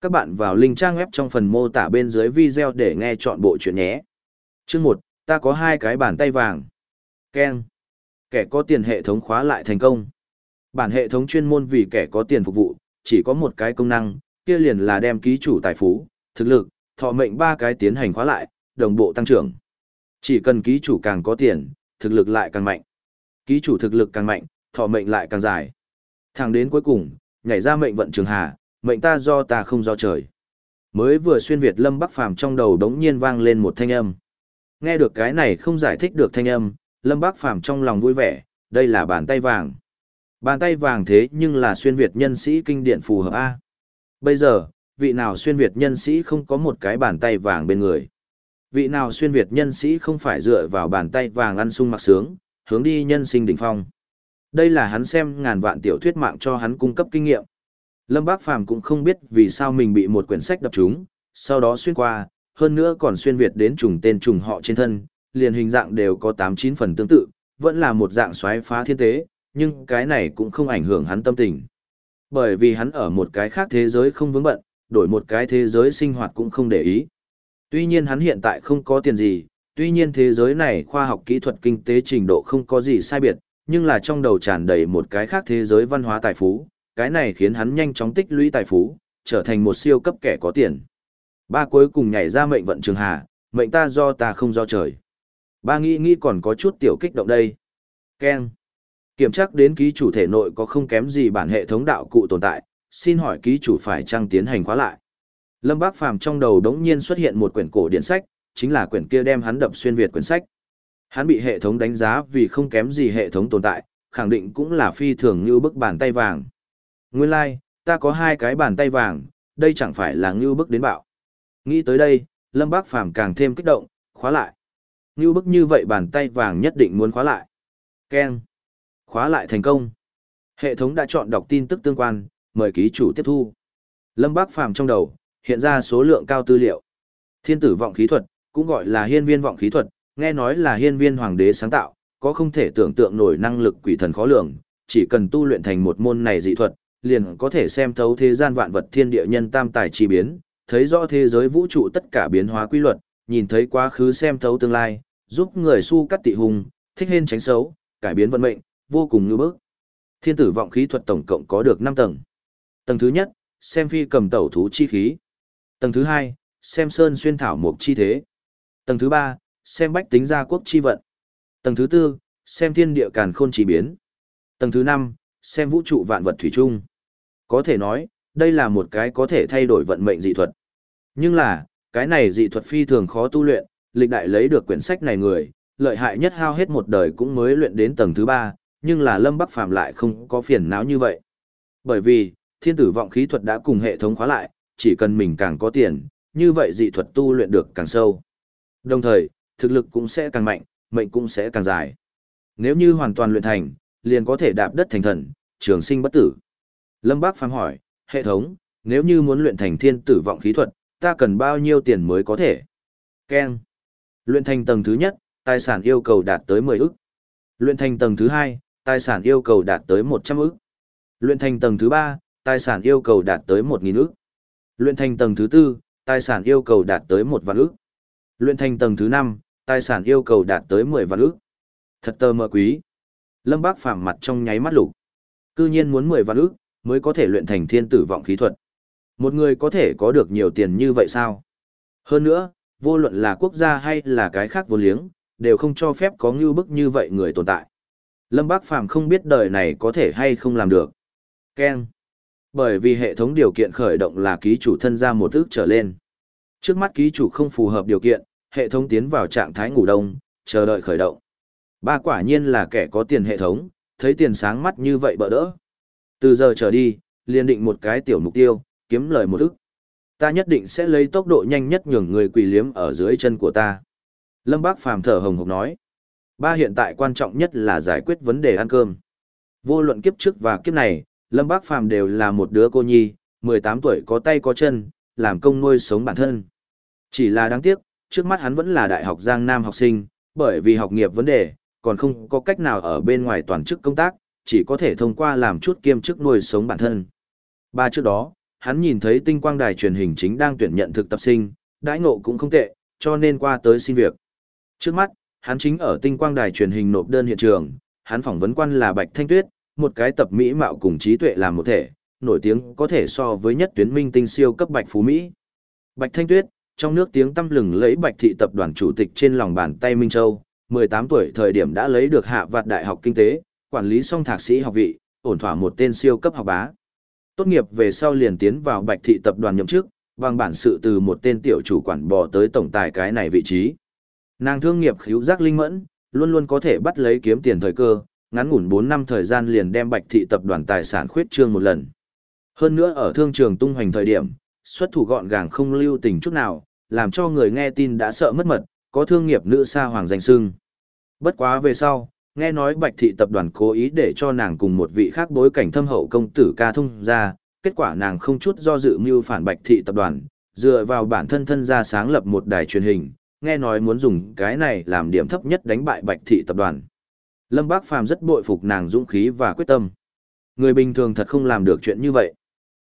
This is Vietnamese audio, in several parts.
Các bạn vào link trang web trong phần mô tả bên dưới video để nghe chọn bộ chuyện nhé. Chương 1, ta có hai cái bàn tay vàng. Ken. Kẻ có tiền hệ thống khóa lại thành công. Bản hệ thống chuyên môn vì kẻ có tiền phục vụ, chỉ có một cái công năng, kia liền là đem ký chủ tài phú, thực lực, thọ mệnh ba cái tiến hành khóa lại, đồng bộ tăng trưởng. Chỉ cần ký chủ càng có tiền, thực lực lại càng mạnh. Ký chủ thực lực càng mạnh, thọ mệnh lại càng dài. Thẳng đến cuối cùng, nhảy ra mệnh vận trường hà, mệnh ta do ta không do trời. Mới vừa xuyên Việt Lâm Bắc Phàm trong đầu đống nhiên vang lên một thanh âm. Nghe được cái này không giải thích được thanh âm, Lâm Bắc Phàm trong lòng vui vẻ, đây là bàn tay vàng. Bàn tay vàng thế nhưng là xuyên Việt nhân sĩ kinh điển phù hợp A. Bây giờ, vị nào xuyên Việt nhân sĩ không có một cái bàn tay vàng bên người. Vị nào xuyên Việt nhân sĩ không phải dựa vào bàn tay vàng ăn sung mặc sướng, hướng đi nhân sinh đỉnh phong. Đây là hắn xem ngàn vạn tiểu thuyết mạng cho hắn cung cấp kinh nghiệm. Lâm Bác Phàm cũng không biết vì sao mình bị một quyển sách đập trúng, sau đó xuyên qua, hơn nữa còn xuyên Việt đến trùng tên trùng họ trên thân, liền hình dạng đều có 8-9 phần tương tự, vẫn là một dạng xoáy phá thiên tế, nhưng cái này cũng không ảnh hưởng hắn tâm tình. Bởi vì hắn ở một cái khác thế giới không vướng bận, đổi một cái thế giới sinh hoạt cũng không để ý. Tuy nhiên hắn hiện tại không có tiền gì, tuy nhiên thế giới này khoa học kỹ thuật kinh tế trình độ không có gì sai biệt, nhưng là trong đầu tràn đầy một cái khác thế giới văn hóa tài phú, cái này khiến hắn nhanh chóng tích lũy tài phú, trở thành một siêu cấp kẻ có tiền. Ba cuối cùng nhảy ra mệnh vận trường hà, mệnh ta do ta không do trời. Ba nghĩ nghĩ còn có chút tiểu kích động đây. Ken. Kiểm tra đến ký chủ thể nội có không kém gì bản hệ thống đạo cụ tồn tại, xin hỏi ký chủ phải trang tiến hành khóa lại. Lâm Bác Phàm trong đầu đống nhiên xuất hiện một quyển cổ điển sách, chính là quyển kia đem hắn đập xuyên việt quyển sách. Hắn bị hệ thống đánh giá vì không kém gì hệ thống tồn tại, khẳng định cũng là phi thường như bức bàn tay vàng. Nguyên lai, like, ta có hai cái bàn tay vàng, đây chẳng phải là ngưu bức đến bạo. Nghĩ tới đây, Lâm Bác Phàm càng thêm kích động, khóa lại. Ngưu bức như vậy bàn tay vàng nhất định muốn khóa lại. Ken. Khóa lại thành công. Hệ thống đã chọn đọc tin tức tương quan, mời ký chủ tiếp thu. Lâm Bác Phàm trong đầu, hiện ra số lượng cao tư liệu. Thiên tử vọng khí thuật, cũng gọi là hiên viên vọng khí thuật, nghe nói là hiên viên hoàng đế sáng tạo, có không thể tưởng tượng nổi năng lực quỷ thần khó lường, chỉ cần tu luyện thành một môn này dị thuật, liền có thể xem thấu thế gian vạn vật thiên địa nhân tam tài chi biến, thấy rõ thế giới vũ trụ tất cả biến hóa quy luật, nhìn thấy quá khứ xem thấu tương lai, giúp người su cắt tị hùng, thích hên tránh xấu, cải biến vận mệnh, vô cùng như bước. Thiên tử vọng khí thuật tổng cộng có được 5 tầng. Tầng thứ nhất, xem phi cầm tẩu thú chi khí. Tầng thứ hai, xem sơn xuyên thảo mục chi thế. Tầng thứ ba, xem bách tính gia quốc chi vận. Tầng thứ tư, xem thiên địa càn khôn chi biến. Tầng thứ năm, xem vũ trụ vạn vật thủy chung. Có thể nói, đây là một cái có thể thay đổi vận mệnh dị thuật. Nhưng là, cái này dị thuật phi thường khó tu luyện, lịch đại lấy được quyển sách này người, lợi hại nhất hao hết một đời cũng mới luyện đến tầng thứ ba, nhưng là Lâm Bắc Phàm lại không có phiền não như vậy. Bởi vì, thiên tử vọng khí thuật đã cùng hệ thống khóa lại, chỉ cần mình càng có tiền, như vậy dị thuật tu luyện được càng sâu. Đồng thời, thực lực cũng sẽ càng mạnh, mệnh cũng sẽ càng dài. Nếu như hoàn toàn luyện thành, liền có thể đạp đất thành thần, trường sinh bất tử. Lâm Bác phàm hỏi, hệ thống, nếu như muốn luyện thành thiên tử vọng khí thuật, ta cần bao nhiêu tiền mới có thể? Ken. Luyện thành tầng thứ nhất, tài sản yêu cầu đạt tới 10 ức. Luyện thành tầng thứ hai, tài sản yêu cầu đạt tới 100 ức. Luyện thành tầng thứ ba, tài sản yêu cầu đạt tới 1.000 ức. Luyện thành tầng thứ tư, tài sản yêu cầu đạt tới 1 vạn ức. Luyện thành tầng thứ năm, tài sản yêu cầu đạt tới 10 vạn ức. Thật tơ mơ quý. Lâm Bác phàm mặt trong nháy mắt lục. Cư nhiên muốn 10 vạn ức, mới có thể luyện thành thiên tử vọng khí thuật. Một người có thể có được nhiều tiền như vậy sao? Hơn nữa, vô luận là quốc gia hay là cái khác vô liếng, đều không cho phép có ngưu bức như vậy người tồn tại. Lâm Bác Phàm không biết đời này có thể hay không làm được. Ken. Bởi vì hệ thống điều kiện khởi động là ký chủ thân ra một ước trở lên. Trước mắt ký chủ không phù hợp điều kiện, hệ thống tiến vào trạng thái ngủ đông, chờ đợi khởi động. Ba quả nhiên là kẻ có tiền hệ thống, thấy tiền sáng mắt như vậy bỡ đỡ. Từ giờ trở đi, liền định một cái tiểu mục tiêu, kiếm lời một ức. Ta nhất định sẽ lấy tốc độ nhanh nhất nhường người quỳ liếm ở dưới chân của ta. Lâm Bác Phàm thở hồng hộc nói. Ba hiện tại quan trọng nhất là giải quyết vấn đề ăn cơm. Vô luận kiếp trước và kiếp này, Lâm Bác Phàm đều là một đứa cô nhi, 18 tuổi có tay có chân, làm công nuôi sống bản thân. Chỉ là đáng tiếc, trước mắt hắn vẫn là đại học Giang Nam học sinh, bởi vì học nghiệp vấn đề, còn không có cách nào ở bên ngoài toàn chức công tác, chỉ có thể thông qua làm chút kiêm chức nuôi sống bản thân. Ba trước đó, hắn nhìn thấy tinh quang đài truyền hình chính đang tuyển nhận thực tập sinh, đãi ngộ cũng không tệ, cho nên qua tới xin việc. Trước mắt, hắn chính ở tinh quang đài truyền hình nộp đơn hiện trường, hắn phỏng vấn quan là Bạch Thanh Tuyết, một cái tập mỹ mạo cùng trí tuệ làm một thể, nổi tiếng có thể so với nhất tuyến minh tinh siêu cấp Bạch Phú Mỹ. Bạch Thanh Tuyết, trong nước tiếng tăm lừng lấy Bạch thị tập đoàn chủ tịch trên lòng bàn tay Minh Châu, 18 tuổi thời điểm đã lấy được hạ vạt đại học kinh tế, quản lý song thạc sĩ học vị, ổn thỏa một tên siêu cấp học bá. Tốt nghiệp về sau liền tiến vào Bạch thị tập đoàn nhậm chức, bằng bản sự từ một tên tiểu chủ quản bò tới tổng tài cái này vị trí. Nàng thương nghiệp khíu giác linh mẫn, luôn luôn có thể bắt lấy kiếm tiền thời cơ, ngắn ngủn 4 năm thời gian liền đem Bạch thị tập đoàn tài sản khuyết trương một lần. Hơn nữa ở thương trường tung hoành thời điểm, xuất thủ gọn gàng không lưu tình chút nào, làm cho người nghe tin đã sợ mất mật, có thương nghiệp nữ sa hoàng danh sưng. Bất quá về sau, nghe nói Bạch thị tập đoàn cố ý để cho nàng cùng một vị khác bối cảnh thâm hậu công tử ca thông ra, kết quả nàng không chút do dự mưu phản Bạch thị tập đoàn, dựa vào bản thân thân ra sáng lập một đài truyền hình, nghe nói muốn dùng cái này làm điểm thấp nhất đánh bại Bạch thị tập đoàn. Lâm Bác Phàm rất bội phục nàng dũng khí và quyết tâm. Người bình thường thật không làm được chuyện như vậy.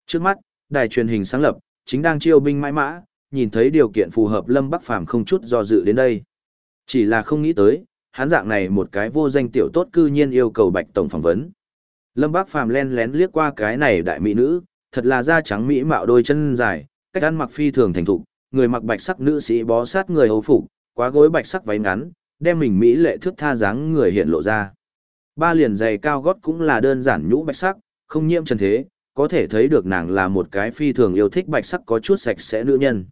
Trước mắt, đài truyền hình sáng lập, chính đang chiêu binh mãi mã, nhìn thấy điều kiện phù hợp Lâm Bắc Phàm không chút do dự đến đây. Chỉ là không nghĩ tới, hắn dạng này một cái vô danh tiểu tốt cư nhiên yêu cầu Bạch Tổng phỏng vấn. Lâm Bắc Phàm len lén liếc qua cái này đại mỹ nữ, thật là da trắng mỹ mạo đôi chân dài, cách ăn mặc phi thường thành thục, người mặc bạch sắc nữ sĩ bó sát người hầu phục, quá gối bạch sắc váy ngắn, đem mình mỹ lệ thước tha dáng người hiện lộ ra. Ba liền giày cao gót cũng là đơn giản nhũ bạch sắc, không nhiễm trần thế, có thể thấy được nàng là một cái phi thường yêu thích bạch sắc có chút sạch sẽ nữ nhân.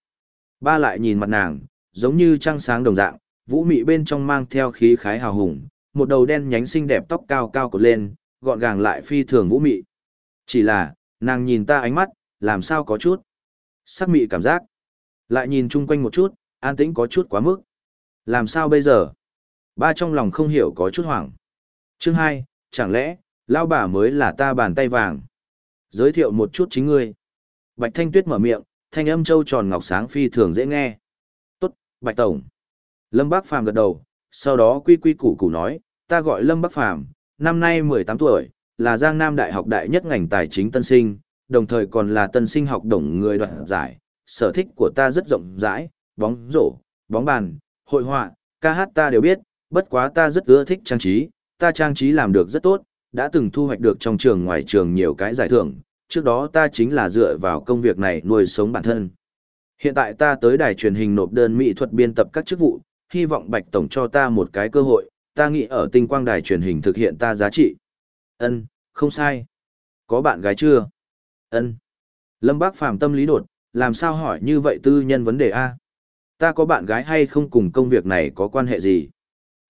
Ba lại nhìn mặt nàng, giống như trăng sáng đồng dạng, vũ mị bên trong mang theo khí khái hào hùng, một đầu đen nhánh xinh đẹp tóc cao cao cột lên, gọn gàng lại phi thường vũ mị. Chỉ là, nàng nhìn ta ánh mắt, làm sao có chút sắc mị cảm giác. Lại nhìn chung quanh một chút, an tĩnh có chút quá mức. Làm sao bây giờ? Ba trong lòng không hiểu có chút hoảng. Chương 2, chẳng lẽ, lao bà mới là ta bàn tay vàng? Giới thiệu một chút chính ngươi. Bạch Thanh Tuyết mở miệng, thanh âm châu tròn ngọc sáng phi thường dễ nghe. Tốt, Bạch Tổng. Lâm Bác Phàm gật đầu, sau đó quy quy củ củ nói, ta gọi Lâm Bác Phàm năm nay 18 tuổi, là Giang Nam Đại học đại nhất ngành tài chính tân sinh, đồng thời còn là tân sinh học đồng người đoạt giải. Sở thích của ta rất rộng rãi, bóng rổ, bóng bàn, hội họa, ca hát ta đều biết, bất quá ta rất ưa thích trang trí, ta trang trí làm được rất tốt, đã từng thu hoạch được trong trường ngoài trường nhiều cái giải thưởng, trước đó ta chính là dựa vào công việc này nuôi sống bản thân. Hiện tại ta tới đài truyền hình nộp đơn mỹ thuật biên tập các chức vụ, hy vọng Bạch Tổng cho ta một cái cơ hội, ta nghĩ ở tinh quang đài truyền hình thực hiện ta giá trị. Ân, không sai. Có bạn gái chưa? Ân. Lâm Bác Phàm tâm lý đột, làm sao hỏi như vậy tư nhân vấn đề A? Ta có bạn gái hay không cùng công việc này có quan hệ gì?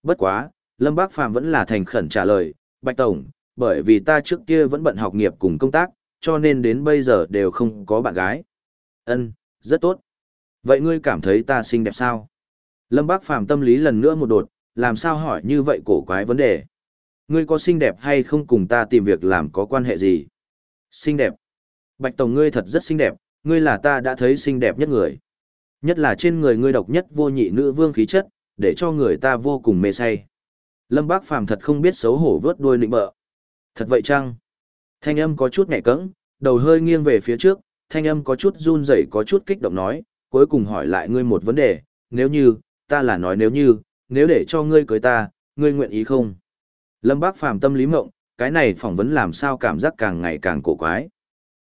Bất quá, Lâm Bác Phàm vẫn là thành khẩn trả lời, Bạch Tổng, bởi vì ta trước kia vẫn bận học nghiệp cùng công tác, cho nên đến bây giờ đều không có bạn gái. Ân, rất tốt. Vậy ngươi cảm thấy ta xinh đẹp sao? Lâm Bác Phàm tâm lý lần nữa một đột, làm sao hỏi như vậy cổ quái vấn đề? Ngươi có xinh đẹp hay không cùng ta tìm việc làm có quan hệ gì? Xinh đẹp. Bạch Tổng ngươi thật rất xinh đẹp, ngươi là ta đã thấy xinh đẹp nhất người. Nhất là trên người ngươi độc nhất vô nhị nữ vương khí chất, để cho người ta vô cùng mê say. Lâm Bác Phàm thật không biết xấu hổ vớt đuôi nịnh bợ. Thật vậy chăng? Thanh âm có chút nhẹ cẫng, đầu hơi nghiêng về phía trước, thanh âm có chút run rẩy có chút kích động nói, cuối cùng hỏi lại ngươi một vấn đề, nếu như, ta là nói nếu như, nếu để cho ngươi cưới ta, ngươi nguyện ý không? Lâm Bác Phàm tâm lý mộng, cái này phỏng vấn làm sao cảm giác càng ngày càng cổ quái.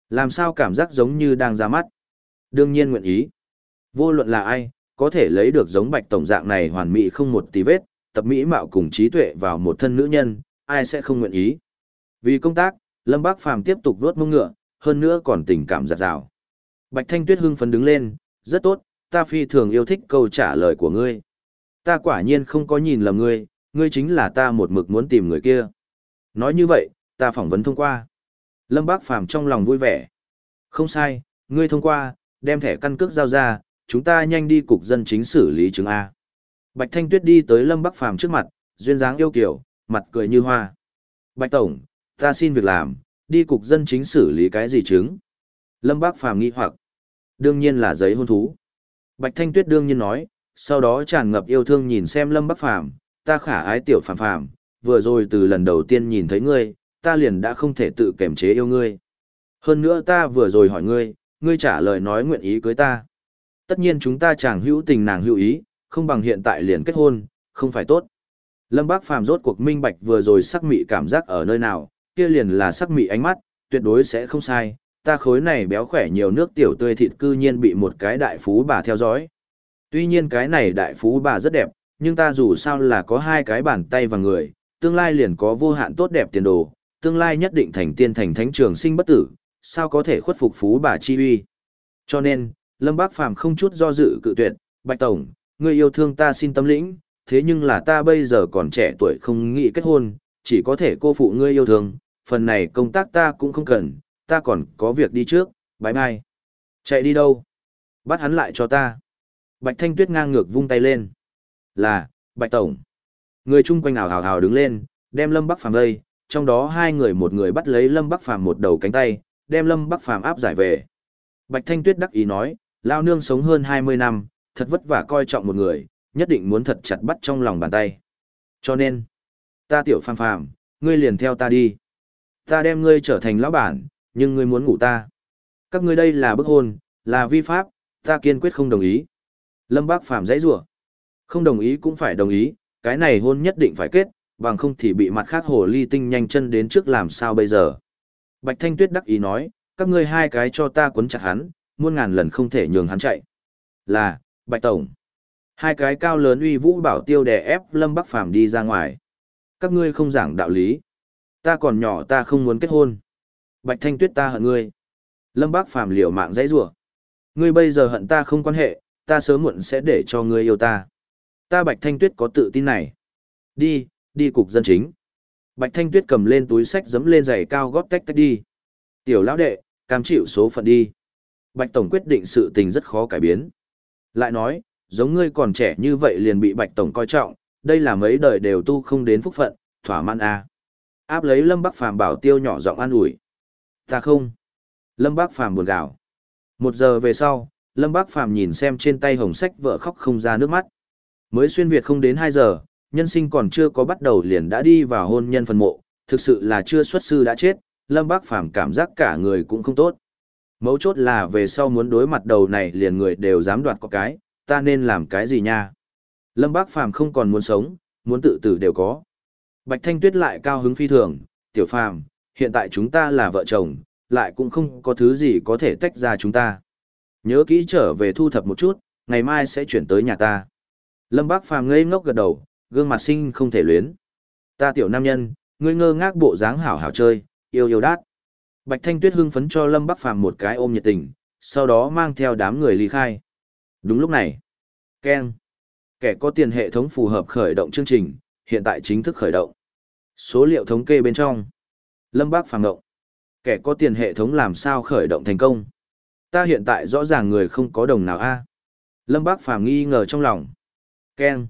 Làm sao cảm giác giống như đang ra mắt. Đương nhiên nguyện ý. Vô luận là ai, có thể lấy được giống bạch tổng dạng này hoàn mỹ không một tí vết, tập mỹ mạo cùng trí tuệ vào một thân nữ nhân, ai sẽ không nguyện ý. Vì công tác, Lâm Bác Phàm tiếp tục vuốt mông ngựa, hơn nữa còn tình cảm giặt rào. Bạch Thanh Tuyết hưng phấn đứng lên, rất tốt, ta phi thường yêu thích câu trả lời của ngươi. Ta quả nhiên không có nhìn lầm ngươi, ngươi chính là ta một mực muốn tìm người kia. Nói như vậy, ta phỏng vấn thông qua. Lâm Bác Phàm trong lòng vui vẻ. Không sai, ngươi thông qua, đem thẻ căn cước giao ra, chúng ta nhanh đi cục dân chính xử lý chứng A. Bạch Thanh Tuyết đi tới Lâm Bắc Phàm trước mặt, duyên dáng yêu kiều, mặt cười như hoa. Bạch Tổng, ta xin việc làm, đi cục dân chính xử lý cái gì chứng? Lâm bác Phàm nghi hoặc. Đương nhiên là giấy hôn thú. Bạch Thanh Tuyết đương nhiên nói, sau đó tràn ngập yêu thương nhìn xem Lâm bác Phàm, ta khả ái tiểu phàm phàm, vừa rồi từ lần đầu tiên nhìn thấy ngươi, ta liền đã không thể tự kiềm chế yêu ngươi. Hơn nữa ta vừa rồi hỏi ngươi, ngươi trả lời nói nguyện ý cưới ta. Tất nhiên chúng ta chẳng hữu tình nàng hữu ý, không bằng hiện tại liền kết hôn, không phải tốt. Lâm Bác Phàm rốt cuộc minh bạch vừa rồi sắc mị cảm giác ở nơi nào, kia liền là sắc mị ánh mắt, tuyệt đối sẽ không sai. Ta khối này béo khỏe nhiều nước tiểu tươi thịt cư nhiên bị một cái đại phú bà theo dõi. Tuy nhiên cái này đại phú bà rất đẹp, nhưng ta dù sao là có hai cái bàn tay và người, tương lai liền có vô hạn tốt đẹp tiền đồ, tương lai nhất định thành tiên thành thánh trường sinh bất tử, sao có thể khuất phục phú bà chi uy. Cho nên, Lâm Bác Phàm không chút do dự cự tuyệt, Bạch Tổng, người yêu thương ta xin tâm lĩnh, thế nhưng là ta bây giờ còn trẻ tuổi không nghĩ kết hôn, chỉ có thể cô phụ ngươi yêu thương, phần này công tác ta cũng không cần, ta còn có việc đi trước, bái mai Chạy đi đâu? Bắt hắn lại cho ta. Bạch Thanh Tuyết ngang ngược vung tay lên. Là, Bạch Tổng. Người chung quanh ảo hào hào đứng lên, đem Lâm Bắc Phàm vây, trong đó hai người một người bắt lấy Lâm Bắc Phàm một đầu cánh tay, đem Lâm Bắc Phàm áp giải về. Bạch Thanh Tuyết đắc ý nói, lao nương sống hơn 20 năm, thật vất vả coi trọng một người, nhất định muốn thật chặt bắt trong lòng bàn tay. Cho nên, ta tiểu phàm phàm, ngươi liền theo ta đi. Ta đem ngươi trở thành lão bản, nhưng ngươi muốn ngủ ta. Các ngươi đây là bức hôn, là vi pháp, ta kiên quyết không đồng ý. Lâm Bác Phàm dãy rủa Không đồng ý cũng phải đồng ý, cái này hôn nhất định phải kết, bằng không thì bị mặt khác hồ ly tinh nhanh chân đến trước làm sao bây giờ. Bạch Thanh Tuyết đắc ý nói, các ngươi hai cái cho ta cuốn chặt hắn, muôn ngàn lần không thể nhường hắn chạy. Là, Bạch Tổng. Hai cái cao lớn uy vũ bảo tiêu đè ép Lâm Bắc Phàm đi ra ngoài. Các ngươi không giảng đạo lý. Ta còn nhỏ ta không muốn kết hôn. Bạch Thanh Tuyết ta hận ngươi. Lâm Bác Phàm liều mạng dãy rủa. Ngươi bây giờ hận ta không quan hệ, ta sớm muộn sẽ để cho ngươi yêu ta. Ta Bạch Thanh Tuyết có tự tin này. Đi, đi cục dân chính. Bạch Thanh Tuyết cầm lên túi sách giấm lên giày cao gót tách tách đi. Tiểu lão đệ, cam chịu số phận đi. Bạch Tổng quyết định sự tình rất khó cải biến. Lại nói, giống ngươi còn trẻ như vậy liền bị Bạch Tổng coi trọng, đây là mấy đời đều tu không đến phúc phận, thỏa mãn a. Áp lấy Lâm Bắc Phàm bảo tiêu nhỏ giọng an ủi. Ta không. Lâm Bắc Phàm buồn gào. Một giờ về sau, Lâm Bắc Phàm nhìn xem trên tay hồng sách vợ khóc không ra nước mắt. Mới xuyên Việt không đến hai giờ, nhân sinh còn chưa có bắt đầu liền đã đi vào hôn nhân phần mộ, thực sự là chưa xuất sư đã chết, Lâm Bắc Phàm cảm giác cả người cũng không tốt. Mấu chốt là về sau muốn đối mặt đầu này liền người đều dám đoạt có cái, ta nên làm cái gì nha? Lâm Bác Phàm không còn muốn sống, muốn tự tử đều có. Bạch Thanh Tuyết lại cao hứng phi thường, tiểu phàm, hiện tại chúng ta là vợ chồng, lại cũng không có thứ gì có thể tách ra chúng ta. Nhớ kỹ trở về thu thập một chút, ngày mai sẽ chuyển tới nhà ta. Lâm Bác Phàm ngây ngốc gật đầu, gương mặt sinh không thể luyến. Ta tiểu nam nhân, ngươi ngơ ngác bộ dáng hảo hảo chơi, yêu yêu đát. Bạch Thanh Tuyết hưng phấn cho Lâm Bắc Phàm một cái ôm nhiệt tình, sau đó mang theo đám người ly khai. Đúng lúc này, Ken, kẻ có tiền hệ thống phù hợp khởi động chương trình, hiện tại chính thức khởi động. Số liệu thống kê bên trong. Lâm Bác phàng ngộng. Kẻ có tiền hệ thống làm sao khởi động thành công? Ta hiện tại rõ ràng người không có đồng nào a. Lâm Bác Phàm nghi ngờ trong lòng. Ken.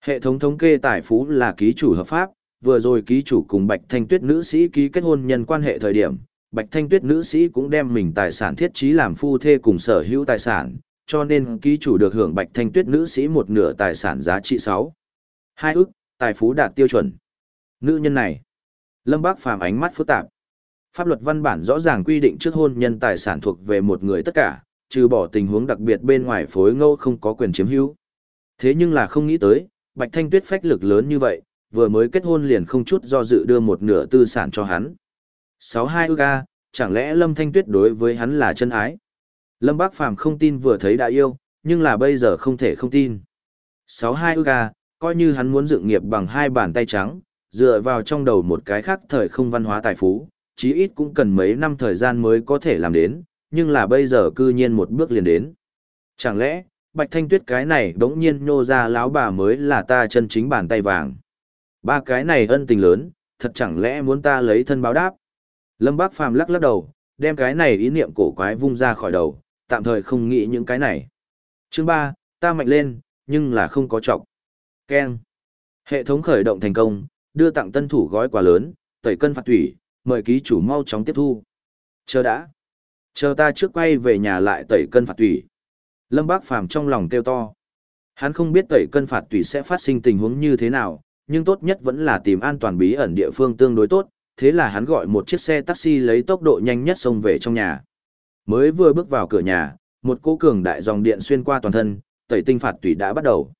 Hệ thống thống kê tài phú là ký chủ hợp pháp, vừa rồi ký chủ cùng Bạch Thanh Tuyết nữ sĩ ký kết hôn nhân quan hệ thời điểm, Bạch Thanh Tuyết nữ sĩ cũng đem mình tài sản thiết trí làm phu thê cùng sở hữu tài sản, cho nên ký chủ được hưởng Bạch Thanh Tuyết nữ sĩ một nửa tài sản giá trị 6. Hai ức, tài phú đạt tiêu chuẩn. Nữ nhân này. Lâm Bác phàm ánh mắt phức tạp. Pháp luật văn bản rõ ràng quy định trước hôn nhân tài sản thuộc về một người tất cả, trừ bỏ tình huống đặc biệt bên ngoài phối ngẫu không có quyền chiếm hữu. Thế nhưng là không nghĩ tới, Bạch Thanh Tuyết phách lực lớn như vậy, vừa mới kết hôn liền không chút do dự đưa một nửa tư sản cho hắn. 62 ức a, chẳng lẽ Lâm Thanh Tuyết đối với hắn là chân ái? Lâm Bác Phàm không tin vừa thấy đã yêu, nhưng là bây giờ không thể không tin. 62 ức a, coi như hắn muốn dựng nghiệp bằng hai bàn tay trắng, dựa vào trong đầu một cái khác thời không văn hóa tài phú, chí ít cũng cần mấy năm thời gian mới có thể làm đến, nhưng là bây giờ cư nhiên một bước liền đến. Chẳng lẽ, Bạch Thanh Tuyết cái này đống nhiên nhô ra lão bà mới là ta chân chính bàn tay vàng. Ba cái này ân tình lớn, thật chẳng lẽ muốn ta lấy thân báo đáp. Lâm Bác Phàm lắc lắc đầu, đem cái này ý niệm cổ quái vung ra khỏi đầu, tạm thời không nghĩ những cái này. Chương 3, ta mạnh lên, nhưng là không có trọng. Keng, Hệ thống khởi động thành công, đưa tặng tân thủ gói quà lớn, tẩy cân phạt thủy, mời ký chủ mau chóng tiếp thu. Chờ đã. Chờ ta trước quay về nhà lại tẩy cân phạt thủy. Lâm Bác Phàm trong lòng kêu to. Hắn không biết tẩy cân phạt thủy sẽ phát sinh tình huống như thế nào, nhưng tốt nhất vẫn là tìm an toàn bí ẩn địa phương tương đối tốt, thế là hắn gọi một chiếc xe taxi lấy tốc độ nhanh nhất xông về trong nhà. Mới vừa bước vào cửa nhà, một cỗ cường đại dòng điện xuyên qua toàn thân, tẩy tinh phạt tủy đã bắt đầu.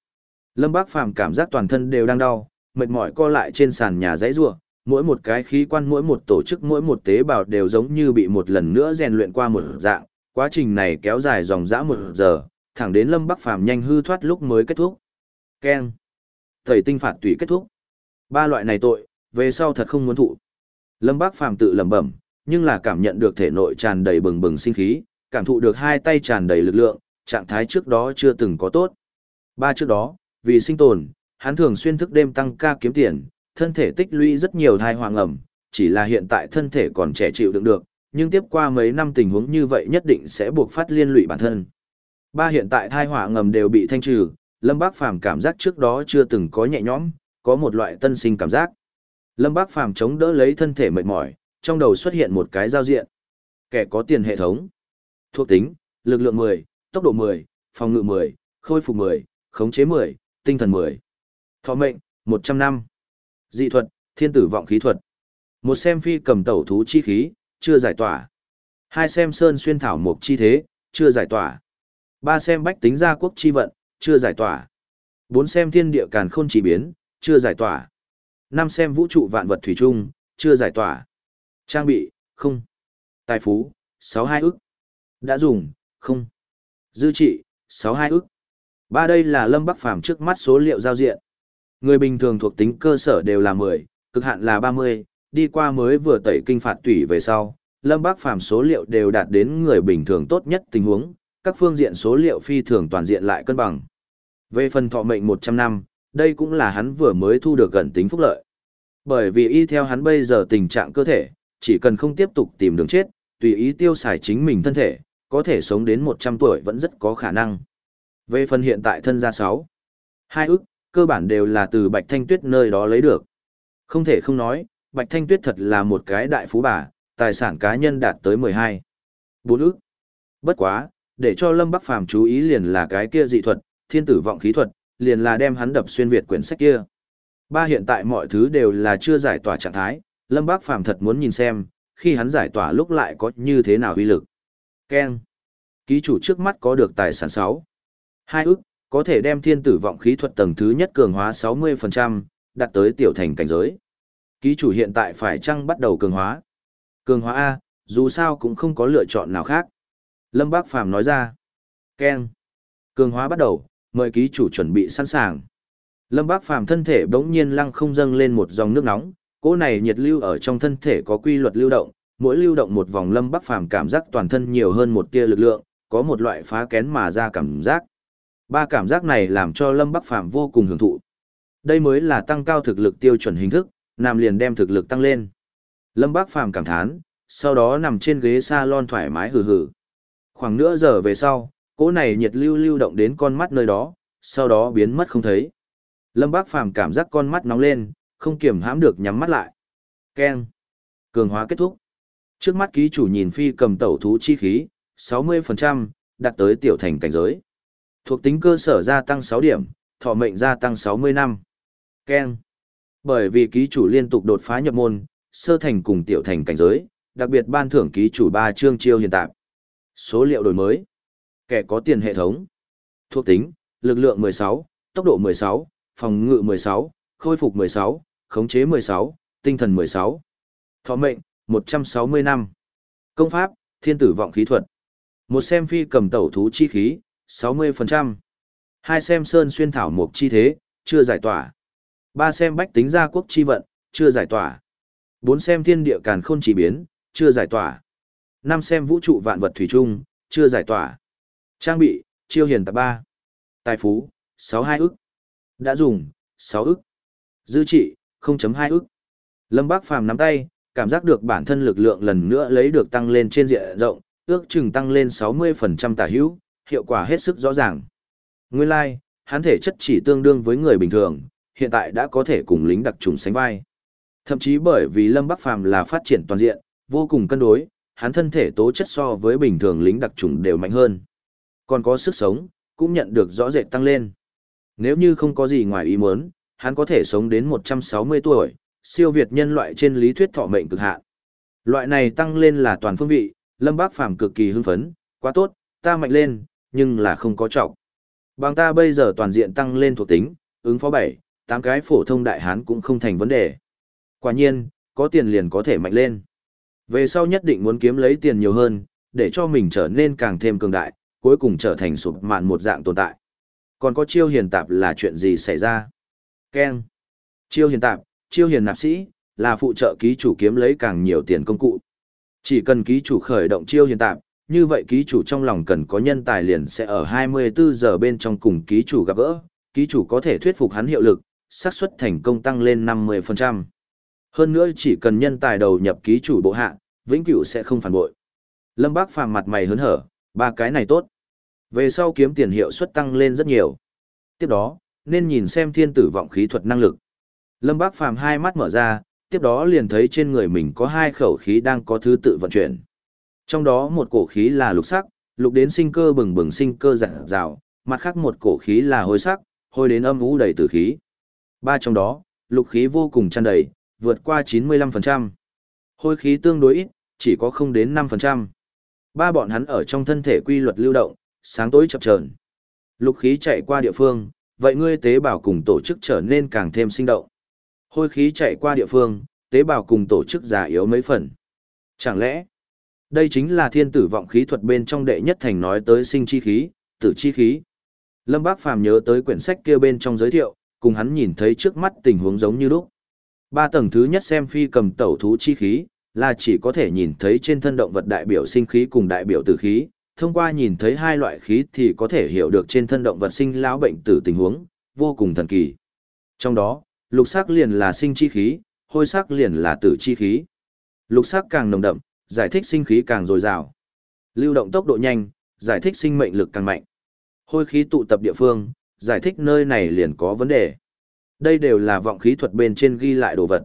Lâm Bác Phàm cảm giác toàn thân đều đang đau, mệt mỏi co lại trên sàn nhà dãy rủa, mỗi một cái khí quan mỗi một tổ chức mỗi một tế bào đều giống như bị một lần nữa rèn luyện qua một dạng, quá trình này kéo dài dòng dã một giờ, thẳng đến Lâm Bắc Phàm nhanh hư thoát lúc mới kết thúc. Keng. thầy tinh phạt tùy kết thúc. Ba loại này tội, về sau thật không muốn thụ. Lâm Bắc Phàm tự lẩm bẩm, nhưng là cảm nhận được thể nội tràn đầy bừng bừng sinh khí, cảm thụ được hai tay tràn đầy lực lượng, trạng thái trước đó chưa từng có tốt. Ba trước đó, vì sinh tồn, hắn thường xuyên thức đêm tăng ca kiếm tiền, thân thể tích lũy rất nhiều thai hoàng ẩm, chỉ là hiện tại thân thể còn trẻ chịu đựng được, nhưng tiếp qua mấy năm tình huống như vậy nhất định sẽ buộc phát liên lụy bản thân. Ba hiện tại thai hỏa ngầm đều bị thanh trừ, Lâm Bác Phàm cảm giác trước đó chưa từng có nhẹ nhõm, có một loại tân sinh cảm giác. Lâm Bác Phàm chống đỡ lấy thân thể mệt mỏi, trong đầu xuất hiện một cái giao diện. Kẻ có tiền hệ thống. Thuộc tính, lực lượng 10, tốc độ 10, phòng ngự 10, khôi phục 10, khống chế 10, tinh thần 10. Thọ mệnh, 100 năm. Dị thuật, thiên tử vọng khí thuật. Một xem phi cầm tẩu thú chi khí, chưa giải tỏa. Hai xem sơn xuyên thảo mục chi thế, chưa giải tỏa. Ba xem bách tính gia quốc chi vận, chưa giải tỏa. Bốn xem thiên địa càn khôn chỉ biến, chưa giải tỏa. Năm xem vũ trụ vạn vật thủy chung, chưa giải tỏa. Trang bị, không. Tài phú, sáu hai ức. Đã dùng, không. Dư trị, sáu hai ức. Ba đây là Lâm Bắc Phàm trước mắt số liệu giao diện. Người bình thường thuộc tính cơ sở đều là 10, cực hạn là 30, đi qua mới vừa tẩy kinh phạt tủy về sau, Lâm bắc Phàm số liệu đều đạt đến người bình thường tốt nhất tình huống, các phương diện số liệu phi thường toàn diện lại cân bằng. Về phần thọ mệnh 100 năm, đây cũng là hắn vừa mới thu được gần tính phúc lợi. Bởi vì y theo hắn bây giờ tình trạng cơ thể, chỉ cần không tiếp tục tìm đường chết, tùy ý tiêu xài chính mình thân thể, có thể sống đến 100 tuổi vẫn rất có khả năng. Về phần hiện tại thân gia 6, hai ức, cơ bản đều là từ Bạch Thanh Tuyết nơi đó lấy được. Không thể không nói, Bạch Thanh Tuyết thật là một cái đại phú bà, tài sản cá nhân đạt tới 12. 4 ức. Bất quá, để cho Lâm Bắc Phàm chú ý liền là cái kia dị thuật, thiên tử vọng khí thuật, liền là đem hắn đập xuyên việt quyển sách kia. Ba hiện tại mọi thứ đều là chưa giải tỏa trạng thái, Lâm Bác Phàm thật muốn nhìn xem, khi hắn giải tỏa lúc lại có như thế nào uy lực. Ken. Ký chủ trước mắt có được tài sản 6. Hai ức, có thể đem thiên tử vọng khí thuật tầng thứ nhất cường hóa 60%, đạt tới tiểu thành cảnh giới. Ký chủ hiện tại phải chăng bắt đầu cường hóa? Cường hóa A, dù sao cũng không có lựa chọn nào khác. Lâm Bác Phàm nói ra. Ken. Cường hóa bắt đầu, mời ký chủ chuẩn bị sẵn sàng. Lâm Bác Phàm thân thể bỗng nhiên lăng không dâng lên một dòng nước nóng, cỗ này nhiệt lưu ở trong thân thể có quy luật lưu động, mỗi lưu động một vòng Lâm Bác Phàm cảm giác toàn thân nhiều hơn một tia lực lượng, có một loại phá kén mà ra cảm giác. Ba cảm giác này làm cho Lâm Bắc Phàm vô cùng hưởng thụ. Đây mới là tăng cao thực lực tiêu chuẩn hình thức, nằm liền đem thực lực tăng lên. Lâm Bác Phàm cảm thán, sau đó nằm trên ghế salon thoải mái hừ hừ. Khoảng nửa giờ về sau, cỗ này nhiệt lưu lưu động đến con mắt nơi đó, sau đó biến mất không thấy. Lâm Bác Phàm cảm giác con mắt nóng lên, không kiềm hãm được nhắm mắt lại. Keng. Cường hóa kết thúc. Trước mắt ký chủ nhìn phi cầm tẩu thú chi khí, 60%, đạt tới tiểu thành cảnh giới. Thuộc tính cơ sở gia tăng 6 điểm, thọ mệnh gia tăng 60 năm. Ken. Bởi vì ký chủ liên tục đột phá nhập môn, sơ thành cùng tiểu thành cảnh giới, đặc biệt ban thưởng ký chủ 3 chương chiêu hiện tại. Số liệu đổi mới. Kẻ có tiền hệ thống. Thuộc tính, lực lượng 16, tốc độ 16, phòng ngự 16, khôi phục 16, khống chế 16, tinh thần 16. Thọ mệnh, 160 năm. Công pháp, thiên tử vọng khí thuật. Một xem phi cầm tẩu thú chi khí, 60%. Hai xem sơn xuyên thảo mục chi thế, chưa giải tỏa. Ba xem bách tính gia quốc chi vận, chưa giải tỏa. Bốn xem thiên địa càn khôn chỉ biến, chưa giải tỏa. Năm xem vũ trụ vạn vật thủy chung, chưa giải tỏa. Trang bị, chiêu hiền tập ba Tài phú, 62 ức. Đã dùng, 6 ức. Dư trị, 0.2 ức. Lâm Bác Phàm nắm tay, cảm giác được bản thân lực lượng lần nữa lấy được tăng lên trên diện rộng, ước chừng tăng lên 60% tả hữu, hiệu quả hết sức rõ ràng. Nguyên lai, like, hắn thể chất chỉ tương đương với người bình thường, hiện tại đã có thể cùng lính đặc trùng sánh vai. Thậm chí bởi vì Lâm Bắc Phàm là phát triển toàn diện, vô cùng cân đối, hắn thân thể tố chất so với bình thường lính đặc trùng đều mạnh hơn. Còn có sức sống, cũng nhận được rõ rệt tăng lên. Nếu như không có gì ngoài ý muốn, hắn có thể sống đến 160 tuổi, siêu việt nhân loại trên lý thuyết thọ mệnh cực hạn. Loại này tăng lên là toàn phương vị, Lâm Bác Phàm cực kỳ hưng phấn, quá tốt, ta mạnh lên, nhưng là không có trọng. Bằng ta bây giờ toàn diện tăng lên thuộc tính, ứng phó 7, 8 cái phổ thông đại hán cũng không thành vấn đề. Quả nhiên, có tiền liền có thể mạnh lên. Về sau nhất định muốn kiếm lấy tiền nhiều hơn, để cho mình trở nên càng thêm cường đại, cuối cùng trở thành sụp mạn một dạng tồn tại. Còn có chiêu hiền tạp là chuyện gì xảy ra? Ken. Chiêu hiền tạp, chiêu hiền nạp sĩ, là phụ trợ ký chủ kiếm lấy càng nhiều tiền công cụ. Chỉ cần ký chủ khởi động chiêu hiền tạp, như vậy ký chủ trong lòng cần có nhân tài liền sẽ ở 24 giờ bên trong cùng ký chủ gặp gỡ, ký chủ có thể thuyết phục hắn hiệu lực, xác suất thành công tăng lên 50%. Hơn nữa chỉ cần nhân tài đầu nhập ký chủ bộ hạ, vĩnh cửu sẽ không phản bội. Lâm Bác phàm mặt mày hớn hở, ba cái này tốt. Về sau kiếm tiền hiệu suất tăng lên rất nhiều. Tiếp đó, nên nhìn xem thiên tử vọng khí thuật năng lực. Lâm Bác phàm hai mắt mở ra, tiếp đó liền thấy trên người mình có hai khẩu khí đang có thứ tự vận chuyển. Trong đó một cổ khí là lục sắc, lục đến sinh cơ bừng bừng sinh cơ rạng dào, mặt khác một cổ khí là hôi sắc, hôi đến âm ú đầy tử khí. Ba trong đó, lục khí vô cùng tràn đầy, vượt qua 95%. Hôi khí tương đối ít, chỉ có không đến 5%. Ba bọn hắn ở trong thân thể quy luật lưu động, sáng tối chập chờn. Lục khí chạy qua địa phương, vậy ngươi tế bào cùng tổ chức trở nên càng thêm sinh động. Hôi khí chạy qua địa phương, tế bào cùng tổ chức già yếu mấy phần. Chẳng lẽ, đây chính là thiên tử vọng khí thuật bên trong đệ nhất thành nói tới sinh chi khí, tử chi khí. Lâm Bác Phàm nhớ tới quyển sách kia bên trong giới thiệu, cùng hắn nhìn thấy trước mắt tình huống giống như lúc. Ba tầng thứ nhất xem phi cầm tẩu thú chi khí, là chỉ có thể nhìn thấy trên thân động vật đại biểu sinh khí cùng đại biểu tử khí, thông qua nhìn thấy hai loại khí thì có thể hiểu được trên thân động vật sinh lão bệnh tử tình huống, vô cùng thần kỳ. Trong đó, lục sắc liền là sinh chi khí, hôi sắc liền là tử chi khí. Lục sắc càng nồng đậm, giải thích sinh khí càng dồi dào. Lưu động tốc độ nhanh, giải thích sinh mệnh lực càng mạnh. Hôi khí tụ tập địa phương, giải thích nơi này liền có vấn đề. Đây đều là vọng khí thuật bên trên ghi lại đồ vật.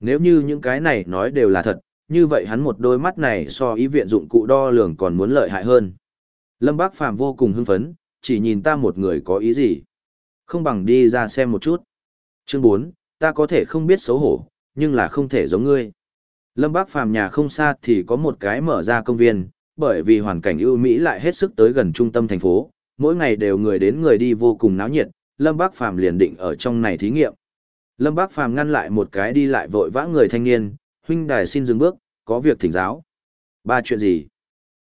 Nếu như những cái này nói đều là thật, như vậy hắn một đôi mắt này so ý viện dụng cụ đo lường còn muốn lợi hại hơn. Lâm Bác Phàm vô cùng hưng phấn, chỉ nhìn ta một người có ý gì. Không bằng đi ra xem một chút. Chương 4, ta có thể không biết xấu hổ, nhưng là không thể giống ngươi. Lâm Bác Phàm nhà không xa thì có một cái mở ra công viên, bởi vì hoàn cảnh ưu mỹ lại hết sức tới gần trung tâm thành phố, mỗi ngày đều người đến người đi vô cùng náo nhiệt, Lâm Bác Phàm liền định ở trong này thí nghiệm. Lâm Bác Phàm ngăn lại một cái đi lại vội vã người thanh niên, huynh đài xin dừng bước, có việc thỉnh giáo. Ba chuyện gì?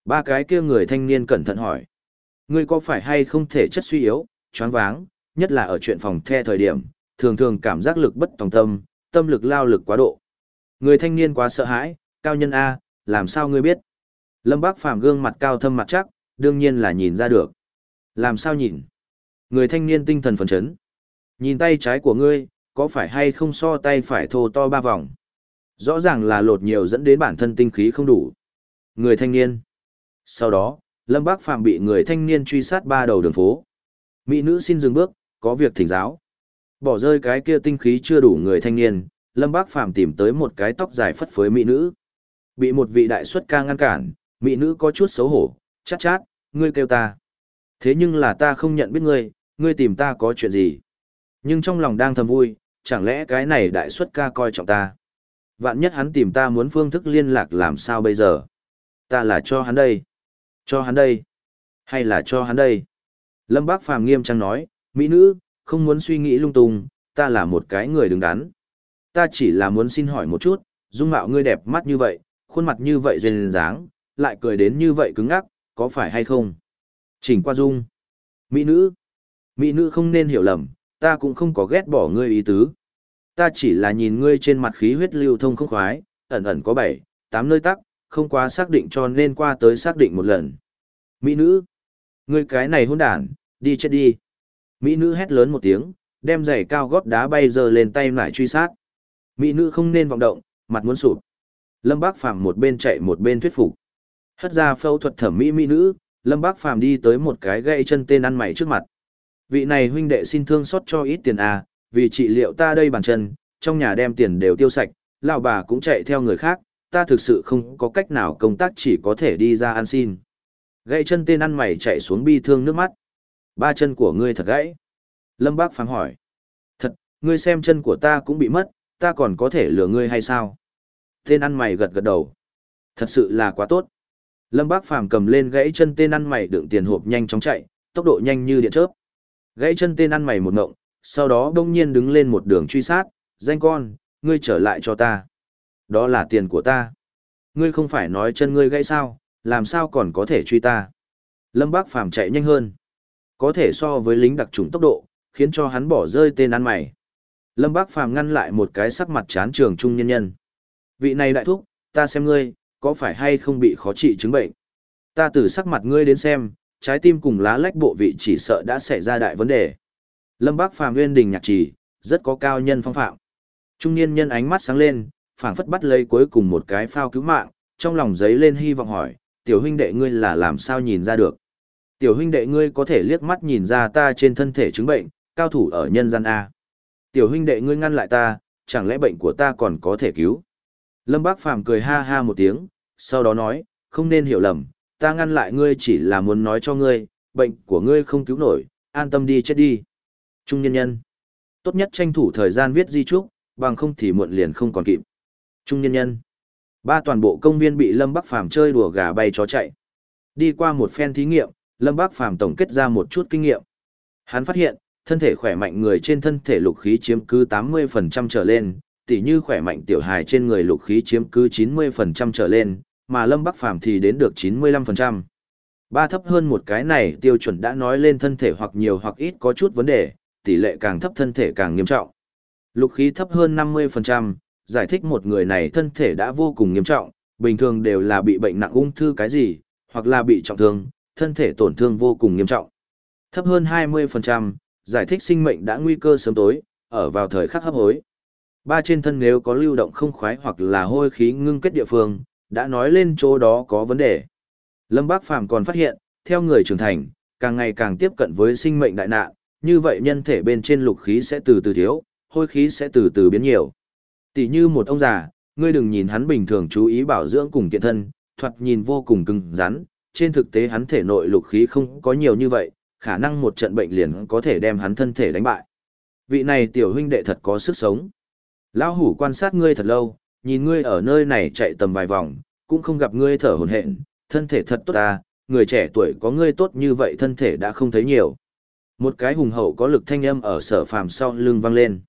Ba cái kia người thanh niên cẩn thận hỏi. Ngươi có phải hay không thể chất suy yếu, choáng váng, nhất là ở chuyện phòng the thời điểm, thường thường cảm giác lực bất tòng tâm, tâm lực lao lực quá độ. Người thanh niên quá sợ hãi, cao nhân A, làm sao ngươi biết? Lâm Bác Phàm gương mặt cao thâm mặt chắc, đương nhiên là nhìn ra được. Làm sao nhìn? Người thanh niên tinh thần phấn chấn. Nhìn tay trái của ngươi, có phải hay không so tay phải thô to ba vòng? Rõ ràng là lột nhiều dẫn đến bản thân tinh khí không đủ. Người thanh niên. Sau đó, Lâm Bác Phàm bị người thanh niên truy sát ba đầu đường phố. Mỹ nữ xin dừng bước, có việc thỉnh giáo. Bỏ rơi cái kia tinh khí chưa đủ người thanh niên, Lâm Bác Phàm tìm tới một cái tóc dài phất phới mỹ nữ. Bị một vị đại xuất ca ngăn cản, mỹ nữ có chút xấu hổ, chát chát, ngươi kêu ta. Thế nhưng là ta không nhận biết ngươi, ngươi tìm ta có chuyện gì. Nhưng trong lòng đang thầm vui, chẳng lẽ cái này đại xuất ca coi trọng ta. Vạn nhất hắn tìm ta muốn phương thức liên lạc làm sao bây giờ. Ta là cho hắn đây. Cho hắn đây. Hay là cho hắn đây. Lâm Bác Phàm nghiêm trang nói, mỹ nữ, không muốn suy nghĩ lung tung, ta là một cái người đứng đắn. Ta chỉ là muốn xin hỏi một chút, dung mạo ngươi đẹp mắt như vậy, khuôn mặt như vậy duyên dáng, lại cười đến như vậy cứng ngắc, có phải hay không? Chỉnh qua dung. Mỹ nữ. Mỹ nữ không nên hiểu lầm, ta cũng không có ghét bỏ ngươi ý tứ. Ta chỉ là nhìn ngươi trên mặt khí huyết lưu thông không khoái, ẩn ẩn có bảy, tám nơi tắc, không quá xác định cho nên qua tới xác định một lần. Mỹ nữ. Ngươi cái này hôn đản, đi chết đi. Mỹ nữ hét lớn một tiếng, đem giày cao gót đá bay giờ lên tay lại truy sát. Mỹ nữ không nên vọng động, mặt muốn sụp. Lâm Bác Phàm một bên chạy một bên thuyết phục. Hất ra phẫu thuật thẩm mỹ mỹ nữ, Lâm Bác Phàm đi tới một cái gậy chân tên ăn mày trước mặt. Vị này huynh đệ xin thương xót cho ít tiền à, vì trị liệu ta đây bàn chân, trong nhà đem tiền đều tiêu sạch, lão bà cũng chạy theo người khác, ta thực sự không có cách nào công tác chỉ có thể đi ra ăn xin. Gãy chân tên ăn mày chạy xuống bi thương nước mắt. Ba chân của ngươi thật gãy. Lâm Bác Phàm hỏi. Thật, ngươi xem chân của ta cũng bị mất, ta còn có thể lừa ngươi hay sao? Tên ăn mày gật gật đầu. Thật sự là quá tốt. Lâm Bác Phàm cầm lên gãy chân tên ăn mày đựng tiền hộp nhanh chóng chạy, tốc độ nhanh như điện chớp. Gãy chân tên ăn mày một ngộng, sau đó đông nhiên đứng lên một đường truy sát, danh con, ngươi trở lại cho ta. Đó là tiền của ta. Ngươi không phải nói chân ngươi gãy sao, làm sao còn có thể truy ta. Lâm Bác Phàm chạy nhanh hơn. Có thể so với lính đặc trùng tốc độ, khiến cho hắn bỏ rơi tên ăn mày. Lâm Bác Phàm ngăn lại một cái sắc mặt chán trường trung nhân nhân. Vị này đại thúc, ta xem ngươi, có phải hay không bị khó trị chứng bệnh? Ta từ sắc mặt ngươi đến xem, trái tim cùng lá lách bộ vị chỉ sợ đã xảy ra đại vấn đề. Lâm Bác Phàm Nguyên Đình nhạc trì, rất có cao nhân phong phạm. Trung niên nhân ánh mắt sáng lên, phảng phất bắt lấy cuối cùng một cái phao cứu mạng, trong lòng giấy lên hy vọng hỏi, tiểu huynh đệ ngươi là làm sao nhìn ra được? Tiểu huynh đệ ngươi có thể liếc mắt nhìn ra ta trên thân thể chứng bệnh, cao thủ ở nhân gian A. Tiểu huynh đệ ngươi ngăn lại ta, chẳng lẽ bệnh của ta còn có thể cứu? Lâm Bác Phàm cười ha ha một tiếng, sau đó nói, không nên hiểu lầm, ta ngăn lại ngươi chỉ là muốn nói cho ngươi, bệnh của ngươi không cứu nổi, an tâm đi chết đi. Trung nhân nhân. Tốt nhất tranh thủ thời gian viết di trúc, bằng không thì muộn liền không còn kịp. Trung nhân nhân. Ba toàn bộ công viên bị Lâm Bắc Phàm chơi đùa gà bay chó chạy. Đi qua một phen thí nghiệm, Lâm Bắc Phàm tổng kết ra một chút kinh nghiệm. Hắn phát hiện, thân thể khỏe mạnh người trên thân thể lục khí chiếm cứ 80% trở lên, tỉ như khỏe mạnh tiểu hài trên người lục khí chiếm cứ 90% trở lên, mà Lâm Bắc Phàm thì đến được 95%. Ba thấp hơn một cái này tiêu chuẩn đã nói lên thân thể hoặc nhiều hoặc ít có chút vấn đề, tỷ lệ càng thấp thân thể càng nghiêm trọng. Lục khí thấp hơn 50%, giải thích một người này thân thể đã vô cùng nghiêm trọng, bình thường đều là bị bệnh nặng ung thư cái gì, hoặc là bị trọng thương, thân thể tổn thương vô cùng nghiêm trọng. Thấp hơn 20%, giải thích sinh mệnh đã nguy cơ sớm tối, ở vào thời khắc hấp hối. Ba trên thân nếu có lưu động không khoái hoặc là hôi khí ngưng kết địa phương, đã nói lên chỗ đó có vấn đề. Lâm Bác Phàm còn phát hiện, theo người trưởng thành, càng ngày càng tiếp cận với sinh mệnh đại nạn, như vậy nhân thể bên trên lục khí sẽ từ từ thiếu, hôi khí sẽ từ từ biến nhiều. Tỷ như một ông già, ngươi đừng nhìn hắn bình thường chú ý bảo dưỡng cùng kiện thân, thoạt nhìn vô cùng cứng rắn, trên thực tế hắn thể nội lục khí không có nhiều như vậy, khả năng một trận bệnh liền có thể đem hắn thân thể đánh bại. Vị này tiểu huynh đệ thật có sức sống. Lão hủ quan sát ngươi thật lâu, nhìn ngươi ở nơi này chạy tầm vài vòng, cũng không gặp ngươi thở hổn hển, thân thể thật tốt ta, người trẻ tuổi có ngươi tốt như vậy thân thể đã không thấy nhiều. Một cái hùng hậu có lực thanh âm ở sở phàm sau lưng vang lên.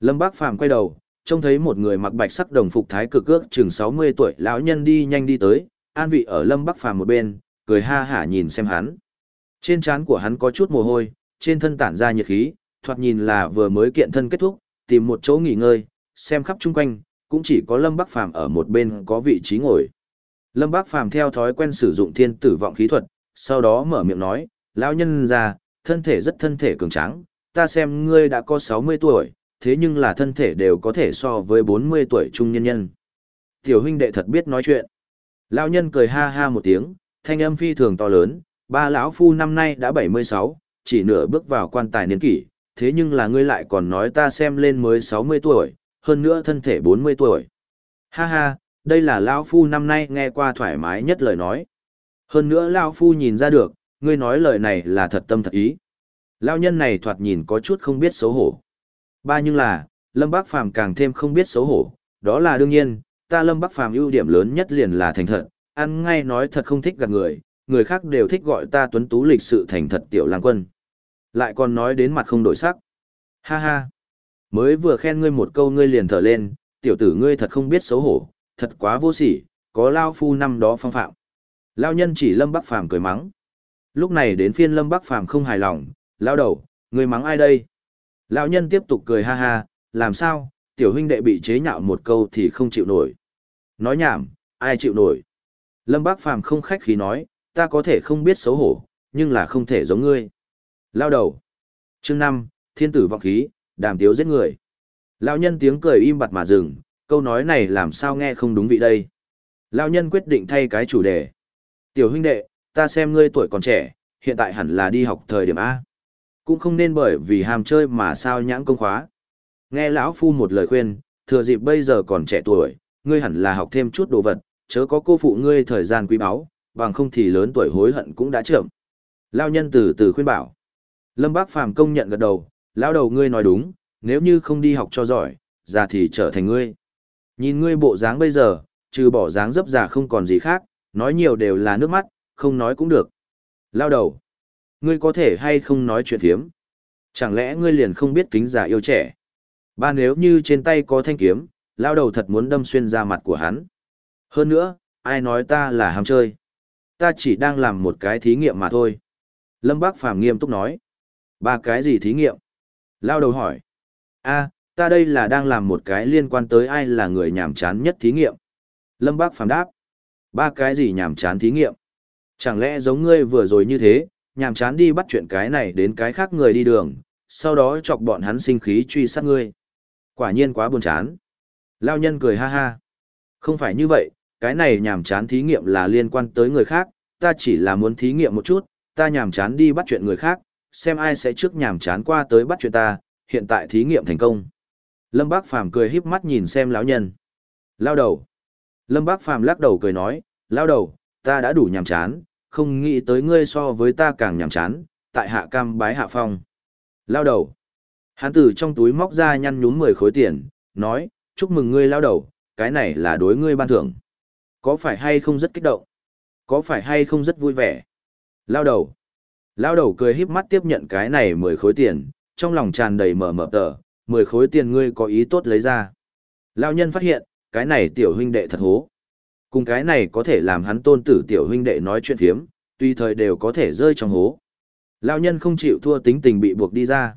Lâm Bác Phàm quay đầu, trông thấy một người mặc bạch sắc đồng phục thái cực cước chừng 60 tuổi lão nhân đi nhanh đi tới, an vị ở Lâm Bắc Phàm một bên, cười ha hả nhìn xem hắn. Trên trán của hắn có chút mồ hôi, trên thân tản ra nhiệt khí, thoạt nhìn là vừa mới kiện thân kết thúc, tìm một chỗ nghỉ ngơi, xem khắp chung quanh, cũng chỉ có Lâm Bắc Phàm ở một bên có vị trí ngồi. Lâm Bắc Phàm theo thói quen sử dụng thiên tử vọng khí thuật, sau đó mở miệng nói, lão nhân già, thân thể rất thân thể cường tráng, ta xem ngươi đã có 60 tuổi, thế nhưng là thân thể đều có thể so với 40 tuổi trung nhân nhân. Tiểu huynh đệ thật biết nói chuyện. Lão nhân cười ha ha một tiếng, thanh âm phi thường to lớn, ba lão phu năm nay đã 76, chỉ nửa bước vào quan tài niên kỷ, thế nhưng là ngươi lại còn nói ta xem lên mới 60 tuổi, hơn nữa thân thể 40 tuổi. Ha ha, đây là lão phu năm nay nghe qua thoải mái nhất lời nói. Hơn nữa lão phu nhìn ra được, ngươi nói lời này là thật tâm thật ý. Lão nhân này thoạt nhìn có chút không biết xấu hổ. Ba nhưng là, Lâm Bác Phàm càng thêm không biết xấu hổ, đó là đương nhiên, ta Lâm Bác Phàm ưu điểm lớn nhất liền là thành thật, ăn ngay nói thật không thích gạt người, người khác đều thích gọi ta tuấn tú lịch sự thành thật tiểu lang quân. Lại còn nói đến mặt không đổi sắc. Ha ha. Mới vừa khen ngươi một câu ngươi liền thở lên, tiểu tử ngươi thật không biết xấu hổ, thật quá vô sỉ, có lao phu năm đó phong phạm. Lao nhân chỉ Lâm Bắc Phàm cười mắng. Lúc này đến phiên Lâm Bắc Phàm không hài lòng, lao đầu, ngươi mắng ai đây? Lão nhân tiếp tục cười ha ha, làm sao, tiểu huynh đệ bị chế nhạo một câu thì không chịu nổi. Nói nhảm, ai chịu nổi? Lâm Bác Phàm không khách khí nói, ta có thể không biết xấu hổ, nhưng là không thể giống ngươi. Lao đầu. Chương năm, thiên tử vọng khí, đàm tiếu giết người. Lão nhân tiếng cười im bặt mà dừng, câu nói này làm sao nghe không đúng vị đây. Lão nhân quyết định thay cái chủ đề. Tiểu huynh đệ, ta xem ngươi tuổi còn trẻ, hiện tại hẳn là đi học thời điểm A. Cũng không nên bởi vì ham chơi mà sao nhãng công khóa. Nghe lão phu một lời khuyên, thừa dịp bây giờ còn trẻ tuổi, ngươi hẳn là học thêm chút đồ vật, chớ có cô phụ ngươi thời gian quý báu, bằng không thì lớn tuổi hối hận cũng đã chậm. Lão nhân từ từ khuyên bảo. Lâm Bác Phàm công nhận gật đầu, lão đầu ngươi nói đúng, nếu như không đi học cho giỏi, già thì trở thành ngươi. Nhìn ngươi bộ dáng bây giờ, trừ bỏ dáng dấp già không còn gì khác, nói nhiều đều là nước mắt, không nói cũng được. Lao đầu. Ngươi có thể hay không nói chuyện thiếm? Chẳng lẽ ngươi liền không biết kính già yêu trẻ? Ba nếu như trên tay có thanh kiếm, lao đầu thật muốn đâm xuyên ra mặt của hắn. Hơn nữa, ai nói ta là ham chơi? Ta chỉ đang làm một cái thí nghiệm mà thôi. Lâm Bác Phàm nghiêm túc nói. Ba cái gì thí nghiệm? Lao đầu hỏi. a ta đây là đang làm một cái liên quan tới ai là người nhàm chán nhất thí nghiệm. Lâm Bác Phàm đáp. Ba cái gì nhàm chán thí nghiệm? Chẳng lẽ giống ngươi vừa rồi như thế, nhàm chán đi bắt chuyện cái này đến cái khác người đi đường, sau đó chọc bọn hắn sinh khí truy sát ngươi. Quả nhiên quá buồn chán. Lao nhân cười ha ha. Không phải như vậy, cái này nhàm chán thí nghiệm là liên quan tới người khác, ta chỉ là muốn thí nghiệm một chút, ta nhàm chán đi bắt chuyện người khác, xem ai sẽ trước nhàm chán qua tới bắt chuyện ta, hiện tại thí nghiệm thành công. Lâm Bác Phàm cười híp mắt nhìn xem lão nhân. Lao đầu. Lâm Bác Phàm lắc đầu cười nói, lao đầu, ta đã đủ nhàm chán, không nghĩ tới ngươi so với ta càng nhàm chán, tại hạ cam bái hạ phong. Lao đầu. Hán tử trong túi móc ra nhăn nhúm 10 khối tiền, nói, chúc mừng ngươi lao đầu, cái này là đối ngươi ban thưởng. Có phải hay không rất kích động? Có phải hay không rất vui vẻ? Lao đầu. Lao đầu cười híp mắt tiếp nhận cái này 10 khối tiền, trong lòng tràn đầy mở mở tờ, 10 khối tiền ngươi có ý tốt lấy ra. Lao nhân phát hiện, cái này tiểu huynh đệ thật hố. Cùng cái này có thể làm hắn tôn tử tiểu huynh đệ nói chuyện thiếm, tùy thời đều có thể rơi trong hố. Lao nhân không chịu thua tính tình bị buộc đi ra.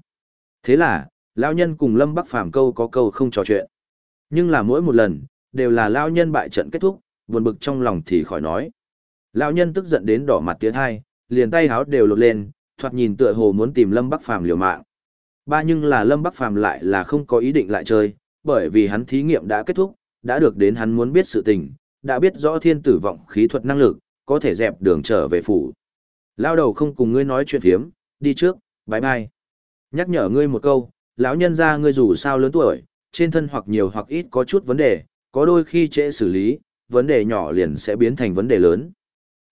Thế là, Lao nhân cùng Lâm Bắc Phàm câu có câu không trò chuyện. Nhưng là mỗi một lần, đều là Lao nhân bại trận kết thúc, buồn bực trong lòng thì khỏi nói. Lão nhân tức giận đến đỏ mặt tía hai, liền tay háo đều lột lên, thoạt nhìn tựa hồ muốn tìm Lâm Bắc Phàm liều mạng. Ba nhưng là Lâm Bắc Phàm lại là không có ý định lại chơi, bởi vì hắn thí nghiệm đã kết thúc, đã được đến hắn muốn biết sự tình, đã biết rõ thiên tử vọng khí thuật năng lực, có thể dẹp đường trở về phủ. Lao đầu không cùng ngươi nói chuyện phiếm, đi trước, bye bye. Nhắc nhở ngươi một câu, lão nhân ra ngươi dù sao lớn tuổi, trên thân hoặc nhiều hoặc ít có chút vấn đề, có đôi khi trễ xử lý, vấn đề nhỏ liền sẽ biến thành vấn đề lớn.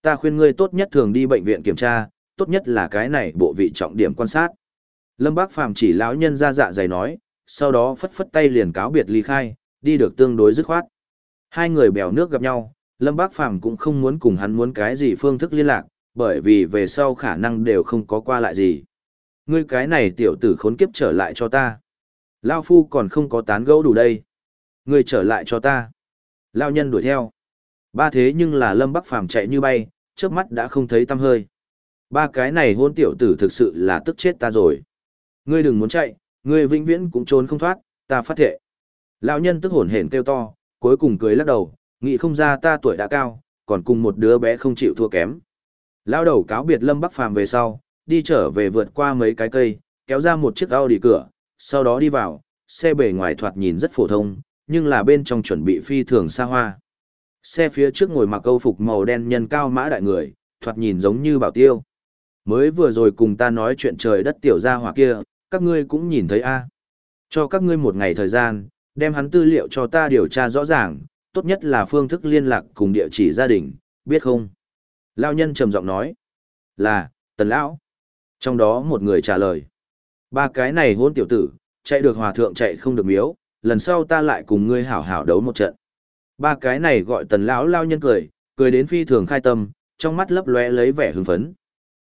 Ta khuyên ngươi tốt nhất thường đi bệnh viện kiểm tra, tốt nhất là cái này bộ vị trọng điểm quan sát. Lâm Bác Phàm chỉ lão nhân ra dạ dày nói, sau đó phất phất tay liền cáo biệt ly khai, đi được tương đối dứt khoát. Hai người bèo nước gặp nhau, Lâm Bác Phàm cũng không muốn cùng hắn muốn cái gì phương thức liên lạc, bởi vì về sau khả năng đều không có qua lại gì. Ngươi cái này tiểu tử khốn kiếp trở lại cho ta. Lao Phu còn không có tán gẫu đủ đây. Ngươi trở lại cho ta. Lao nhân đuổi theo. Ba thế nhưng là Lâm Bắc Phàm chạy như bay, trước mắt đã không thấy tăm hơi. Ba cái này hôn tiểu tử thực sự là tức chết ta rồi. Ngươi đừng muốn chạy, ngươi vĩnh viễn cũng trốn không thoát, ta phát thệ. Lão nhân tức hổn hển kêu to, cuối cùng cười lắc đầu, nghĩ không ra ta tuổi đã cao, còn cùng một đứa bé không chịu thua kém. Lão đầu cáo biệt Lâm Bắc Phàm về sau, đi trở về vượt qua mấy cái cây, kéo ra một chiếc Audi cửa, sau đó đi vào, xe bề ngoài thoạt nhìn rất phổ thông, nhưng là bên trong chuẩn bị phi thường xa hoa. Xe phía trước ngồi mặc câu phục màu đen nhân cao mã đại người, thoạt nhìn giống như bảo tiêu. Mới vừa rồi cùng ta nói chuyện trời đất tiểu gia hỏa kia, các ngươi cũng nhìn thấy a. Cho các ngươi một ngày thời gian, đem hắn tư liệu cho ta điều tra rõ ràng, tốt nhất là phương thức liên lạc cùng địa chỉ gia đình, biết không? Lao nhân trầm giọng nói. Là, tần lão. Trong đó một người trả lời. Ba cái này hôn tiểu tử, chạy được hòa thượng chạy không được miếu, lần sau ta lại cùng ngươi hảo hảo đấu một trận. Ba cái này gọi tần lão lao nhân cười, cười đến phi thường khai tâm, trong mắt lấp lóe lấy vẻ hưng phấn.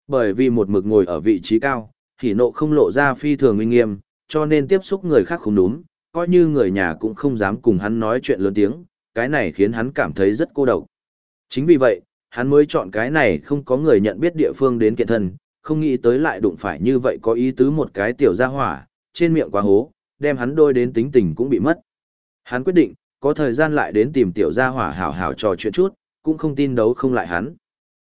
Bởi vì một mực ngồi ở vị trí cao, thì nộ không lộ ra phi thường uy nghiêm, cho nên tiếp xúc người khác không đúng, coi như người nhà cũng không dám cùng hắn nói chuyện lớn tiếng, cái này khiến hắn cảm thấy rất cô độc. Chính vì vậy, hắn mới chọn cái này không có người nhận biết địa phương đến kiện thân, không nghĩ tới lại đụng phải như vậy có ý tứ một cái tiểu gia hỏa, trên miệng quá hố, đem hắn đôi đến tính tình cũng bị mất. Hắn quyết định, có thời gian lại đến tìm tiểu gia hỏa hảo hảo trò chuyện chút, cũng không tin đấu không lại hắn.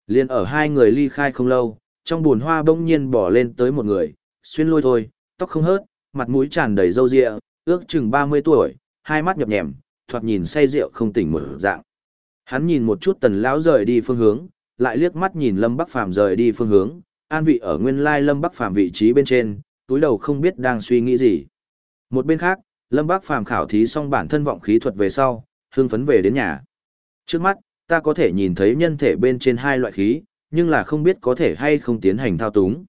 Liên ở hai người ly khai không lâu, trong buồn hoa bỗng nhiên bỏ lên tới một người, xuyên lôi thôi, tóc không hớt, mặt mũi tràn đầy râu ria, ước chừng 30 tuổi, hai mắt nhập nhèm, thoạt nhìn say rượu không tỉnh một dạng. Hắn nhìn một chút tần lão rời đi phương hướng, lại liếc mắt nhìn Lâm Bắc Phàm rời đi phương hướng, an vị ở nguyên lai Lâm Bắc Phàm vị trí bên trên, túi đầu không biết đang suy nghĩ gì. Một bên khác, Lâm Bác Phàm khảo thí xong bản thân vọng khí thuật về sau, hưng phấn về đến nhà. Trước mắt, ta có thể nhìn thấy nhân thể bên trên hai loại khí, nhưng là không biết có thể hay không tiến hành thao túng.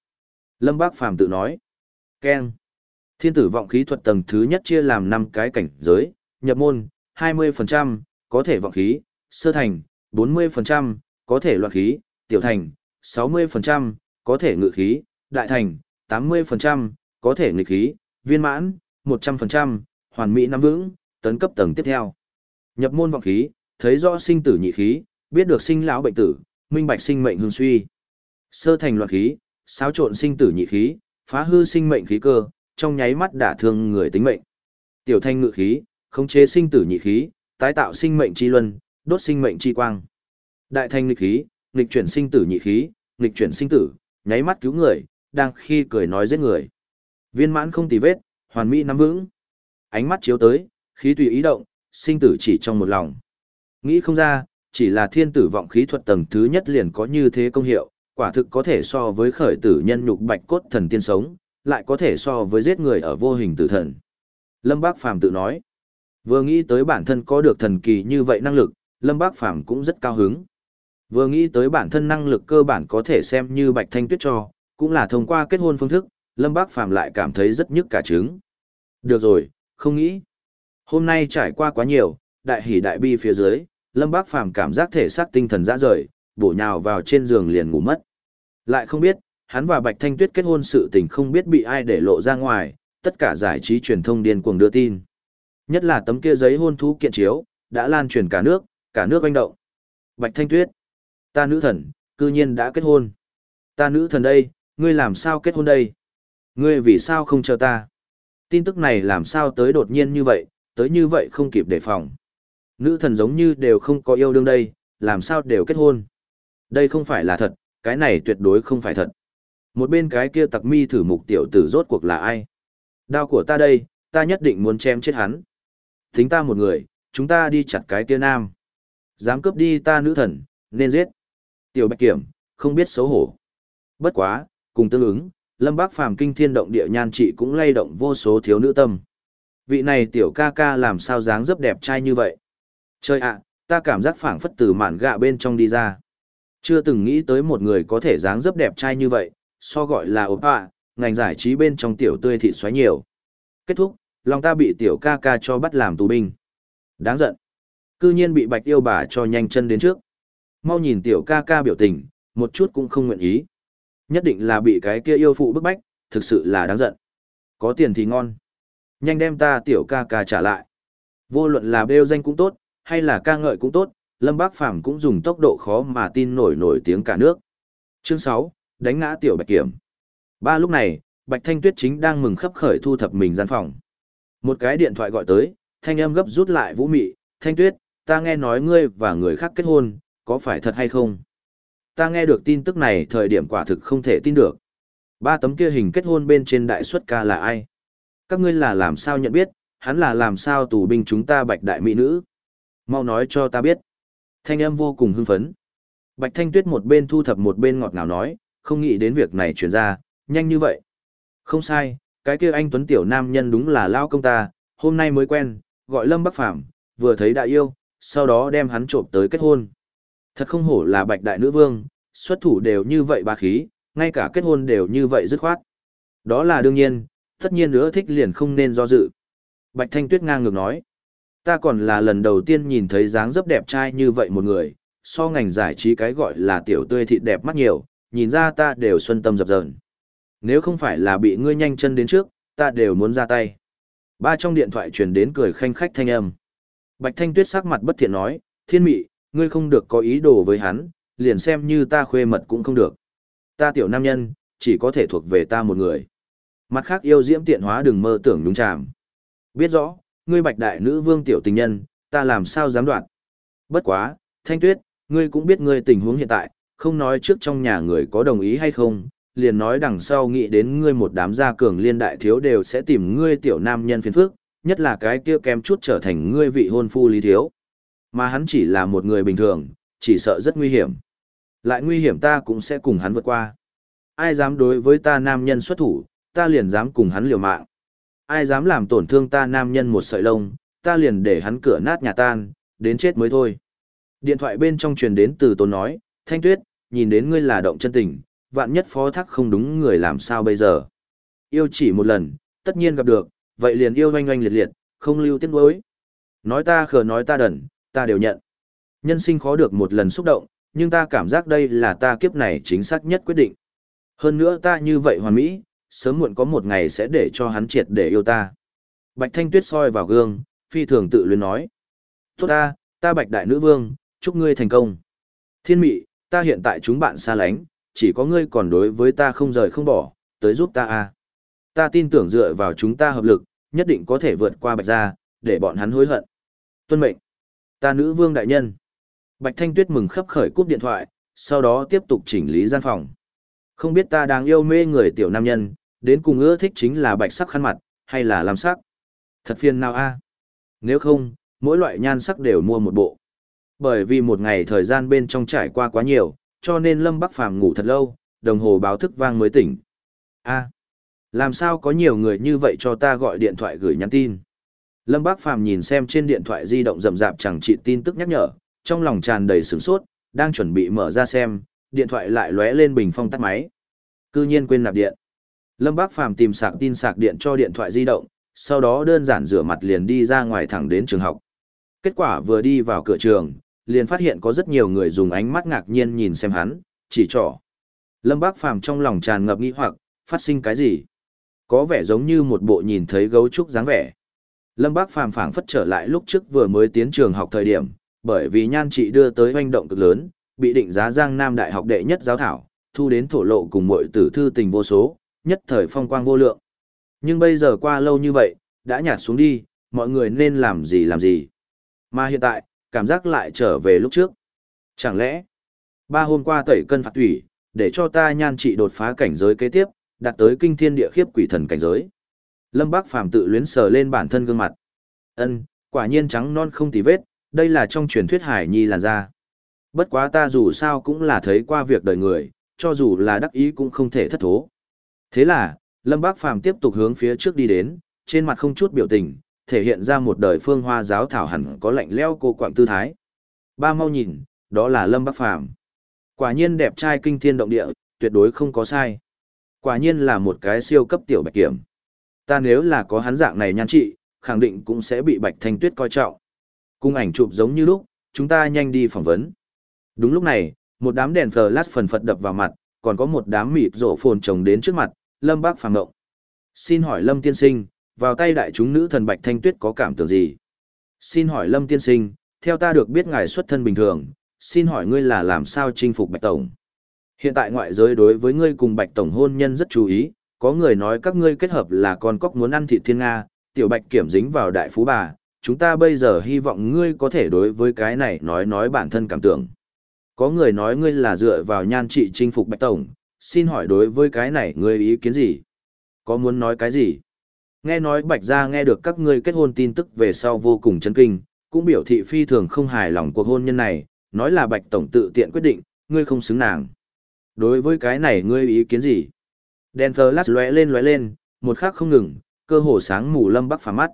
Lâm Bác Phàm tự nói. Ken. Thiên tử vọng khí thuật tầng thứ nhất chia làm 5 cái cảnh giới, nhập môn, 20%, có thể vọng khí, sơ thành, 40%, có thể loạn khí, tiểu thành, 60%, có thể ngự khí, đại thành, 80%, có thể nghịch khí, viên mãn, 100%, hoàn mỹ nắm vững, tấn cấp tầng tiếp theo. Nhập môn vọng khí, thấy rõ sinh tử nhị khí, biết được sinh lão bệnh tử, minh bạch sinh mệnh hương suy. Sơ thành loạn khí, xáo trộn sinh tử nhị khí, phá hư sinh mệnh khí cơ, trong nháy mắt đả thương người tính mệnh. Tiểu thanh ngự khí, khống chế sinh tử nhị khí, tái tạo sinh mệnh chi luân, đốt sinh mệnh chi quang. Đại thanh nghịch khí, nghịch chuyển sinh tử nhị khí, nghịch chuyển sinh tử, nháy mắt cứu người, đang khi cười nói giết người. Viên mãn không tì vết, hoàn mỹ nắm vững. Ánh mắt chiếu tới, khí tùy ý động, sinh tử chỉ trong một lòng. Nghĩ không ra, chỉ là thiên tử vọng khí thuật tầng thứ nhất liền có như thế công hiệu, quả thực có thể so với khởi tử nhân nhục bạch cốt thần tiên sống, lại có thể so với giết người ở vô hình tử thần. Lâm Bác Phàm tự nói, vừa nghĩ tới bản thân có được thần kỳ như vậy năng lực, Lâm Bác Phàm cũng rất cao hứng. Vừa nghĩ tới bản thân năng lực cơ bản có thể xem như Bạch Thanh Tuyết cho, cũng là thông qua kết hôn phương thức, Lâm Bác Phàm lại cảm thấy rất nhức cả trứng. Được rồi, không nghĩ. Hôm nay trải qua quá nhiều, đại hỉ đại bi phía dưới, Lâm Bác Phàm cảm giác thể xác tinh thần dã rời, bổ nhào vào trên giường liền ngủ mất. Lại không biết, hắn và Bạch Thanh Tuyết kết hôn sự tình không biết bị ai để lộ ra ngoài, tất cả giải trí truyền thông điên cuồng đưa tin. Nhất là tấm kia giấy hôn thú kiện chiếu, đã lan truyền cả nước, cả nước oanh động. Bạch Thanh Tuyết, ta nữ thần, cư nhiên đã kết hôn. Ta nữ thần đây, ngươi làm sao kết hôn đây? Ngươi vì sao không chờ ta? Tin tức này làm sao tới đột nhiên như vậy, tới như vậy không kịp đề phòng. Nữ thần giống như đều không có yêu đương đây, làm sao đều kết hôn. Đây không phải là thật, cái này tuyệt đối không phải thật. Một bên cái kia tặc mi thử mục tiểu tử rốt cuộc là ai? Đao của ta đây, ta nhất định muốn chém chết hắn. Thính ta một người, chúng ta đi chặt cái kia nam. Dám cướp đi ta nữ thần, nên giết. Tiểu bạch kiểm, không biết xấu hổ. Bất quá, cùng tương ứng, lâm bác phàm kinh thiên động địa nhan trị cũng lay động vô số thiếu nữ tâm. Vị này tiểu ca ca làm sao dáng dấp đẹp trai như vậy? Chơi ạ, ta cảm giác phảng phất từ mạn gạ bên trong đi ra. Chưa từng nghĩ tới một người có thể dáng dấp đẹp trai như vậy, so gọi là ốp ạ, ngành giải trí bên trong tiểu tươi thị xoáy nhiều. Kết thúc, lòng ta bị tiểu ca ca cho bắt làm tù binh. Đáng giận. Cư nhiên bị bạch yêu bà cho nhanh chân đến trước. Mau nhìn tiểu ca ca biểu tình, một chút cũng không nguyện ý. Nhất định là bị cái kia yêu phụ bức bách, thực sự là đáng giận. Có tiền thì ngon. Nhanh đem ta tiểu ca ca trả lại. Vô luận là bêu danh cũng tốt, hay là ca ngợi cũng tốt, Lâm Bác Phàm cũng dùng tốc độ khó mà tin nổi nổi tiếng cả nước. Chương 6, đánh ngã tiểu Bạch Kiểm. Ba lúc này, Bạch Thanh Tuyết chính đang mừng khắp khởi thu thập mình gian phòng. Một cái điện thoại gọi tới, thanh âm gấp rút lại vũ mị, Thanh Tuyết, ta nghe nói ngươi và người khác kết hôn, có phải thật hay không? Ta nghe được tin tức này thời điểm quả thực không thể tin được. Ba tấm kia hình kết hôn bên trên đại xuất ca là ai? Các ngươi là làm sao nhận biết, hắn là làm sao tù binh chúng ta bạch đại mỹ nữ? Mau nói cho ta biết. Thanh âm vô cùng hưng phấn. Bạch Thanh Tuyết một bên thu thập một bên ngọt ngào nói, không nghĩ đến việc này chuyển ra, nhanh như vậy. Không sai, cái kia anh Tuấn Tiểu Nam nhân đúng là lao công ta, hôm nay mới quen, gọi Lâm Bắc Phàm vừa thấy đại yêu, sau đó đem hắn trộm tới kết hôn. Thật không hổ là bạch đại nữ vương, xuất thủ đều như vậy ba khí, ngay cả kết hôn đều như vậy dứt khoát. Đó là đương nhiên, tất nhiên nữa thích liền không nên do dự. Bạch Thanh Tuyết ngang ngược nói, ta còn là lần đầu tiên nhìn thấy dáng dấp đẹp trai như vậy một người, so ngành giải trí cái gọi là tiểu tươi thịt đẹp mắt nhiều, nhìn ra ta đều xuân tâm dập dờn. Nếu không phải là bị ngươi nhanh chân đến trước, ta đều muốn ra tay. Ba trong điện thoại truyền đến cười khanh khách thanh âm. Bạch Thanh Tuyết sắc mặt bất thiện nói, thiên mị, ngươi không được có ý đồ với hắn, liền xem như ta khuê mật cũng không được. Ta tiểu nam nhân, chỉ có thể thuộc về ta một người. Mặt khác yêu diễm tiện hóa đừng mơ tưởng nhúng chàm. Biết rõ, ngươi bạch đại nữ vương tiểu tình nhân, ta làm sao dám đoạn. Bất quá, Thanh Tuyết, ngươi cũng biết ngươi tình huống hiện tại, không nói trước trong nhà người có đồng ý hay không, liền nói đằng sau nghĩ đến ngươi một đám gia cường liên đại thiếu đều sẽ tìm ngươi tiểu nam nhân phiền phức, nhất là cái kia kém chút trở thành ngươi vị hôn phu lý thiếu. Mà hắn chỉ là một người bình thường, chỉ sợ rất nguy hiểm. Lại nguy hiểm ta cũng sẽ cùng hắn vượt qua. Ai dám đối với ta nam nhân xuất thủ, ta liền dám cùng hắn liều mạng. Ai dám làm tổn thương ta nam nhân một sợi lông, ta liền để hắn cửa nát nhà tan, đến chết mới thôi. Điện thoại bên trong truyền đến từ tôn nói, Thanh Tuyết, nhìn đến ngươi là động chân tình, vạn nhất phó thác không đúng người làm sao bây giờ. Yêu chỉ một lần, tất nhiên gặp được, vậy liền yêu oanh oanh liệt liệt, không lưu tiếc nuối. Nói ta khờ nói ta đần, ta đều nhận. Nhân sinh khó được một lần xúc động, nhưng ta cảm giác đây là ta kiếp này chính xác nhất quyết định. Hơn nữa ta như vậy hoàn mỹ, sớm muộn có một ngày sẽ để cho hắn triệt để yêu ta. Bạch Thanh Tuyết soi vào gương, phi thường tự luyến nói. Tốt ta, ta Bạch Đại Nữ Vương, chúc ngươi thành công. Thiên mị, ta hiện tại chúng bạn xa lánh, chỉ có ngươi còn đối với ta không rời không bỏ, tới giúp ta a. Ta tin tưởng dựa vào chúng ta hợp lực, nhất định có thể vượt qua Bạch gia, để bọn hắn hối hận. Tuân mệnh. Ta nữ vương đại nhân. Bạch Thanh Tuyết mừng khấp khởi cúp điện thoại, sau đó tiếp tục chỉnh lý gian phòng. Không biết ta đang yêu mê người tiểu nam nhân, đến cùng ưa thích chính là bạch sắc khăn mặt, hay là làm sắc. Thật phiền nào a? Nếu không, mỗi loại nhan sắc đều mua một bộ. Bởi vì một ngày thời gian bên trong trải qua quá nhiều, cho nên Lâm Bắc Phàm ngủ thật lâu, đồng hồ báo thức vang mới tỉnh. A, làm sao có nhiều người như vậy cho ta gọi điện thoại gửi nhắn tin? Lâm Bác Phàm nhìn xem trên điện thoại di động rầm rạp chẳng trị tin tức nhắc nhở, trong lòng tràn đầy sửng sốt, đang chuẩn bị mở ra xem, điện thoại lại lóe lên bình phong tắt máy. Cư nhiên quên nạp điện. Lâm Bác Phàm tìm sạc tin sạc điện cho điện thoại di động, sau đó đơn giản rửa mặt liền đi ra ngoài thẳng đến trường học. Kết quả vừa đi vào cửa trường, liền phát hiện có rất nhiều người dùng ánh mắt ngạc nhiên nhìn xem hắn, chỉ trỏ. Lâm Bác Phàm trong lòng tràn ngập nghi hoặc, phát sinh cái gì? Có vẻ giống như một bộ nhìn thấy gấu trúc dáng vẻ. Lâm Bác Phàm phảng phất trở lại lúc trước vừa mới tiến trường học thời điểm, bởi vì nhan trị đưa tới hoành động cực lớn, bị định giá Giang Nam Đại học đệ nhất giáo thảo, thu đến thổ lộ cùng mọi tử thư tình vô số, nhất thời phong quang vô lượng. Nhưng bây giờ qua lâu như vậy, đã nhạt xuống đi, mọi người nên làm gì làm gì. Mà hiện tại, cảm giác lại trở về lúc trước. Chẳng lẽ, ba hôm qua tẩy cân phạt thủy, để cho ta nhan trị đột phá cảnh giới kế tiếp, đạt tới kinh thiên địa khiếp quỷ thần cảnh giới. Lâm Bác Phàm tự luyến sờ lên bản thân gương mặt. Ân, quả nhiên trắng non không tì vết, đây là trong truyền thuyết hải nhi làn da. Bất quá ta dù sao cũng là thấy qua việc đời người, cho dù là đắc ý cũng không thể thất thố. Thế là, Lâm Bác Phàm tiếp tục hướng phía trước đi đến, trên mặt không chút biểu tình, thể hiện ra một đời phương hoa giáo thảo hẳn có lạnh leo cô quạng tư thái. Ba mau nhìn, đó là Lâm Bác Phàm Quả nhiên đẹp trai kinh thiên động địa, tuyệt đối không có sai. Quả nhiên là một cái siêu cấp tiểu bạch kiểm ta nếu là có hắn dạng này nhan trị, khẳng định cũng sẽ bị Bạch Thanh Tuyết coi trọng. Cung ảnh chụp giống như lúc, chúng ta nhanh đi phỏng vấn. Đúng lúc này, một đám đèn flash phần phật đập vào mặt, còn có một đám mịt rổ phồn chồng đến trước mặt, Lâm Bác phàng ngộng. Xin hỏi Lâm tiên sinh, vào tay đại chúng nữ thần Bạch Thanh Tuyết có cảm tưởng gì? Xin hỏi Lâm tiên sinh, theo ta được biết ngài xuất thân bình thường, xin hỏi ngươi là làm sao chinh phục Bạch Tổng? Hiện tại ngoại giới đối với ngươi cùng Bạch Tổng hôn nhân rất chú ý, có người nói các ngươi kết hợp là con cóc muốn ăn thịt thiên Nga, tiểu bạch kiểm dính vào đại phú bà, chúng ta bây giờ hy vọng ngươi có thể đối với cái này nói nói bản thân cảm tưởng. Có người nói ngươi là dựa vào nhan trị chinh phục bạch tổng, xin hỏi đối với cái này ngươi ý kiến gì? Có muốn nói cái gì? Nghe nói bạch gia nghe được các ngươi kết hôn tin tức về sau vô cùng chấn kinh, cũng biểu thị phi thường không hài lòng cuộc hôn nhân này, nói là bạch tổng tự tiện quyết định, ngươi không xứng nàng. Đối với cái này ngươi ý kiến gì? Đèn flash lóe lên lóe lên, một khắc không ngừng, cơ hồ sáng mù Lâm Bắc Phàm mắt.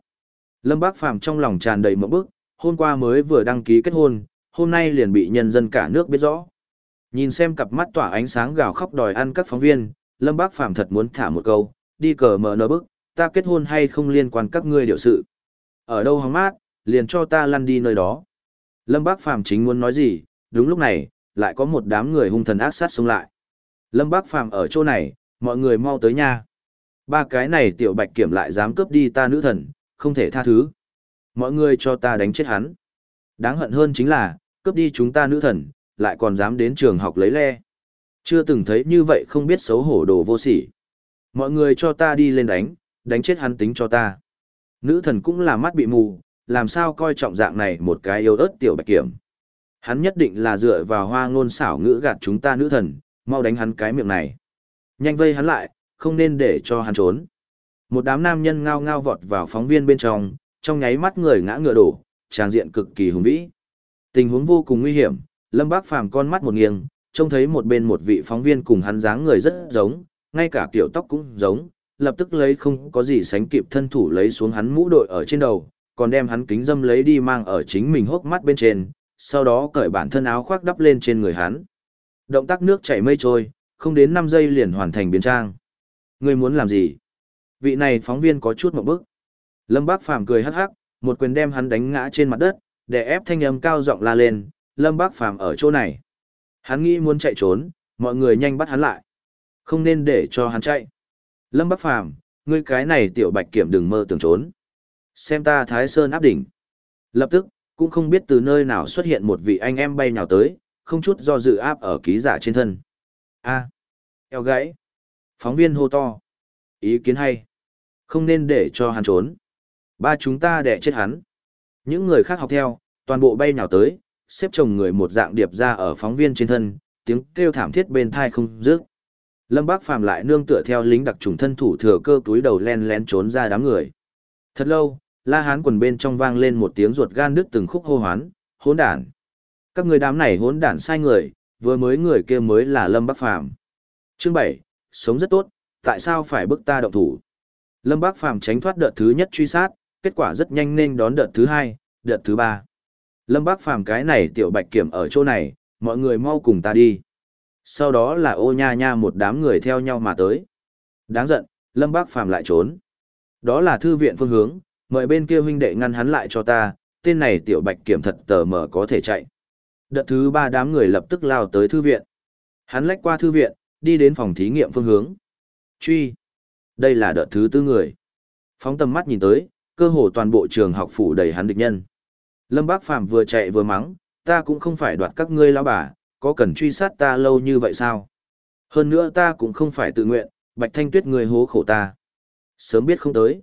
Lâm Bắc Phàm trong lòng tràn đầy một bức, hôm qua mới vừa đăng ký kết hôn, hôm nay liền bị nhân dân cả nước biết rõ. Nhìn xem cặp mắt tỏa ánh sáng gào khóc đòi ăn các phóng viên, Lâm Bắc Phàm thật muốn thả một câu, đi cờ mở nở bức, ta kết hôn hay không liên quan các ngươi điều sự. Ở đâu hóng mát, liền cho ta lăn đi nơi đó. Lâm Bác Phàm chính muốn nói gì, đúng lúc này, lại có một đám người hung thần ác sát xông lại. Lâm Bác Phàm ở chỗ này, Mọi người mau tới nha. Ba cái này tiểu bạch kiểm lại dám cướp đi ta nữ thần, không thể tha thứ. Mọi người cho ta đánh chết hắn. Đáng hận hơn chính là, cướp đi chúng ta nữ thần, lại còn dám đến trường học lấy le. Chưa từng thấy như vậy không biết xấu hổ đồ vô sỉ. Mọi người cho ta đi lên đánh, đánh chết hắn tính cho ta. Nữ thần cũng là mắt bị mù, làm sao coi trọng dạng này một cái yêu ớt tiểu bạch kiểm. Hắn nhất định là dựa vào hoa ngôn xảo ngữ gạt chúng ta nữ thần, mau đánh hắn cái miệng này. Nhanh vây hắn lại, không nên để cho hắn trốn. Một đám nam nhân ngao ngao vọt vào phóng viên bên trong, trong nháy mắt người ngã ngựa đổ, tràng diện cực kỳ hùng vĩ. Tình huống vô cùng nguy hiểm, Lâm Bác Phàm con mắt một nghiêng, trông thấy một bên một vị phóng viên cùng hắn dáng người rất giống, ngay cả kiểu tóc cũng giống, lập tức lấy không có gì sánh kịp thân thủ lấy xuống hắn mũ đội ở trên đầu, còn đem hắn kính dâm lấy đi mang ở chính mình hốc mắt bên trên, sau đó cởi bản thân áo khoác đắp lên trên người hắn. Động tác nước chảy mây trôi, không đến 5 giây liền hoàn thành biến trang. Ngươi muốn làm gì? Vị này phóng viên có chút một bức. Lâm Bác Phàm cười hắc hắc, một quyền đem hắn đánh ngã trên mặt đất, để ép thanh âm cao giọng la lên, Lâm Bác Phàm ở chỗ này. Hắn nghĩ muốn chạy trốn, mọi người nhanh bắt hắn lại. Không nên để cho hắn chạy. Lâm Bác Phàm ngươi cái này tiểu bạch kiểm đừng mơ tưởng trốn. Xem ta Thái Sơn áp đỉnh. Lập tức, cũng không biết từ nơi nào xuất hiện một vị anh em bay nhào tới, không chút do dự áp ở ký giả trên thân. A, eo gãy. Phóng viên hô to. Ý kiến hay. Không nên để cho hắn trốn. Ba chúng ta đẻ chết hắn. Những người khác học theo, toàn bộ bay nhào tới, xếp chồng người một dạng điệp ra ở phóng viên trên thân, tiếng kêu thảm thiết bên thai không dứt. Lâm Bác Phàm lại nương tựa theo lính đặc trùng thân thủ thừa cơ túi đầu len lén trốn ra đám người. Thật lâu, La Hán quần bên trong vang lên một tiếng ruột gan đứt từng khúc hô hoán, hỗn đản. Các người đám này hỗn đản sai người, vừa mới người kia mới là Lâm bắc Phàm. Chương bảy sống rất tốt, tại sao phải bức ta động thủ? Lâm bắc Phàm tránh thoát đợt thứ nhất truy sát, kết quả rất nhanh nên đón đợt thứ hai, đợt thứ ba. Lâm bắc Phàm cái này tiểu bạch kiểm ở chỗ này, mọi người mau cùng ta đi. Sau đó là ô nha nha một đám người theo nhau mà tới. Đáng giận, Lâm bắc Phàm lại trốn. Đó là thư viện phương hướng, mời bên kia huynh đệ ngăn hắn lại cho ta, tên này tiểu bạch kiểm thật tờ mở có thể chạy. Đợt thứ ba đám người lập tức lao tới thư viện. Hắn lách qua thư viện, đi đến phòng thí nghiệm phương hướng. Truy. Đây là đợt thứ tư người. Phóng tầm mắt nhìn tới, cơ hồ toàn bộ trường học phủ đầy hắn địch nhân. Lâm Bác Phàm vừa chạy vừa mắng, ta cũng không phải đoạt các ngươi lão bà, có cần truy sát ta lâu như vậy sao? Hơn nữa ta cũng không phải tự nguyện, Bạch Thanh Tuyết người hố khổ ta. Sớm biết không tới.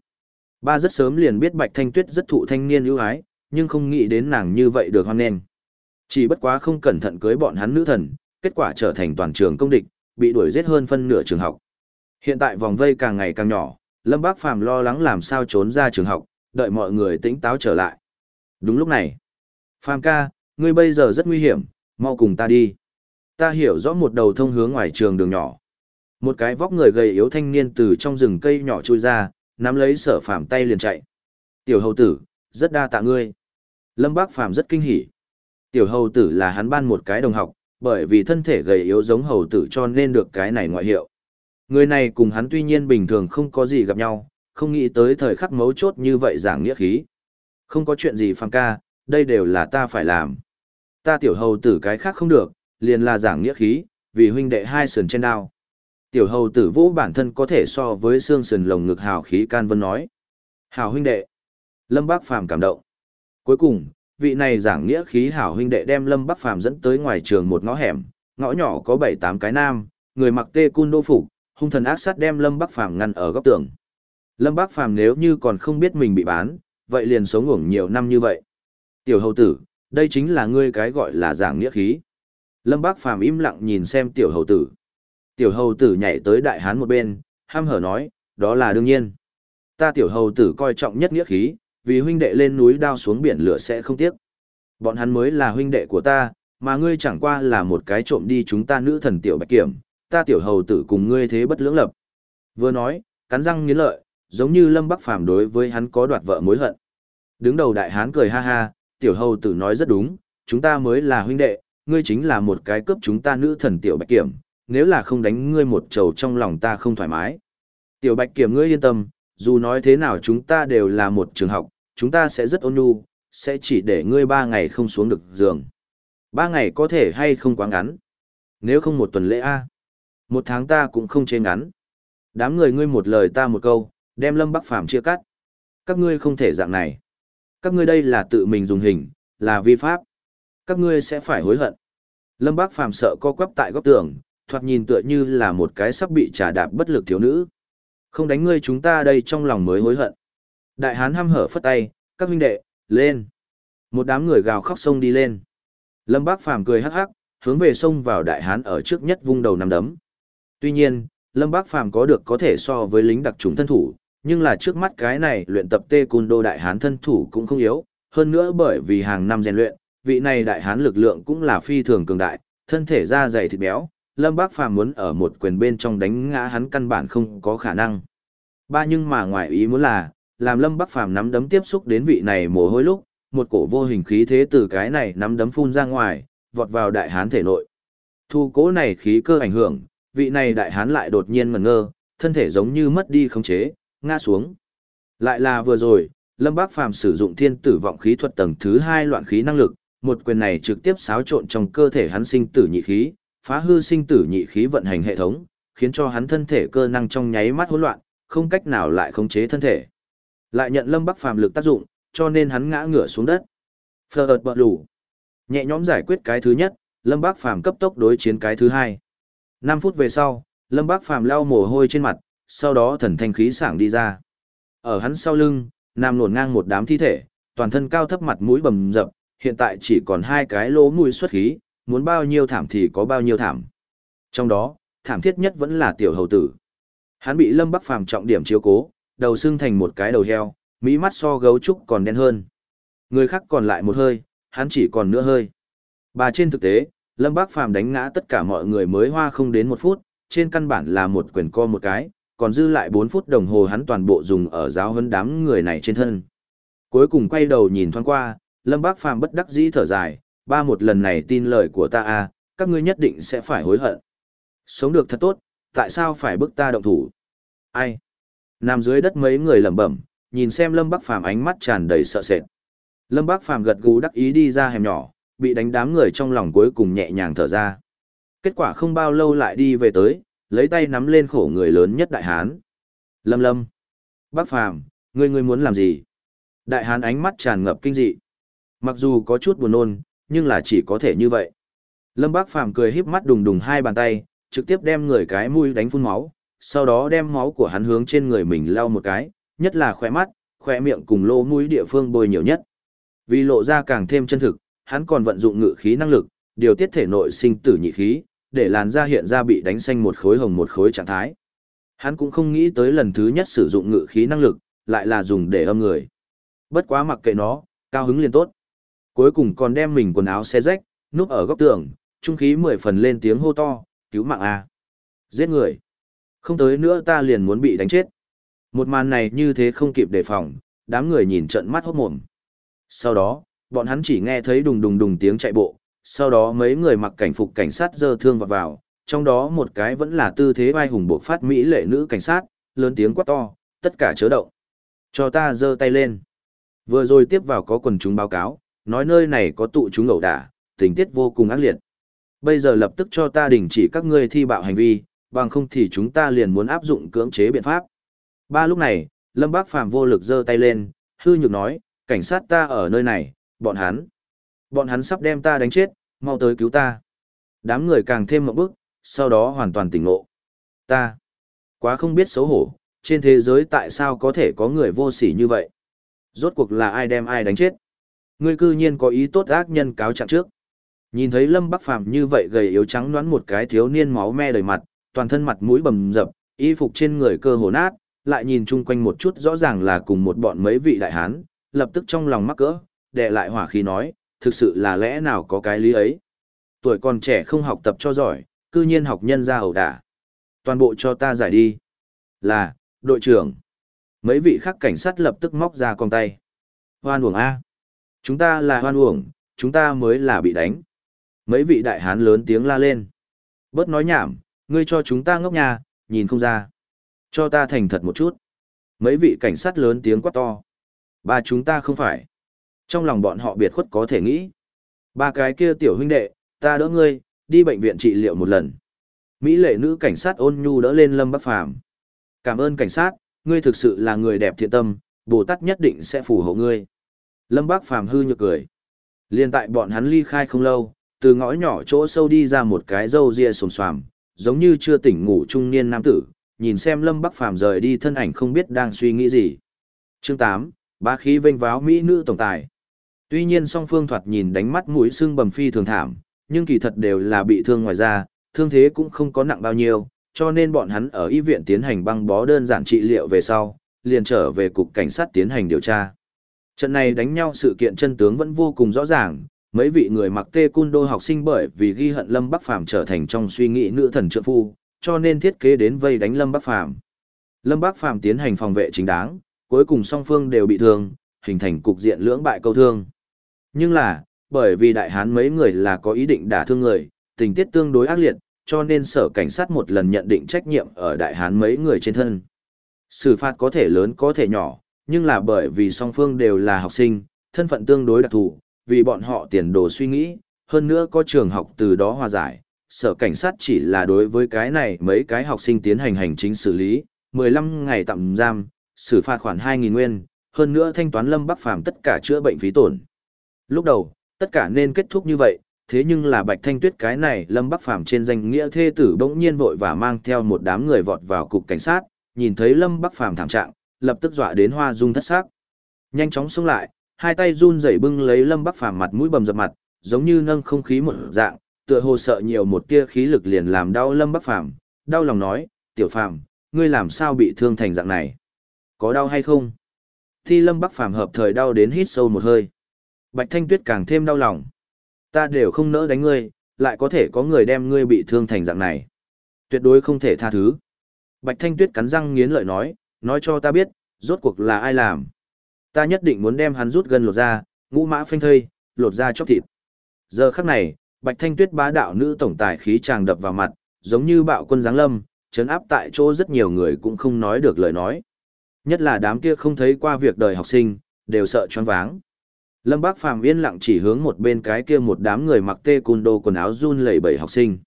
Ba rất sớm liền biết Bạch Thanh Tuyết rất thụ thanh niên ưu ái, nhưng không nghĩ đến nàng như vậy được hoan nghênh. Chỉ bất quá không cẩn thận cưới bọn hắn nữ thần, kết quả trở thành toàn trường công địch, bị đuổi giết hơn phân nửa trường học. Hiện tại vòng vây càng ngày càng nhỏ, Lâm Bác Phàm lo lắng làm sao trốn ra trường học, đợi mọi người tỉnh táo trở lại. Đúng lúc này, Phàm ca, ngươi bây giờ rất nguy hiểm, mau cùng ta đi. Ta hiểu rõ một đầu thông hướng ngoài trường đường nhỏ. Một cái vóc người gầy yếu thanh niên từ trong rừng cây nhỏ trôi ra, nắm lấy sở phàm tay liền chạy. Tiểu hầu tử, rất đa tạ ngươi. Lâm Bác Phàm rất kinh hỉ. Tiểu hầu tử là hắn ban một cái đồng học, bởi vì thân thể gầy yếu giống hầu tử cho nên được cái này ngoại hiệu. Người này cùng hắn tuy nhiên bình thường không có gì gặp nhau, không nghĩ tới thời khắc mấu chốt như vậy giảng nghĩa khí. Không có chuyện gì phàm ca, đây đều là ta phải làm. Ta tiểu hầu tử cái khác không được, liền là giảng nghĩa khí, vì huynh đệ hai sườn trên đao. Tiểu hầu tử vũ bản thân có thể so với xương sườn lồng ngực hào khí can vân nói. Hào huynh đệ. Lâm Bác Phàm cảm động. Cuối cùng, vị này giảng nghĩa khí hảo huynh đệ đem Lâm Bắc Phàm dẫn tới ngoài trường một ngõ hẻm, ngõ nhỏ có bảy tám cái nam, người mặc tê cun đô phục, hung thần ác sát đem Lâm Bắc Phàm ngăn ở góc tường. Lâm Bắc Phàm nếu như còn không biết mình bị bán, vậy liền sống ngủng nhiều năm như vậy. Tiểu hầu tử, đây chính là ngươi cái gọi là giảng nghĩa khí. Lâm Bắc Phàm im lặng nhìn xem tiểu hầu tử. Tiểu hầu tử nhảy tới đại hán một bên, ham hở nói, đó là đương nhiên. Ta tiểu hầu tử coi trọng nhất nghĩa khí, vì huynh đệ lên núi đao xuống biển lửa sẽ không tiếc. Bọn hắn mới là huynh đệ của ta, mà ngươi chẳng qua là một cái trộm đi chúng ta nữ thần tiểu bạch kiểm, ta tiểu hầu tử cùng ngươi thế bất lưỡng lập. Vừa nói, cắn răng nghiến lợi, giống như Lâm Bắc Phàm đối với hắn có đoạt vợ mối hận. Đứng đầu đại hán cười ha ha, tiểu hầu tử nói rất đúng, chúng ta mới là huynh đệ, ngươi chính là một cái cướp chúng ta nữ thần tiểu bạch kiểm, nếu là không đánh ngươi một trầu trong lòng ta không thoải mái. Tiểu bạch kiểm ngươi yên tâm, dù nói thế nào chúng ta đều là một trường học, chúng ta sẽ rất ôn nhu, sẽ chỉ để ngươi ba ngày không xuống được giường. Ba ngày có thể hay không quá ngắn. Nếu không một tuần lễ A. Một tháng ta cũng không chê ngắn. Đám người ngươi một lời ta một câu, đem lâm bắc phàm chia cắt. Các ngươi không thể dạng này. Các ngươi đây là tự mình dùng hình, là vi pháp. Các ngươi sẽ phải hối hận. Lâm Bác Phàm sợ co quắp tại góc tường, thoạt nhìn tựa như là một cái sắp bị trà đạp bất lực thiếu nữ. Không đánh ngươi chúng ta đây trong lòng mới hối hận. Đại hán hăm hở phất tay, các huynh đệ, lên. Một đám người gào khóc sông đi lên. Lâm Bác Phàm cười hắc hắc, hướng về sông vào đại hán ở trước nhất vung đầu nằm đấm. Tuy nhiên, Lâm Bác Phàm có được có thể so với lính đặc trùng thân thủ, nhưng là trước mắt cái này luyện tập tê cun đô đại hán thân thủ cũng không yếu, hơn nữa bởi vì hàng năm rèn luyện, vị này đại hán lực lượng cũng là phi thường cường đại, thân thể da dày thịt béo, Lâm Bác Phàm muốn ở một quyền bên trong đánh ngã hắn căn bản không có khả năng. Ba nhưng mà ngoài ý muốn là, làm Lâm Bắc Phàm nắm đấm tiếp xúc đến vị này mồ hôi lúc, một cổ vô hình khí thế từ cái này nắm đấm phun ra ngoài, vọt vào đại hán thể nội. Thu cố này khí cơ ảnh hưởng, vị này đại hán lại đột nhiên ngẩn ngơ, thân thể giống như mất đi khống chế, Ngã xuống. Lại là vừa rồi, Lâm Bác Phàm sử dụng thiên tử vọng khí thuật tầng thứ hai loạn khí năng lực, một quyền này trực tiếp xáo trộn trong cơ thể hắn sinh tử nhị khí, phá hư sinh tử nhị khí vận hành hệ thống, khiến cho hắn thân thể cơ năng trong nháy mắt hỗn loạn, không cách nào lại khống chế thân thể. Lại nhận Lâm Bắc Phàm lực tác dụng, cho nên hắn ngã ngửa xuống đất. Phờ bật lủ, Nhẹ nhõm giải quyết cái thứ nhất, Lâm Bắc Phàm cấp tốc đối chiến cái thứ hai. 5 phút về sau, Lâm Bắc Phàm lau mồ hôi trên mặt, sau đó thần thanh khí sảng đi ra. Ở hắn sau lưng, nằm nổn ngang một đám thi thể, toàn thân cao thấp mặt mũi bầm dập, hiện tại chỉ còn hai cái lỗ mũi xuất khí, muốn bao nhiêu thảm thì có bao nhiêu thảm. Trong đó, thảm thiết nhất vẫn là tiểu hầu tử. Hắn bị Lâm Bắc Phàm trọng điểm chiếu cố, đầu xương thành một cái đầu heo, mỹ mắt so gấu trúc còn đen hơn. Người khác còn lại một hơi, hắn chỉ còn nửa hơi. Bà trên thực tế, Lâm bác Phàm đánh ngã tất cả mọi người mới hoa không đến một phút, trên căn bản là một quyền co một cái, còn dư lại 4 phút đồng hồ hắn toàn bộ dùng ở giáo huấn đám người này trên thân. Cuối cùng quay đầu nhìn thoáng qua, Lâm Bác Phàm bất đắc dĩ thở dài, ba một lần này tin lời của ta à, các ngươi nhất định sẽ phải hối hận. Sống được thật tốt, tại sao phải bức ta động thủ? Ai? Nằm dưới đất mấy người lẩm bẩm, nhìn xem Lâm Bác Phàm ánh mắt tràn đầy sợ sệt. Lâm Bác Phàm gật gù đắc ý đi ra hẻm nhỏ, bị đánh đám người trong lòng cuối cùng nhẹ nhàng thở ra. Kết quả không bao lâu lại đi về tới, lấy tay nắm lên khổ người lớn nhất đại hán. Lâm Lâm. Bác Phàm, ngươi ngươi muốn làm gì? Đại hán ánh mắt tràn ngập kinh dị. Mặc dù có chút buồn nôn, nhưng là chỉ có thể như vậy. Lâm Bác Phàm cười híp mắt đùng đùng hai bàn tay, trực tiếp đem người cái mũi đánh phun máu, sau đó đem máu của hắn hướng trên người mình lau một cái, nhất là khỏe mắt, khỏe miệng cùng lỗ mũi địa phương bôi nhiều nhất. Vì lộ ra càng thêm chân thực, hắn còn vận dụng ngự khí năng lực, điều tiết thể nội sinh tử nhị khí, để làn da hiện ra bị đánh xanh một khối hồng một khối trạng thái. Hắn cũng không nghĩ tới lần thứ nhất sử dụng ngự khí năng lực, lại là dùng để âm người. Bất quá mặc kệ nó, cao hứng liền tốt. Cuối cùng còn đem mình quần áo xé rách, núp ở góc tường, trung khí mười phần lên tiếng hô to, cứu mạng a. Giết người. Không tới nữa ta liền muốn bị đánh chết. Một màn này như thế không kịp đề phòng, đám người nhìn trận mắt hốt mồm. Sau đó, bọn hắn chỉ nghe thấy đùng đùng đùng tiếng chạy bộ, sau đó mấy người mặc cảnh phục cảnh sát dơ thương vào vào, trong đó một cái vẫn là tư thế vai hùng buộc phát mỹ lệ nữ cảnh sát, lớn tiếng quát to, tất cả chớ động. Cho ta dơ tay lên. Vừa rồi tiếp vào có quần chúng báo cáo, nói nơi này có tụ chúng ẩu đả, tình tiết vô cùng ác liệt. Bây giờ lập tức cho ta đình chỉ các ngươi thi bạo hành vi, bằng không thì chúng ta liền muốn áp dụng cưỡng chế biện pháp. Ba lúc này, Lâm Bác Phàm vô lực giơ tay lên, hư nhược nói, cảnh sát ta ở nơi này, bọn hắn. Bọn hắn sắp đem ta đánh chết, mau tới cứu ta. Đám người càng thêm một bước, sau đó hoàn toàn tỉnh ngộ. Ta, quá không biết xấu hổ, trên thế giới tại sao có thể có người vô sỉ như vậy? Rốt cuộc là ai đem ai đánh chết? Ngươi cư nhiên có ý tốt ác nhân cáo trạng trước. Nhìn thấy Lâm Bắc Phàm như vậy gầy yếu trắng đoán một cái thiếu niên máu me đầy mặt, toàn thân mặt mũi bầm dập, y phục trên người cơ hồ nát, lại nhìn chung quanh một chút rõ ràng là cùng một bọn mấy vị đại hán, lập tức trong lòng mắc cỡ, đè lại hỏa khí nói, thực sự là lẽ nào có cái lý ấy. Tuổi còn trẻ không học tập cho giỏi, cư nhiên học nhân ra ẩu đả. Toàn bộ cho ta giải đi. Là, đội trưởng. Mấy vị khác cảnh sát lập tức móc ra con tay. Hoan uổng A. Chúng ta là hoan uổng, chúng ta mới là bị đánh. Mấy vị đại hán lớn tiếng la lên. Bớt nói nhảm, ngươi cho chúng ta ngốc nhà, nhìn không ra. Cho ta thành thật một chút. Mấy vị cảnh sát lớn tiếng quát to. Ba chúng ta không phải. Trong lòng bọn họ biệt khuất có thể nghĩ. Ba cái kia tiểu huynh đệ, ta đỡ ngươi, đi bệnh viện trị liệu một lần. Mỹ lệ nữ cảnh sát ôn nhu đỡ lên Lâm Bắc Phàm. Cảm ơn cảnh sát, ngươi thực sự là người đẹp thiện tâm, Bồ Tát nhất định sẽ phù hộ ngươi. Lâm Bắc Phàm hư nhược cười. Liên tại bọn hắn ly khai không lâu, từ ngõ nhỏ chỗ sâu đi ra một cái râu ria sồm xoàm, giống như chưa tỉnh ngủ trung niên nam tử, nhìn xem Lâm Bắc Phàm rời đi thân ảnh không biết đang suy nghĩ gì. Chương 8, ba khí vênh váo mỹ nữ tổng tài. Tuy nhiên song phương thoạt nhìn đánh mắt mũi xương bầm phi thường thảm, nhưng kỳ thật đều là bị thương ngoài da, thương thế cũng không có nặng bao nhiêu, cho nên bọn hắn ở y viện tiến hành băng bó đơn giản trị liệu về sau, liền trở về cục cảnh sát tiến hành điều tra. Trận này đánh nhau sự kiện chân tướng vẫn vô cùng rõ ràng, mấy vị người mặc tê cun đô học sinh bởi vì ghi hận Lâm Bắc Phàm trở thành trong suy nghĩ nữ thần trượng phu, cho nên thiết kế đến vây đánh Lâm Bắc Phàm. Lâm Bắc Phàm tiến hành phòng vệ chính đáng, cuối cùng song phương đều bị thương, hình thành cục diện lưỡng bại câu thương. Nhưng là, bởi vì đại hán mấy người là có ý định đả thương người, tình tiết tương đối ác liệt, cho nên sở cảnh sát một lần nhận định trách nhiệm ở đại hán mấy người trên thân. Xử phạt có thể lớn có thể nhỏ, nhưng là bởi vì song phương đều là học sinh, thân phận tương đối đặc thù, vì bọn họ tiền đồ suy nghĩ, hơn nữa có trường học từ đó hòa giải, sở cảnh sát chỉ là đối với cái này mấy cái học sinh tiến hành hành chính xử lý, 15 ngày tạm giam, xử phạt khoản 2.000 nguyên, hơn nữa thanh toán Lâm Bắc Phàm tất cả chữa bệnh phí tổn. Lúc đầu, tất cả nên kết thúc như vậy, thế nhưng là Bạch Thanh Tuyết cái này Lâm Bắc Phàm trên danh nghĩa thê tử bỗng nhiên vội và mang theo một đám người vọt vào cục cảnh sát, nhìn thấy Lâm Bắc Phàm thảm trạng, lập tức dọa đến hoa dung thất sắc. Nhanh chóng xông lại, hai tay run rẩy bưng lấy Lâm Bắc Phàm mặt mũi bầm dập mặt, giống như nâng không khí một dạng, tựa hồ sợ nhiều một tia khí lực liền làm đau Lâm Bắc Phàm, đau lòng nói, "Tiểu Phàm, ngươi làm sao bị thương thành dạng này? Có đau hay không?" Thi Lâm Bắc Phàm hợp thời đau đến hít sâu một hơi. Bạch Thanh Tuyết càng thêm đau lòng. "Ta đều không nỡ đánh ngươi, lại có thể có người đem ngươi bị thương thành dạng này. Tuyệt đối không thể tha thứ." Bạch Thanh Tuyết cắn răng nghiến lợi nói, "Nói cho ta biết, rốt cuộc là ai làm? Ta nhất định muốn đem hắn rút gần lột ra, ngũ mã phanh thây, lột ra chóc thịt." Giờ khắc này, Bạch Thanh Tuyết bá đạo nữ tổng tài khí chàng đập vào mặt, giống như bạo quân giáng lâm, chấn áp tại chỗ rất nhiều người cũng không nói được lời nói. Nhất là đám kia không thấy qua việc đời học sinh, đều sợ choáng váng. Lâm Bác Phàm yên lặng chỉ hướng một bên cái kia một đám người mặc tê cùn đồ quần áo run lẩy bẩy học sinh.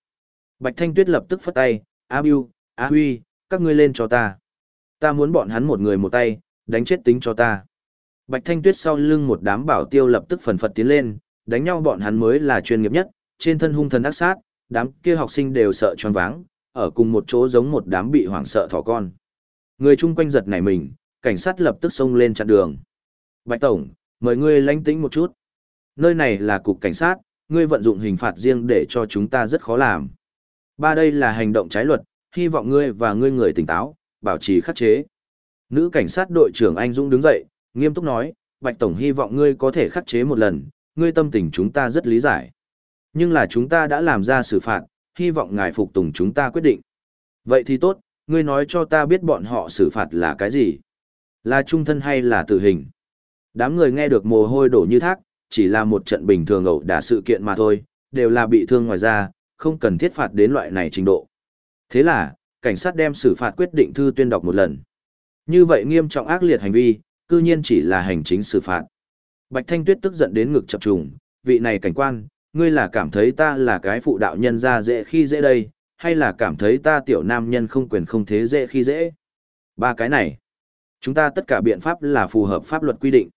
Bạch Thanh Tuyết lập tức phất tay, "A Bưu, A Huy, các ngươi lên cho ta. Ta muốn bọn hắn một người một tay, đánh chết tính cho ta." Bạch Thanh Tuyết sau lưng một đám bảo tiêu lập tức phần phật tiến lên, đánh nhau bọn hắn mới là chuyên nghiệp nhất, trên thân hung thần ác sát, đám kia học sinh đều sợ choáng váng, ở cùng một chỗ giống một đám bị hoảng sợ thỏ con. Người chung quanh giật nảy mình, cảnh sát lập tức xông lên chặn đường. Bạch Tổng, mời ngươi lánh tĩnh một chút. Nơi này là cục cảnh sát, ngươi vận dụng hình phạt riêng để cho chúng ta rất khó làm. Ba đây là hành động trái luật, hy vọng ngươi và ngươi người tỉnh táo, bảo trì khắc chế. Nữ cảnh sát đội trưởng Anh Dũng đứng dậy, nghiêm túc nói, Bạch Tổng hy vọng ngươi có thể khắc chế một lần, ngươi tâm tình chúng ta rất lý giải. Nhưng là chúng ta đã làm ra xử phạt, hy vọng ngài phục tùng chúng ta quyết định. Vậy thì tốt, ngươi nói cho ta biết bọn họ xử phạt là cái gì? Là trung thân hay là tử hình? Đám người nghe được mồ hôi đổ như thác, chỉ là một trận bình thường ẩu đả sự kiện mà thôi, đều là bị thương ngoài ra, không cần thiết phạt đến loại này trình độ. Thế là, cảnh sát đem xử phạt quyết định thư tuyên đọc một lần. Như vậy nghiêm trọng ác liệt hành vi, cư nhiên chỉ là hành chính xử phạt. Bạch Thanh Tuyết tức giận đến ngực chập trùng, vị này cảnh quan, ngươi là cảm thấy ta là cái phụ đạo nhân ra dễ khi dễ đây, hay là cảm thấy ta tiểu nam nhân không quyền không thế dễ khi dễ? Ba cái này, chúng ta tất cả biện pháp là phù hợp pháp luật quy định.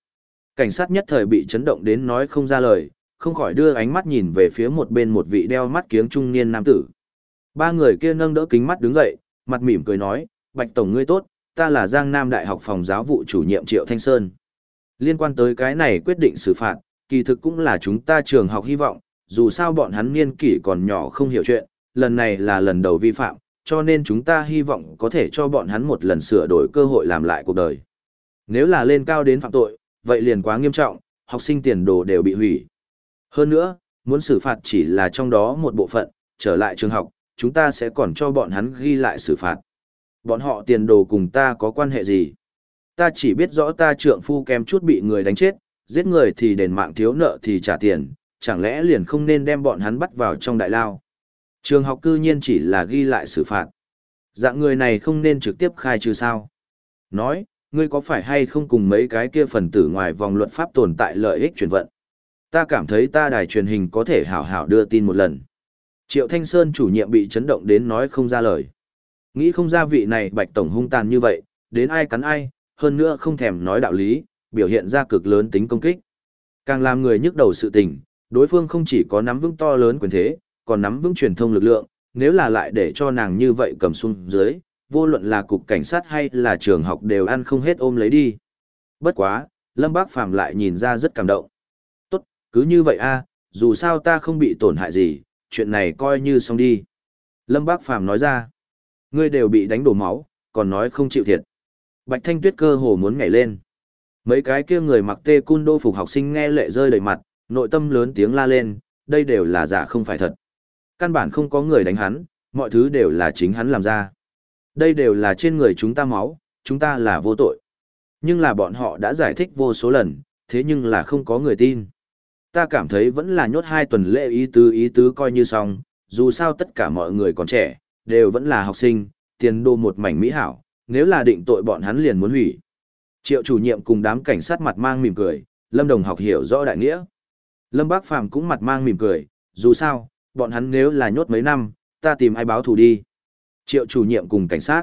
Cảnh sát nhất thời bị chấn động đến nói không ra lời, không khỏi đưa ánh mắt nhìn về phía một bên một vị đeo mắt kiếng trung niên nam tử. Ba người kia nâng đỡ kính mắt đứng dậy, mặt mỉm cười nói, Bạch Tổng ngươi tốt, ta là Giang Nam Đại học phòng giáo vụ chủ nhiệm Triệu Thanh Sơn. Liên quan tới cái này quyết định xử phạt, kỳ thực cũng là chúng ta trường học hy vọng, dù sao bọn hắn niên kỷ còn nhỏ không hiểu chuyện, lần này là lần đầu vi phạm, cho nên chúng ta hy vọng có thể cho bọn hắn một lần sửa đổi cơ hội làm lại cuộc đời. Nếu là lên cao đến phạm tội, vậy liền quá nghiêm trọng, học sinh tiền đồ đều bị hủy. Hơn nữa, muốn xử phạt chỉ là trong đó một bộ phận, trở lại trường học, chúng ta sẽ còn cho bọn hắn ghi lại xử phạt. Bọn họ tiền đồ cùng ta có quan hệ gì? Ta chỉ biết rõ ta trượng phu kem chút bị người đánh chết, giết người thì đền mạng thiếu nợ thì trả tiền, chẳng lẽ liền không nên đem bọn hắn bắt vào trong đại lao. Trường học cư nhiên chỉ là ghi lại xử phạt. Dạng người này không nên trực tiếp khai trừ sao. Nói, ngươi có phải hay không cùng mấy cái kia phần tử ngoài vòng luật pháp tồn tại lợi ích truyền vận? Ta cảm thấy ta đài truyền hình có thể hảo hảo đưa tin một lần. Triệu Thanh Sơn chủ nhiệm bị chấn động đến nói không ra lời. Nghĩ không ra vị này bạch tổng hung tàn như vậy, đến ai cắn ai, hơn nữa không thèm nói đạo lý, biểu hiện ra cực lớn tính công kích. Càng làm người nhức đầu sự tình, đối phương không chỉ có nắm vững to lớn quyền thế, còn nắm vững truyền thông lực lượng, nếu là lại để cho nàng như vậy cầm xuống dưới, vô luận là cục cảnh sát hay là trường học đều ăn không hết ôm lấy đi. Bất quá, Lâm Bác Phàm lại nhìn ra rất cảm động. Tốt, cứ như vậy a, dù sao ta không bị tổn hại gì, chuyện này coi như xong đi. Lâm Bác Phàm nói ra, ngươi đều bị đánh đổ máu, còn nói không chịu thiệt. Bạch Thanh Tuyết cơ hồ muốn nhảy lên. Mấy cái kia người mặc tê cun đô phục học sinh nghe lệ rơi đầy mặt, nội tâm lớn tiếng la lên, đây đều là giả không phải thật. Căn bản không có người đánh hắn, mọi thứ đều là chính hắn làm ra. Đây đều là trên người chúng ta máu, chúng ta là vô tội. Nhưng là bọn họ đã giải thích vô số lần, thế nhưng là không có người tin. Ta cảm thấy vẫn là nhốt hai tuần lễ ý tứ ý tứ coi như xong, dù sao tất cả mọi người còn trẻ, đều vẫn là học sinh, tiền đô một mảnh mỹ hảo, nếu là định tội bọn hắn liền muốn hủy. Triệu chủ nhiệm cùng đám cảnh sát mặt mang mỉm cười, Lâm Đồng học hiểu rõ đại nghĩa. Lâm Bác Phàm cũng mặt mang mỉm cười, dù sao, bọn hắn nếu là nhốt mấy năm, ta tìm ai báo thù đi. Triệu chủ nhiệm cùng cảnh sát.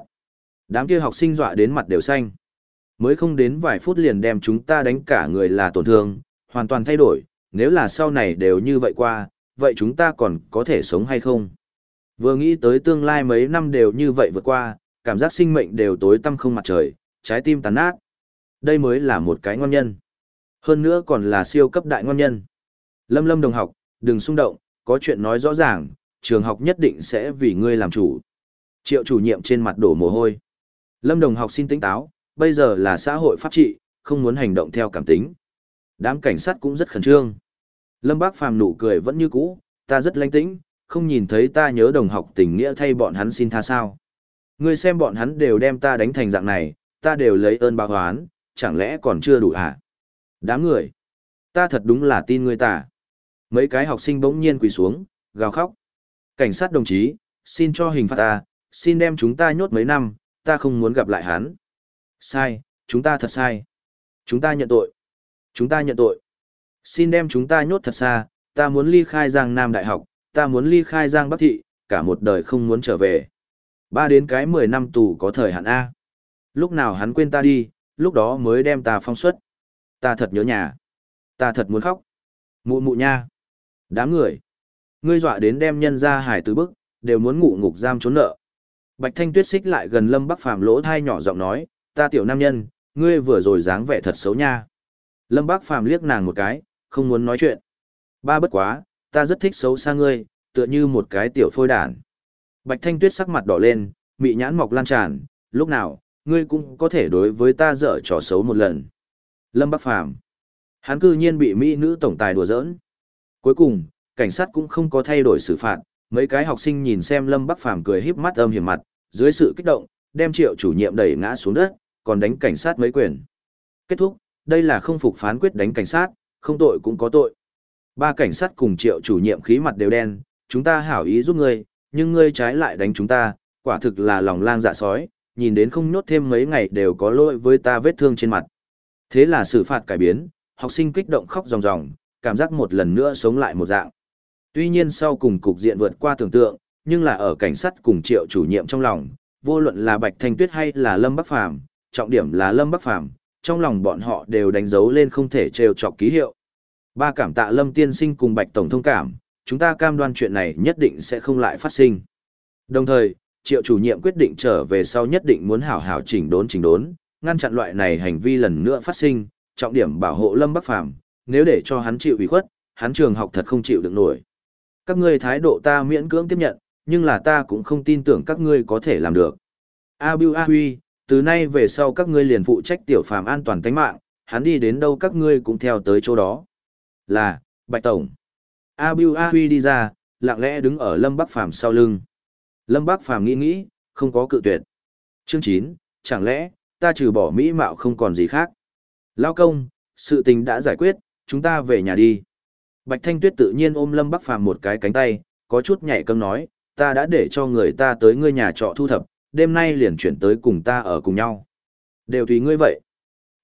Đám kia học sinh dọa đến mặt đều xanh. Mới không đến vài phút liền đem chúng ta đánh cả người là tổn thương, hoàn toàn thay đổi, nếu là sau này đều như vậy qua, vậy chúng ta còn có thể sống hay không? Vừa nghĩ tới tương lai mấy năm đều như vậy vượt qua, cảm giác sinh mệnh đều tối tăm không mặt trời, trái tim tàn nát. Đây mới là một cái ngon nhân. Hơn nữa còn là siêu cấp đại ngon nhân. Lâm lâm đồng học, đừng xung động, có chuyện nói rõ ràng, trường học nhất định sẽ vì ngươi làm chủ. Triệu chủ nhiệm trên mặt đổ mồ hôi. Lâm đồng học xin tỉnh táo, bây giờ là xã hội pháp trị, không muốn hành động theo cảm tính. Đám cảnh sát cũng rất khẩn trương. Lâm Bác Phàm nụ cười vẫn như cũ, ta rất lanh tĩnh, không nhìn thấy ta nhớ đồng học tình nghĩa thay bọn hắn xin tha sao. Ngươi xem bọn hắn đều đem ta đánh thành dạng này, ta đều lấy ơn báo hoán, chẳng lẽ còn chưa đủ à? Đám người, ta thật đúng là tin ngươi ta. Mấy cái học sinh bỗng nhiên quỳ xuống, gào khóc. Cảnh sát đồng chí, xin cho hình phạt ta, xin đem chúng ta nhốt mấy năm, ta không muốn gặp lại hắn. Sai, chúng ta thật sai. Chúng ta nhận tội. Chúng ta nhận tội. Xin đem chúng ta nhốt thật xa, ta muốn ly khai Giang Nam Đại học, ta muốn ly khai Giang Bắc Thị, cả một đời không muốn trở về. Ba đến cái 10 năm tù có thời hạn A. Lúc nào hắn quên ta đi, lúc đó mới đem ta phong xuất. Ta thật nhớ nhà. Ta thật muốn khóc. Mụ mụ nha. Đám người. Ngươi dọa đến đem nhân ra hải tứ bức, đều muốn ngủ ngục giam trốn nợ. Bạch Thanh Tuyết xích lại gần Lâm Bắc Phàm lỗ thai nhỏ giọng nói, ta tiểu nam nhân, ngươi vừa rồi dáng vẻ thật xấu nha. Lâm Bắc Phàm liếc nàng một cái, không muốn nói chuyện. Ba bất quá, ta rất thích xấu xa ngươi, tựa như một cái tiểu phôi đản. Bạch Thanh Tuyết sắc mặt đỏ lên, mị nhãn mọc lan tràn, lúc nào, ngươi cũng có thể đối với ta dở trò xấu một lần. Lâm Bắc Phàm Hắn cư nhiên bị mỹ nữ tổng tài đùa giỡn. Cuối cùng, cảnh sát cũng không có thay đổi xử phạt, mấy cái học sinh nhìn xem Lâm Bắc Phàm cười híp mắt âm hiểm mặt, dưới sự kích động, đem triệu chủ nhiệm đẩy ngã xuống đất, còn đánh cảnh sát mấy quyền. Kết thúc, đây là không phục phán quyết đánh cảnh sát, không tội cũng có tội. Ba cảnh sát cùng triệu chủ nhiệm khí mặt đều đen, chúng ta hảo ý giúp ngươi, nhưng ngươi trái lại đánh chúng ta, quả thực là lòng lang dạ sói, nhìn đến không nhốt thêm mấy ngày đều có lỗi với ta vết thương trên mặt. Thế là xử phạt cải biến, học sinh kích động khóc ròng ròng, cảm giác một lần nữa sống lại một dạng. Tuy nhiên sau cùng cục diện vượt qua tưởng tượng, nhưng là ở cảnh sát cùng triệu chủ nhiệm trong lòng, vô luận là Bạch Thanh Tuyết hay là Lâm Bắc Phàm trọng điểm là Lâm Bắc Phàm trong lòng bọn họ đều đánh dấu lên không thể trêu chọc ký hiệu. Ba cảm tạ Lâm Tiên Sinh cùng Bạch Tổng thông cảm, chúng ta cam đoan chuyện này nhất định sẽ không lại phát sinh. Đồng thời, triệu chủ nhiệm quyết định trở về sau nhất định muốn hảo hảo chỉnh đốn chỉnh đốn, ngăn chặn loại này hành vi lần nữa phát sinh, trọng điểm bảo hộ Lâm Bắc Phàm nếu để cho hắn chịu ủy khuất, hắn trường học thật không chịu được nổi. Các ngươi thái độ ta miễn cưỡng tiếp nhận, nhưng là ta cũng không tin tưởng các ngươi có thể làm được. A Bưu A Huy, từ nay về sau các ngươi liền phụ trách tiểu phàm an toàn tính mạng, hắn đi đến đâu các ngươi cũng theo tới chỗ đó. Là, Bạch Tổng. A Biu A Huy đi ra, lặng lẽ đứng ở Lâm Bắc Phàm sau lưng. Lâm Bắc Phàm nghĩ nghĩ, không có cự tuyệt. Chương 9, chẳng lẽ, ta trừ bỏ mỹ mạo không còn gì khác. Lao công, sự tình đã giải quyết, chúng ta về nhà đi. Bạch Thanh Tuyết tự nhiên ôm Lâm Bắc Phàm một cái cánh tay, có chút nhảy cấm nói, ta đã để cho người ta tới ngươi nhà trọ thu thập, đêm nay liền chuyển tới cùng ta ở cùng nhau. Đều tùy ngươi vậy.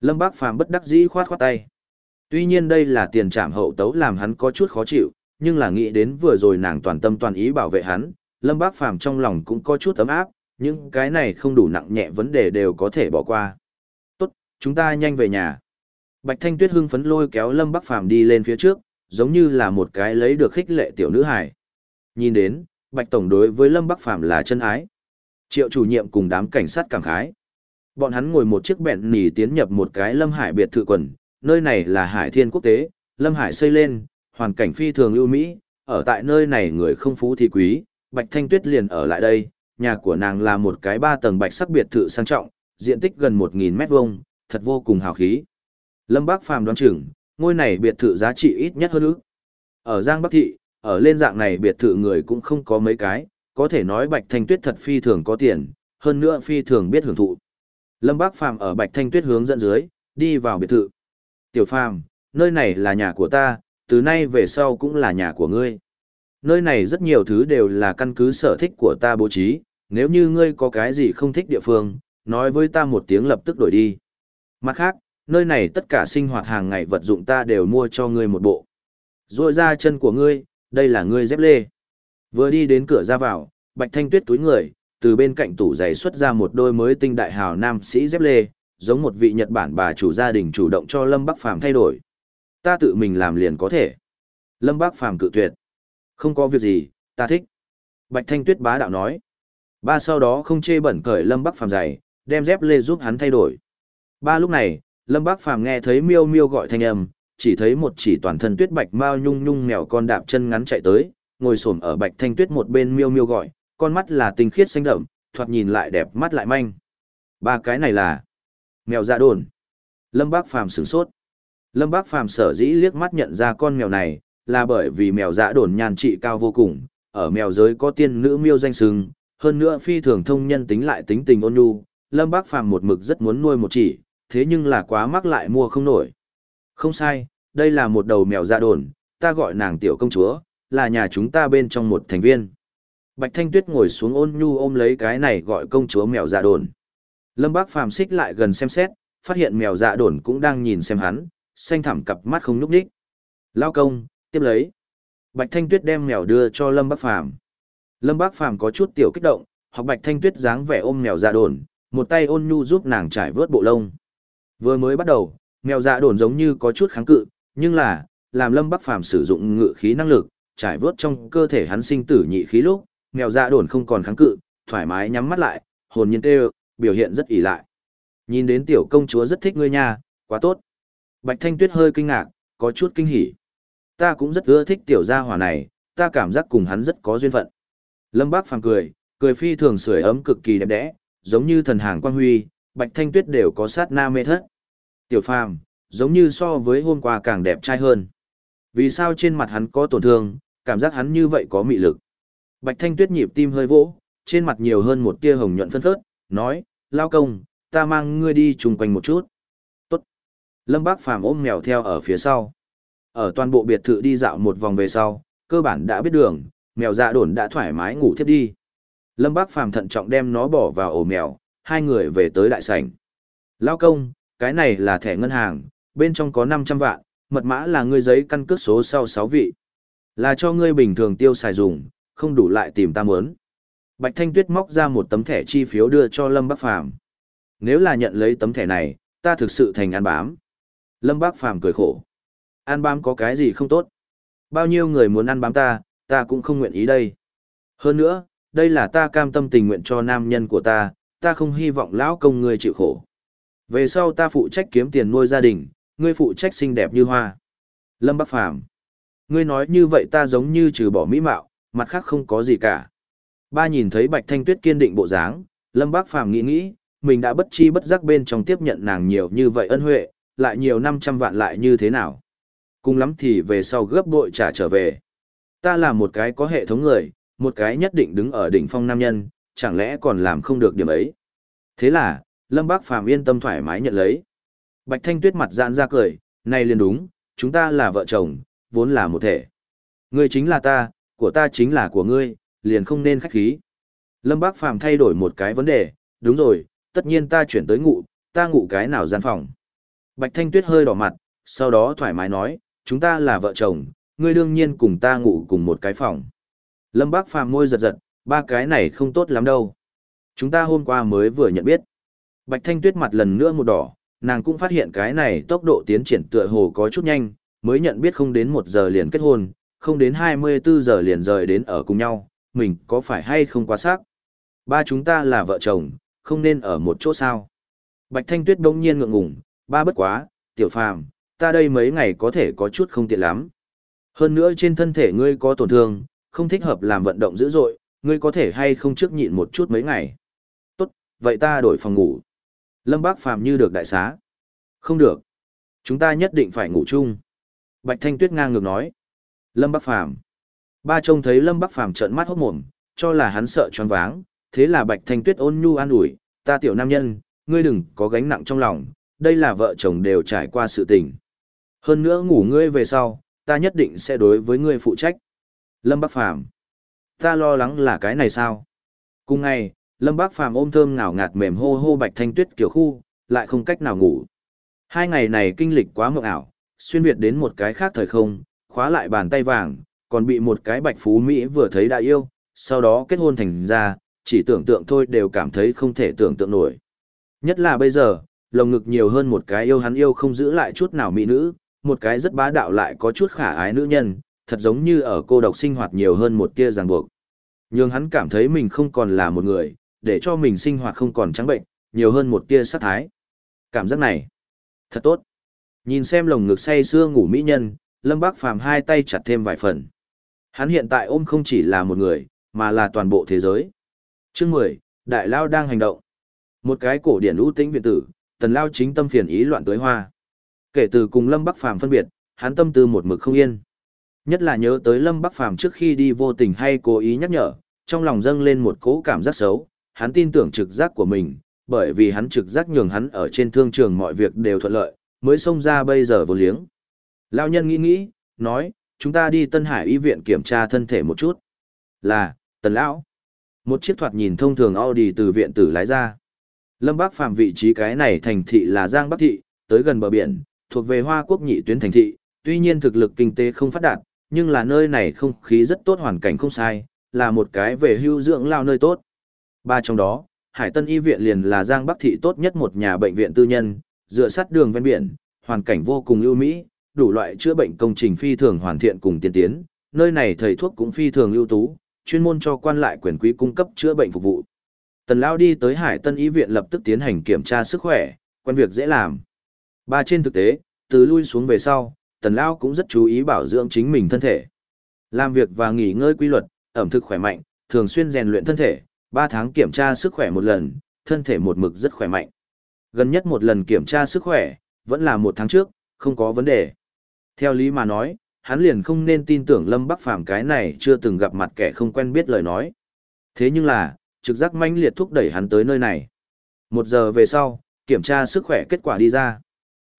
Lâm Bác Phàm bất đắc dĩ khoát khoát tay. Tuy nhiên đây là tiền trảm hậu tấu làm hắn có chút khó chịu, nhưng là nghĩ đến vừa rồi nàng toàn tâm toàn ý bảo vệ hắn, Lâm Bác Phàm trong lòng cũng có chút ấm áp, nhưng cái này không đủ nặng nhẹ vấn đề đều có thể bỏ qua. Tốt, chúng ta nhanh về nhà. Bạch Thanh Tuyết hưng phấn lôi kéo Lâm Bắc Phàm đi lên phía trước, giống như là một cái lấy được khích lệ tiểu nữ hài. Nhìn đến, Bạch Tổng đối với Lâm Bắc Phàm là chân ái. Triệu chủ nhiệm cùng đám cảnh sát cảm khái. Bọn hắn ngồi một chiếc bẹn nỉ tiến nhập một cái Lâm Hải biệt thự quần, nơi này là Hải Thiên Quốc tế, Lâm Hải xây lên, hoàn cảnh phi thường ưu mỹ, ở tại nơi này người không phú thì quý, Bạch Thanh Tuyết liền ở lại đây, nhà của nàng là một cái ba tầng bạch sắc biệt thự sang trọng, diện tích gần 1000 mét vuông, thật vô cùng hào khí. Lâm Bác Phàm đoán chừng, ngôi này biệt thự giá trị ít nhất hơn ước. Ở Giang Bắc thị, ở lên dạng này biệt thự người cũng không có mấy cái, có thể nói Bạch Thanh Tuyết thật phi thường có tiền, hơn nữa phi thường biết hưởng thụ. Lâm Bác Phàm ở Bạch Thanh Tuyết hướng dẫn dưới, đi vào biệt thự. Tiểu Phàm, nơi này là nhà của ta, từ nay về sau cũng là nhà của ngươi. Nơi này rất nhiều thứ đều là căn cứ sở thích của ta bố trí, nếu như ngươi có cái gì không thích địa phương, nói với ta một tiếng lập tức đổi đi. Mặt khác, nơi này tất cả sinh hoạt hàng ngày vật dụng ta đều mua cho ngươi một bộ. Rồi ra chân của ngươi, đây là ngươi dép lê. Vừa đi đến cửa ra vào, Bạch Thanh Tuyết túi người, từ bên cạnh tủ giày xuất ra một đôi mới tinh đại hào nam sĩ dép lê, giống một vị Nhật Bản bà chủ gia đình chủ động cho Lâm Bắc Phàm thay đổi. Ta tự mình làm liền có thể. Lâm Bắc Phàm cự tuyệt. Không có việc gì, ta thích. Bạch Thanh Tuyết bá đạo nói. Ba sau đó không chê bẩn cởi Lâm Bắc Phàm giày, đem dép lê giúp hắn thay đổi. Ba lúc này, Lâm Bắc Phàm nghe thấy miêu miêu gọi thanh âm, chỉ thấy một chỉ toàn thân tuyết bạch mao nhung nhung mèo con đạp chân ngắn chạy tới, ngồi xổm ở Bạch Thanh Tuyết một bên miêu miêu gọi, con mắt là tinh khiết xanh đậm, thoạt nhìn lại đẹp mắt lại manh. Ba cái này là mèo dạ đồn. Lâm Bác Phàm sửng sốt. Lâm Bác Phàm sở dĩ liếc mắt nhận ra con mèo này, là bởi vì mèo dạ đồn nhan trị cao vô cùng, ở mèo giới có tiên nữ miêu danh sừng, hơn nữa phi thường thông nhân tính lại tính tình ôn nhu, Lâm Bác Phàm một mực rất muốn nuôi một chỉ, thế nhưng là quá mắc lại mua không nổi. Không sai, đây là một đầu mèo dạ đồn, ta gọi nàng tiểu công chúa, là nhà chúng ta bên trong một thành viên. Bạch Thanh Tuyết ngồi xuống ôn nhu ôm lấy cái này gọi công chúa mèo dạ đồn. Lâm Bác Phàm xích lại gần xem xét, phát hiện mèo dạ đồn cũng đang nhìn xem hắn, xanh thẳm cặp mắt không nhúc nhích. Lao công, tiếp lấy. Bạch Thanh Tuyết đem mèo đưa cho Lâm Bác Phàm. Lâm Bác Phàm có chút tiểu kích động, học Bạch Thanh Tuyết dáng vẻ ôm mèo dạ đồn, một tay ôn nhu giúp nàng trải vớt bộ lông. Vừa mới bắt đầu, mèo dạ đồn giống như có chút kháng cự, nhưng là, làm Lâm Bác Phàm sử dụng ngự khí năng lực, trải vớt trong cơ thể hắn sinh tử nhị khí lúc, mèo dạ đồn không còn kháng cự, thoải mái nhắm mắt lại, hồn nhiên tê biểu hiện rất ỉ lại. Nhìn đến tiểu công chúa rất thích ngươi nha, quá tốt. Bạch Thanh Tuyết hơi kinh ngạc, có chút kinh hỉ. Ta cũng rất ưa thích tiểu gia hỏa này, ta cảm giác cùng hắn rất có duyên phận. Lâm Bác phàm cười, cười phi thường sưởi ấm cực kỳ đẹp đẽ, giống như thần hàng quang huy, Bạch Thanh Tuyết đều có sát na mê thất. Tiểu phàm, giống như so với hôm qua càng đẹp trai hơn. Vì sao trên mặt hắn có tổn thương, cảm giác hắn như vậy có mị lực. Bạch Thanh Tuyết nhịp tim hơi vỗ, trên mặt nhiều hơn một tia hồng nhuận phân phớt, nói, lao công, ta mang ngươi đi chung quanh một chút. Tốt. Lâm Bác Phàm ôm mèo theo ở phía sau. Ở toàn bộ biệt thự đi dạo một vòng về sau, cơ bản đã biết đường, mèo dạ đồn đã thoải mái ngủ thiếp đi. Lâm Bác Phàm thận trọng đem nó bỏ vào ổ mèo, hai người về tới đại sảnh. Lao công, cái này là thẻ ngân hàng, bên trong có 500 vạn, mật mã là ngươi giấy căn cước số sau 6 vị. Là cho ngươi bình thường tiêu xài dùng, không đủ lại tìm ta muốn. Bạch Thanh Tuyết móc ra một tấm thẻ chi phiếu đưa cho Lâm Bắc Phàm. Nếu là nhận lấy tấm thẻ này, ta thực sự thành ăn bám. Lâm Bắc Phàm cười khổ. Ăn bám có cái gì không tốt? Bao nhiêu người muốn ăn bám ta, ta cũng không nguyện ý đây. Hơn nữa, đây là ta cam tâm tình nguyện cho nam nhân của ta, ta không hy vọng lão công ngươi chịu khổ. Về sau ta phụ trách kiếm tiền nuôi gia đình, ngươi phụ trách xinh đẹp như hoa. Lâm Bắc Phàm Ngươi nói như vậy ta giống như trừ bỏ mỹ mạo, mặt khác không có gì cả. Ba nhìn thấy Bạch Thanh Tuyết kiên định bộ dáng, Lâm Bác Phàm nghĩ nghĩ, mình đã bất chi bất giác bên trong tiếp nhận nàng nhiều như vậy ân huệ, lại nhiều 500 vạn lại như thế nào. Cùng lắm thì về sau gấp bội trả trở về. Ta là một cái có hệ thống người, một cái nhất định đứng ở đỉnh phong nam nhân, chẳng lẽ còn làm không được điểm ấy. Thế là, Lâm Bác Phàm yên tâm thoải mái nhận lấy. Bạch Thanh Tuyết mặt giãn ra cười, này liền đúng, chúng ta là vợ chồng, vốn là một thể. Ngươi chính là ta, của ta chính là của ngươi, liền không nên khách khí. Lâm Bác Phàm thay đổi một cái vấn đề, đúng rồi, tất nhiên ta chuyển tới ngủ, ta ngủ cái nào gian phòng. Bạch Thanh Tuyết hơi đỏ mặt, sau đó thoải mái nói, chúng ta là vợ chồng, ngươi đương nhiên cùng ta ngủ cùng một cái phòng. Lâm Bác Phàm môi giật giật, ba cái này không tốt lắm đâu. Chúng ta hôm qua mới vừa nhận biết. Bạch Thanh Tuyết mặt lần nữa một đỏ, nàng cũng phát hiện cái này tốc độ tiến triển tựa hồ có chút nhanh, mới nhận biết không đến một giờ liền kết hôn, không đến 24 giờ liền rời đến ở cùng nhau, mình có phải hay không quá xác? Ba chúng ta là vợ chồng, không nên ở một chỗ sao? Bạch Thanh Tuyết đông nhiên ngượng ngùng, ba bất quá, tiểu phàm, ta đây mấy ngày có thể có chút không tiện lắm. Hơn nữa trên thân thể ngươi có tổn thương, không thích hợp làm vận động dữ dội, ngươi có thể hay không trước nhịn một chút mấy ngày. Tốt, vậy ta đổi phòng ngủ. Lâm Bác Phàm như được đại xá. Không được. Chúng ta nhất định phải ngủ chung. Bạch Thanh Tuyết ngang ngược nói. Lâm bác Phàm Ba trông thấy Lâm Bắc Phàm trợn mắt hốt mồm, cho là hắn sợ choáng váng, thế là Bạch Thanh Tuyết ôn nhu an ủi, ta tiểu nam nhân, ngươi đừng có gánh nặng trong lòng, đây là vợ chồng đều trải qua sự tình. Hơn nữa ngủ ngươi về sau, ta nhất định sẽ đối với ngươi phụ trách. Lâm Bắc Phàm ta lo lắng là cái này sao? Cùng ngày, Lâm Bác Phàm ôm thơm ngào ngạt mềm hô hô bạch thanh tuyết kiểu khu, lại không cách nào ngủ. Hai ngày này kinh lịch quá mộng ảo, xuyên việt đến một cái khác thời không, khóa lại bàn tay vàng, còn bị một cái bạch phú Mỹ vừa thấy đã yêu, sau đó kết hôn thành ra, chỉ tưởng tượng thôi đều cảm thấy không thể tưởng tượng nổi. Nhất là bây giờ, lồng ngực nhiều hơn một cái yêu hắn yêu không giữ lại chút nào mỹ nữ, một cái rất bá đạo lại có chút khả ái nữ nhân, thật giống như ở cô độc sinh hoạt nhiều hơn một tia ràng buộc. Nhưng hắn cảm thấy mình không còn là một người, để cho mình sinh hoạt không còn trắng bệnh, nhiều hơn một tia sát thái. Cảm giác này, thật tốt. Nhìn xem lồng ngực say sưa ngủ mỹ nhân, Lâm Bác Phàm hai tay chặt thêm vài phần. Hắn hiện tại ôm không chỉ là một người, mà là toàn bộ thế giới. Chương 10, Đại Lao đang hành động. Một cái cổ điển ưu tĩnh viện tử, Tần Lao chính tâm phiền ý loạn tới hoa. Kể từ cùng Lâm Bắc Phàm phân biệt, hắn tâm tư một mực không yên. Nhất là nhớ tới Lâm Bắc Phàm trước khi đi vô tình hay cố ý nhắc nhở, trong lòng dâng lên một cỗ cảm giác xấu, hắn tin tưởng trực giác của mình, bởi vì hắn trực giác nhường hắn ở trên thương trường mọi việc đều thuận lợi, mới xông ra bây giờ vô liếng. Lao nhân nghĩ nghĩ, nói, chúng ta đi Tân Hải y viện kiểm tra thân thể một chút. Là, Tần Lão. Một chiếc thoạt nhìn thông thường Audi từ viện tử lái ra. Lâm Bắc Phàm vị trí cái này thành thị là Giang Bắc Thị, tới gần bờ biển, thuộc về Hoa Quốc nhị tuyến thành thị, tuy nhiên thực lực kinh tế không phát đạt, nhưng là nơi này không khí rất tốt hoàn cảnh không sai, là một cái về hưu dưỡng lao nơi tốt. Ba trong đó, Hải Tân Y viện liền là Giang Bắc thị tốt nhất một nhà bệnh viện tư nhân, dựa sát đường ven biển, hoàn cảnh vô cùng ưu mỹ, đủ loại chữa bệnh công trình phi thường hoàn thiện cùng tiên tiến, nơi này thầy thuốc cũng phi thường ưu tú, chuyên môn cho quan lại quyền quý cung cấp chữa bệnh phục vụ. Tần Lao đi tới Hải Tân Y viện lập tức tiến hành kiểm tra sức khỏe, quen việc dễ làm. Ba trên thực tế, từ lui xuống về sau, Tần Lao cũng rất chú ý bảo dưỡng chính mình thân thể. Làm việc và nghỉ ngơi quy luật, ẩm thực khỏe mạnh, thường xuyên rèn luyện thân thể, 3 tháng kiểm tra sức khỏe một lần, thân thể một mực rất khỏe mạnh. Gần nhất một lần kiểm tra sức khỏe, vẫn là một tháng trước, không có vấn đề. Theo lý mà nói, hắn liền không nên tin tưởng Lâm Bắc Phàm cái này chưa từng gặp mặt kẻ không quen biết lời nói. Thế nhưng là, trực giác mãnh liệt thúc đẩy hắn tới nơi này. Một giờ về sau, kiểm tra sức khỏe kết quả đi ra.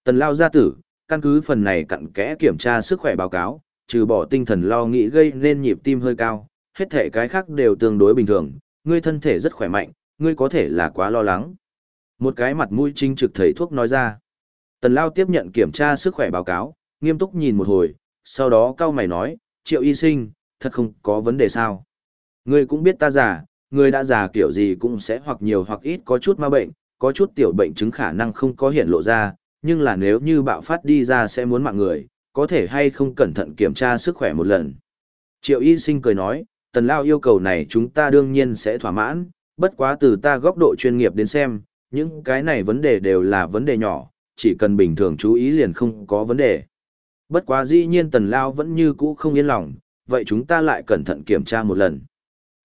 Tần Lao gia tử, căn cứ phần này cặn kẽ kiểm tra sức khỏe báo cáo, trừ bỏ tinh thần lo nghĩ gây nên nhịp tim hơi cao, hết thể cái khác đều tương đối bình thường, ngươi thân thể rất khỏe mạnh, ngươi có thể là quá lo lắng. Một cái mặt mũi chính trực thầy thuốc nói ra. Tần Lao tiếp nhận kiểm tra sức khỏe báo cáo, nghiêm túc nhìn một hồi, sau đó cao mày nói, triệu y sinh, thật không có vấn đề sao. Ngươi cũng biết ta già, ngươi đã già kiểu gì cũng sẽ hoặc nhiều hoặc ít có chút ma bệnh, có chút tiểu bệnh chứng khả năng không có hiện lộ ra, nhưng là nếu như bạo phát đi ra sẽ muốn mạng người, có thể hay không cẩn thận kiểm tra sức khỏe một lần. Triệu y sinh cười nói, tần lao yêu cầu này chúng ta đương nhiên sẽ thỏa mãn, bất quá từ ta góc độ chuyên nghiệp đến xem, những cái này vấn đề đều là vấn đề nhỏ, chỉ cần bình thường chú ý liền không có vấn đề. Bất quá dĩ nhiên tần lao vẫn như cũ không yên lòng, vậy chúng ta lại cẩn thận kiểm tra một lần.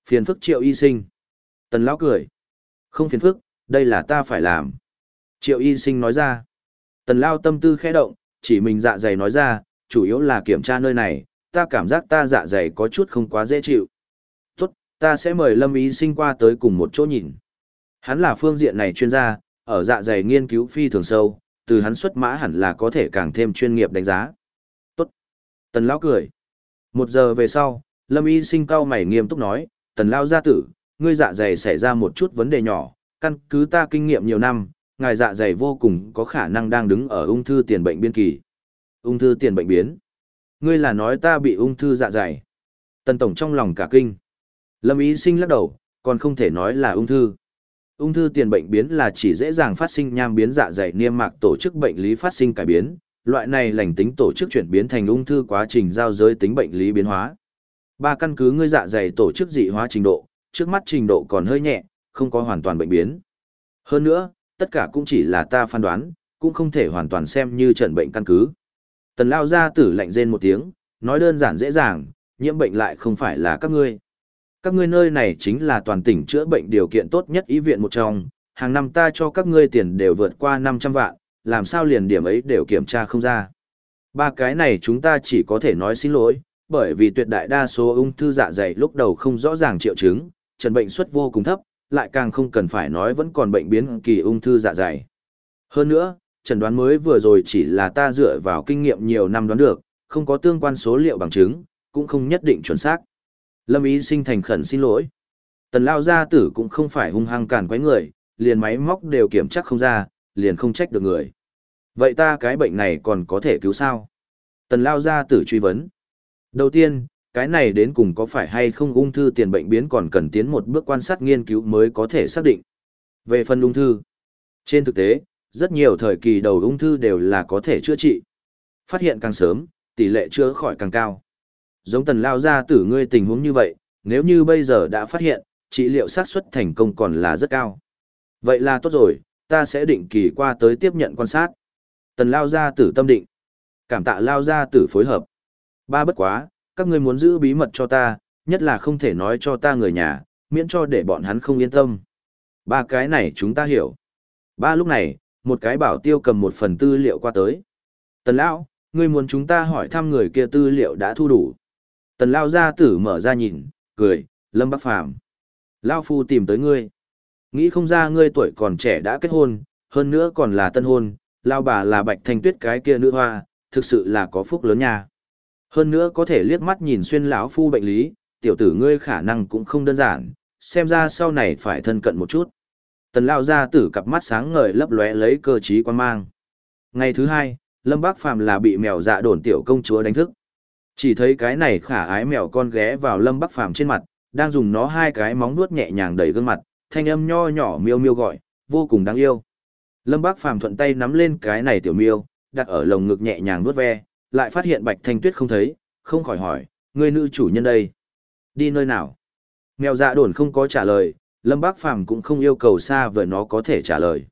Phiền phức triệu y sinh. Tần lao cười. Không phiền phức, đây là ta phải làm. Triệu y sinh nói ra. Tần lao tâm tư khẽ động, chỉ mình dạ dày nói ra, chủ yếu là kiểm tra nơi này, ta cảm giác ta dạ dày có chút không quá dễ chịu. Tốt, ta sẽ mời Lâm Y sinh qua tới cùng một chỗ nhìn. Hắn là phương diện này chuyên gia, ở dạ dày nghiên cứu phi thường sâu, từ hắn xuất mã hẳn là có thể càng thêm chuyên nghiệp đánh giá. Tần Lão cười. Một giờ về sau, Lâm Y sinh cao mày nghiêm túc nói, Tần Lão gia tử, ngươi dạ dày xảy ra một chút vấn đề nhỏ, căn cứ ta kinh nghiệm nhiều năm, ngài dạ dày vô cùng có khả năng đang đứng ở ung thư tiền bệnh biên kỳ. Ung thư tiền bệnh biến. Ngươi là nói ta bị ung thư dạ dày. Tần Tổng trong lòng cả kinh. Lâm Y sinh lắc đầu, còn không thể nói là ung thư. Ung thư tiền bệnh biến là chỉ dễ dàng phát sinh nham biến dạ dày niêm mạc tổ chức bệnh lý phát sinh cải biến, loại này lành tính tổ chức chuyển biến thành ung thư quá trình giao giới tính bệnh lý biến hóa. Ba căn cứ ngươi dạ dày tổ chức dị hóa trình độ, trước mắt trình độ còn hơi nhẹ, không có hoàn toàn bệnh biến. Hơn nữa, tất cả cũng chỉ là ta phán đoán, cũng không thể hoàn toàn xem như trận bệnh căn cứ. Tần lao ra tử lạnh rên một tiếng, nói đơn giản dễ dàng, nhiễm bệnh lại không phải là các ngươi. Các ngươi nơi này chính là toàn tỉnh chữa bệnh điều kiện tốt nhất ý viện một trong, hàng năm ta cho các ngươi tiền đều vượt qua 500 vạn, làm sao liền điểm ấy đều kiểm tra không ra. Ba cái này chúng ta chỉ có thể nói xin lỗi, bởi vì tuyệt đại đa số ung thư dạ dày lúc đầu không rõ ràng triệu chứng, trần bệnh suất vô cùng thấp, lại càng không cần phải nói vẫn còn bệnh biến kỳ ung thư dạ dày. Hơn nữa, trần đoán mới vừa rồi chỉ là ta dựa vào kinh nghiệm nhiều năm đoán được, không có tương quan số liệu bằng chứng, cũng không nhất định chuẩn xác. Lâm ý sinh thành khẩn xin lỗi. Tần lao gia tử cũng không phải hung hăng cản quấy người, liền máy móc đều kiểm chắc không ra, liền không trách được người. Vậy ta cái bệnh này còn có thể cứu sao? Tần lao gia tử truy vấn. Đầu tiên, cái này đến cùng có phải hay không ung thư tiền bệnh biến còn cần tiến một bước quan sát nghiên cứu mới có thể xác định. Về phần ung thư, trên thực tế, rất nhiều thời kỳ đầu ung thư đều là có thể chữa trị. Phát hiện càng sớm, tỷ lệ chữa khỏi càng cao. Giống tần lao gia tử ngươi tình huống như vậy, nếu như bây giờ đã phát hiện, trị liệu xác suất thành công còn là rất cao. Vậy là tốt rồi, ta sẽ định kỳ qua tới tiếp nhận quan sát. Tần lao gia tử tâm định. Cảm tạ lao gia tử phối hợp. Ba bất quá, các ngươi muốn giữ bí mật cho ta, nhất là không thể nói cho ta người nhà, miễn cho để bọn hắn không yên tâm. Ba cái này chúng ta hiểu. Ba lúc này, một cái bảo tiêu cầm một phần tư liệu qua tới. Tần lão, ngươi muốn chúng ta hỏi thăm người kia tư liệu đã thu đủ. Tần lao gia tử mở ra nhìn, cười, lâm bắc phàm. Lao phu tìm tới ngươi. Nghĩ không ra ngươi tuổi còn trẻ đã kết hôn, hơn nữa còn là tân hôn, lao bà là bạch thanh tuyết cái kia nữ hoa, thực sự là có phúc lớn nha. Hơn nữa có thể liếc mắt nhìn xuyên lão phu bệnh lý, tiểu tử ngươi khả năng cũng không đơn giản, xem ra sau này phải thân cận một chút. Tần lao ra tử cặp mắt sáng ngời lấp lóe lấy cơ trí quan mang. Ngày thứ hai, Lâm Bác Phàm là bị mèo dạ đồn tiểu công chúa đánh thức. Chỉ thấy cái này khả ái mèo con ghé vào Lâm Bác Phàm trên mặt, đang dùng nó hai cái móng vuốt nhẹ nhàng đẩy gương mặt, thanh âm nho nhỏ miêu miêu gọi, vô cùng đáng yêu. Lâm Bác Phàm thuận tay nắm lên cái này tiểu miêu, đặt ở lồng ngực nhẹ nhàng vuốt ve, lại phát hiện Bạch Thanh Tuyết không thấy, không khỏi hỏi, người nữ chủ nhân đây? Đi nơi nào? Mèo dạ đồn không có trả lời, Lâm Bác Phàm cũng không yêu cầu xa vời nó có thể trả lời.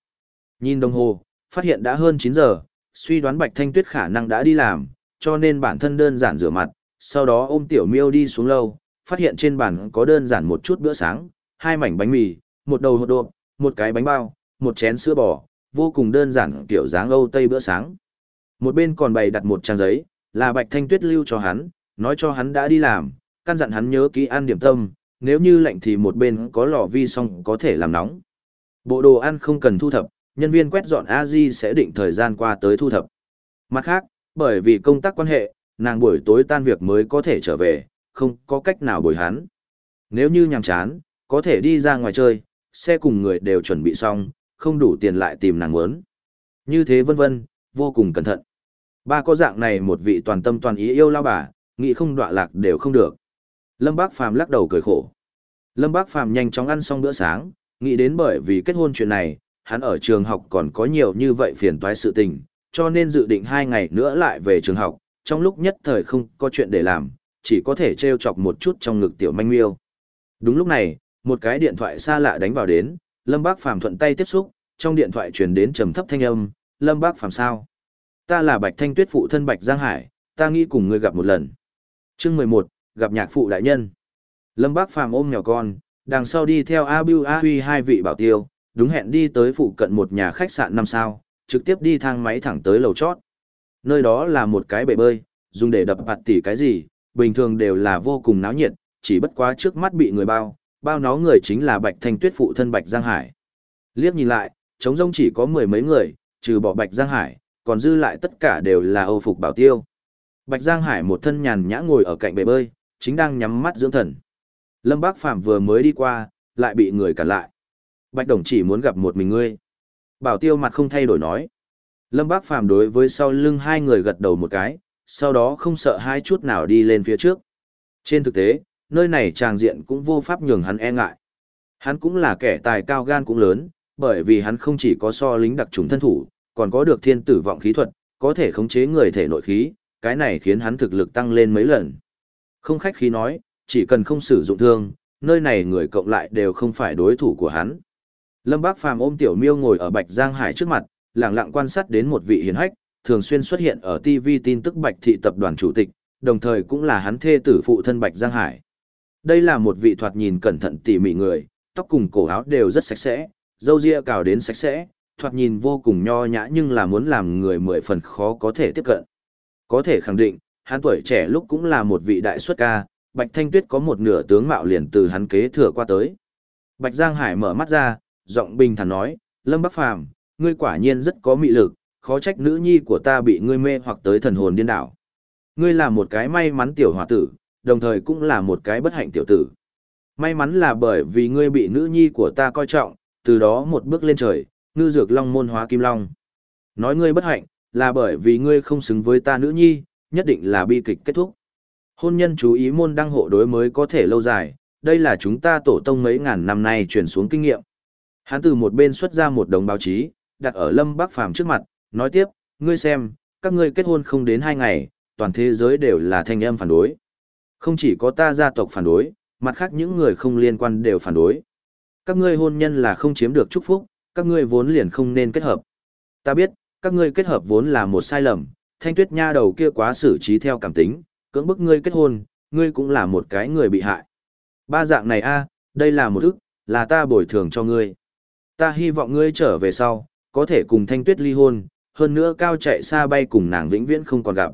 Nhìn đồng hồ, phát hiện đã hơn 9 giờ, suy đoán Bạch Thanh Tuyết khả năng đã đi làm, cho nên bản thân đơn giản rửa mặt, sau đó ôm tiểu miêu đi xuống lâu, phát hiện trên bàn có đơn giản một chút bữa sáng, hai mảnh bánh mì, một đầu hột độp, một cái bánh bao, một chén sữa bò, vô cùng đơn giản kiểu dáng Âu Tây bữa sáng. Một bên còn bày đặt một trang giấy, là Bạch Thanh Tuyết lưu cho hắn, nói cho hắn đã đi làm, căn dặn hắn nhớ kỹ ăn điểm tâm, nếu như lạnh thì một bên có lò vi xong có thể làm nóng. Bộ đồ ăn không cần thu thập, nhân viên quét dọn Aji sẽ định thời gian qua tới thu thập. Mặt khác, bởi vì công tác quan hệ, nàng buổi tối tan việc mới có thể trở về, không có cách nào bồi hắn. Nếu như nhàm chán, có thể đi ra ngoài chơi, xe cùng người đều chuẩn bị xong, không đủ tiền lại tìm nàng muốn. Như thế vân vân, vô cùng cẩn thận. Ba có dạng này một vị toàn tâm toàn ý yêu lao bà, nghĩ không đọa lạc đều không được. Lâm Bác Phàm lắc đầu cười khổ. Lâm Bác Phàm nhanh chóng ăn xong bữa sáng, nghĩ đến bởi vì kết hôn chuyện này, hắn ở trường học còn có nhiều như vậy phiền toái sự tình, cho nên dự định hai ngày nữa lại về trường học, trong lúc nhất thời không có chuyện để làm, chỉ có thể trêu chọc một chút trong ngực tiểu manh miêu. Đúng lúc này, một cái điện thoại xa lạ đánh vào đến, Lâm Bác Phàm thuận tay tiếp xúc, trong điện thoại truyền đến trầm thấp thanh âm, "Lâm Bác Phàm sao? Ta là Bạch Thanh Tuyết phụ thân Bạch Giang Hải, ta nghĩ cùng ngươi gặp một lần." Chương mười một gặp nhạc phụ đại nhân. Lâm Bác Phàm ôm nhỏ con, đằng sau đi theo A Bưu A Huy hai vị bảo tiêu, đúng hẹn đi tới phụ cận một nhà khách sạn năm sao, trực tiếp đi thang máy thẳng tới lầu chót. Nơi đó là một cái bể bơi, dùng để đập bạt tỉ cái gì, bình thường đều là vô cùng náo nhiệt, chỉ bất quá trước mắt bị người bao, bao nó người chính là Bạch Thanh Tuyết phụ thân Bạch Giang Hải. Liếc nhìn lại, trống rông chỉ có mười mấy người, trừ bỏ Bạch Giang Hải, còn dư lại tất cả đều là Âu phục bảo tiêu. Bạch Giang Hải một thân nhàn nhã ngồi ở cạnh bể bơi, chính đang nhắm mắt dưỡng thần. Lâm Bác Phạm vừa mới đi qua, lại bị người cản lại. Bạch Đồng chỉ muốn gặp một mình ngươi. Bảo tiêu mặt không thay đổi nói. Lâm Bác Phàm đối với sau lưng hai người gật đầu một cái, sau đó không sợ hai chút nào đi lên phía trước. Trên thực tế, nơi này tràng diện cũng vô pháp nhường hắn e ngại. Hắn cũng là kẻ tài cao gan cũng lớn, bởi vì hắn không chỉ có so lính đặc trùng thân thủ, còn có được thiên tử vọng khí thuật, có thể khống chế người thể nội khí, cái này khiến hắn thực lực tăng lên mấy lần. Không khách khí nói, chỉ cần không sử dụng thương, nơi này người cộng lại đều không phải đối thủ của hắn. Lâm Bác Phàm ôm Tiểu Miêu ngồi ở Bạch Giang Hải trước mặt, lặng lặng quan sát đến một vị hiền hách, thường xuyên xuất hiện ở TV tin tức Bạch thị tập đoàn chủ tịch, đồng thời cũng là hắn thê tử phụ thân Bạch Giang Hải. Đây là một vị thoạt nhìn cẩn thận tỉ mỉ người, tóc cùng cổ áo đều rất sạch sẽ, râu ria cào đến sạch sẽ, thoạt nhìn vô cùng nho nhã nhưng là muốn làm người mười phần khó có thể tiếp cận. Có thể khẳng định, hắn tuổi trẻ lúc cũng là một vị đại xuất ca, Bạch Thanh Tuyết có một nửa tướng mạo liền từ hắn kế thừa qua tới. Bạch Giang Hải mở mắt ra, giọng bình thản nói, Lâm Bắc Phàm ngươi quả nhiên rất có mị lực, khó trách nữ nhi của ta bị ngươi mê hoặc tới thần hồn điên đảo. Ngươi là một cái may mắn tiểu hòa tử, đồng thời cũng là một cái bất hạnh tiểu tử. May mắn là bởi vì ngươi bị nữ nhi của ta coi trọng, từ đó một bước lên trời, ngư dược long môn hóa kim long. Nói ngươi bất hạnh, là bởi vì ngươi không xứng với ta nữ nhi, nhất định là bi kịch kết thúc. Hôn nhân chú ý môn đăng hộ đối mới có thể lâu dài, đây là chúng ta tổ tông mấy ngàn năm nay truyền xuống kinh nghiệm. Hắn từ một bên xuất ra một đồng báo chí, đặt ở Lâm Bắc Phàm trước mặt, nói tiếp, ngươi xem, các ngươi kết hôn không đến hai ngày, toàn thế giới đều là thanh âm phản đối. Không chỉ có ta gia tộc phản đối, mặt khác những người không liên quan đều phản đối. Các ngươi hôn nhân là không chiếm được chúc phúc, các ngươi vốn liền không nên kết hợp. Ta biết, các ngươi kết hợp vốn là một sai lầm, thanh tuyết nha đầu kia quá xử trí theo cảm tính, cưỡng bức ngươi kết hôn, ngươi cũng là một cái người bị hại. Ba dạng này a, đây là một ức, là ta bồi thường cho ngươi. Ta hy vọng ngươi trở về sau, có thể cùng thanh tuyết ly hôn, hơn nữa cao chạy xa bay cùng nàng vĩnh viễn không còn gặp.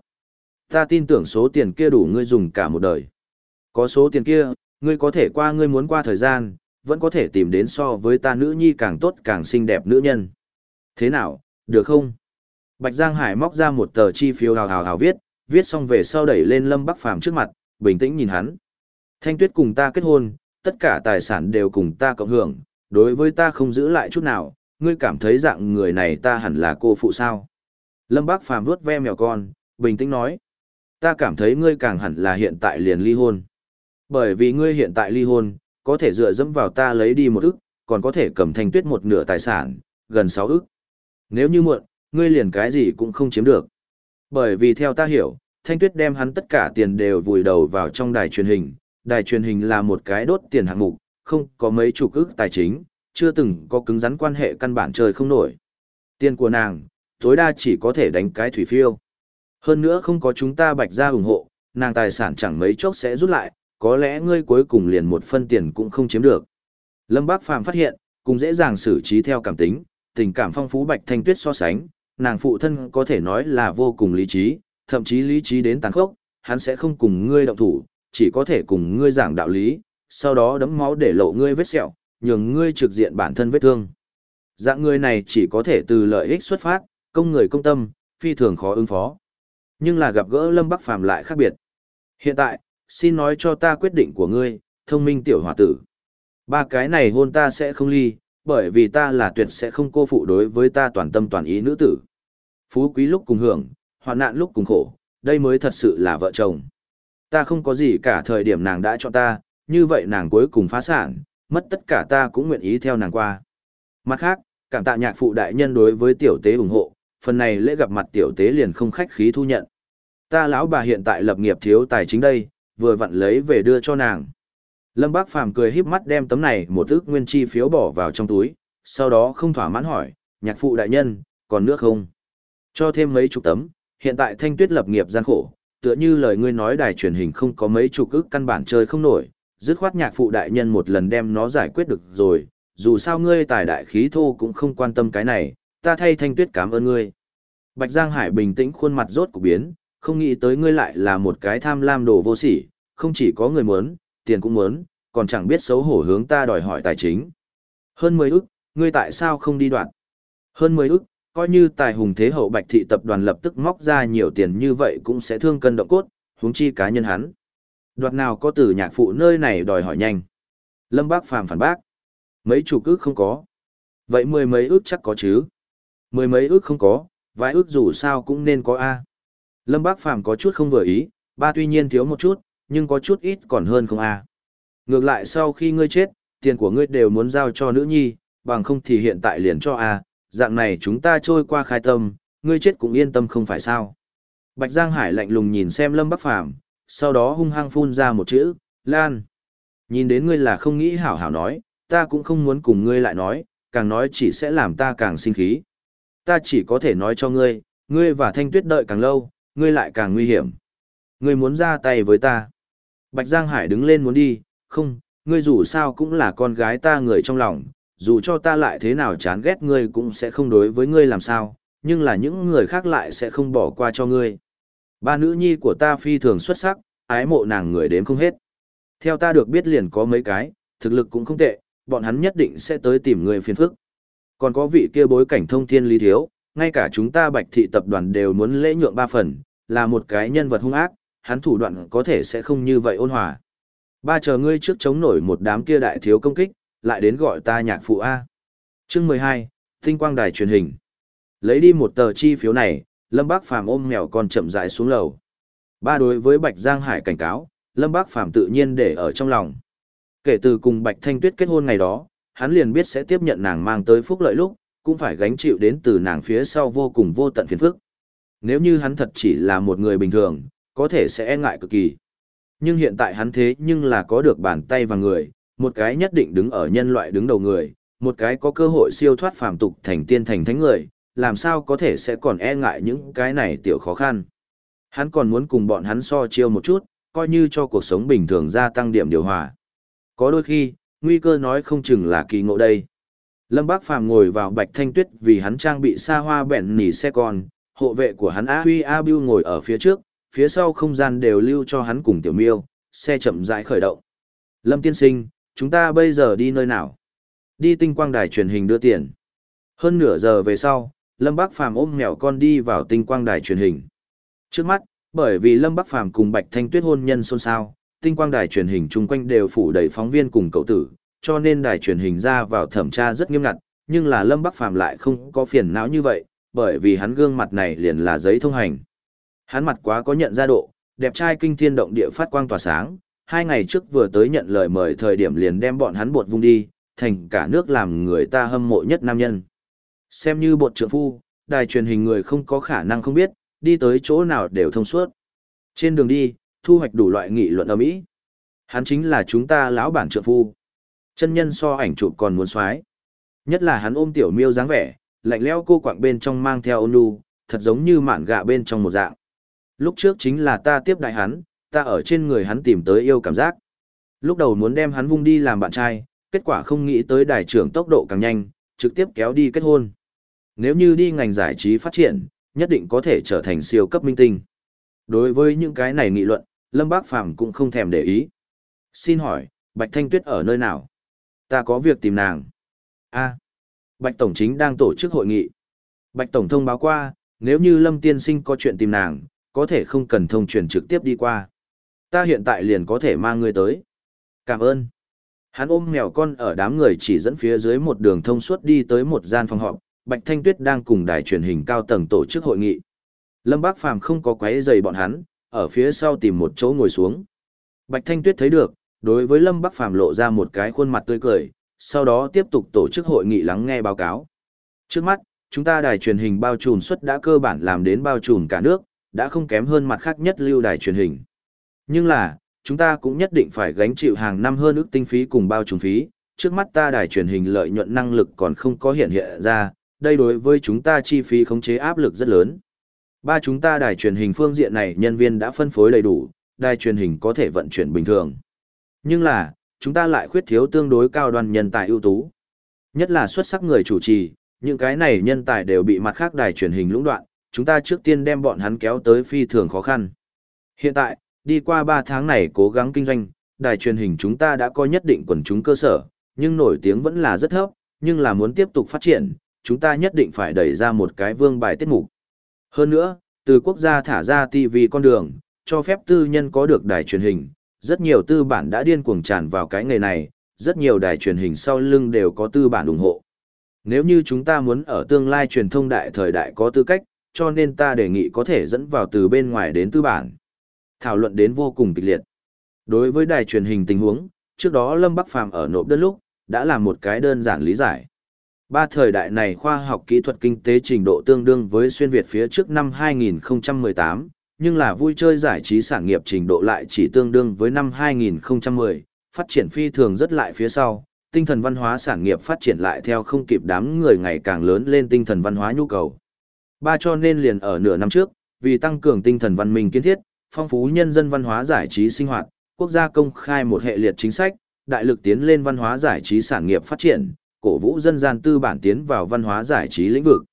Ta tin tưởng số tiền kia đủ ngươi dùng cả một đời. Có số tiền kia, ngươi có thể qua ngươi muốn qua thời gian, vẫn có thể tìm đến so với ta nữ nhi càng tốt càng xinh đẹp nữ nhân. Thế nào, được không? Bạch Giang Hải móc ra một tờ chi phiếu hào hào hào viết, viết xong về sau đẩy lên Lâm Bắc Phàm trước mặt, bình tĩnh nhìn hắn. Thanh Tuyết cùng ta kết hôn, tất cả tài sản đều cùng ta cộng hưởng, đối với ta không giữ lại chút nào, ngươi cảm thấy dạng người này ta hẳn là cô phụ sao? Lâm Bắc Phàm vuốt ve mèo con, bình tĩnh nói. Ta cảm thấy ngươi càng hẳn là hiện tại liền ly hôn. Bởi vì ngươi hiện tại ly hôn, có thể dựa dẫm vào ta lấy đi một ức, còn có thể cầm thanh tuyết một nửa tài sản, gần sáu ức. Nếu như muộn, ngươi liền cái gì cũng không chiếm được. Bởi vì theo ta hiểu, thanh tuyết đem hắn tất cả tiền đều vùi đầu vào trong đài truyền hình. Đài truyền hình là một cái đốt tiền hạng mục, không có mấy chục ức tài chính, chưa từng có cứng rắn quan hệ căn bản trời không nổi. Tiền của nàng, tối đa chỉ có thể đánh cái thủy phiêu. Hơn nữa không có chúng ta bạch ra ủng hộ, nàng tài sản chẳng mấy chốc sẽ rút lại, có lẽ ngươi cuối cùng liền một phân tiền cũng không chiếm được. Lâm Bác Phàm phát hiện, cùng dễ dàng xử trí theo cảm tính, tình cảm phong phú Bạch Thanh Tuyết so sánh, nàng phụ thân có thể nói là vô cùng lý trí, thậm chí lý trí đến tàn khốc, hắn sẽ không cùng ngươi động thủ, chỉ có thể cùng ngươi giảng đạo lý, sau đó đấm máu để lộ ngươi vết sẹo, nhường ngươi trực diện bản thân vết thương. Dạng người này chỉ có thể từ lợi ích xuất phát, công người công tâm, phi thường khó ứng phó. Nhưng là gặp gỡ Lâm Bắc Phàm lại khác biệt. Hiện tại, xin nói cho ta quyết định của ngươi, thông minh tiểu hòa tử. Ba cái này hôn ta sẽ không ly, bởi vì ta là tuyệt sẽ không cô phụ đối với ta toàn tâm toàn ý nữ tử. Phú quý lúc cùng hưởng, hoạn nạn lúc cùng khổ, đây mới thật sự là vợ chồng. Ta không có gì cả thời điểm nàng đã cho ta, như vậy nàng cuối cùng phá sản, mất tất cả ta cũng nguyện ý theo nàng qua. Mặt khác, cảm tạ nhạc phụ đại nhân đối với tiểu tế ủng hộ, phần này lễ gặp mặt tiểu tế liền không khách khí thu nhận. Ta lão bà hiện tại lập nghiệp thiếu tài chính đây, vừa vặn lấy về đưa cho nàng. Lâm Bác Phàm cười híp mắt đem tấm này một ức nguyên chi phiếu bỏ vào trong túi, sau đó không thỏa mãn hỏi, nhạc phụ đại nhân, còn nước không? Cho thêm mấy chục tấm, hiện tại thanh tuyết lập nghiệp gian khổ, tựa như lời ngươi nói đài truyền hình không có mấy chục ức căn bản chơi không nổi, dứt khoát nhạc phụ đại nhân một lần đem nó giải quyết được rồi, dù sao ngươi tài đại khí thô cũng không quan tâm cái này, ta thay thanh tuyết cảm ơn ngươi. Bạch Giang Hải bình tĩnh khuôn mặt rốt của biến, không nghĩ tới ngươi lại là một cái tham lam đồ vô sỉ, không chỉ có người muốn, tiền cũng muốn, còn chẳng biết xấu hổ hướng ta đòi hỏi tài chính. Hơn 10 ức, ngươi tại sao không đi đoạn? Hơn 10 ức, coi như tài hùng thế hậu bạch thị tập đoàn lập tức móc ra nhiều tiền như vậy cũng sẽ thương cân động cốt, huống chi cá nhân hắn. Đoạt nào có từ nhạc phụ nơi này đòi hỏi nhanh. Lâm Bác phàm phản bác. Mấy chủ ức không có. Vậy mười mấy ức chắc có chứ. Mười mấy ước không có, vài ước dù sao cũng nên có A. Lâm Bác Phàm có chút không vừa ý, ba tuy nhiên thiếu một chút, nhưng có chút ít còn hơn không A. Ngược lại sau khi ngươi chết, tiền của ngươi đều muốn giao cho nữ nhi, bằng không thì hiện tại liền cho A, dạng này chúng ta trôi qua khai tâm, ngươi chết cũng yên tâm không phải sao. Bạch Giang Hải lạnh lùng nhìn xem Lâm Bắc Phàm sau đó hung hăng phun ra một chữ, Lan. Nhìn đến ngươi là không nghĩ hảo hảo nói, ta cũng không muốn cùng ngươi lại nói, càng nói chỉ sẽ làm ta càng sinh khí. Ta chỉ có thể nói cho ngươi, ngươi và Thanh Tuyết đợi càng lâu, ngươi lại càng nguy hiểm. Ngươi muốn ra tay với ta. Bạch Giang Hải đứng lên muốn đi, không, ngươi dù sao cũng là con gái ta người trong lòng, dù cho ta lại thế nào chán ghét ngươi cũng sẽ không đối với ngươi làm sao, nhưng là những người khác lại sẽ không bỏ qua cho ngươi. Ba nữ nhi của ta phi thường xuất sắc, ái mộ nàng người đếm không hết. Theo ta được biết liền có mấy cái, thực lực cũng không tệ, bọn hắn nhất định sẽ tới tìm người phiền phức. Còn có vị kia bối cảnh thông thiên lý thiếu, ngay cả chúng ta bạch thị tập đoàn đều muốn lễ nhượng ba phần, là một cái nhân vật hung ác, hắn thủ đoạn có thể sẽ không như vậy ôn hòa. Ba chờ ngươi trước chống nổi một đám kia đại thiếu công kích, lại đến gọi ta nhạc phụ A. Chương mười hai, Tinh quang đài truyền hình. Lấy đi một tờ chi phiếu này, Lâm Bác Phàm ôm mèo con chậm rãi xuống lầu. Ba đối với Bạch Giang Hải cảnh cáo, Lâm Bác Phàm tự nhiên để ở trong lòng. Kể từ cùng Bạch Thanh Tuyết kết hôn ngày đó, hắn liền biết sẽ tiếp nhận nàng mang tới phúc lợi lúc, cũng phải gánh chịu đến từ nàng phía sau vô cùng vô tận phiền phức. Nếu như hắn thật chỉ là một người bình thường, có thể sẽ e ngại cực kỳ. Nhưng hiện tại hắn thế nhưng là có được bàn tay và người, một cái nhất định đứng ở nhân loại đứng đầu người, một cái có cơ hội siêu thoát phàm tục thành tiên thành thánh người, làm sao có thể sẽ còn e ngại những cái này tiểu khó khăn. Hắn còn muốn cùng bọn hắn so chiêu một chút, coi như cho cuộc sống bình thường gia tăng điểm điều hòa. Có đôi khi, nguy cơ nói không chừng là kỳ ngộ đây. Lâm Bác Phàm ngồi vào bạch thanh tuyết vì hắn trang bị xa hoa bẹn nỉ xe con, hộ vệ của hắn A Huy A Biu ngồi ở phía trước, phía sau không gian đều lưu cho hắn cùng tiểu miêu, xe chậm rãi khởi động. Lâm tiên sinh, chúng ta bây giờ đi nơi nào? Đi tinh quang đài truyền hình đưa tiền. Hơn nửa giờ về sau, Lâm Bác Phàm ôm mèo con đi vào tinh quang đài truyền hình. Trước mắt, bởi vì Lâm Bắc Phàm cùng Bạch Thanh Tuyết hôn nhân xôn xao, tinh quang đài truyền hình chung quanh đều phủ đầy phóng viên cùng cậu tử, cho nên đài truyền hình ra vào thẩm tra rất nghiêm ngặt, nhưng là Lâm Bắc Phàm lại không có phiền não như vậy, bởi vì hắn gương mặt này liền là giấy thông hành. Hắn mặt quá có nhận ra độ, đẹp trai kinh thiên động địa phát quang tỏa sáng, hai ngày trước vừa tới nhận lời mời thời điểm liền đem bọn hắn buột vung đi, thành cả nước làm người ta hâm mộ nhất nam nhân. Xem như bột trưởng phu, đài truyền hình người không có khả năng không biết, đi tới chỗ nào đều thông suốt. Trên đường đi, thu hoạch đủ loại nghị luận ở mỹ. Hắn chính là chúng ta lão bản trượng phu. Chân nhân so ảnh chụp còn muốn xoái. Nhất là hắn ôm tiểu miêu dáng vẻ, lạnh lẽo cô quạng bên trong mang theo ôn nu, thật giống như mạn gạ bên trong một dạng. Lúc trước chính là ta tiếp đại hắn, ta ở trên người hắn tìm tới yêu cảm giác. Lúc đầu muốn đem hắn vung đi làm bạn trai, kết quả không nghĩ tới đài trưởng tốc độ càng nhanh, trực tiếp kéo đi kết hôn. Nếu như đi ngành giải trí phát triển, nhất định có thể trở thành siêu cấp minh tinh. Đối với những cái này nghị luận, Lâm Bác Phàm cũng không thèm để ý. Xin hỏi, Bạch Thanh Tuyết ở nơi nào? Ta có việc tìm nàng. A. Bạch Tổng chính đang tổ chức hội nghị. Bạch Tổng thông báo qua, nếu như Lâm Tiên Sinh có chuyện tìm nàng, có thể không cần thông truyền trực tiếp đi qua. Ta hiện tại liền có thể mang người tới. Cảm ơn. Hắn ôm mèo con ở đám người chỉ dẫn phía dưới một đường thông suốt đi tới một gian phòng họp, Bạch Thanh Tuyết đang cùng đài truyền hình cao tầng tổ chức hội nghị. Lâm Bác Phàm không có quấy rầy bọn hắn, ở phía sau tìm một chỗ ngồi xuống. Bạch Thanh Tuyết thấy được, đối với Lâm Bắc Phàm lộ ra một cái khuôn mặt tươi cười, sau đó tiếp tục tổ chức hội nghị lắng nghe báo cáo. Trước mắt, chúng ta đài truyền hình bao trùm suất đã cơ bản làm đến bao trùm cả nước, đã không kém hơn mặt khác nhất lưu đài truyền hình. Nhưng là, chúng ta cũng nhất định phải gánh chịu hàng năm hơn ước tinh phí cùng bao trùm phí, trước mắt ta đài truyền hình lợi nhuận năng lực còn không có hiện hiện ra, đây đối với chúng ta chi phí khống chế áp lực rất lớn. Ba chúng ta đài truyền hình phương diện này nhân viên đã phân phối đầy đủ, đài truyền hình có thể vận chuyển bình thường. Nhưng là, chúng ta lại khuyết thiếu tương đối cao đoàn nhân tài ưu tú. Nhất là xuất sắc người chủ trì, những cái này nhân tài đều bị mặt khác đài truyền hình lũng đoạn, chúng ta trước tiên đem bọn hắn kéo tới phi thường khó khăn. Hiện tại, đi qua 3 tháng này cố gắng kinh doanh, đài truyền hình chúng ta đã có nhất định quần chúng cơ sở, nhưng nổi tiếng vẫn là rất thấp, nhưng là muốn tiếp tục phát triển, chúng ta nhất định phải đẩy ra một cái vương bài tiết mục. Hơn nữa, từ quốc gia thả ra TV con đường, cho phép tư nhân có được đài truyền hình, rất nhiều tư bản đã điên cuồng tràn vào cái nghề này, rất nhiều đài truyền hình sau lưng đều có tư bản ủng hộ. Nếu như chúng ta muốn ở tương lai truyền thông đại thời đại có tư cách, cho nên ta đề nghị có thể dẫn vào từ bên ngoài đến tư bản. Thảo luận đến vô cùng kịch liệt. Đối với đài truyền hình tình huống, trước đó Lâm Bắc Phàm ở nộp đơn lúc, đã làm một cái đơn giản lý giải. Ba thời đại này khoa học kỹ thuật kinh tế trình độ tương đương với xuyên Việt phía trước năm 2018, nhưng là vui chơi giải trí sản nghiệp trình độ lại chỉ tương đương với năm 2010, phát triển phi thường rất lại phía sau, tinh thần văn hóa sản nghiệp phát triển lại theo không kịp đám người ngày càng lớn lên tinh thần văn hóa nhu cầu. Ba cho nên liền ở nửa năm trước, vì tăng cường tinh thần văn minh kiến thiết, phong phú nhân dân văn hóa giải trí sinh hoạt, quốc gia công khai một hệ liệt chính sách, đại lực tiến lên văn hóa giải trí sản nghiệp phát triển, cổ vũ dân gian tư bản tiến vào văn hóa giải trí lĩnh vực.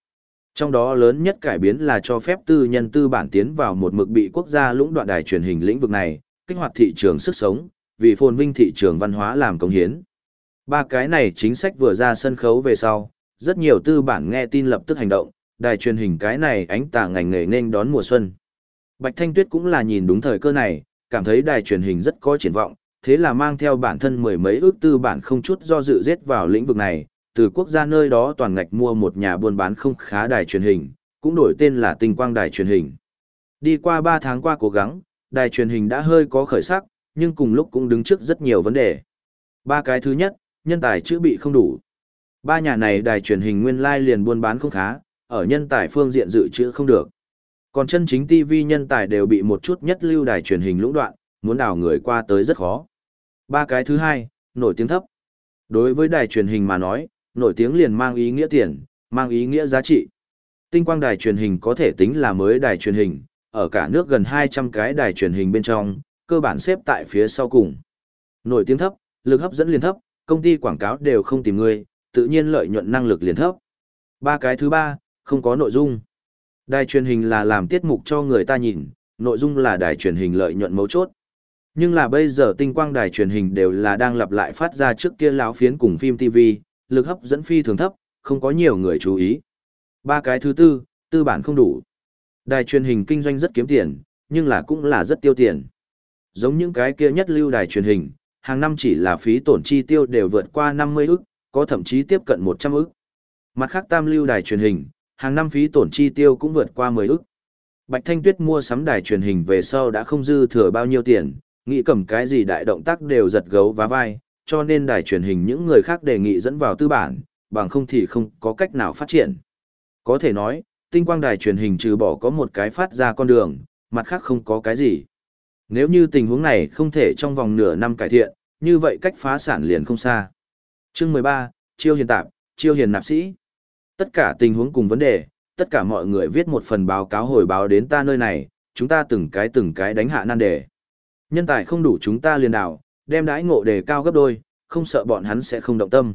Trong đó lớn nhất cải biến là cho phép tư nhân tư bản tiến vào một mực bị quốc gia lũng đoạn đài truyền hình lĩnh vực này, kích hoạt thị trường sức sống, vì phồn vinh thị trường văn hóa làm công hiến. Ba cái này chính sách vừa ra sân khấu về sau, rất nhiều tư bản nghe tin lập tức hành động, đài truyền hình cái này ánh tà ngành nghề nên đón mùa xuân. Bạch Thanh Tuyết cũng là nhìn đúng thời cơ này, cảm thấy đài truyền hình rất có triển vọng, thế là mang theo bản thân mười mấy ước tư bản không chút do dự giết vào lĩnh vực này, từ quốc gia nơi đó toàn ngạch mua một nhà buôn bán không khá đài truyền hình, cũng đổi tên là tinh quang đài truyền hình. Đi qua 3 tháng qua cố gắng, đài truyền hình đã hơi có khởi sắc, nhưng cùng lúc cũng đứng trước rất nhiều vấn đề. Ba cái thứ nhất, nhân tài chữ bị không đủ. Ba nhà này đài truyền hình nguyên lai liền buôn bán không khá, ở nhân tài phương diện dự trữ không được. Còn chân chính TV nhân tài đều bị một chút nhất lưu đài truyền hình lũng đoạn, muốn đào người qua tới rất khó. Ba cái thứ hai, nổi tiếng thấp. Đối với đài truyền hình mà nói, nổi tiếng liền mang ý nghĩa tiền, mang ý nghĩa giá trị. Tinh quang đài truyền hình có thể tính là mới đài truyền hình, ở cả nước gần 200 cái đài truyền hình bên trong, cơ bản xếp tại phía sau cùng. Nổi tiếng thấp, lực hấp dẫn liền thấp, công ty quảng cáo đều không tìm người, tự nhiên lợi nhuận năng lực liền thấp. Ba cái thứ ba, không có nội dung. Đài truyền hình là làm tiết mục cho người ta nhìn, nội dung là đài truyền hình lợi nhuận mấu chốt. Nhưng là bây giờ tinh quang đài truyền hình đều là đang lặp lại phát ra trước kia lão phiến cùng phim TV, lực hấp dẫn phi thường thấp, không có nhiều người chú ý. Ba cái thứ tư, tư bản không đủ. Đài truyền hình kinh doanh rất kiếm tiền, nhưng là cũng là rất tiêu tiền. Giống những cái kia nhất lưu đài truyền hình, hàng năm chỉ là phí tổn chi tiêu đều vượt qua 50 ức, có thậm chí tiếp cận 100 ức. Mặt khác tam lưu đài truyền hình, hàng năm phí tổn chi tiêu cũng vượt qua 10 ức. Bạch Thanh Tuyết mua sắm đài truyền hình về sau đã không dư thừa bao nhiêu tiền, nghĩ cầm cái gì đại động tác đều giật gấu vá vai, cho nên đài truyền hình những người khác đề nghị dẫn vào tư bản, bằng không thì không có cách nào phát triển. Có thể nói, tinh quang đài truyền hình trừ bỏ có một cái phát ra con đường, mặt khác không có cái gì. Nếu như tình huống này không thể trong vòng nửa năm cải thiện, như vậy cách phá sản liền không xa. Chương 13, Chiêu hiền tạp, Chiêu hiền nạp sĩ. Tất cả tình huống cùng vấn đề, tất cả mọi người viết một phần báo cáo hồi báo đến ta nơi này, chúng ta từng cái từng cái đánh hạ nan đề. Nhân tài không đủ chúng ta liền đảo, đem đãi ngộ đề cao gấp đôi, không sợ bọn hắn sẽ không động tâm.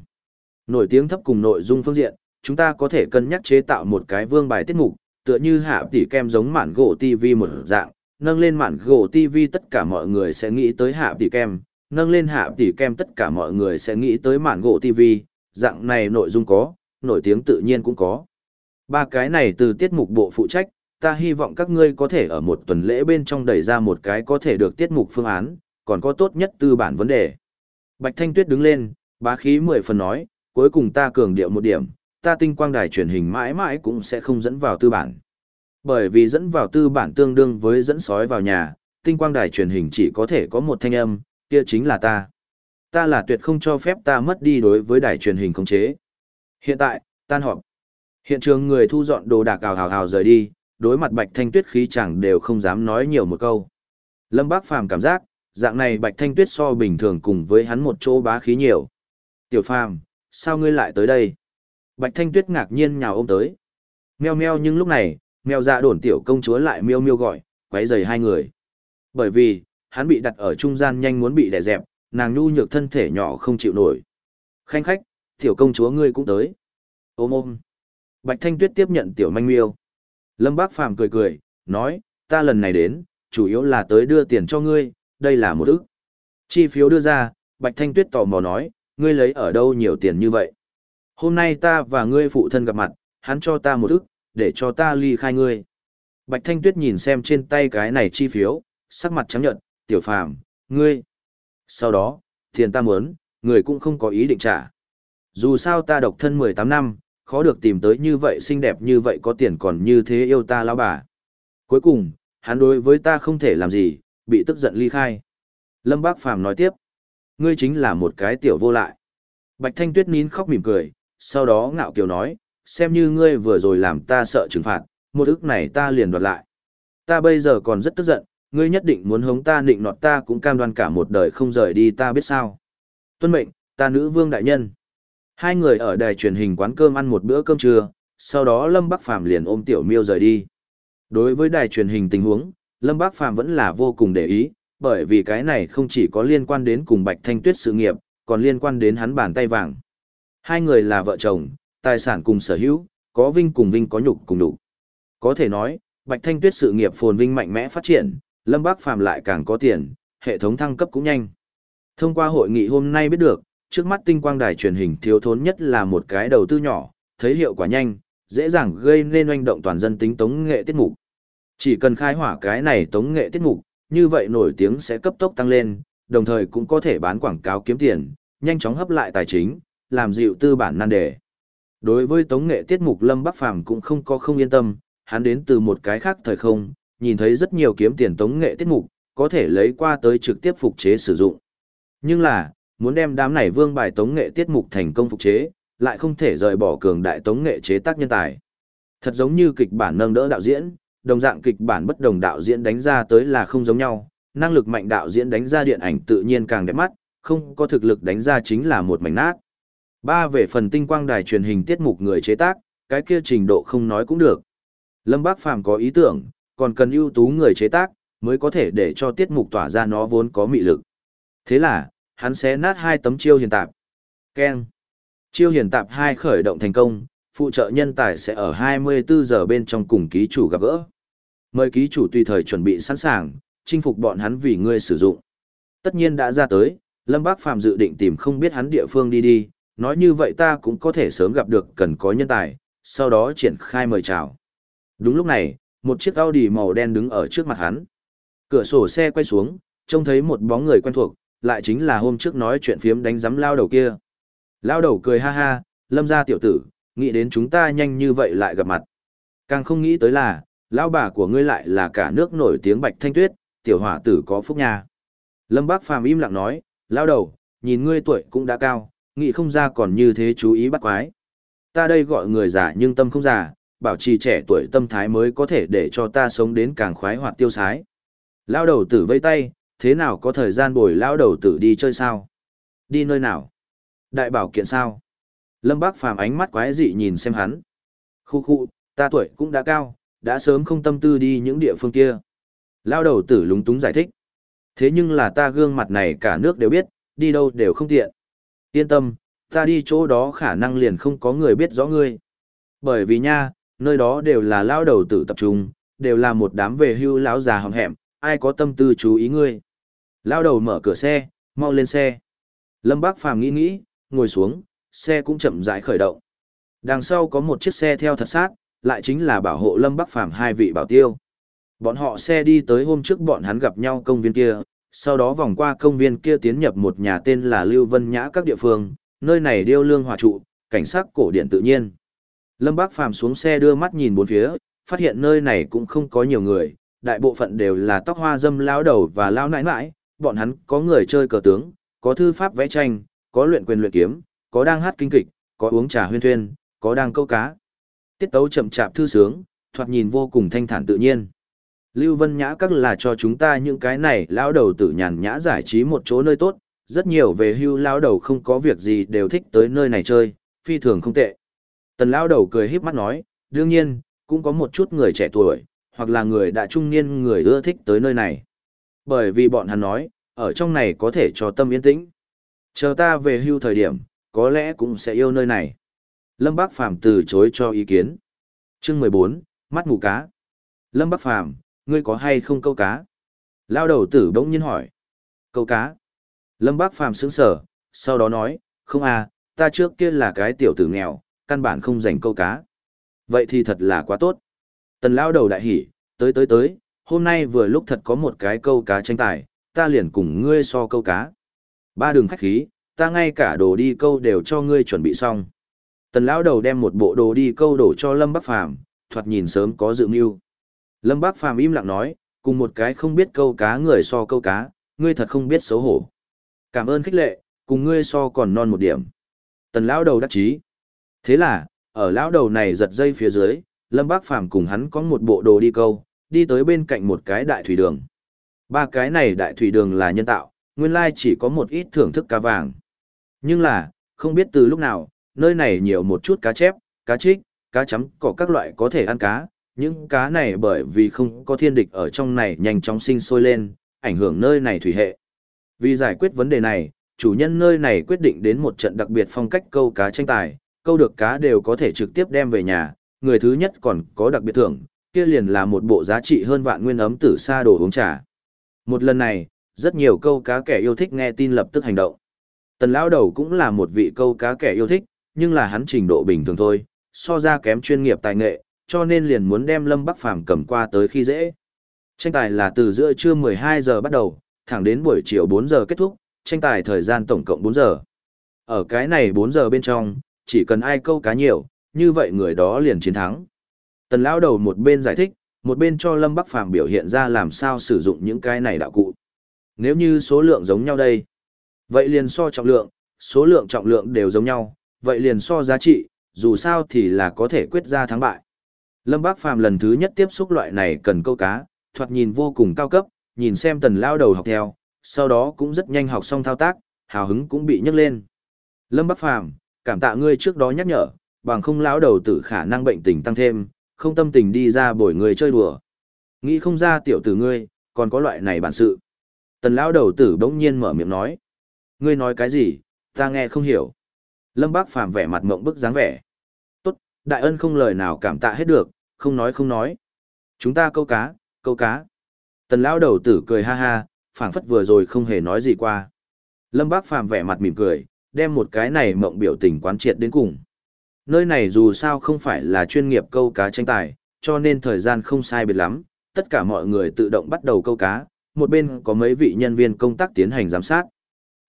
Nổi tiếng thấp cùng nội dung phương diện, chúng ta có thể cân nhắc chế tạo một cái vương bài tiết mục, tựa như hạ tỷ kem giống mạn gỗ TV một dạng, nâng lên mạn gỗ TV tất cả mọi người sẽ nghĩ tới hạ tỷ kem, nâng lên hạ tỷ kem tất cả mọi người sẽ nghĩ tới mạn gỗ TV, dạng này nội dung có, nổi tiếng tự nhiên cũng có. Ba cái này từ tiết mục bộ phụ trách, ta hy vọng các ngươi có thể ở một tuần lễ bên trong đẩy ra một cái có thể được tiết mục phương án, còn có tốt nhất tư bản vấn đề. Bạch Thanh Tuyết đứng lên, bá khí mười phần nói, cuối cùng ta cường điệu một điểm, ta tinh quang đài truyền hình mãi mãi cũng sẽ không dẫn vào tư bản. Bởi vì dẫn vào tư bản tương đương với dẫn sói vào nhà, tinh quang đài truyền hình chỉ có thể có một thanh âm, kia chính là ta. Ta là tuyệt không cho phép ta mất đi đối với đài truyền hình khống chế. Hiện tại, tan họp. Hiện trường người thu dọn đồ đạc ào hào hào rời đi, đối mặt Bạch Thanh Tuyết khí chẳng đều không dám nói nhiều một câu. Lâm Bác Phàm cảm giác, dạng này Bạch Thanh Tuyết so bình thường cùng với hắn một chỗ bá khí nhiều. Tiểu Phàm, sao ngươi lại tới đây? Bạch Thanh Tuyết ngạc nhiên nhào ôm tới. Meo meo nhưng lúc này, mèo dạ đồn tiểu công chúa lại miêu miêu gọi, quấy rầy hai người. Bởi vì, hắn bị đặt ở trung gian nhanh muốn bị đè dẹp, nàng nhu nhược thân thể nhỏ không chịu nổi. Khanh khách, tiểu công chúa ngươi cũng tới. Ôm ôm. Bạch Thanh Tuyết tiếp nhận tiểu manh miêu. Lâm Bác Phàm cười cười, nói, ta lần này đến, chủ yếu là tới đưa tiền cho ngươi, đây là một ức. Chi phiếu đưa ra, Bạch Thanh Tuyết tò mò nói, ngươi lấy ở đâu nhiều tiền như vậy? Hôm nay ta và ngươi phụ thân gặp mặt, hắn cho ta một ức, để cho ta ly khai ngươi. Bạch Thanh Tuyết nhìn xem trên tay cái này chi phiếu, sắc mặt trắng nhợt, tiểu phàm, ngươi. Sau đó, tiền ta muốn, người cũng không có ý định trả. Dù sao ta độc thân 18 năm, khó được tìm tới như vậy xinh đẹp như vậy có tiền còn như thế yêu ta lão bà. Cuối cùng, hắn đối với ta không thể làm gì, bị tức giận ly khai. Lâm Bác Phàm nói tiếp, ngươi chính là một cái tiểu vô lại. Bạch Thanh Tuyết nín khóc mỉm cười, sau đó ngạo kiều nói, xem như ngươi vừa rồi làm ta sợ trừng phạt, một ức này ta liền đoạt lại. Ta bây giờ còn rất tức giận, ngươi nhất định muốn hống ta nịnh nọt ta cũng cam đoan cả một đời không rời đi ta biết sao. Tuân mệnh, ta nữ vương đại nhân. Hai người ở đài truyền hình quán cơm ăn một bữa cơm trưa, sau đó Lâm Bắc Phàm liền ôm Tiểu Miêu rời đi. Đối với đài truyền hình tình huống, Lâm Bắc Phàm vẫn là vô cùng để ý, bởi vì cái này không chỉ có liên quan đến cùng Bạch Thanh Tuyết sự nghiệp, còn liên quan đến hắn bàn tay vàng. Hai người là vợ chồng, tài sản cùng sở hữu, có vinh cùng vinh có nhục cùng đủ. Có thể nói, Bạch Thanh Tuyết sự nghiệp phồn vinh mạnh mẽ phát triển, Lâm Bác Phàm lại càng có tiền, hệ thống thăng cấp cũng nhanh. Thông qua hội nghị hôm nay biết được, trước mắt tinh quang đài truyền hình thiếu thốn nhất là một cái đầu tư nhỏ, thấy hiệu quả nhanh, dễ dàng gây nên oanh động toàn dân tính tống nghệ tiết mục. Chỉ cần khai hỏa cái này tống nghệ tiết mục, như vậy nổi tiếng sẽ cấp tốc tăng lên, đồng thời cũng có thể bán quảng cáo kiếm tiền, nhanh chóng hấp lại tài chính, làm dịu tư bản nan đề. Đối với tống nghệ tiết mục Lâm Bắc Phàm cũng không có không yên tâm, hắn đến từ một cái khác thời không, nhìn thấy rất nhiều kiếm tiền tống nghệ tiết mục, có thể lấy qua tới trực tiếp phục chế sử dụng. Nhưng là, muốn đem đám này vương bài tống nghệ tiết mục thành công phục chế, lại không thể rời bỏ cường đại tống nghệ chế tác nhân tài. Thật giống như kịch bản nâng đỡ đạo diễn, đồng dạng kịch bản bất đồng đạo diễn đánh ra tới là không giống nhau, năng lực mạnh đạo diễn đánh ra điện ảnh tự nhiên càng đẹp mắt, không có thực lực đánh ra chính là một mảnh nát. Ba về phần tinh quang đài truyền hình tiết mục người chế tác, cái kia trình độ không nói cũng được. Lâm Bác Phàm có ý tưởng, còn cần ưu tú người chế tác, mới có thể để cho tiết mục tỏa ra nó vốn có mị lực. Thế là, hắn sẽ nát hai tấm chiêu hiền tạp. Ken. Chiêu hiền tạp hai khởi động thành công, phụ trợ nhân tài sẽ ở 24 giờ bên trong cùng ký chủ gặp gỡ. Mời ký chủ tùy thời chuẩn bị sẵn sàng, chinh phục bọn hắn vì ngươi sử dụng. Tất nhiên đã ra tới, Lâm Bác Phàm dự định tìm không biết hắn địa phương đi đi, nói như vậy ta cũng có thể sớm gặp được cần có nhân tài, sau đó triển khai mời chào. Đúng lúc này, một chiếc Audi màu đen đứng ở trước mặt hắn. Cửa sổ xe quay xuống, trông thấy một bóng người quen thuộc, lại chính là hôm trước nói chuyện phiếm đánh giấm lao đầu kia. Lao đầu cười ha ha, lâm ra tiểu tử, nghĩ đến chúng ta nhanh như vậy lại gặp mặt. Càng không nghĩ tới là, lão bà của ngươi lại là cả nước nổi tiếng bạch thanh tuyết, tiểu hỏa tử có phúc nha. Lâm Bác Phàm im lặng nói, lao đầu, nhìn ngươi tuổi cũng đã cao, nghĩ không ra còn như thế chú ý bắt quái. Ta đây gọi người già nhưng tâm không già, bảo trì trẻ tuổi tâm thái mới có thể để cho ta sống đến càng khoái hoạt tiêu sái. Lao đầu tử vây tay, thế nào có thời gian bồi lão đầu tử đi chơi sao? Đi nơi nào? Đại bảo kiện sao? Lâm Bác Phàm ánh mắt quái dị nhìn xem hắn. Khu khu, ta tuổi cũng đã cao, đã sớm không tâm tư đi những địa phương kia. Lao đầu tử lúng túng giải thích. Thế nhưng là ta gương mặt này cả nước đều biết, đi đâu đều không tiện. Yên tâm, ta đi chỗ đó khả năng liền không có người biết rõ ngươi. Bởi vì nha, nơi đó đều là lao đầu tử tập trung, đều là một đám về hưu lão già hỏng hẹm, ai có tâm tư chú ý ngươi. Lao đầu mở cửa xe, mau lên xe. Lâm Bác Phàm nghĩ nghĩ, ngồi xuống, xe cũng chậm rãi khởi động. Đằng sau có một chiếc xe theo thật sát, lại chính là bảo hộ Lâm Bắc Phàm hai vị bảo tiêu. Bọn họ xe đi tới hôm trước bọn hắn gặp nhau công viên kia, sau đó vòng qua công viên kia tiến nhập một nhà tên là Lưu Vân Nhã các địa phương, nơi này điêu lương hòa trụ, cảnh sát cổ điển tự nhiên. Lâm Bác Phàm xuống xe đưa mắt nhìn bốn phía, phát hiện nơi này cũng không có nhiều người, đại bộ phận đều là tóc hoa dâm lão đầu và lão nãi nãi, bọn hắn có người chơi cờ tướng, có thư pháp vẽ tranh, có luyện quyền luyện kiếm, có đang hát kinh kịch, có uống trà huyên thuyên, có đang câu cá. Tiết tấu chậm chạp thư sướng, thoạt nhìn vô cùng thanh thản tự nhiên. Lưu Vân Nhã các là cho chúng ta những cái này lão đầu tử nhàn nhã giải trí một chỗ nơi tốt, rất nhiều về hưu lão đầu không có việc gì đều thích tới nơi này chơi, phi thường không tệ. Tần lão đầu cười híp mắt nói, đương nhiên, cũng có một chút người trẻ tuổi, hoặc là người đã trung niên người ưa thích tới nơi này. Bởi vì bọn hắn nói, ở trong này có thể cho tâm yên tĩnh. Chờ ta về hưu thời điểm, có lẽ cũng sẽ yêu nơi này. Lâm Bác Phàm từ chối cho ý kiến. Chương mười bốn, mắt mù cá. Lâm Bác Phàm, ngươi có hay không câu cá? Lao đầu tử bỗng nhiên hỏi. Câu cá. Lâm Bác Phàm sững sờ, sau đó nói, không à, ta trước kia là cái tiểu tử nghèo, căn bản không dành câu cá. Vậy thì thật là quá tốt. Tần lao đầu đại hỉ, tới tới tới, hôm nay vừa lúc thật có một cái câu cá tranh tài, ta liền cùng ngươi so câu cá. Ba đường khách khí, ta ngay cả đồ đi câu đều cho ngươi chuẩn bị xong. Tần lão đầu đem một bộ đồ đi câu đổ cho Lâm Bắc Phàm, thoạt nhìn sớm có dự mưu. Lâm Bắc Phàm im lặng nói, cùng một cái không biết câu cá người so câu cá, ngươi thật không biết xấu hổ. Cảm ơn khích lệ, cùng ngươi so còn non một điểm. Tần lão đầu đắc chí. Thế là, ở lão đầu này giật dây phía dưới, Lâm Bác Phàm cùng hắn có một bộ đồ đi câu, đi tới bên cạnh một cái đại thủy đường. Ba cái này đại thủy đường là nhân tạo, nguyên lai chỉ có một ít thưởng thức cá vàng. Nhưng là, không biết từ lúc nào, nơi này nhiều một chút cá chép, cá trích, cá chấm có các loại có thể ăn cá. Những cá này bởi vì không có thiên địch ở trong này nhanh chóng sinh sôi lên, ảnh hưởng nơi này thủy hệ. Vì giải quyết vấn đề này, chủ nhân nơi này quyết định đến một trận đặc biệt phong cách câu cá tranh tài, câu được cá đều có thể trực tiếp đem về nhà, người thứ nhất còn có đặc biệt thưởng, kia liền là một bộ giá trị hơn vạn nguyên ấm tử sa đồ uống trà. Một lần này, rất nhiều câu cá kẻ yêu thích nghe tin lập tức hành động. Tần lão đầu cũng là một vị câu cá kẻ yêu thích, nhưng là hắn trình độ bình thường thôi, so ra kém chuyên nghiệp tài nghệ, cho nên liền muốn đem Lâm Bắc Phàm cầm qua tới khi dễ. Tranh tài là từ giữa trưa 12 giờ bắt đầu, thẳng đến buổi chiều 4 giờ kết thúc, tranh tài thời gian tổng cộng 4 giờ. Ở cái này 4 giờ bên trong, chỉ cần ai câu cá nhiều, như vậy người đó liền chiến thắng. Tần lão đầu một bên giải thích, một bên cho Lâm Bắc Phàm biểu hiện ra làm sao sử dụng những cái này đạo cụ. Nếu như số lượng giống nhau đây, vậy liền so trọng lượng, số lượng trọng lượng đều giống nhau, vậy liền so giá trị, dù sao thì là có thể quyết ra thắng bại. Lâm Bác Phàm lần thứ nhất tiếp xúc loại này cần câu cá, thoạt nhìn vô cùng cao cấp, nhìn xem tần lao đầu học theo, sau đó cũng rất nhanh học xong thao tác, hào hứng cũng bị nhấc lên. Lâm Bác Phàm cảm tạ ngươi trước đó nhắc nhở, bằng không lão đầu tử khả năng bệnh tình tăng thêm, không tâm tình đi ra bồi người chơi đùa. Nghĩ không ra tiểu tử ngươi, còn có loại này bản sự. Tần lão đầu tử bỗng nhiên mở miệng nói. Ngươi nói cái gì, ta nghe không hiểu. Lâm Bác Phàm vẻ mặt mộng bức dáng vẻ. Tốt, đại ân không lời nào cảm tạ hết được, không nói không nói. Chúng ta câu cá, câu cá. Tần lão đầu tử cười ha ha, phảng phất vừa rồi không hề nói gì qua. Lâm Bác Phàm vẻ mặt mỉm cười, đem một cái này mộng biểu tình quán triệt đến cùng. Nơi này dù sao không phải là chuyên nghiệp câu cá tranh tài, cho nên thời gian không sai biệt lắm, tất cả mọi người tự động bắt đầu câu cá, một bên có mấy vị nhân viên công tác tiến hành giám sát.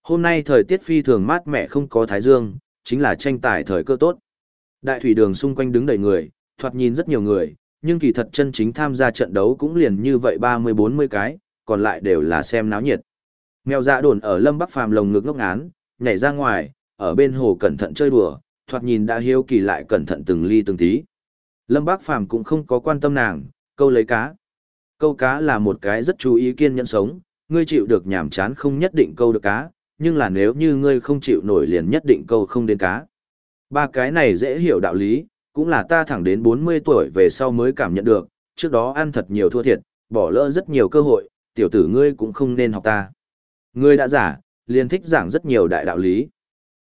Hôm nay thời tiết phi thường mát mẻ không có thái dương, chính là tranh tài thời cơ tốt. Đại thủy đường xung quanh đứng đầy người, thoạt nhìn rất nhiều người, nhưng kỳ thật chân chính tham gia trận đấu cũng liền như vậy 30-40 cái, còn lại đều là xem náo nhiệt. Mèo dạ đồn ở lâm bắc phàm lồng ngực ngốc ngán, nhảy ra ngoài, ở bên hồ cẩn thận chơi đùa, thoạt nhìn đã hiếu kỳ lại cẩn thận từng ly từng tí. Lâm Bác Phàm cũng không có quan tâm nàng, câu lấy cá. Câu cá là một cái rất chú ý kiên nhẫn sống, ngươi chịu được nhảm chán không nhất định câu được cá, nhưng là nếu như ngươi không chịu nổi liền nhất định câu không đến cá. Ba cái này dễ hiểu đạo lý, cũng là ta thẳng đến 40 tuổi về sau mới cảm nhận được, trước đó ăn thật nhiều thua thiệt, bỏ lỡ rất nhiều cơ hội, tiểu tử ngươi cũng không nên học ta. Ngươi đã giả, liền thích giảng rất nhiều đại đạo lý.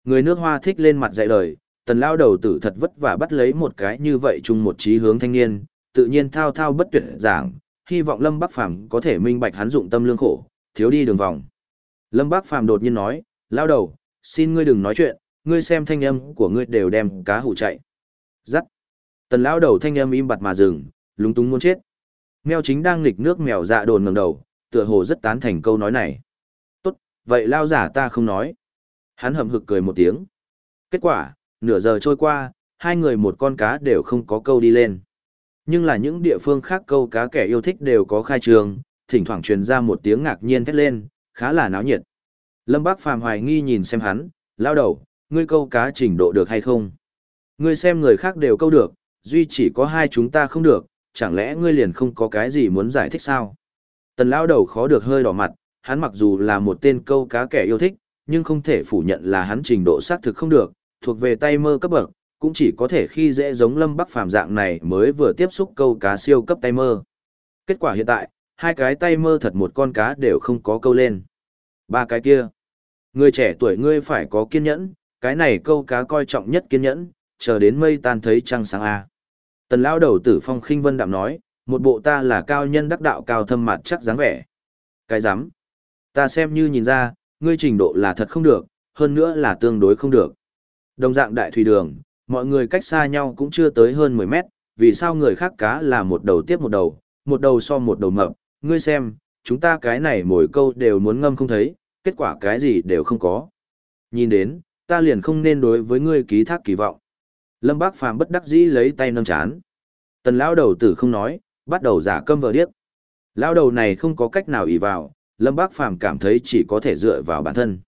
Người nước hoa thích lên mặt dạy đời, tần lao đầu tử thật vất vả bắt lấy một cái như vậy chung một trí hướng thanh niên, tự nhiên thao thao bất tuyệt giảng, hy vọng Lâm Bắc Phàm có thể minh bạch hắn dụng tâm lương khổ, thiếu đi đường vòng. Lâm Bắc Phàm đột nhiên nói, lao đầu, xin ngươi đừng nói chuyện, ngươi xem thanh âm của ngươi đều đem cá hủ chạy. Dắt. Tần lao đầu thanh âm im bặt mà dừng, lúng túng muốn chết. Mèo chính đang nghịch nước mèo dạ đồn ngẩng đầu, tựa hồ rất tán thành câu nói này. Tốt, vậy lao giả ta không nói. Hắn hậm hực cười một tiếng. Kết quả, nửa giờ trôi qua, hai người một con cá đều không có câu đi lên. Nhưng là những địa phương khác câu cá kẻ yêu thích đều có khai trường, thỉnh thoảng truyền ra một tiếng ngạc nhiên thét lên, khá là náo nhiệt. Lâm Bác Phàm hoài nghi nhìn xem hắn, lao đầu, ngươi câu cá trình độ được hay không? Ngươi xem người khác đều câu được, duy chỉ có hai chúng ta không được, chẳng lẽ ngươi liền không có cái gì muốn giải thích sao? Tần lao đầu khó được hơi đỏ mặt, hắn mặc dù là một tên câu cá kẻ yêu thích, nhưng không thể phủ nhận là hắn trình độ xác thực không được, thuộc về tay mơ cấp bậc, cũng chỉ có thể khi dễ giống Lâm Bắc Phàm dạng này mới vừa tiếp xúc câu cá siêu cấp tay mơ. Kết quả hiện tại, hai cái tay mơ thật một con cá đều không có câu lên. Ba cái kia. Người trẻ tuổi ngươi phải có kiên nhẫn, cái này câu cá coi trọng nhất kiên nhẫn, chờ đến mây tan thấy trăng sáng A. Tần lao đầu tử phong khinh vân đạm nói, một bộ ta là cao nhân đắc đạo cao thâm mặt chắc dáng vẻ. Cái rắm Ta xem như nhìn ra, ngươi trình độ là thật không được, hơn nữa là tương đối không được. Đồng dạng đại thủy đường, mọi người cách xa nhau cũng chưa tới hơn 10 mét, vì sao người khác cá là một đầu tiếp một đầu, một đầu so một đầu mập, ngươi xem, chúng ta cái này mỗi câu đều muốn ngâm không thấy, kết quả cái gì đều không có. Nhìn đến, ta liền không nên đối với ngươi ký thác kỳ vọng. Lâm Bác Phàm bất đắc dĩ lấy tay nâng chán. Tần lão đầu tử không nói, bắt đầu giả câm vờ điếc. Lão đầu này không có cách nào ỷ vào, Lâm Bác Phàm cảm thấy chỉ có thể dựa vào bản thân.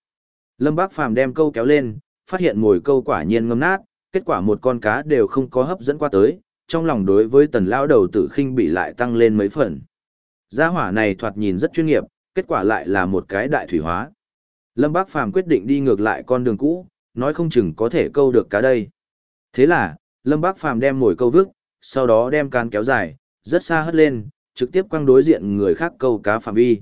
Lâm Bác Phàm đem câu kéo lên, phát hiện mồi câu quả nhiên ngâm nát, kết quả một con cá đều không có hấp dẫn qua tới, trong lòng đối với tần lão đầu tử khinh bị lại tăng lên mấy phần. Gia hỏa này thoạt nhìn rất chuyên nghiệp, kết quả lại là một cái đại thủy hóa. Lâm Bác Phàm quyết định đi ngược lại con đường cũ, nói không chừng có thể câu được cá đây. Thế là, Lâm Bác Phàm đem mồi câu vứt, sau đó đem can kéo dài, rất xa hất lên, trực tiếp quăng đối diện người khác câu cá phạm vi.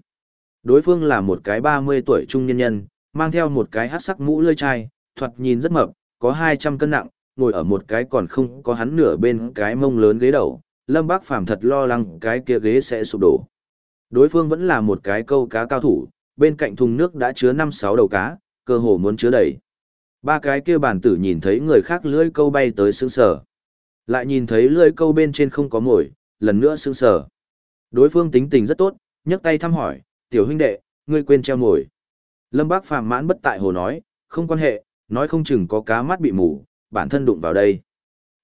Đối phương là một cái 30 tuổi trung nhân nhân, mang theo một cái hát sắc mũ lươi chai, thoạt nhìn rất mập, có 200 cân nặng, ngồi ở một cái còn không có hắn nửa bên cái mông lớn ghế đầu. Lâm Bác Phàm thật lo lắng cái kia ghế sẽ sụp đổ. Đối phương vẫn là một cái câu cá cao thủ, bên cạnh thùng nước đã chứa 5-6 đầu cá, cơ hồ muốn chứa đầy. Ba cái kia bản tử nhìn thấy người khác lưỡi câu bay tới sướng sở. Lại nhìn thấy lưỡi câu bên trên không có mồi, lần nữa sướng sở. Đối phương tính tình rất tốt, nhấc tay thăm hỏi, tiểu huynh đệ, ngươi quên treo mồi. Lâm Bác Phàm mãn bất tại hồ nói, không quan hệ, nói không chừng có cá mắt bị mù, bản thân đụng vào đây.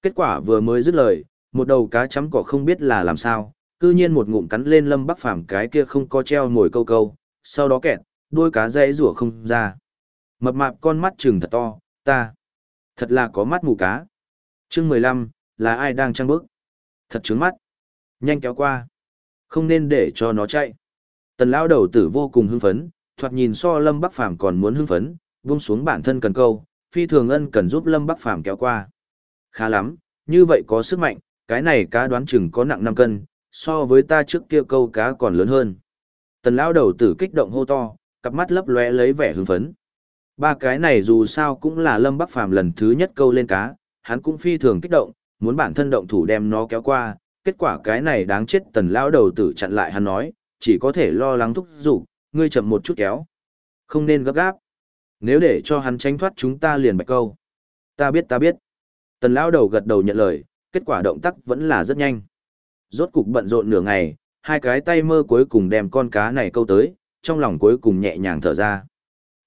Kết quả vừa mới dứt lời, một đầu cá chấm cỏ không biết là làm sao, cư nhiên một ngụm cắn lên Lâm bắc Phàm cái kia không có treo ngồi câu câu, sau đó kẹt, đuôi cá dãy rủa không ra. Mập mạp con mắt trừng thật to, ta. Thật là có mắt mù cá. chương mười lăm là ai đang trăng bước, Thật trướng mắt. Nhanh kéo qua. Không nên để cho nó chạy. Tần lão đầu tử vô cùng hưng phấn, thoạt nhìn so Lâm Bắc Phàm còn muốn hưng phấn, buông xuống bản thân cần câu, phi thường ân cần giúp Lâm Bắc Phàm kéo qua. Khá lắm, như vậy có sức mạnh, cái này cá đoán chừng có nặng 5 cân, so với ta trước kia câu cá còn lớn hơn. Tần lão đầu tử kích động hô to, cặp mắt lấp lóe lấy vẻ hưng phấn. Ba cái này dù sao cũng là Lâm Bắc Phàm lần thứ nhất câu lên cá, hắn cũng phi thường kích động, muốn bản thân động thủ đem nó kéo qua, kết quả cái này đáng chết tần lão đầu tử chặn lại hắn nói, chỉ có thể lo lắng thúc giục, ngươi chậm một chút kéo. Không nên gấp gáp. Nếu để cho hắn tránh thoát chúng ta liền bạch câu. Ta biết ta biết. Tần lão đầu gật đầu nhận lời, kết quả động tác vẫn là rất nhanh. Rốt cục bận rộn nửa ngày, hai cái tay mơ cuối cùng đem con cá này câu tới, trong lòng cuối cùng nhẹ nhàng thở ra.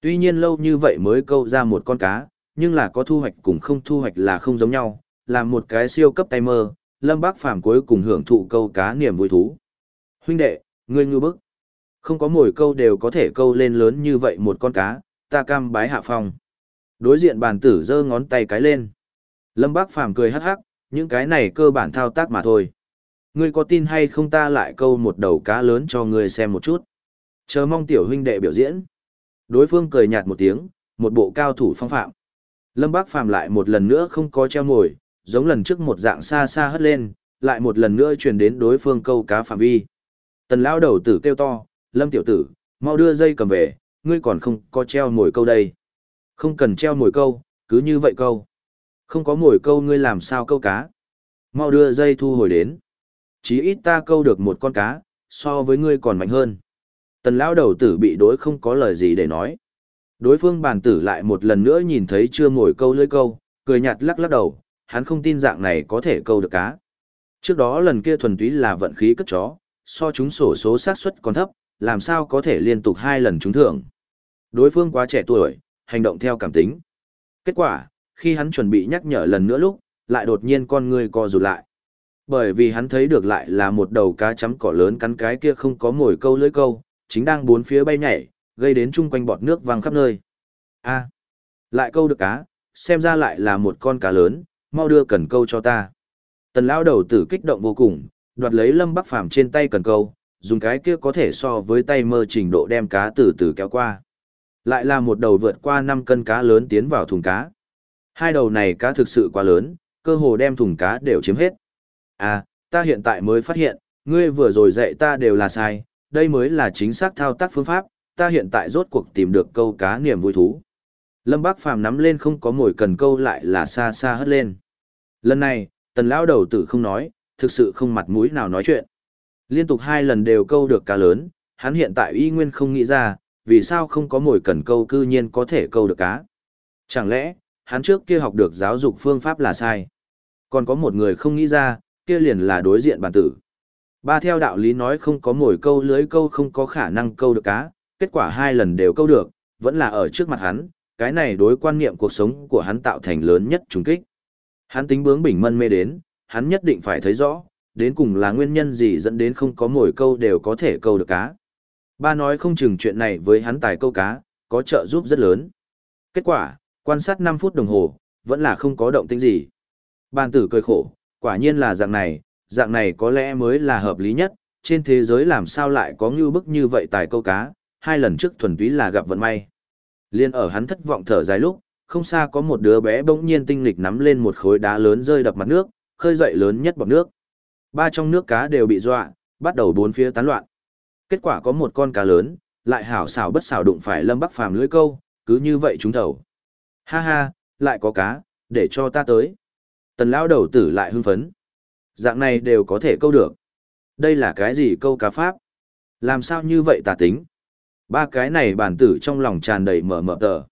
Tuy nhiên lâu như vậy mới câu ra một con cá, nhưng là có thu hoạch cùng không thu hoạch là không giống nhau, làm một cái siêu cấp tay mơ, Lâm Bác Phàm cuối cùng hưởng thụ câu cá niềm vui thú. Huynh đệ, ngươi ngư bức. Không có mồi câu đều có thể câu lên lớn như vậy một con cá, ta cam bái hạ phong. Đối diện bàn tử giơ ngón tay cái lên. Lâm Bác Phàm cười hắc hắc, những cái này cơ bản thao tác mà thôi. Ngươi có tin hay không ta lại câu một đầu cá lớn cho ngươi xem một chút. Chờ mong tiểu huynh đệ biểu diễn. Đối phương cười nhạt một tiếng, một bộ cao thủ phong phạm. Lâm Bác Phàm lại một lần nữa không có treo ngồi, giống lần trước một dạng xa xa hất lên, lại một lần nữa truyền đến đối phương câu cá phạm vi. Tần lão đầu tử kêu to, Lâm tiểu tử, mau đưa dây cầm về, ngươi còn không có treo mồi câu đây. Không cần treo mồi câu, cứ như vậy câu. Không có mồi câu ngươi làm sao câu cá. Mau đưa dây thu hồi đến. Chí ít ta câu được một con cá, so với ngươi còn mạnh hơn. Tần lão đầu tử bị đối không có lời gì để nói. Đối phương bàn tử lại một lần nữa nhìn thấy chưa mồi câu lưới câu, cười nhạt lắc lắc đầu, hắn không tin dạng này có thể câu được cá. Trước đó lần kia thuần túy là vận khí cất chó, so chúng sổ số xác suất còn thấp, làm sao có thể liên tục hai lần trúng thưởng. Đối phương quá trẻ tuổi, hành động theo cảm tính. Kết quả, khi hắn chuẩn bị nhắc nhở lần nữa lúc, lại đột nhiên con người co rụt lại. Bởi vì hắn thấy được lại là một đầu cá chấm cỏ lớn cắn cái kia không có mồi câu lưới câu, chính đang bốn phía bay nhảy, gây đến chung quanh bọt nước văng khắp nơi. A, lại câu được cá, xem ra lại là một con cá lớn, mau đưa cần câu cho ta. Tần lão đầu tử kích động vô cùng, đoạt lấy Lâm Bắc Phàm trên tay cần câu, dùng cái kia có thể so với tay mơ trình độ đem cá từ từ kéo qua. Lại là một đầu vượt qua 5 cân cá lớn tiến vào thùng cá. Hai đầu này cá thực sự quá lớn, cơ hồ đem thùng cá đều chiếm hết. À, ta hiện tại mới phát hiện, ngươi vừa rồi dạy ta đều là sai, đây mới là chính xác thao tác phương pháp, ta hiện tại rốt cuộc tìm được câu cá niềm vui thú. Lâm Bác Phàm nắm lên không có mồi cần câu lại là xa xa hất lên. Lần này, tần lão đầu tử không nói, thực sự không mặt mũi nào nói chuyện. Liên tục hai lần đều câu được cá lớn, hắn hiện tại y nguyên không nghĩ ra, vì sao không có mồi cần câu cư nhiên có thể câu được cá. Chẳng lẽ, hắn trước kia học được giáo dục phương pháp là sai. Còn có một người không nghĩ ra, kia liền là đối diện bản tử. Ba theo đạo lý nói không có mồi câu lưới câu không có khả năng câu được cá, kết quả hai lần đều câu được, vẫn là ở trước mặt hắn, cái này đối quan niệm cuộc sống của hắn tạo thành lớn nhất trùng kích. Hắn tính bướng bình mân mê đến, hắn nhất định phải thấy rõ, đến cùng là nguyên nhân gì dẫn đến không có mồi câu đều có thể câu được cá. Ba nói không chừng chuyện này với hắn tài câu cá, có trợ giúp rất lớn. Kết quả, quan sát 5 phút đồng hồ, vẫn là không có động tĩnh gì. Bàn tử cười khổ, quả nhiên là dạng này, dạng này có lẽ mới là hợp lý nhất, trên thế giới làm sao lại có ngưu bức như vậy tài câu cá, hai lần trước thuần túy là gặp vận may. Liên ở hắn thất vọng thở dài lúc, không xa có một đứa bé bỗng nhiên tinh lịch nắm lên một khối đá lớn rơi đập mặt nước, khơi dậy lớn nhất bọt nước. Ba trong nước cá đều bị dọa, bắt đầu bốn phía tán loạn. Kết quả có một con cá lớn, lại hảo xảo bất xảo đụng phải Lâm Bắc Phàm lưỡi câu, cứ như vậy chúng đầu. Ha ha, lại có cá, để cho ta tới. Tần lão đầu tử lại hưng phấn. Dạng này đều có thể câu được. Đây là cái gì câu cá pháp? Làm sao như vậy tà tính? Ba cái này bản tử trong lòng tràn đầy mở mở tờ.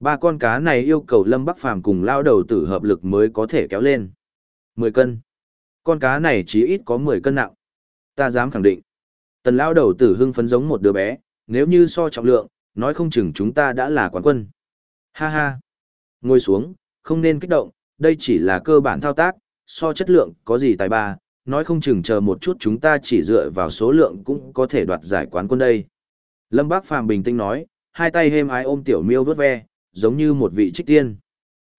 Ba con cá này yêu cầu Lâm Bắc Phàm cùng lao đầu tử hợp lực mới có thể kéo lên. 10 cân. Con cá này chí ít có 10 cân nặng. Ta dám khẳng định. Tần lao đầu tử hưng phấn giống một đứa bé, nếu như so trọng lượng, nói không chừng chúng ta đã là quán quân. Ha ha. Ngồi xuống, không nên kích động, đây chỉ là cơ bản thao tác, so chất lượng có gì tài ba, nói không chừng chờ một chút chúng ta chỉ dựa vào số lượng cũng có thể đoạt giải quán quân đây. Lâm Bác Phàm bình tĩnh nói, hai tay hêm ái ôm tiểu miêu vớt ve, giống như một vị trích tiên.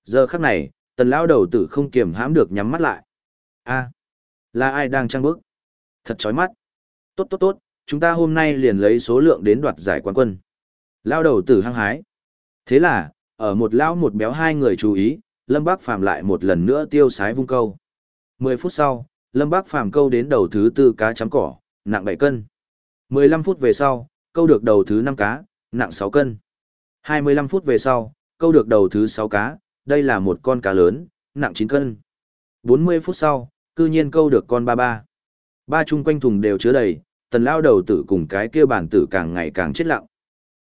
Giờ khắc này, tần lão đầu tử không kiềm hãm được nhắm mắt lại a là ai đang trang bức? Thật chói mắt. Tốt tốt tốt, chúng ta hôm nay liền lấy số lượng đến đoạt giải quán quân. Lao đầu tử hăng hái. Thế là, ở một lão một béo hai người chú ý, Lâm Bác Phàm lại một lần nữa tiêu sái vung câu. Mười phút sau, Lâm Bác Phàm câu đến đầu thứ tư cá chấm cỏ, nặng bảy cân. Mười lăm phút về sau, câu được đầu thứ năm cá, nặng sáu cân. Hai mươi lăm phút về sau, câu được đầu thứ sáu cá, đây là một con cá lớn, nặng chín cân. Bốn mươi phút sau, cư nhiên câu được con ba ba. Ba chung quanh thùng đều chứa đầy, tần lao đầu tử cùng cái kia bản tử càng ngày càng chết lặng.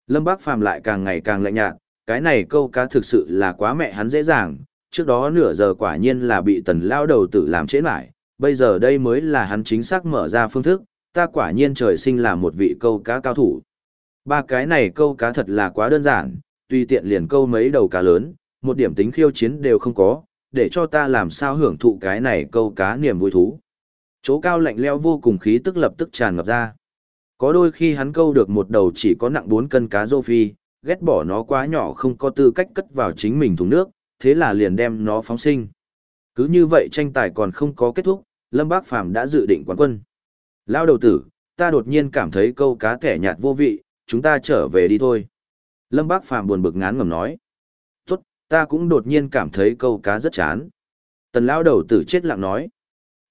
Lâm Bác Phàm lại càng ngày càng lạnh nhạt, cái này câu cá thực sự là quá mẹ hắn dễ dàng, trước đó nửa giờ quả nhiên là bị tần lao đầu tử làm trễ lại, bây giờ đây mới là hắn chính xác mở ra phương thức, ta quả nhiên trời sinh là một vị câu cá cao thủ. Ba cái này câu cá thật là quá đơn giản, tùy tiện liền câu mấy đầu cá lớn, một điểm tính khiêu chiến đều không có, để cho ta làm sao hưởng thụ cái này câu cá niềm vui thú. Chỗ cao lạnh leo vô cùng khí tức lập tức tràn ngập ra. Có đôi khi hắn câu được một đầu chỉ có nặng 4 cân cá rô phi, ghét bỏ nó quá nhỏ không có tư cách cất vào chính mình thùng nước, thế là liền đem nó phóng sinh. Cứ như vậy tranh tài còn không có kết thúc, Lâm Bác Phàm đã dự định quán quân. Lao đầu tử, ta đột nhiên cảm thấy câu cá kẻ nhạt vô vị, chúng ta trở về đi thôi. Lâm Bác Phàm buồn bực ngán ngầm nói. Ta cũng đột nhiên cảm thấy câu cá rất chán. Tần lão đầu tử chết lặng nói.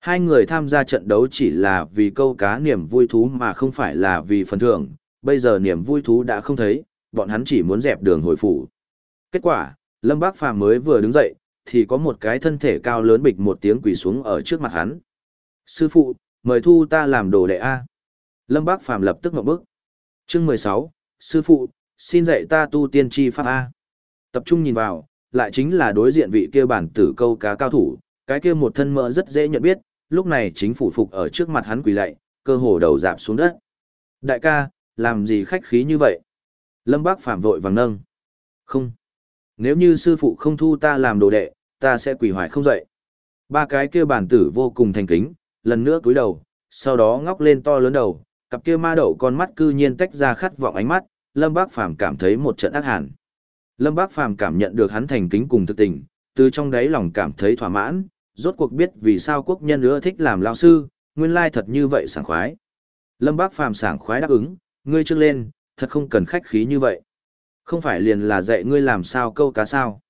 Hai người tham gia trận đấu chỉ là vì câu cá niềm vui thú mà không phải là vì phần thưởng, bây giờ niềm vui thú đã không thấy, bọn hắn chỉ muốn dẹp đường hồi phủ. Kết quả, Lâm Bác Phàm mới vừa đứng dậy, thì có một cái thân thể cao lớn bịch một tiếng quỳ xuống ở trước mặt hắn. Sư phụ, mời thu ta làm đồ đệ A. Lâm Bác Phàm lập tức ngậm bức. Chương mười sáu, Sư phụ, xin dạy ta tu tiên tri pháp A. Tập trung nhìn vào, lại chính là đối diện vị kia bản tử câu cá cao thủ, cái kia một thân mỡ rất dễ nhận biết, lúc này chính phủ phục ở trước mặt hắn quỳ lạy, cơ hồ đầu dạp xuống đất. Đại ca, làm gì khách khí như vậy? Lâm Bác Phàm vội vàng nâng. Không. Nếu như sư phụ không thu ta làm đồ đệ, ta sẽ quỳ hoài không dậy. Ba cái kia bản tử vô cùng thành kính, lần nữa cúi đầu, sau đó ngóc lên to lớn đầu, cặp kia ma đậu con mắt cư nhiên tách ra khát vọng ánh mắt, Lâm Bác Phàm cảm thấy một trận ác hàn. Lâm Bác Phàm cảm nhận được hắn thành kính cùng thực tình, từ trong đáy lòng cảm thấy thỏa mãn, rốt cuộc biết vì sao quốc nhân ưa thích làm lao sư, nguyên lai thật như vậy sảng khoái. Lâm Bác Phàm sảng khoái đáp ứng, ngươi trước lên, thật không cần khách khí như vậy. Không phải liền là dạy ngươi làm sao câu cá sao.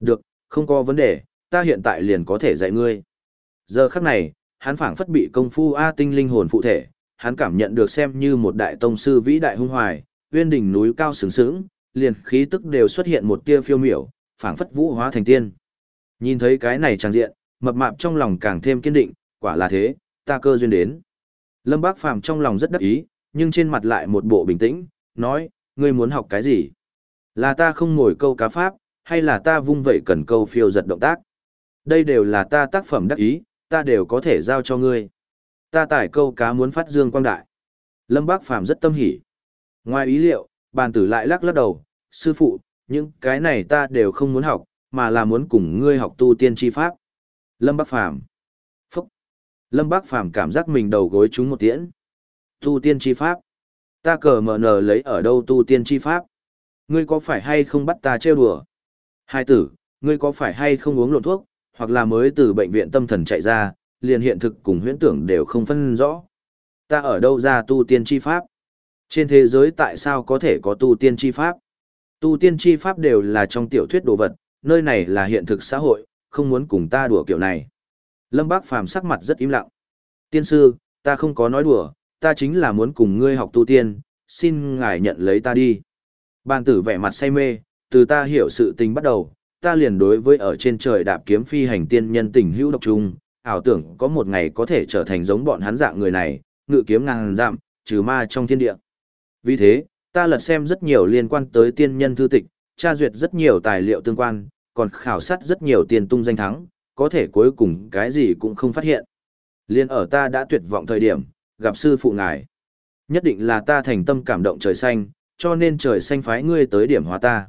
Được, không có vấn đề, ta hiện tại liền có thể dạy ngươi. Giờ khắc này, hắn phảng phất bị công phu A tinh linh hồn phụ thể, hắn cảm nhận được xem như một đại tông sư vĩ đại hung hoài, uyên đỉnh núi cao sướng sướng, liền khí tức đều xuất hiện một tia phiêu miểu, phảng phất vũ hóa thành tiên. Nhìn thấy cái này trang diện, mập mạp trong lòng càng thêm kiên định, quả là thế, ta cơ duyên đến. Lâm Bác Phàm trong lòng rất đắc ý, nhưng trên mặt lại một bộ bình tĩnh, nói, ngươi muốn học cái gì? Là ta không ngồi câu cá pháp, hay là ta vung vậy cần câu phiêu giật động tác? Đây đều là ta tác phẩm đắc ý, ta đều có thể giao cho ngươi. Ta tải câu cá muốn phát dương quang đại. Lâm Bác Phàm rất tâm hỉ. Ngoài ý liệu, bàn tử lại lắc lắc đầu, sư phụ, những cái này ta đều không muốn học, mà là muốn cùng ngươi học tu tiên chi pháp. Lâm Bác Phàm Phúc. Lâm Bác Phàm cảm giác mình đầu gối trúng một tiễn. Tu tiên chi pháp. Ta cờ mở nở lấy ở đâu tu tiên chi pháp. Ngươi có phải hay không bắt ta trêu đùa? Hai tử, ngươi có phải hay không uống lộn thuốc, hoặc là mới từ bệnh viện tâm thần chạy ra, liền hiện thực cùng huyễn tưởng đều không phân rõ. Ta ở đâu ra tu tiên chi pháp? Trên thế giới tại sao có thể có tu tiên chi pháp? Tu tiên chi pháp đều là trong tiểu thuyết đồ vật, nơi này là hiện thực xã hội, không muốn cùng ta đùa kiểu này. Lâm Bác Phàm sắc mặt rất im lặng. Tiên sư, ta không có nói đùa, ta chính là muốn cùng ngươi học tu tiên, xin ngài nhận lấy ta đi. Bàn tử vẻ mặt say mê, từ ta hiểu sự tình bắt đầu, ta liền đối với ở trên trời đạp kiếm phi hành tiên nhân tình hữu độc trung, ảo tưởng có một ngày có thể trở thành giống bọn hắn dạng người này, ngự kiếm ngàn dặm, trừ ma trong thiên địa. Vì thế, ta lật xem rất nhiều liên quan tới tiên nhân thư tịch, tra duyệt rất nhiều tài liệu tương quan, còn khảo sát rất nhiều tiền tung danh thắng, có thể cuối cùng cái gì cũng không phát hiện. Liên ở ta đã tuyệt vọng thời điểm, gặp sư phụ ngài. Nhất định là ta thành tâm cảm động trời xanh, cho nên trời xanh phái ngươi tới điểm hóa ta.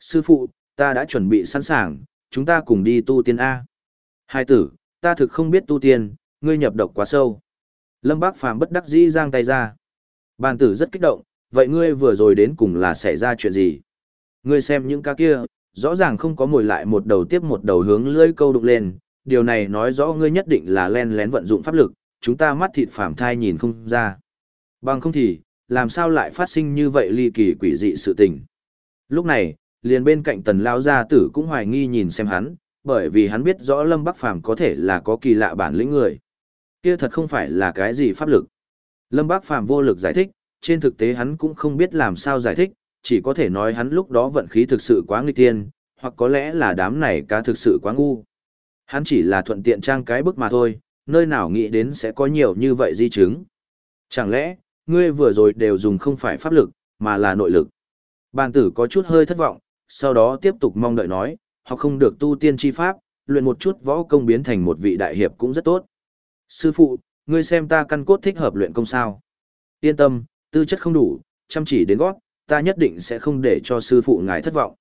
Sư phụ, ta đã chuẩn bị sẵn sàng, chúng ta cùng đi tu tiên A. Hai tử, ta thực không biết tu tiên, ngươi nhập độc quá sâu. Lâm Bác Phàm bất đắc dĩ giang tay ra. Bàn tử rất kích động, vậy ngươi vừa rồi đến cùng là xảy ra chuyện gì? Ngươi xem những cá kia, rõ ràng không có mồi lại một đầu tiếp một đầu hướng lưỡi câu đục lên, điều này nói rõ ngươi nhất định là len lén vận dụng pháp lực, chúng ta mắt thịt phàm thai nhìn không ra. Bằng không thì, làm sao lại phát sinh như vậy ly kỳ quỷ dị sự tình. Lúc này, liền bên cạnh tần lao gia tử cũng hoài nghi nhìn xem hắn, bởi vì hắn biết rõ Lâm Bắc Phàm có thể là có kỳ lạ bản lĩnh người. Kia thật không phải là cái gì pháp lực. Lâm Bắc Phàm vô lực giải thích, trên thực tế hắn cũng không biết làm sao giải thích, chỉ có thể nói hắn lúc đó vận khí thực sự quá nghịch tiên, hoặc có lẽ là đám này cá thực sự quá ngu. Hắn chỉ là thuận tiện trang cái bức mà thôi, nơi nào nghĩ đến sẽ có nhiều như vậy di chứng. Chẳng lẽ, ngươi vừa rồi đều dùng không phải pháp lực, mà là nội lực. Bàn tử có chút hơi thất vọng, sau đó tiếp tục mong đợi nói, họ không được tu tiên chi pháp, luyện một chút võ công biến thành một vị đại hiệp cũng rất tốt. Sư phụ, ngươi xem ta căn cốt thích hợp luyện công sao. Yên tâm, tư chất không đủ, chăm chỉ đến gót, ta nhất định sẽ không để cho sư phụ ngài thất vọng.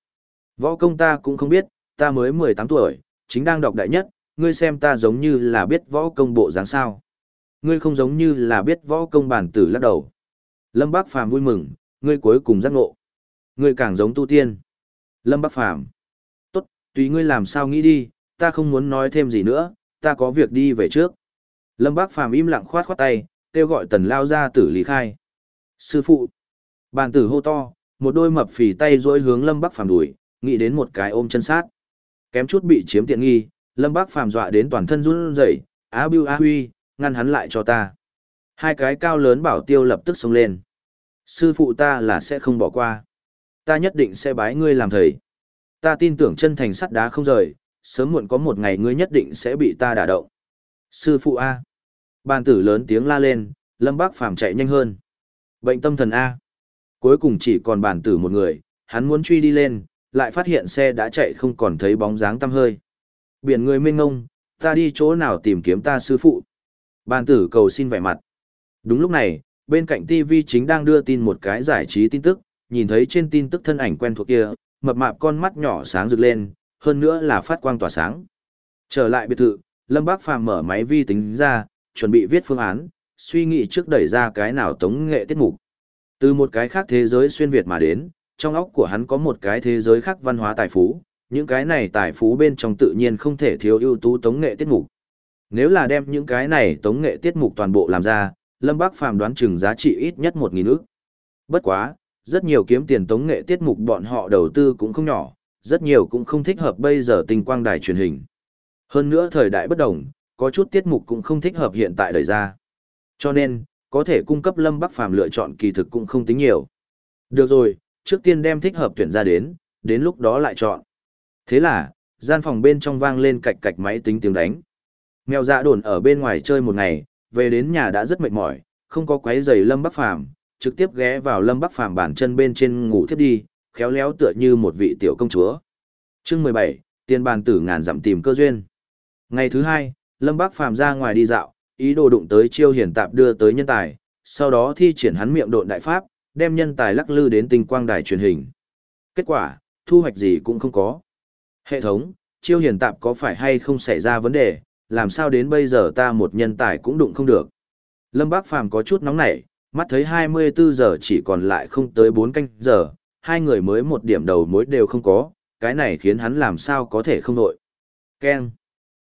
Võ công ta cũng không biết, ta mới 18 tuổi, chính đang đọc đại nhất, ngươi xem ta giống như là biết võ công bộ dáng sao. Ngươi không giống như là biết võ công bản tử lắc đầu. Lâm Bác Phàm vui mừng, ngươi cuối cùng giác ngộ. Ngươi càng giống tu tiên. Lâm Bác Phàm Tốt, tùy ngươi làm sao nghĩ đi, ta không muốn nói thêm gì nữa, ta có việc đi về trước. Lâm Bác Phàm im lặng khoát khoát tay, kêu gọi tần lao ra tử lý khai. Sư phụ. Bàn tử hô to, một đôi mập phì tay dối hướng Lâm Bắc Phàm đuổi, nghĩ đến một cái ôm chân sát. Kém chút bị chiếm tiện nghi, Lâm Bắc Phàm dọa đến toàn thân run rẩy, "Á Bưu Á Huy, ngăn hắn lại cho ta." Hai cái cao lớn bảo tiêu lập tức xông lên. "Sư phụ ta là sẽ không bỏ qua. Ta nhất định sẽ bái ngươi làm thầy. Ta tin tưởng chân thành sắt đá không rời, sớm muộn có một ngày ngươi nhất định sẽ bị ta đả động." "Sư phụ a." Bàn tử lớn tiếng la lên, Lâm Bắc Phàm chạy nhanh hơn. Bệnh tâm thần A. Cuối cùng chỉ còn bản tử một người, hắn muốn truy đi lên, lại phát hiện xe đã chạy không còn thấy bóng dáng tăm hơi. Biển người mênh ngông, ta đi chỗ nào tìm kiếm ta sư phụ. Bản tử cầu xin vẻ mặt. Đúng lúc này, bên cạnh TV chính đang đưa tin một cái giải trí tin tức, nhìn thấy trên tin tức thân ảnh quen thuộc kia, mập mạp con mắt nhỏ sáng rực lên, hơn nữa là phát quang tỏa sáng. Trở lại biệt thự, Lâm Bác Phàm mở máy vi tính ra, chuẩn bị viết phương án, suy nghĩ trước đẩy ra cái nào tống nghệ tiết mục. Từ một cái khác thế giới xuyên Việt mà đến, trong óc của hắn có một cái thế giới khác văn hóa tài phú, những cái này tài phú bên trong tự nhiên không thể thiếu ưu tú tống nghệ tiết mục. Nếu là đem những cái này tống nghệ tiết mục toàn bộ làm ra, Lâm Bác Phàm đoán chừng giá trị ít nhất một nghìn ức. Bất quá, rất nhiều kiếm tiền tống nghệ tiết mục bọn họ đầu tư cũng không nhỏ, rất nhiều cũng không thích hợp bây giờ tình quang đài truyền hình. Hơn nữa thời đại bất đồng, có chút tiết mục cũng không thích hợp hiện tại đời ra. Cho nên, có thể cung cấp Lâm Bắc Phàm lựa chọn kỳ thực cũng không tính nhiều. Được rồi, trước tiên đem thích hợp tuyển ra đến, đến lúc đó lại chọn. Thế là, gian phòng bên trong vang lên cạch cạch máy tính tiếng đánh. Mèo dạ đồn ở bên ngoài chơi một ngày, về đến nhà đã rất mệt mỏi, không có quấy giày Lâm Bắc Phàm, trực tiếp ghé vào Lâm Bắc Phàm bàn chân bên trên ngủ thiếp đi, khéo léo tựa như một vị tiểu công chúa. Chương mười bảy, tiền bàn tử ngàn dặm tìm cơ duyên. Ngày thứ hai, Lâm Bắc Phàm ra ngoài đi dạo, ý đồ đụng tới chiêu hiển tạp đưa tới nhân tài, sau đó thi triển hắn miệng độn đại pháp, đem nhân tài lắc lư đến tinh quang đài truyền hình. Kết quả, thu hoạch gì cũng không có. Hệ thống, chiêu hiển tạp có phải hay không xảy ra vấn đề, làm sao đến bây giờ ta một nhân tài cũng đụng không được. Lâm Bác Phàm có chút nóng nảy, mắt thấy 24 giờ chỉ còn lại không tới 4 canh giờ, hai người mới một điểm đầu mối đều không có, cái này khiến hắn làm sao có thể không nội. Ken.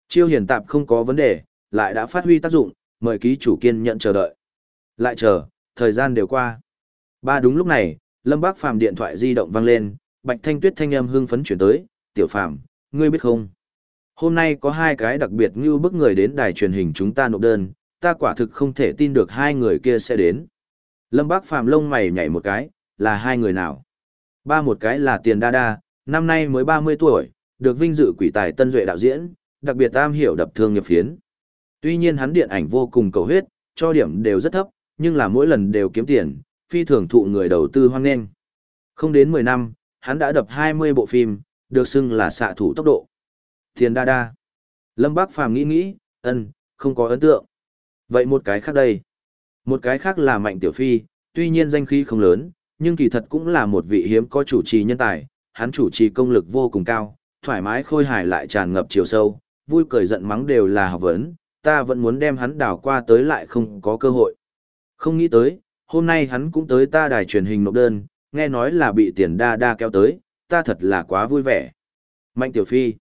Chiêu hiển tạp không có vấn đề, lại đã phát huy tác dụng, mời ký chủ kiên nhận chờ đợi. Lại chờ, thời gian đều qua. Ba đúng lúc này, Lâm Bác Phàm điện thoại di động vang lên, Bạch Thanh Tuyết thanh âm hưng phấn chuyển tới, "Tiểu Phàm, ngươi biết không? Hôm nay có hai cái đặc biệt như bức người đến đài truyền hình chúng ta nộp đơn, ta quả thực không thể tin được hai người kia sẽ đến." Lâm Bác Phàm lông mày nhảy một cái, "Là hai người nào?" Ba một cái là Tiền Đa Đa, năm nay mới 30 tuổi, được vinh dự quỷ tài Tân Duệ đạo diễn, đặc biệt tam hiểu đập thương nghiệp phiến. Tuy nhiên hắn điện ảnh vô cùng cầu huyết, cho điểm đều rất thấp, nhưng là mỗi lần đều kiếm tiền, phi thường thụ người đầu tư hoan nghênh. Không đến 10 năm, hắn đã đập 20 bộ phim, được xưng là xạ thủ tốc độ. Tiền đa đa. Lâm Bác Phàm nghĩ nghĩ, ân, không có ấn tượng. Vậy một cái khác đây. Một cái khác là Mạnh Tiểu Phi, tuy nhiên danh khí không lớn, nhưng kỳ thật cũng là một vị hiếm có chủ trì nhân tài, hắn chủ trì công lực vô cùng cao, thoải mái khôi hài lại tràn ngập chiều sâu, vui cười giận mắng đều là học vấn, ta vẫn muốn đem hắn đào qua tới lại không có cơ hội. Không nghĩ tới, hôm nay hắn cũng tới ta đài truyền hình nộp đơn, nghe nói là bị tiền đa đa kéo tới, ta thật là quá vui vẻ. Mạnh Tiểu Phi.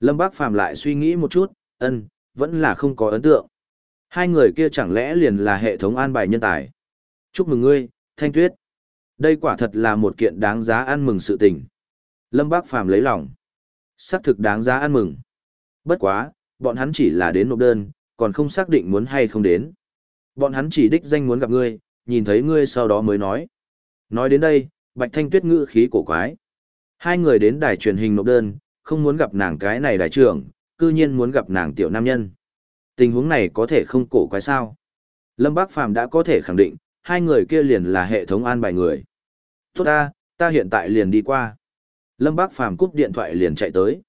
Lâm Bác Phàm lại suy nghĩ một chút, ân, vẫn là không có ấn tượng. Hai người kia chẳng lẽ liền là hệ thống an bài nhân tài. Chúc mừng ngươi, Thanh Tuyết. Đây quả thật là một kiện đáng giá ăn mừng sự tình. Lâm Bác Phàm lấy lòng. Xác thực đáng giá ăn mừng. Bất quá, bọn hắn chỉ là đến nộp đơn, còn không xác định muốn hay không đến. Bọn hắn chỉ đích danh muốn gặp ngươi, nhìn thấy ngươi sau đó mới nói. Nói đến đây, Bạch Thanh Tuyết ngữ khí cổ quái. Hai người đến đài truyền hình nộp đơn, không muốn gặp nàng cái này đại trưởng, cư nhiên muốn gặp nàng tiểu nam nhân. Tình huống này có thể không cổ quái sao? Lâm Bác Phàm đã có thể khẳng định, hai người kia liền là hệ thống an bài người. Tốt ta, ta hiện tại liền đi qua. Lâm Bác Phàm cúp điện thoại liền chạy tới.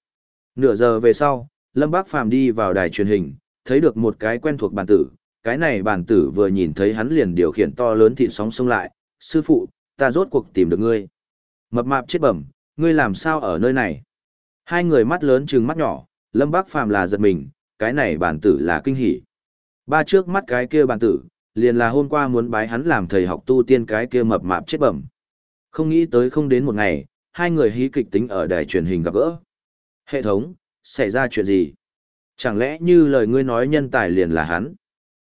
Nửa giờ về sau, Lâm Bác Phàm đi vào đài truyền hình, thấy được một cái quen thuộc bản tử. Cái này bản tử vừa nhìn thấy hắn liền điều khiển to lớn thịt sóng xông lại. Sư phụ, ta rốt cuộc tìm được ngươi. Mập mạp chết bẩm, ngươi làm sao ở nơi này? Hai người mắt lớn trừng mắt nhỏ, Lâm Bác Phàm là giật mình, cái này bản tử là kinh hỉ. Ba trước mắt cái kia bản tử, liền là hôm qua muốn bái hắn làm thầy học tu tiên cái kia mập mạp chết bẩm. Không nghĩ tới không đến một ngày, hai người hí kịch tính ở đài truyền hình gặp gỡ. Hệ thống, xảy ra chuyện gì? Chẳng lẽ như lời ngươi nói nhân tài liền là hắn?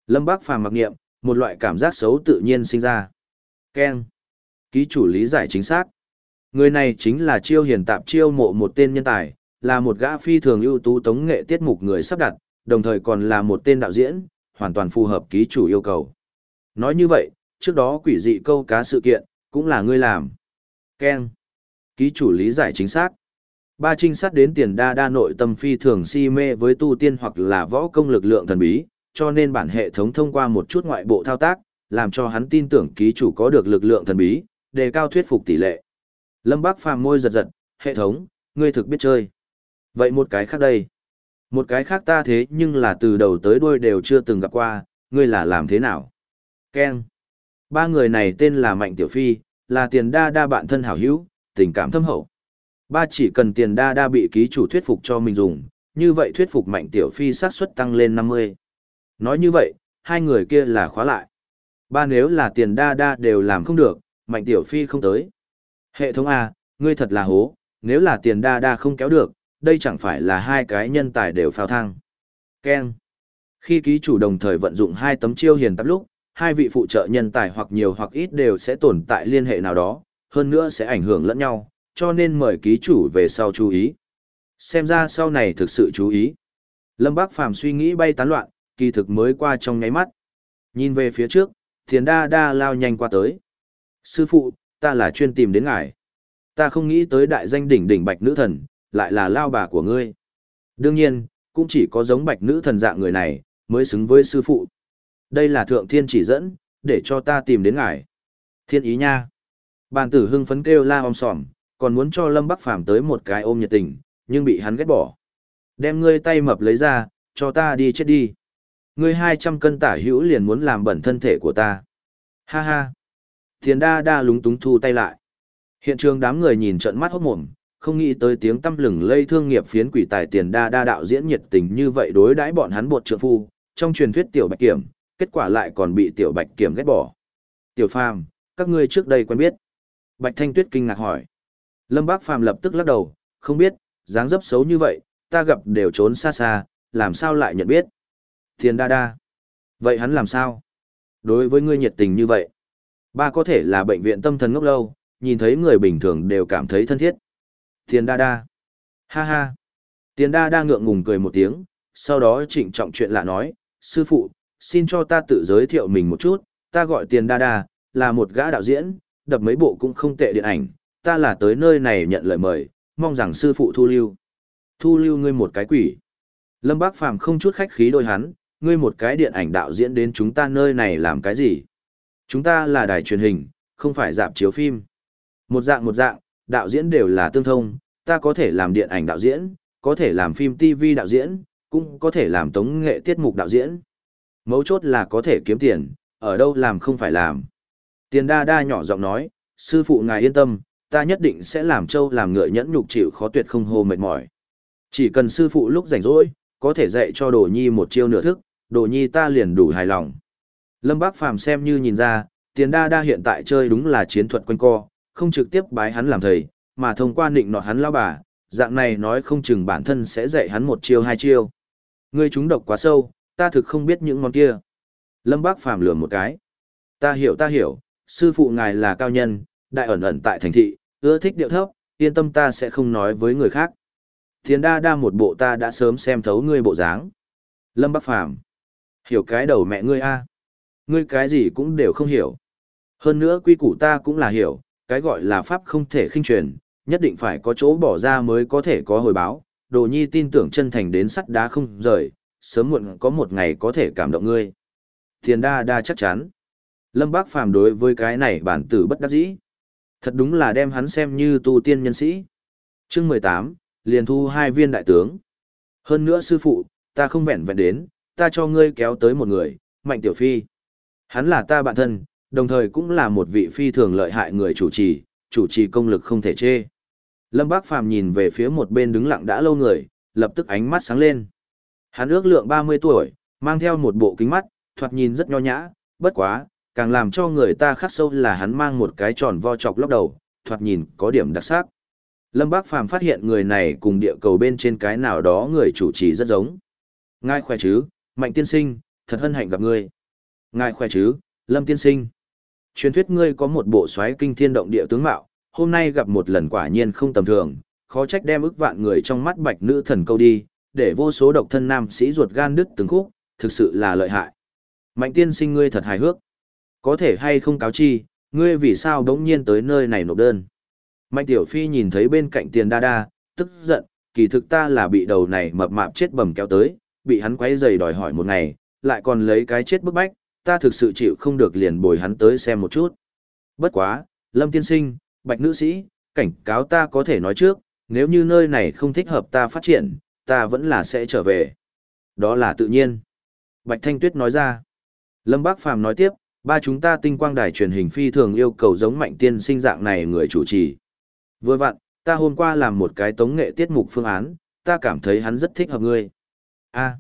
Lâm Bác Phàm mặc nghiệm, một loại cảm giác xấu tự nhiên sinh ra. Ken. Ký chủ lý giải chính xác. Người này chính là chiêu hiền tạp chiêu mộ một tên nhân tài, là một gã phi thường ưu tú tống nghệ tiết mục người sắp đặt, đồng thời còn là một tên đạo diễn, hoàn toàn phù hợp ký chủ yêu cầu. Nói như vậy, trước đó quỷ dị câu cá sự kiện, cũng là ngươi làm. Ken. Ký chủ lý giải chính xác. Ba trinh sát đến tiền đa đa nội tâm phi thường si mê với tu tiên hoặc là võ công lực lượng thần bí, cho nên bản hệ thống thông qua một chút ngoại bộ thao tác, làm cho hắn tin tưởng ký chủ có được lực lượng thần bí, đề cao thuyết phục tỷ lệ. Lâm Bác phàm môi giật giật, hệ thống, ngươi thực biết chơi. Vậy một cái khác đây. Một cái khác ta thế nhưng là từ đầu tới đuôi đều chưa từng gặp qua, ngươi là làm thế nào? Ken. Ba người này tên là Mạnh Tiểu Phi, là tiền đa đa bạn thân hảo hữu, tình cảm thâm hậu. Ba chỉ cần tiền đa đa bị ký chủ thuyết phục cho mình dùng, như vậy thuyết phục Mạnh Tiểu Phi xác suất tăng lên 50. Nói như vậy, hai người kia là khóa lại. Ba nếu là tiền đa đa đều làm không được, Mạnh Tiểu Phi không tới. Hệ thống A, ngươi thật là hố, nếu là tiền đa đa không kéo được, đây chẳng phải là hai cái nhân tài đều phao thang. Ken. Khi ký chủ đồng thời vận dụng hai tấm chiêu hiền tắp lúc, hai vị phụ trợ nhân tài hoặc nhiều hoặc ít đều sẽ tồn tại liên hệ nào đó, hơn nữa sẽ ảnh hưởng lẫn nhau, cho nên mời ký chủ về sau chú ý. Xem ra sau này thực sự chú ý. Lâm Bác Phàm suy nghĩ bay tán loạn, kỳ thực mới qua trong nháy mắt. Nhìn về phía trước, thiền đa đa lao nhanh qua tới. Sư phụ, ta là chuyên tìm đến ngài. Ta không nghĩ tới đại danh đỉnh đỉnh bạch nữ thần, lại là lao bà của ngươi. Đương nhiên, cũng chỉ có giống bạch nữ thần dạng người này, mới xứng với sư phụ. Đây là thượng thiên chỉ dẫn, để cho ta tìm đến ngài. Thiên ý nha. Bàn tử hưng phấn kêu la om sòm, còn muốn cho Lâm Bắc Phàm tới một cái ôm nhiệt tình, nhưng bị hắn ghét bỏ. Đem ngươi tay mập lấy ra, cho ta đi chết đi. Ngươi 200 cân tả hữu liền muốn làm bẩn thân thể của ta. Ha ha. Thiền đa đa lúng túng thu tay lại. Hiện trường đám người nhìn trận mắt hốt mồm, không nghĩ tới tiếng tâm lừng lây thương nghiệp phiến quỷ tài tiền đa đa đạo diễn nhiệt tình như vậy đối đãi bọn hắn bột trượng phu, trong truyền thuyết tiểu bạch kiểm, kết quả lại còn bị tiểu bạch kiểm ghét bỏ. Tiểu phàm, các ngươi trước đây quen biết. Bạch Thanh Tuyết kinh ngạc hỏi. Lâm Bác Phàm lập tức lắc đầu, không biết, dáng dấp xấu như vậy, ta gặp đều trốn xa xa, làm sao lại nhận biết. Tiền đa đa. Vậy hắn làm sao? Đối với ngươi nhiệt tình như vậy. Ba có thể là bệnh viện tâm thần ngốc lâu, nhìn thấy người bình thường đều cảm thấy thân thiết. Tiền đa đa. Ha ha. Tiền đa đa ngượng ngùng cười một tiếng, sau đó trịnh trọng chuyện lạ nói, sư phụ, xin cho ta tự giới thiệu mình một chút, ta gọi tiền đa đa, là một gã đạo diễn, đập mấy bộ cũng không tệ điện ảnh, ta là tới nơi này nhận lời mời, mong rằng sư phụ thu lưu. Thu lưu ngươi một cái quỷ. Lâm Bác Phàm không chút khách khí đôi hắn, ngươi một cái điện ảnh đạo diễn đến chúng ta nơi này làm cái gì? Chúng ta là đài truyền hình, không phải dạp chiếu phim. Một dạng một dạng, đạo diễn đều là tương thông, ta có thể làm điện ảnh đạo diễn, có thể làm phim TV đạo diễn, cũng có thể làm tống nghệ tiết mục đạo diễn. Mấu chốt là có thể kiếm tiền, ở đâu làm không phải làm. Tiền đa đa nhỏ giọng nói, sư phụ ngài yên tâm, ta nhất định sẽ làm châu làm ngựa nhẫn nhục chịu khó tuyệt không hô mệt mỏi. Chỉ cần sư phụ lúc rảnh rỗi, có thể dạy cho đồ nhi một chiêu nửa thức, đồ nhi ta liền đủ hài lòng. Lâm Bác Phàm xem như nhìn ra, tiền đa đa hiện tại chơi đúng là chiến thuật quanh co, không trực tiếp bái hắn làm thầy, mà thông qua định nọt hắn lao bà, dạng này nói không chừng bản thân sẽ dạy hắn một chiêu hai chiêu. Ngươi chúng độc quá sâu, ta thực không biết những món kia. Lâm Bác Phàm lườm một cái. Ta hiểu ta hiểu, sư phụ ngài là cao nhân, đại ẩn ẩn tại thành thị, ưa thích điệu thấp, yên tâm ta sẽ không nói với người khác. Thiên đa đa một bộ ta đã sớm xem thấu ngươi bộ dáng. Lâm Bắc Phàm Hiểu cái đầu mẹ ngươi a Ngươi cái gì cũng đều không hiểu. Hơn nữa quy củ ta cũng là hiểu, cái gọi là pháp không thể khinh truyền, nhất định phải có chỗ bỏ ra mới có thể có hồi báo. Đồ nhi tin tưởng chân thành đến sắt đá không rời, sớm muộn có một ngày có thể cảm động ngươi. Thiên đa đa chắc chắn. Lâm Bác Phàm đối với cái này bản tử bất đắc dĩ. Thật đúng là đem hắn xem như tu tiên nhân sĩ. chương mười tám liền thu hai viên đại tướng. Hơn nữa sư phụ, ta không vẹn vẹn đến, ta cho ngươi kéo tới một người, Mạnh Tiểu Phi. Hắn là ta bạn thân, đồng thời cũng là một vị phi thường lợi hại người chủ trì, chủ trì công lực không thể chê. Lâm Bác Phàm nhìn về phía một bên đứng lặng đã lâu người, lập tức ánh mắt sáng lên. Hắn ước lượng 30 tuổi, mang theo một bộ kính mắt, thoạt nhìn rất nho nhã, bất quá, càng làm cho người ta khắc sâu là hắn mang một cái tròn vo chọc lóc đầu, thoạt nhìn có điểm đặc sắc. Lâm Bác Phàm phát hiện người này cùng địa cầu bên trên cái nào đó người chủ trì rất giống. Ngài khỏe chứ, Mạnh Tiên Sinh, thật hân hạnh gặp ngươi. Ngài khỏe chứ, Lâm Tiên Sinh. Truyền thuyết ngươi có một bộ xoáy kinh thiên động địa tướng mạo, hôm nay gặp một lần quả nhiên không tầm thường, khó trách đem ức vạn người trong mắt bạch nữ thần câu đi, để vô số độc thân nam sĩ ruột gan đứt từng khúc, thực sự là lợi hại. Mạnh Tiên Sinh ngươi thật hài hước. Có thể hay không cáo chi, ngươi vì sao đống nhiên tới nơi này nộp đơn. Mạnh Tiểu Phi nhìn thấy bên cạnh tiền đa đa, tức giận, kỳ thực ta là bị đầu này mập mạp chết bầm kéo tới, bị hắn quấy giày đòi hỏi một ngày, lại còn lấy cái chết bức bách, ta thực sự chịu không được liền bồi hắn tới xem một chút. Bất quá, Lâm Tiên Sinh, Bạch Nữ Sĩ, cảnh cáo ta có thể nói trước, nếu như nơi này không thích hợp ta phát triển, ta vẫn là sẽ trở về. Đó là tự nhiên. Bạch Thanh Tuyết nói ra. Lâm Bác Phàm nói tiếp, ba chúng ta tinh quang đài truyền hình phi thường yêu cầu giống mạnh tiên sinh dạng này người chủ trì. Vừa vặn, ta hôm qua làm một cái tống nghệ tiết mục phương án, ta cảm thấy hắn rất thích hợp ngươi. a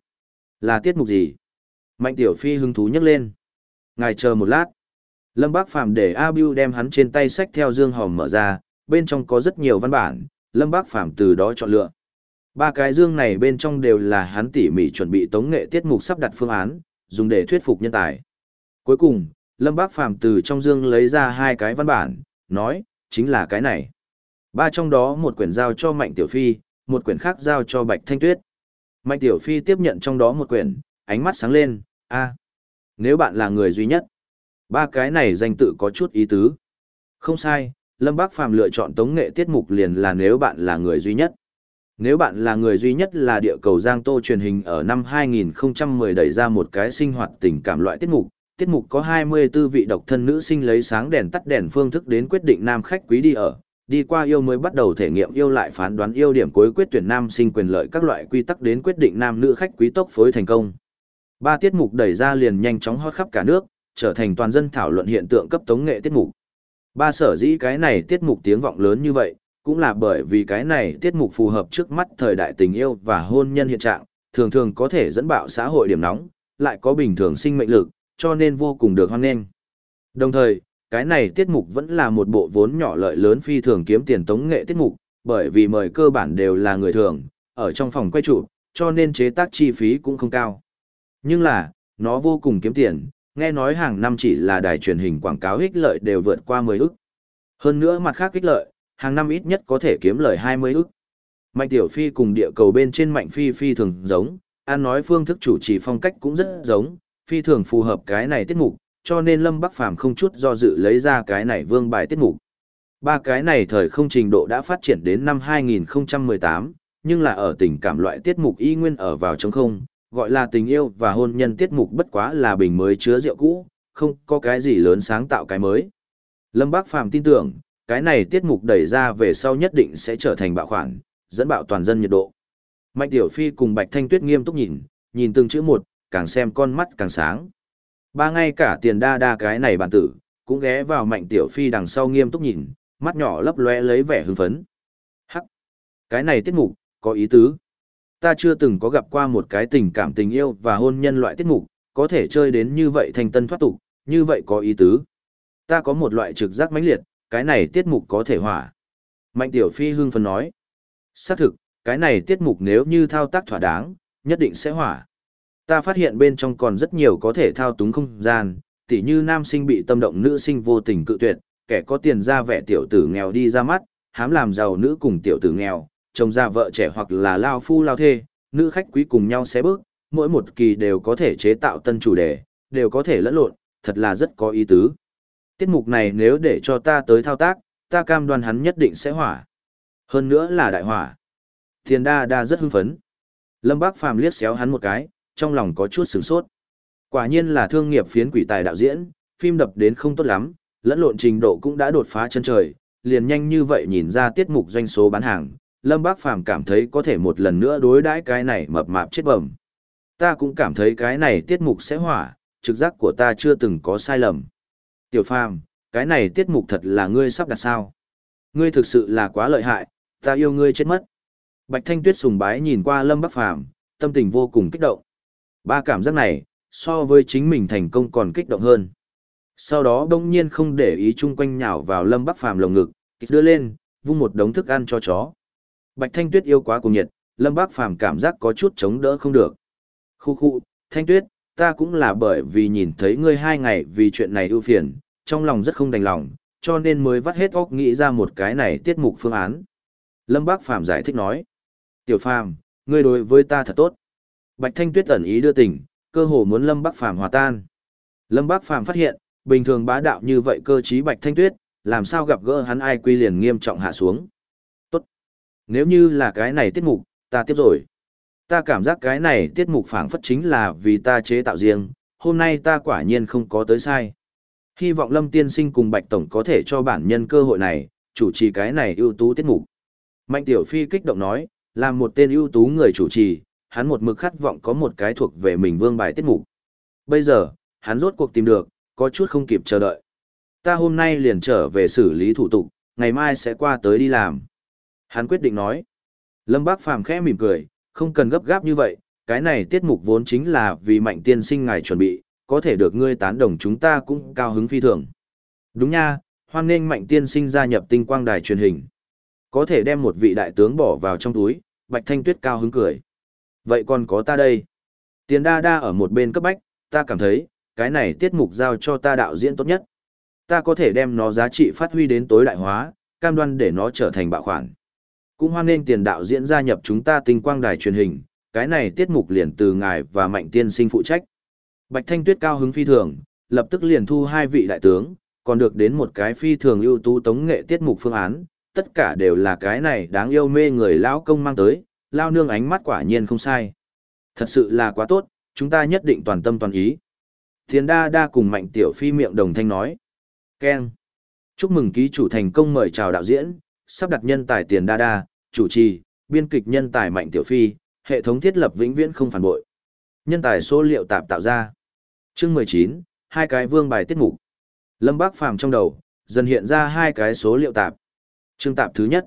là tiết mục gì? Mạnh tiểu phi hứng thú nhấc lên. Ngài chờ một lát. Lâm Bác Phàm để A Bưu đem hắn trên tay sách theo dương hòm mở ra, bên trong có rất nhiều văn bản, Lâm Bác Phàm từ đó chọn lựa. Ba cái dương này bên trong đều là hắn tỉ mỉ chuẩn bị tống nghệ tiết mục sắp đặt phương án, dùng để thuyết phục nhân tài. Cuối cùng, Lâm Bác Phàm từ trong dương lấy ra hai cái văn bản, nói, chính là cái này. Ba trong đó một quyển giao cho Mạnh Tiểu Phi, một quyển khác giao cho Bạch Thanh Tuyết. Mạnh Tiểu Phi tiếp nhận trong đó một quyển, ánh mắt sáng lên, a nếu bạn là người duy nhất. Ba cái này danh tự có chút ý tứ. Không sai, Lâm Bác Phàm lựa chọn tống nghệ tiết mục liền là nếu bạn là người duy nhất. Nếu bạn là người duy nhất là địa cầu Giang Tô truyền hình ở năm 2010 đẩy ra một cái sinh hoạt tình cảm loại tiết mục, tiết mục có 24 vị độc thân nữ sinh lấy sáng đèn tắt đèn phương thức đến quyết định nam khách quý đi ở, đi qua yêu mới bắt đầu thể nghiệm yêu lại phán đoán yêu điểm cuối quyết tuyển nam sinh quyền lợi các loại quy tắc đến quyết định nam nữ khách quý tốc phối thành công. Ba tiết mục đẩy ra liền nhanh chóng hot khắp cả nước, trở thành toàn dân thảo luận hiện tượng cấp tống nghệ tiết mục. Ba sở dĩ cái này tiết mục tiếng vọng lớn như vậy, cũng là bởi vì cái này tiết mục phù hợp trước mắt thời đại tình yêu và hôn nhân hiện trạng, thường thường có thể dẫn bạo xã hội điểm nóng, lại có bình thường sinh mệnh lực, cho nên vô cùng được hoan nghênh. Đồng thời, cái này tiết mục vẫn là một bộ vốn nhỏ lợi lớn phi thường kiếm tiền tống nghệ tiết mục, bởi vì mời cơ bản đều là người thường, ở trong phòng quay trụ, cho nên chế tác chi phí cũng không cao. Nhưng là, nó vô cùng kiếm tiền, nghe nói hàng năm chỉ là đài truyền hình quảng cáo ích lợi đều vượt qua 10 ức. Hơn nữa mặt khác ích lợi, hàng năm ít nhất có thể kiếm lời 20 ức. Mạnh Tiểu Phi cùng địa cầu bên trên Mạnh Phi Phi thường giống, an nói phương thức chủ trì phong cách cũng rất giống, phi thường phù hợp cái này tiết mục, cho nên Lâm Bắc Phàm không chút do dự lấy ra cái này vương bài tiết mục. Ba cái này thời không trình độ đã phát triển đến năm 2018, nhưng là ở tình cảm loại tiết mục y nguyên ở vào trong không, gọi là tình yêu và hôn nhân tiết mục bất quá là bình mới chứa rượu cũ, không có cái gì lớn sáng tạo cái mới. Lâm Bác Phàm tin tưởng, cái này tiết mục đẩy ra về sau nhất định sẽ trở thành bạo khoản, dẫn bạo toàn dân nhiệt độ. Mạnh Tiểu Phi cùng Bạch Thanh Tuyết nghiêm túc nhìn, nhìn từng chữ một, càng xem con mắt càng sáng. Ba ngay cả tiền đa đa cái này bản tử, cũng ghé vào mạnh tiểu phi đằng sau nghiêm túc nhìn, mắt nhỏ lấp lóe lấy vẻ hưng phấn. Hắc! Cái này tiết mục, có ý tứ. Ta chưa từng có gặp qua một cái tình cảm tình yêu và hôn nhân loại tiết mục, có thể chơi đến như vậy thành tân thoát tục, như vậy có ý tứ. Ta có một loại trực giác mãnh liệt, cái này tiết mục có thể hỏa. Mạnh tiểu phi hưng phấn nói. Xác thực, cái này tiết mục nếu như thao tác thỏa đáng, nhất định sẽ hỏa. Ta phát hiện bên trong còn rất nhiều có thể thao túng không gian, tỉ như nam sinh bị tâm động nữ sinh vô tình cự tuyệt, kẻ có tiền ra vẻ tiểu tử nghèo đi ra mắt, hám làm giàu nữ cùng tiểu tử nghèo, chồng ra vợ trẻ hoặc là lao phu lao thê, nữ khách quý cùng nhau xé bước, mỗi một kỳ đều có thể chế tạo tân chủ đề, đều có thể lẫn lộn, thật là rất có ý tứ. Tiết mục này nếu để cho ta tới thao tác, ta cam đoan hắn nhất định sẽ hỏa. Hơn nữa là đại hỏa. Tiền đa đa rất hưng phấn. Lâm Bác Phàm liếc xéo hắn một cái, trong lòng có chút sửng sốt. Quả nhiên là thương nghiệp phiến quỷ tài đạo diễn, phim đập đến không tốt lắm, lẫn lộn trình độ cũng đã đột phá chân trời, liền nhanh như vậy nhìn ra tiết mục doanh số bán hàng, Lâm Bác Phàm cảm thấy có thể một lần nữa đối đãi cái này mập mạp chết bẩm. Ta cũng cảm thấy cái này tiết mục sẽ hỏa, trực giác của ta chưa từng có sai lầm. Tiểu Phàm, cái này tiết mục thật là ngươi sắp đặt sao? Ngươi thực sự là quá lợi hại, ta yêu ngươi chết mất. Bạch Thanh Tuyết sùng bái nhìn qua Lâm Bắc Phàm, tâm tình vô cùng kích động. Ba cảm giác này, so với chính mình thành công còn kích động hơn. Sau đó đông nhiên không để ý chung quanh nhào vào Lâm Bắc Phàm lồng ngực, đưa lên, vung một đống thức ăn cho chó. Bạch Thanh Tuyết yêu quá cùng nhiệt, Lâm Bắc Phàm cảm giác có chút chống đỡ không được. Khu khu, Thanh Tuyết, ta cũng là bởi vì nhìn thấy ngươi hai ngày vì chuyện này ưu phiền, trong lòng rất không đành lòng, cho nên mới vắt hết óc nghĩ ra một cái này tiết mục phương án. Lâm Bác Phàm giải thích nói. Tiểu Phàm, ngươi đối với ta thật tốt. Bạch Thanh Tuyết ẩn ý đưa tình, cơ hồ muốn Lâm Bác Phàm hòa tan. Lâm Bác Phàm phát hiện, bình thường bá đạo như vậy cơ trí Bạch Thanh Tuyết, làm sao gặp gỡ hắn ai quy liền nghiêm trọng hạ xuống. Tốt. Nếu như là cái này tiết mục, ta tiếp rồi. Ta cảm giác cái này tiết mục phảng phất chính là vì ta chế tạo riêng, hôm nay ta quả nhiên không có tới sai. Hy vọng Lâm Tiên Sinh cùng Bạch Tổng có thể cho bản nhân cơ hội này, chủ trì cái này ưu tú tiết mục. Mạnh Tiểu Phi kích động nói, là một tên ưu tú người chủ trì, hắn một mực khát vọng có một cái thuộc về mình vương bài tiết mục. Bây giờ, hắn rốt cuộc tìm được, có chút không kịp chờ đợi. Ta hôm nay liền trở về xử lý thủ tục, ngày mai sẽ qua tới đi làm. Hắn quyết định nói. Lâm Bác Phàm khẽ mỉm cười, không cần gấp gáp như vậy, cái này tiết mục vốn chính là vì mạnh tiên sinh ngài chuẩn bị, có thể được ngươi tán đồng chúng ta cũng cao hứng phi thường. Đúng nha, hoan nghênh mạnh tiên sinh gia nhập tinh quang đài truyền hình. Có thể đem một vị đại tướng bỏ vào trong túi, Bạch Thanh Tuyết cao hứng cười. Vậy còn có ta đây. Tiền đa đa ở một bên cấp bách, ta cảm thấy, cái này tiết mục giao cho ta đạo diễn tốt nhất. Ta có thể đem nó giá trị phát huy đến tối đại hóa, cam đoan để nó trở thành bạo khoản. Cũng hoan nghênh tiền đạo diễn gia nhập chúng ta tinh quang đài truyền hình, cái này tiết mục liền từ ngài và mạnh tiên sinh phụ trách. Bạch Thanh Tuyết cao hứng phi thường, lập tức liền thu hai vị đại tướng, còn được đến một cái phi thường ưu tú tống nghệ tiết mục phương án, tất cả đều là cái này đáng yêu mê người lão công mang tới, lao nương ánh mắt quả nhiên không sai. Thật sự là quá tốt, chúng ta nhất định toàn tâm toàn ý. Thiền đa đa cùng mạnh tiểu phi miệng đồng thanh nói. Ken. Chúc mừng ký chủ thành công mời chào đạo diễn, sắp đặt nhân tài tiền đa đa, chủ trì, biên kịch nhân tài mạnh tiểu phi, hệ thống thiết lập vĩnh viễn không phản bội. Nhân tài số liệu tạp tạo ra. Chương 19, hai cái vương bài tiết mục. Lâm Bác Phàm trong đầu, dần hiện ra hai cái số liệu tạp. Chương tạp thứ nhất.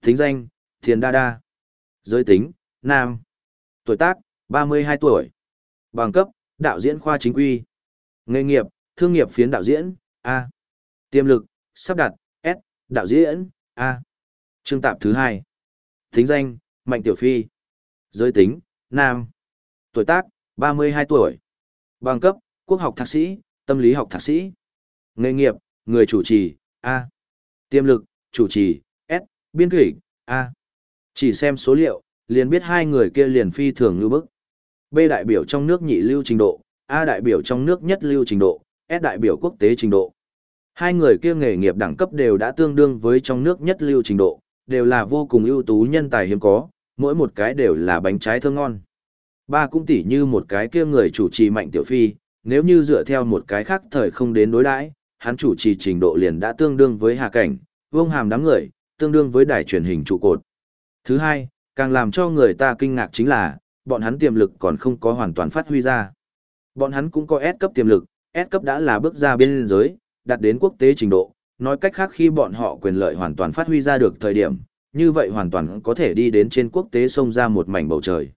Tính danh, Thiền Đa Đa. Giới tính, Nam. Tuổi tác, 32 tuổi. Bằng cấp, đạo diễn khoa chính quy. Nghề nghiệp, thương nghiệp phiến đạo diễn, A. Tiềm lực, sắp đặt, S. Đạo diễn, A. Chương tạp thứ hai. Tính danh, Mạnh Tiểu Phi. Giới tính, Nam. Tuổi tác, 32 tuổi. Bằng cấp, quốc học thạc sĩ, tâm lý học thạc sĩ. Nghề nghiệp, người chủ trì, A. Tiềm lực, chủ trì, S. Biên kỷ, A. Chỉ xem số liệu, liền biết hai người kia liền phi thường như bức. B đại biểu trong nước nhị lưu trình độ, A đại biểu trong nước nhất lưu trình độ, S đại biểu quốc tế trình độ. Hai người kia nghề nghiệp đẳng cấp đều đã tương đương với trong nước nhất lưu trình độ, đều là vô cùng ưu tú nhân tài hiếm có, mỗi một cái đều là bánh trái thơm ngon. Ba cũng tỉ như một cái kia người chủ trì mạnh tiểu phi, nếu như dựa theo một cái khác thời không đến đối đãi, hắn chủ trì trình độ liền đã tương đương với hạ cảnh, vương hàm đám người, tương đương với đài truyền hình trụ cột. Thứ hai, càng làm cho người ta kinh ngạc chính là, bọn hắn tiềm lực còn không có hoàn toàn phát huy ra. Bọn hắn cũng có S cấp tiềm lực, S cấp đã là bước ra biên giới, đạt đến quốc tế trình độ, nói cách khác khi bọn họ quyền lợi hoàn toàn phát huy ra được thời điểm, như vậy hoàn toàn có thể đi đến trên quốc tế xông ra một mảnh bầu trời.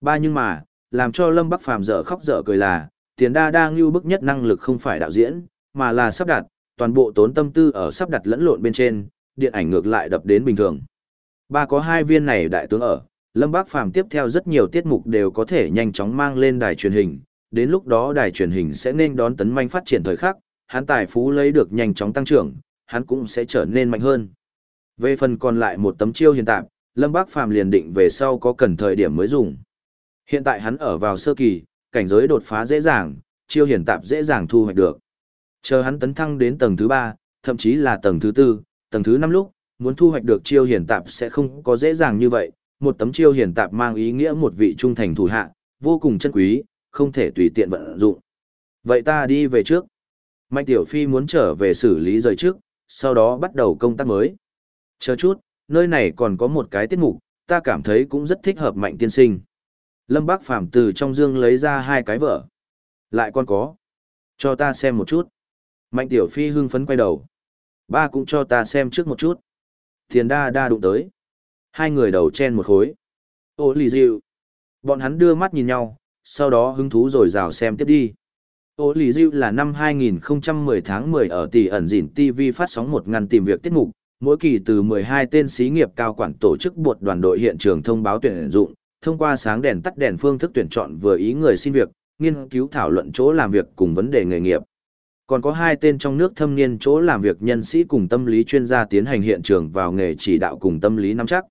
Ba nhưng mà, làm cho Lâm Bắc Phàm dở khóc dở cười là, tiền đa đang lưu bức nhất năng lực không phải đạo diễn, mà là sắp đặt, toàn bộ tốn tâm tư ở sắp đặt lẫn lộn bên trên, điện ảnh ngược lại đập đến bình thường. Ba có hai viên này đại tướng ở, Lâm Bác Phàm tiếp theo rất nhiều tiết mục đều có thể nhanh chóng mang lên đài truyền hình, đến lúc đó đài truyền hình sẽ nên đón tấn manh phát triển thời khắc, hắn tài phú lấy được nhanh chóng tăng trưởng, hắn cũng sẽ trở nên mạnh hơn. Về phần còn lại một tấm chiêu hiện tại, Lâm Bác Phàm liền định về sau có cần thời điểm mới dùng. Hiện tại hắn ở vào sơ kỳ, cảnh giới đột phá dễ dàng, chiêu hiển tạp dễ dàng thu hoạch được. Chờ hắn tấn thăng đến tầng thứ 3, thậm chí là tầng thứ 4, tầng thứ 5 lúc, muốn thu hoạch được chiêu hiển tạp sẽ không có dễ dàng như vậy, một tấm chiêu hiển tạp mang ý nghĩa một vị trung thành thủ hạ, vô cùng chân quý, không thể tùy tiện vận dụng. Vậy ta đi về trước. Mạnh Tiểu Phi muốn trở về xử lý rời trước, sau đó bắt đầu công tác mới. Chờ chút, nơi này còn có một cái tiết mục, ta cảm thấy cũng rất thích hợp Mạnh Tiên Sinh. Lâm Bác Phàm từ trong dương lấy ra hai cái vở. Lại còn có. Cho ta xem một chút. Mạnh Tiểu Phi hưng phấn quay đầu. Ba cũng cho ta xem trước một chút. Thiền đa đa đụng tới. Hai người đầu chen một khối. Ô lì dịu. Bọn hắn đưa mắt nhìn nhau, sau đó hứng thú rồi rào xem tiếp đi. Ô lì dịu là năm 2010 tháng 10 ở tỷ ẩn dịn TV phát sóng một ngàn tìm việc tiết mục. Mỗi kỳ từ 12 tên xí nghiệp cao quản tổ chức buộc đoàn đội hiện trường thông báo tuyển dụng, thông qua sáng đèn tắt đèn phương thức tuyển chọn vừa ý người xin việc, nghiên cứu thảo luận chỗ làm việc cùng vấn đề nghề nghiệp. Còn có hai tên trong nước thâm niên chỗ làm việc nhân sĩ cùng tâm lý chuyên gia tiến hành hiện trường vào nghề chỉ đạo cùng tâm lý nắm chắc.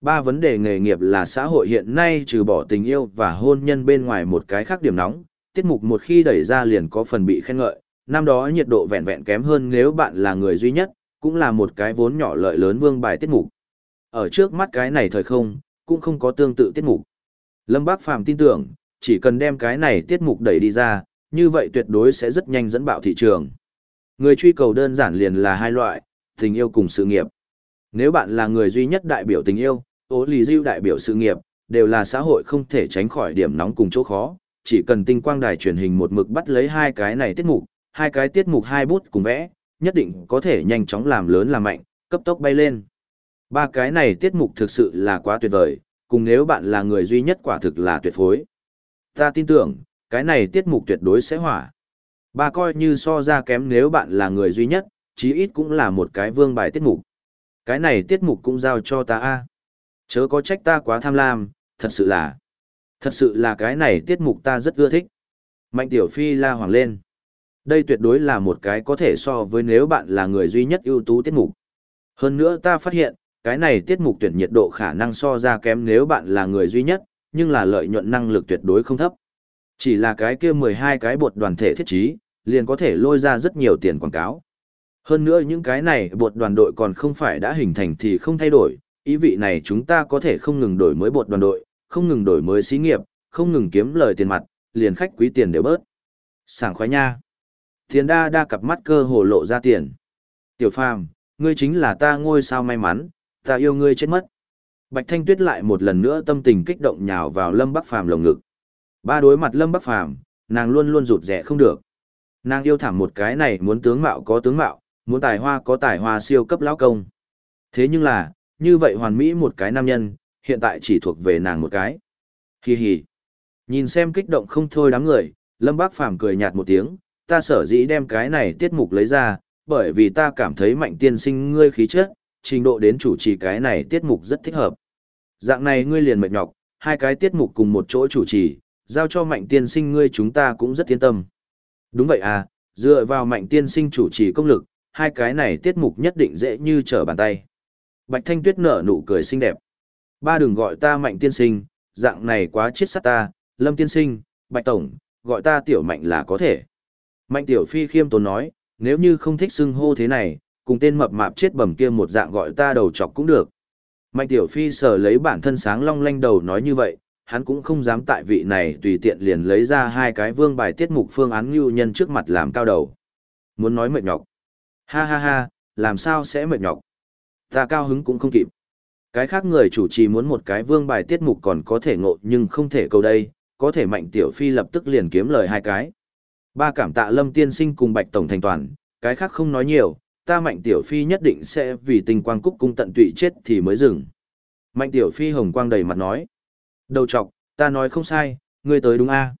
Ba vấn đề nghề nghiệp là xã hội hiện nay trừ bỏ tình yêu và hôn nhân bên ngoài một cái khác điểm nóng, tiết mục một khi đẩy ra liền có phần bị khen ngợi, năm đó nhiệt độ vẹn vẹn kém hơn nếu bạn là người duy nhất, cũng là một cái vốn nhỏ lợi lớn vương bài tiết mục. Ở trước mắt cái này thời không, cũng không có tương tự tiết mục. Lâm Bác Phàm tin tưởng, chỉ cần đem cái này tiết mục đẩy đi ra, như vậy tuyệt đối sẽ rất nhanh dẫn bạo thị trường. Người truy cầu đơn giản liền là hai loại, tình yêu cùng sự nghiệp. Nếu bạn là người duy nhất đại biểu tình yêu, ố lì diêu đại biểu sự nghiệp, đều là xã hội không thể tránh khỏi điểm nóng cùng chỗ khó, chỉ cần tinh quang đài truyền hình một mực bắt lấy hai cái này tiết mục, hai cái tiết mục hai bút cùng vẽ, nhất định có thể nhanh chóng làm lớn làm mạnh, cấp tốc bay lên. Ba cái này tiết mục thực sự là quá tuyệt vời, cùng nếu bạn là người duy nhất quả thực là tuyệt phối. Ta tin tưởng, cái này tiết mục tuyệt đối sẽ hỏa. Ba coi như so ra kém nếu bạn là người duy nhất, chí ít cũng là một cái vương bài tiết mục. Cái này tiết mục cũng giao cho ta a. Chớ có trách ta quá tham lam, thật sự là. Thật sự là cái này tiết mục ta rất ưa thích. Mạnh tiểu phi la hoàng lên. Đây tuyệt đối là một cái có thể so với nếu bạn là người duy nhất ưu tú tiết mục. Hơn nữa ta phát hiện, cái này tiết mục tuyển nhiệt độ khả năng so ra kém nếu bạn là người duy nhất, nhưng là lợi nhuận năng lực tuyệt đối không thấp. Chỉ là cái kia 12 cái bột đoàn thể thiết trí, liền có thể lôi ra rất nhiều tiền quảng cáo. Hơn nữa những cái này bột đoàn đội còn không phải đã hình thành thì không thay đổi, ý vị này chúng ta có thể không ngừng đổi mới bột đoàn đội, không ngừng đổi mới xí nghiệp, không ngừng kiếm lời tiền mặt, liền khách quý tiền đều bớt. Sảng khoái nha. Tiền đa đa cặp mắt cơ hồ lộ ra tiền. Tiểu phàm, ngươi chính là ta ngôi sao may mắn, ta yêu ngươi chết mất. Bạch Thanh Tuyết lại một lần nữa tâm tình kích động nhào vào Lâm Bắc Phàm lồng ngực. Ba đối mặt Lâm Bắc Phàm, nàng luôn luôn rụt rẻ không được. Nàng yêu thảm một cái này muốn tướng mạo có tướng mạo, muốn tài hoa có tài hoa siêu cấp lão công. Thế nhưng là, như vậy hoàn mỹ một cái nam nhân, hiện tại chỉ thuộc về nàng một cái. Hi hi. Nhìn xem kích động không thôi đám người, Lâm Bác Phàm cười nhạt một tiếng, ta sở dĩ đem cái này tiết mục lấy ra, bởi vì ta cảm thấy mạnh tiên sinh ngươi khí chất, trình độ đến chủ trì cái này tiết mục rất thích hợp. Dạng này ngươi liền mệt nhọc, hai cái tiết mục cùng một chỗ chủ trì, giao cho mạnh tiên sinh ngươi chúng ta cũng rất yên tâm. Đúng vậy à, dựa vào mạnh tiên sinh chủ trì công lực, hai cái này tiết mục nhất định dễ như trở bàn tay. Bạch Thanh Tuyết nở nụ cười xinh đẹp. Ba đừng gọi ta mạnh tiên sinh, dạng này quá chết sát ta, lâm tiên sinh, bạch tổng, gọi ta tiểu mạnh là có thể. Mạnh tiểu phi khiêm tốn nói, nếu như không thích xưng hô thế này, cùng tên mập mạp chết bầm kia một dạng gọi ta đầu chọc cũng được. Mạnh tiểu phi sờ lấy bản thân sáng long lanh đầu nói như vậy, hắn cũng không dám tại vị này tùy tiện liền lấy ra hai cái vương bài tiết mục phương án ngưu nhân trước mặt làm cao đầu. Muốn nói mệt nhọc. Ha ha ha, làm sao sẽ mệt nhọc. Ta cao hứng cũng không kịp. Cái khác người chủ trì muốn một cái vương bài tiết mục còn có thể ngộ nhưng không thể cầu đây, có thể Mạnh Tiểu Phi lập tức liền kiếm lời hai cái. Ba cảm tạ Lâm Tiên Sinh cùng Bạch Tổng thành toàn, cái khác không nói nhiều, ta Mạnh Tiểu Phi nhất định sẽ vì tình quang cúc cung tận tụy chết thì mới dừng. Mạnh Tiểu Phi hồng quang đầy mặt nói. Đầu chọc, ta nói không sai, ngươi tới đúng a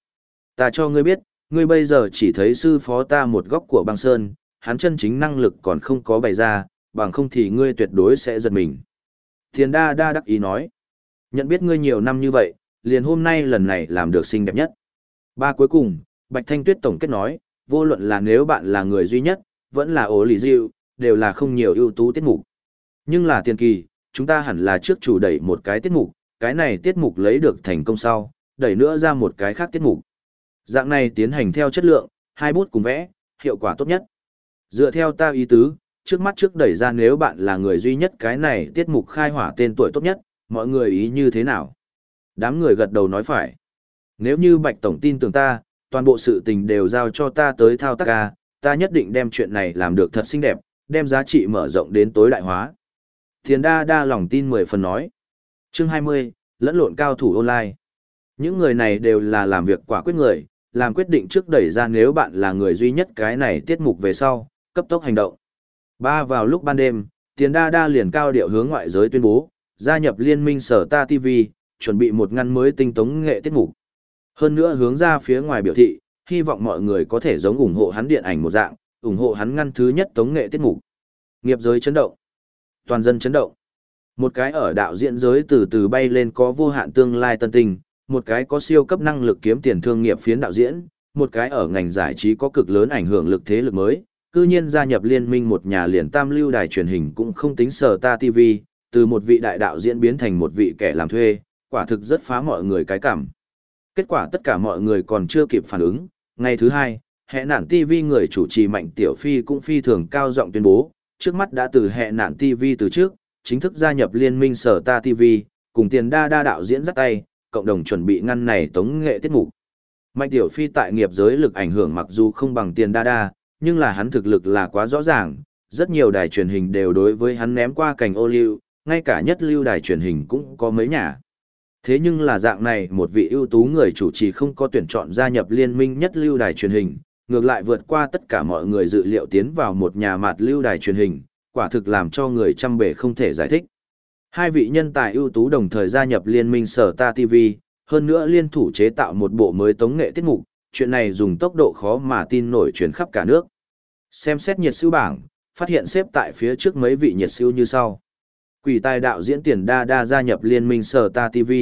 Ta cho ngươi biết, ngươi bây giờ chỉ thấy sư phó ta một góc của băng sơn, hắn chân chính năng lực còn không có bày ra, bằng không thì ngươi tuyệt đối sẽ giật mình. Thiền đa đa đắc ý nói. Nhận biết ngươi nhiều năm như vậy, liền hôm nay lần này làm được xinh đẹp nhất. Ba cuối cùng, Bạch Thanh Tuyết tổng kết nói, vô luận là nếu bạn là người duy nhất, vẫn là ổ lì diệu, đều là không nhiều ưu tú tiết mục. Nhưng là tiền kỳ, chúng ta hẳn là trước chủ đẩy một cái tiết mục, cái này tiết mục lấy được thành công sau, đẩy nữa ra một cái khác tiết mục. Dạng này tiến hành theo chất lượng, hai bút cùng vẽ, hiệu quả tốt nhất. Dựa theo ta ý tứ, trước mắt trước đẩy ra nếu bạn là người duy nhất cái này tiết mục khai hỏa tên tuổi tốt nhất, mọi người ý như thế nào? Đám người gật đầu nói phải. Nếu như Bạch Tổng tin tưởng ta, toàn bộ sự tình đều giao cho ta tới thao tác ca, ta nhất định đem chuyện này làm được thật xinh đẹp, đem giá trị mở rộng đến tối đại hóa. Thiền đa đa lòng tin mười phần nói. Chương 20, lẫn lộn cao thủ online. Những người này đều là làm việc quả quyết người, làm quyết định trước đẩy ra nếu bạn là người duy nhất cái này tiết mục về sau, cấp tốc hành động. Ba vào lúc ban đêm, tiền đa đa liền cao điệu hướng ngoại giới tuyên bố, gia nhập liên minh sở ta TV, chuẩn bị một ngăn mới tinh tống nghệ tiết mục. Hơn nữa hướng ra phía ngoài biểu thị, hy vọng mọi người có thể giống ủng hộ hắn điện ảnh một dạng, ủng hộ hắn ngăn thứ nhất tống nghệ tiết mục. Nghiệp giới chấn động. Toàn dân chấn động. Một cái ở đạo diễn giới từ từ bay lên có vô hạn tương lai tân tình, một cái có siêu cấp năng lực kiếm tiền thương nghiệp phiến đạo diễn, một cái ở ngành giải trí có cực lớn ảnh hưởng lực thế lực mới, cư nhiên gia nhập liên minh một nhà liền tam lưu đài truyền hình cũng không tính sở ta TV, từ một vị đại đạo diễn biến thành một vị kẻ làm thuê, quả thực rất phá mọi người cái cảm. Kết quả tất cả mọi người còn chưa kịp phản ứng, ngày thứ hai, hệ nạn TV người chủ trì Mạnh Tiểu Phi cũng phi thường cao giọng tuyên bố, trước mắt đã từ hệ nạn TV từ trước, chính thức gia nhập liên minh sở ta TV, cùng tiền đa đa đạo diễn dắt tay, cộng đồng chuẩn bị ngăn này tống nghệ tiết mục. Mạnh Tiểu Phi tại nghiệp giới lực ảnh hưởng mặc dù không bằng tiền đa đa, nhưng là hắn thực lực là quá rõ ràng, rất nhiều đài truyền hình đều đối với hắn ném qua cảnh ô liu, ngay cả nhất lưu đài truyền hình cũng có mấy nhà. Thế nhưng là dạng này một vị ưu tú người chủ trì không có tuyển chọn gia nhập liên minh nhất lưu đài truyền hình, ngược lại vượt qua tất cả mọi người dự liệu tiến vào một nhà mạt lưu đài truyền hình, quả thực làm cho người trăm bể không thể giải thích. Hai vị nhân tài ưu tú đồng thời gia nhập liên minh sở ta TV, hơn nữa liên thủ chế tạo một bộ mới tống nghệ tiết mục, chuyện này dùng tốc độ khó mà tin nổi truyền khắp cả nước. Xem xét nhiệt siêu bảng, phát hiện xếp tại phía trước mấy vị nhiệt siêu như sau. Quỷ tài đạo diễn tiền đa đa gia nhập liên minh sở ta TV.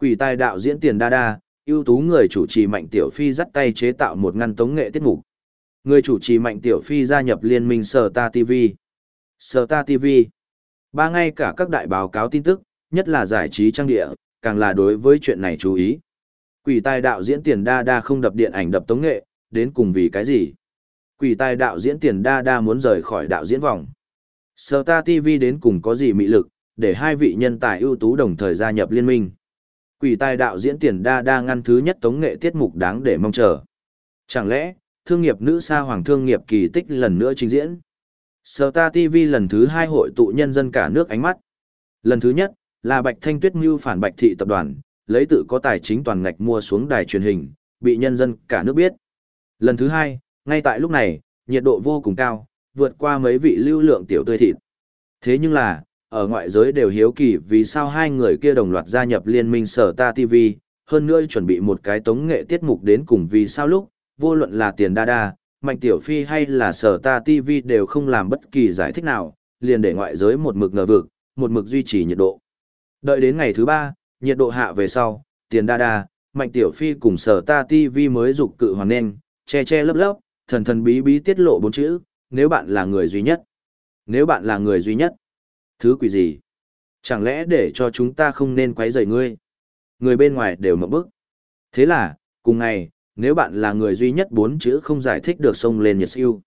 Quỷ tài đạo diễn tiền đa đa, ưu tú người chủ trì Mạnh Tiểu Phi dắt tay chế tạo một ngăn tống nghệ tiết mục. Người chủ trì Mạnh Tiểu Phi gia nhập liên minh sở ta TV. Sở ta TV. Ba ngay cả các đại báo cáo tin tức, nhất là giải trí trang địa, càng là đối với chuyện này chú ý. Quỷ tài đạo diễn tiền đa đa không đập điện ảnh đập tống nghệ, đến cùng vì cái gì? Quỷ tài đạo diễn tiền đa đa muốn rời khỏi đạo diễn vòng. Sở ta TV đến cùng có gì mị lực, để hai vị nhân tài ưu tú đồng thời gia nhập liên minh. Quỷ tài đạo diễn tiền đa đa ngăn thứ nhất tống nghệ tiết mục đáng để mong chờ. Chẳng lẽ, thương nghiệp nữ sa hoàng thương nghiệp kỳ tích lần nữa trình diễn? Sở ta TV lần thứ hai hội tụ nhân dân cả nước ánh mắt. Lần thứ nhất, là Bạch Thanh Tuyết mưu phản Bạch Thị Tập đoàn, lấy tự có tài chính toàn ngạch mua xuống đài truyền hình, bị nhân dân cả nước biết. Lần thứ hai, ngay tại lúc này, nhiệt độ vô cùng cao, vượt qua mấy vị lưu lượng tiểu tươi thịt. Thế nhưng là, ở ngoại giới đều hiếu kỳ vì sao hai người kia đồng loạt gia nhập liên minh sở ta TV, hơn nữa chuẩn bị một cái tống nghệ tiết mục đến cùng vì sao lúc, vô luận là tiền đa đa, mạnh tiểu phi hay là sở ta TV đều không làm bất kỳ giải thích nào, liền để ngoại giới một mực ngờ vực, một mực duy trì nhiệt độ. Đợi đến ngày thứ ba, nhiệt độ hạ về sau, tiền đa đa, mạnh tiểu phi cùng sở ta TV mới dục cự hoàng nên, che che lấp lấp, thần thần bí bí tiết lộ bốn chữ, nếu bạn là người duy nhất. Nếu bạn là người duy nhất. Thứ quỷ gì? Chẳng lẽ để cho chúng ta không nên quấy rầy ngươi? Người bên ngoài đều mở bức. Thế là, cùng ngày, nếu bạn là người duy nhất bốn chữ không giải thích được xông lên nhiệt siêu.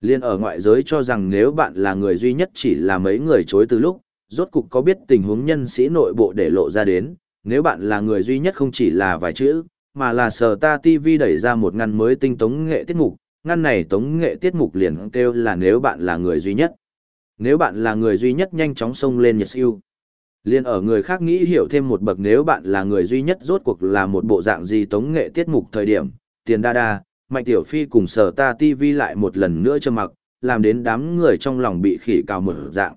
Liên ở ngoại giới cho rằng nếu bạn là người duy nhất chỉ là mấy người chối từ lúc, rốt cục có biết tình huống nhân sĩ nội bộ để lộ ra đến, nếu bạn là người duy nhất không chỉ là vài chữ, mà là sở ta TV đẩy ra một ngăn mới tinh tống nghệ tiết mục, ngăn này tống nghệ tiết mục liền kêu là nếu bạn là người duy nhất. Nếu bạn là người duy nhất nhanh chóng xông lên nhiệt siêu. Liên ở người khác nghĩ hiểu thêm một bậc nếu bạn là người duy nhất rốt cuộc là một bộ dạng gì tống nghệ tiết mục thời điểm, tiền đa đa, mạnh tiểu phi cùng sở ta TV lại một lần nữa cho mặc, làm đến đám người trong lòng bị khỉ cào một dạng.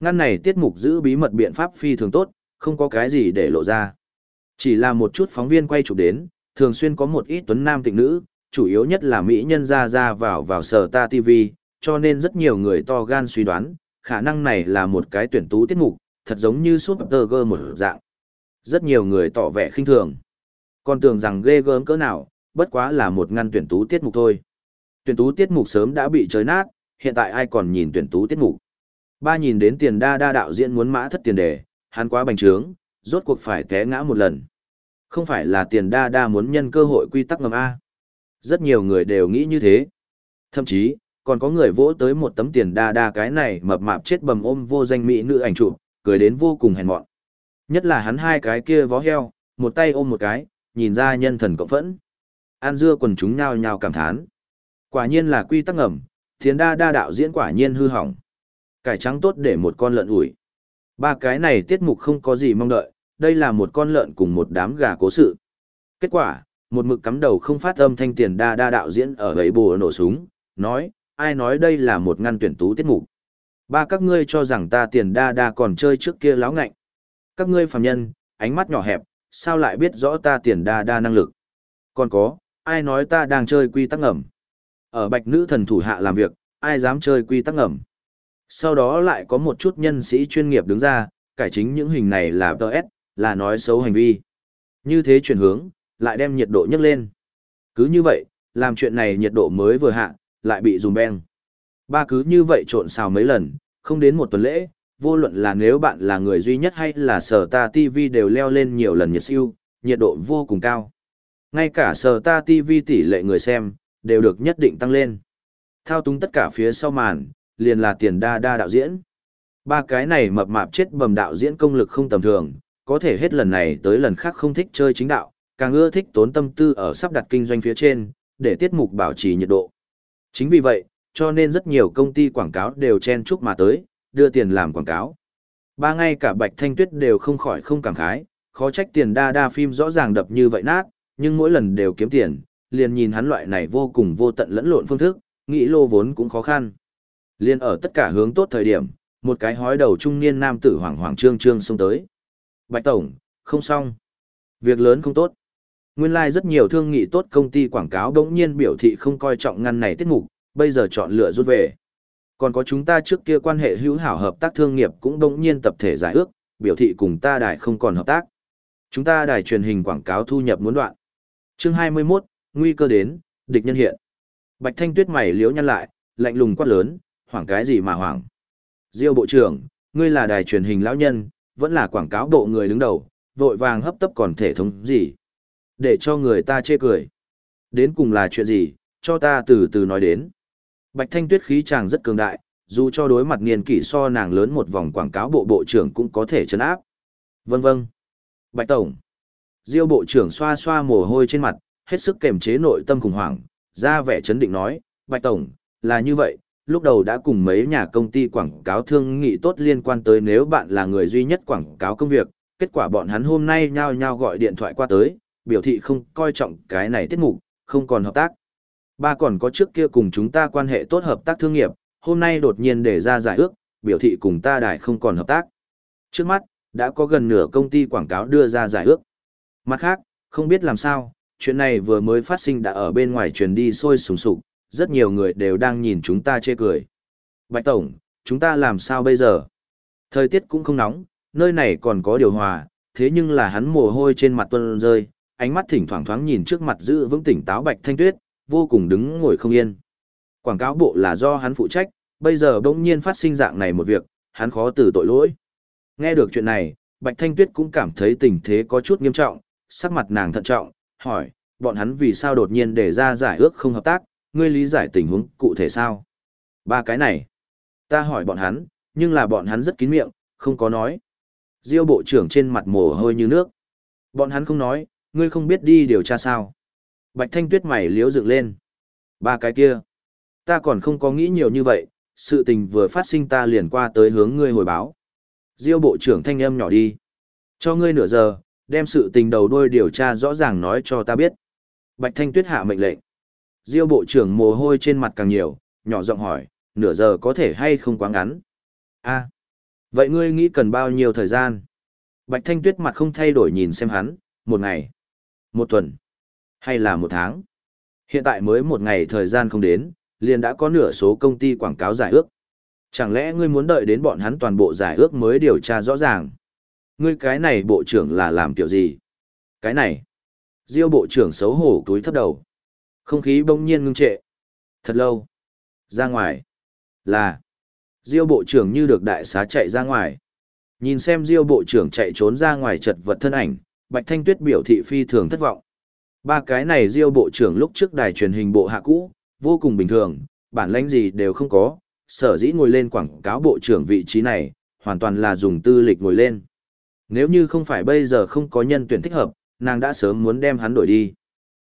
Ngăn này tiết mục giữ bí mật biện pháp phi thường tốt, không có cái gì để lộ ra. Chỉ là một chút phóng viên quay chụp đến, thường xuyên có một ít tuấn nam tịnh nữ, chủ yếu nhất là mỹ nhân ra ra vào vào sở ta TV, cho nên rất nhiều người to gan suy đoán, khả năng này là một cái tuyển tú tiết mục, thật giống như súp tơ gơ một dạng. Rất nhiều người tỏ vẻ khinh thường. Còn tưởng rằng ghê gớm cỡ nào, bất quá là một ngăn tuyển tú tiết mục thôi. Tuyển tú tiết mục sớm đã bị chơi nát, hiện tại ai còn nhìn tuyển tú tiết mục. Ba nhìn đến tiền đa đa đạo diễn muốn mã thất tiền đề, hắn quá bành trướng, rốt cuộc phải té ngã một lần. Không phải là tiền đa đa muốn nhân cơ hội quy tắc ngầm A. Rất nhiều người đều nghĩ như thế. Thậm chí, còn có người vỗ tới một tấm tiền đa đa cái này mập mạp chết bầm ôm vô danh mỹ nữ ảnh chụp, cười đến vô cùng hèn mọn. Nhất là hắn hai cái kia vó heo, một tay ôm một cái, nhìn ra nhân thần cộng phẫn. An dưa quần chúng nhao nhao cảm thán. Quả nhiên là quy tắc ngầm, thiên đa đa đạo diễn quả nhiên hư hỏng. Cải trắng tốt để một con lợn ủi. Ba cái này tiết mục không có gì mong đợi, đây là một con lợn cùng một đám gà cố sự. Kết quả, một mực cắm đầu không phát âm thanh tiền đa đa đạo diễn ở gầy bùa nổ súng, nói, ai nói đây là một ngăn tuyển tú tiết mục. Ba các ngươi cho rằng ta tiền đa đa còn chơi trước kia láo ngạnh. Các ngươi phàm nhân, ánh mắt nhỏ hẹp, sao lại biết rõ ta tiền đa đa năng lực. Còn có, ai nói ta đang chơi quy tắc ngầm. Ở bạch nữ thần thủ hạ làm việc, ai dám chơi quy tắc ngầm. Sau đó lại có một chút nhân sĩ chuyên nghiệp đứng ra, cải chính những hình này là TS, là nói xấu hành vi. Như thế chuyển hướng, lại đem nhiệt độ nhấc lên. Cứ như vậy, làm chuyện này nhiệt độ mới vừa hạ, lại bị dùm beng. Ba cứ như vậy trộn xào mấy lần, không đến một tuần lễ, vô luận là nếu bạn là người duy nhất hay là sở ta TV đều leo lên nhiều lần nhiệt siêu, nhiệt độ vô cùng cao. Ngay cả sở ta TV tỷ lệ người xem, đều được nhất định tăng lên. Thao túng tất cả phía sau màn, liền là tiền đa đa đạo diễn. Ba cái này mập mạp chết bầm đạo diễn công lực không tầm thường, có thể hết lần này tới lần khác không thích chơi chính đạo, càng ưa thích tốn tâm tư ở sắp đặt kinh doanh phía trên, để tiết mục bảo trì nhiệt độ. Chính vì vậy, cho nên rất nhiều công ty quảng cáo đều chen chúc mà tới, đưa tiền làm quảng cáo. Ba ngày cả Bạch Thanh Tuyết đều không khỏi không cảm khái, khó trách tiền đa đa phim rõ ràng đập như vậy nát, nhưng mỗi lần đều kiếm tiền, liền nhìn hắn loại này vô cùng vô tận lẫn lộn phương thức, nghĩ lô vốn cũng khó khăn. Liên ở tất cả hướng tốt thời điểm, một cái hói đầu trung niên nam tử hoảng hoảng trương trương xông tới. Bạch Tổng, không xong. Việc lớn không tốt. Nguyên lai like rất nhiều thương nghị tốt công ty quảng cáo đống nhiên biểu thị không coi trọng ngăn này tiết mục, bây giờ chọn lựa rút về. Còn có chúng ta trước kia quan hệ hữu hảo hợp tác thương nghiệp cũng đống nhiên tập thể giải ước, biểu thị cùng ta đài không còn hợp tác. Chúng ta đài truyền hình quảng cáo thu nhập muốn đoạn. Chương 21, nguy cơ đến, địch nhân hiện. Bạch Thanh Tuyết mày liếu nhăn lại, lạnh lùng quát lớn, hoảng cái gì mà hoảng. Diêu bộ trưởng, ngươi là đài truyền hình lão nhân, vẫn là quảng cáo bộ người đứng đầu, vội vàng hấp tấp còn thể thống gì. Để cho người ta chê cười. Đến cùng là chuyện gì, cho ta từ từ nói đến. Bạch Thanh Tuyết khí chàng rất cường đại, dù cho đối mặt niên kỷ so nàng lớn một vòng quảng cáo bộ bộ trưởng cũng có thể chấn áp. Vâng vâng. Bạch Tổng. Diêu bộ trưởng xoa xoa mồ hôi trên mặt, hết sức kềm chế nội tâm khủng hoảng, ra vẻ chấn định nói, Bạch Tổng, là như vậy, lúc đầu đã cùng mấy nhà công ty quảng cáo thương nghị tốt liên quan tới nếu bạn là người duy nhất quảng cáo công việc, kết quả bọn hắn hôm nay nhao nhao gọi điện thoại qua tới, biểu thị không coi trọng cái này tiết mục, không còn hợp tác. Ba còn có trước kia cùng chúng ta quan hệ tốt hợp tác thương nghiệp, hôm nay đột nhiên để ra giải ước, biểu thị cùng ta đại không còn hợp tác. Trước mắt, đã có gần nửa công ty quảng cáo đưa ra giải ước. Mặt khác, không biết làm sao, chuyện này vừa mới phát sinh đã ở bên ngoài truyền đi sôi sùng sục, rất nhiều người đều đang nhìn chúng ta chê cười. Bạch Tổng, chúng ta làm sao bây giờ? Thời tiết cũng không nóng, nơi này còn có điều hòa, thế nhưng là hắn mồ hôi trên mặt tuân rơi, ánh mắt thỉnh thoảng thoáng nhìn trước mặt giữ vững tỉnh táo Bạch Thanh Tuyết, vô cùng đứng ngồi không yên. Quảng cáo bộ là do hắn phụ trách, bây giờ bỗng nhiên phát sinh dạng này một việc, hắn khó từ tội lỗi. Nghe được chuyện này, Bạch Thanh Tuyết cũng cảm thấy tình thế có chút nghiêm trọng, sắc mặt nàng thận trọng, hỏi, bọn hắn vì sao đột nhiên để ra giải ước không hợp tác, ngươi lý giải tình huống cụ thể sao? Ba cái này, ta hỏi bọn hắn, nhưng là bọn hắn rất kín miệng, không có nói. Diêu bộ trưởng trên mặt mồ hôi như nước. Bọn hắn không nói, ngươi không biết đi điều tra sao? Bạch Thanh Tuyết mày liếu dựng lên. Ba cái kia. Ta còn không có nghĩ nhiều như vậy, sự tình vừa phát sinh ta liền qua tới hướng ngươi hồi báo. Diêu bộ trưởng thanh âm nhỏ đi. Cho ngươi nửa giờ, đem sự tình đầu đuôi điều tra rõ ràng nói cho ta biết. Bạch Thanh Tuyết hạ mệnh lệnh. Diêu bộ trưởng mồ hôi trên mặt càng nhiều, nhỏ giọng hỏi, nửa giờ có thể hay không quá ngắn? A, vậy ngươi nghĩ cần bao nhiêu thời gian? Bạch Thanh Tuyết mặt không thay đổi nhìn xem hắn, một ngày, một tuần, hay là một tháng? Hiện tại mới một ngày thời gian không đến, liền đã có nửa số công ty quảng cáo giải ước. Chẳng lẽ ngươi muốn đợi đến bọn hắn toàn bộ giải ước mới điều tra rõ ràng? Ngươi cái này bộ trưởng là làm kiểu gì? Cái này. Diêu bộ trưởng xấu hổ túi thấp đầu. Không khí bỗng nhiên ngưng trệ. Thật lâu. Ra ngoài. Là. Diêu bộ trưởng như được đại xá chạy ra ngoài. Nhìn xem Diêu bộ trưởng chạy trốn ra ngoài chật vật thân ảnh, Bạch Thanh Tuyết biểu thị phi thường thất vọng. Ba cái này Diêu bộ trưởng lúc trước đài truyền hình bộ hạ cũ, vô cùng bình thường, bản lãnh gì đều không có, sở dĩ ngồi lên quảng cáo bộ trưởng vị trí này, hoàn toàn là dùng tư lịch ngồi lên. Nếu như không phải bây giờ không có nhân tuyển thích hợp, nàng đã sớm muốn đem hắn đổi đi.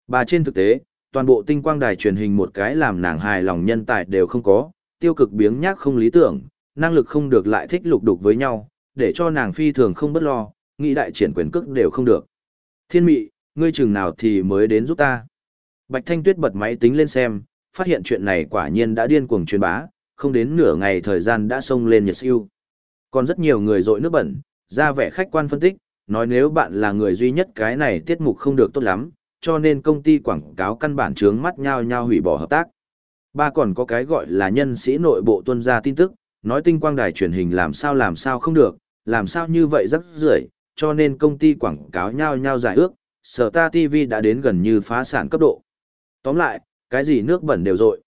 Bà trên thực tế, toàn bộ tinh quang đài truyền hình một cái làm nàng hài lòng nhân tài đều không có, tiêu cực biếng nhác không lý tưởng, năng lực không được lại thích lục đục với nhau, để cho nàng phi thường không bất lo, nghĩ đại triển quyền cước đều không được. Thiên mị, ngươi chừng nào thì mới đến giúp ta. Bạch Thanh Tuyết bật máy tính lên xem, phát hiện chuyện này quả nhiên đã điên cuồng truyền bá, không đến nửa ngày thời gian đã xông lên nhật siêu. Còn rất nhiều người dội nước bẩn, ra vẻ khách quan phân tích, nói nếu bạn là người duy nhất cái này tiết mục không được tốt lắm, cho nên công ty quảng cáo căn bản trướng mắt nhau nhau hủy bỏ hợp tác. Ba còn có cái gọi là nhân sĩ nội bộ tuân ra tin tức, nói tinh quang đài truyền hình làm sao làm sao không được, làm sao như vậy rất rưởi, cho nên công ty quảng cáo nhau nhau giải ước, sở ta TV đã đến gần như phá sản cấp độ. Tóm lại, cái gì nước bẩn đều rội.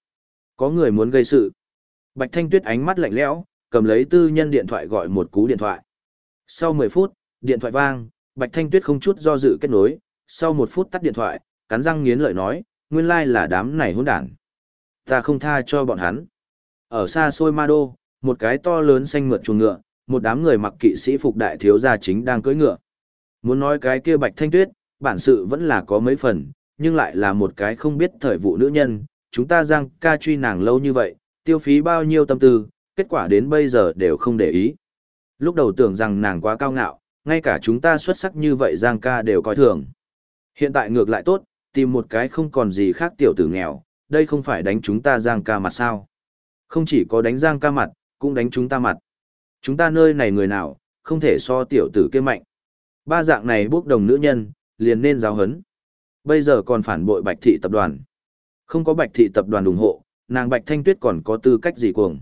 Có người muốn gây sự. Bạch Thanh Tuyết ánh mắt lạnh lẽo, cầm lấy tư nhân điện thoại gọi một cú điện thoại. Sau 10 phút, điện thoại vang, Bạch Thanh Tuyết không chút do dự kết nối, sau một phút tắt điện thoại, cắn răng nghiến lợi nói, nguyên lai là đám này hỗn đản. Ta không tha cho bọn hắn. Ở xa xôi Ma Đô, một cái to lớn xanh mượt chuồng ngựa, một đám người mặc kỵ sĩ phục đại thiếu gia chính đang cưỡi ngựa. Muốn nói cái kia Bạch Thanh Tuyết, bản sự vẫn là có mấy phần, nhưng lại là một cái không biết thời vụ nữ nhân, chúng ta giang ca truy nàng lâu như vậy, tiêu phí bao nhiêu tâm tư, kết quả đến bây giờ đều không để ý. Lúc đầu tưởng rằng nàng quá cao ngạo, ngay cả chúng ta xuất sắc như vậy giang ca đều coi thường. Hiện tại ngược lại tốt, tìm một cái không còn gì khác tiểu tử nghèo, đây không phải đánh chúng ta giang ca mặt sao. Không chỉ có đánh giang ca mặt, cũng đánh chúng ta mặt. Chúng ta nơi này người nào, không thể so tiểu tử kia mạnh. Ba dạng này bốc đồng nữ nhân, liền nên giáo hấn. Bây giờ còn phản bội bạch thị tập đoàn. Không có bạch thị tập đoàn ủng hộ, nàng bạch thanh tuyết còn có tư cách gì cuồng.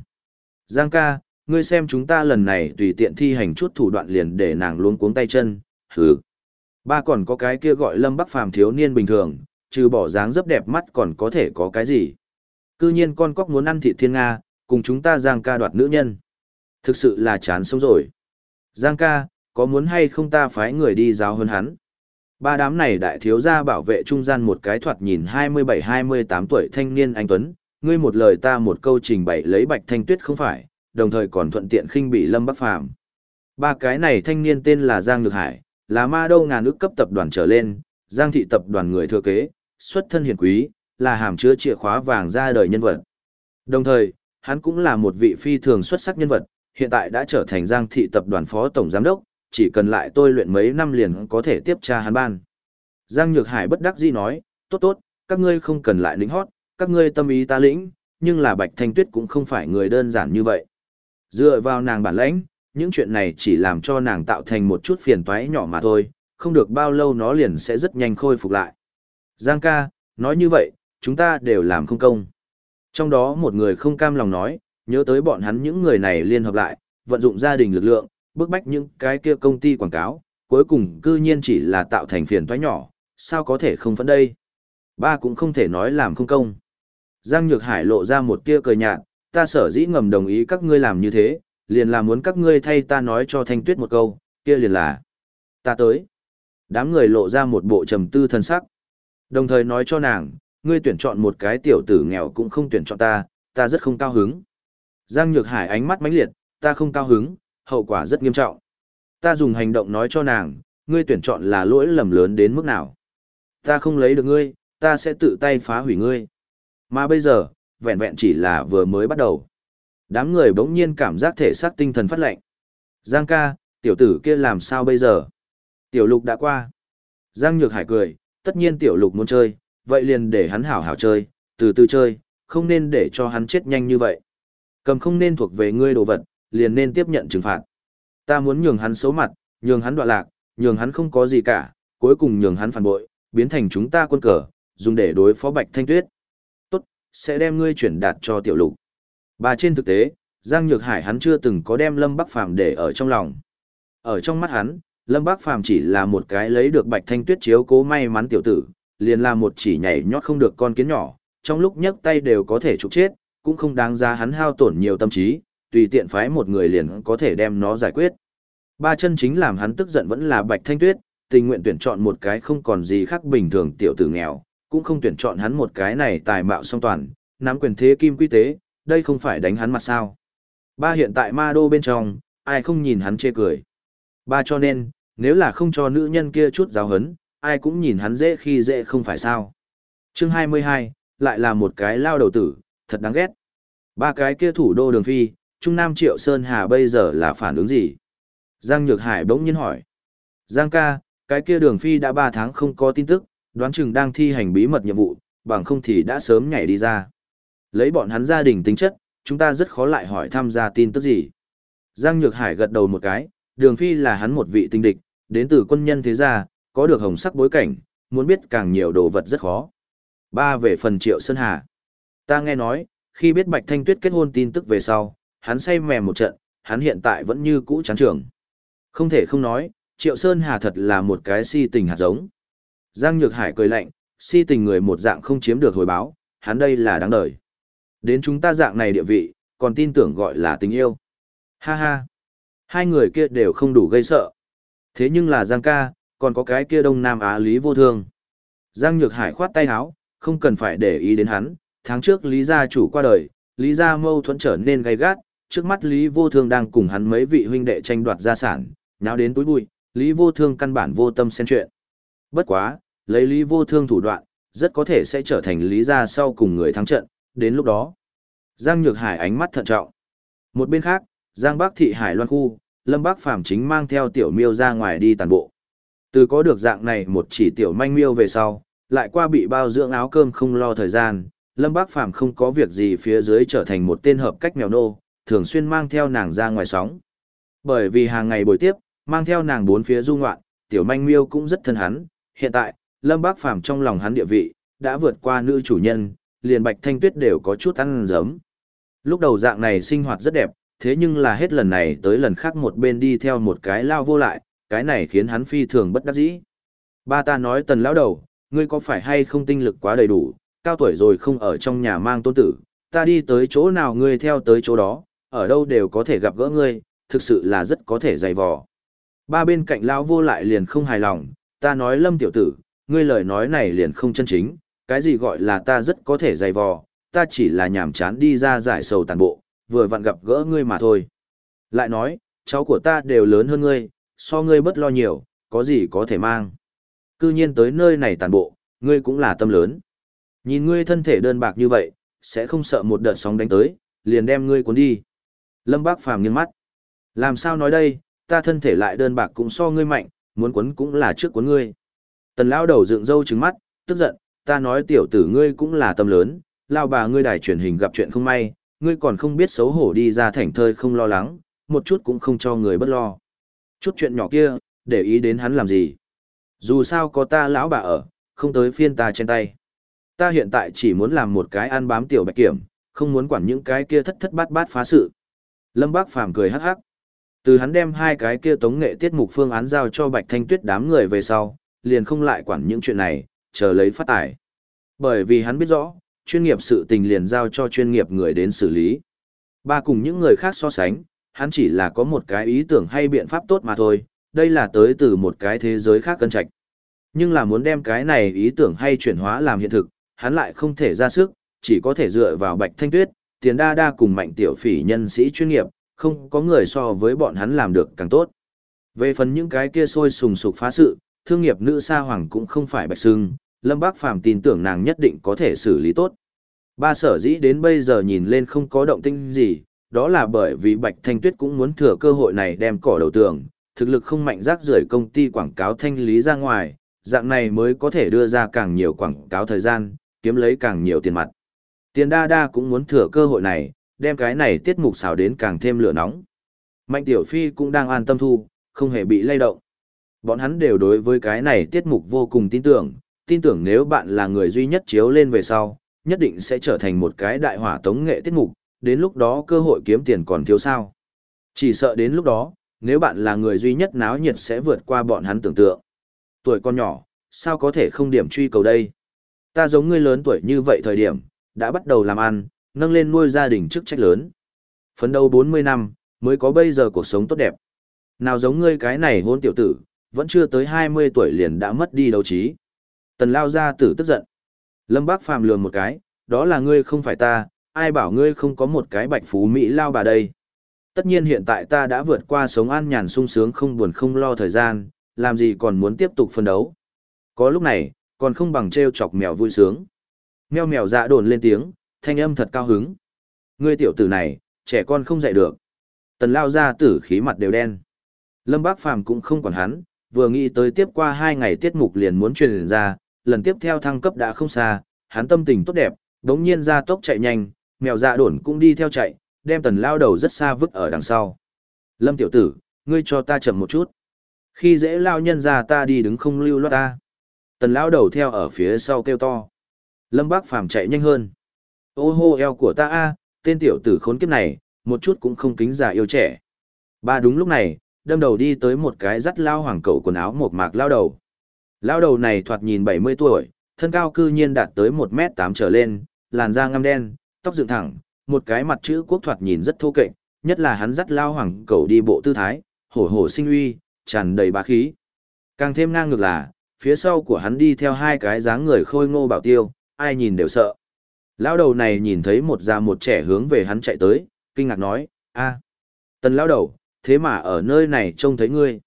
Giang ca, ngươi xem chúng ta lần này tùy tiện thi hành chút thủ đoạn liền để nàng luôn cuống tay chân, hừ. Ba còn có cái kia gọi Lâm Bắc Phàm thiếu niên bình thường, trừ bỏ dáng dấp đẹp mắt còn có thể có cái gì. Cư nhiên con cóc muốn ăn thịt thiên Nga, cùng chúng ta Giang ca đoạt nữ nhân. Thực sự là chán sống rồi. Giang ca, có muốn hay không ta phái người đi giáo hơn hắn? Ba đám này đại thiếu gia bảo vệ trung gian một cái thoạt nhìn 27-28 tuổi thanh niên anh Tuấn, ngươi một lời ta một câu trình bày lấy bạch thanh tuyết không phải, đồng thời còn thuận tiện khinh bị lâm bắc phàm. Ba cái này thanh niên tên là Giang Nhược Hải, là ma đâu ngàn ước cấp tập đoàn trở lên, Giang thị tập đoàn người thừa kế, xuất thân hiển quý, là hàm chứa chìa khóa vàng ra đời nhân vật. Đồng thời, hắn cũng là một vị phi thường xuất sắc nhân vật, hiện tại đã trở thành Giang thị tập đoàn phó tổng giám đốc, chỉ cần lại tôi luyện mấy năm liền có thể tiếp tra hắn ban. Giang Nhược Hải bất đắc dĩ nói, tốt tốt, các ngươi không cần lại lĩnh hót, các ngươi tâm ý ta lĩnh, nhưng là Bạch Thanh Tuyết cũng không phải người đơn giản như vậy. Dựa vào nàng bản lãnh, những chuyện này chỉ làm cho nàng tạo thành một chút phiền toái nhỏ mà thôi, không được bao lâu nó liền sẽ rất nhanh khôi phục lại. Giang ca, nói như vậy, chúng ta đều làm không công. Trong đó một người không cam lòng nói, nhớ tới bọn hắn những người này liên hợp lại, vận dụng gia đình lực lượng, bức bách những cái kia công ty quảng cáo, cuối cùng cư nhiên chỉ là tạo thành phiền toái nhỏ, sao có thể không phấn đây. Ba cũng không thể nói làm không công. Giang Nhược Hải lộ ra một tia cười nhạt, ta sở dĩ ngầm đồng ý các ngươi làm như thế, liền là muốn các ngươi thay ta nói cho Thanh Tuyết một câu, kia liền là ta tới. Đám người lộ ra một bộ trầm tư thân sắc. Đồng thời nói cho nàng, ngươi tuyển chọn một cái tiểu tử nghèo cũng không tuyển chọn ta, ta rất không cao hứng. Giang Nhược Hải ánh mắt mãnh liệt, ta không cao hứng, hậu quả rất nghiêm trọng. Ta dùng hành động nói cho nàng, ngươi tuyển chọn là lỗi lầm lớn đến mức nào. Ta không lấy được ngươi, ta sẽ tự tay phá hủy ngươi. Mà bây giờ, vẹn vẹn chỉ là vừa mới bắt đầu. Đám người bỗng nhiên cảm giác thể xác tinh thần phát lệnh. Giang ca, tiểu tử kia làm sao bây giờ? Tiểu lục đã qua. Giang Nhược Hải cười, tất nhiên tiểu lục muốn chơi, vậy liền để hắn hảo hảo chơi, từ từ chơi, không nên để cho hắn chết nhanh như vậy. Cầm không nên thuộc về ngươi đồ vật, liền nên tiếp nhận trừng phạt. Ta muốn nhường hắn xấu mặt, nhường hắn đoạn lạc, nhường hắn không có gì cả, cuối cùng nhường hắn phản bội, biến thành chúng ta quân cờ, dùng để đối phó Bạch Thanh Tuyết. Tốt, sẽ đem ngươi chuyển đạt cho tiểu lục. Bà trên thực tế, Giang Nhược Hải hắn chưa từng có đem Lâm Bắc Phàm để ở trong lòng. Ở trong mắt hắn, Lâm Bắc Phàm chỉ là một cái lấy được Bạch Thanh Tuyết chiếu cố may mắn tiểu tử, liền là một chỉ nhảy nhót không được con kiến nhỏ, trong lúc nhấc tay đều có thể trục chết, cũng không đáng giá hắn hao tổn nhiều tâm trí, tùy tiện phái một người liền có thể đem nó giải quyết. Ba chân chính làm hắn tức giận vẫn là Bạch Thanh Tuyết, tình nguyện tuyển chọn một cái không còn gì khác bình thường tiểu tử nghèo, cũng không tuyển chọn hắn một cái này tài mạo song toàn, nắm quyền thế kim quy tế, đây không phải đánh hắn mặt sao. Ba hiện tại ma đô bên trong, ai không nhìn hắn chê cười. Ba cho nên, nếu là không cho nữ nhân kia chút giáo hấn, ai cũng nhìn hắn dễ khi dễ không phải sao. Chương 22, lại là một cái lao đầu tử, thật đáng ghét. Ba cái kia thủ đô đường phi, Trung Nam Triệu Sơn Hà bây giờ là phản ứng gì? Giang Nhược Hải bỗng nhiên hỏi. Giang ca, cái kia đường phi đã 3 tháng không có tin tức, đoán chừng đang thi hành bí mật nhiệm vụ, bằng không thì đã sớm nhảy đi ra. Lấy bọn hắn gia đình tính chất, chúng ta rất khó lại hỏi tham gia tin tức gì. Giang Nhược Hải gật đầu một cái, đường phi là hắn một vị tinh địch, đến từ quân nhân thế gia, có được hồng sắc bối cảnh, muốn biết càng nhiều đồ vật rất khó. Ba về phần Triệu Sơn Hà. Ta nghe nói, khi biết Bạch Thanh Tuyết kết hôn tin tức về sau, hắn say mềm một trận, hắn hiện tại vẫn như cũ chán trường. Không thể không nói, Triệu Sơn Hà thật là một cái si tình hạt giống. Giang Nhược Hải cười lạnh, si tình người một dạng không chiếm được hồi báo, hắn đây là đáng đời. Đến chúng ta dạng này địa vị, còn tin tưởng gọi là tình yêu. Ha ha. Hai người kia đều không đủ gây sợ. Thế nhưng là Giang ca, còn có cái kia Đông Nam Á Lý vô thương. Giang Nhược Hải khoát tay áo, không cần phải để ý đến hắn. Tháng trước Lý gia chủ qua đời, Lý gia mâu thuẫn trở nên gay gắt, trước mắt Lý vô thương đang cùng hắn mấy vị huynh đệ tranh đoạt gia sản, nháo đến túi bụi, Lý vô thương căn bản vô tâm xen chuyện. Bất quá, lấy Lý vô thương thủ đoạn, rất có thể sẽ trở thành Lý gia sau cùng người thắng trận, đến lúc đó. Giang Nhược Hải ánh mắt thận trọng. Một bên khác, Giang Bắc thị Hải Loan khu, Lâm Bắc Phàm chính mang theo tiểu miêu ra ngoài đi tàn bộ. Từ có được dạng này một chỉ tiểu manh miêu về sau, lại qua bị bao dưỡng áo cơm không lo thời gian, Lâm Bắc Phàm không có việc gì phía dưới trở thành một tên hợp cách mèo nô, thường xuyên mang theo nàng ra ngoài sóng. Bởi vì hàng ngày buổi tiếp, mang theo nàng bốn phía du ngoạn, tiểu manh miêu cũng rất thân hắn, hiện tại, Lâm bác Phàm trong lòng hắn địa vị, đã vượt qua nữ chủ nhân, liền Bạch Thanh Tuyết đều có chút ăn giấm. Lúc đầu dạng này sinh hoạt rất đẹp, thế nhưng là hết lần này tới lần khác một bên đi theo một cái lao vô lại, cái này khiến hắn phi thường bất đắc dĩ. Ba ta nói tần lão đầu, ngươi có phải hay không tinh lực quá đầy đủ, cao tuổi rồi không ở trong nhà mang tôn tử, ta đi tới chỗ nào ngươi theo tới chỗ đó, ở đâu đều có thể gặp gỡ ngươi, thực sự là rất có thể dày vò. Ba bên cạnh lão vô lại liền không hài lòng, ta nói lâm tiểu tử, ngươi lời nói này liền không chân chính, cái gì gọi là ta rất có thể dày vò, ta chỉ là nhảm chán đi ra giải sầu tàn bộ, vừa vặn gặp gỡ ngươi mà thôi. Lại nói, cháu của ta đều lớn hơn ngươi, so ngươi bất lo nhiều, có gì có thể mang. Cư nhiên tới nơi này tàn bộ, ngươi cũng là tâm lớn. Nhìn ngươi thân thể đơn bạc như vậy, sẽ không sợ một đợt sóng đánh tới, liền đem ngươi cuốn đi. Lâm Bác Phàm nghiêng mắt. Làm sao nói đây, ta thân thể lại đơn bạc cũng so ngươi mạnh, muốn quấn cũng là trước quấn ngươi. Tần lão đầu dựng râu trừng mắt, tức giận, ta nói tiểu tử ngươi cũng là tâm lớn, lao bà ngươi đài truyền hình gặp chuyện không may, ngươi còn không biết xấu hổ đi ra thảnh thơi không lo lắng, một chút cũng không cho người bất lo. Chút chuyện nhỏ kia, để ý đến hắn làm gì. Dù sao có ta lão bà ở, không tới phiên ta trên tay. Ta hiện tại chỉ muốn làm một cái ăn bám tiểu bạch kiểm, không muốn quản những cái kia thất thất bát bát phá sự. Lâm Bác Phàm cười hắc hắc. Từ hắn đem hai cái kia tống nghệ tiết mục phương án giao cho Bạch Thanh Tuyết đám người về sau, liền không lại quản những chuyện này, chờ lấy phát tải. Bởi vì hắn biết rõ, chuyên nghiệp sự tình liền giao cho chuyên nghiệp người đến xử lý. Ba cùng những người khác so sánh, hắn chỉ là có một cái ý tưởng hay biện pháp tốt mà thôi, đây là tới từ một cái thế giới khác cân trạch. Nhưng là muốn đem cái này ý tưởng hay chuyển hóa làm hiện thực, hắn lại không thể ra sức, chỉ có thể dựa vào Bạch Thanh Tuyết, tiền đa đa cùng mạnh tiểu phỉ nhân sĩ chuyên nghiệp, không có người so với bọn hắn làm được càng tốt. Về phần những cái kia sôi sùng sục phá sự, thương nghiệp nữ sa hoàng cũng không phải bạch sưng, Lâm Bác Phàm tin tưởng nàng nhất định có thể xử lý tốt. Ba sở dĩ đến bây giờ nhìn lên không có động tinh gì, đó là bởi vì Bạch Thanh Tuyết cũng muốn thừa cơ hội này đem cỏ đầu tường, thực lực không mạnh rác rưởi công ty quảng cáo thanh lý ra ngoài, dạng này mới có thể đưa ra càng nhiều quảng cáo thời gian, kiếm lấy càng nhiều tiền mặt. Tiền đa đa cũng muốn thừa cơ hội này, đem cái này tiết mục xào đến càng thêm lửa nóng. Mạnh Tiểu Phi cũng đang an tâm thu, không hề bị lay động. Bọn hắn đều đối với cái này tiết mục vô cùng tin tưởng, tin tưởng nếu bạn là người duy nhất chiếu lên về sau, nhất định sẽ trở thành một cái đại hỏa tống nghệ tiết mục, đến lúc đó cơ hội kiếm tiền còn thiếu sao. Chỉ sợ đến lúc đó, nếu bạn là người duy nhất náo nhiệt sẽ vượt qua bọn hắn tưởng tượng. Tuổi con nhỏ, sao có thể không điểm truy cầu đây? Ta giống ngươi lớn tuổi như vậy thời điểm, đã bắt đầu làm ăn, nâng lên nuôi gia đình chức trách lớn. Phấn đấu 40 năm, mới có bây giờ cuộc sống tốt đẹp. Nào giống ngươi cái này hôn tiểu tử, vẫn chưa tới 20 tuổi liền đã mất đi đấu trí. Tần lao gia tử tức giận. Lâm Bác Phàm lường một cái, đó là ngươi không phải ta, ai bảo ngươi không có một cái bạch phú Mỹ lao bà đây. Tất nhiên hiện tại ta đã vượt qua sống an nhàn sung sướng không buồn không lo thời gian, làm gì còn muốn tiếp tục phân đấu. Có lúc này, còn không bằng treo chọc mèo vui sướng. Mèo mèo dạ đồn lên tiếng, thanh âm thật cao hứng. Ngươi tiểu tử này, trẻ con không dạy được. Tần lao ra tử khí mặt đều đen. Lâm Bác Phàm cũng không quản hắn, vừa nghĩ tới tiếp qua hai ngày tiết mục liền muốn truyền ra, lần tiếp theo thăng cấp đã không xa, hắn tâm tình tốt đẹp, đống nhiên ra tốc chạy nhanh, mèo dạ đồn cũng đi theo chạy, đem tần lao đầu rất xa vứt ở đằng sau. Lâm tiểu tử, ngươi cho ta chậm một chút. Khi dễ lao nhân ra ta đi đứng không lưu loát ta. Tần lao đầu theo ở phía sau kêu to. Lâm bác phàm chạy nhanh hơn. Ô hô eo của ta a, tên tiểu tử khốn kiếp này, một chút cũng không kính già yêu trẻ. Ba đúng lúc này, đâm đầu đi tới một cái dắt lao hoàng cậu quần áo một mạc lao đầu. Lao đầu này thoạt nhìn 70 tuổi, thân cao cư nhiên đạt tới 1m8 trở lên, làn da ngăm đen, tóc dựng thẳng, một cái mặt chữ quốc thoạt nhìn rất thô kệch, nhất là hắn dắt lao hoàng cậu đi bộ tư thái, hổ hổ sinh uy, tràn đầy bá khí. Càng thêm ngang ngược là, phía sau của hắn đi theo hai cái dáng người khôi ngô bảo tiêu, ai nhìn đều sợ. Lão đầu này nhìn thấy một già một trẻ hướng về hắn chạy tới, kinh ngạc nói, a, tần lão đầu, thế mà ở nơi này trông thấy ngươi.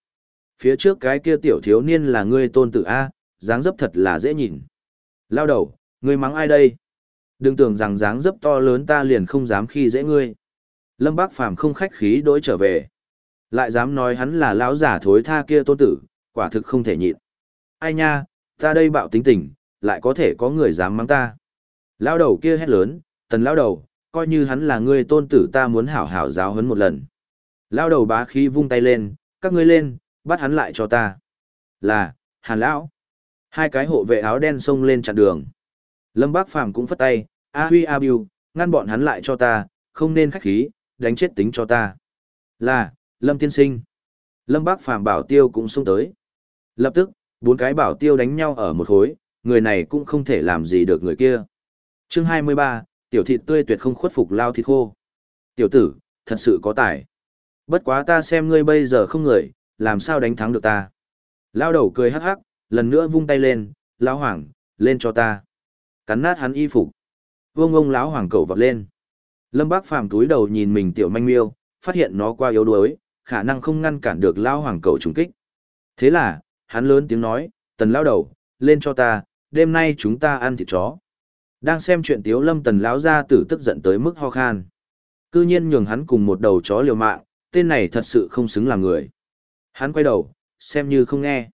Phía trước cái kia tiểu thiếu niên là ngươi tôn tử A, dáng dấp thật là dễ nhìn. Lao đầu, ngươi mắng ai đây? Đừng tưởng rằng dáng dấp to lớn ta liền không dám khi dễ ngươi. Lâm Bác Phàm không khách khí đối trở về. Lại dám nói hắn là lão giả thối tha kia tôn tử, quả thực không thể nhịn. Ai nha, ta đây bạo tính tình, lại có thể có người dám mắng ta. Lao đầu kia hét lớn, tần lao đầu, coi như hắn là ngươi tôn tử ta muốn hảo hảo giáo huấn một lần. Lao đầu bá khí vung tay lên, các ngươi lên, bắt hắn lại cho ta. Là, hàn lão. Hai cái hộ vệ áo đen xông lên chặn đường. Lâm Bác Phàm cũng phất tay, A Huy A Biu, ngăn bọn hắn lại cho ta, không nên khách khí, đánh chết tính cho ta. Là, Lâm Tiên Sinh. Lâm Bác Phàm bảo tiêu cũng xông tới. Lập tức, bốn cái bảo tiêu đánh nhau ở một khối, người này cũng không thể làm gì được người kia. chương 23, tiểu thịt tươi tuyệt không khuất phục lao thịt khô. Tiểu tử, thật sự có tài. Bất quá ta xem ngươi bây giờ không người, làm sao đánh thắng được ta. Lao đầu cười hắc hắc, lần nữa vung tay lên, lão hoàng, lên cho ta. Cắn nát hắn y phục. Vương ông lão hoàng cầu vọt lên. Lâm Bác Phàm túi đầu nhìn mình tiểu manh miêu, phát hiện nó qua yếu đuối, khả năng không ngăn cản được lão hoàng cầu trùng kích. Thế là, hắn lớn tiếng nói, tần lao đầu, lên cho ta, đêm nay chúng ta ăn thịt chó. Đang xem chuyện tiếu lâm tần lão ra tử tức giận tới mức ho khan. Cư nhiên nhường hắn cùng một đầu chó liều mạng, tên này thật sự không xứng làm người. Hắn quay đầu, xem như không nghe.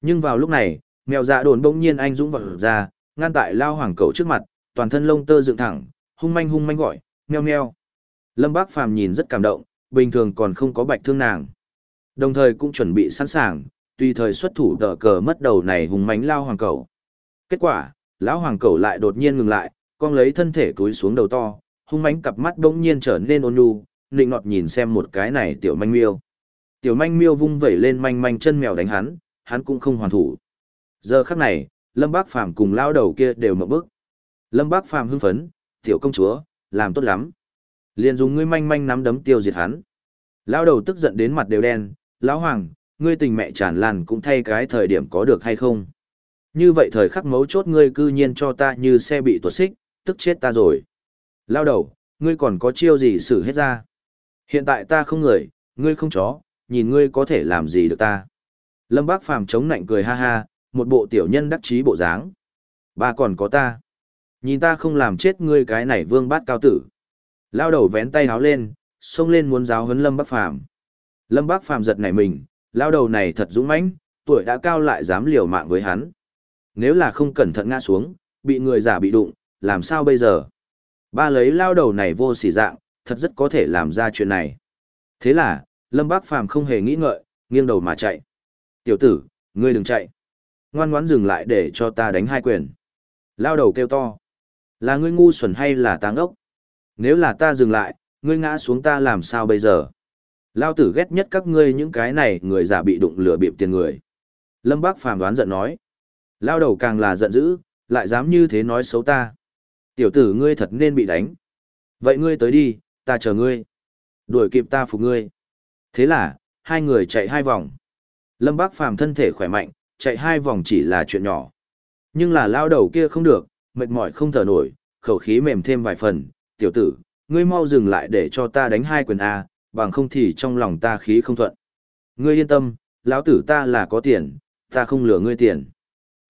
Nhưng vào lúc này, mèo dạ đồn bỗng nhiên anh dũng vọt ra, ngăn tại lao hoàng cầu trước mặt, toàn thân lông tơ dựng thẳng, hung manh hung manh gọi, meo meo. Lâm Bác Phàm nhìn rất cảm động, bình thường còn không có bạch thương nàng. Đồng thời cũng chuẩn bị sẵn sàng, tùy thời xuất thủ đỡ cờ mất đầu này hung mánh lao hoàng cầu. Kết quả, lão hoàng cầu lại đột nhiên ngừng lại, con lấy thân thể túi xuống đầu to, hung mánh cặp mắt bỗng nhiên trở nên ôn nhu, nịnh nọt nhìn xem một cái này tiểu manh miêu. Tiểu manh miêu vung vẩy lên manh manh chân mèo đánh hắn, hắn cũng không hoàn thủ. Giờ khắc này, Lâm Bác Phàm cùng lao đầu kia đều mở bức. Lâm Bác Phàm hưng phấn, tiểu công chúa, làm tốt lắm. Liền dùng ngươi manh manh nắm đấm tiêu diệt hắn. Lao đầu tức giận đến mặt đều đen, lão hoàng, ngươi tình mẹ tràn lan cũng thay cái thời điểm có được hay không? Như vậy thời khắc mấu chốt ngươi cư nhiên cho ta như xe bị tuột xích, tức chết ta rồi. Lao đầu, ngươi còn có chiêu gì xử hết ra? Hiện tại ta không người, ngươi không chó, nhìn ngươi có thể làm gì được ta. Lâm Bác Phàm chống nạnh cười ha ha, một bộ tiểu nhân đắc chí bộ dáng. Ba còn có ta. Nhìn ta không làm chết ngươi cái này vương bát cao tử. Lao đầu vén tay háo lên, xông lên muốn giáo huấn Lâm Bác Phàm. Lâm Bác Phàm giật nảy mình, lao đầu này thật dũng mãnh, tuổi đã cao lại dám liều mạng với hắn. Nếu là không cẩn thận ngã xuống, bị người giả bị đụng, làm sao bây giờ? Ba lấy lao đầu này vô sỉ dạng, thật rất có thể làm ra chuyện này. Thế là, Lâm Bác Phàm không hề nghĩ ngợi, nghiêng đầu mà chạy. Tiểu tử, ngươi đừng chạy. Ngoan ngoãn dừng lại để cho ta đánh hai quyền. Lao đầu kêu to. Là ngươi ngu xuẩn hay là táng ốc? Nếu là ta dừng lại, ngươi ngã xuống ta làm sao bây giờ? Lao tử ghét nhất các ngươi những cái này người giả bị đụng lửa bịp tiền người. Lâm Bác Phàm đoán giận nói. Lao đầu càng là giận dữ, lại dám như thế nói xấu ta. Tiểu tử ngươi thật nên bị đánh. Vậy ngươi tới đi, ta chờ ngươi. Đuổi kịp ta phục ngươi. Thế là, hai người chạy hai vòng. Lâm Bác Phàm thân thể khỏe mạnh, chạy hai vòng chỉ là chuyện nhỏ. Nhưng là lao đầu kia không được, mệt mỏi không thở nổi, khẩu khí mềm thêm vài phần. Tiểu tử, ngươi mau dừng lại để cho ta đánh hai quyền A, bằng không thì trong lòng ta khí không thuận. Ngươi yên tâm, lão tử ta là có tiền, ta không lừa ngươi tiền.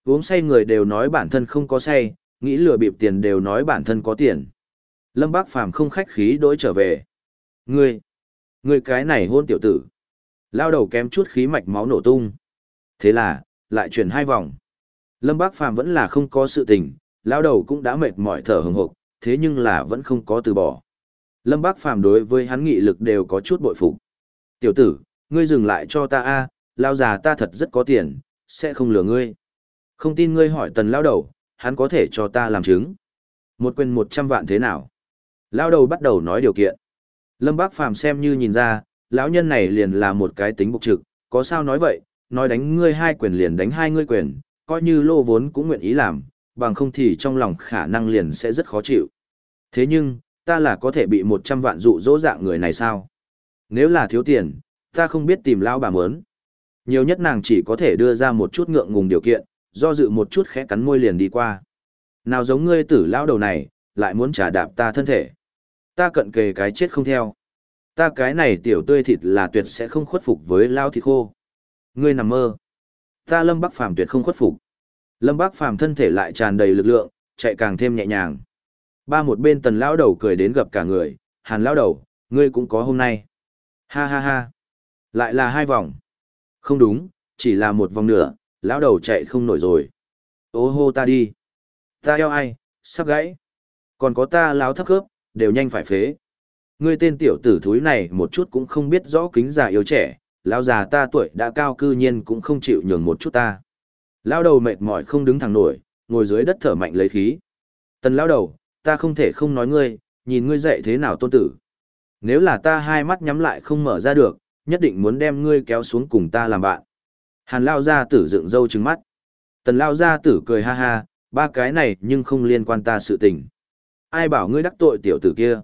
Uống say người đều nói bản thân không có say, nghĩ lừa bịp tiền đều nói bản thân có tiền. Lâm Bác Phàm không khách khí đối trở về. Ngươi, ngươi cái này hôn tiểu tử. Lao đầu kém chút khí mạch máu nổ tung. Thế là, lại chuyển hai vòng. Lâm Bác Phàm vẫn là không có sự tình, lao đầu cũng đã mệt mỏi thở hừng hực, thế nhưng là vẫn không có từ bỏ. Lâm Bác Phàm đối với hắn nghị lực đều có chút bội phục. Tiểu tử, ngươi dừng lại cho ta a, lao già ta thật rất có tiền, sẽ không lừa ngươi. Không tin ngươi hỏi tần lao đầu, hắn có thể cho ta làm chứng. Một quyền một trăm vạn thế nào? Lao đầu bắt đầu nói điều kiện. Lâm Bác Phàm xem như nhìn ra, lão nhân này liền là một cái tính bục trực, có sao nói vậy, nói đánh ngươi hai quyền liền đánh hai ngươi quyền, coi như lô vốn cũng nguyện ý làm, bằng không thì trong lòng khả năng liền sẽ rất khó chịu. Thế nhưng, ta là có thể bị một trăm vạn dụ dỗ dạng người này sao? Nếu là thiếu tiền, ta không biết tìm lão bà mớn. Nhiều nhất nàng chỉ có thể đưa ra một chút ngượng ngùng điều kiện, do dự một chút khẽ cắn môi liền đi qua. Nào giống ngươi tử lão đầu này, lại muốn trả đạp ta thân thể. Ta cận kề cái chết không theo. Ta cái này tiểu tươi thịt là tuyệt sẽ không khuất phục với lao thịt khô. Ngươi nằm mơ. Ta Lâm Bắc Phàm tuyệt không khuất phục. Lâm Bắc Phàm thân thể lại tràn đầy lực lượng, chạy càng thêm nhẹ nhàng. Ba một bên tần lão đầu cười đến gặp cả người, hàn lão đầu, ngươi cũng có hôm nay. Ha ha ha. Lại là hai vòng. Không đúng, chỉ là một vòng nữa, lão đầu chạy không nổi rồi. Ô hô ta đi. Ta eo ai, sắp gãy. Còn có ta láo thấp khớp, đều nhanh phải phế. Ngươi tên tiểu tử thúi này một chút cũng không biết rõ kính già yếu trẻ, lão già ta tuổi đã cao cư nhiên cũng không chịu nhường một chút ta. Lão đầu mệt mỏi không đứng thẳng nổi, ngồi dưới đất thở mạnh lấy khí. Tần lão đầu, ta không thể không nói ngươi, nhìn ngươi dạy thế nào tôn tử. Nếu là ta hai mắt nhắm lại không mở ra được, nhất định muốn đem ngươi kéo xuống cùng ta làm bạn. Hàn lao gia tử dựng râu trừng mắt. Tần lao gia tử cười ha ha, ba cái này nhưng không liên quan ta sự tình. Ai bảo ngươi đắc tội tiểu tử kia.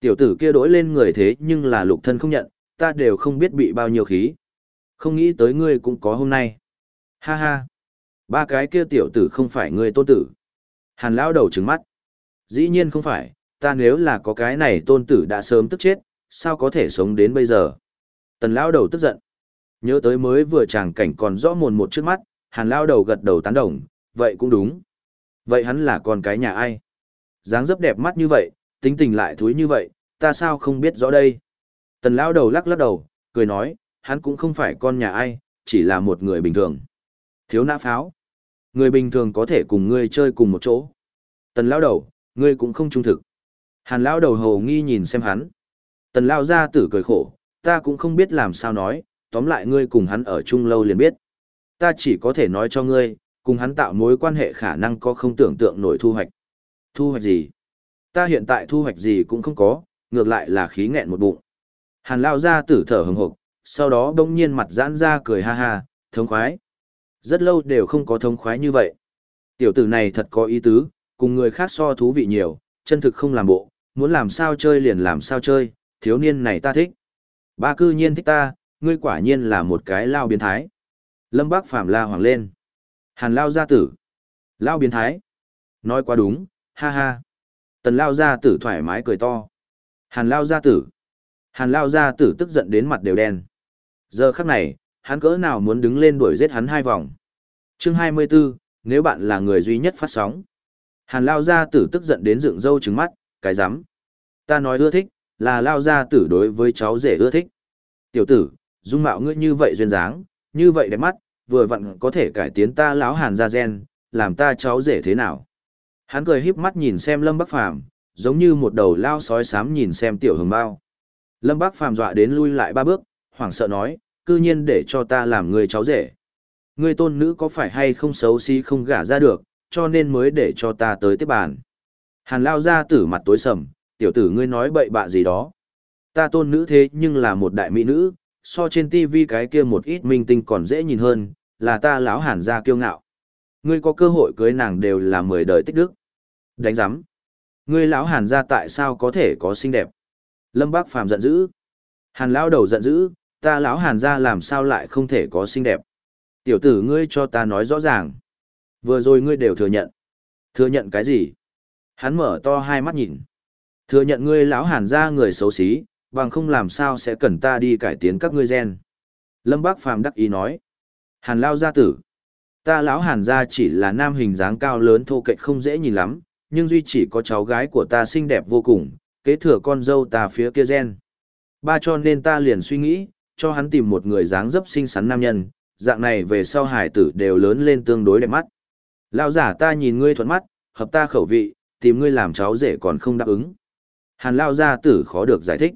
Tiểu tử kia đổi lên người thế nhưng là lục thân không nhận, ta đều không biết bị bao nhiêu khí. Không nghĩ tới ngươi cũng có hôm nay. Ha ha. Ba cái kia tiểu tử không phải ngươi tôn tử. Hàn lão đầu trừng mắt. Dĩ nhiên không phải, ta nếu là có cái này tôn tử đã sớm tức chết, sao có thể sống đến bây giờ. Tần lão đầu tức giận. Nhớ tới mới vừa chàng cảnh còn rõ mồn một trước mắt, hàn lão đầu gật đầu tán đồng, vậy cũng đúng. Vậy hắn là con cái nhà ai? dáng dấp đẹp mắt như vậy, tính tình lại thúi như vậy, ta sao không biết rõ đây? Tần lão đầu lắc lắc đầu, cười nói, hắn cũng không phải con nhà ai, chỉ là một người bình thường. Thiếu nã pháo. Người bình thường có thể cùng ngươi chơi cùng một chỗ. Tần lão đầu, ngươi cũng không trung thực. Hàn lão đầu hầu nghi nhìn xem hắn. Tần lão gia tử cười khổ, ta cũng không biết làm sao nói, tóm lại ngươi cùng hắn ở chung lâu liền biết. Ta chỉ có thể nói cho ngươi, cùng hắn tạo mối quan hệ khả năng có không tưởng tượng nổi thu hoạch. Thu hoạch gì? Ta hiện tại thu hoạch gì cũng không có, ngược lại là khí nghẹn một bụng. Hàn lao ra tử thở hừng hực, sau đó đông nhiên mặt giãn ra cười ha ha, thống khoái. Rất lâu đều không có thống khoái như vậy. Tiểu tử này thật có ý tứ, cùng người khác so thú vị nhiều, chân thực không làm bộ, muốn làm sao chơi liền làm sao chơi, thiếu niên này ta thích. Ba cư nhiên thích ta, ngươi quả nhiên là một cái lao biến thái. Lâm Bác Phàm la hoàng lên. Hàn lao gia tử. Lao biến thái. Nói quá đúng, ha ha. Tần lao gia tử thoải mái cười to. Hàn lao gia tử. Hàn lao gia tử tức giận đến mặt đều đen. Giờ khắc này, hắn cỡ nào muốn đứng lên đuổi giết hắn hai vòng. Chương 24, nếu bạn là người duy nhất phát sóng. Hàn lao gia tử tức giận đến dựng râu trứng mắt, cái rắm Ta nói ưa thích, là lao gia tử đối với cháu rể ưa thích. Tiểu tử, dung mạo ngươi như vậy duyên dáng, như vậy đẹp mắt, vừa vặn có thể cải tiến ta lão hàn gia gen, làm ta cháu rể thế nào. Hắn cười híp mắt nhìn xem Lâm Bắc Phàm giống như một đầu lao sói xám nhìn xem tiểu hồng bao. Lâm Bắc Phàm dọa đến lui lại ba bước, hoảng sợ nói, cư nhiên để cho ta làm người cháu rể. Ngươi tôn nữ có phải hay không xấu xí không gả ra được, cho nên mới để cho ta tới tiếp bàn. Hàn lao ra tử mặt tối sầm, tiểu tử ngươi nói bậy bạ gì đó. Ta tôn nữ thế nhưng là một đại mỹ nữ, so trên tivi cái kia một ít minh tinh còn dễ nhìn hơn, là ta lão hàn gia kiêu ngạo. Ngươi có cơ hội cưới nàng đều là mười đời tích đức. Đánh giám. Ngươi lão hàn gia tại sao có thể có xinh đẹp? Lâm Bác Phàm giận dữ. Hàn lão đầu giận dữ, ta lão hàn gia làm sao lại không thể có xinh đẹp? Tiểu tử ngươi cho ta nói rõ ràng. Vừa rồi ngươi đều thừa nhận. Thừa nhận cái gì? Hắn mở to hai mắt nhìn. Thừa nhận ngươi lão hàn gia người xấu xí, bằng không làm sao sẽ cần ta đi cải tiến các ngươi gen. Lâm Bác Phàm đắc ý nói. Hàn lao gia tử. Ta lão hàn gia chỉ là nam hình dáng cao lớn thô kệch không dễ nhìn lắm, nhưng duy chỉ có cháu gái của ta xinh đẹp vô cùng, kế thừa con dâu ta phía kia gen. Ba cho nên ta liền suy nghĩ, cho hắn tìm một người dáng dấp xinh xắn nam nhân, dạng này về sau hải tử đều lớn lên tương đối đẹp mắt. Lão giả ta nhìn ngươi thuận mắt, hợp ta khẩu vị, tìm ngươi làm cháu rể còn không đáp ứng. Hàn lao gia tử khó được giải thích.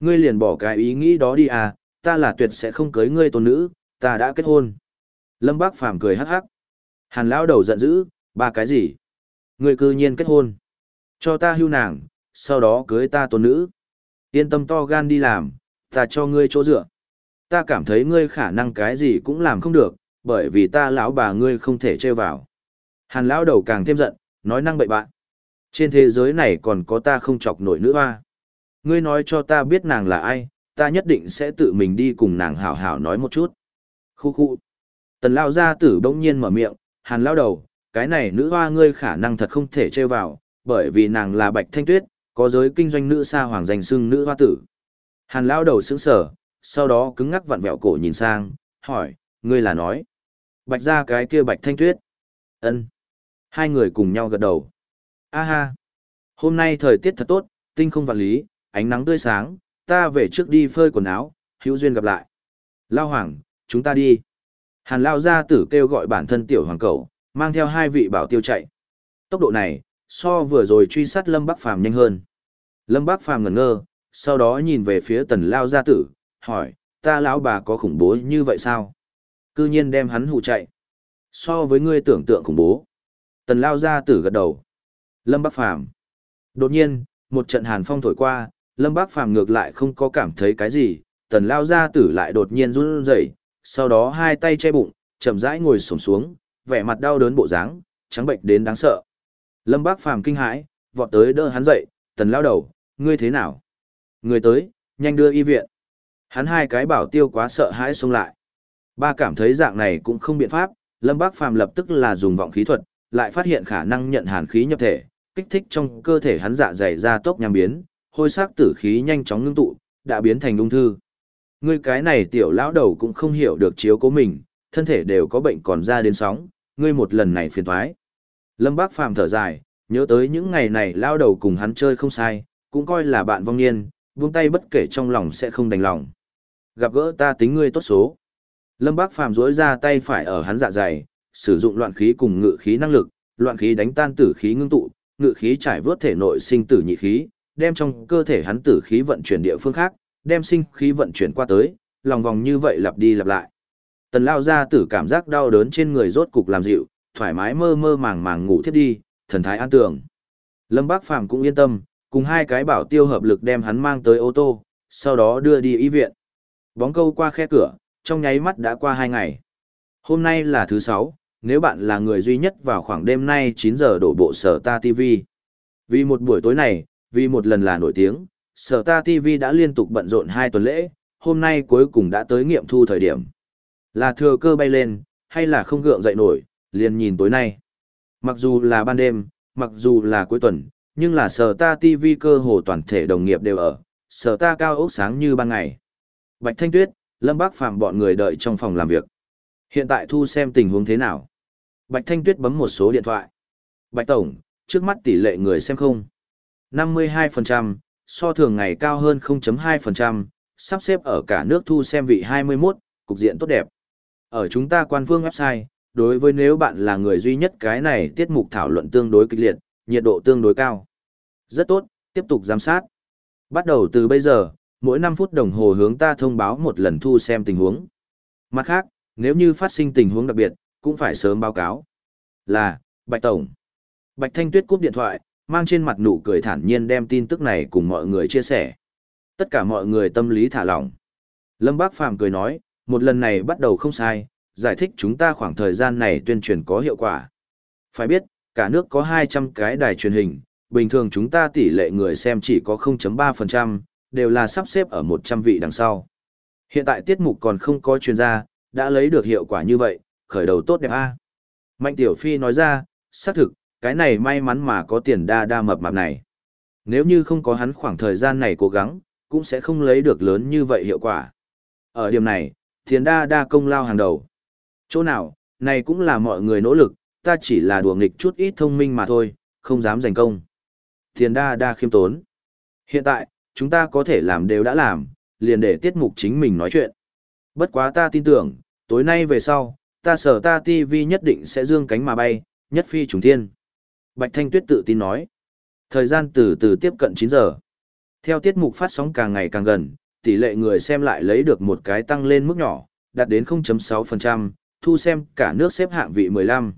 Ngươi liền bỏ cái ý nghĩ đó đi à, ta là tuyệt sẽ không cưới ngươi tôn nữ, ta đã kết hôn. Lâm Bác Phàm cười hắc hắc. Hàn lão đầu giận dữ, ba cái gì? Ngươi cư nhiên kết hôn. Cho ta hưu nàng, sau đó cưới ta tôn nữ. Yên tâm to gan đi làm, ta cho ngươi chỗ dựa. Ta cảm thấy ngươi khả năng cái gì cũng làm không được, bởi vì ta lão bà ngươi không thể chơi vào. Hàn lão đầu càng thêm giận, nói năng bậy bạn. Trên thế giới này còn có ta không chọc nổi nữa hoa. Ngươi nói cho ta biết nàng là ai, ta nhất định sẽ tự mình đi cùng nàng hảo hảo nói một chút. Khu khu. Tần lao gia tử bỗng nhiên mở miệng, hàn lao đầu, cái này nữ hoa ngươi khả năng thật không thể trêu vào, bởi vì nàng là bạch thanh tuyết, có giới kinh doanh nữ sa hoàng danh xưng nữ hoa tử. Hàn lao đầu sững sở, sau đó cứng ngắc vặn vẹo cổ nhìn sang, hỏi, ngươi là nói. Bạch ra cái kia bạch thanh tuyết. ân Hai người cùng nhau gật đầu. A ha. Hôm nay thời tiết thật tốt, tinh không vạn lý, ánh nắng tươi sáng, ta về trước đi phơi quần áo, hữu duyên gặp lại. Lao hoàng, chúng ta đi. Hàn Lao gia tử kêu gọi bản thân tiểu hoàng cầu, mang theo hai vị bảo tiêu chạy. Tốc độ này, so vừa rồi truy sát Lâm Bắc Phàm nhanh hơn. Lâm Bắc Phàm ngẩn ngơ, sau đó nhìn về phía tần Lao gia tử, hỏi, ta lão bà có khủng bố như vậy sao? Cư nhiên đem hắn hù chạy. So với ngươi tưởng tượng khủng bố. Tần Lao gia tử gật đầu. Lâm Bắc Phàm Đột nhiên, một trận hàn phong thổi qua, Lâm Bác Phàm ngược lại không có cảm thấy cái gì, tần lao gia tử lại đột nhiên run rẩy, sau đó hai tay che bụng, chậm rãi ngồi xổm xuống, vẻ mặt đau đớn bộ dáng, trắng bệnh đến đáng sợ. Lâm Bác Phàm kinh hãi, vọt tới đỡ hắn dậy, tần lao đầu, ngươi thế nào? Người tới, nhanh đưa y viện. Hắn hai cái bảo tiêu quá sợ hãi xông lại. Ba cảm thấy dạng này cũng không biện pháp, Lâm Bác Phàm lập tức là dùng vọng khí thuật, lại phát hiện khả năng nhận hàn khí nhập thể, kích thích trong cơ thể hắn dạ dày ra tốc nhằm biến, hôi sắc tử khí nhanh chóng ngưng tụ, đã biến thành ung thư. Ngươi cái này tiểu lão đầu cũng không hiểu được chiếu cố mình, thân thể đều có bệnh còn ra đến sóng, ngươi một lần này phiền toái. Lâm Bác Phàm thở dài, nhớ tới những ngày này lão đầu cùng hắn chơi không sai, cũng coi là bạn vong niên, buông tay bất kể trong lòng sẽ không đành lòng. Gặp gỡ ta tính ngươi tốt số. Lâm Bác Phàm duỗi ra tay phải ở hắn dạ dày, sử dụng loạn khí cùng ngự khí năng lực, loạn khí đánh tan tử khí ngưng tụ, ngự khí trải vớt thể nội sinh tử nhị khí, đem trong cơ thể hắn tử khí vận chuyển địa phương khác, đem sinh khí vận chuyển qua tới, lòng vòng như vậy lặp đi lặp lại. Tần lao ra tử cảm giác đau đớn trên người rốt cục làm dịu, thoải mái mơ mơ màng màng ngủ thiết đi, thần thái an tưởng. Lâm Bác Phàm cũng yên tâm, cùng hai cái bảo tiêu hợp lực đem hắn mang tới ô tô, sau đó đưa đi y viện. Bóng câu qua khe cửa, trong nháy mắt đã qua hai ngày. Hôm nay là thứ sáu, nếu bạn là người duy nhất vào khoảng đêm nay 9 giờ đổ bộ sở ta TV. Vì một buổi tối này, vì một lần là nổi tiếng, sở ta TV đã liên tục bận rộn hai tuần lễ, hôm nay cuối cùng đã tới nghiệm thu thời điểm. Là thừa cơ bay lên, hay là không gượng dậy nổi, liền nhìn tối nay. Mặc dù là ban đêm, mặc dù là cuối tuần, nhưng là sở ta TV cơ hồ toàn thể đồng nghiệp đều ở, sở ta cao ốc sáng như ban ngày. Bạch Thanh Tuyết, Lâm Bác Phạm bọn người đợi trong phòng làm việc. Hiện tại thu xem tình huống thế nào. Bạch Thanh Tuyết bấm một số điện thoại. Bạch Tổng, trước mắt tỷ lệ người xem không. 52%, so thường ngày cao hơn 0.2%, sắp xếp ở cả nước thu xem vị 21, cục diện tốt đẹp. Ở chúng ta quan phương website, đối với nếu bạn là người duy nhất cái này tiết mục thảo luận tương đối kịch liệt, nhiệt độ tương đối cao. Rất tốt, tiếp tục giám sát. Bắt đầu từ bây giờ, mỗi 5 phút đồng hồ hướng ta thông báo một lần thu xem tình huống. Mặt khác, nếu như phát sinh tình huống đặc biệt, cũng phải sớm báo cáo. Là, Bạch Tổng. Bạch Thanh Tuyết cúp điện thoại, mang trên mặt nụ cười thản nhiên đem tin tức này cùng mọi người chia sẻ. Tất cả mọi người tâm lý thả lỏng. Lâm Bác Phàm cười nói, một lần này bắt đầu không sai, giải thích chúng ta khoảng thời gian này tuyên truyền có hiệu quả. Phải biết, cả nước có 200 cái đài truyền hình, bình thường chúng ta tỷ lệ người xem chỉ có 0.3%, đều là sắp xếp ở 100 vị đằng sau. Hiện tại tiết mục còn không có chuyên gia, đã lấy được hiệu quả như vậy, khởi đầu tốt đẹp a. Mạnh Tiểu Phi nói ra, xác thực, cái này may mắn mà có tiền đa đa mập mạp này. Nếu như không có hắn khoảng thời gian này cố gắng, cũng sẽ không lấy được lớn như vậy hiệu quả. Ở điểm này, tiền đa đa công lao hàng đầu. Chỗ nào, này cũng là mọi người nỗ lực, ta chỉ là đùa nghịch chút ít thông minh mà thôi, không dám giành công. Tiền đa đa khiêm tốn. Hiện tại, chúng ta có thể làm đều đã làm, liền để tiết mục chính mình nói chuyện. Bất quá ta tin tưởng, tối nay về sau, ta sở ta TV nhất định sẽ dương cánh mà bay, nhất phi trùng thiên. Bạch Thanh Tuyết tự tin nói. Thời gian từ từ tiếp cận 9 giờ. Theo tiết mục phát sóng càng ngày càng gần, tỷ lệ người xem lại lấy được một cái tăng lên mức nhỏ, đạt đến 0.6%, thu xem cả nước xếp hạng vị 15.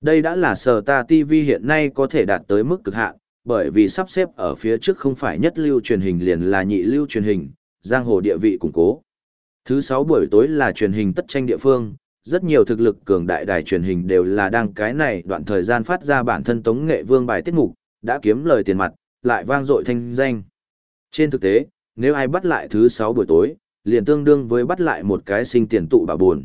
Đây đã là sở ta TV hiện nay có thể đạt tới mức cực hạn, bởi vì sắp xếp ở phía trước không phải nhất lưu truyền hình liền là nhị lưu truyền hình, giang hồ địa vị củng cố. Thứ sáu buổi tối là truyền hình tất tranh địa phương, rất nhiều thực lực cường đại đài truyền hình đều là đang cái này đoạn thời gian phát ra bản thân tống nghệ vương bài tiết mục, đã kiếm lời tiền mặt, lại vang dội thanh danh. Trên thực tế, nếu ai bắt lại thứ sáu buổi tối, liền tương đương với bắt lại một cái sinh tiền tụ bà buồn.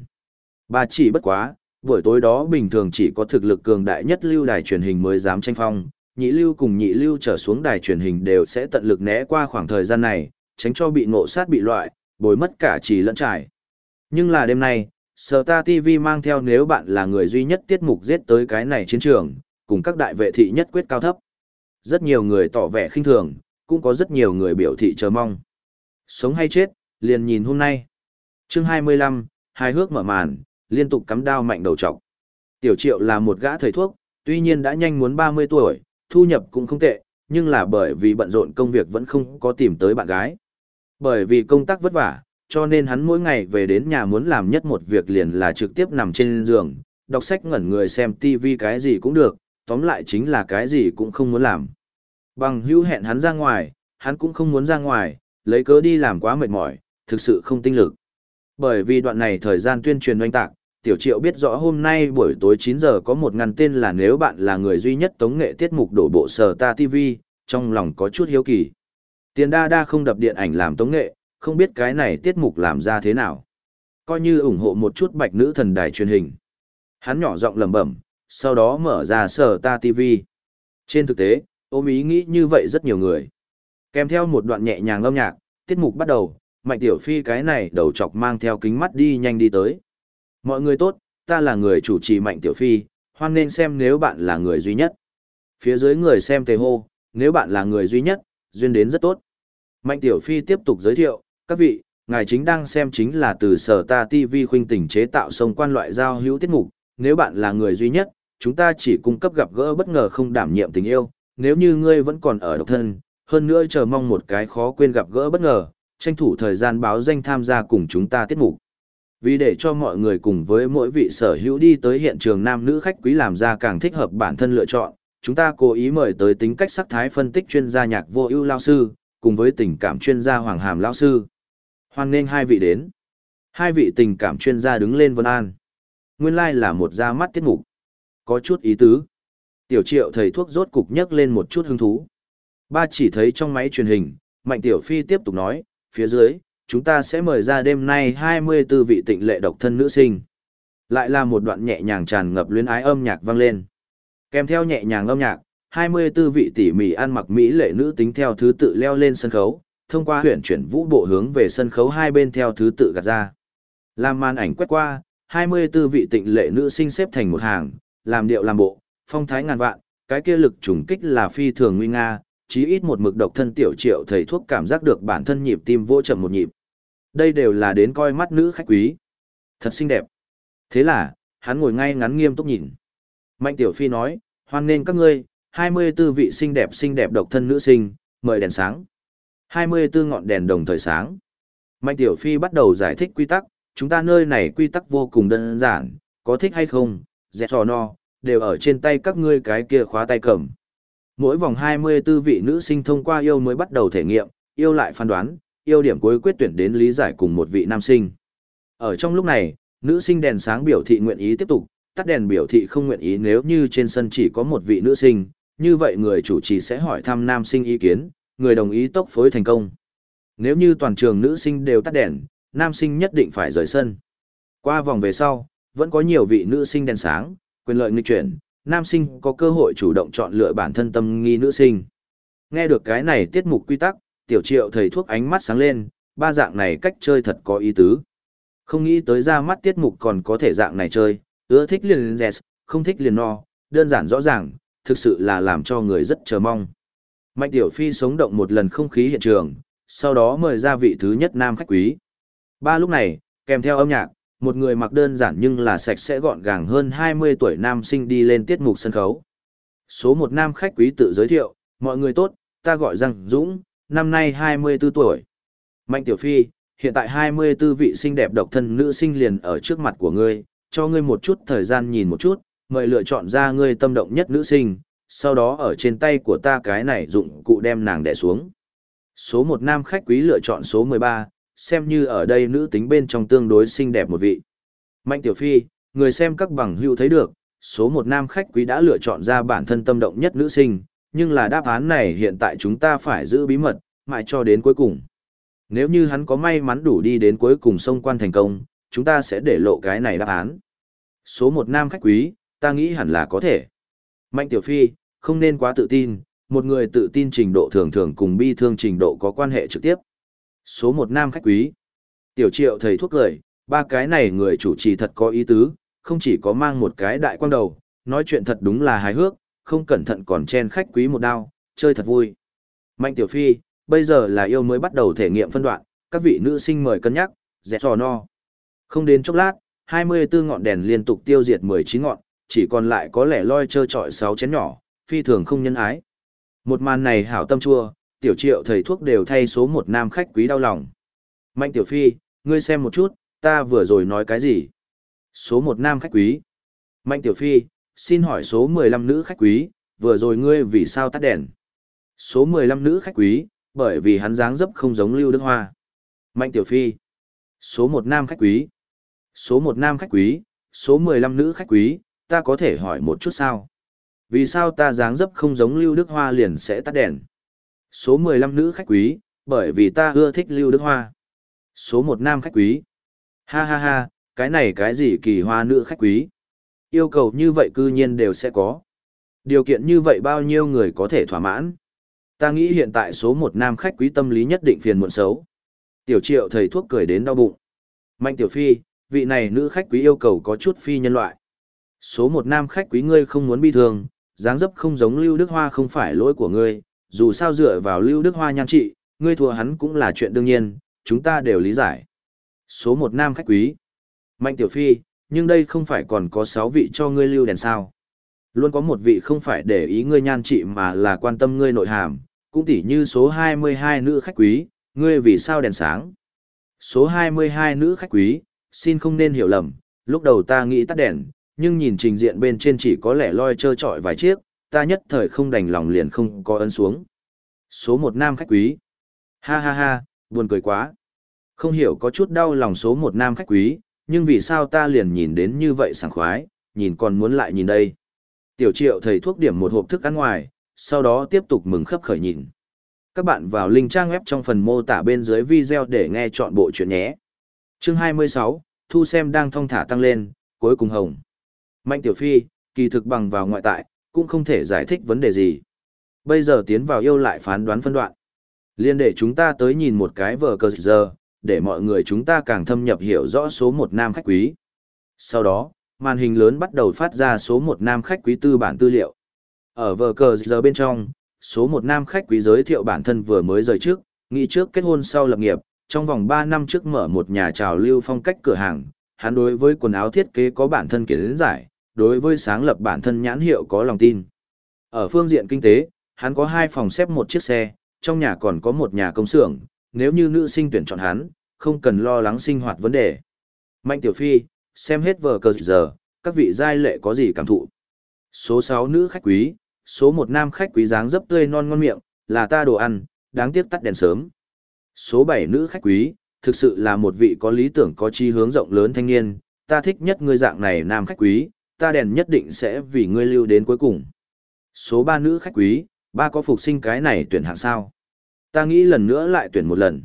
Bà chỉ bất quá, buổi tối đó bình thường chỉ có thực lực cường đại nhất lưu đài truyền hình mới dám tranh phong, nhị lưu cùng nhị lưu trở xuống đài truyền hình đều sẽ tận lực né qua khoảng thời gian này, tránh cho bị ngộ sát bị loại, bồi mất cả trì lẫn trải. Nhưng là đêm nay, Sở Ta TV mang theo nếu bạn là người duy nhất tiết mục giết tới cái này chiến trường, cùng các đại vệ thị nhất quyết cao thấp. Rất nhiều người tỏ vẻ khinh thường, cũng có rất nhiều người biểu thị chờ mong. Sống hay chết, liền nhìn hôm nay. Chương 25, hài hước mở màn, liên tục cắm đao mạnh đầu trọc. Tiểu Triệu là một gã thầy thuốc, tuy nhiên đã nhanh muốn 30 tuổi, thu nhập cũng không tệ, nhưng là bởi vì bận rộn công việc vẫn không có tìm tới bạn gái. Bởi vì công tác vất vả, cho nên hắn mỗi ngày về đến nhà muốn làm nhất một việc liền là trực tiếp nằm trên giường, đọc sách ngẩn người xem TV cái gì cũng được, tóm lại chính là cái gì cũng không muốn làm. Bằng hữu hẹn hắn ra ngoài, hắn cũng không muốn ra ngoài, lấy cớ đi làm quá mệt mỏi, thực sự không tinh lực. Bởi vì đoạn này thời gian tuyên truyền oanh tạc, Tiểu Triệu biết rõ hôm nay buổi tối 9 giờ có một ngăn tên là nếu bạn là người duy nhất tống nghệ tiết mục đổ bộ sở ta TV, trong lòng có chút hiếu kỳ. Tiền đa đa không đập điện ảnh làm tống nghệ, không biết cái này tiết mục làm ra thế nào. Coi như ủng hộ một chút bạch nữ thần đài truyền hình. Hắn nhỏ giọng lẩm bẩm, sau đó mở ra sở ta TV. Trên thực tế, ôm ý nghĩ như vậy rất nhiều người. Kèm theo một đoạn nhẹ nhàng âm nhạc, tiết mục bắt đầu, Mạnh Tiểu Phi cái này đầu chọc mang theo kính mắt đi nhanh đi tới. Mọi người tốt, ta là người chủ trì Mạnh Tiểu Phi, hoan nên xem nếu bạn là người duy nhất. Phía dưới người xem tề hô, nếu bạn là người duy nhất, duyên đến rất tốt. Mạnh Tiểu Phi tiếp tục giới thiệu, các vị, ngài chính đang xem chính là từ sở ta TV khuynh tỉnh chế tạo sông quan loại giao hữu tiết mục, nếu bạn là người duy nhất, chúng ta chỉ cung cấp gặp gỡ bất ngờ không đảm nhiệm tình yêu, nếu như ngươi vẫn còn ở độc thân, hơn nữa chờ mong một cái khó quên gặp gỡ bất ngờ, tranh thủ thời gian báo danh tham gia cùng chúng ta tiết mục. Vì để cho mọi người cùng với mỗi vị sở hữu đi tới hiện trường nam nữ khách quý làm ra càng thích hợp bản thân lựa chọn, chúng ta cố ý mời tới tính cách sắc thái phân tích chuyên gia nhạc vô ưu lao sư, cùng với tình cảm chuyên gia Hoàng Hàm lao sư. Hoan nghênh hai vị đến. Hai vị tình cảm chuyên gia đứng lên vân an. Nguyên lai like là một ra mắt tiết mục. Có chút ý tứ. Tiểu triệu thầy thuốc rốt cục nhấc lên một chút hứng thú. Ba chỉ thấy trong máy truyền hình, Mạnh Tiểu Phi tiếp tục nói, phía dưới, chúng ta sẽ mời ra đêm nay 24 vị tịnh lệ độc thân nữ sinh. Lại là một đoạn nhẹ nhàng tràn ngập luyến ái âm nhạc vang lên. Kèm theo nhẹ nhàng âm nhạc, 24 vị tỉ mỉ ăn mặc mỹ lệ nữ tính theo thứ tự leo lên sân khấu, thông qua huyện chuyển vũ bộ hướng về sân khấu hai bên theo thứ tự gạt ra. Làm màn ảnh quét qua, 24 vị tịnh lệ nữ sinh xếp thành một hàng, làm điệu làm bộ, phong thái ngàn vạn, cái kia lực trùng kích là phi thường nguy nga, chí ít một mực độc thân tiểu triệu thầy thuốc cảm giác được bản thân nhịp tim vô chậm một nhịp. Đây đều là đến coi mắt nữ khách quý. Thật xinh đẹp. Thế là, hắn ngồi ngay ngắn nghiêm túc nhìn. Mạnh tiểu phi nói, hoan nên các ngươi, 24 vị xinh đẹp xinh đẹp độc thân nữ sinh, mời đèn sáng. 24 ngọn đèn đồng thời sáng. Mạnh tiểu phi bắt đầu giải thích quy tắc, chúng ta nơi này quy tắc vô cùng đơn giản, có thích hay không, dẹt trò no, đều ở trên tay các ngươi cái kia khóa tay cầm. Mỗi vòng 24 vị nữ sinh thông qua yêu mới bắt đầu thể nghiệm, yêu lại phán đoán, yêu điểm cuối quyết tuyển đến lý giải cùng một vị nam sinh. Ở trong lúc này, nữ sinh đèn sáng biểu thị nguyện ý tiếp tục, tắt đèn biểu thị không nguyện ý nếu như trên sân chỉ có một vị nữ sinh, như vậy người chủ trì sẽ hỏi thăm nam sinh ý kiến, người đồng ý tốc phối thành công. Nếu như toàn trường nữ sinh đều tắt đèn, nam sinh nhất định phải rời sân. Qua vòng về sau, vẫn có nhiều vị nữ sinh đèn sáng, quyền lợi nghịch chuyển, nam sinh có cơ hội chủ động chọn lựa bản thân tâm nghi nữ sinh. Nghe được cái này tiết mục quy tắc, tiểu triệu thầy thuốc ánh mắt sáng lên, ba dạng này cách chơi thật có ý tứ. Không nghĩ tới ra mắt tiết mục còn có thể dạng này chơi, ưa thích liền dẹt, không thích liền no, đơn giản rõ ràng, thực sự là làm cho người rất chờ mong. Mạnh tiểu phi sống động một lần không khí hiện trường, sau đó mời ra vị thứ nhất nam khách quý. Ba lúc này, kèm theo âm nhạc, một người mặc đơn giản nhưng là sạch sẽ gọn gàng hơn 20 tuổi nam sinh đi lên tiết mục sân khấu. Số một nam khách quý tự giới thiệu, mọi người tốt, ta gọi rằng Dũng, năm nay 24 tuổi. Mạnh Tiểu Phi, hiện tại 24 vị xinh đẹp độc thân nữ sinh liền ở trước mặt của ngươi, cho ngươi một chút thời gian nhìn một chút, mời lựa chọn ra ngươi tâm động nhất nữ sinh, sau đó ở trên tay của ta cái này dụng cụ đem nàng đè xuống. Số một nam khách quý lựa chọn số 13, xem như ở đây nữ tính bên trong tương đối xinh đẹp một vị. Mạnh Tiểu Phi, người xem các bằng hữu thấy được, số một nam khách quý đã lựa chọn ra bản thân tâm động nhất nữ sinh, nhưng là đáp án này hiện tại chúng ta phải giữ bí mật, mãi cho đến cuối cùng. Nếu như hắn có may mắn đủ đi đến cuối cùng sông quan thành công, chúng ta sẽ để lộ cái này đáp án. Số một nam khách quý, ta nghĩ hẳn là có thể. Mạnh Tiểu Phi, không nên quá tự tin, một người tự tin trình độ thường thường cùng bi thương trình độ có quan hệ trực tiếp. Số một nam khách quý. Tiểu triệu thầy thuốc cười, ba cái này người chủ trì thật có ý tứ, không chỉ có mang một cái đại quang đầu, nói chuyện thật đúng là hài hước, không cẩn thận còn chen khách quý một đao, chơi thật vui. Mạnh Tiểu Phi, bây giờ là yêu mới bắt đầu thể nghiệm phân đoạn, các vị nữ sinh mời cân nhắc, dẹp trò no. Không đến chốc lát, 24 ngọn đèn liên tục tiêu diệt 19 ngọn, chỉ còn lại có lẻ loi trơ trọi sáu chén nhỏ, phi thường không nhân ái. Một màn này hảo tâm chua, tiểu triệu thầy thuốc đều thay số một nam khách quý đau lòng. Mạnh tiểu phi, ngươi xem một chút, ta vừa rồi nói cái gì? Số một nam khách quý. Mạnh tiểu phi, xin hỏi số 15 nữ khách quý, vừa rồi ngươi vì sao tắt đèn? Số 15 nữ khách quý, bởi vì hắn dáng dấp không giống Lưu Đức Hoa. Mạnh tiểu phi. Số một nam khách quý. Số một nam khách quý, số 15 nữ khách quý, ta có thể hỏi một chút sao? Vì sao ta dáng dấp không giống Lưu Đức Hoa liền sẽ tắt đèn? Số 15 nữ khách quý, bởi vì ta ưa thích Lưu Đức Hoa. Số 1 nam khách quý. Ha ha ha, cái này cái gì kỳ hoa nữ khách quý. Yêu cầu như vậy cư nhiên đều sẽ có. Điều kiện như vậy bao nhiêu người có thể thỏa mãn. Ta nghĩ hiện tại số 1 nam khách quý tâm lý nhất định phiền muộn xấu. Tiểu triệu thầy thuốc cười đến đau bụng. Mạnh tiểu phi, vị này nữ khách quý yêu cầu có chút phi nhân loại. Số một nam khách quý ngươi không muốn bi thương, dáng dấp không giống Lưu Đức Hoa không phải lỗi của ngươi, dù sao dựa vào Lưu Đức Hoa nhan trị, ngươi thua hắn cũng là chuyện đương nhiên, chúng ta đều lý giải. Số một nam khách quý. Mạnh Tiểu Phi, nhưng đây không phải còn có sáu vị cho ngươi lưu đèn sao. Luôn có một vị không phải để ý ngươi nhan trị mà là quan tâm ngươi nội hàm, cũng tỉ như số 22 nữ khách quý, ngươi vì sao đèn sáng. Số 22 nữ khách quý, xin không nên hiểu lầm, lúc đầu ta nghĩ tắt đèn, nhưng nhìn trình diện bên trên chỉ có lẻ loi trơ trọi vài chiếc, ta nhất thời không đành lòng liền không có ấn xuống. Số một nam khách quý. Ha ha ha, buồn cười quá. Không hiểu có chút đau lòng số một nam khách quý, nhưng vì sao ta liền nhìn đến như vậy sảng khoái, nhìn còn muốn lại nhìn đây. Tiểu triệu thầy thuốc điểm một hộp thức ăn ngoài, sau đó tiếp tục mừng khấp khởi nhìn. Các bạn vào link trang web trong phần mô tả bên dưới video để nghe chọn bộ chuyện nhé. Chương 26, thu xem đang thong thả tăng lên, cuối cùng hồng. Mạnh tiểu phi, kỳ thực bằng vào ngoại tại, cũng không thể giải thích vấn đề gì. Bây giờ tiến vào yêu lại phán đoán phân đoạn. Liên để chúng ta tới nhìn một cái vở cờ giờ, để mọi người chúng ta càng thâm nhập hiểu rõ số một nam khách quý. Sau đó, màn hình lớn bắt đầu phát ra số một nam khách quý tư bản tư liệu. Ở vở cờ giờ bên trong, số một nam khách quý giới thiệu bản thân vừa mới rời trước, nghĩ trước kết hôn sau lập nghiệp, trong vòng 3 năm trước mở một nhà trào lưu phong cách cửa hàng, hắn đối với quần áo thiết kế có bản thân kiến giải, đối với sáng lập bản thân nhãn hiệu có lòng tin. Ở phương diện kinh tế, hắn có hai phòng xếp một chiếc xe, trong nhà còn có một nhà công xưởng, nếu như nữ sinh tuyển chọn hắn, không cần lo lắng sinh hoạt vấn đề. Mạnh Tiểu Phi, xem hết vở cờ giờ, các vị giai lệ có gì cảm thụ. Số 6 nữ khách quý, số 1 nam khách quý dáng dấp tươi non ngon miệng, là ta đồ ăn, đáng tiếc tắt đèn sớm. Số 7 nữ khách quý, thực sự là một vị có lý tưởng có chi hướng rộng lớn thanh niên, ta thích nhất người dạng này nam khách quý, ta đèn nhất định sẽ vì ngươi lưu đến cuối cùng. Số ba nữ khách quý, ba có phục sinh cái này tuyển hạng sao. Ta nghĩ lần nữa lại tuyển một lần.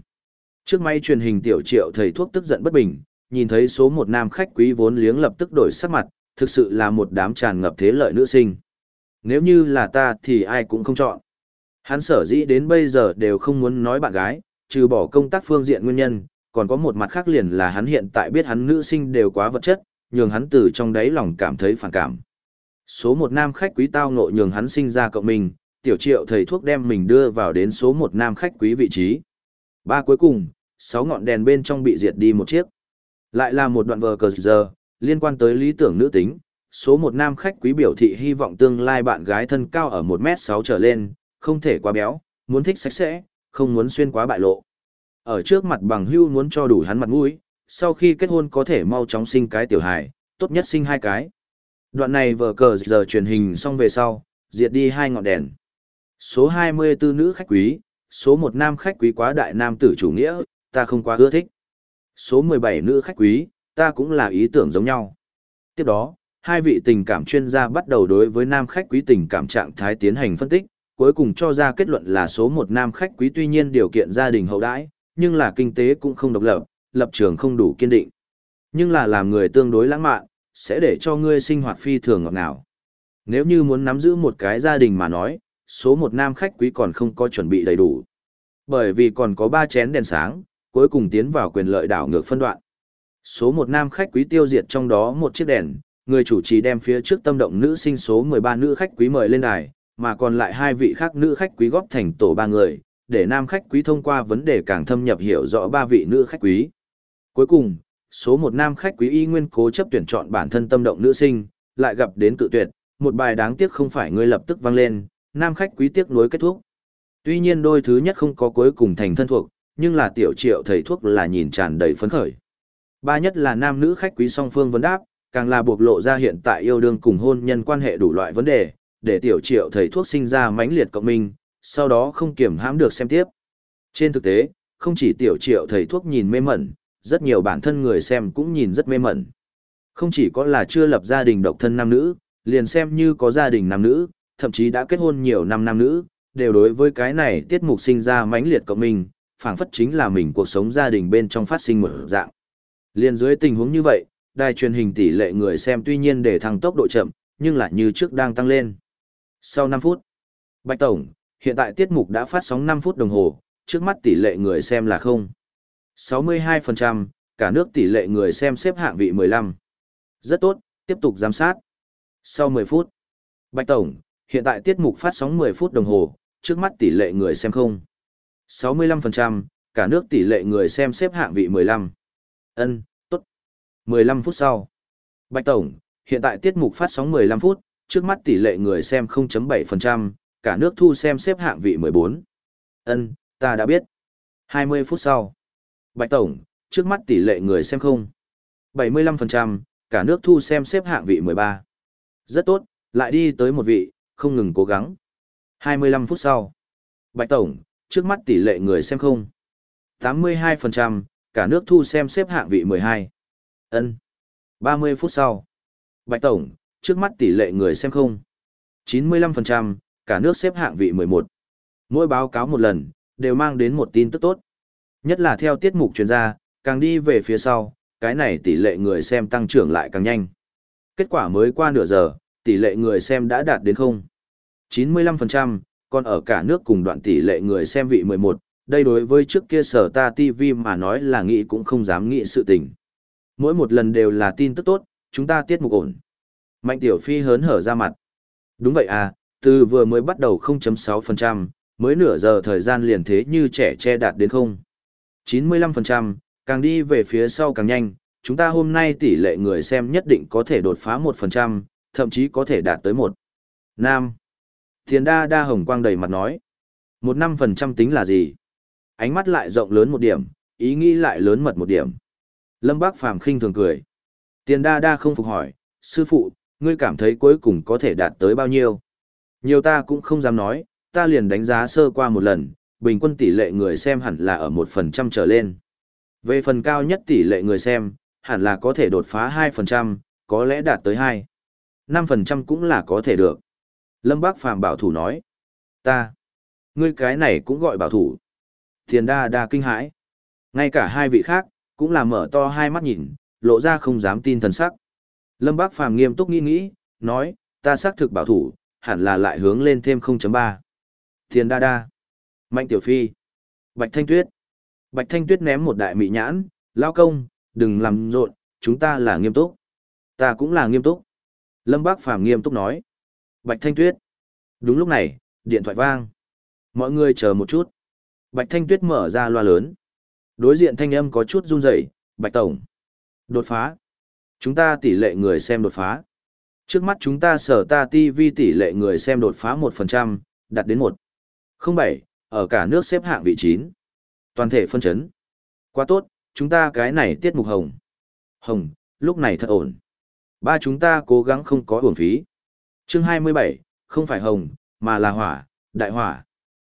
Trước máy truyền hình tiểu triệu thầy thuốc tức giận bất bình, nhìn thấy số một nam khách quý vốn liếng lập tức đổi sắc mặt, thực sự là một đám tràn ngập thế lợi nữ sinh. Nếu như là ta thì ai cũng không chọn. Hắn sở dĩ đến bây giờ đều không muốn nói bạn gái, trừ bỏ công tác phương diện nguyên nhân, còn có một mặt khác liền là hắn hiện tại biết hắn nữ sinh đều quá vật chất, nhường hắn từ trong đáy lòng cảm thấy phản cảm. Số một nam khách quý tao ngộ nhường hắn sinh ra cộng mình, tiểu triệu thầy thuốc đem mình đưa vào đến số một nam khách quý vị trí. Ba cuối cùng, sáu ngọn đèn bên trong bị diệt đi một chiếc. Lại là một đoạn vờ cờ giờ, liên quan tới lý tưởng nữ tính, số một nam khách quý biểu thị hy vọng tương lai bạn gái thân cao ở 1m6 trở lên, không thể quá béo, muốn thích sạch sẽ, không muốn xuyên quá bại lộ. Ở trước mặt bằng hưu muốn cho đủ hắn mặt mũi, sau khi kết hôn có thể mau chóng sinh cái tiểu hài, tốt nhất sinh hai cái. Đoạn này vờ cờ giờ truyền hình xong về sau, diệt đi hai ngọn đèn. Số 24 nữ khách quý, số 1 nam khách quý quá đại nam tử chủ nghĩa, ta không quá ưa thích. Số 17 nữ khách quý, ta cũng là ý tưởng giống nhau. Tiếp đó, hai vị tình cảm chuyên gia bắt đầu đối với nam khách quý tình cảm trạng thái tiến hành phân tích, cuối cùng cho ra kết luận là số 1 nam khách quý tuy nhiên điều kiện gia đình hậu đãi, nhưng là kinh tế cũng không độc lập, lập trường không đủ kiên định. Nhưng là làm người tương đối lãng mạn, sẽ để cho ngươi sinh hoạt phi thường ngọt ngào. Nếu như muốn nắm giữ một cái gia đình mà nói, số một nam khách quý còn không có chuẩn bị đầy đủ. Bởi vì còn có ba chén đèn sáng, cuối cùng tiến vào quyền lợi đảo ngược phân đoạn. Số một nam khách quý tiêu diệt trong đó một chiếc đèn, người chủ trì đem phía trước tâm động nữ sinh số 13 nữ khách quý mời lên đài, mà còn lại hai vị khác nữ khách quý góp thành tổ ba người, để nam khách quý thông qua vấn đề càng thâm nhập hiểu rõ ba vị nữ khách quý. Cuối cùng, số một nam khách quý y nguyên cố chấp tuyển chọn bản thân tâm động nữ sinh, lại gặp đến cự tuyệt, một bài đáng tiếc không phải ngươi lập tức vang lên, nam khách quý tiếc nuối kết thúc. Tuy nhiên đôi thứ nhất không có cuối cùng thành thân thuộc, nhưng là tiểu triệu thầy thuốc là nhìn tràn đầy phấn khởi. Ba nhất là nam nữ khách quý song phương vấn đáp, càng là buộc lộ ra hiện tại yêu đương cùng hôn nhân quan hệ đủ loại vấn đề, để tiểu triệu thầy thuốc sinh ra mãnh liệt cộng minh, sau đó không kiểm hãm được xem tiếp. Trên thực tế, không chỉ tiểu triệu thầy thuốc nhìn mê mẩn, rất nhiều bản thân người xem cũng nhìn rất mê mẩn. Không chỉ có là chưa lập gia đình độc thân nam nữ, liền xem như có gia đình nam nữ, thậm chí đã kết hôn nhiều năm nam nữ, đều đối với cái này tiết mục sinh ra mãnh liệt cộng mình, phảng phất chính là mình cuộc sống gia đình bên trong phát sinh một dạng. Liên dưới tình huống như vậy, đài truyền hình tỷ lệ người xem tuy nhiên để thăng tốc độ chậm, nhưng lại như trước đang tăng lên. Sau 5 phút, Bạch Tổng, hiện tại tiết mục đã phát sóng 5 phút đồng hồ, trước mắt tỷ lệ người xem là 0. 62%, cả nước tỷ lệ người xem xếp hạng vị 15. Rất tốt, tiếp tục giám sát. Sau 10 phút, Bạch Tổng, hiện tại tiết mục phát sóng 10 phút đồng hồ, trước mắt tỷ lệ người xem không. 65%, cả nước tỷ lệ người xem xếp hạng vị 15. Ân, tốt. 15 phút sau. Bạch Tổng, hiện tại tiết mục phát sóng 15 phút, trước mắt tỷ lệ người xem 0.7%, cả nước thu xem xếp hạng vị 14. Ân, ta đã biết. 20 phút sau. Bạch Tổng, trước mắt tỷ lệ người xem không. 75%, cả nước thu xem xếp hạng vị 13. Rất tốt, lại đi tới một vị, không ngừng cố gắng. 25 phút sau. Bạch Tổng, trước mắt tỷ lệ người xem không. 82%, cả nước thu xem xếp hạng vị 12. ân 30 phút sau. Bạch Tổng, trước mắt tỷ lệ người xem không. 95%, cả nước xếp hạng vị 11. Mỗi báo cáo một lần, đều mang đến một tin tức tốt. Nhất là theo tiết mục chuyên gia, càng đi về phía sau, cái này tỷ lệ người xem tăng trưởng lại càng nhanh. Kết quả mới qua nửa giờ, tỷ lệ người xem đã đạt đến không. 95%, còn ở cả nước cùng đoạn tỷ lệ người xem vị 11, đây đối với trước kia sở ta TV mà nói là nghĩ cũng không dám nghĩ sự tình. Mỗi một lần đều là tin tức tốt, chúng ta tiết mục ổn. Mạnh Tiểu Phi hớn hở ra mặt. Đúng vậy à, Từ vừa mới bắt đầu 0.6%, mới nửa giờ thời gian liền thế như trẻ che đạt đến không. 95%, càng đi về phía sau càng nhanh, chúng ta hôm nay tỷ lệ người xem nhất định có thể đột phá 1%, thậm chí có thể đạt tới 1. Nam. Thiền đa đa hồng quang đầy mặt nói. Một năm phần trăm tính là gì? Ánh mắt lại rộng lớn một điểm, ý nghĩ lại lớn mật một điểm. Lâm Bác Phàm khinh thường cười. Tiền đa đa không phục hỏi, sư phụ, ngươi cảm thấy cuối cùng có thể đạt tới bao nhiêu? Nhiều ta cũng không dám nói, ta liền đánh giá sơ qua một lần, bình quân tỷ lệ người xem hẳn là ở một phần trăm trở lên. Về phần cao nhất tỷ lệ người xem, hẳn là có thể đột phá 2%, có lẽ đạt tới 2. 5% cũng là có thể được. Lâm Bác Phàm bảo thủ nói. Ta. Ngươi cái này cũng gọi bảo thủ. Thiền đa đa kinh hãi. Ngay cả hai vị khác, cũng là mở to hai mắt nhìn, lộ ra không dám tin thần sắc. Lâm Bác Phàm nghiêm túc nghĩ nghĩ, nói, ta xác thực bảo thủ, hẳn là lại hướng lên thêm 0.3. Thiền đa đa. Mạnh tiểu phi. Bạch Thanh Tuyết. Bạch Thanh Tuyết ném một đại mị nhãn, lao công, đừng làm rộn, chúng ta là nghiêm túc. Ta cũng là nghiêm túc. Lâm Bác Phàm nghiêm túc nói. Bạch Thanh Tuyết. Đúng lúc này, điện thoại vang. Mọi người chờ một chút. Bạch Thanh Tuyết mở ra loa lớn. Đối diện thanh âm có chút run rẩy, Bạch Tổng. Đột phá. Chúng ta tỷ lệ người xem đột phá. Trước mắt chúng ta sở ta TV tỷ lệ người xem đột phá 1%, đạt đến 1. 07, ở cả nước xếp hạng vị 9. Toàn thể phân chấn. Quá tốt, chúng ta cái này tiết mục hồng. Hồng, lúc này thật ổn. Ba chúng ta cố gắng không có uổng phí. Chương 27, không phải hồng, mà là hỏa, đại hỏa.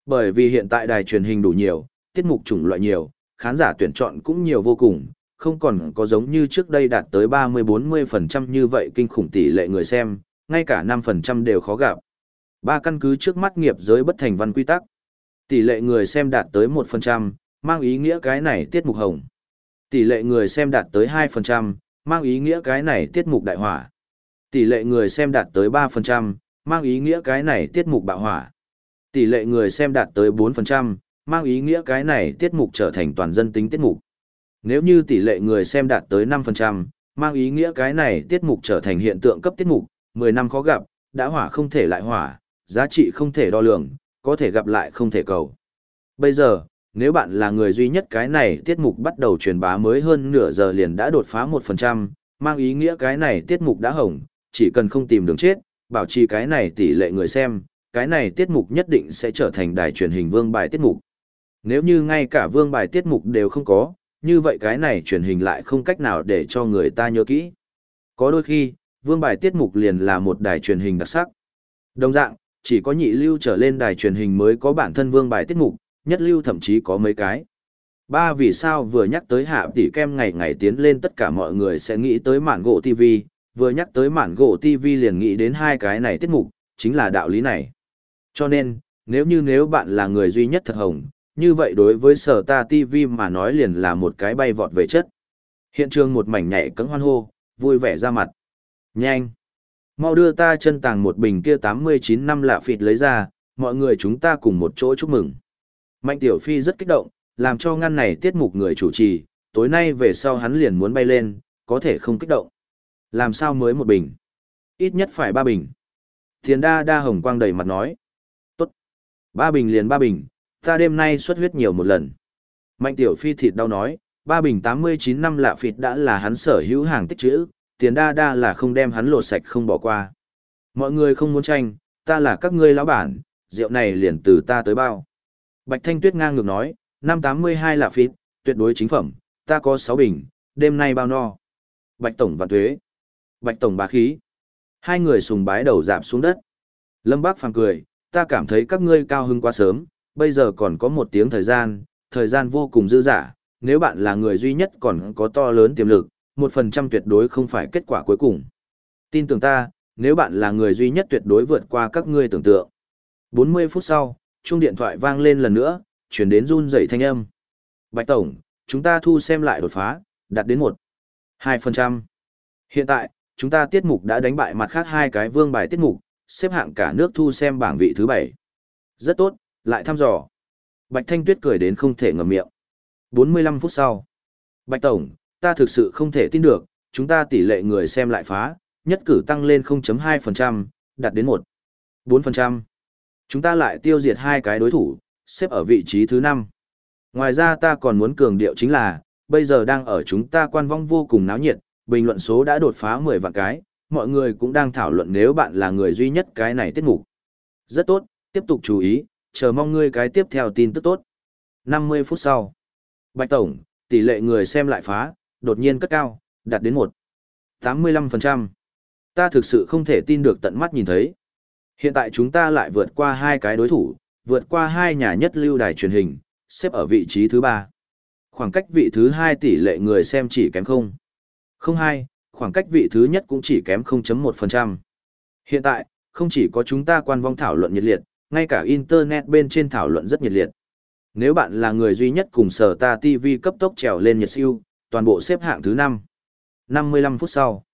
Bởi vì hiện tại đài truyền hình đủ nhiều, tiết mục chủng loại nhiều, khán giả tuyển chọn cũng nhiều vô cùng, không còn có giống như trước đây đạt tới 30-40% như vậy kinh khủng tỷ lệ người xem, ngay cả 5% đều khó gặp. Ba căn cứ trước mắt nghiệp giới bất thành văn quy tắc. Tỷ lệ người xem đạt tới 1%, mang ý nghĩa cái này tiết mục hồng. Tỷ lệ người xem đạt tới 2%, mang ý nghĩa cái này tiết mục đại hỏa. Tỷ lệ người xem đạt tới 3%, mang ý nghĩa cái này tiết mục bạo hỏa. Tỷ lệ người xem đạt tới 4%, mang ý nghĩa cái này tiết mục trở thành toàn dân tính tiết mục. Nếu như tỷ lệ người xem đạt tới 5%, mang ý nghĩa cái này tiết mục trở thành hiện tượng cấp tiết mục, 10 năm khó gặp, đã hỏa không thể lại hỏa, giá trị không thể đo lường, có thể gặp lại không thể cầu. Bây giờ, nếu bạn là người duy nhất cái này tiết mục bắt đầu truyền bá mới hơn nửa giờ liền đã đột phá 1%, mang ý nghĩa cái này tiết mục đã hỏng, chỉ cần không tìm đường chết, bảo trì cái này tỷ lệ người xem, cái này tiết mục nhất định sẽ trở thành đài truyền hình vương bài tiết mục. Nếu như ngay cả vương bài tiết mục đều không có, như vậy cái này truyền hình lại không cách nào để cho người ta nhớ kỹ. Có đôi khi, vương bài tiết mục liền là một đài truyền hình đặc sắc. Đồng dạng, chỉ có nhị lưu trở lên đài truyền hình mới có bản thân vương bài tiết mục, nhất lưu thậm chí có mấy cái. Ba vì sao vừa nhắc tới hạ tỷ kem ngày ngày tiến lên tất cả mọi người sẽ nghĩ tới mản gỗ TV, vừa nhắc tới mản gỗ TV liền nghĩ đến hai cái này tiết mục, chính là đạo lý này. Cho nên, nếu như nếu bạn là người duy nhất thật hồng, như vậy đối với sở ta TV mà nói liền là một cái bay vọt về chất. Hiện trường một mảnh nhảy cấm hoan hô, vui vẻ ra mặt. Nhanh! Mau đưa ta chân tàng một bình kia 89 năm lạ phịt lấy ra, mọi người chúng ta cùng một chỗ chúc mừng. Mạnh Tiểu Phi rất kích động, làm cho ngăn này tiết mục người chủ trì, tối nay về sau hắn liền muốn bay lên, có thể không kích động. Làm sao mới một bình? Ít nhất phải ba bình. Thiền đa đa hồng quang đầy mặt nói. Tốt. Ba bình liền ba bình, ta đêm nay xuất huyết nhiều một lần. Mạnh Tiểu Phi thịt đau nói, ba bình 89 năm lạ phịt đã là hắn sở hữu hàng tích trữ, tiền đa đa là không đem hắn lột sạch không bỏ qua. Mọi người không muốn tranh, ta là các ngươi lão bản, rượu này liền từ ta tới bao. Bạch Thanh Tuyết ngang ngược nói, năm 82 là phít, tuyệt đối chính phẩm, ta có 6 bình, đêm nay bao no. Bạch Tổng vạn thuế. Bạch Tổng bá khí. Hai người sùng bái đầu dạp xuống đất. Lâm Bác phàng cười, ta cảm thấy các ngươi cao hưng quá sớm, bây giờ còn có một tiếng thời gian, thời gian vô cùng dư dả, nếu bạn là người duy nhất còn có to lớn tiềm lực, một phần trăm tuyệt đối không phải kết quả cuối cùng. Tin tưởng ta, nếu bạn là người duy nhất tuyệt đối vượt qua các ngươi tưởng tượng. 40 phút sau, chuông điện thoại vang lên lần nữa, chuyển đến run rẩy thanh âm. Bạch Tổng, chúng ta thu xem lại đột phá, đạt đến 1. 2%. Hiện tại, chúng ta tiết mục đã đánh bại mặt khác hai cái vương bài tiết mục, xếp hạng cả nước thu xem bảng vị thứ 7. Rất tốt, lại thăm dò. Bạch Thanh Tuyết cười đến không thể ngậm miệng. 45 phút sau. Bạch Tổng, ta thực sự không thể tin được, chúng ta tỷ lệ người xem lại phá, nhất cử tăng lên 0.2%, đạt đến 1. 4%. Chúng ta lại tiêu diệt hai cái đối thủ, xếp ở vị trí thứ 5. Ngoài ra ta còn muốn cường điệu chính là, bây giờ đang ở chúng ta quan vong vô cùng náo nhiệt, bình luận số đã đột phá 10 vạn cái, mọi người cũng đang thảo luận nếu bạn là người duy nhất cái này tiết mục. Rất tốt, tiếp tục chú ý, chờ mong ngươi cái tiếp theo tin tức tốt. 50 phút sau, Bạch Tổng, tỷ lệ người xem lại phá, đột nhiên cất cao, đạt đến 1. 85%. Ta thực sự không thể tin được tận mắt nhìn thấy. Hiện tại chúng ta lại vượt qua hai cái đối thủ, vượt qua hai nhà nhất lưu đài truyền hình, xếp ở vị trí thứ ba. Khoảng cách vị thứ hai tỷ lệ người xem chỉ kém không. Không hai, khoảng cách vị thứ nhất cũng chỉ kém 0.1%. Hiện tại, không chỉ có chúng ta quan vong thảo luận nhiệt liệt, ngay cả Internet bên trên thảo luận rất nhiệt liệt. Nếu bạn là người duy nhất cùng sở ta TV cấp tốc trèo lên nhiệt siêu, toàn bộ xếp hạng thứ 5. 55 phút sau.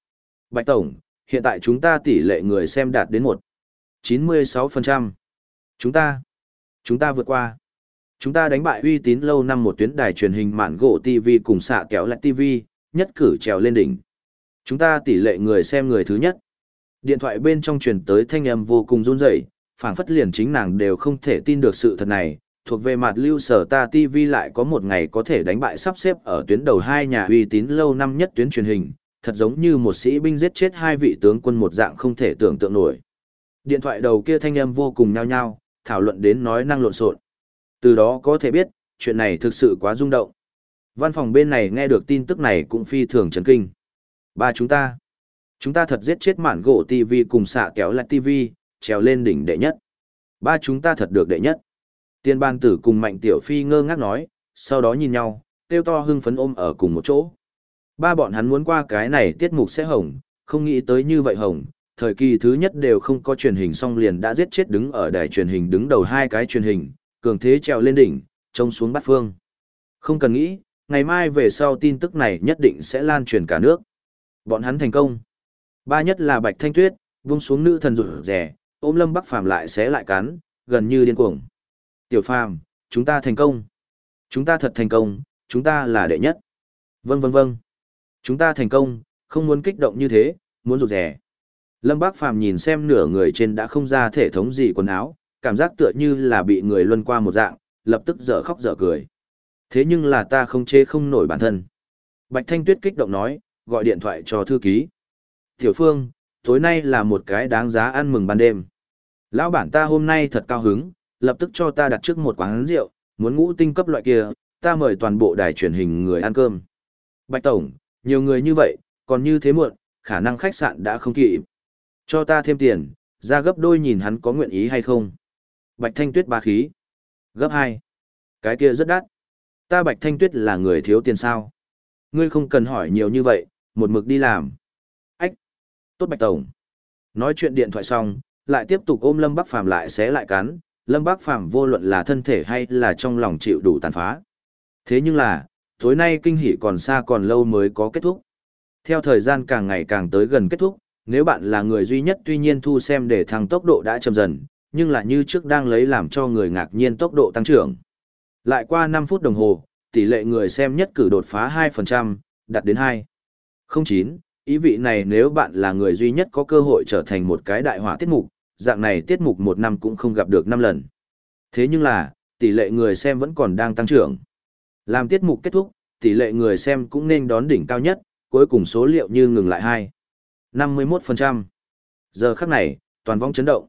Bạch Tổng, hiện tại chúng ta tỷ lệ người xem đạt đến 1. 96%. Chúng ta, chúng ta vượt qua. Chúng ta đánh bại uy tín lâu năm một tuyến đài truyền hình mạn gỗ TV cùng xạ kéo lại TV, nhất cử trèo lên đỉnh. Chúng ta tỷ lệ người xem người thứ nhất. Điện thoại bên trong truyền tới thanh âm vô cùng run rẩy, phảng phất liền chính nàng đều không thể tin được sự thật này, thuộc về mặt lưu sở ta TV lại có một ngày có thể đánh bại sắp xếp ở tuyến đầu hai nhà uy tín lâu năm nhất tuyến truyền hình, thật giống như một sĩ binh giết chết hai vị tướng quân một dạng không thể tưởng tượng nổi. Điện thoại đầu kia thanh âm vô cùng nhao nhao, thảo luận đến nói năng lộn xộn. Từ đó có thể biết, chuyện này thực sự quá rung động. Văn phòng bên này nghe được tin tức này cũng phi thường chấn kinh. Ba chúng ta, chúng ta thật giết chết mạn gỗ TV cùng xạ kéo lại TV, trèo lên đỉnh đệ nhất. Ba chúng ta thật được đệ nhất. Tiên ban tử cùng mạnh tiểu phi ngơ ngác nói, sau đó nhìn nhau, tiêu to hưng phấn ôm ở cùng một chỗ. Ba bọn hắn muốn qua cái này tiết mục sẽ hồng, không nghĩ tới như vậy hồng, thời kỳ thứ nhất đều không có truyền hình xong liền đã giết chết đứng ở đài truyền hình đứng đầu hai cái truyền hình, cường thế trèo lên đỉnh, trông xuống bát phương. Không cần nghĩ, ngày mai về sau tin tức này nhất định sẽ lan truyền cả nước. Bọn hắn thành công. Ba nhất là Bạch Thanh Tuyết, vung xuống nữ thần rủ rẻ, ôm Lâm Bắc Phàm lại xé lại cắn, gần như điên cuồng. Tiểu Phàm, chúng ta thành công. Chúng ta thật thành công, chúng ta là đệ nhất. Vâng vâng vâng. Chúng ta thành công, không muốn kích động như thế, muốn rụt rẻ. Lâm Bác Phàm nhìn xem nửa người trên đã không ra thể thống gì quần áo, cảm giác tựa như là bị người luân qua một dạng, lập tức dở khóc dở cười. Thế nhưng là ta không chê không nổi bản thân. Bạch Thanh Tuyết kích động nói, gọi điện thoại cho thư ký. Tiểu Phương, tối nay là một cái đáng giá ăn mừng ban đêm. Lão bản ta hôm nay thật cao hứng, lập tức cho ta đặt trước một quán rượu, muốn ngũ tinh cấp loại kia, ta mời toàn bộ đài truyền hình người ăn cơm. Bạch Tổng, nhiều người như vậy, còn như thế muộn, khả năng khách sạn đã không kịp. Cho ta thêm tiền, ra gấp đôi nhìn hắn có nguyện ý hay không. Bạch Thanh Tuyết ba khí. Gấp hai. Cái kia rất đắt. Ta Bạch Thanh Tuyết là người thiếu tiền sao. Ngươi không cần hỏi nhiều như vậy, một mực đi làm. Ách. Tốt Bạch Tổng. Nói chuyện điện thoại xong, lại tiếp tục ôm Lâm Bắc Phàm lại xé lại cắn. Lâm Bác Phàm vô luận là thân thể hay là trong lòng chịu đủ tàn phá. Thế nhưng là, tối nay kinh hỉ còn xa còn lâu mới có kết thúc. Theo thời gian càng ngày càng tới gần kết thúc, nếu bạn là người duy nhất tuy nhiên thu xem để thăng tốc độ đã chậm dần, nhưng là như trước đang lấy làm cho người ngạc nhiên tốc độ tăng trưởng. Lại qua 5 phút đồng hồ, tỷ lệ người xem nhất cử đột phá 2%, đạt đến 2. 09, ý vị này nếu bạn là người duy nhất có cơ hội trở thành một cái đại hỏa tiết mục, dạng này tiết mục một năm cũng không gặp được 5 lần. Thế nhưng là, tỷ lệ người xem vẫn còn đang tăng trưởng. Làm tiết mục kết thúc, tỷ lệ người xem cũng nên đón đỉnh cao nhất, cuối cùng số liệu như ngừng lại 2. 51%. Giờ khắc này, toàn vong chấn động.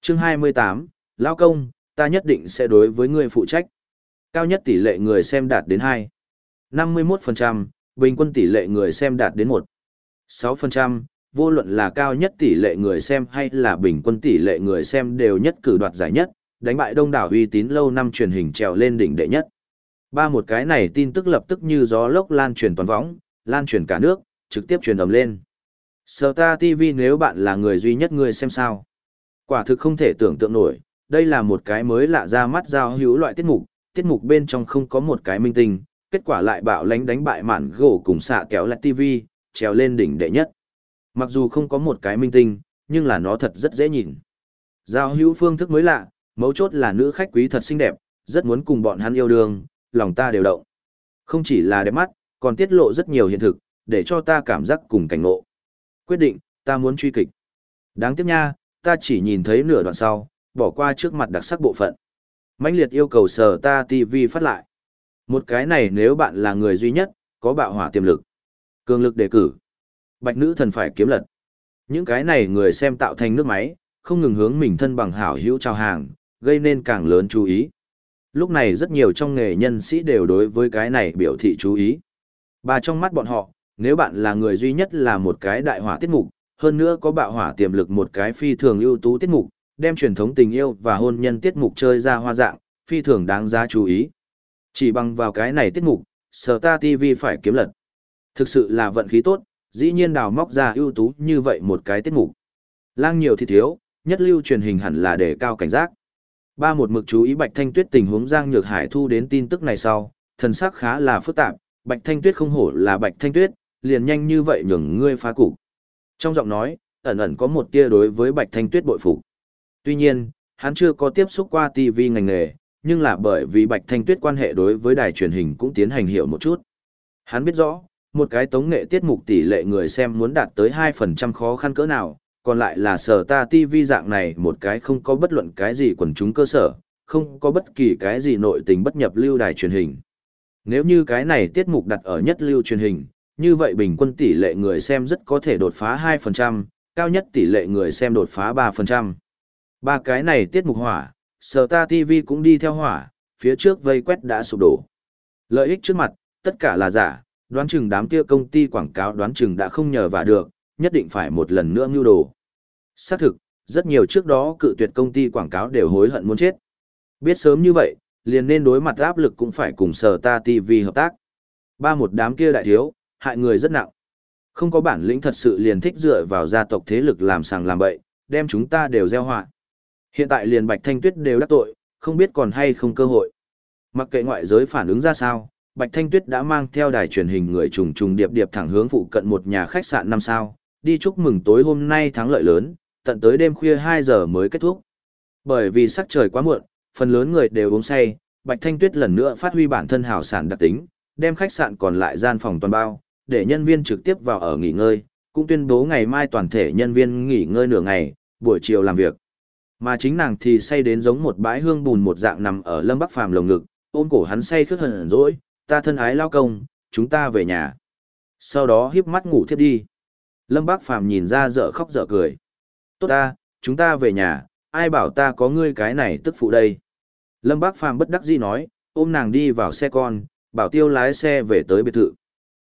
Chương 28, Lao công, ta nhất định sẽ đối với người phụ trách. Cao nhất tỷ lệ người xem đạt đến 2. 51%, bình quân tỷ lệ người xem đạt đến 1. 6%, vô luận là cao nhất tỷ lệ người xem hay là bình quân tỷ lệ người xem đều nhất cử đoạt giải nhất, đánh bại đông đảo uy tín lâu năm truyền hình trèo lên đỉnh đệ nhất. Ba một cái này tin tức lập tức như gió lốc lan truyền toàn võng, lan truyền cả nước, trực tiếp truyền ầm lên. Star TV nếu bạn là người duy nhất người xem sao. Quả thực không thể tưởng tượng nổi, đây là một cái mới lạ ra mắt giao hữu loại tiết mục, tiết mục bên trong không có một cái minh tinh, kết quả lại bạo lánh đánh bại mạn gỗ cùng xạ kéo lại TV, trèo lên đỉnh đệ nhất. Mặc dù không có một cái minh tinh, nhưng là nó thật rất dễ nhìn. Giao hữu phương thức mới lạ, mấu chốt là nữ khách quý thật xinh đẹp, rất muốn cùng bọn hắn yêu đương, lòng ta đều động. Không chỉ là đẹp mắt, còn tiết lộ rất nhiều hiện thực, để cho ta cảm giác cùng cảnh ngộ. Quyết định, ta muốn truy kịch. Đáng tiếc nha, ta chỉ nhìn thấy nửa đoạn sau, bỏ qua trước mặt đặc sắc bộ phận. mãnh liệt yêu cầu sở ta TV phát lại. Một cái này nếu bạn là người duy nhất, có bạo hỏa tiềm lực. Cường lực đề cử. Bạch nữ thần phải kiếm lật. Những cái này người xem tạo thành nước máy, không ngừng hướng mình thân bằng hảo hữu trao hàng, gây nên càng lớn chú ý. Lúc này rất nhiều trong nghề nhân sĩ đều đối với cái này biểu thị chú ý. Và trong mắt bọn họ, nếu bạn là người duy nhất là một cái đại hỏa tiết mục, hơn nữa có bạo hỏa tiềm lực một cái phi thường ưu tú tiết mục, đem truyền thống tình yêu và hôn nhân tiết mục chơi ra hoa dạng, phi thường đáng giá chú ý. Chỉ bằng vào cái này tiết mục, Sở Ta TV phải kiếm lật. Thực sự là vận khí tốt, dĩ nhiên đào móc ra ưu tú như vậy một cái tiết mục. Lang nhiều thì thiếu, nhất lưu truyền hình hẳn là để cao cảnh giác. Ba một mực chú ý Bạch Thanh Tuyết tình huống Giang Nhược Hải thu đến tin tức này sau, thần sắc khá là phức tạp, Bạch Thanh Tuyết không hổ là Bạch Thanh Tuyết, liền nhanh như vậy nhường ngươi phá cục. Trong giọng nói, ẩn ẩn có một tia đối với Bạch Thanh Tuyết bội phục. Tuy nhiên, hắn chưa có tiếp xúc qua TV ngành nghề, nhưng là bởi vì Bạch Thanh Tuyết quan hệ đối với đài truyền hình cũng tiến hành hiểu một chút. Hắn biết rõ, một cái tống nghệ tiết mục tỷ lệ người xem muốn đạt tới 2% khó khăn cỡ nào, còn lại là sở ta TV dạng này một cái không có bất luận cái gì quần chúng cơ sở, không có bất kỳ cái gì nội tình bất nhập lưu đài truyền hình. Nếu như cái này tiết mục đặt ở nhất lưu truyền hình, như vậy bình quân tỷ lệ người xem rất có thể đột phá 2%, cao nhất tỷ lệ người xem đột phá 3%. Ba cái này tiết mục hỏa, sở ta TV cũng đi theo hỏa, phía trước vây quét đã sụp đổ. Lợi ích trước mặt, tất cả là giả, đoán chừng đám kia công ty quảng cáo đoán chừng đã không nhờ vả được, nhất định phải một lần nữa mưu đồ. Xác thực, rất nhiều trước đó cự tuyệt công ty quảng cáo đều hối hận muốn chết. Biết sớm như vậy, liền nên đối mặt áp lực cũng phải cùng sở ta TV hợp tác. Ba một đám kia đại thiếu, hại người rất nặng. Không có bản lĩnh thật sự liền thích dựa vào gia tộc thế lực làm sàng làm bậy, đem chúng ta đều gieo họa. Hiện tại liền Bạch Thanh Tuyết đều đắc tội, không biết còn hay không cơ hội. Mặc kệ ngoại giới phản ứng ra sao, Bạch Thanh Tuyết đã mang theo đài truyền hình người trùng trùng điệp điệp thẳng hướng phụ cận một nhà khách sạn năm sao, đi chúc mừng tối hôm nay thắng lợi lớn, tận tới đêm khuya 2 giờ mới kết thúc. Bởi vì sắc trời quá muộn, phần lớn người đều uống say, Bạch Thanh Tuyết lần nữa phát huy bản thân hào sản đặc tính, đem khách sạn còn lại gian phòng toàn bao, để nhân viên trực tiếp vào ở nghỉ ngơi, cũng tuyên bố ngày mai toàn thể nhân viên nghỉ ngơi nửa ngày, buổi chiều làm việc. Mà chính nàng thì say đến giống một bãi hương bùn một dạng nằm ở Lâm Bắc Phàm lồng ngực, ôm cổ hắn say khướt hờn dỗi, ta thân ái lao công, chúng ta về nhà. Sau đó híp mắt ngủ thiếp đi. Lâm bác Phàm nhìn ra dở khóc dở cười. Tốt ta, chúng ta về nhà, ai bảo ta có ngươi cái này tức phụ đây. Lâm Bác Phàm bất đắc dĩ nói, ôm nàng đi vào xe con, bảo tiêu lái xe về tới biệt thự.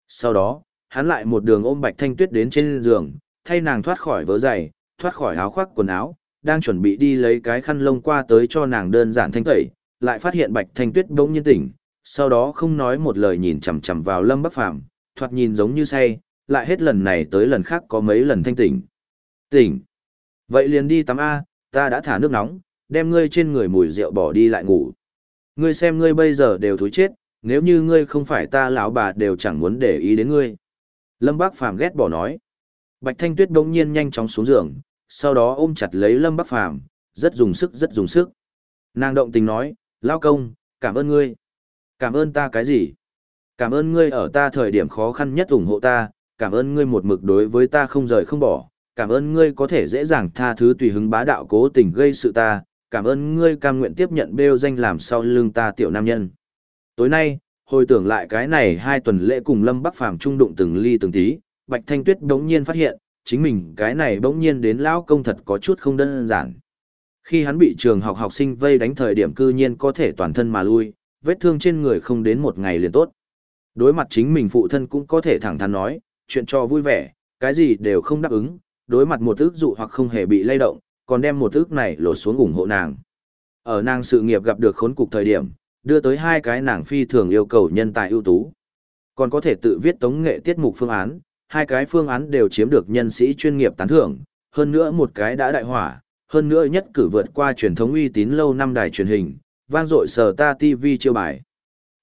Sau đó, hắn lại một đường ôm Bạch Thanh Tuyết đến trên giường, thay nàng thoát khỏi vớ giày, thoát khỏi áo khoác quần áo, đang chuẩn bị đi lấy cái khăn lông qua tới cho nàng đơn giản thanh tẩy, lại phát hiện Bạch Thanh Tuyết bỗng nhiên tỉnh, sau đó không nói một lời nhìn chằm chằm vào Lâm Bắc Phàm, thoạt nhìn giống như say, lại hết lần này tới lần khác có mấy lần thanh tỉnh. Tỉnh. Vậy liền đi tắm A, ta đã thả nước nóng, đem ngươi trên người mùi rượu bỏ đi lại ngủ. Ngươi xem ngươi bây giờ đều thối chết, nếu như ngươi không phải ta lão bà đều chẳng muốn để ý đến ngươi. Lâm Bác Phàm ghét bỏ nói. Bạch Thanh Tuyết bỗng nhiên nhanh chóng xuống giường, sau đó ôm chặt lấy Lâm Bác Phàm, rất dùng sức rất dùng sức. Nàng động tình nói, lao công, cảm ơn ngươi. Cảm ơn ta cái gì? Cảm ơn ngươi ở ta thời điểm khó khăn nhất ủng hộ ta, cảm ơn ngươi một mực đối với ta không rời không bỏ, cảm ơn ngươi có thể dễ dàng tha thứ tùy hứng bá đạo cố tình gây sự ta, cảm ơn ngươi cam nguyện tiếp nhận bêu danh làm sau lưng ta tiểu nam nhân. Tối nay, hồi tưởng lại cái này hai tuần lễ cùng Lâm Bắc Phàm trung đụng từng ly từng tí, Bạch Thanh Tuyết bỗng nhiên phát hiện, chính mình cái này bỗng nhiên đến lão công thật có chút không đơn giản. Khi hắn bị trường học học sinh vây đánh thời điểm cư nhiên có thể toàn thân mà lui, vết thương trên người không đến một ngày liền tốt. Đối mặt chính mình phụ thân cũng có thể thẳng thắn nói, chuyện cho vui vẻ, cái gì đều không đáp ứng, đối mặt một ước dụ hoặc không hề bị lay động, còn đem một ước này lột xuống ủng hộ nàng. Ở nàng sự nghiệp gặp được khốn cục thời điểm, đưa tới hai cái nàng phi thường yêu cầu nhân tài ưu tú. Còn có thể tự viết tống nghệ tiết mục phương án, hai cái phương án đều chiếm được nhân sĩ chuyên nghiệp tán thưởng, hơn nữa một cái đã đại hỏa, hơn nữa nhất cử vượt qua truyền thống uy tín lâu năm đài truyền hình, vang dội sờ ta TV chiêu bài.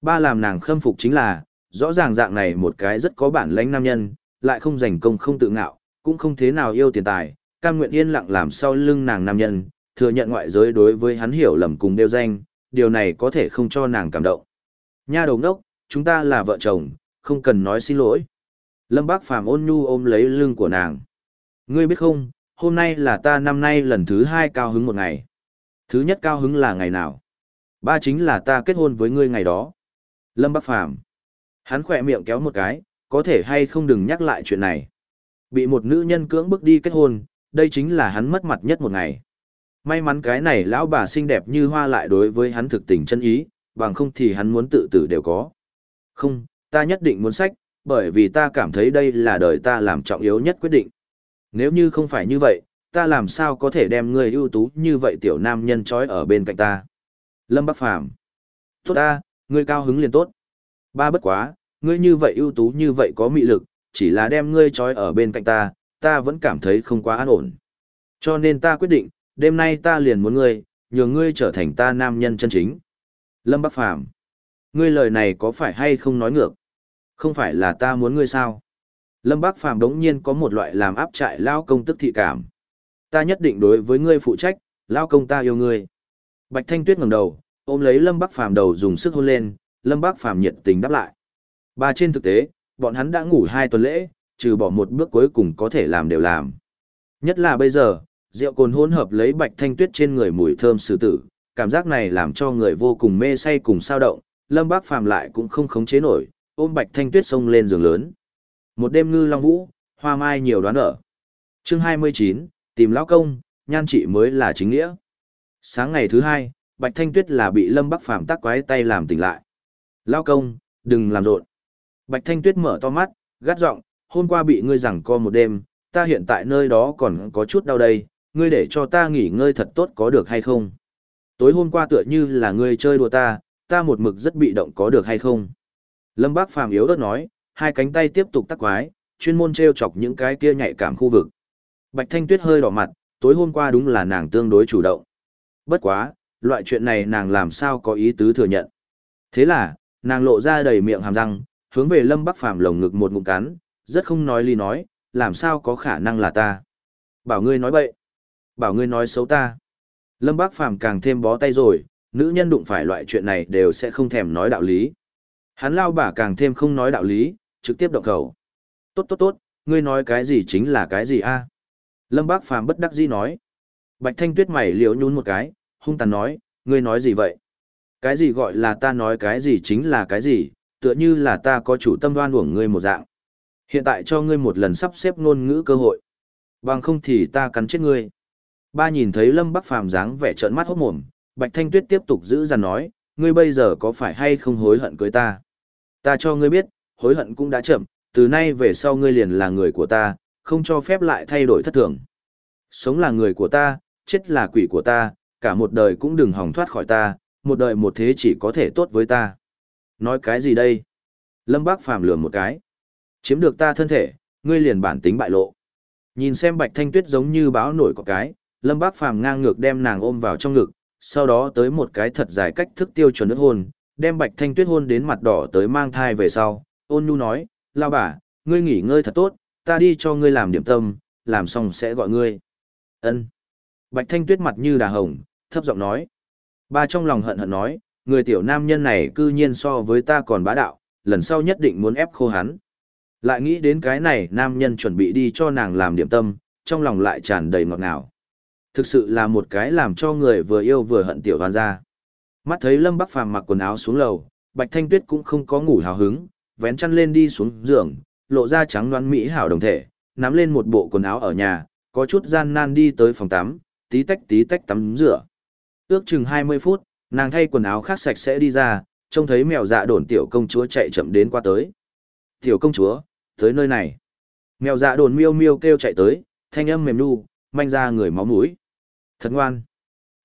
Ba làm nàng khâm phục chính là, rõ ràng dạng này một cái rất có bản lãnh nam nhân, lại không giành công không tự ngạo, cũng không thế nào yêu tiền tài, cam nguyện yên lặng làm sau lưng nàng nam nhân, thừa nhận ngoại giới đối với hắn hiểu lầm cùng đeo danh, điều này có thể không cho nàng cảm động. Nha đầu ngốc, chúng ta là vợ chồng, không cần nói xin lỗi. Lâm Bác Phàm ôn nhu ôm lấy lưng của nàng. Ngươi biết không, hôm nay là ta năm nay lần thứ hai cao hứng một ngày. Thứ nhất cao hứng là ngày nào? Ba chính là ta kết hôn với ngươi ngày đó. Lâm Bắc Phàm Hắn khỏe miệng kéo một cái, có thể hay không đừng nhắc lại chuyện này. Bị một nữ nhân cưỡng bức đi kết hôn, đây chính là hắn mất mặt nhất một ngày. May mắn cái này lão bà xinh đẹp như hoa lại đối với hắn thực tình chân ý, bằng không thì hắn muốn tự tử đều có. Không, ta nhất định muốn sách, bởi vì ta cảm thấy đây là đời ta làm trọng yếu nhất quyết định. Nếu như không phải như vậy, ta làm sao có thể đem người ưu tú như vậy tiểu nam nhân trói ở bên cạnh ta. Lâm Bắc Phàm Tốt ta, ngươi cao hứng liền tốt. Ba bất quá, ngươi như vậy ưu tú như vậy có mị lực, chỉ là đem ngươi trói ở bên cạnh ta, ta vẫn cảm thấy không quá an ổn. Cho nên ta quyết định, đêm nay ta liền muốn ngươi, nhường ngươi trở thành ta nam nhân chân chính. Lâm Bắc Phàm Ngươi lời này có phải hay không nói ngược? Không phải là ta muốn ngươi sao? Lâm Bác Phàm đống nhiên có một loại làm áp trại lao công tức thị cảm. Ta nhất định đối với ngươi phụ trách, lao công ta yêu ngươi. Bạch Thanh Tuyết ngẩng đầu, ôm lấy Lâm Bác Phàm đầu dùng sức hôn lên, Lâm Bác Phàm nhiệt tình đáp lại. Ba trên thực tế, bọn hắn đã ngủ hai tuần lễ, trừ bỏ một bước cuối cùng có thể làm đều làm. Nhất là bây giờ, rượu cồn hỗn hợp lấy Bạch Thanh Tuyết trên người mùi thơm sử tử, cảm giác này làm cho người vô cùng mê say cùng sao động, Lâm Bác Phàm lại cũng không khống chế nổi, ôm Bạch Thanh Tuyết xông lên giường lớn. Một đêm ngư long vũ, hoa mai nhiều đoán ở. Chương 29, tìm lão công, nhan trị mới là chính nghĩa. Sáng ngày thứ hai, Bạch Thanh Tuyết là bị Lâm Bắc Phàm tác quái tay làm tỉnh lại. Lão công, đừng làm rộn. Bạch Thanh Tuyết mở to mắt, gắt giọng, hôm qua bị ngươi giằng co một đêm, ta hiện tại nơi đó còn có chút đau đây, ngươi để cho ta nghỉ ngơi thật tốt có được hay không? Tối hôm qua tựa như là ngươi chơi đùa ta, ta một mực rất bị động có được hay không? Lâm Bác Phàm yếu ớt nói, hai cánh tay tiếp tục tắc quái, chuyên môn treo chọc những cái kia nhạy cảm khu vực. Bạch Thanh Tuyết hơi đỏ mặt, tối hôm qua đúng là nàng tương đối chủ động. Bất quá, loại chuyện này nàng làm sao có ý tứ thừa nhận. Thế là, nàng lộ ra đầy miệng hàm răng, hướng về Lâm Bắc Phàm lồng ngực một ngụm cắn, rất không nói ly nói, làm sao có khả năng là ta. Bảo ngươi nói bậy. Bảo ngươi nói xấu ta. Lâm Bác Phàm càng thêm bó tay rồi, nữ nhân đụng phải loại chuyện này đều sẽ không thèm nói đạo lý. Hắn lao bả càng thêm không nói đạo lý, trực tiếp động khẩu. Tốt tốt tốt, ngươi nói cái gì chính là cái gì a? Lâm Bác Phàm bất đắc dĩ nói. Bạch Thanh Tuyết mày liễu nhún một cái, hung tàn nói, ngươi nói gì vậy? Cái gì gọi là ta nói cái gì chính là cái gì, tựa như là ta có chủ tâm đoan uổng ngươi một dạng. Hiện tại cho ngươi một lần sắp xếp ngôn ngữ cơ hội. Bằng không thì ta cắn chết ngươi. Ba nhìn thấy Lâm Bắc Phàm dáng vẻ trợn mắt hốt mồm, Bạch Thanh Tuyết tiếp tục giữ dằn nói, ngươi bây giờ có phải hay không hối hận cưới ta? Ta cho ngươi biết, hối hận cũng đã chậm, từ nay về sau ngươi liền là người của ta, không cho phép lại thay đổi thất thường. Sống là người của ta, chết là quỷ của ta, cả một đời cũng đừng hòng thoát khỏi ta, một đời một thế chỉ có thể tốt với ta. Nói cái gì đây? Lâm Bác Phàm lườm một cái. Chiếm được ta thân thể, ngươi liền bản tính bại lộ. Nhìn xem Bạch Thanh Tuyết giống như báo nổi có cái, Lâm Bác Phàm ngang ngược đem nàng ôm vào trong ngực, sau đó tới một cái thật dài cách thức tiêu chuẩn nước hôn, đem Bạch Thanh Tuyết hôn đến mặt đỏ tới mang thai về sau, ôn nhu nói, lao bà, ngươi nghỉ ngơi thật tốt, ta đi cho ngươi làm điểm tâm, làm xong sẽ gọi ngươi. Ân. Bạch Thanh Tuyết mặt như đà hồng, thấp giọng nói. Ba trong lòng hận hận nói, người tiểu nam nhân này cư nhiên so với ta còn bá đạo, lần sau nhất định muốn ép khô hắn. Lại nghĩ đến cái này nam nhân chuẩn bị đi cho nàng làm điểm tâm, trong lòng lại tràn đầy ngọt ngào. Thực sự là một cái làm cho người vừa yêu vừa hận tiểu hoan ra. Mắt thấy Lâm Bắc Phàm mặc quần áo xuống lầu, Bạch Thanh Tuyết cũng không có ngủ hào hứng, vén chăn lên đi xuống giường, lộ ra trắng đoán mỹ hảo đồng thể, nắm lên một bộ quần áo ở nhà, có chút gian nan đi tới phòng tắm, tí tách tí tách tắm rửa. Ước chừng 20 phút, nàng thay quần áo khác sạch sẽ đi ra, trông thấy mèo dạ đồn tiểu công chúa chạy chậm đến qua tới. Tiểu công chúa, tới nơi này. Mèo dạ đồn miêu miêu kêu chạy tới, thanh âm mềm nu, manh ra người máu mũi. Thật ngoan.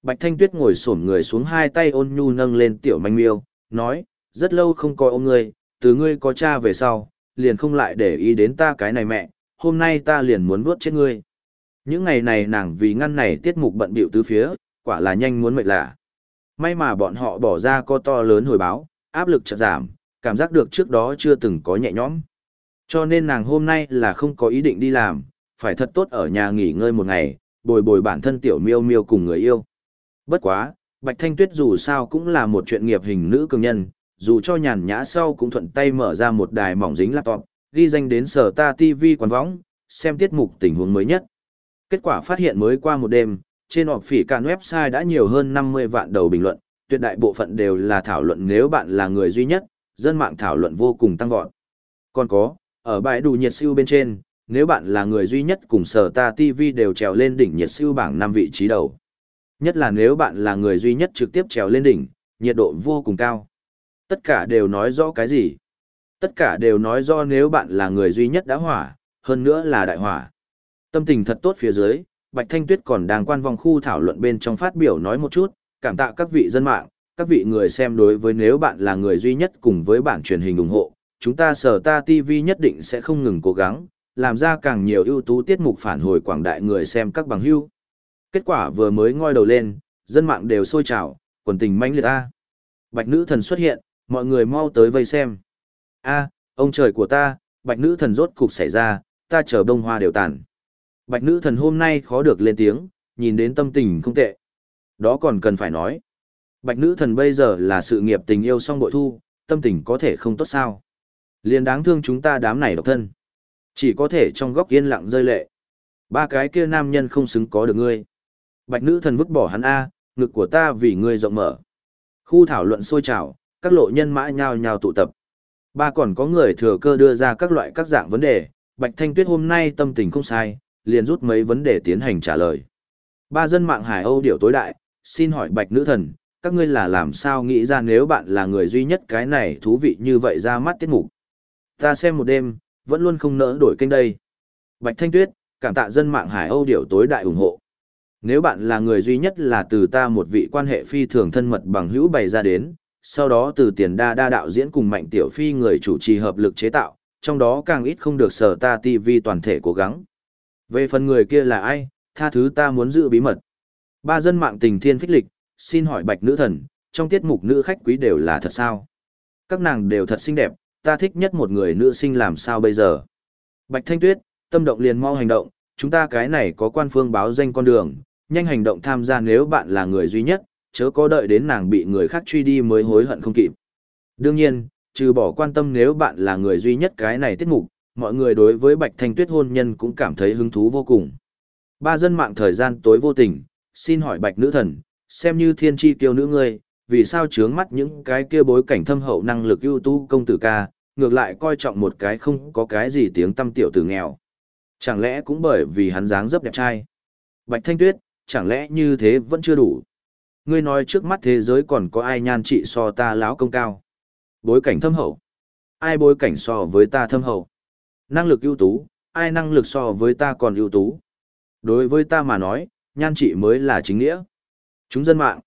Bạch Thanh Tuyết ngồi xổm người xuống hai tay ôn nhu nâng lên tiểu manh miêu, nói, rất lâu không coi ôm ngươi, từ ngươi có cha về sau, liền không lại để ý đến ta cái này mẹ, hôm nay ta liền muốn vuốt chết ngươi. Những ngày này nàng vì ngăn này tiết mục bận bịu tứ phía, quả là nhanh muốn mệt lạ. May mà bọn họ bỏ ra có to lớn hồi báo, áp lực chợt giảm, cảm giác được trước đó chưa từng có nhẹ nhõm. Cho nên nàng hôm nay là không có ý định đi làm, phải thật tốt ở nhà nghỉ ngơi một ngày, bồi bồi bản thân tiểu miêu miêu cùng người yêu. Bất quá, Bạch Thanh Tuyết dù sao cũng là một chuyện nghiệp hình nữ cường nhân, dù cho nhàn nhã sau cũng thuận tay mở ra một đài mỏng dính laptop, ghi danh đến sở ta TV quán võng, xem tiết mục tình huống mới nhất. Kết quả phát hiện mới qua một đêm, trên họp phỉ cạn website đã nhiều hơn 50 vạn đầu bình luận, tuyệt đại bộ phận đều là thảo luận nếu bạn là người duy nhất, dân mạng thảo luận vô cùng tăng vọt. Còn có, ở bãi đủ nhiệt siêu bên trên, nếu bạn là người duy nhất cùng sở ta TV đều trèo lên đỉnh nhiệt siêu bảng 5 vị trí đầu. Nhất là nếu bạn là người duy nhất trực tiếp trèo lên đỉnh, nhiệt độ vô cùng cao. Tất cả đều nói rõ cái gì? Tất cả đều nói rõ nếu bạn là người duy nhất đã hỏa, hơn nữa là đại hỏa. Tâm tình thật tốt phía dưới, Bạch Thanh Tuyết còn đang quan vòng khu thảo luận bên trong phát biểu nói một chút, cảm tạ các vị dân mạng, các vị người xem đối với nếu bạn là người duy nhất cùng với bản truyền hình ủng hộ, chúng ta sở ta TV nhất định sẽ không ngừng cố gắng, làm ra càng nhiều ưu tú tiết mục phản hồi quảng đại người xem các bằng hữu. Kết quả vừa mới ngoi đầu lên, dân mạng đều sôi trào, quần tình mãnh liệt a. Bạch nữ thần xuất hiện, mọi người mau tới vây xem. A, ông trời của ta, bạch nữ thần rốt cục xảy ra, ta chờ bông hoa đều tàn. Bạch nữ thần hôm nay khó được lên tiếng, nhìn đến tâm tình không tệ. Đó còn cần phải nói. Bạch nữ thần bây giờ là sự nghiệp tình yêu song bội thu, tâm tình có thể không tốt sao. Liên đáng thương chúng ta đám này độc thân. Chỉ có thể trong góc yên lặng rơi lệ. Ba cái kia nam nhân không xứng có được ngươi. Bạch nữ thần vứt bỏ hắn A, ngực của ta vì ngươi rộng mở. Khu thảo luận sôi trào, các lộ nhân mã nhào nhào tụ tập. Ba còn có người thừa cơ đưa ra các loại các dạng vấn đề, Bạch Thanh Tuyết hôm nay tâm tình không sai, liền rút mấy vấn đề tiến hành trả lời. Ba dân mạng Hải Âu điều tối đại, xin hỏi Bạch Nữ Thần, các ngươi là làm sao nghĩ ra nếu bạn là người duy nhất cái này thú vị như vậy ra mắt tiết mục. Ta xem một đêm, vẫn luôn không nỡ đổi kênh đây. Bạch Thanh Tuyết, cảm tạ dân mạng Hải Âu điều tối đại ủng hộ. Nếu bạn là người duy nhất là từ ta một vị quan hệ phi thường thân mật bằng hữu bày ra đến, sau đó từ tiền đa đa đạo diễn cùng mạnh tiểu phi người chủ trì hợp lực chế tạo, trong đó càng ít không được sở ta TV toàn thể cố gắng. Về phần người kia là ai, tha thứ ta muốn giữ bí mật. Ba dân mạng tình thiên phích lịch, xin hỏi bạch nữ thần, trong tiết mục nữ khách quý đều là thật sao? Các nàng đều thật xinh đẹp, ta thích nhất một người nữ sinh làm sao bây giờ? Bạch Thanh Tuyết, tâm động liền mau hành động, chúng ta cái này có quan phương báo danh con đường, nhanh hành động tham gia nếu bạn là người duy nhất, chớ có đợi đến nàng bị người khác truy đi mới hối hận không kịp. Đương nhiên, trừ bỏ quan tâm nếu bạn là người duy nhất cái này tiết mục, mọi người đối với Bạch Thanh Tuyết hôn nhân cũng cảm thấy hứng thú vô cùng. Ba dân mạng thời gian tối vô tình, xin hỏi Bạch Nữ Thần, xem như thiên tri kiêu nữ ngươi, vì sao chướng mắt những cái kia bối cảnh thâm hậu năng lực ưu tú công tử ca, ngược lại coi trọng một cái không có cái gì tiếng tâm tiểu tử nghèo. Chẳng lẽ cũng bởi vì hắn dáng dấp đẹp trai? Bạch Thanh Tuyết, chẳng lẽ như thế vẫn chưa đủ? Ngươi nói trước mắt thế giới còn có ai nhan trị so ta lão công cao? Bối cảnh thâm hậu. Ai bối cảnh so với ta thâm hậu? Năng lực ưu tú, ai năng lực so với ta còn ưu tú? Đối với ta mà nói, nhan trị mới là chính nghĩa. Chúng dân mạng.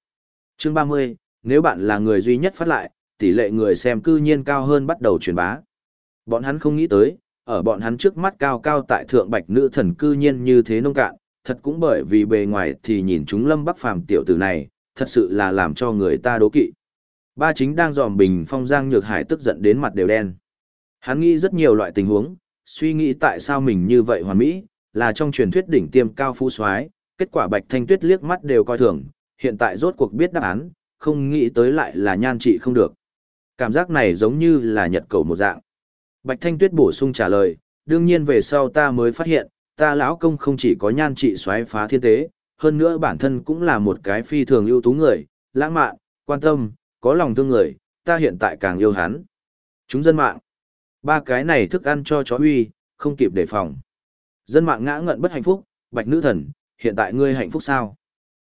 Chương 30, nếu bạn là người duy nhất phát lại, tỷ lệ người xem cư nhiên cao hơn bắt đầu truyền bá. Bọn hắn không nghĩ tới, ở bọn hắn trước mắt cao cao tại thượng bạch nữ thần cư nhiên như thế nông cạn, thật cũng bởi vì bề ngoài thì nhìn chúng lâm bắc phàm tiểu tử này, thật sự là làm cho người ta đố kỵ. Ba chính đang dòm bình phong giang nhược hải tức giận đến mặt đều đen. Hắn nghĩ rất nhiều loại tình huống, suy nghĩ tại sao mình như vậy hoàn mỹ, là trong truyền thuyết đỉnh tiêm cao phú soái kết quả bạch thanh tuyết liếc mắt đều coi thường, hiện tại rốt cuộc biết đáp án, không nghĩ tới lại là nhan trị không được. Cảm giác này giống như là nhật cầu một dạng. Bạch Thanh Tuyết bổ sung trả lời, đương nhiên về sau ta mới phát hiện, ta lão công không chỉ có nhan trị xoáy phá thiên tế, hơn nữa bản thân cũng là một cái phi thường ưu tú người, lãng mạn, quan tâm, có lòng thương người, ta hiện tại càng yêu hắn. Chúng dân mạng. Ba cái này thức ăn cho chó huy, không kịp đề phòng. Dân mạng ngã ngận bất hạnh phúc, bạch nữ thần, hiện tại ngươi hạnh phúc sao?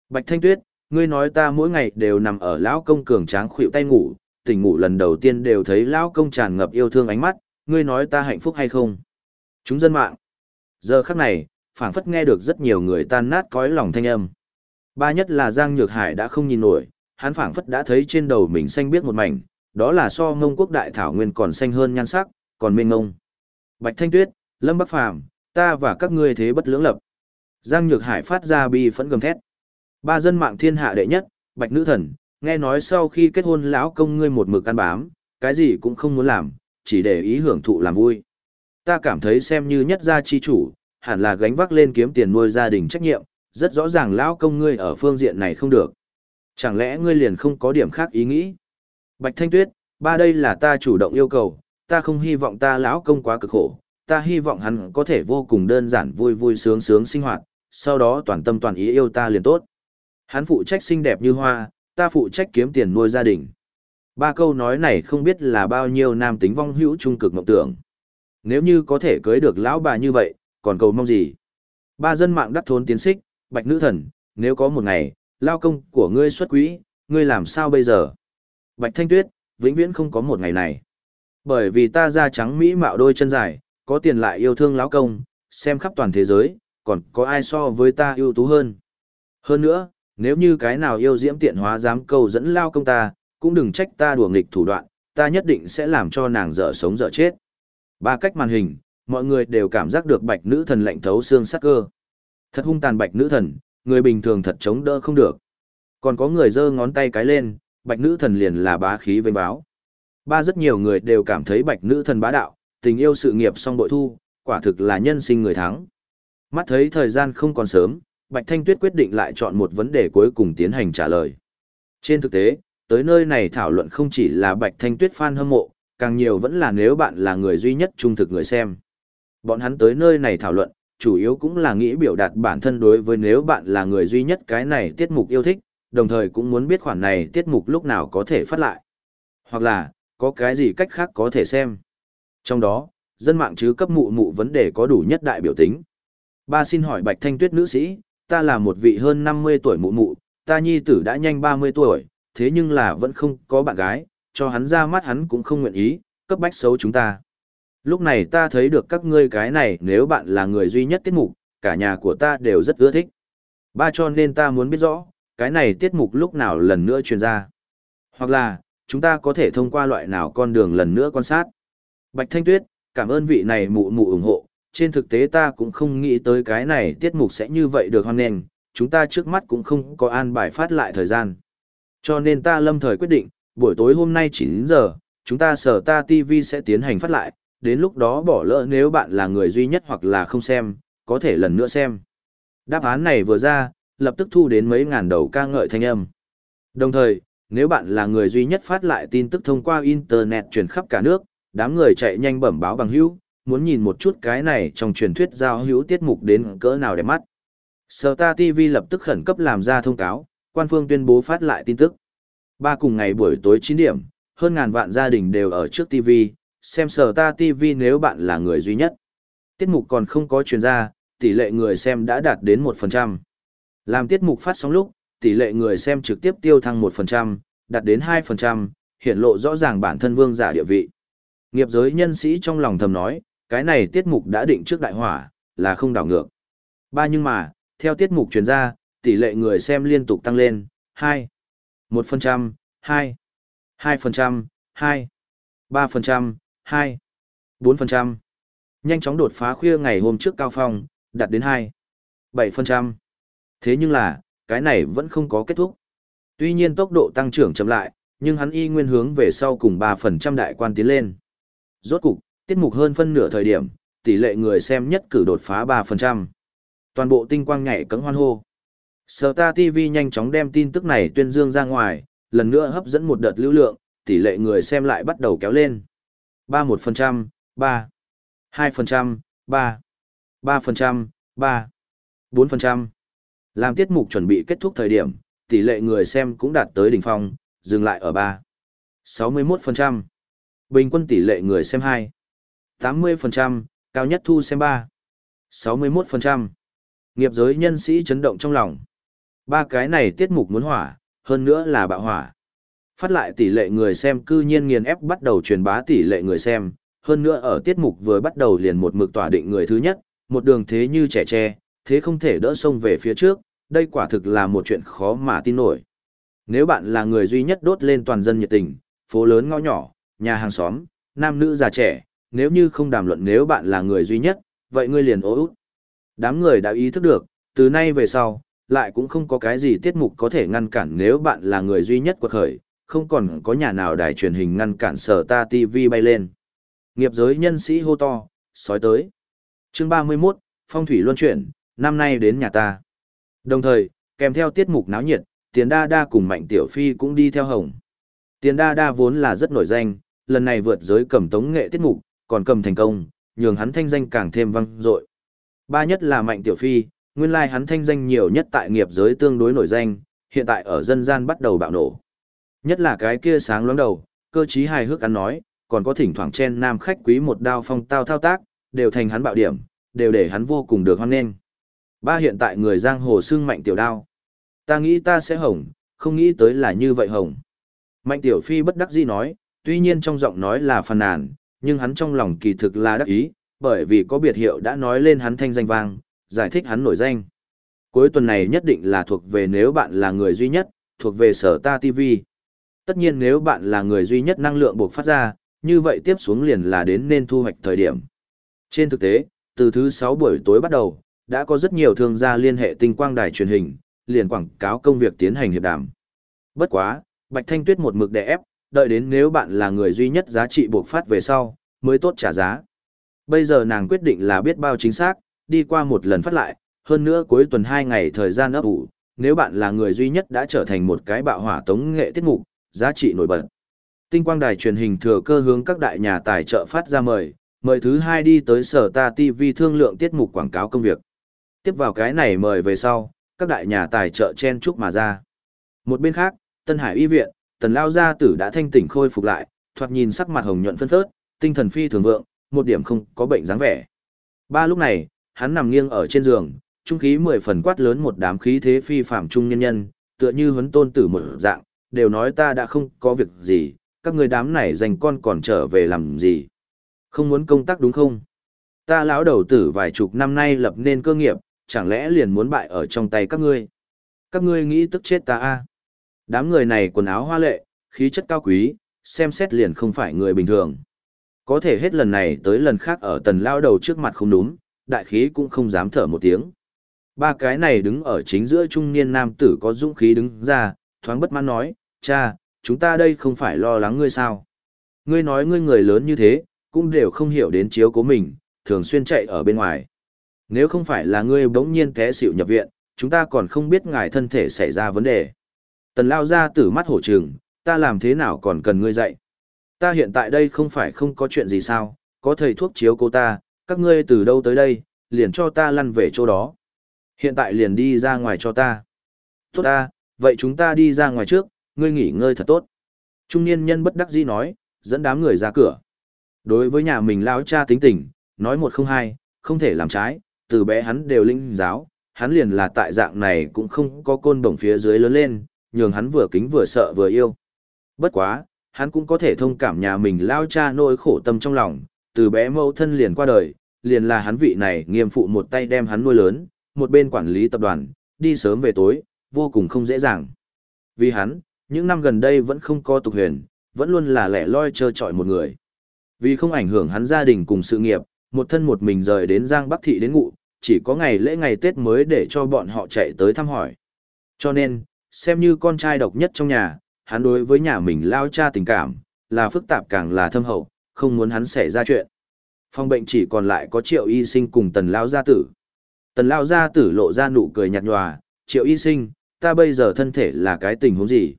Bạch Thanh Tuyết, ngươi nói ta mỗi ngày đều nằm ở lão công cường tráng khuỵu tay ngủ, tỉnh ngủ lần đầu tiên đều thấy lão công tràn ngập yêu thương ánh mắt, ngươi nói ta hạnh phúc hay không? Chúng dân mạng. Giờ khắc này, phảng phất nghe được rất nhiều người tan nát cõi lòng thanh âm. Ba nhất là Giang Nhược Hải đã không nhìn nổi, hắn phảng phất đã thấy trên đầu mình xanh biết một mảnh, đó là so ngông quốc đại thảo nguyên còn xanh hơn nhan sắc, còn mênh ngông. Bạch Thanh Tuyết, Lâm Bắc Phàm, ta và các ngươi thế bất lưỡng lập. Giang Nhược Hải phát ra bi phẫn gầm thét. Ba dân mạng thiên hạ đệ nhất, Bạch Nữ Thần, nghe nói sau khi kết hôn lão công ngươi một mực ăn bám, cái gì cũng không muốn làm, chỉ để ý hưởng thụ làm vui. Ta cảm thấy xem như nhất gia chi chủ, hẳn là gánh vác lên kiếm tiền nuôi gia đình trách nhiệm, rất rõ ràng lão công ngươi ở phương diện này không được. Chẳng lẽ ngươi liền không có điểm khác ý nghĩ? Bạch Thanh Tuyết, ba đây là ta chủ động yêu cầu, ta không hy vọng ta lão công quá cực khổ, ta hy vọng hắn có thể vô cùng đơn giản vui vui sướng sướng sinh hoạt, sau đó toàn tâm toàn ý yêu ta liền tốt. Hắn phụ trách xinh đẹp như hoa, ta phụ trách kiếm tiền nuôi gia đình. Ba câu nói này không biết là bao nhiêu nam tính vong hữu trung cực mộng tưởng. Nếu như có thể cưới được lão bà như vậy, còn cầu mong gì? Ba dân mạng đắc thốn tiến xích, bạch nữ thần, nếu có một ngày, lao công của ngươi xuất quỹ, ngươi làm sao bây giờ? Bạch Thanh Tuyết, vĩnh viễn không có một ngày này. Bởi vì ta da trắng mỹ mạo đôi chân dài, có tiền lại yêu thương lão công, xem khắp toàn thế giới, còn có ai so với ta ưu tú hơn. Hơn nữa, nếu như cái nào yêu diễm tiện hóa dám câu dẫn lao công ta, cũng đừng trách ta đùa nghịch thủ đoạn, ta nhất định sẽ làm cho nàng dở sống dở chết. Ba cách màn hình, mọi người đều cảm giác được bạch nữ thần lạnh thấu xương sắc cơ. Thật hung tàn bạch nữ thần, người bình thường thật chống đỡ không được. Còn có người giơ ngón tay cái lên, bạch nữ thần liền là bá khí vênh báo. Ba rất nhiều người đều cảm thấy bạch nữ thần bá đạo, tình yêu sự nghiệp song bội thu, quả thực là nhân sinh người thắng. Mắt thấy thời gian không còn sớm, Bạch Thanh Tuyết quyết định lại chọn một vấn đề cuối cùng tiến hành trả lời. Trên thực tế, tới nơi này thảo luận không chỉ là Bạch Thanh Tuyết fan hâm mộ, càng nhiều vẫn là nếu bạn là người duy nhất trung thực người xem. Bọn hắn tới nơi này thảo luận, chủ yếu cũng là nghĩ biểu đạt bản thân đối với nếu bạn là người duy nhất cái này tiết mục yêu thích, đồng thời cũng muốn biết khoản này tiết mục lúc nào có thể phát lại. Hoặc là, có cái gì cách khác có thể xem. Trong đó, dân mạng chứ cấp mụ mụ vấn đề có đủ nhất đại biểu tính. Ba xin hỏi Bạch Thanh Tuyết nữ sĩ, ta là một vị hơn 50 tuổi mụ mụ, ta nhi tử đã nhanh 30 tuổi, thế nhưng là vẫn không có bạn gái, cho hắn ra mắt hắn cũng không nguyện ý, cấp bách xấu chúng ta. Lúc này ta thấy được các ngươi cái này nếu bạn là người duy nhất tiết mục, cả nhà của ta đều rất ưa thích. Ba cho nên ta muốn biết rõ, cái này tiết mục lúc nào lần nữa truyền ra. Hoặc là, chúng ta có thể thông qua loại nào con đường lần nữa quan sát. Bạch Thanh Tuyết, cảm ơn vị này mụ mụ ủng hộ, trên thực tế ta cũng không nghĩ tới cái này tiết mục sẽ như vậy được hoan nghênh, chúng ta trước mắt cũng không có an bài phát lại thời gian. Cho nên ta lâm thời quyết định, buổi tối hôm nay 9 giờ, chúng ta sở ta TV sẽ tiến hành phát lại, đến lúc đó bỏ lỡ nếu bạn là người duy nhất hoặc là không xem, có thể lần nữa xem. Đáp án này vừa ra, lập tức thu đến mấy ngàn đầu ca ngợi thanh âm. Đồng thời, nếu bạn là người duy nhất phát lại tin tức thông qua Internet truyền khắp cả nước, đám người chạy nhanh bẩm báo bằng hữu, muốn nhìn một chút cái này trong truyền thuyết giao hữu tiết mục đến cỡ nào đẹp mắt. Star TV lập tức khẩn cấp làm ra thông cáo, quan phương tuyên bố phát lại tin tức. Ba cùng ngày buổi tối 9 điểm, hơn ngàn vạn gia đình đều ở trước TV, xem Star TV nếu bạn là người duy nhất. Tiết mục còn không có truyền ra, tỷ lệ người xem đã đạt đến 1%. Làm tiết mục phát sóng lúc, tỷ lệ người xem trực tiếp tiêu thăng 1%, đạt đến 2%, hiện lộ rõ ràng bản thân vương giả địa vị. Nghiệp giới nhân sĩ trong lòng thầm nói, cái này tiết mục đã định trước đại hỏa, là không đảo ngược. Ba nhưng mà, theo tiết mục truyền ra, tỷ lệ người xem liên tục tăng lên, 2, 1%, 2, 2%, 2, 3%, 2, 4%. Nhanh chóng đột phá khuya ngày hôm trước cao phong, đạt đến 2, 7%. Thế nhưng là, cái này vẫn không có kết thúc. Tuy nhiên tốc độ tăng trưởng chậm lại, nhưng hắn y nguyên hướng về sau cùng 3% đại quan tiến lên. Rốt cục, tiết mục hơn phân nửa thời điểm, tỷ lệ người xem nhất cử đột phá 3%. Toàn bộ tinh quang nhảy cấm hoan hô. Star TV nhanh chóng đem tin tức này tuyên dương ra ngoài, lần nữa hấp dẫn một đợt lưu lượng, tỷ lệ người xem lại bắt đầu kéo lên. 31%, 3, 2%, 3, 3%, 3, 4%. Làm tiết mục chuẩn bị kết thúc thời điểm, tỷ lệ người xem cũng đạt tới đỉnh phong, dừng lại ở 3, 61%. Bình quân tỷ lệ người xem 2, 80%, cao nhất thu xem 3, 61%. Nghiệp giới nhân sĩ chấn động trong lòng. Ba cái này tiết mục muốn hỏa, hơn nữa là bạo hỏa. Phát lại tỷ lệ người xem cư nhiên nghiền ép bắt đầu truyền bá tỷ lệ người xem, hơn nữa ở tiết mục vừa bắt đầu liền một mực tỏa định người thứ nhất, một đường thế như trẻ tre, thế không thể đỡ sông về phía trước, đây quả thực là một chuyện khó mà tin nổi. Nếu bạn là người duy nhất đốt lên toàn dân nhiệt tình, phố lớn ngõ nhỏ, nhà hàng xóm, nam nữ già trẻ, nếu như không đàm luận nếu bạn là người duy nhất, vậy ngươi liền ố út. Đám người đã ý thức được, từ nay về sau, lại cũng không có cái gì tiết mục có thể ngăn cản nếu bạn là người duy nhất quật khởi, không còn có nhà nào đài truyền hình ngăn cản sở ta TV bay lên. Nghiệp giới nhân sĩ hô to, sói tới. Chương 31, Phong thủy luân chuyển, năm nay đến nhà ta. Đồng thời, kèm theo tiết mục náo nhiệt, Tiền Đa Đa cùng Mạnh Tiểu Phi cũng đi theo hồng. Tiền Đa Đa vốn là rất nổi danh, lần này vượt giới cầm tống nghệ tiết mục, còn cầm thành công, nhường hắn thanh danh càng thêm vang dội. Ba nhất là Mạnh Tiểu Phi, nguyên lai hắn thanh danh nhiều nhất tại nghiệp giới tương đối nổi danh, hiện tại ở dân gian bắt đầu bạo nổ. Nhất là cái kia sáng loáng đầu, cơ trí hài hước ăn nói, còn có thỉnh thoảng chen nam khách quý một đao phong tao thao tác, đều thành hắn bạo điểm, đều để hắn vô cùng được hoan nghênh. Ba hiện tại người giang hồ xưng mạnh tiểu đao. Ta nghĩ ta sẽ hồng, không nghĩ tới là như vậy hồng. Mạnh tiểu phi bất đắc dĩ nói, tuy nhiên trong giọng nói là phàn nàn, nhưng hắn trong lòng kỳ thực là đắc ý, bởi vì có biệt hiệu đã nói lên hắn thanh danh vang, giải thích hắn nổi danh. Cuối tuần này nhất định là thuộc về nếu bạn là người duy nhất, thuộc về sở ta TV. Tất nhiên nếu bạn là người duy nhất năng lượng buộc phát ra, như vậy tiếp xuống liền là đến nên thu hoạch thời điểm. Trên thực tế, từ thứ 6 buổi tối bắt đầu, đã có rất nhiều thương gia liên hệ tinh quang đài truyền hình, liền quảng cáo công việc tiến hành hiệp đàm. Bất quá, Bạch Thanh Tuyết một mực đè ép, đợi đến nếu bạn là người duy nhất giá trị buộc phát về sau, mới tốt trả giá. Bây giờ nàng quyết định là biết bao chính xác, đi qua một lần phát lại, hơn nữa cuối tuần 2 ngày thời gian ấp ủ, nếu bạn là người duy nhất đã trở thành một cái bạo hỏa tống nghệ tiết mục, giá trị nổi bật. Tinh quang đài truyền hình thừa cơ hướng các đại nhà tài trợ phát ra mời, mời thứ hai đi tới sở ta TV thương lượng tiết mục quảng cáo công việc. Tiếp vào cái này mời về sau, các đại nhà tài trợ chen chúc mà ra. Một bên khác, Tân Hải Y Viện, Tần Lao Gia Tử đã thanh tỉnh khôi phục lại, thoạt nhìn sắc mặt hồng nhuận phân phớt, tinh thần phi thường vượng, một điểm không có bệnh dáng vẻ. Ba lúc này, hắn nằm nghiêng ở trên giường, trung khí mười phần quát lớn một đám khí thế phi phạm trung nhân nhân, tựa như huấn tôn tử một dạng, đều nói ta đã không có việc gì, các người đám này dành con còn trở về làm gì. Không muốn công tác đúng không? Ta lão đầu tử vài chục năm nay lập nên cơ nghiệp, chẳng lẽ liền muốn bại ở trong tay các ngươi? Các ngươi nghĩ tức chết ta a? Đám người này quần áo hoa lệ, khí chất cao quý, xem xét liền không phải người bình thường. Có thể hết lần này tới lần khác ở tần lao đầu trước mặt không đúng, đại khí cũng không dám thở một tiếng. Ba cái này đứng ở chính giữa trung niên nam tử có dũng khí đứng ra, thoáng bất mãn nói, cha, chúng ta đây không phải lo lắng ngươi sao. Ngươi nói ngươi người lớn như thế, cũng đều không hiểu đến chiếu cố mình, thường xuyên chạy ở bên ngoài. Nếu không phải là ngươi bỗng nhiên té xịu nhập viện, chúng ta còn không biết ngài thân thể xảy ra vấn đề. Tần lao ra tử mắt hổ trừng, ta làm thế nào còn cần ngươi dạy. Ta hiện tại đây không phải không có chuyện gì sao, có thầy thuốc chiếu cô ta, các ngươi từ đâu tới đây, liền cho ta lăn về chỗ đó. Hiện tại liền đi ra ngoài cho ta. Tốt ta, vậy chúng ta đi ra ngoài trước, ngươi nghỉ ngơi thật tốt. Trung niên nhân bất đắc dĩ nói, dẫn đám người ra cửa. Đối với nhà mình lão cha tính tình, nói một không hai, không thể làm trái, từ bé hắn đều linh giáo, hắn liền là tại dạng này cũng không có côn bổng phía dưới lớn lên, nhường hắn vừa kính vừa sợ vừa yêu. Bất quá, hắn cũng có thể thông cảm nhà mình lao cha nỗi khổ tâm trong lòng, từ bé mẫu thân liền qua đời, liền là hắn vị này nghiêm phụ một tay đem hắn nuôi lớn, một bên quản lý tập đoàn, đi sớm về tối, vô cùng không dễ dàng. Vì hắn, những năm gần đây vẫn không có tục huyền, vẫn luôn là lẻ loi trơ trọi một người. Vì không ảnh hưởng hắn gia đình cùng sự nghiệp, một thân một mình rời đến Giang Bắc Thị đến ngụ, chỉ có ngày lễ ngày Tết mới để cho bọn họ chạy tới thăm hỏi. Cho nên, xem như con trai độc nhất trong nhà, hắn đối với nhà mình lao cha tình cảm, là phức tạp càng là thâm hậu, không muốn hắn xảy ra chuyện. Phòng bệnh chỉ còn lại có triệu y sinh cùng tần lao gia tử. Tần lao gia tử lộ ra nụ cười nhạt nhòa, triệu y sinh, ta bây giờ thân thể là cái tình huống gì?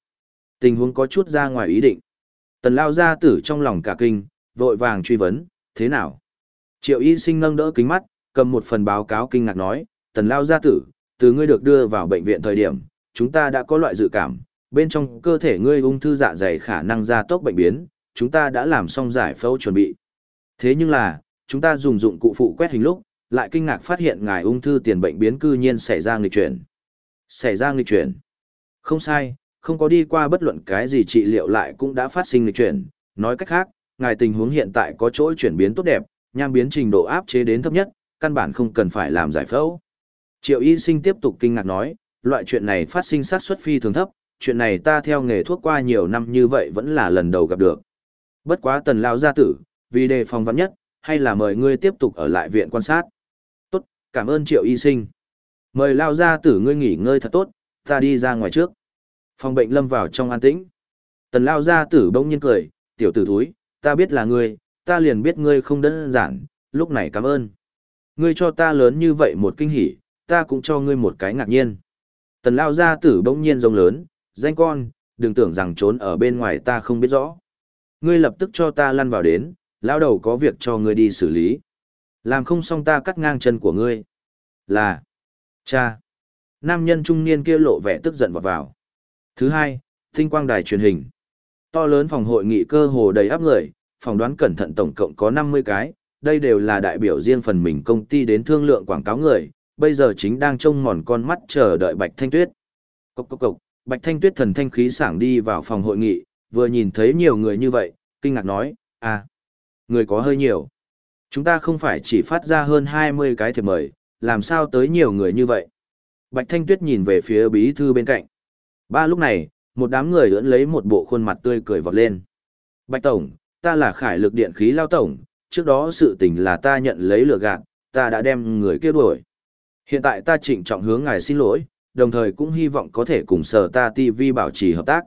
Tình huống có chút ra ngoài ý định. Tần lao gia tử trong lòng cả kinh, vội vàng truy vấn, thế nào? Triệu y sinh nâng đỡ kính mắt, cầm một phần báo cáo kinh ngạc nói, tần lao gia tử, từ ngươi được đưa vào bệnh viện thời điểm, chúng ta đã có loại dự cảm, bên trong cơ thể ngươi ung thư dạ dày khả năng gia tốc bệnh biến, chúng ta đã làm xong giải phẫu chuẩn bị. Thế nhưng là, chúng ta dùng dụng cụ phụ quét hình lúc, lại kinh ngạc phát hiện ngài ung thư tiền bệnh biến cư nhiên xảy ra nghịch chuyển. Xảy ra nghịch chuyển. Không sai, không có đi qua bất luận cái gì trị liệu lại cũng đã phát sinh nghịch chuyển. Nói cách khác, ngài tình huống hiện tại có chỗ chuyển biến tốt đẹp, nham biến trình độ áp chế đến thấp nhất, căn bản không cần phải làm giải phẫu. Triệu y sinh tiếp tục kinh ngạc nói, loại chuyện này phát sinh sát suất phi thường thấp, chuyện này ta theo nghề thuốc qua nhiều năm như vậy vẫn là lần đầu gặp được. Bất quá tần lao gia tử, vì đề phòng vắn nhất, hay là mời ngươi tiếp tục ở lại viện quan sát. Tốt, cảm ơn triệu y sinh. Mời lao gia tử ngươi nghỉ ngơi thật tốt, ta đi ra ngoài trước. Phòng bệnh lâm vào trong an tĩnh. Tần lao gia tử bỗng nhiên cười, tiểu tử thúi, ta biết là ngươi, ta liền biết ngươi không đơn giản, lúc này cảm ơn. Ngươi cho ta lớn như vậy một kinh hỉ, ta cũng cho ngươi một cái ngạc nhiên. Tần lao gia tử bỗng nhiên rông lớn, danh con, đừng tưởng rằng trốn ở bên ngoài ta không biết rõ. Ngươi lập tức cho ta lăn vào đến, lao đầu có việc cho ngươi đi xử lý. Làm không xong ta cắt ngang chân của ngươi. Là, Cha! Nam nhân trung niên kia lộ vẻ tức giận vọt vào. Thứ hai, tinh quang đài truyền hình. To lớn phòng hội nghị cơ hồ đầy áp người, phòng đoán cẩn thận tổng cộng có 50 cái, đây đều là đại biểu riêng phần mình công ty đến thương lượng quảng cáo người, bây giờ chính đang trông mòn con mắt chờ đợi Bạch Thanh Tuyết. Cốc cốc cốc, Bạch Thanh Tuyết thần thanh khí sảng đi vào phòng hội nghị, vừa nhìn thấy nhiều người như vậy, kinh ngạc nói, à, người có hơi nhiều. Chúng ta không phải chỉ phát ra hơn 20 cái thiệp mời, làm sao tới nhiều người như vậy. Bạch Thanh Tuyết nhìn về phía bí thư bên cạnh. Ba lúc này, một đám người ưỡn lấy một bộ khuôn mặt tươi cười vọt lên. Bạch Tổng, ta là khải lực điện khí lao tổng, trước đó sự tình là ta nhận lấy lừa gạt, ta đã đem người kia đuổi. Hiện tại ta trịnh trọng hướng ngài xin lỗi, đồng thời cũng hy vọng có thể cùng sở ta TV bảo trì hợp tác.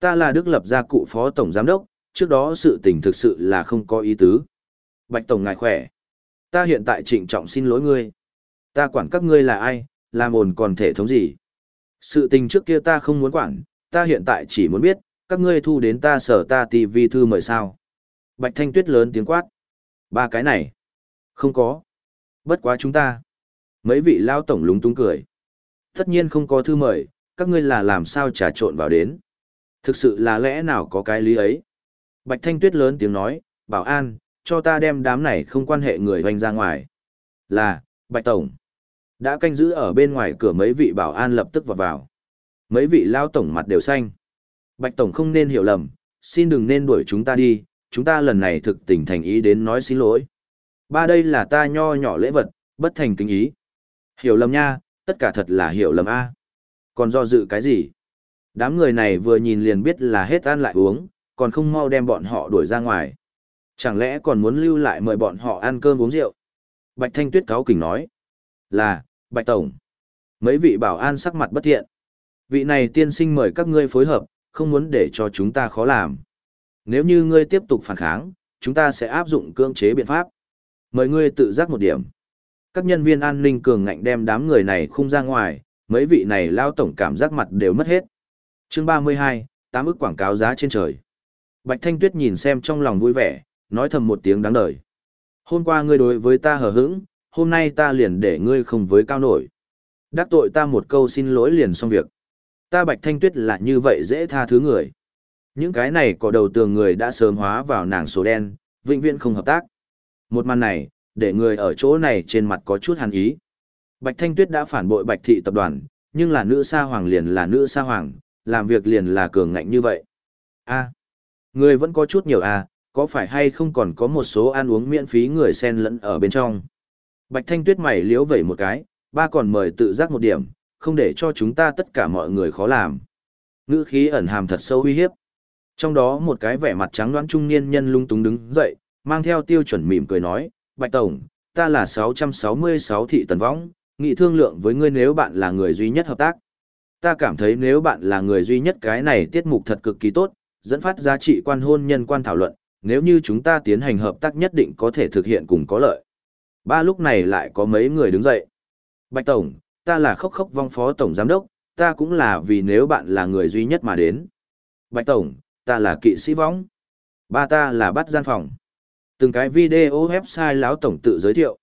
Ta là Đức Lập gia cụ phó tổng giám đốc, trước đó sự tình thực sự là không có ý tứ. Bạch Tổng ngài khỏe. Ta hiện tại trịnh trọng xin lỗi ngươi. Ta quản các ngươi là ai, làm ồn còn thể thống gì. Sự tình trước kia ta không muốn quản, ta hiện tại chỉ muốn biết, các ngươi thu đến ta sở ta TV thư mời sao. Bạch Thanh Tuyết lớn tiếng quát. Ba cái này. Không có. Bất quá chúng ta. Mấy vị lao tổng lúng túng cười. Tất nhiên không có thư mời, các ngươi là làm sao trà trộn vào đến. Thực sự là lẽ nào có cái lý ấy. Bạch Thanh Tuyết lớn tiếng nói, bảo an, cho ta đem đám này không quan hệ người hoành ra ngoài. Là, Bạch Tổng. Đã canh giữ ở bên ngoài cửa mấy vị bảo an lập tức vào vào. Mấy vị lao tổng mặt đều xanh. Bạch Tổng không nên hiểu lầm, xin đừng nên đuổi chúng ta đi, chúng ta lần này thực tình thành ý đến nói xin lỗi. Ba đây là ta nho nhỏ lễ vật, bất thành kính ý. Hiểu lầm nha, tất cả thật là hiểu lầm a. Còn do dự cái gì? Đám người này vừa nhìn liền biết là hết ăn lại uống, còn không mau đem bọn họ đuổi ra ngoài. Chẳng lẽ còn muốn lưu lại mời bọn họ ăn cơm uống rượu? Bạch Thanh Tuyết cáo kỉnh nói. Là, Bạch Tổng. Mấy vị bảo an sắc mặt bất thiện. Vị này tiên sinh mời các ngươi phối hợp, không muốn để cho chúng ta khó làm. Nếu như ngươi tiếp tục phản kháng, chúng ta sẽ áp dụng cưỡng chế biện pháp. Mời ngươi tự giác một điểm. Các nhân viên an ninh cường ngạnh đem đám người này khung ra ngoài, mấy vị này lao tổng cảm giác mặt đều mất hết. Chương 32, tám ức quảng cáo giá trên trời. Bạch Thanh Tuyết nhìn xem trong lòng vui vẻ, nói thầm một tiếng đáng đời. Hôm qua ngươi đối với ta hờ hững, hôm nay ta liền để ngươi không với cao nổi. Đắc tội ta một câu xin lỗi liền xong việc. Ta Bạch Thanh Tuyết là như vậy dễ tha thứ người. Những cái này có đầu tường người đã sớm hóa vào nàng số đen, vĩnh viễn không hợp tác. Một màn này, để người ở chỗ này trên mặt có chút hàn ý. Bạch Thanh Tuyết đã phản bội Bạch Thị tập đoàn, nhưng là nữ sa hoàng liền là nữ sa hoàng, làm việc liền là cường ngạnh như vậy. A, người vẫn có chút nhiều a, có phải hay không còn có một số ăn uống miễn phí người xen lẫn ở bên trong. Bạch Thanh Tuyết mày liếu vẩy một cái, ba còn mời tự giác một điểm, không để cho chúng ta tất cả mọi người khó làm. Ngữ khí ẩn hàm thật sâu uy hiếp. Trong đó một cái vẻ mặt trắng đoán trung niên nhân lung túng đứng dậy, mang theo tiêu chuẩn mỉm cười nói, Bạch Tổng, ta là 666 thị tần võng, nghị thương lượng với ngươi nếu bạn là người duy nhất hợp tác. Ta cảm thấy nếu bạn là người duy nhất cái này tiết mục thật cực kỳ tốt, dẫn phát giá trị quan hôn nhân quan thảo luận, nếu như chúng ta tiến hành hợp tác nhất định có thể thực hiện cùng có lợi. Ba lúc này lại có mấy người đứng dậy. Bạch Tổng, ta là khốc khốc vong phó tổng giám đốc, ta cũng là vì nếu bạn là người duy nhất mà đến. Bạch Tổng, ta là kỵ sĩ võng. Ba ta là bắt gian phòng. Từng cái video website lão tổng tự giới thiệu.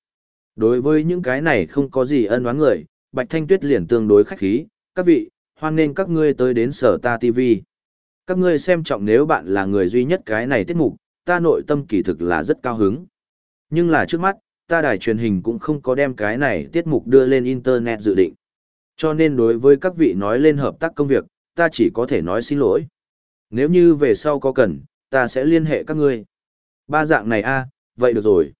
Đối với những cái này không có gì ân oán người, Bạch Thanh Tuyết liền tương đối khách khí. Các vị, hoan nên các ngươi tới đến sở ta TV. Các ngươi xem trọng nếu bạn là người duy nhất cái này tiết mục, ta nội tâm kỳ thực là rất cao hứng. Nhưng là trước mắt, ta đài truyền hình cũng không có đem cái này tiết mục đưa lên Internet dự định. Cho nên đối với các vị nói lên hợp tác công việc, ta chỉ có thể nói xin lỗi. Nếu như về sau có cần, ta sẽ liên hệ các ngươi. Ba dạng này a, vậy được rồi.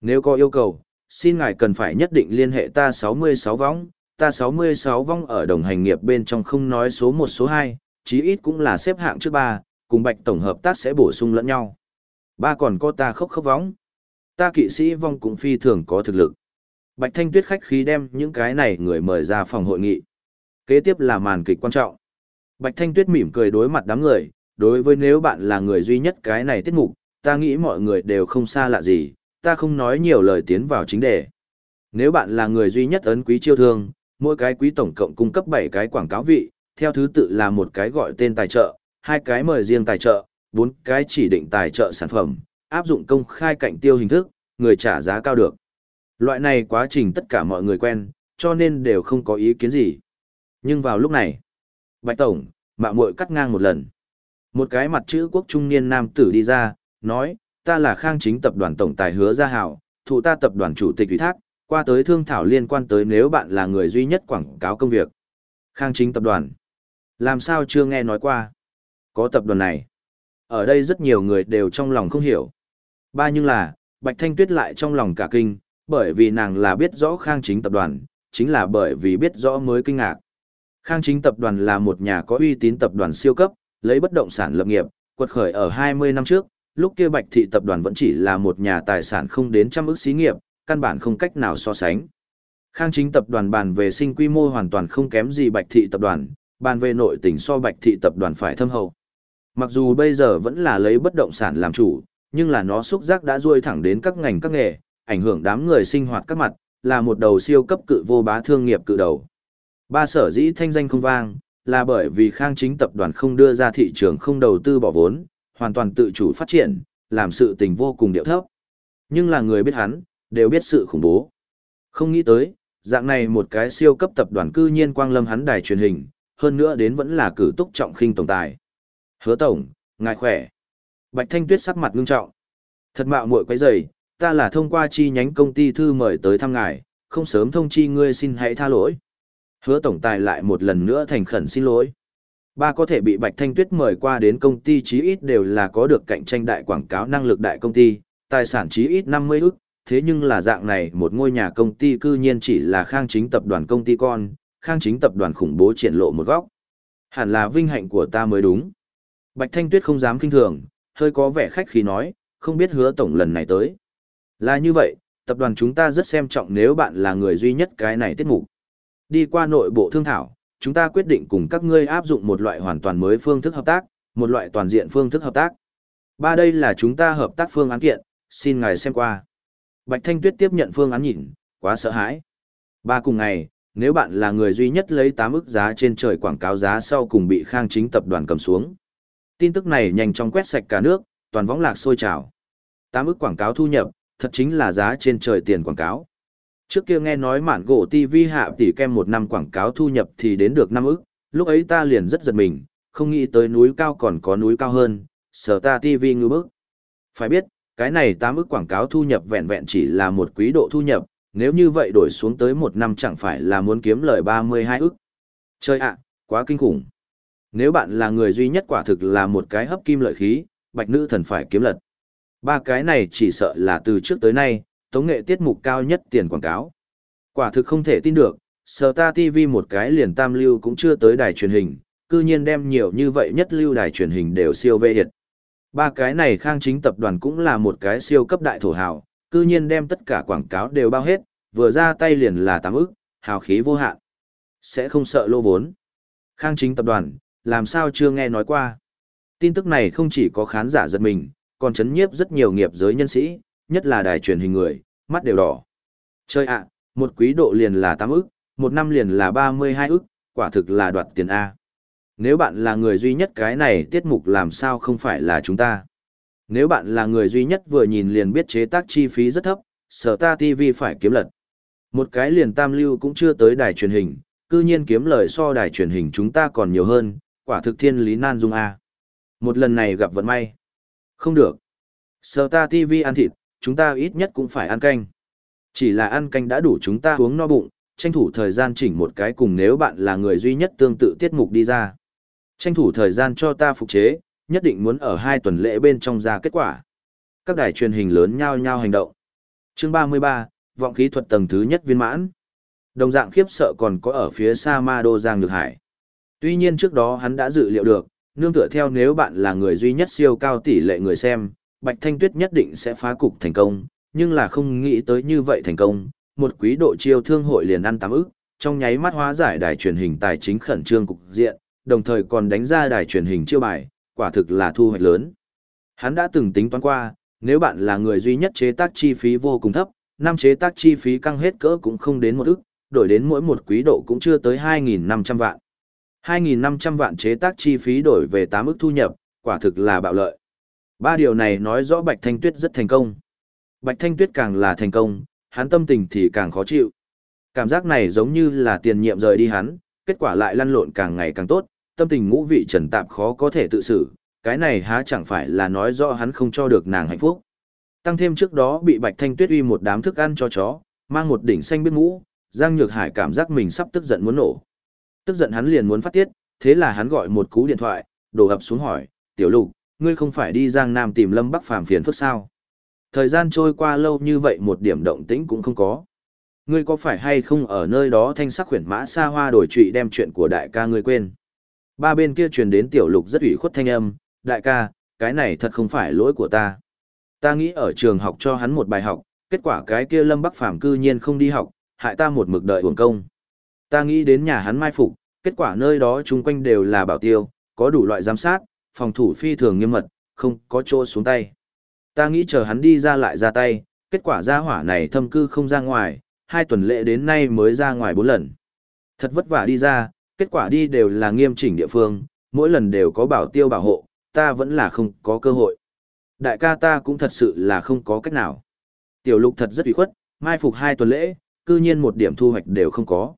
Nếu có yêu cầu, xin ngài cần phải nhất định liên hệ ta 66 vong, ta 66 vong ở đồng hành nghiệp bên trong không nói số 1 số 2, chí ít cũng là xếp hạng trước ba, cùng bạch tổng hợp tác sẽ bổ sung lẫn nhau. Ba còn có ta khóc khóc vong, Ta kỵ sĩ vong cũng phi thường có thực lực. Bạch Thanh Tuyết khách khí đem những cái này người mời ra phòng hội nghị. Kế tiếp là màn kịch quan trọng. Bạch Thanh Tuyết mỉm cười đối mặt đám người, đối với nếu bạn là người duy nhất cái này tiết mục, ta nghĩ mọi người đều không xa lạ gì, ta không nói nhiều lời tiến vào chính đề. Nếu bạn là người duy nhất ấn quý chiêu thương, mỗi cái quý tổng cộng cung cấp 7 cái quảng cáo vị, theo thứ tự là một cái gọi tên tài trợ, hai cái mời riêng tài trợ, bốn cái chỉ định tài trợ sản phẩm, áp dụng công khai cạnh tiêu hình thức, người trả giá cao được. Loại này quá trình tất cả mọi người quen, cho nên đều không có ý kiến gì. Nhưng vào lúc này, Bạch Tổng, mạo muội cắt ngang một lần. Một cái mặt chữ quốc trung niên nam tử đi ra, nói, ta là khang chính tập đoàn tổng tài hứa gia hảo, thụ ta tập đoàn chủ tịch ủy thác, qua tới thương thảo liên quan tới nếu bạn là người duy nhất quảng cáo công việc. Khang chính tập đoàn. Làm sao chưa nghe nói qua? Có tập đoàn này. Ở đây rất nhiều người đều trong lòng không hiểu. Ba nhưng là, Bạch Thanh Tuyết lại trong lòng cả kinh, bởi vì nàng là biết rõ khang chính tập đoàn, chính là bởi vì biết rõ mới kinh ngạc. Khang chính tập đoàn là một nhà có uy tín tập đoàn siêu cấp, lấy bất động sản lập nghiệp, quật khởi ở 20 năm trước, lúc kia Bạch Thị tập đoàn vẫn chỉ là một nhà tài sản không đến trăm ức xí nghiệp, căn bản không cách nào so sánh. Khang chính tập đoàn bàn về sinh quy mô hoàn toàn không kém gì Bạch Thị tập đoàn, bàn về nội tình so Bạch Thị tập đoàn phải thâm hậu. Mặc dù bây giờ vẫn là lấy bất động sản làm chủ, nhưng là nó xúc giác đã ruôi thẳng đến các ngành các nghề, ảnh hưởng đám người sinh hoạt các mặt, là một đầu siêu cấp cự vô bá thương nghiệp cự đầu. Ba sở dĩ thanh danh không vang, là bởi vì khang chính tập đoàn không đưa ra thị trường không đầu tư bỏ vốn, hoàn toàn tự chủ phát triển, làm sự tình vô cùng điệu thấp. Nhưng là người biết hắn, đều biết sự khủng bố. Không nghĩ tới, dạng này một cái siêu cấp tập đoàn cư nhiên quang lâm hắn đài truyền hình, hơn nữa đến vẫn là cử túc trọng khinh tổng tài. Hứa tổng, ngài khỏe. Bạch Thanh Tuyết sắc mặt ngưng trọng. Thật mạo muội quấy rầy, ta là thông qua chi nhánh công ty thư mời tới thăm ngài, không sớm thông chi ngươi xin hãy tha lỗi. Hứa tổng tài lại một lần nữa thành khẩn xin lỗi. Ba có thể bị Bạch Thanh Tuyết mời qua đến công ty chí ít đều là có được cạnh tranh đại quảng cáo năng lực đại công ty, tài sản chí ít 50 ức, thế nhưng là dạng này một ngôi nhà công ty cư nhiên chỉ là khang chính tập đoàn công ty con, khang chính tập đoàn khủng bố triển lộ một góc. Hẳn là vinh hạnh của ta mới đúng. Bạch Thanh Tuyết không dám kinh thường, hơi có vẻ khách khí nói, không biết hứa tổng lần này tới. Là như vậy, tập đoàn chúng ta rất xem trọng nếu bạn là người duy nhất cái này tiết mục. Đi qua nội bộ thương thảo, chúng ta quyết định cùng các ngươi áp dụng một loại hoàn toàn mới phương thức hợp tác, một loại toàn diện phương thức hợp tác. Ba đây là chúng ta hợp tác phương án kiện, xin ngài xem qua. Bạch Thanh Tuyết tiếp nhận phương án nhìn, quá sợ hãi. Ba cùng ngày, nếu bạn là người duy nhất lấy 8 ức giá trên trời quảng cáo giá sau cùng bị khang chính tập đoàn cầm xuống. Tin tức này nhanh chóng quét sạch cả nước, toàn võng lạc sôi trào. 8 ức quảng cáo thu nhập, thật chính là giá trên trời tiền quảng cáo. Trước kia nghe nói mạn gỗ TV hạ tỷ kem một năm quảng cáo thu nhập thì đến được năm ức, lúc ấy ta liền rất giật mình, không nghĩ tới núi cao còn có núi cao hơn, sở ta TV ngư bức. Phải biết, cái này 8 ức quảng cáo thu nhập vẹn vẹn chỉ là một quý độ thu nhập, nếu như vậy đổi xuống tới một năm chẳng phải là muốn kiếm lời 32 ức. Chơi ạ, quá kinh khủng. Nếu bạn là người duy nhất quả thực là một cái hấp kim lợi khí, bạch nữ thần phải kiếm lật. Ba cái này chỉ sợ là từ trước tới nay, tống nghệ tiết mục cao nhất tiền quảng cáo. Quả thực không thể tin được, Sở Ta TV một cái liền tam lưu cũng chưa tới đài truyền hình, cư nhiên đem nhiều như vậy nhất lưu đài truyền hình đều siêu vê hiệt. Ba cái này khang chính tập đoàn cũng là một cái siêu cấp đại thổ hào, cư nhiên đem tất cả quảng cáo đều bao hết, vừa ra tay liền là tám ức, hào khí vô hạn. Sẽ không sợ lô vốn. Khang chính tập đoàn, làm sao chưa nghe nói qua. Tin tức này không chỉ có khán giả giật mình, còn chấn nhiếp rất nhiều nghiệp giới nhân sĩ, nhất là đài truyền hình người, mắt đều đỏ. Chơi ạ, một quý độ liền là 8 ức, một năm liền là 32 ức, quả thực là đoạt tiền A. Nếu bạn là người duy nhất cái này tiết mục làm sao không phải là chúng ta. Nếu bạn là người duy nhất vừa nhìn liền biết chế tác chi phí rất thấp, sở ta TV phải kiếm lật. Một cái liền tam lưu cũng chưa tới đài truyền hình, cư nhiên kiếm lời so đài truyền hình chúng ta còn nhiều hơn, quả thực thiên lý nan dung A. Một lần này gặp vận may. Không được. Sở ta TV ăn thịt, chúng ta ít nhất cũng phải ăn canh. Chỉ là ăn canh đã đủ chúng ta uống no bụng, tranh thủ thời gian chỉnh một cái cùng nếu bạn là người duy nhất tương tự tiết mục đi ra. Tranh thủ thời gian cho ta phục chế, nhất định muốn ở hai tuần lễ bên trong ra kết quả. Các đài truyền hình lớn nhau nhau hành động. Chương 33, vọng khí thuật tầng thứ nhất viên mãn. Đồng dạng khiếp sợ còn có ở phía xa Ma Đô Giang Nhược Hải. Tuy nhiên trước đó hắn đã dự liệu được, nương tựa theo nếu bạn là người duy nhất siêu cao tỷ lệ người xem, Bạch Thanh Tuyết nhất định sẽ phá cục thành công, nhưng là không nghĩ tới như vậy thành công, một quý độ chiêu thương hội liền ăn tám ức, trong nháy mắt hóa giải đài truyền hình tài chính khẩn trương cục diện, đồng thời còn đánh ra đài truyền hình chiêu bài, quả thực là thu hoạch lớn. Hắn đã từng tính toán qua, nếu bạn là người duy nhất chế tác chi phí vô cùng thấp, năm chế tác chi phí căng hết cỡ cũng không đến một ức, đổi đến mỗi một quý độ cũng chưa tới 2.500 vạn. 2.500 vạn chế tác chi phí đổi về 8 ức thu nhập, quả thực là bạo lợi. Ba điều này nói rõ Bạch Thanh Tuyết rất thành công. Bạch Thanh Tuyết càng là thành công, hắn tâm tình thì càng khó chịu. Cảm giác này giống như là tiền nhiệm rời đi hắn, kết quả lại lăn lộn càng ngày càng tốt, tâm tình ngũ vị trần tạp khó có thể tự xử, cái này há chẳng phải là nói rõ hắn không cho được nàng hạnh phúc. Tăng thêm trước đó bị Bạch Thanh Tuyết uy một đám thức ăn cho chó, mang một đỉnh xanh biết mũ, Giang Nhược Hải cảm giác mình sắp tức giận muốn nổ. Tức giận hắn liền muốn phát tiết, thế là hắn gọi một cú điện thoại, đổ ập xuống hỏi, "Tiểu Lục, ngươi không phải đi Giang Nam tìm Lâm Bắc Phàm phiền phức sao? Thời gian trôi qua lâu như vậy một điểm động tĩnh cũng không có. Ngươi có phải hay không ở nơi đó thanh sắc khuyển mã xa hoa đổi trụy đem chuyện của đại ca ngươi quên?" Ba bên kia truyền đến Tiểu Lục rất ủy khuất thanh âm, "Đại ca, cái này thật không phải lỗi của ta." Ta nghĩ ở trường học cho hắn một bài học, kết quả cái kia Lâm Bắc Phàm cư nhiên không đi học, hại ta một mực đợi uổng công. Ta nghĩ đến nhà hắn mai phục, kết quả nơi đó chung quanh đều là bảo tiêu, có đủ loại giám sát, phòng thủ phi thường nghiêm mật, không có chỗ xuống tay. Ta nghĩ chờ hắn đi ra lại ra tay, kết quả ra hỏa này thâm cư không ra ngoài, hai tuần lễ đến nay mới ra ngoài bốn lần. Thật vất vả đi ra, kết quả đi đều là nghiêm chỉnh địa phương, mỗi lần đều có bảo tiêu bảo hộ, ta vẫn là không có cơ hội. Đại ca ta cũng thật sự là không có cách nào. Tiểu lục thật rất ủy khuất, mai phục hai tuần lễ, cư nhiên một điểm thu hoạch đều không có.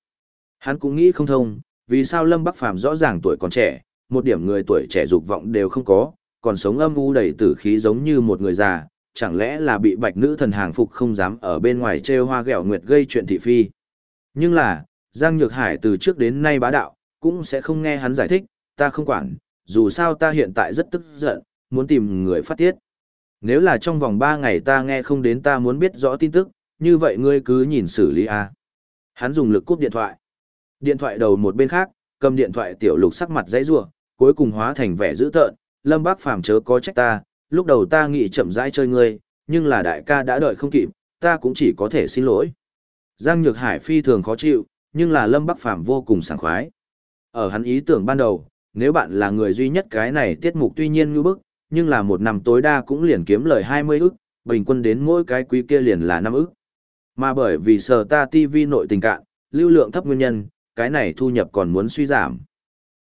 Hắn cũng nghĩ không thông, vì sao Lâm Bắc Phàm rõ ràng tuổi còn trẻ, một điểm người tuổi trẻ dục vọng đều không có, còn sống âm u đầy tử khí giống như một người già, chẳng lẽ là bị bạch nữ thần hàng phục không dám ở bên ngoài trêu hoa ghẹo nguyệt gây chuyện thị phi. Nhưng là, Giang Nhược Hải từ trước đến nay bá đạo, cũng sẽ không nghe hắn giải thích, ta không quản, dù sao ta hiện tại rất tức giận, muốn tìm người phát tiết. Nếu là trong vòng 3 ngày ta nghe không đến ta muốn biết rõ tin tức, như vậy ngươi cứ nhìn xử lý a. Hắn dùng lực cúp điện thoại. Điện thoại đầu một bên khác, cầm điện thoại tiểu lục sắc mặt dãy rủa, cuối cùng hóa thành vẻ dữ tợn, Lâm Bác Phàm chớ có trách ta, lúc đầu ta nghĩ chậm rãi chơi ngươi, nhưng là đại ca đã đợi không kịp, ta cũng chỉ có thể xin lỗi. Giang Nhược Hải phi thường khó chịu, nhưng là Lâm Bắc Phàm vô cùng sảng khoái. Ở hắn ý tưởng ban đầu, nếu bạn là người duy nhất cái này tiết mục tuy nhiên như bức, nhưng là một năm tối đa cũng liền kiếm lời 20 ức, bình quân đến mỗi cái quý kia liền là 5 ức. Mà bởi vì sở ta TV nội tình cạn, lưu lượng thấp nguyên nhân, cái này thu nhập còn muốn suy giảm.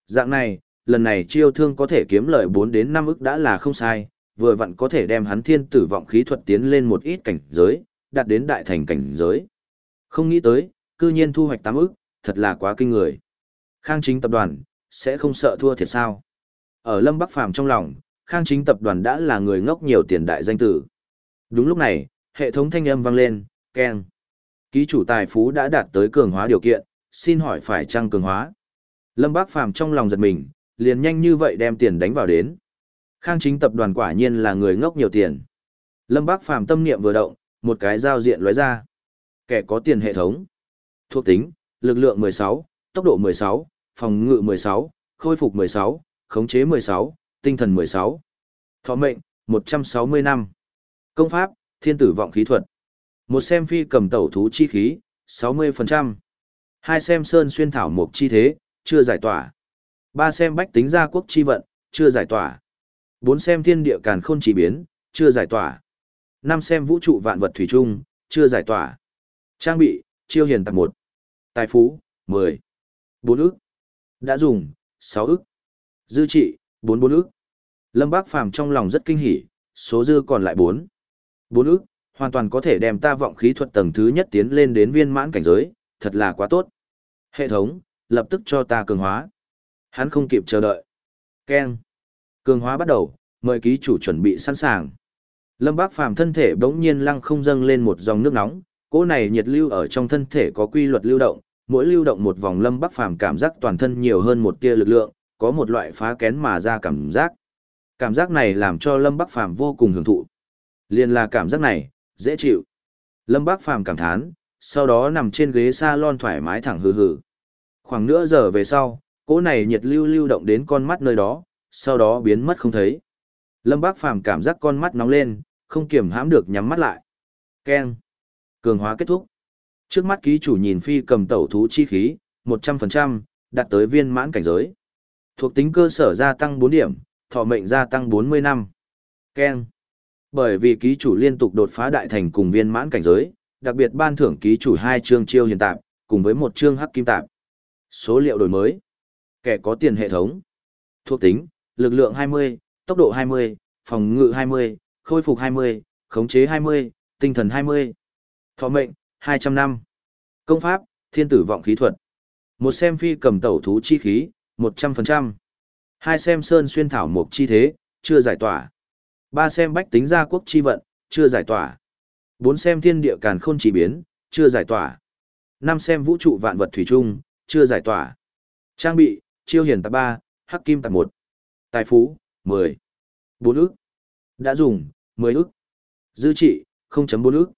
Dạng này, lần này chiêu thương có thể kiếm lợi 4 đến 5 ức đã là không sai, vừa vặn có thể đem hắn thiên tử vọng khí thuật tiến lên một ít cảnh giới, đạt đến đại thành cảnh giới. Không nghĩ tới, cư nhiên thu hoạch 8 ức, thật là quá kinh người. Khang chính tập đoàn, sẽ không sợ thua thiệt sao. Ở Lâm Bắc Phàm trong lòng, Khang chính tập đoàn đã là người ngốc nhiều tiền đại danh tử. Đúng lúc này, hệ thống thanh âm vang lên, keng. Ký chủ tài phú đã đạt tới cường hóa điều kiện, xin hỏi phải chăng cường hóa. Lâm Bác Phàm trong lòng giật mình, liền nhanh như vậy đem tiền đánh vào đến. Khang chính tập đoàn quả nhiên là người ngốc nhiều tiền. Lâm Bác Phàm tâm niệm vừa động, một cái giao diện lóe ra. Kẻ có tiền hệ thống. Thuộc tính, lực lượng 16, tốc độ 16, phòng ngự 16, khôi phục 16, khống chế 16, tinh thần 16. Thọ mệnh, 160 năm. Công pháp, thiên tử vọng khí thuật. Một xem phi cầm tẩu thú chi khí, 60%. Hai xem sơn xuyên thảo mục chi thế, chưa giải tỏa. Ba xem bách tính gia quốc chi vận, chưa giải tỏa. Bốn xem thiên địa càn khôn chỉ biến, chưa giải tỏa. Năm xem vũ trụ vạn vật thủy chung, chưa giải tỏa. Trang bị, chiêu hiền tạp một Tài phú, 10. Bốn ức. Đã dùng, sáu ức. Dư trị, bốn bốn ức. Lâm Bác Phàm trong lòng rất kinh hỉ, số dư còn lại 4. 4 ức, hoàn toàn có thể đem ta vọng khí thuật tầng thứ nhất tiến lên đến viên mãn cảnh giới, thật là quá tốt. Hệ thống, lập tức cho ta cường hóa. Hắn không kịp chờ đợi. Ken. Cường hóa bắt đầu, mời ký chủ chuẩn bị sẵn sàng. Lâm Bác Phàm thân thể bỗng nhiên lăng không dâng lên một dòng nước nóng, cỗ này nhiệt lưu ở trong thân thể có quy luật lưu động, mỗi lưu động một vòng Lâm Bác Phàm cảm giác toàn thân nhiều hơn một tia lực lượng, có một loại phá kén mà ra cảm giác. Cảm giác này làm cho Lâm Bắc Phàm vô cùng hưởng thụ. Liên là cảm giác này, dễ chịu. Lâm Bác Phàm cảm thán, sau đó nằm trên ghế salon thoải mái thẳng hừ hừ. Khoảng nửa giờ về sau, cỗ này nhiệt lưu lưu động đến con mắt nơi đó, sau đó biến mất không thấy. Lâm Bác Phàm cảm giác con mắt nóng lên, không kiềm hãm được nhắm mắt lại. Keng. Cường hóa kết thúc. Trước mắt ký chủ nhìn phi cầm tẩu thú chi khí, 100%, đạt tới viên mãn cảnh giới. Thuộc tính cơ sở gia tăng 4 điểm, thọ mệnh gia tăng 40 năm. Keng. Bởi vì ký chủ liên tục đột phá đại thành cùng viên mãn cảnh giới, đặc biệt ban thưởng ký chủ hai chương chiêu hiện tạp, cùng với một chương hắc kim tạp. Số liệu đổi mới. Kẻ có tiền hệ thống. Thuộc tính, lực lượng 20, tốc độ 20, phòng ngự 20, khôi phục 20, khống chế 20, tinh thần 20. Thọ mệnh, 200 năm. Công pháp, Thiên tử vọng khí thuật. Một xem phi cầm tẩu thú chi khí, 100%. Hai xem sơn xuyên thảo mục chi thế, chưa giải tỏa. Ba xem bách tính gia quốc chi vận, chưa giải tỏa. Bốn xem thiên địa càn khôn chỉ biến, chưa giải tỏa. Năm xem vũ trụ vạn vật thủy chung, chưa giải tỏa. Trang bị, chiêu hiền tạp ba hắc kim tạp một Tài phú, 10. 4 ức. Đã dùng, 10 ức. Dư trị, 0.4 ức.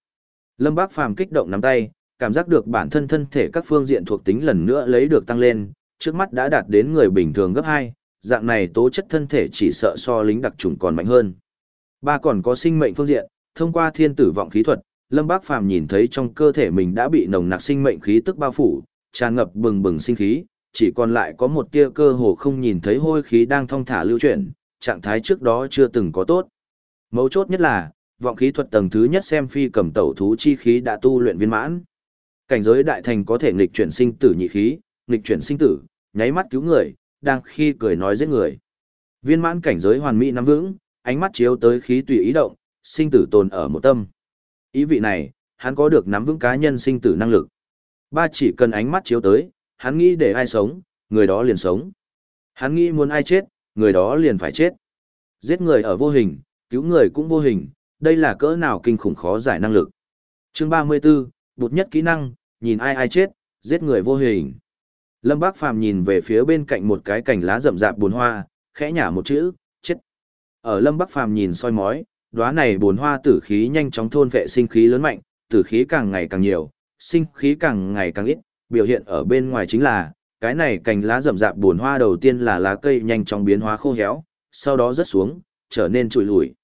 Lâm Bác Phàm kích động nắm tay, cảm giác được bản thân thân thể các phương diện thuộc tính lần nữa lấy được tăng lên, trước mắt đã đạt đến người bình thường gấp hai, dạng này tố chất thân thể chỉ sợ so lính đặc trùng còn mạnh hơn. Ba còn có sinh mệnh phương diện, thông qua thiên tử vọng khí thuật, Lâm Bác Phàm nhìn thấy trong cơ thể mình đã bị nồng nặc sinh mệnh khí tức bao phủ, tràn ngập bừng bừng sinh khí, chỉ còn lại có một tia cơ hồ không nhìn thấy hôi khí đang thong thả lưu chuyển, trạng thái trước đó chưa từng có tốt. Mấu chốt nhất là, vọng khí thuật tầng thứ nhất xem phi cầm tẩu thú chi khí đã tu luyện viên mãn. Cảnh giới đại thành có thể nghịch chuyển sinh tử nhị khí, nghịch chuyển sinh tử, nháy mắt cứu người, đang khi cười nói giết người. Viên mãn cảnh giới hoàn mỹ nắm vững, ánh mắt chiếu tới khí tùy ý động, sinh tử tồn ở một tâm. Ý vị này, hắn có được nắm vững cá nhân sinh tử năng lực. Ba chỉ cần ánh mắt chiếu tới, hắn nghĩ để ai sống, người đó liền sống. Hắn nghĩ muốn ai chết, người đó liền phải chết. Giết người ở vô hình, cứu người cũng vô hình, đây là cỡ nào kinh khủng khó giải năng lực. Chương 34, bột nhất kỹ năng, nhìn ai ai chết, giết người vô hình. Lâm Bác Phàm nhìn về phía bên cạnh một cái cành lá rậm rạp buồn hoa, khẽ nhả một chữ, chết. Ở Lâm Bắc Phàm nhìn soi mói, đóa này buồn hoa tử khí nhanh chóng thôn vệ sinh khí lớn mạnh, tử khí càng ngày càng nhiều, sinh khí càng ngày càng ít, biểu hiện ở bên ngoài chính là, cái này cành lá rậm rạp buồn hoa đầu tiên là lá cây nhanh chóng biến hóa khô héo, sau đó rớt xuống, trở nên trụi lùi.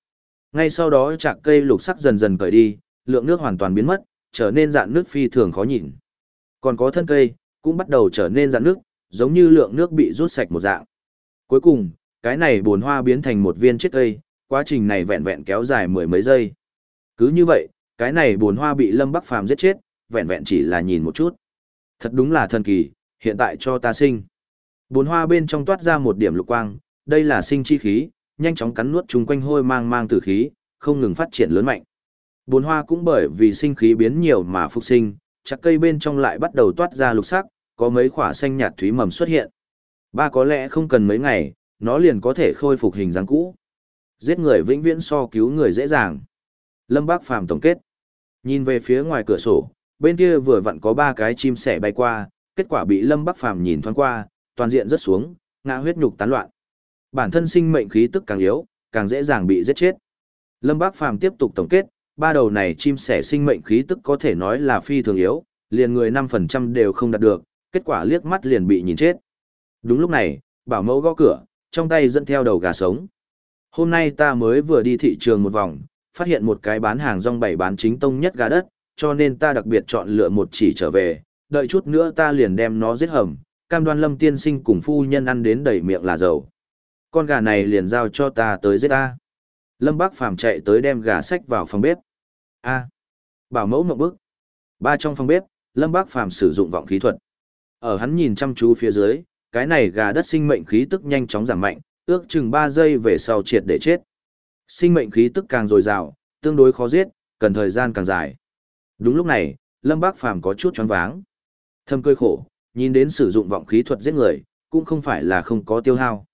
Ngay sau đó chạc cây lục sắc dần dần cởi đi, lượng nước hoàn toàn biến mất, trở nên dạng nước phi thường khó nhìn. Còn có thân cây, cũng bắt đầu trở nên dạng nước, giống như lượng nước bị rút sạch một dạng. Cuối cùng, cái này buồn hoa biến thành một viên chết cây, quá trình này vẹn vẹn kéo dài mười mấy giây. Cứ như vậy, cái này buồn hoa bị Lâm Bắc Phàm giết chết, vẹn vẹn chỉ là nhìn một chút. Thật đúng là thần kỳ, hiện tại cho ta sinh. Bốn hoa bên trong toát ra một điểm lục quang, đây là sinh chi khí, nhanh chóng cắn nuốt chung quanh hôi mang mang tử khí, không ngừng phát triển lớn mạnh. Bốn hoa cũng bởi vì sinh khí biến nhiều mà phục sinh, chắc cây bên trong lại bắt đầu toát ra lục sắc, có mấy khỏa xanh nhạt thúy mầm xuất hiện. Ba có lẽ không cần mấy ngày, nó liền có thể khôi phục hình dáng cũ. Giết người vĩnh viễn so cứu người dễ dàng. Lâm Bác Phàm tổng kết. Nhìn về phía ngoài cửa sổ, bên kia vừa vặn có ba cái chim sẻ bay qua, kết quả bị Lâm Bắc Phàm nhìn thoáng qua, toàn diện rất xuống, ngã huyết nhục tán loạn. Bản thân sinh mệnh khí tức càng yếu, càng dễ dàng bị giết chết. Lâm Bác Phàm tiếp tục tổng kết, ba đầu này chim sẻ sinh mệnh khí tức có thể nói là phi thường yếu, liền người 5% đều không đạt được, kết quả liếc mắt liền bị nhìn chết. Đúng lúc này, bảo mẫu gõ cửa, trong tay dẫn theo đầu gà sống. Hôm nay ta mới vừa đi thị trường một vòng, phát hiện một cái bán hàng rong bày bán chính tông nhất gà đất, cho nên ta đặc biệt chọn lựa một chỉ trở về, đợi chút nữa ta liền đem nó giết hầm, cam đoan lâm tiên sinh cùng phu nhân ăn đến đầy miệng là dầu. Con gà này liền giao cho ta tới giết ta. Lâm Bác Phàm chạy tới đem gà sách vào phòng bếp. A. bảo mẫu mộng bước. Ba trong phòng bếp, Lâm Bác Phàm sử dụng vọng khí thuật. Ở hắn nhìn chăm chú phía dưới, cái này gà đất sinh mệnh khí tức nhanh chóng giảm mạnh, ước chừng 3 giây về sau triệt để chết. Sinh mệnh khí tức càng dồi dào, tương đối khó giết, cần thời gian càng dài. Đúng lúc này, Lâm Bác Phàm có chút choáng váng. Thâm cơi khổ, nhìn đến sử dụng vọng khí thuật giết người, cũng không phải là không có tiêu hao.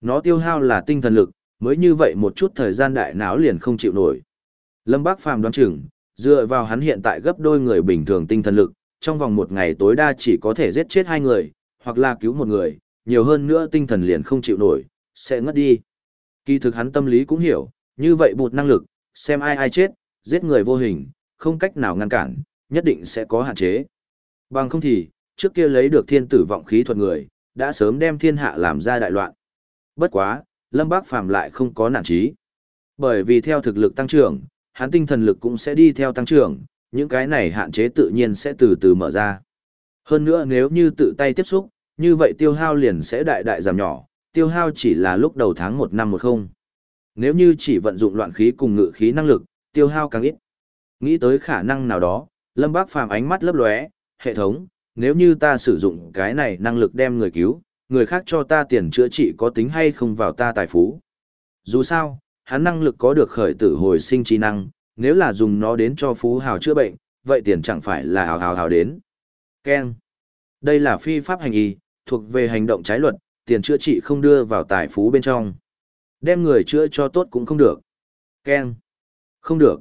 Nó tiêu hao là tinh thần lực, mới như vậy một chút thời gian đại não liền không chịu nổi. Lâm Bác Phàm đoán chừng, dựa vào hắn hiện tại gấp đôi người bình thường tinh thần lực, trong vòng một ngày tối đa chỉ có thể giết chết hai người, hoặc là cứu một người, nhiều hơn nữa tinh thần liền không chịu nổi, sẽ ngất đi. Kỳ thực hắn tâm lý cũng hiểu, như vậy bụt năng lực, xem ai ai chết, giết người vô hình, không cách nào ngăn cản, nhất định sẽ có hạn chế. Bằng không thì, trước kia lấy được thiên tử vọng khí thuật người, đã sớm đem thiên hạ làm ra đại loạn. Bất quá, Lâm Bác Phàm lại không có nản trí. Bởi vì theo thực lực tăng trưởng, hắn tinh thần lực cũng sẽ đi theo tăng trưởng, những cái này hạn chế tự nhiên sẽ từ từ mở ra. Hơn nữa nếu như tự tay tiếp xúc, như vậy tiêu hao liền sẽ đại đại giảm nhỏ, tiêu hao chỉ là lúc đầu tháng 1 năm 10. Nếu như chỉ vận dụng loạn khí cùng ngự khí năng lực, tiêu hao càng ít. Nghĩ tới khả năng nào đó, Lâm Bác Phàm ánh mắt lấp lóe, hệ thống, nếu như ta sử dụng cái này năng lực đem người cứu, người khác cho ta tiền chữa trị có tính hay không vào ta tài phú. Dù sao, hắn năng lực có được khởi tử hồi sinh trí năng, nếu là dùng nó đến cho phú hào chữa bệnh, vậy tiền chẳng phải là hào hào hào đến. Ken. Đây là phi pháp hành y, thuộc về hành động trái luật, tiền chữa trị không đưa vào tài phú bên trong. Đem người chữa cho tốt cũng không được. Ken. Không được.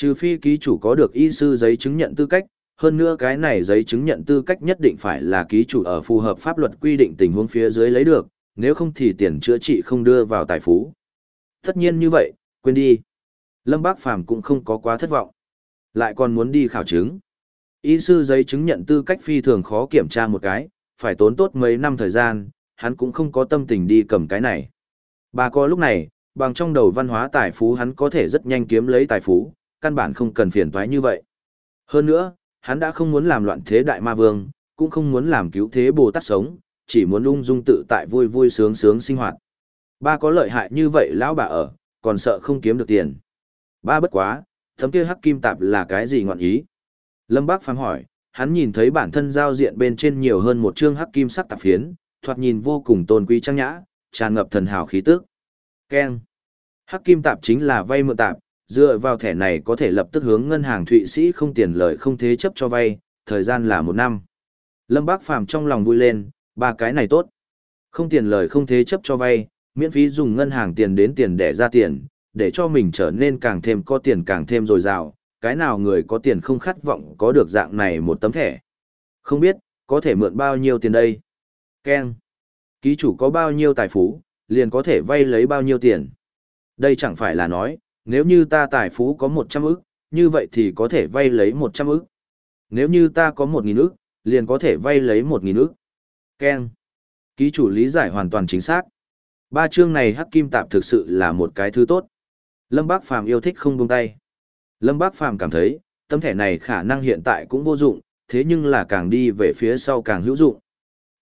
Trừ phi ký chủ có được y sư giấy chứng nhận tư cách, hơn nữa cái này giấy chứng nhận tư cách nhất định phải là ký chủ ở phù hợp pháp luật quy định tình huống phía dưới lấy được, nếu không thì tiền chữa trị không đưa vào tài phú. Tất nhiên như vậy, quên đi. Lâm Bác Phàm cũng không có quá thất vọng. Lại còn muốn đi khảo chứng. Y sư giấy chứng nhận tư cách phi thường khó kiểm tra một cái, phải tốn tốt mấy năm thời gian, hắn cũng không có tâm tình đi cầm cái này. Bà có lúc này, bằng trong đầu văn hóa tài phú hắn có thể rất nhanh kiếm lấy tài phú, căn bản không cần phiền toái như vậy. Hơn nữa, hắn đã không muốn làm loạn thế đại ma vương, cũng không muốn làm cứu thế Bồ Tát sống, chỉ muốn ung dung tự tại vui vui sướng sướng sinh hoạt. Ba có lợi hại như vậy lão bà ở, còn sợ không kiếm được tiền. Ba bất quá, thấm kia hắc kim tạp là cái gì ngọn ý? Lâm Bác phán hỏi, hắn nhìn thấy bản thân giao diện bên trên nhiều hơn một chương hắc kim sắc tạp phiến, thoạt nhìn vô cùng tôn quý trang nhã, tràn ngập thần hào khí tức. Keng. Hắc kim tạp chính là vay mượn tạp, dựa vào thẻ này có thể lập tức hướng ngân hàng Thụy Sĩ không tiền lời không thế chấp cho vay, thời gian là một năm. Lâm Bác Phàm trong lòng vui lên, ba cái này tốt. Không tiền lời không thế chấp cho vay, miễn phí dùng ngân hàng tiền đến tiền để ra tiền, để cho mình trở nên càng thêm có tiền càng thêm dồi dào, cái nào người có tiền không khát vọng có được dạng này một tấm thẻ. Không biết, có thể mượn bao nhiêu tiền đây? Ken. Ký chủ có bao nhiêu tài phú, liền có thể vay lấy bao nhiêu tiền. Đây chẳng phải là nói, nếu như ta tài phú có 100 ức, như vậy thì có thể vay lấy 100 ức. Nếu như ta có 1.000 ức, liền có thể vay lấy 1.000 ức. Ken. Ký chủ lý giải hoàn toàn chính xác. Ba chương này hắc kim tạp thực sự là một cái thứ tốt. Lâm Bác Phàm yêu thích không buông tay. Lâm Bác Phàm cảm thấy, tấm thẻ này khả năng hiện tại cũng vô dụng, thế nhưng là càng đi về phía sau càng hữu dụng.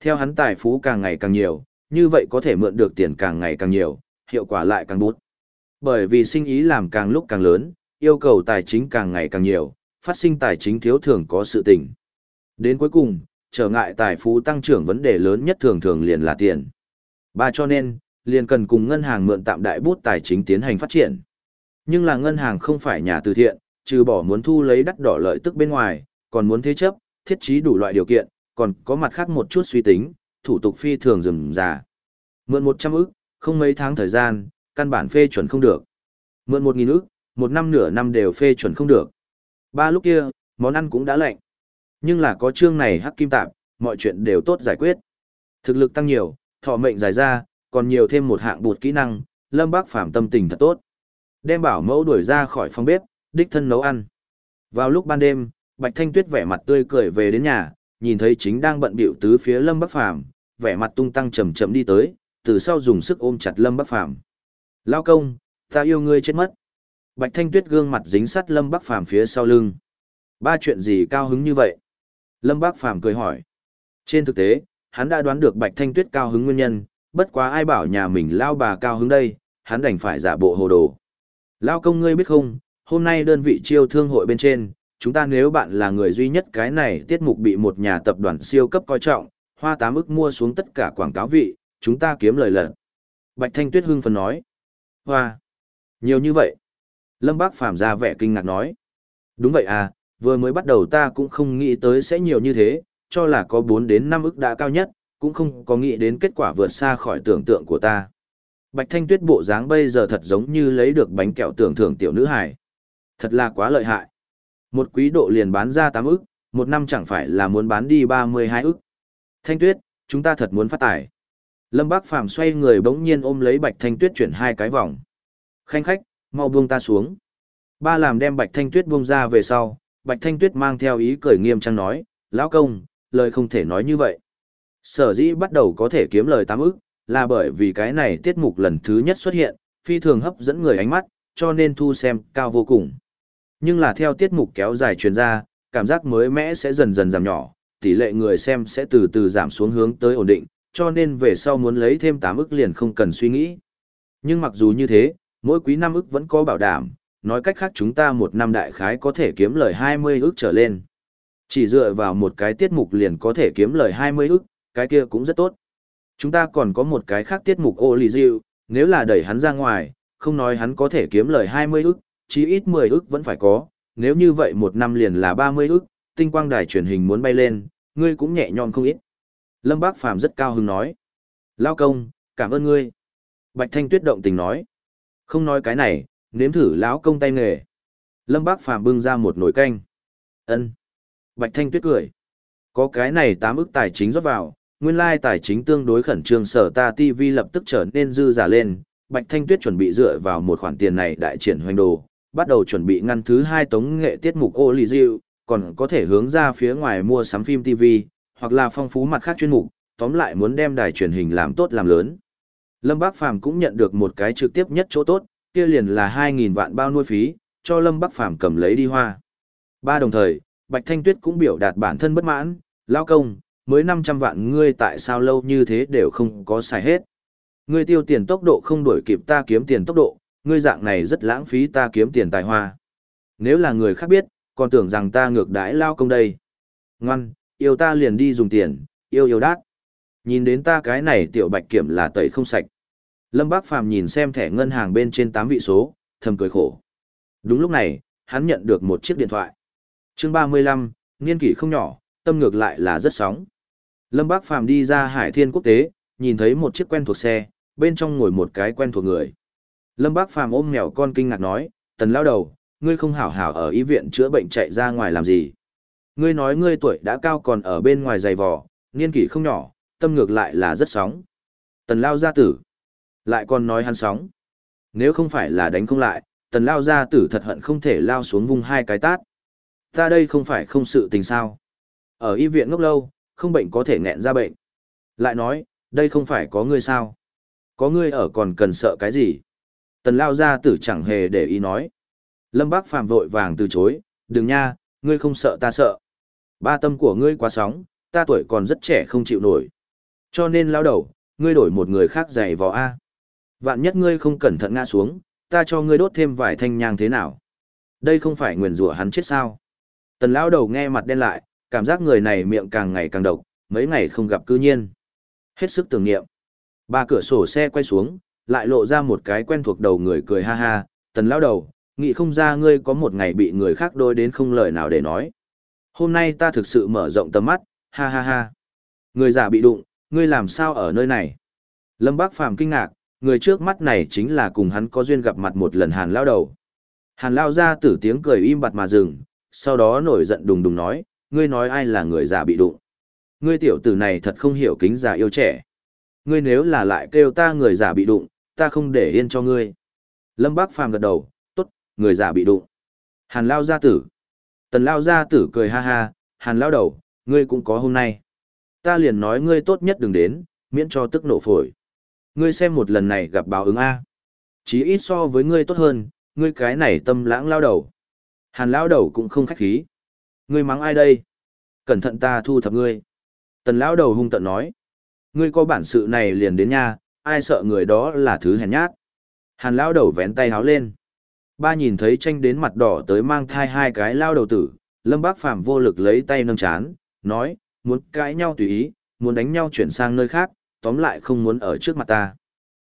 Theo hắn tài phú càng ngày càng nhiều, như vậy có thể mượn được tiền càng ngày càng nhiều, hiệu quả lại càng bút. Bởi vì sinh ý làm càng lúc càng lớn, yêu cầu tài chính càng ngày càng nhiều, phát sinh tài chính thiếu thường có sự tình. Đến cuối cùng, trở ngại tài phú tăng trưởng vấn đề lớn nhất thường thường liền là tiền. Ba cho nên, liền cần cùng ngân hàng mượn tạm đại bút tài chính tiến hành phát triển. Nhưng là ngân hàng không phải nhà từ thiện, trừ bỏ muốn thu lấy đắt đỏ lợi tức bên ngoài, còn muốn thế chấp, thiết trí đủ loại điều kiện, còn có mặt khác một chút suy tính, thủ tục phi thường rườm rà. Mượn 100 ức, không mấy tháng thời gian, căn bản phê chuẩn không được. Mượn 1.000 ức, một năm nửa năm đều phê chuẩn không được. Ba lúc kia, món ăn cũng đã lạnh. Nhưng là có chương này hắc kim tạp, mọi chuyện đều tốt giải quyết. Thực lực tăng nhiều, thọ mệnh dài ra, còn nhiều thêm một hạng bụt kỹ năng, Lâm Bác Phàm tâm tình thật tốt. Đem bảo mẫu đuổi ra khỏi phòng bếp, đích thân nấu ăn. Vào lúc ban đêm, Bạch Thanh Tuyết vẻ mặt tươi cười về đến nhà, nhìn thấy chính đang bận bịu tứ phía Lâm Bắc Phàm, vẻ mặt tung tăng chậm chậm đi tới, từ sau dùng sức ôm chặt Lâm Bắc Phàm. "Lão công, ta yêu ngươi chết mất." Bạch Thanh Tuyết gương mặt dính sắt, Lâm Bắc Phàm phía sau lưng. "Ba chuyện gì cao hứng như vậy?" Lâm Bắc Phàm cười hỏi. Trên thực tế, hắn đã đoán được Bạch Thanh Tuyết cao hứng nguyên nhân, bất quá ai bảo nhà mình lao bà cao hứng đây, hắn đành phải giả bộ hồ đồ. Lao công ngươi biết không, hôm nay đơn vị chiêu thương hội bên trên, chúng ta nếu bạn là người duy nhất cái này tiết mục bị một nhà tập đoàn siêu cấp coi trọng, hoa tám ức mua xuống tất cả quảng cáo vị, chúng ta kiếm lời lần. Bạch Thanh Tuyết hưng phấn nói. Hoa! Nhiều như vậy. Lâm Bác Phàm ra vẻ kinh ngạc nói. Đúng vậy à, vừa mới bắt đầu ta cũng không nghĩ tới sẽ nhiều như thế, cho là có 4 đến 5 ức đã cao nhất, cũng không có nghĩ đến kết quả vượt xa khỏi tưởng tượng của ta. Bạch Thanh Tuyết bộ dáng bây giờ thật giống như lấy được bánh kẹo tưởng thưởng tiểu nữ hài. Thật là quá lợi hại. Một quý độ liền bán ra 8 ức, một năm chẳng phải là muốn bán đi 32 ức. Thanh Tuyết, chúng ta thật muốn phát tài. Lâm Bác Phàm xoay người bỗng nhiên ôm lấy Bạch Thanh Tuyết chuyển hai cái vòng. Khanh khách, mau buông ta xuống. Ba làm đem Bạch Thanh Tuyết buông ra về sau, Bạch Thanh Tuyết mang theo ý cười nghiêm trang nói, lão công, lời không thể nói như vậy. Sở dĩ bắt đầu có thể kiếm lời tám ức, là bởi vì cái này tiết mục lần thứ nhất xuất hiện, phi thường hấp dẫn người ánh mắt, cho nên thu xem cao vô cùng. Nhưng là theo tiết mục kéo dài truyền ra, cảm giác mới mẽ sẽ dần dần giảm nhỏ, tỷ lệ người xem sẽ từ từ giảm xuống hướng tới ổn định, cho nên về sau muốn lấy thêm 8 ức liền không cần suy nghĩ. Nhưng mặc dù như thế, mỗi quý 5 ức vẫn có bảo đảm, nói cách khác chúng ta một năm đại khái có thể kiếm lời 20 ức trở lên. Chỉ dựa vào một cái tiết mục liền có thể kiếm lời 20 ức, cái kia cũng rất tốt. Chúng ta còn có một cái khác tiết mục ô lì diệu, nếu là đẩy hắn ra ngoài, không nói hắn có thể kiếm lời 20 ức, chí ít 10 ức vẫn phải có, nếu như vậy một năm liền là 30 ức, tinh quang đài truyền hình muốn bay lên, ngươi cũng nhẹ nhõm không ít. Lâm Bác Phàm rất cao hứng nói. Lao công, cảm ơn ngươi. Bạch Thanh Tuyết động tình nói. Không nói cái này, nếm thử lão công tay nghề. Lâm Bác Phàm bưng ra một nồi canh. Ân. Bạch Thanh Tuyết cười. Có cái này tám ức tài chính rót vào, nguyên lai tài chính tương đối khẩn trương sở ta TV lập tức trở nên dư giả lên. Bạch Thanh Tuyết chuẩn bị dựa vào một khoản tiền này đại triển hoành đồ, bắt đầu chuẩn bị ngăn thứ hai tống nghệ tiết mục ô lì diệu, còn có thể hướng ra phía ngoài mua sắm phim TV, hoặc là phong phú mặt khác chuyên mục, tóm lại muốn đem đài truyền hình làm tốt làm lớn. Lâm Bác Phàm cũng nhận được một cái trực tiếp nhất chỗ tốt, kia liền là 2.000 vạn bao nuôi phí, cho Lâm Bác Phàm cầm lấy đi hoa. Ba đồng thời, Bạch Thanh Tuyết cũng biểu đạt bản thân bất mãn, lao công, mới 500 vạn ngươi tại sao lâu như thế đều không có xài hết. Ngươi tiêu tiền tốc độ không đuổi kịp ta kiếm tiền tốc độ, ngươi dạng này rất lãng phí ta kiếm tiền tài hoa. Nếu là người khác biết, còn tưởng rằng ta ngược đãi lao công đây. Ngoan, yêu ta liền đi dùng tiền, yêu yêu đát. Nhìn đến ta cái này tiểu bạch kiểm là tẩy không sạch. Lâm Bác Phàm nhìn xem thẻ ngân hàng bên trên 8 vị số, thầm cười khổ. Đúng lúc này, hắn nhận được một chiếc điện thoại. chương 35, niên kỷ không nhỏ, tâm ngược lại là rất sóng. Lâm Bác Phàm đi ra Hải Thiên Quốc tế, nhìn thấy một chiếc quen thuộc xe, bên trong ngồi một cái quen thuộc người. Lâm Bác Phàm ôm mèo con kinh ngạc nói, tần lao đầu, ngươi không hảo hảo ở y viện chữa bệnh chạy ra ngoài làm gì. Ngươi nói ngươi tuổi đã cao còn ở bên ngoài giày vò, niên kỷ không nhỏ, tâm ngược lại là rất sóng. Tần lao gia tử. Lại còn nói hắn sóng. Nếu không phải là đánh không lại, tần lao gia tử thật hận không thể lao xuống vùng hai cái tát. Ta đây không phải không sự tình sao. Ở y viện ngốc lâu, không bệnh có thể nghẹn ra bệnh. Lại nói, đây không phải có ngươi sao. Có ngươi ở còn cần sợ cái gì. Tần lao gia tử chẳng hề để ý nói. Lâm Bác Phàm vội vàng từ chối, đừng nha, ngươi không sợ ta sợ. Ba tâm của ngươi quá sóng, ta tuổi còn rất trẻ không chịu nổi. Cho nên lao đầu, ngươi đổi một người khác giày vò A. Vạn nhất ngươi không cẩn thận ngã xuống, ta cho ngươi đốt thêm vài thanh nhang thế nào. Đây không phải nguyền rủa hắn chết sao. Tần lao đầu nghe mặt đen lại, cảm giác người này miệng càng ngày càng độc, mấy ngày không gặp cư nhiên. Hết sức tưởng niệm. Ba cửa sổ xe quay xuống, lại lộ ra một cái quen thuộc đầu người cười ha ha, tần lao đầu, nghĩ không ra ngươi có một ngày bị người khác đôi đến không lời nào để nói. Hôm nay ta thực sự mở rộng tầm mắt, ha ha ha. Người giả bị đụng, ngươi làm sao ở nơi này? Lâm Bác Phàm kinh ngạc, người trước mắt này chính là cùng hắn có duyên gặp mặt một lần Hàn lao đầu. Hàn lao ra tử tiếng cười im bặt mà dừng, sau đó nổi giận đùng đùng nói, ngươi nói ai là người giả bị đụng. Ngươi tiểu tử này thật không hiểu kính giả yêu trẻ. Ngươi nếu là lại kêu ta người giả bị đụng, ta không để yên cho ngươi. Lâm Bác Phàm gật đầu, tốt, người giả bị đụng. Hàn lao gia tử. Tần lao gia tử cười ha ha, hàn lao đầu, ngươi cũng có hôm nay. Ta liền nói ngươi tốt nhất đừng đến, miễn cho tức nổ phổi. Ngươi xem một lần này gặp báo ứng A. Chí ít so với ngươi tốt hơn, ngươi cái này tâm lãng lao đầu. Hàn lao đầu cũng không khách khí. Ngươi mắng ai đây? Cẩn thận ta thu thập ngươi. Tần lao đầu hung tận nói. Ngươi có bản sự này liền đến nha, ai sợ người đó là thứ hèn nhát. Hàn lao đầu vén tay háo lên. Ba nhìn thấy tranh đến mặt đỏ tới mang thai hai cái lao đầu tử, Lâm Bác Phàm vô lực lấy tay nâng chán, nói, muốn cãi nhau tùy ý, muốn đánh nhau chuyển sang nơi khác, tóm lại không muốn ở trước mặt ta.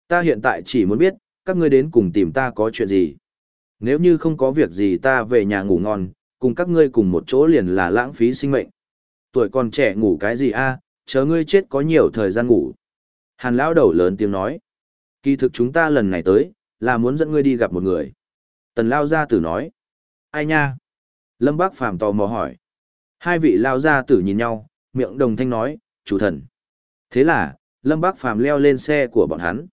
Ta hiện tại chỉ muốn biết, các ngươi đến cùng tìm ta có chuyện gì. Nếu như không có việc gì ta về nhà ngủ ngon, cùng các ngươi cùng một chỗ liền là lãng phí sinh mệnh. Tuổi còn trẻ ngủ cái gì a? chờ ngươi chết có nhiều thời gian ngủ. Hàn lão đầu lớn tiếng nói. Kỳ thực chúng ta lần này tới, là muốn dẫn ngươi đi gặp một người. Tần lao gia tử nói. Ai nha? Lâm Bác Phàm tò mò hỏi. Hai vị lao gia tử nhìn nhau, miệng đồng thanh nói, chủ thần. Thế là, Lâm Bác Phàm leo lên xe của bọn hắn.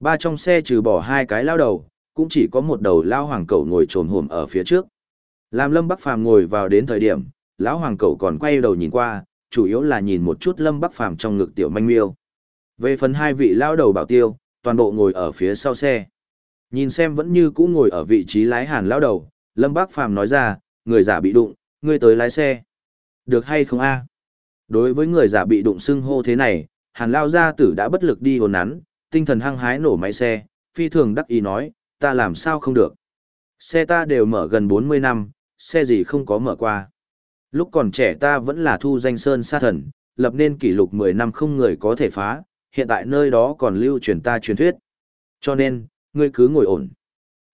Ba trong xe trừ bỏ hai cái lao đầu, cũng chỉ có một đầu lao hoàng cẩu ngồi trồn hồm ở phía trước. Làm Lâm Bắc Phàm ngồi vào đến thời điểm, lão hoàng cẩu còn quay đầu nhìn qua, chủ yếu là nhìn một chút Lâm Bắc Phàm trong ngực tiểu manh miêu. Về phần hai vị lao đầu bảo tiêu, toàn bộ ngồi ở phía sau xe. Nhìn xem vẫn như cũ ngồi ở vị trí lái hàn lao đầu, Lâm Bác Phàm nói ra, người giả bị đụng, người tới lái xe. Được hay không a? Đối với người giả bị đụng xưng hô thế này, hàn lao gia tử đã bất lực đi hồn nắn, tinh thần hăng hái nổ máy xe, phi thường đắc ý nói, ta làm sao không được. Xe ta đều mở gần 40 năm, xe gì không có mở qua. Lúc còn trẻ ta vẫn là thu danh sơn sa thần, lập nên kỷ lục 10 năm không người có thể phá, hiện tại nơi đó còn lưu truyền ta truyền thuyết. Cho nên, ngươi cứ ngồi ổn.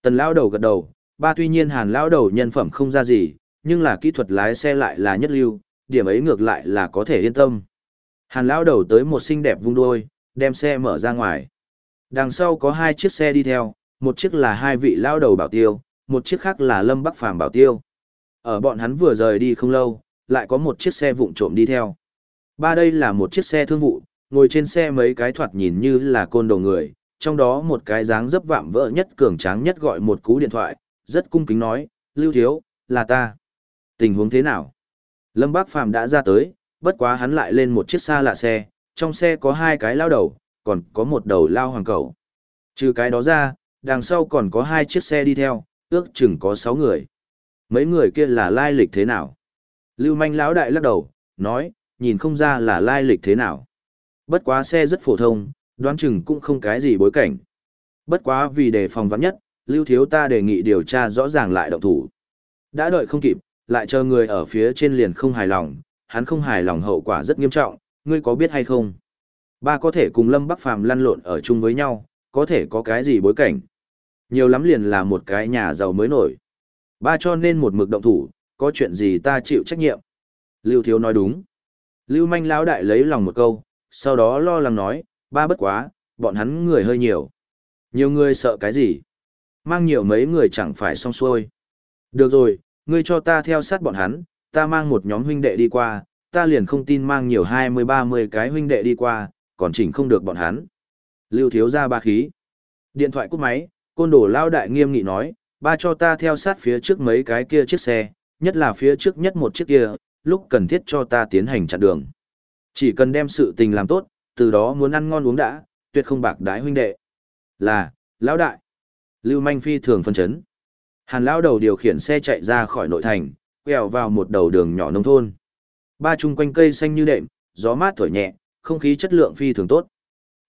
Tần lão đầu gật đầu, ba tuy nhiên hàn lão đầu nhân phẩm không ra gì, nhưng là kỹ thuật lái xe lại là nhất lưu, điểm ấy ngược lại là có thể yên tâm. Hàn lão đầu tới một xinh đẹp vung đôi, đem xe mở ra ngoài. Đằng sau có hai chiếc xe đi theo, một chiếc là hai vị lão đầu bảo tiêu, một chiếc khác là Lâm Bắc Phàm bảo tiêu. Ở bọn hắn vừa rời đi không lâu, lại có một chiếc xe vụng trộm đi theo. Ba đây là một chiếc xe thương vụ, ngồi trên xe mấy cái thoạt nhìn như là côn đồ người, trong đó một cái dáng dấp vạm vỡ nhất cường tráng nhất gọi một cú điện thoại, rất cung kính nói, Lưu Thiếu, là ta. Tình huống thế nào? Lâm Bác Phàm đã ra tới, bất quá hắn lại lên một chiếc xa lạ xe, trong xe có hai cái lao đầu, còn có một đầu lao hoàng cầu. Trừ cái đó ra, đằng sau còn có hai chiếc xe đi theo, ước chừng có sáu người. Mấy người kia là lai lịch thế nào? Lưu manh lão đại lắc đầu, nói, nhìn không ra là lai lịch thế nào. Bất quá xe rất phổ thông, đoán chừng cũng không cái gì bối cảnh. Bất quá vì đề phòng vắng nhất, Lưu Thiếu ta đề nghị điều tra rõ ràng lại động thủ. Đã đợi không kịp, lại chờ người ở phía trên liền không hài lòng, hắn không hài lòng hậu quả rất nghiêm trọng, ngươi có biết hay không? Ba có thể cùng Lâm Bắc Phàm lăn lộn ở chung với nhau, có thể có cái gì bối cảnh? Nhiều lắm liền là một cái nhà giàu mới nổi. Ba cho nên một mực động thủ, có chuyện gì ta chịu trách nhiệm. Lưu Thiếu nói đúng. Lưu Manh lão đại lấy lòng một câu, sau đó lo lắng nói, ba bất quá, bọn hắn người hơi nhiều. Nhiều người sợ cái gì? Mang nhiều mấy người chẳng phải xong xuôi. Được rồi, ngươi cho ta theo sát bọn hắn, ta mang một nhóm huynh đệ đi qua, ta liền không tin mang nhiều hai mươi ba mươi cái huynh đệ đi qua, còn chỉnh không được bọn hắn. Lưu thiếu ra ba khí. Điện thoại cúp máy, côn đồ lao đại nghiêm nghị nói, ba cho ta theo sát phía trước mấy cái kia chiếc xe, nhất là phía trước nhất một chiếc kia, lúc cần thiết cho ta tiến hành chặn đường. Chỉ cần đem sự tình làm tốt, từ đó muốn ăn ngon uống đã, tuyệt không bạc đái huynh đệ. Là, lão đại. Lưu Manh phi thường phân chấn. Hàn lão đầu điều khiển xe chạy ra khỏi nội thành, quẹo vào một đầu đường nhỏ nông thôn. Ba chung quanh cây xanh như đệm, gió mát thổi nhẹ, không khí chất lượng phi thường tốt.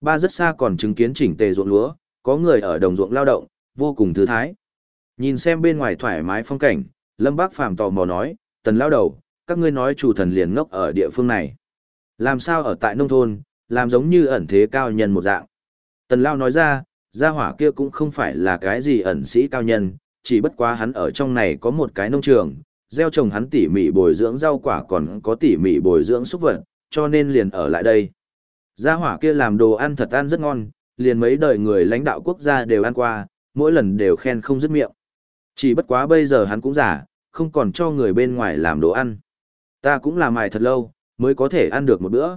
Ba rất xa còn chứng kiến chỉnh tề ruộng lúa, có người ở đồng ruộng lao động, vô cùng thư thái. Nhìn xem bên ngoài thoải mái phong cảnh, Lâm Bác Phàm tò mò nói, tần lao đầu, các ngươi nói chủ thần liền ngốc ở địa phương này. Làm sao ở tại nông thôn, làm giống như ẩn thế cao nhân một dạng. Tần Lao nói ra, gia hỏa kia cũng không phải là cái gì ẩn sĩ cao nhân, chỉ bất quá hắn ở trong này có một cái nông trường, gieo trồng hắn tỉ mỉ bồi dưỡng rau quả còn có tỉ mỉ bồi dưỡng súc vật, cho nên liền ở lại đây. Gia hỏa kia làm đồ ăn thật ăn rất ngon, liền mấy đời người lãnh đạo quốc gia đều ăn qua, mỗi lần đều khen không dứt miệng. Chỉ bất quá bây giờ hắn cũng giả, không còn cho người bên ngoài làm đồ ăn. Ta cũng làm mài thật lâu, mới có thể ăn được một bữa.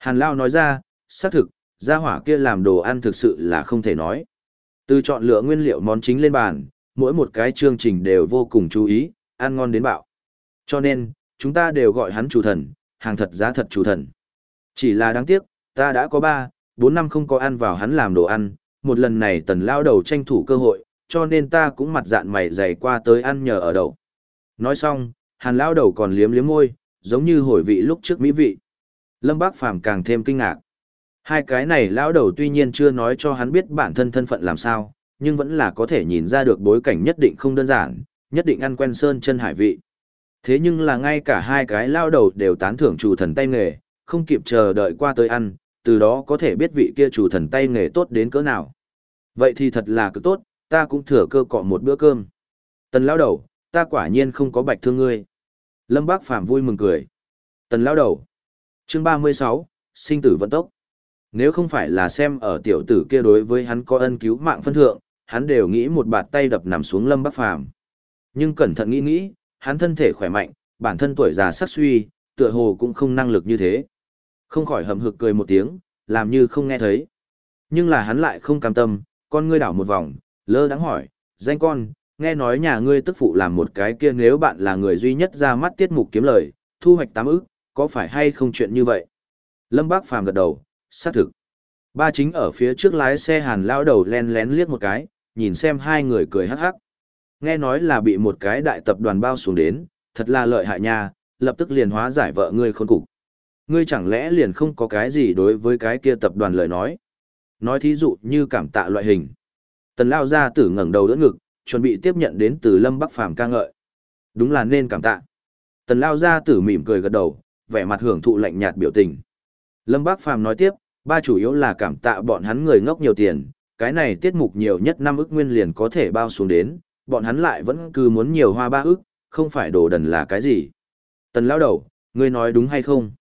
Hàn Lao nói ra, xác thực, gia hỏa kia làm đồ ăn thực sự là không thể nói. Từ chọn lựa nguyên liệu món chính lên bàn, mỗi một cái chương trình đều vô cùng chú ý, ăn ngon đến bạo. Cho nên, chúng ta đều gọi hắn chủ thần, hàng thật giá thật chủ thần. Chỉ là đáng tiếc, ta đã có 3, 4 năm không có ăn vào hắn làm đồ ăn, một lần này tần lao đầu tranh thủ cơ hội, cho nên ta cũng mặt dạn mày dày qua tới ăn nhờ ở đầu. Nói xong, hàn lao đầu còn liếm liếm môi, giống như hồi vị lúc trước mỹ vị. Lâm Bác Phàm càng thêm kinh ngạc. Hai cái này lão đầu tuy nhiên chưa nói cho hắn biết bản thân thân phận làm sao, nhưng vẫn là có thể nhìn ra được bối cảnh nhất định không đơn giản, nhất định ăn quen sơn chân hải vị. Thế nhưng là ngay cả hai cái lao đầu đều tán thưởng chủ thần tay nghề, không kịp chờ đợi qua tới ăn, từ đó có thể biết vị kia chủ thần tay nghề tốt đến cỡ nào. Vậy thì thật là cực tốt, ta cũng thừa cơ cọ một bữa cơm. Tần lao đầu, ta quả nhiên không có bạch thương ngươi. Lâm Bác Phàm vui mừng cười. Tần lao đầu. Chương 36, sinh tử vận tốc. Nếu không phải là xem ở tiểu tử kia đối với hắn có ân cứu mạng phân thượng, hắn đều nghĩ một bạt tay đập nằm xuống Lâm Bác Phàm Nhưng cẩn thận nghĩ nghĩ, hắn thân thể khỏe mạnh, bản thân tuổi già sắc suy, tựa hồ cũng không năng lực như thế. Không khỏi hầm hực cười một tiếng, làm như không nghe thấy. Nhưng là hắn lại không cam tâm, con ngươi đảo một vòng, lơ đắng hỏi, danh con, nghe nói nhà ngươi tức phụ làm một cái kia nếu bạn là người duy nhất ra mắt tiết mục kiếm lời, thu hoạch tám ức, có phải hay không chuyện như vậy? Lâm Bác Phàm gật đầu, xác thực. Ba chính ở phía trước lái xe hàn lao đầu len lén liếc một cái, nhìn xem hai người cười hắc hắc. Nghe nói là bị một cái đại tập đoàn bao xuống đến, thật là lợi hại nha, lập tức liền hóa giải vợ ngươi khôn cục. Ngươi chẳng lẽ liền không có cái gì đối với cái kia tập đoàn lời nói? Nói thí dụ như cảm tạ loại hình. Tần lao ra tử ngẩng đầu đỡ ngực, chuẩn bị tiếp nhận đến từ Lâm Bắc Phàm ca ngợi. Đúng là nên cảm tạ. Tần lao ra tử mỉm cười gật đầu, vẻ mặt hưởng thụ lạnh nhạt biểu tình. Lâm Bác Phàm nói tiếp, ba chủ yếu là cảm tạ bọn hắn người ngốc nhiều tiền, cái này tiết mục nhiều nhất năm ức nguyên liền có thể bao xuống đến, bọn hắn lại vẫn cứ muốn nhiều hoa ba ức, không phải đồ đần là cái gì. Tần lao đầu, ngươi nói đúng hay không?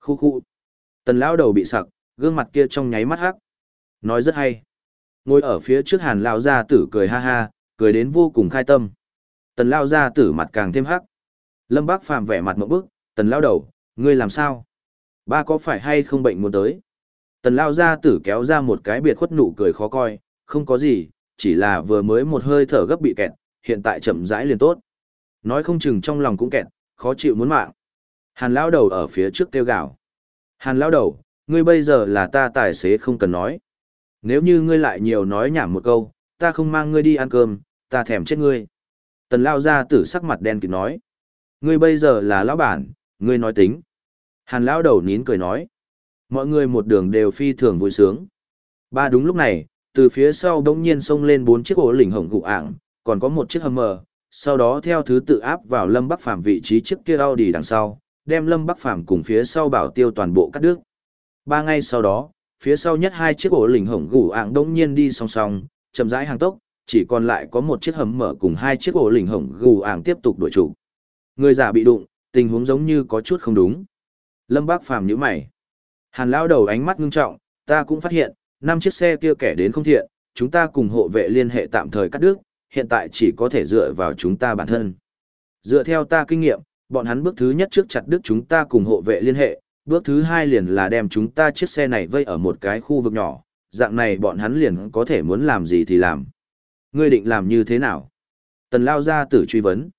Khu khu. Tần lão đầu bị sặc, gương mặt kia trong nháy mắt hắc. Nói rất hay. Ngồi ở phía trước hàn lão gia tử cười ha ha, cười đến vô cùng khai tâm. Tần lão gia tử mặt càng thêm hắc. Lâm Bác Phàm vẻ mặt một bức, tần lão đầu, ngươi làm sao? Ba có phải hay không bệnh muốn tới? Tần lão gia tử kéo ra một cái biệt khuất nụ cười khó coi, không có gì, chỉ là vừa mới một hơi thở gấp bị kẹt, hiện tại chậm rãi liền tốt. Nói không chừng trong lòng cũng kẹt, khó chịu muốn mạng. Hàn lão đầu ở phía trước kêu gào. Hàn lão đầu, ngươi bây giờ là ta tài xế không cần nói. Nếu như ngươi lại nhiều nói nhảm một câu, ta không mang ngươi đi ăn cơm, ta thèm chết ngươi. Tần lao gia tử sắc mặt đen kịt nói. Ngươi bây giờ là lão bản, ngươi nói tính. Hàn lão đầu nín cười nói. Mọi người một đường đều phi thường vui sướng. Ba đúng lúc này, từ phía sau đống nhiên xông lên bốn chiếc ổ lỉnh hổng gụ ảng, còn có một chiếc hầm mờ, sau đó theo thứ tự áp vào Lâm Bắc Phàm vị trí chiếc kia Audi đằng sau, đem Lâm Bắc Phàm cùng phía sau bảo tiêu toàn bộ cắt đứt. Ba ngày sau đó, phía sau nhất hai chiếc ổ lỉnh hổng gù ạng đống nhiên đi song song, chậm rãi hàng tốc, chỉ còn lại có một chiếc hầm mở cùng hai chiếc ổ lỉnh hổng gù ạng tiếp tục đuổi chủ. Người giả bị đụng, tình huống giống như có chút không đúng. Lâm Bác Phàm nhíu mày. Hàn lão đầu ánh mắt ngưng trọng, ta cũng phát hiện, năm chiếc xe kia kẻ đến không thiện, chúng ta cùng hộ vệ liên hệ tạm thời cắt đứt, hiện tại chỉ có thể dựa vào chúng ta bản thân. Dựa theo ta kinh nghiệm, bọn hắn bước thứ nhất trước chặt đứt chúng ta cùng hộ vệ liên hệ, bước thứ hai liền là đem chúng ta chiếc xe này vây ở một cái khu vực nhỏ, dạng này bọn hắn liền có thể muốn làm gì thì làm. Ngươi định làm như thế nào? Tần lao ra tử truy vấn.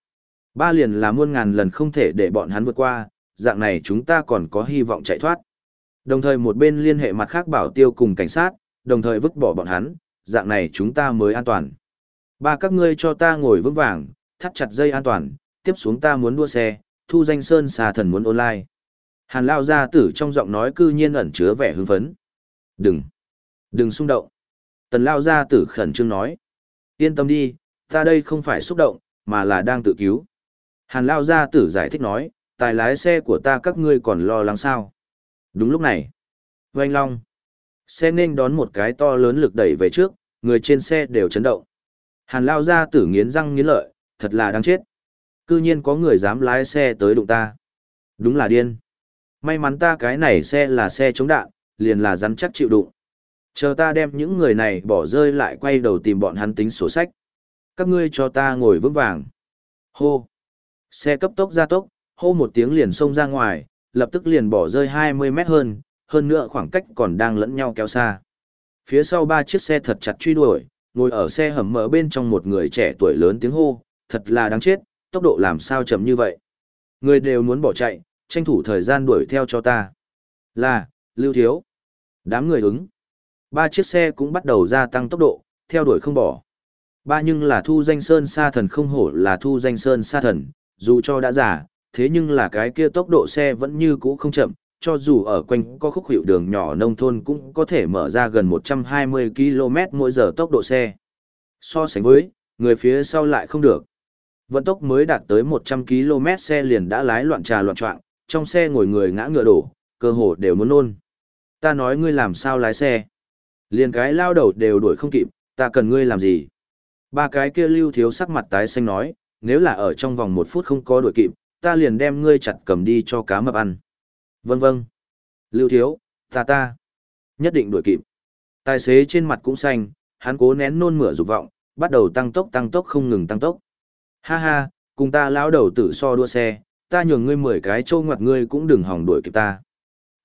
Ba liền là muôn ngàn lần không thể để bọn hắn vượt qua, dạng này chúng ta còn có hy vọng chạy thoát. Đồng thời một bên liên hệ mặt khác bảo tiêu cùng cảnh sát, đồng thời vứt bỏ bọn hắn, dạng này chúng ta mới an toàn. Ba các ngươi cho ta ngồi vững vàng, thắt chặt dây an toàn, tiếp xuống ta muốn đua xe, thu danh sơn xà thần muốn online. Hàn lao gia tử trong giọng nói cư nhiên ẩn chứa vẻ hưng phấn. Đừng, đừng xung động. Tần lao gia tử khẩn trương nói. Yên tâm đi, ta đây không phải xúc động, mà là đang tự cứu. Hàn lao gia tử giải thích nói, tài lái xe của ta các ngươi còn lo lắng sao. Đúng lúc này. Vành long. Xe nên đón một cái to lớn lực đẩy về trước, người trên xe đều chấn động. Hàn lao gia tử nghiến răng nghiến lợi, thật là đáng chết. Cư nhiên có người dám lái xe tới đụng ta. Đúng là điên. May mắn ta cái này xe là xe chống đạn, liền là rắn chắc chịu đụng. Chờ ta đem những người này bỏ rơi lại quay đầu tìm bọn hắn tính sổ sách. Các ngươi cho ta ngồi vững vàng. Hô. Xe cấp tốc ra tốc, hô một tiếng liền xông ra ngoài, lập tức liền bỏ rơi 20 mét hơn, hơn nữa khoảng cách còn đang lẫn nhau kéo xa. Phía sau ba chiếc xe thật chặt truy đuổi, ngồi ở xe hầm mở bên trong một người trẻ tuổi lớn tiếng hô, thật là đáng chết, tốc độ làm sao chậm như vậy. Người đều muốn bỏ chạy, tranh thủ thời gian đuổi theo cho ta. Là, lưu thiếu. Đám người ứng. Ba chiếc xe cũng bắt đầu gia tăng tốc độ, theo đuổi không bỏ. Ba nhưng là thu danh sơn sa thần không hổ là thu danh sơn sa thần, dù cho đã giả, thế nhưng là cái kia tốc độ xe vẫn như cũ không chậm, cho dù ở quanh có khúc hiệu đường nhỏ nông thôn cũng có thể mở ra gần 120 km mỗi giờ tốc độ xe. So sánh với, người phía sau lại không được. Vận tốc mới đạt tới 100 km xe liền đã lái loạn trà loạn trọng, trong xe ngồi người ngã ngựa đổ, cơ hồ đều muốn nôn. Ta nói ngươi làm sao lái xe? Liền cái lao đầu đều đuổi không kịp, ta cần ngươi làm gì? Ba cái kia lưu thiếu sắc mặt tái xanh nói, nếu là ở trong vòng một phút không có đuổi kịp, ta liền đem ngươi chặt cầm đi cho cá mập ăn. Vâng vâng. Lưu thiếu, ta ta. Nhất định đuổi kịp. Tài xế trên mặt cũng xanh, hắn cố nén nôn mửa dục vọng, bắt đầu tăng tốc tăng tốc không ngừng tăng tốc. Ha ha, cùng ta lão đầu tử so đua xe, ta nhường ngươi mười cái trâu ngoặt ngươi cũng đừng hòng đuổi kịp ta.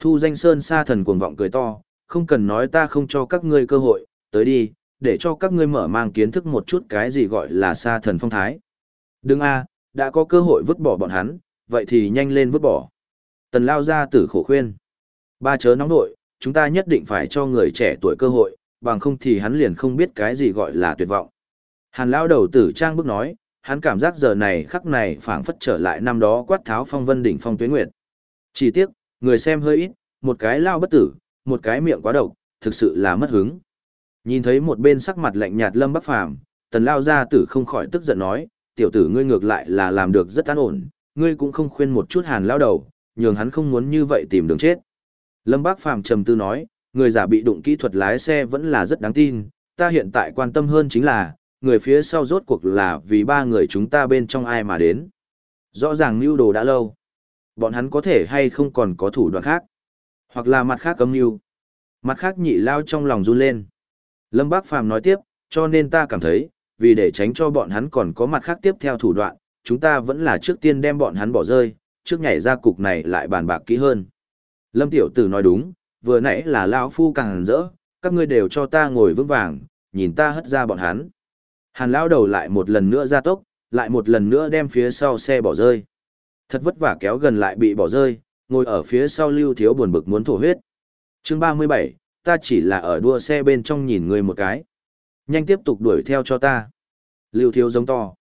Thu danh sơn sa thần cuồng vọng cười to, không cần nói ta không cho các ngươi cơ hội, tới đi, để cho các ngươi mở mang kiến thức một chút cái gì gọi là sa thần phong thái. Đừng a, đã có cơ hội vứt bỏ bọn hắn, vậy thì nhanh lên vứt bỏ. Tần lao ra tử khổ khuyên. Ba chớ nóng nội, chúng ta nhất định phải cho người trẻ tuổi cơ hội, bằng không thì hắn liền không biết cái gì gọi là tuyệt vọng. Hàn lao đầu tử trang bức nói, hắn cảm giác giờ này khắc này phảng phất trở lại năm đó quát tháo phong vân đỉnh phong tuyết nguyệt. Chỉ tiếc, người xem hơi ít, một cái lao bất tử, một cái miệng quá độc, thực sự là mất hứng. Nhìn thấy một bên sắc mặt lạnh nhạt Lâm Bắc Phàm, tần lao gia tử không khỏi tức giận nói, tiểu tử ngươi ngược lại là làm được rất an ổn, ngươi cũng không khuyên một chút hàn lao đầu, nhường hắn không muốn như vậy tìm đường chết. Lâm Bác Phàm trầm tư nói, người giả bị đụng kỹ thuật lái xe vẫn là rất đáng tin, ta hiện tại quan tâm hơn chính là, người phía sau rốt cuộc là vì ba người chúng ta bên trong ai mà đến. Rõ ràng mưu đồ đã lâu. Bọn hắn có thể hay không còn có thủ đoạn khác. Hoặc là mặt khác cấm mưu. Mặt khác nhị lao trong lòng run lên. Lâm Bác Phàm nói tiếp, cho nên ta cảm thấy, vì để tránh cho bọn hắn còn có mặt khác tiếp theo thủ đoạn, chúng ta vẫn là trước tiên đem bọn hắn bỏ rơi, trước nhảy ra cục này lại bàn bạc kỹ hơn. Lâm Tiểu Tử nói đúng, vừa nãy là lão Phu càng rỡ, các ngươi đều cho ta ngồi vững vàng, nhìn ta hất ra bọn hắn. Hàn lão đầu lại một lần nữa ra tốc, lại một lần nữa đem phía sau xe bỏ rơi. Thật vất vả kéo gần lại bị bỏ rơi, ngồi ở phía sau Lưu Thiếu buồn bực muốn thổ huyết. Chương 37, ta chỉ là ở đua xe bên trong nhìn người một cái. Nhanh tiếp tục đuổi theo cho ta. Lưu Thiếu giống to.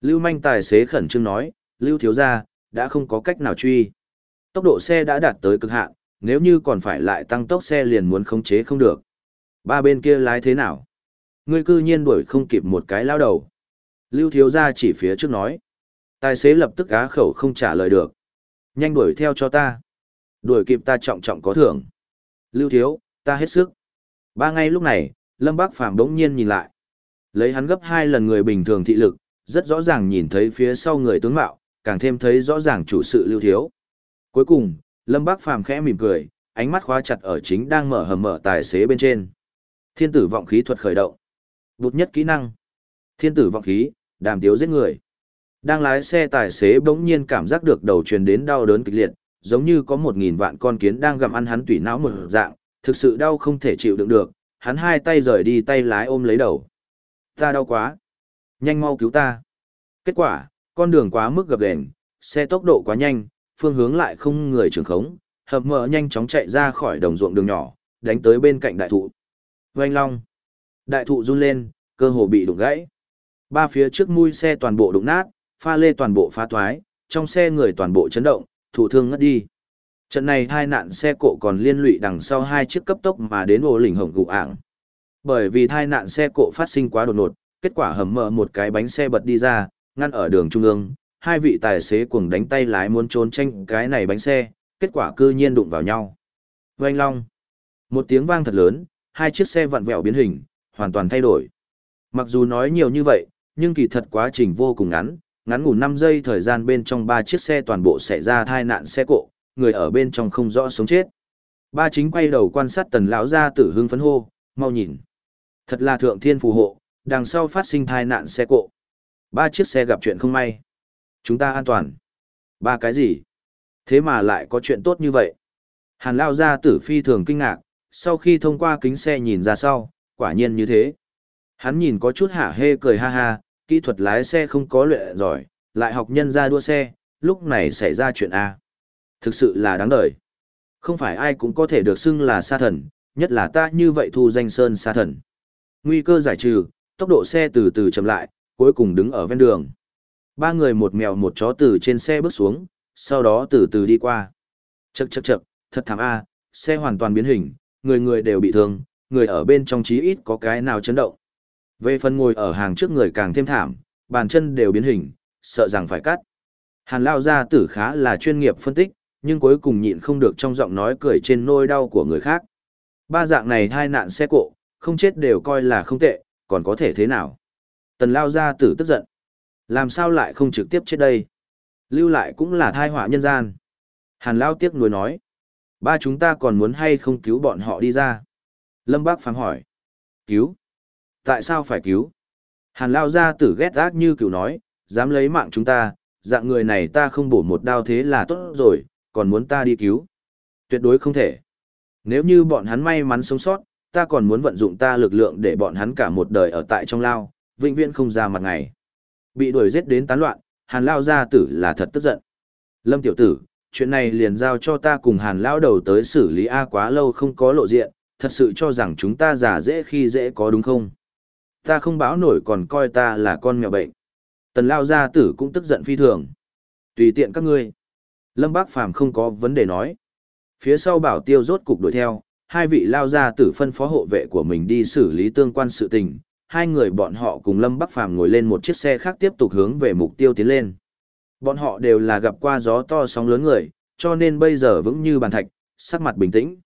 Lưu Manh tài xế khẩn trương nói, Lưu Thiếu ra, đã không có cách nào truy. Tốc độ xe đã đạt tới cực hạn, nếu như còn phải lại tăng tốc xe liền muốn khống chế không được. Ba bên kia lái thế nào? Ngươi cư nhiên đuổi không kịp một cái lao đầu. Lưu Thiếu ra chỉ phía trước nói. Tài xế lập tức á khẩu không trả lời được. Nhanh đuổi theo cho ta. Đuổi kịp ta trọng trọng có thưởng. Lưu Thiếu, ta hết sức. Ba ngày lúc này, Lâm Bác Phàm đống nhiên nhìn lại. Lấy hắn gấp hai lần người bình thường thị lực, rất rõ ràng nhìn thấy phía sau người tướng mạo, càng thêm thấy rõ ràng chủ sự Lưu Thiếu. Cuối cùng, Lâm Bác Phàm khẽ mỉm cười, ánh mắt khóa chặt ở chính đang mở hầm mở tài xế bên trên. Thiên tử vọng khí thuật khởi động. Bụt nhất kỹ năng. Thiên tử vọng khí, đàm tiếu giết người. Đang lái xe tài xế bỗng nhiên cảm giác được đầu truyền đến đau đớn kịch liệt, giống như có một nghìn vạn con kiến đang gặm ăn hắn tủy não một dạng, thực sự đau không thể chịu đựng được, hắn hai tay rời đi tay lái ôm lấy đầu. Ta đau quá. Nhanh mau cứu ta. Kết quả, con đường quá mức gập ghềnh, xe tốc độ quá nhanh, phương hướng lại không người trường khống, hợp mở nhanh chóng chạy ra khỏi đồng ruộng đường nhỏ, đánh tới bên cạnh đại thụ. Vành long. Đại thụ run lên, cơ hồ bị đụng gãy. Ba phía trước mui xe toàn bộ đụng nát, pha lê toàn bộ phá toái, trong xe người toàn bộ chấn động, thủ thương ngất đi. Trận này thai nạn xe cộ còn liên lụy đằng sau hai chiếc cấp tốc mà đến ô lỉnh hổng gụ ảng. Bởi vì thai nạn xe cộ phát sinh quá đột ngột, kết quả hầm mở một cái bánh xe bật đi ra, ngăn ở đường trung ương, hai vị tài xế cuồng đánh tay lái muốn trốn tranh cái này bánh xe, kết quả cư nhiên đụng vào nhau. Oanh long. Một tiếng vang thật lớn, hai chiếc xe vặn vẹo biến hình, hoàn toàn thay đổi. Mặc dù nói nhiều như vậy, nhưng kỳ thật quá trình vô cùng ngắn, ngắn ngủ 5 giây thời gian bên trong ba chiếc xe toàn bộ xảy ra thai nạn xe cộ, người ở bên trong không rõ sống chết. Ba chính quay đầu quan sát tần lão gia tử hưng phấn hô, mau nhìn. Thật là thượng thiên phù hộ, đằng sau phát sinh tai nạn xe cộ. Ba chiếc xe gặp chuyện không may. Chúng ta an toàn. Ba cái gì? Thế mà lại có chuyện tốt như vậy. Hàn lao gia tử phi thường kinh ngạc, sau khi thông qua kính xe nhìn ra sau, quả nhiên như thế. Hắn nhìn có chút hả hê cười ha ha, kỹ thuật lái xe không có luyện giỏi, lại học nhân ra đua xe, lúc này xảy ra chuyện A. Thực sự là đáng đời. Không phải ai cũng có thể được xưng là sa thần, nhất là ta như vậy thu danh sơn sa thần. Nguy cơ giải trừ, tốc độ xe từ từ chậm lại, cuối cùng đứng ở ven đường. Ba người một mèo một chó từ trên xe bước xuống, sau đó từ từ đi qua. Chậc chậc chậc, thật thảm A, xe hoàn toàn biến hình, người người đều bị thương, người ở bên trong chí ít có cái nào chấn động. Về phần ngồi ở hàng trước người càng thêm thảm, bàn chân đều biến hình, sợ rằng phải cắt. Hàn Lao gia tử khá là chuyên nghiệp phân tích, nhưng cuối cùng nhịn không được trong giọng nói cười trên nôi đau của người khác. Ba dạng này hai nạn xe cộ, không chết đều coi là không tệ, còn có thể thế nào? Tần Lao gia tử tức giận. Làm sao lại không trực tiếp chết đây? Lưu lại cũng là thai họa nhân gian. Hàn Lao tiếc nuối nói. Ba chúng ta còn muốn hay không cứu bọn họ đi ra? Lâm Bác phán hỏi. Cứu? Tại sao phải cứu? Hàn Lao gia tử ghét ác như cửu nói, dám lấy mạng chúng ta, dạng người này ta không bổ một đao thế là tốt rồi, còn muốn ta đi cứu. Tuyệt đối không thể. Nếu như bọn hắn may mắn sống sót, ta còn muốn vận dụng ta lực lượng để bọn hắn cả một đời ở tại trong lao, vĩnh viễn không ra mặt ngày. Bị đuổi giết đến tán loạn, Hàn Lao gia tử là thật tức giận. Lâm tiểu tử, chuyện này liền giao cho ta cùng Hàn Lao đầu tới xử lý A quá lâu không có lộ diện, thật sự cho rằng chúng ta giả dễ khi dễ có đúng không? Ta không báo nổi còn coi ta là con mèo bệnh. Tần Lao gia tử cũng tức giận phi thường. Tùy tiện các ngươi. Lâm Bác Phàm không có vấn đề nói. Phía sau bảo tiêu rốt cục đuổi theo, hai vị Lao ra tử phân phó hộ vệ của mình đi xử lý tương quan sự tình. Hai người bọn họ cùng Lâm Bắc Phàm ngồi lên một chiếc xe khác tiếp tục hướng về mục tiêu tiến lên. Bọn họ đều là gặp qua gió to sóng lớn người, cho nên bây giờ vững như bàn thạch, sắc mặt bình tĩnh.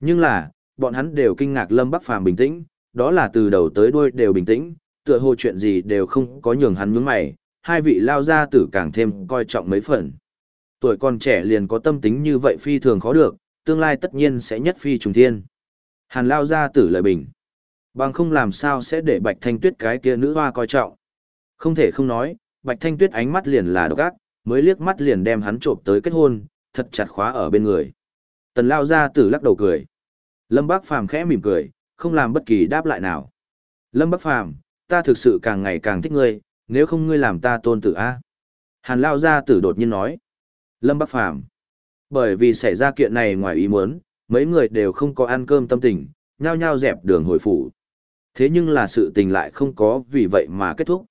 Nhưng là, bọn hắn đều kinh ngạc Lâm Bắc Phàm bình tĩnh, đó là từ đầu tới đuôi đều bình tĩnh, tựa hồ chuyện gì đều không có nhường hắn nhướng mày, hai vị lao ra tử càng thêm coi trọng mấy phần. Tuổi còn trẻ liền có tâm tính như vậy phi thường khó được, tương lai tất nhiên sẽ nhất phi trùng thiên. Hàn lao ra tử lời bình. Bằng không làm sao sẽ để Bạch Thanh Tuyết cái kia nữ hoa coi trọng. Không thể không nói, Bạch Thanh Tuyết ánh mắt liền là độc ác, mới liếc mắt liền đem hắn trộm tới kết hôn, thật chặt khóa ở bên người. Tần lao ra tử lắc đầu cười. Lâm Bác Phàm khẽ mỉm cười, không làm bất kỳ đáp lại nào. Lâm Bác Phàm ta thực sự càng ngày càng thích ngươi, nếu không ngươi làm ta tôn tử A. Hàn lao ra tử đột nhiên nói. Lâm Bắc Phàm bởi vì xảy ra kiện này ngoài ý muốn, mấy người đều không có ăn cơm tâm tình, nhao nhao dẹp đường hồi phủ. Thế nhưng là sự tình lại không có vì vậy mà kết thúc.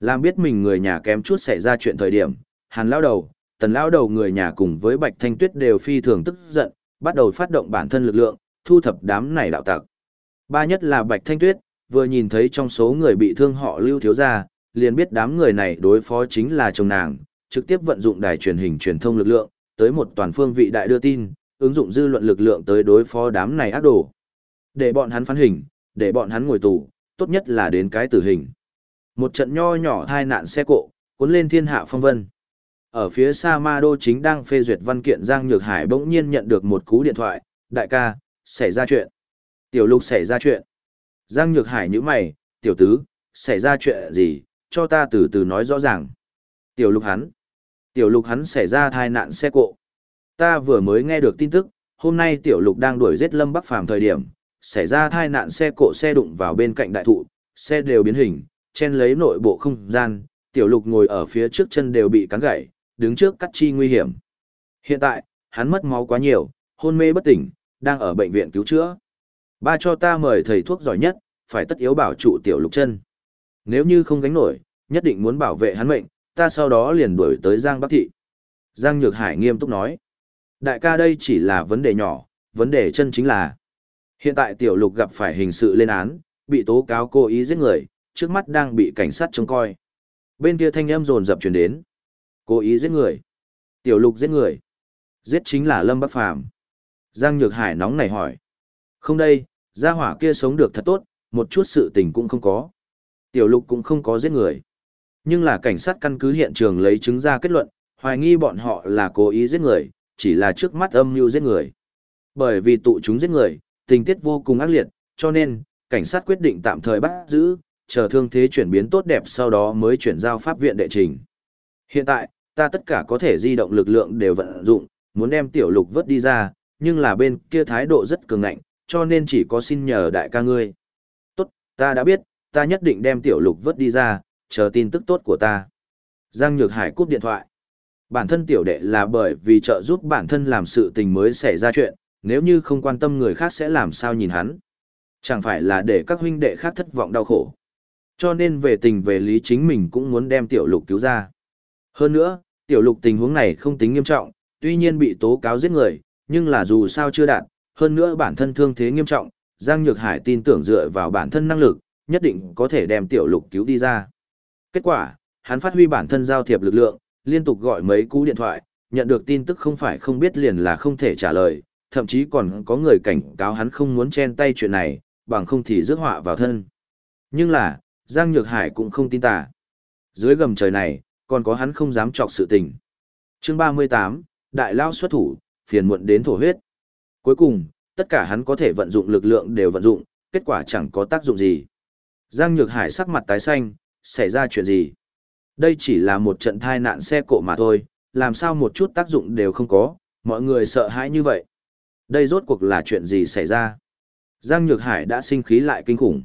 Làm biết mình người nhà kém chút xảy ra chuyện thời điểm, hàn lao đầu, tần lao đầu người nhà cùng với bạch thanh tuyết đều phi thường tức giận, bắt đầu phát động bản thân lực lượng, thu thập đám này đạo tặc. Ba nhất là bạch thanh tuyết, vừa nhìn thấy trong số người bị thương họ lưu thiếu gia, liền biết đám người này đối phó chính là chồng nàng, trực tiếp vận dụng đài truyền hình truyền thông lực lượng, tới một toàn phương vị đại đưa tin, ứng dụng dư luận lực lượng tới đối phó đám này ác đồ. Để bọn hắn phán hình, để bọn hắn ngồi tù, tốt nhất là đến cái tử hình. Một trận nho nhỏ thai nạn xe cộ, cuốn lên thiên hạ phong vân. Ở phía xa Ma Đô chính đang phê duyệt văn kiện Giang Nhược Hải bỗng nhiên nhận được một cú điện thoại, đại ca, xảy ra chuyện. Tiểu lục xảy ra chuyện. Giang Nhược Hải như mày, tiểu tứ, xảy ra chuyện gì, cho ta từ từ nói rõ ràng. Tiểu lục hắn. Tiểu lục hắn xảy ra tai nạn xe cộ. Ta vừa mới nghe được tin tức, hôm nay tiểu lục đang đuổi giết Lâm Bắc Phàm thời điểm, xảy ra tai nạn xe cộ xe đụng vào bên cạnh đại thụ, xe đều biến hình, chen lấy nội bộ không gian, tiểu lục ngồi ở phía trước chân đều bị cắn gãy, đứng trước cắt chi nguy hiểm. Hiện tại, hắn mất máu quá nhiều, hôn mê bất tỉnh, đang ở bệnh viện cứu chữa. Ba cho ta mời thầy thuốc giỏi nhất, phải tất yếu bảo trụ tiểu lục chân. Nếu như không gánh nổi, nhất định muốn bảo vệ hắn mệnh, ta sau đó liền đuổi tới Giang Bắc Thị. Giang Nhược Hải nghiêm túc nói. Đại ca đây chỉ là vấn đề nhỏ, vấn đề chân chính là. Hiện tại tiểu lục gặp phải hình sự lên án, bị tố cáo cố ý giết người, trước mắt đang bị cảnh sát trông coi. Bên kia thanh âm rồn dập truyền đến. Cố ý giết người. Tiểu lục giết người. Giết chính là Lâm Bắc Phàm Giang Nhược Hải nóng nảy hỏi. Không đây, gia hỏa kia sống được thật tốt, một chút sự tình cũng không có. Tiểu lục cũng không có giết người. Nhưng là cảnh sát căn cứ hiện trường lấy chứng ra kết luận, hoài nghi bọn họ là cố ý giết người, chỉ là trước mắt âm mưu giết người. Bởi vì tụ chúng giết người, tình tiết vô cùng ác liệt, cho nên, cảnh sát quyết định tạm thời bắt giữ, chờ thương thế chuyển biến tốt đẹp sau đó mới chuyển giao pháp viện đệ trình. Hiện tại, ta tất cả có thể di động lực lượng đều vận dụng, muốn đem tiểu lục vớt đi ra, nhưng là bên kia thái độ rất cường ngạnh, cho nên chỉ có xin nhờ đại ca ngươi. Tốt, ta đã biết, ta nhất định đem tiểu lục vớt đi ra, chờ tin tức tốt của ta. Giang Nhược Hải cúp điện thoại. Bản thân tiểu đệ là bởi vì trợ giúp bản thân làm sự tình mới xảy ra chuyện, nếu như không quan tâm người khác sẽ làm sao nhìn hắn. Chẳng phải là để các huynh đệ khác thất vọng đau khổ. Cho nên về tình về lý chính mình cũng muốn đem tiểu lục cứu ra. Hơn nữa, tiểu lục tình huống này không tính nghiêm trọng, tuy nhiên bị tố cáo giết người, nhưng là dù sao chưa đạt, hơn nữa bản thân thương thế nghiêm trọng, Giang Nhược Hải tin tưởng dựa vào bản thân năng lực, nhất định có thể đem tiểu lục cứu đi ra. Kết quả, hắn phát huy bản thân giao thiệp lực lượng, liên tục gọi mấy cú điện thoại, nhận được tin tức không phải không biết liền là không thể trả lời, thậm chí còn có người cảnh cáo hắn không muốn chen tay chuyện này, bằng không thì rước họa vào thân. Nhưng là, Giang Nhược Hải cũng không tin tà. Dưới gầm trời này, còn có hắn không dám chọc sự tình. Chương 38, Đại Lao xuất thủ, phiền muộn đến thổ huyết. Cuối cùng, tất cả hắn có thể vận dụng lực lượng đều vận dụng, kết quả chẳng có tác dụng gì. Giang Nhược Hải sắc mặt tái xanh, xảy ra chuyện gì? Đây chỉ là một trận thai nạn xe cộ mà thôi, làm sao một chút tác dụng đều không có, mọi người sợ hãi như vậy. Đây rốt cuộc là chuyện gì xảy ra? Giang Nhược Hải đã sinh khí lại kinh khủng.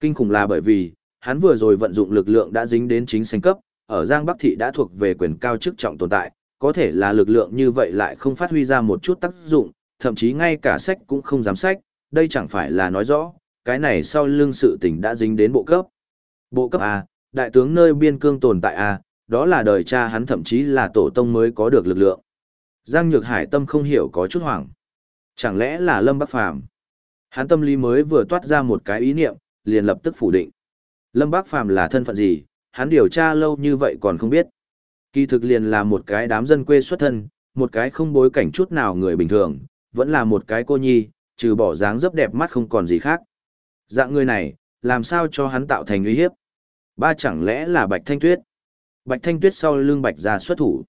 Kinh khủng là bởi vì, hắn vừa rồi vận dụng lực lượng đã dính đến chính sanh cấp, ở Giang Bắc Thị đã thuộc về quyền cao chức trọng tồn tại, có thể là lực lượng như vậy lại không phát huy ra một chút tác dụng, thậm chí ngay cả sách cũng không dám sách, đây chẳng phải là nói rõ, cái này sau lưng sự tình đã dính đến bộ cấp. Bộ cấp A, đại tướng nơi biên cương tồn tại A, đó là đời cha hắn thậm chí là tổ tông mới có được lực lượng. Giang Nhược Hải tâm không hiểu có chút hoảng. Chẳng lẽ là Lâm Bắc Phàm Hắn tâm lý mới vừa toát ra một cái ý niệm, liền lập tức phủ định. Lâm Bắc Phàm là thân phận gì, hắn điều tra lâu như vậy còn không biết. Kỳ thực liền là một cái đám dân quê xuất thân, một cái không bối cảnh chút nào người bình thường, vẫn là một cái cô nhi, trừ bỏ dáng dấp đẹp mắt không còn gì khác. Dạng người này, làm sao cho hắn tạo thành uy hiếp? Ba chẳng lẽ là Bạch Thanh Tuyết? Bạch Thanh Tuyết sau lưng Bạch gia xuất thủ.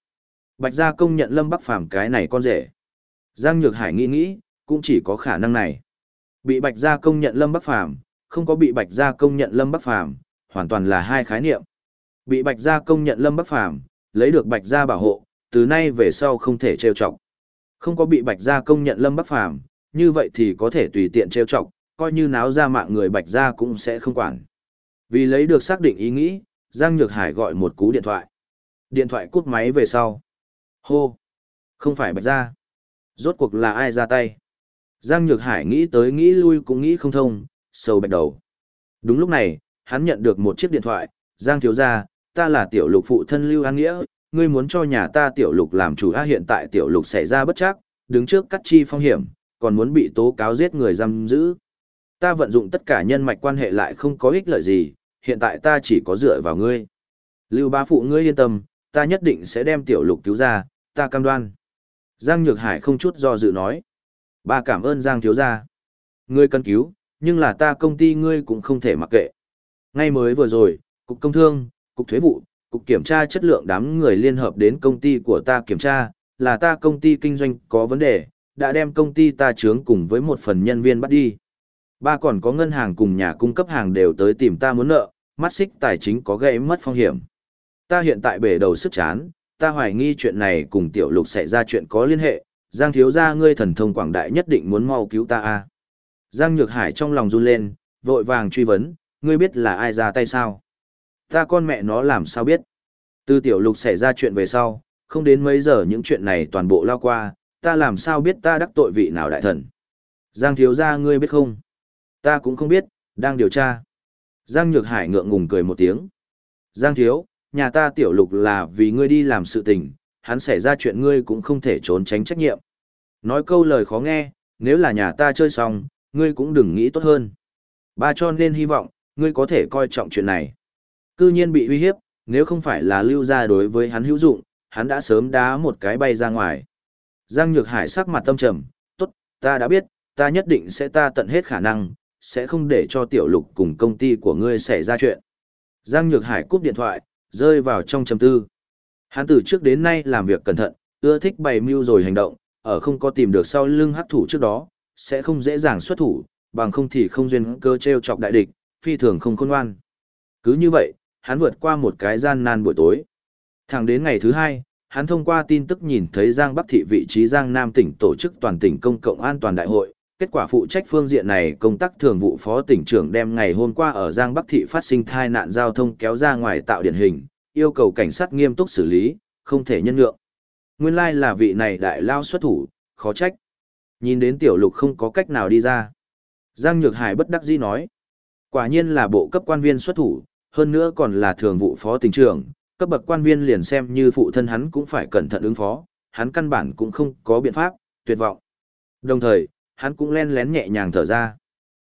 Bạch gia công nhận Lâm Bắc Phàm cái này con rể. Giang Nhược Hải nghĩ nghĩ, cũng chỉ có khả năng này. Bị Bạch gia công nhận Lâm Bắc Phàm, không có bị Bạch gia công nhận Lâm Bắc Phàm, hoàn toàn là hai khái niệm. Bị Bạch gia công nhận Lâm Bắc Phàm, lấy được Bạch gia bảo hộ, từ nay về sau không thể trêu chọc. Không có bị Bạch gia công nhận Lâm Bắc Phàm, như vậy thì có thể tùy tiện trêu chọc, coi như náo ra mạng người Bạch gia cũng sẽ không quản. Vì lấy được xác định ý nghĩ, Giang Nhược Hải gọi một cú điện thoại. Điện thoại cút máy về sau. Hô! Không phải Bạch gia. Rốt cuộc là ai ra tay? Giang Nhược Hải nghĩ tới nghĩ lui cũng nghĩ không thông, sầu bạch đầu. Đúng lúc này, hắn nhận được một chiếc điện thoại, Giang thiếu gia, ta là tiểu lục phụ thân Lưu An Nghĩa, ngươi muốn cho nhà ta tiểu lục làm chủ a hiện tại tiểu lục xảy ra bất chắc, đứng trước cắt chi phong hiểm, còn muốn bị tố cáo giết người giam giữ. Ta vận dụng tất cả nhân mạch quan hệ lại không có ích lợi gì, hiện tại ta chỉ có dựa vào ngươi. Lưu bá phụ ngươi yên tâm, ta nhất định sẽ đem tiểu lục cứu ra, ta cam đoan. Giang Nhược Hải không chút do dự nói. Ba cảm ơn Giang thiếu gia. Ngươi cần cứu, nhưng là ta công ty ngươi cũng không thể mặc kệ. Ngay mới vừa rồi, Cục Công Thương, Cục Thuế vụ, Cục Kiểm tra chất lượng đám người liên hợp đến công ty của ta kiểm tra, là ta công ty kinh doanh có vấn đề, đã đem công ty ta chướng cùng với một phần nhân viên bắt đi. Ba còn có ngân hàng cùng nhà cung cấp hàng đều tới tìm ta muốn nợ, mắt xích tài chính có gây mất phong hiểm. Ta hiện tại bể đầu sức chán, ta hoài nghi chuyện này cùng tiểu lục xảy ra chuyện có liên hệ, Giang thiếu gia ngươi thần thông quảng đại nhất định muốn mau cứu ta a. Giang Nhược Hải trong lòng run lên, vội vàng truy vấn, ngươi biết là ai ra tay sao? Ta con mẹ nó làm sao biết? Từ tiểu lục xảy ra chuyện về sau, không đến mấy giờ những chuyện này toàn bộ lao qua, ta làm sao biết ta đắc tội vị nào đại thần? Giang thiếu gia ngươi biết không? Ta cũng không biết, đang điều tra. Giang Nhược Hải ngượng ngùng cười một tiếng. Giang thiếu, nhà ta tiểu lục là vì ngươi đi làm sự tình, hắn xảy ra chuyện ngươi cũng không thể trốn tránh trách nhiệm. Nói câu lời khó nghe, nếu là nhà ta chơi xong, ngươi cũng đừng nghĩ tốt hơn. Ba cho nên hy vọng, ngươi có thể coi trọng chuyện này. Cư nhiên bị uy hiếp, nếu không phải là lưu ra đối với hắn hữu dụng, hắn đã sớm đá một cái bay ra ngoài. Giang Nhược Hải sắc mặt tâm trầm, tốt, ta đã biết, ta nhất định sẽ ta tận hết khả năng, sẽ không để cho tiểu lục cùng công ty của ngươi xảy ra chuyện. Giang Nhược Hải cúp điện thoại, rơi vào trong trầm tư. Hắn từ trước đến nay làm việc cẩn thận, ưa thích bày mưu rồi hành động, ở không có tìm được sau lưng hắc thủ trước đó, sẽ không dễ dàng xuất thủ, bằng không thì không duyên cơ treo chọc đại địch, phi thường không khôn ngoan. Cứ như vậy, hắn vượt qua một cái gian nan buổi tối. Thẳng đến ngày thứ hai, hắn thông qua tin tức nhìn thấy Giang Bắc Thị vị trí Giang Nam tỉnh tổ chức toàn tỉnh công cộng an toàn đại hội. Kết quả phụ trách phương diện này công tác thường vụ phó tỉnh trưởng đem ngày hôm qua ở Giang Bắc Thị phát sinh tai nạn giao thông kéo ra ngoài tạo điển hình, yêu cầu cảnh sát nghiêm túc xử lý, không thể nhân nhượng. Nguyên lai là vị này đại lao xuất thủ, khó trách. Nhìn đến tiểu lục không có cách nào đi ra. Giang Nhược Hải bất đắc dĩ nói. Quả nhiên là bộ cấp quan viên xuất thủ, hơn nữa còn là thường vụ phó tỉnh trưởng, cấp bậc quan viên liền xem như phụ thân hắn cũng phải cẩn thận ứng phó, hắn căn bản cũng không có biện pháp, tuyệt vọng. Đồng thời, hắn cũng len lén nhẹ nhàng thở ra.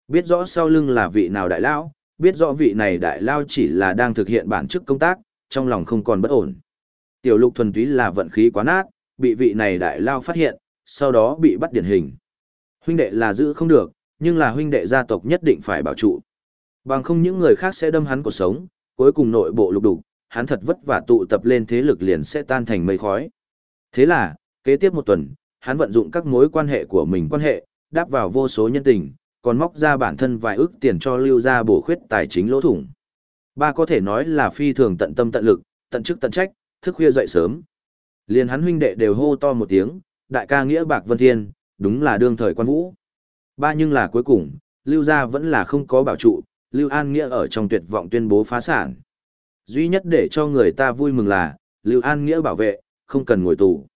Biết rõ sau lưng là vị nào đại lão, biết rõ vị này đại lao chỉ là đang thực hiện bản chức công tác, trong lòng không còn bất ổn. Tiểu lục thuần túy là vận khí quá nát, bị vị này đại lao phát hiện, sau đó bị bắt điển hình. Huynh đệ là giữ không được, nhưng là huynh đệ gia tộc nhất định phải bảo trụ. Bằng không những người khác sẽ đâm hắn cuộc sống, cuối cùng nội bộ lục đục, hắn thật vất vả tụ tập lên thế lực liền sẽ tan thành mây khói. Thế là, kế tiếp một tuần, hắn vận dụng các mối quan hệ của mình quan hệ, đáp vào vô số nhân tình, còn móc ra bản thân vài ức tiền cho lưu ra bổ khuyết tài chính lỗ thủng. Ba có thể nói là phi thường tận tâm tận lực, tận chức tận trách, thức khuya dậy sớm. Liền hắn huynh đệ đều hô to một tiếng, đại ca nghĩa bạc vân thiên, đúng là đương thời quan vũ. Ba nhưng là cuối cùng, Lưu gia vẫn là không có bảo trụ, Lưu An Nghĩa ở trong tuyệt vọng tuyên bố phá sản. Duy nhất để cho người ta vui mừng là, Lưu An Nghĩa bảo vệ, không cần ngồi tù.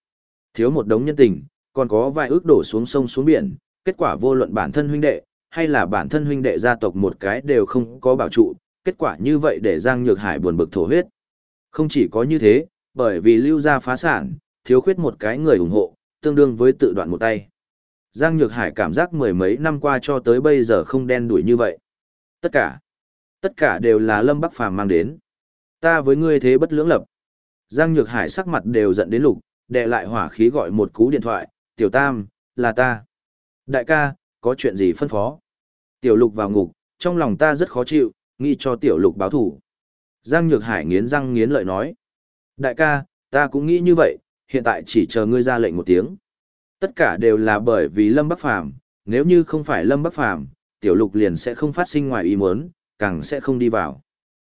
Thiếu một đống nhân tình, còn có vài ước đổ xuống sông xuống biển, kết quả vô luận bản thân huynh đệ, hay là bản thân huynh đệ gia tộc một cái đều không có bảo trụ, kết quả như vậy để Giang Nhược Hải buồn bực thổ huyết. Không chỉ có như thế, bởi vì lưu gia phá sản, thiếu khuyết một cái người ủng hộ, tương đương với tự đoạn một tay. Giang Nhược Hải cảm giác mười mấy năm qua cho tới bây giờ không đen đuổi như vậy. Tất cả, tất cả đều là Lâm Bắc Phàm mang đến. Ta với ngươi thế bất lưỡng lập. Giang Nhược Hải sắc mặt đều giận đến lục, đè lại hỏa khí gọi một cú điện thoại, "Tiểu Tam, là ta." "Đại ca, có chuyện gì phân phó?" Tiểu Lục vào ngục, trong lòng ta rất khó chịu, nghĩ cho Tiểu Lục báo thủ. Giang Nhược Hải nghiến răng nghiến lợi nói, "Đại ca, ta cũng nghĩ như vậy, hiện tại chỉ chờ ngươi ra lệnh một tiếng. Tất cả đều là bởi vì Lâm Bắc Phàm nếu như không phải Lâm Bắc Phàm tiểu lục liền sẽ không phát sinh ngoài ý muốn, càng sẽ không đi vào.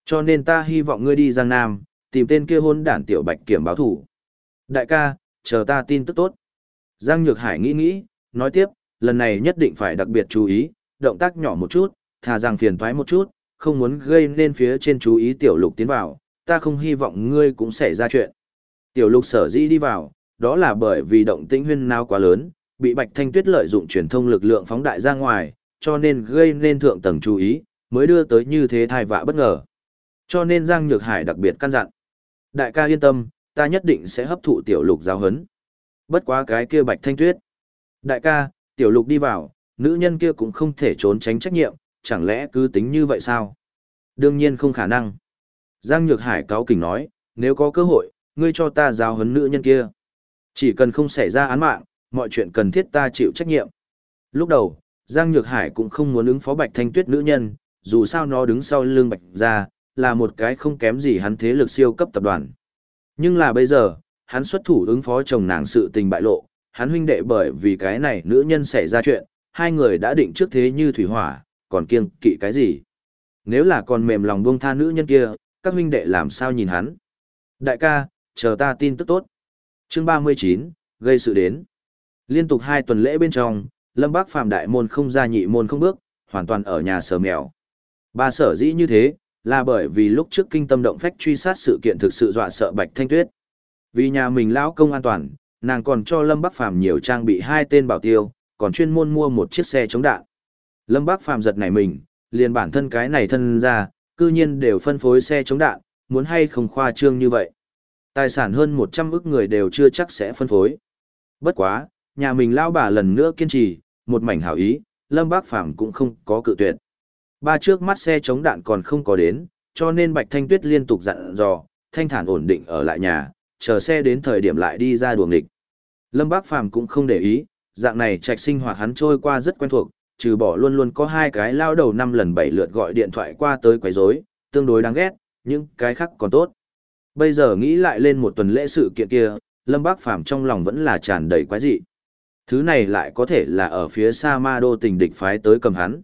Cho nên ta hy vọng ngươi đi Giang Nam, tìm tên kia hôn đản tiểu bạch kiểm báo thủ. Đại ca, chờ ta tin tức tốt. Giang Nhược Hải nghĩ nghĩ, nói tiếp, lần này nhất định phải đặc biệt chú ý, động tác nhỏ một chút, thà rằng phiền thoái một chút, không muốn gây nên phía trên chú ý tiểu lục tiến vào, ta không hy vọng ngươi cũng xảy ra chuyện. Tiểu lục sở dĩ đi vào, đó là bởi vì động tĩnh huyên nao quá lớn, bị Bạch Thanh Tuyết lợi dụng truyền thông lực lượng phóng đại ra ngoài, cho nên gây nên thượng tầng chú ý, mới đưa tới như thế thai vạ bất ngờ. Cho nên Giang Nhược Hải đặc biệt căn dặn. Đại ca yên tâm, ta nhất định sẽ hấp thụ tiểu lục giáo hấn. Bất quá cái kia Bạch Thanh Tuyết. Đại ca, tiểu lục đi vào, nữ nhân kia cũng không thể trốn tránh trách nhiệm, chẳng lẽ cứ tính như vậy sao? Đương nhiên không khả năng. Giang Nhược Hải cáo kỉnh nói, nếu có cơ hội, ngươi cho ta giáo huấn nữ nhân kia. Chỉ cần không xảy ra án mạng, mọi chuyện cần thiết ta chịu trách nhiệm. Lúc đầu, Giang Nhược Hải cũng không muốn ứng phó Bạch Thanh Tuyết nữ nhân, dù sao nó đứng sau lưng Bạch ra, là một cái không kém gì hắn thế lực siêu cấp tập đoàn. Nhưng là bây giờ, hắn xuất thủ ứng phó chồng nàng sự tình bại lộ, hắn huynh đệ bởi vì cái này nữ nhân xảy ra chuyện, hai người đã định trước thế như thủy hỏa, còn kiêng kỵ cái gì. Nếu là còn mềm lòng buông tha nữ nhân kia, các huynh đệ làm sao nhìn hắn. Đại ca, chờ ta tin tức tốt. Chương 39, gây sự đến. Liên tục hai tuần lễ bên trong, Lâm Bác Phàm đại môn không ra nhị môn không bước, hoàn toàn ở nhà sở mèo. Ba sở dĩ như thế, là bởi vì lúc trước kinh tâm động phách truy sát sự kiện thực sự dọa sợ Bạch Thanh Tuyết. Vì nhà mình lão công an toàn, nàng còn cho Lâm Bắc Phàm nhiều trang bị hai tên bảo tiêu, còn chuyên môn mua một chiếc xe chống đạn. Lâm Bắc Phàm giật nảy mình, liền bản thân cái này thân ra, cư nhiên đều phân phối xe chống đạn, muốn hay không khoa trương như vậy. Tài sản hơn 100 ức người đều chưa chắc sẽ phân phối. Bất quá, nhà mình lao bà lần nữa kiên trì, một mảnh hảo ý, Lâm Bác Phàm cũng không có cự tuyệt. Ba trước mắt xe chống đạn còn không có đến, cho nên Bạch Thanh Tuyết liên tục dặn dò, thanh thản ổn định ở lại nhà, chờ xe đến thời điểm lại đi ra đường địch. Lâm Bác Phàm cũng không để ý, dạng này trạch sinh hoạt hắn trôi qua rất quen thuộc, trừ bỏ luôn luôn có hai cái lao đầu năm lần bảy lượt gọi điện thoại qua tới quấy rối, tương đối đáng ghét, nhưng cái khác còn tốt. Bây giờ nghĩ lại lên một tuần lễ sự kiện kia, Lâm Bác Phàm trong lòng vẫn là tràn đầy quái dị. Thứ này lại có thể là ở phía xa ma đô tình địch phái tới cầm hắn.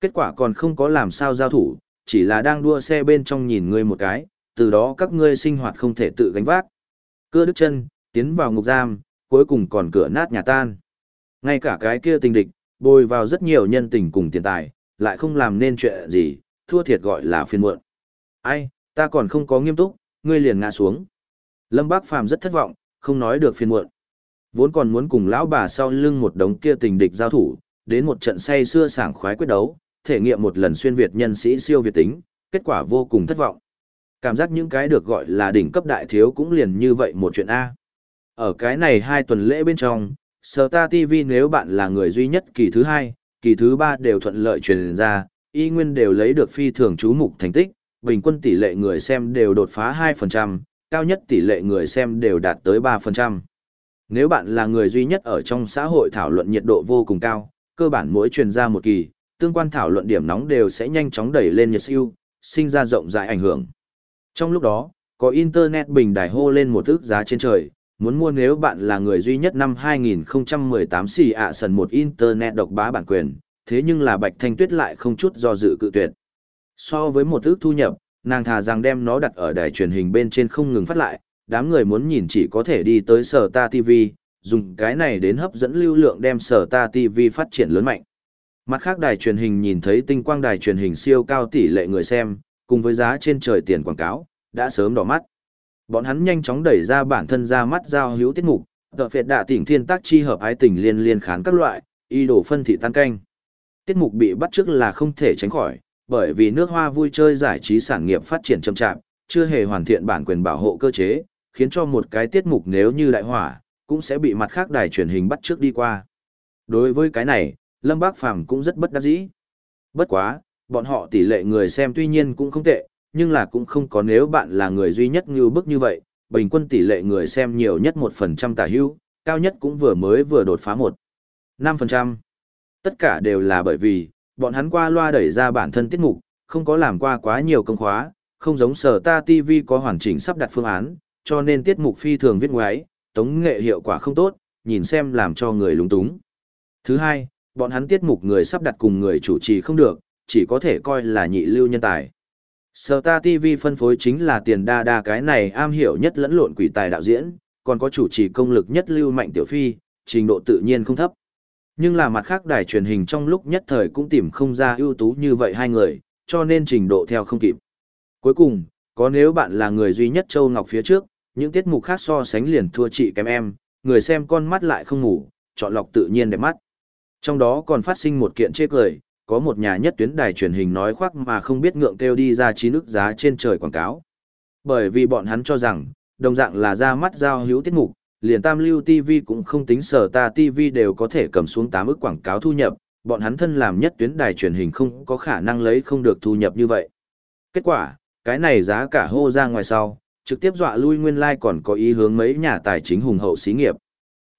Kết quả còn không có làm sao giao thủ, chỉ là đang đua xe bên trong nhìn ngươi một cái, từ đó các ngươi sinh hoạt không thể tự gánh vác. Cưa đứt chân, tiến vào ngục giam, cuối cùng còn cửa nát nhà tan. Ngay cả cái kia tình địch, bồi vào rất nhiều nhân tình cùng tiền tài, lại không làm nên chuyện gì, thua thiệt gọi là phiền muộn. Ai, ta còn không có nghiêm túc, ngươi liền ngã xuống. Lâm Bác Phàm rất thất vọng, không nói được phiền muộn. Vốn còn muốn cùng lão bà sau lưng một đống kia tình địch giao thủ, đến một trận say xưa sảng khoái quyết đấu, thể nghiệm một lần xuyên Việt nhân sĩ siêu việt tính, kết quả vô cùng thất vọng. Cảm giác những cái được gọi là đỉnh cấp đại thiếu cũng liền như vậy một chuyện A. Ở cái này hai tuần lễ bên trong, Star TV nếu bạn là người duy nhất kỳ thứ hai, kỳ thứ ba đều thuận lợi truyền ra, y nguyên đều lấy được phi thường chú mục thành tích, bình quân tỷ lệ người xem đều đột phá 2%, cao nhất tỷ lệ người xem đều đạt tới 3%. Nếu bạn là người duy nhất ở trong xã hội thảo luận nhiệt độ vô cùng cao, cơ bản mỗi truyền ra một kỳ, tương quan thảo luận điểm nóng đều sẽ nhanh chóng đẩy lên nhiệt siêu, sinh ra rộng rãi ảnh hưởng. Trong lúc đó, có Internet bình đài hô lên một ước giá trên trời, muốn mua nếu bạn là người duy nhất năm 2018 xì ạ sần một Internet độc bá bản quyền, thế nhưng là Bạch Thanh Tuyết lại không chút do dự cự tuyệt. So với một ước thu nhập, nàng thà rằng đem nó đặt ở đài truyền hình bên trên không ngừng phát lại, đám người muốn nhìn chỉ có thể đi tới sở ta TV, dùng cái này đến hấp dẫn lưu lượng đem sở ta TV phát triển lớn mạnh. Mặt khác đài truyền hình nhìn thấy tinh quang đài truyền hình siêu cao tỷ lệ người xem, cùng với giá trên trời tiền quảng cáo, đã sớm đỏ mắt. Bọn hắn nhanh chóng đẩy ra bản thân ra mắt giao hữu tiết mục, tợ phệt đạ tỉnh thiên tác chi hợp ái tình liên liên khán các loại, y đổ phân thị tan canh. Tiết mục bị bắt trước là không thể tránh khỏi, bởi vì nước hoa vui chơi giải trí sản nghiệp phát triển chậm chạp, chưa hề hoàn thiện bản quyền bảo hộ cơ chế, khiến cho một cái tiết mục nếu như đại hỏa, cũng sẽ bị mặt khác đài truyền hình bắt trước đi qua. Đối với cái này, Lâm Bác Phàm cũng rất bất đắc dĩ. Bất quá, bọn họ tỷ lệ người xem tuy nhiên cũng không tệ, nhưng là cũng không có nếu bạn là người duy nhất như bức như vậy, bình quân tỷ lệ người xem nhiều nhất 1% tả hữu, cao nhất cũng vừa mới vừa đột phá 1. 5%. Tất cả đều là bởi vì, bọn hắn qua loa đẩy ra bản thân tiết mục, không có làm qua quá nhiều công khóa, không giống sở ta TV có hoàn chỉnh sắp đặt phương án, cho nên tiết mục phi thường viết ngoái, tống nghệ hiệu quả không tốt, nhìn xem làm cho người lúng túng. Thứ hai, bọn hắn tiết mục người sắp đặt cùng người chủ trì không được, chỉ có thể coi là nhị lưu nhân tài. Sở ta TV phân phối chính là tiền đa đa cái này am hiểu nhất lẫn lộn quỷ tài đạo diễn, còn có chủ trì công lực nhất lưu mạnh tiểu phi, trình độ tự nhiên không thấp. Nhưng là mặt khác đài truyền hình trong lúc nhất thời cũng tìm không ra ưu tú như vậy hai người, cho nên trình độ theo không kịp. Cuối cùng, có nếu bạn là người duy nhất Châu Ngọc phía trước, những tiết mục khác so sánh liền thua chị kém em, người xem con mắt lại không ngủ, chọn lọc tự nhiên đẹp mắt. Trong đó còn phát sinh một kiện chê cười, có một nhà nhất tuyến đài truyền hình nói khoác mà không biết ngượng kêu đi ra chi nước giá trên trời quảng cáo. Bởi vì bọn hắn cho rằng, đồng dạng là ra mắt giao hữu tiết mục, liền tam lưu TV cũng không tính sở ta TV đều có thể cầm xuống 8 ức quảng cáo thu nhập, bọn hắn thân làm nhất tuyến đài truyền hình không có khả năng lấy không được thu nhập như vậy. Kết quả, cái này giá cả hô ra ngoài sau, trực tiếp dọa lui nguyên lai like còn có ý hướng mấy nhà tài chính hùng hậu xí nghiệp.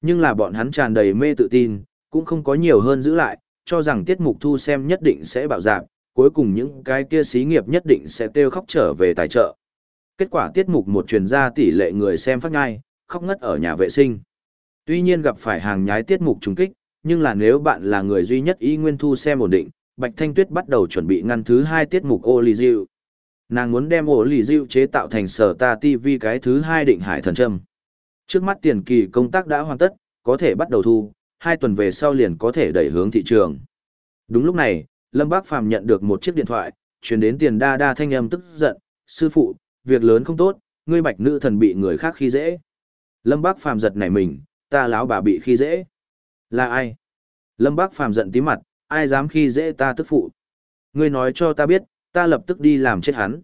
Nhưng là bọn hắn tràn đầy mê tự tin, cũng không có nhiều hơn giữ lại, cho rằng tiết mục thu xem nhất định sẽ bạo dạng, cuối cùng những cái kia xí nghiệp nhất định sẽ kêu khóc trở về tài trợ. Kết quả tiết mục một truyền ra tỷ lệ người xem phát ngay, khóc ngất ở nhà vệ sinh. Tuy nhiên gặp phải hàng nhái tiết mục trùng kích, nhưng là nếu bạn là người duy nhất y nguyên thu xem ổn định, Bạch Thanh Tuyết bắt đầu chuẩn bị ngăn thứ hai tiết mục ô lì diệu. Nàng muốn đem ô lì diệu chế tạo thành sở ta TV cái thứ hai định hải thần trâm. Trước mắt tiền kỳ công tác đã hoàn tất, có thể bắt đầu thu, hai tuần về sau liền có thể đẩy hướng thị trường. Đúng lúc này, Lâm Bác Phàm nhận được một chiếc điện thoại, truyền đến tiền đa đa thanh âm tức giận, sư phụ, việc lớn không tốt, ngươi bạch nữ thần bị người khác khi dễ. Lâm Bác Phàm giật nảy mình, ta lão bà bị khi dễ. Là ai? Lâm Bác Phàm giận tí mặt, ai dám khi dễ ta tức phụ? Ngươi nói cho ta biết, ta lập tức đi làm chết hắn.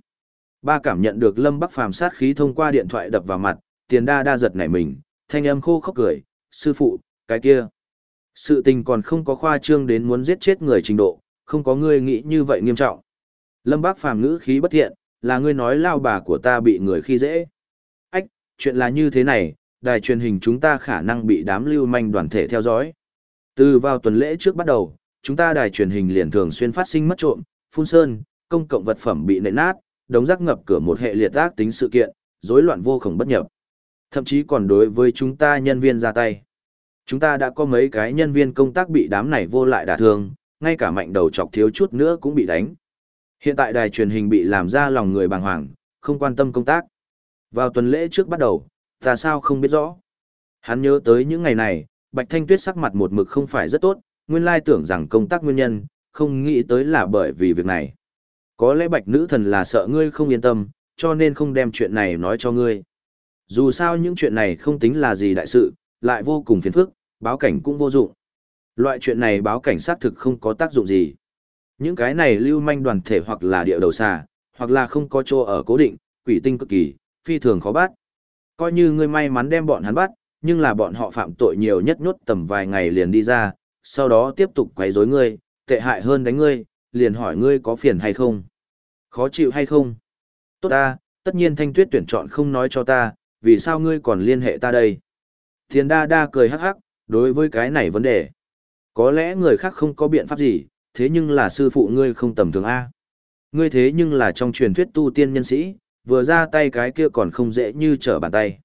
Ba cảm nhận được Lâm Bắc Phàm sát khí thông qua điện thoại đập vào mặt, tiền đa đa giật nảy mình, thanh âm khô khóc cười, sư phụ, cái kia. Sự tình còn không có khoa trương đến muốn giết chết người trình độ, không có ngươi nghĩ như vậy nghiêm trọng. Lâm Bác Phàm ngữ khí bất thiện, là ngươi nói lao bà của ta bị người khi dễ. Ách, chuyện là như thế này, đài truyền hình chúng ta khả năng bị đám lưu manh đoàn thể theo dõi. Từ vào tuần lễ trước bắt đầu, chúng ta đài truyền hình liền thường xuyên phát sinh mất trộm, phun sơn, công cộng vật phẩm bị nện nát, đống rác ngập cửa một hệ liệt ác tính sự kiện, rối loạn vô khổng bất nhập. Thậm chí còn đối với chúng ta nhân viên ra tay. Chúng ta đã có mấy cái nhân viên công tác bị đám này vô lại đả thương, ngay cả mạnh đầu chọc thiếu chút nữa cũng bị đánh. Hiện tại đài truyền hình bị làm ra lòng người bàng hoàng, không quan tâm công tác. Vào tuần lễ trước bắt đầu, ta sao không biết rõ. Hắn nhớ tới những ngày này, Bạch Thanh Tuyết sắc mặt một mực không phải rất tốt, nguyên lai tưởng rằng công tác nguyên nhân, không nghĩ tới là bởi vì việc này. Có lẽ Bạch Nữ Thần là sợ ngươi không yên tâm, cho nên không đem chuyện này nói cho ngươi. Dù sao những chuyện này không tính là gì đại sự, lại vô cùng phiền phức, báo cảnh cũng vô dụng. Loại chuyện này báo cảnh sát thực không có tác dụng gì. Những cái này lưu manh đoàn thể hoặc là địa đầu xà, hoặc là không có chỗ ở cố định, quỷ tinh cực kỳ, phi thường khó bắt. Coi như ngươi may mắn đem bọn hắn bắt, nhưng là bọn họ phạm tội nhiều nhất nhốt tầm vài ngày liền đi ra, sau đó tiếp tục quấy rối ngươi, tệ hại hơn đánh ngươi, liền hỏi ngươi có phiền hay không. Khó chịu hay không? Tốt ta, tất nhiên thanh tuyết tuyển chọn không nói cho ta, vì sao ngươi còn liên hệ ta đây? Thiên đa đa cười hắc hắc, đối với cái này vấn đề. Có lẽ người khác không có biện pháp gì, thế nhưng là sư phụ ngươi không tầm thường A. Ngươi thế nhưng là trong truyền thuyết tu tiên nhân sĩ, vừa ra tay cái kia còn không dễ như trở bàn tay.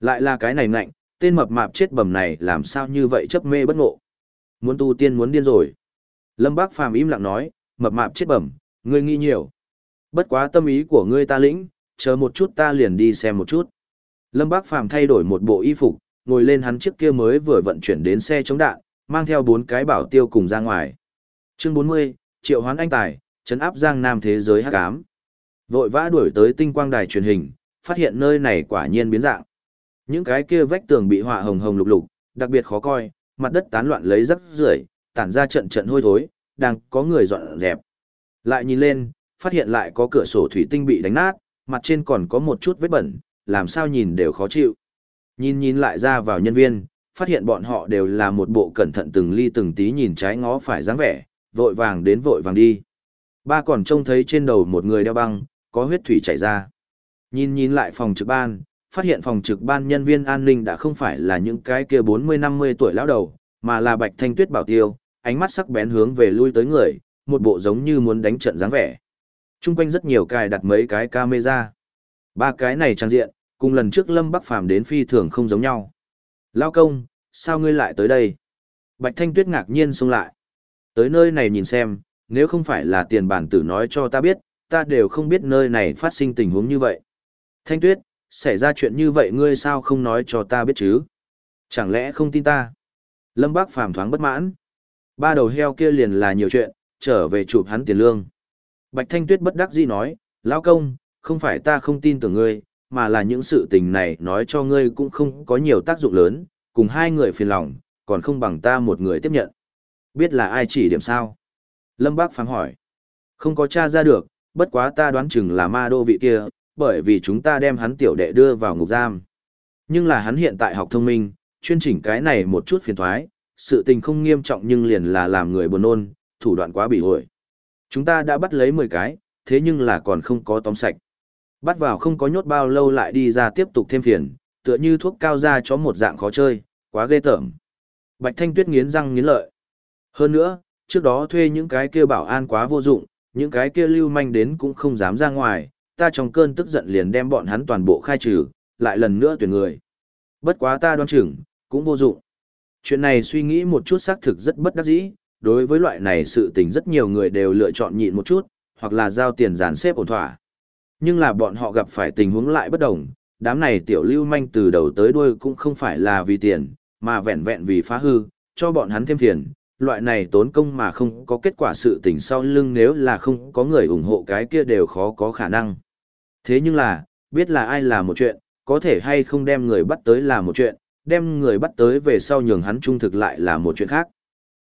Lại là cái này ngạnh, tên mập mạp chết bầm này làm sao như vậy chấp mê bất ngộ. Muốn tu tiên muốn điên rồi. Lâm Bác Phàm im lặng nói, mập mạp chết bẩm, ngươi nghĩ nhiều. Bất quá tâm ý của ngươi ta lĩnh, chờ một chút ta liền đi xem một chút. Lâm Bác Phàm thay đổi một bộ y phục, ngồi lên hắn chiếc kia mới vừa vận chuyển đến xe chống đạn, mang theo bốn cái bảo tiêu cùng ra ngoài. Chương 40, Triệu Hoán Anh Tài, Trấn áp Giang Nam thế giới hắc ám. Vội vã đuổi tới tinh quang đài truyền hình, phát hiện nơi này quả nhiên biến dạng. Những cái kia vách tường bị họa hồng hồng lục lục, đặc biệt khó coi, mặt đất tán loạn lấy rất rưởi, tản ra trận trận hôi thối, đang có người dọn dẹp. Lại nhìn lên, phát hiện lại có cửa sổ thủy tinh bị đánh nát, mặt trên còn có một chút vết bẩn, làm sao nhìn đều khó chịu. Nhìn nhìn lại ra vào nhân viên, phát hiện bọn họ đều là một bộ cẩn thận từng ly từng tí nhìn trái ngó phải dáng vẻ, vội vàng đến vội vàng đi. Ba còn trông thấy trên đầu một người đeo băng, có huyết thủy chảy ra. Nhìn nhìn lại phòng trực ban, phát hiện phòng trực ban nhân viên an ninh đã không phải là những cái kia 40-50 tuổi lão đầu, mà là Bạch Thanh Tuyết bảo tiêu, ánh mắt sắc bén hướng về lui tới người, một bộ giống như muốn đánh trận dáng vẻ. Trung quanh rất nhiều cài đặt mấy cái camera. Ba cái này trang diện, cùng lần trước Lâm Bắc Phàm đến phi thường không giống nhau. Lao công, sao ngươi lại tới đây? Bạch Thanh Tuyết ngạc nhiên xông lại. Tới nơi này nhìn xem, nếu không phải là tiền bản tử nói cho ta biết, ta đều không biết nơi này phát sinh tình huống như vậy. Thanh Tuyết, xảy ra chuyện như vậy ngươi sao không nói cho ta biết chứ? Chẳng lẽ không tin ta? Lâm Bác phàm thoáng bất mãn. Ba đầu heo kia liền là nhiều chuyện, trở về chụp hắn tiền lương. Bạch Thanh Tuyết bất đắc dĩ nói, lão công, không phải ta không tin tưởng ngươi, mà là những sự tình này nói cho ngươi cũng không có nhiều tác dụng lớn, cùng hai người phiền lòng, còn không bằng ta một người tiếp nhận. Biết là ai chỉ điểm sao? Lâm Bác phán hỏi. Không có tra ra được, bất quá ta đoán chừng là ma đô vị kia, bởi vì chúng ta đem hắn tiểu đệ đưa vào ngục giam. Nhưng là hắn hiện tại học thông minh, chuyên chỉnh cái này một chút phiền thoái, sự tình không nghiêm trọng nhưng liền là làm người buồn nôn, thủ đoạn quá bị hội. Chúng ta đã bắt lấy 10 cái, thế nhưng là còn không có tóm sạch. Bắt vào không có nhốt bao lâu lại đi ra tiếp tục thêm phiền, tựa như thuốc cao ra cho một dạng khó chơi, quá ghê tởm. Bạch Thanh Tuyết nghiến răng nghiến lợi. Hơn nữa, trước đó thuê những cái kia bảo an quá vô dụng, những cái kia lưu manh đến cũng không dám ra ngoài, ta trong cơn tức giận liền đem bọn hắn toàn bộ khai trừ, lại lần nữa tuyển người. Bất quá ta đoan chừng, cũng vô dụng. Chuyện này suy nghĩ một chút xác thực rất bất đắc dĩ, đối với loại này sự tình rất nhiều người đều lựa chọn nhịn một chút, hoặc là giao tiền dàn xếp ổn thỏa. Nhưng là bọn họ gặp phải tình huống lại bất đồng, đám này tiểu lưu manh từ đầu tới đuôi cũng không phải là vì tiền, mà vẹn vẹn vì phá hư, cho bọn hắn thêm phiền. Loại này tốn công mà không có kết quả sự tình sau lưng nếu là không có người ủng hộ cái kia đều khó có khả năng. Thế nhưng là, biết là ai là một chuyện, có thể hay không đem người bắt tới là một chuyện, đem người bắt tới về sau nhường hắn trung thực lại là một chuyện khác.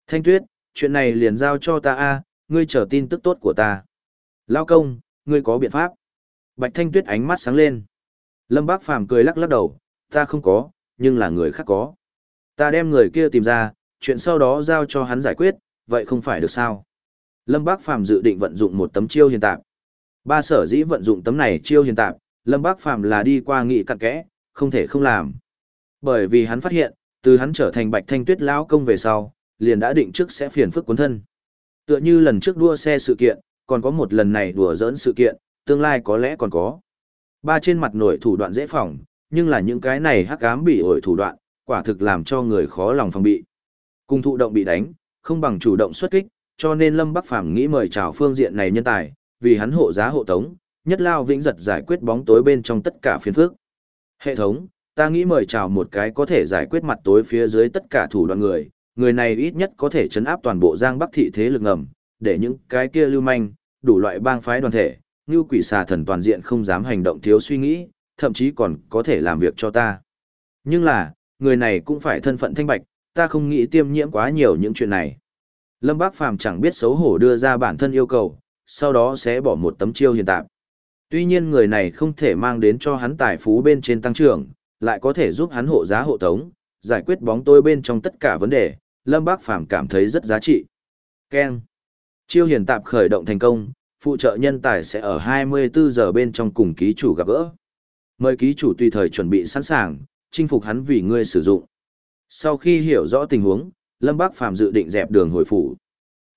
Thanh Tuyết, chuyện này liền giao cho ta a, ngươi chờ tin tức tốt của ta. Lao công, ngươi có biện pháp. Bạch Thanh Tuyết ánh mắt sáng lên. Lâm Bác Phàm cười lắc lắc đầu, ta không có, nhưng là người khác có. Ta đem người kia tìm ra, chuyện sau đó giao cho hắn giải quyết, vậy không phải được sao. Lâm Bác Phàm dự định vận dụng một tấm chiêu hiện tạp. Ba sở dĩ vận dụng tấm này chiêu hiện tạp, Lâm Bác Phàm là đi qua nghị cặn kẽ, không thể không làm. Bởi vì hắn phát hiện, từ hắn trở thành Bạch Thanh Tuyết lão công về sau, liền đã định trước sẽ phiền phức cuốn thân. Tựa như lần trước đua xe sự kiện, còn có một lần này đùa giỡn sự kiện, tương lai có lẽ còn có. Ba trên mặt nổi thủ đoạn dễ phòng, nhưng là những cái này hắc ám bị ổi thủ đoạn, quả thực làm cho người khó lòng phòng bị. Cùng thụ động bị đánh, không bằng chủ động xuất kích, cho nên Lâm Bắc Phàm nghĩ mời chào phương diện này nhân tài, vì hắn hộ giá hộ tống, nhất lao vĩnh giật giải quyết bóng tối bên trong tất cả phiền phức. Hệ thống, ta nghĩ mời chào một cái có thể giải quyết mặt tối phía dưới tất cả thủ đoạn người, người này ít nhất có thể chấn áp toàn bộ Giang Bắc thị thế lực ngầm, để những cái kia lưu manh, đủ loại bang phái đoàn thể, như quỷ xà thần toàn diện không dám hành động thiếu suy nghĩ, thậm chí còn có thể làm việc cho ta. Nhưng là, người này cũng phải thân phận thanh bạch, ta không nghĩ tiêm nhiễm quá nhiều những chuyện này. Lâm Bác Phàm chẳng biết xấu hổ đưa ra bản thân yêu cầu, sau đó sẽ bỏ một tấm chiêu hiện tạp. Tuy nhiên người này không thể mang đến cho hắn tài phú bên trên tăng trưởng, lại có thể giúp hắn hộ giá hộ tống, giải quyết bóng tôi bên trong tất cả vấn đề, Lâm Bác Phàm cảm thấy rất giá trị. Ken. Chiêu hiền tạp khởi động thành công, phụ trợ nhân tài sẽ ở 24 giờ bên trong cùng ký chủ gặp gỡ. Mời ký chủ tùy thời chuẩn bị sẵn sàng, chinh phục hắn vì ngươi sử dụng. Sau khi hiểu rõ tình huống, Lâm Bác Phàm dự định dẹp đường hồi phủ.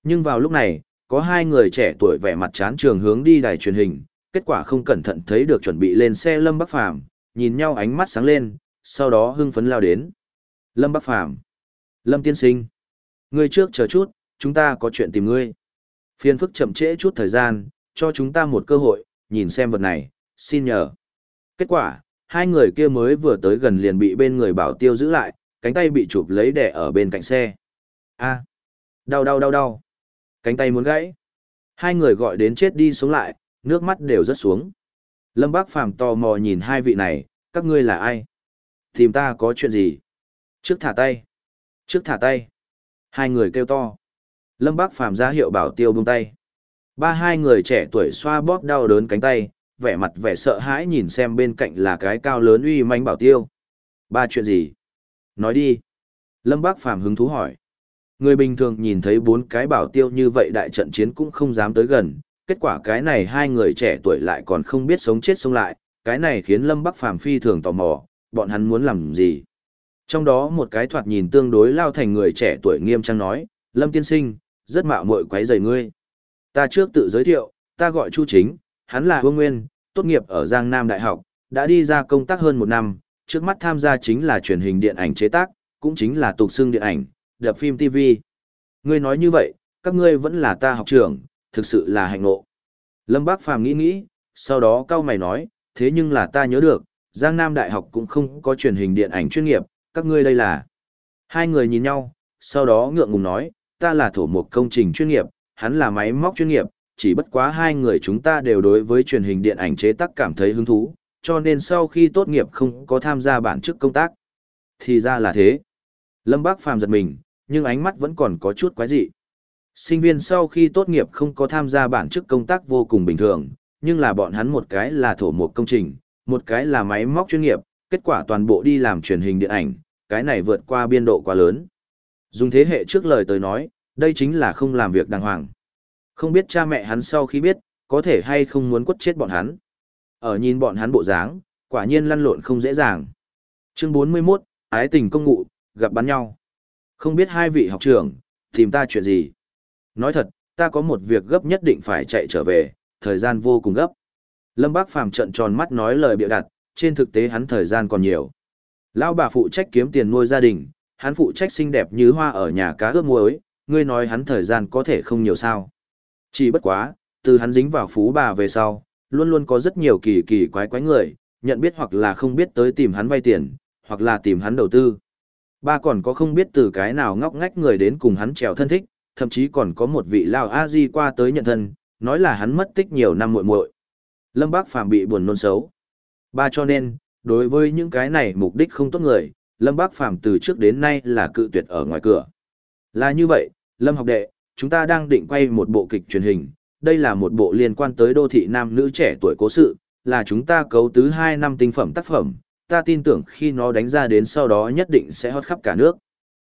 Nhưng vào lúc này, có hai người trẻ tuổi vẻ mặt chán trường hướng đi đài truyền hình, kết quả không cẩn thận thấy được chuẩn bị lên xe Lâm Bắc Phàm, nhìn nhau ánh mắt sáng lên, sau đó hưng phấn lao đến. Lâm Bắc Phàm Lâm Tiên Sinh. Ngươi trước chờ chút, chúng ta có chuyện tìm ngươi. Phiên phức chậm trễ chút thời gian, cho chúng ta một cơ hội, nhìn xem vật này, xin nhờ. Kết quả, hai người kia mới vừa tới gần liền bị bên người bảo tiêu giữ lại, cánh tay bị chụp lấy đẻ ở bên cạnh xe. A, đau đau đau đau. Cánh tay muốn gãy. Hai người gọi đến chết đi sống lại, nước mắt đều rớt xuống. Lâm Bác Phàm tò mò nhìn hai vị này, các ngươi là ai? Tìm ta có chuyện gì? Trước thả tay. Trước thả tay. Hai người kêu to. Lâm Bác Phàm ra hiệu bảo tiêu buông tay. Ba hai người trẻ tuổi xoa bóp đau đớn cánh tay, vẻ mặt vẻ sợ hãi nhìn xem bên cạnh là cái cao lớn uy manh bảo tiêu. Ba chuyện gì? Nói đi. Lâm Bác Phàm hứng thú hỏi. Người bình thường nhìn thấy bốn cái bảo tiêu như vậy đại trận chiến cũng không dám tới gần, kết quả cái này hai người trẻ tuổi lại còn không biết sống chết sống lại, cái này khiến Lâm Bắc Phàm phi thường tò mò, bọn hắn muốn làm gì. Trong đó một cái thoạt nhìn tương đối lao thành người trẻ tuổi nghiêm trang nói, Lâm Tiên Sinh, rất mạo muội quấy rầy ngươi. Ta trước tự giới thiệu, ta gọi Chu Chính, hắn là Vương Nguyên, tốt nghiệp ở Giang Nam Đại học, đã đi ra công tác hơn một năm, trước mắt tham gia chính là truyền hình điện ảnh chế tác, cũng chính là tục xương điện ảnh, đập phim TV. Ngươi nói như vậy, các ngươi vẫn là ta học trưởng, thực sự là hạnh ngộ. Lâm Bác Phàm nghĩ nghĩ, sau đó cao mày nói, thế nhưng là ta nhớ được, Giang Nam Đại học cũng không có truyền hình điện ảnh chuyên nghiệp, các ngươi đây là. Hai người nhìn nhau, sau đó ngượng ngùng nói, ta là thổ mục công trình chuyên nghiệp, hắn là máy móc chuyên nghiệp, chỉ bất quá hai người chúng ta đều đối với truyền hình điện ảnh chế tác cảm thấy hứng thú, cho nên sau khi tốt nghiệp không có tham gia bản chức công tác. Thì ra là thế. Lâm Bác Phàm giật mình, nhưng ánh mắt vẫn còn có chút quái dị. Sinh viên sau khi tốt nghiệp không có tham gia bản chức công tác vô cùng bình thường, nhưng là bọn hắn một cái là thổ mục công trình, một cái là máy móc chuyên nghiệp, kết quả toàn bộ đi làm truyền hình điện ảnh, cái này vượt qua biên độ quá lớn. Dùng thế hệ trước lời tới nói, đây chính là không làm việc đàng hoàng. Không biết cha mẹ hắn sau khi biết, có thể hay không muốn quất chết bọn hắn. Ở nhìn bọn hắn bộ dáng, quả nhiên lăn lộn không dễ dàng. Chương 41, Ái tình công ngụ, gặp bắn nhau. Không biết hai vị học trưởng, tìm ta chuyện gì? Nói thật, ta có một việc gấp nhất định phải chạy trở về, thời gian vô cùng gấp. Lâm Bác Phàm trận tròn mắt nói lời bịa đặt, trên thực tế hắn thời gian còn nhiều. Lão bà phụ trách kiếm tiền nuôi gia đình, hắn phụ trách xinh đẹp như hoa ở nhà cá ướp muối, ngươi nói hắn thời gian có thể không nhiều sao. Chỉ bất quá, từ hắn dính vào phú bà về sau, luôn luôn có rất nhiều kỳ kỳ quái quái người, nhận biết hoặc là không biết tới tìm hắn vay tiền, hoặc là tìm hắn đầu tư. Ba còn có không biết từ cái nào ngóc ngách người đến cùng hắn trèo thân thích, thậm chí còn có một vị lao a di qua tới nhận thân, nói là hắn mất tích nhiều năm muội muội. Lâm Bác Phàm bị buồn nôn xấu. Ba cho nên, đối với những cái này mục đích không tốt người, Lâm Bác Phàm từ trước đến nay là cự tuyệt ở ngoài cửa. Là như vậy, Lâm học đệ, chúng ta đang định quay một bộ kịch truyền hình, đây là một bộ liên quan tới đô thị nam nữ trẻ tuổi cố sự, là chúng ta cấu tứ 2 năm tinh phẩm tác phẩm, ta tin tưởng khi nó đánh ra đến sau đó nhất định sẽ hót khắp cả nước.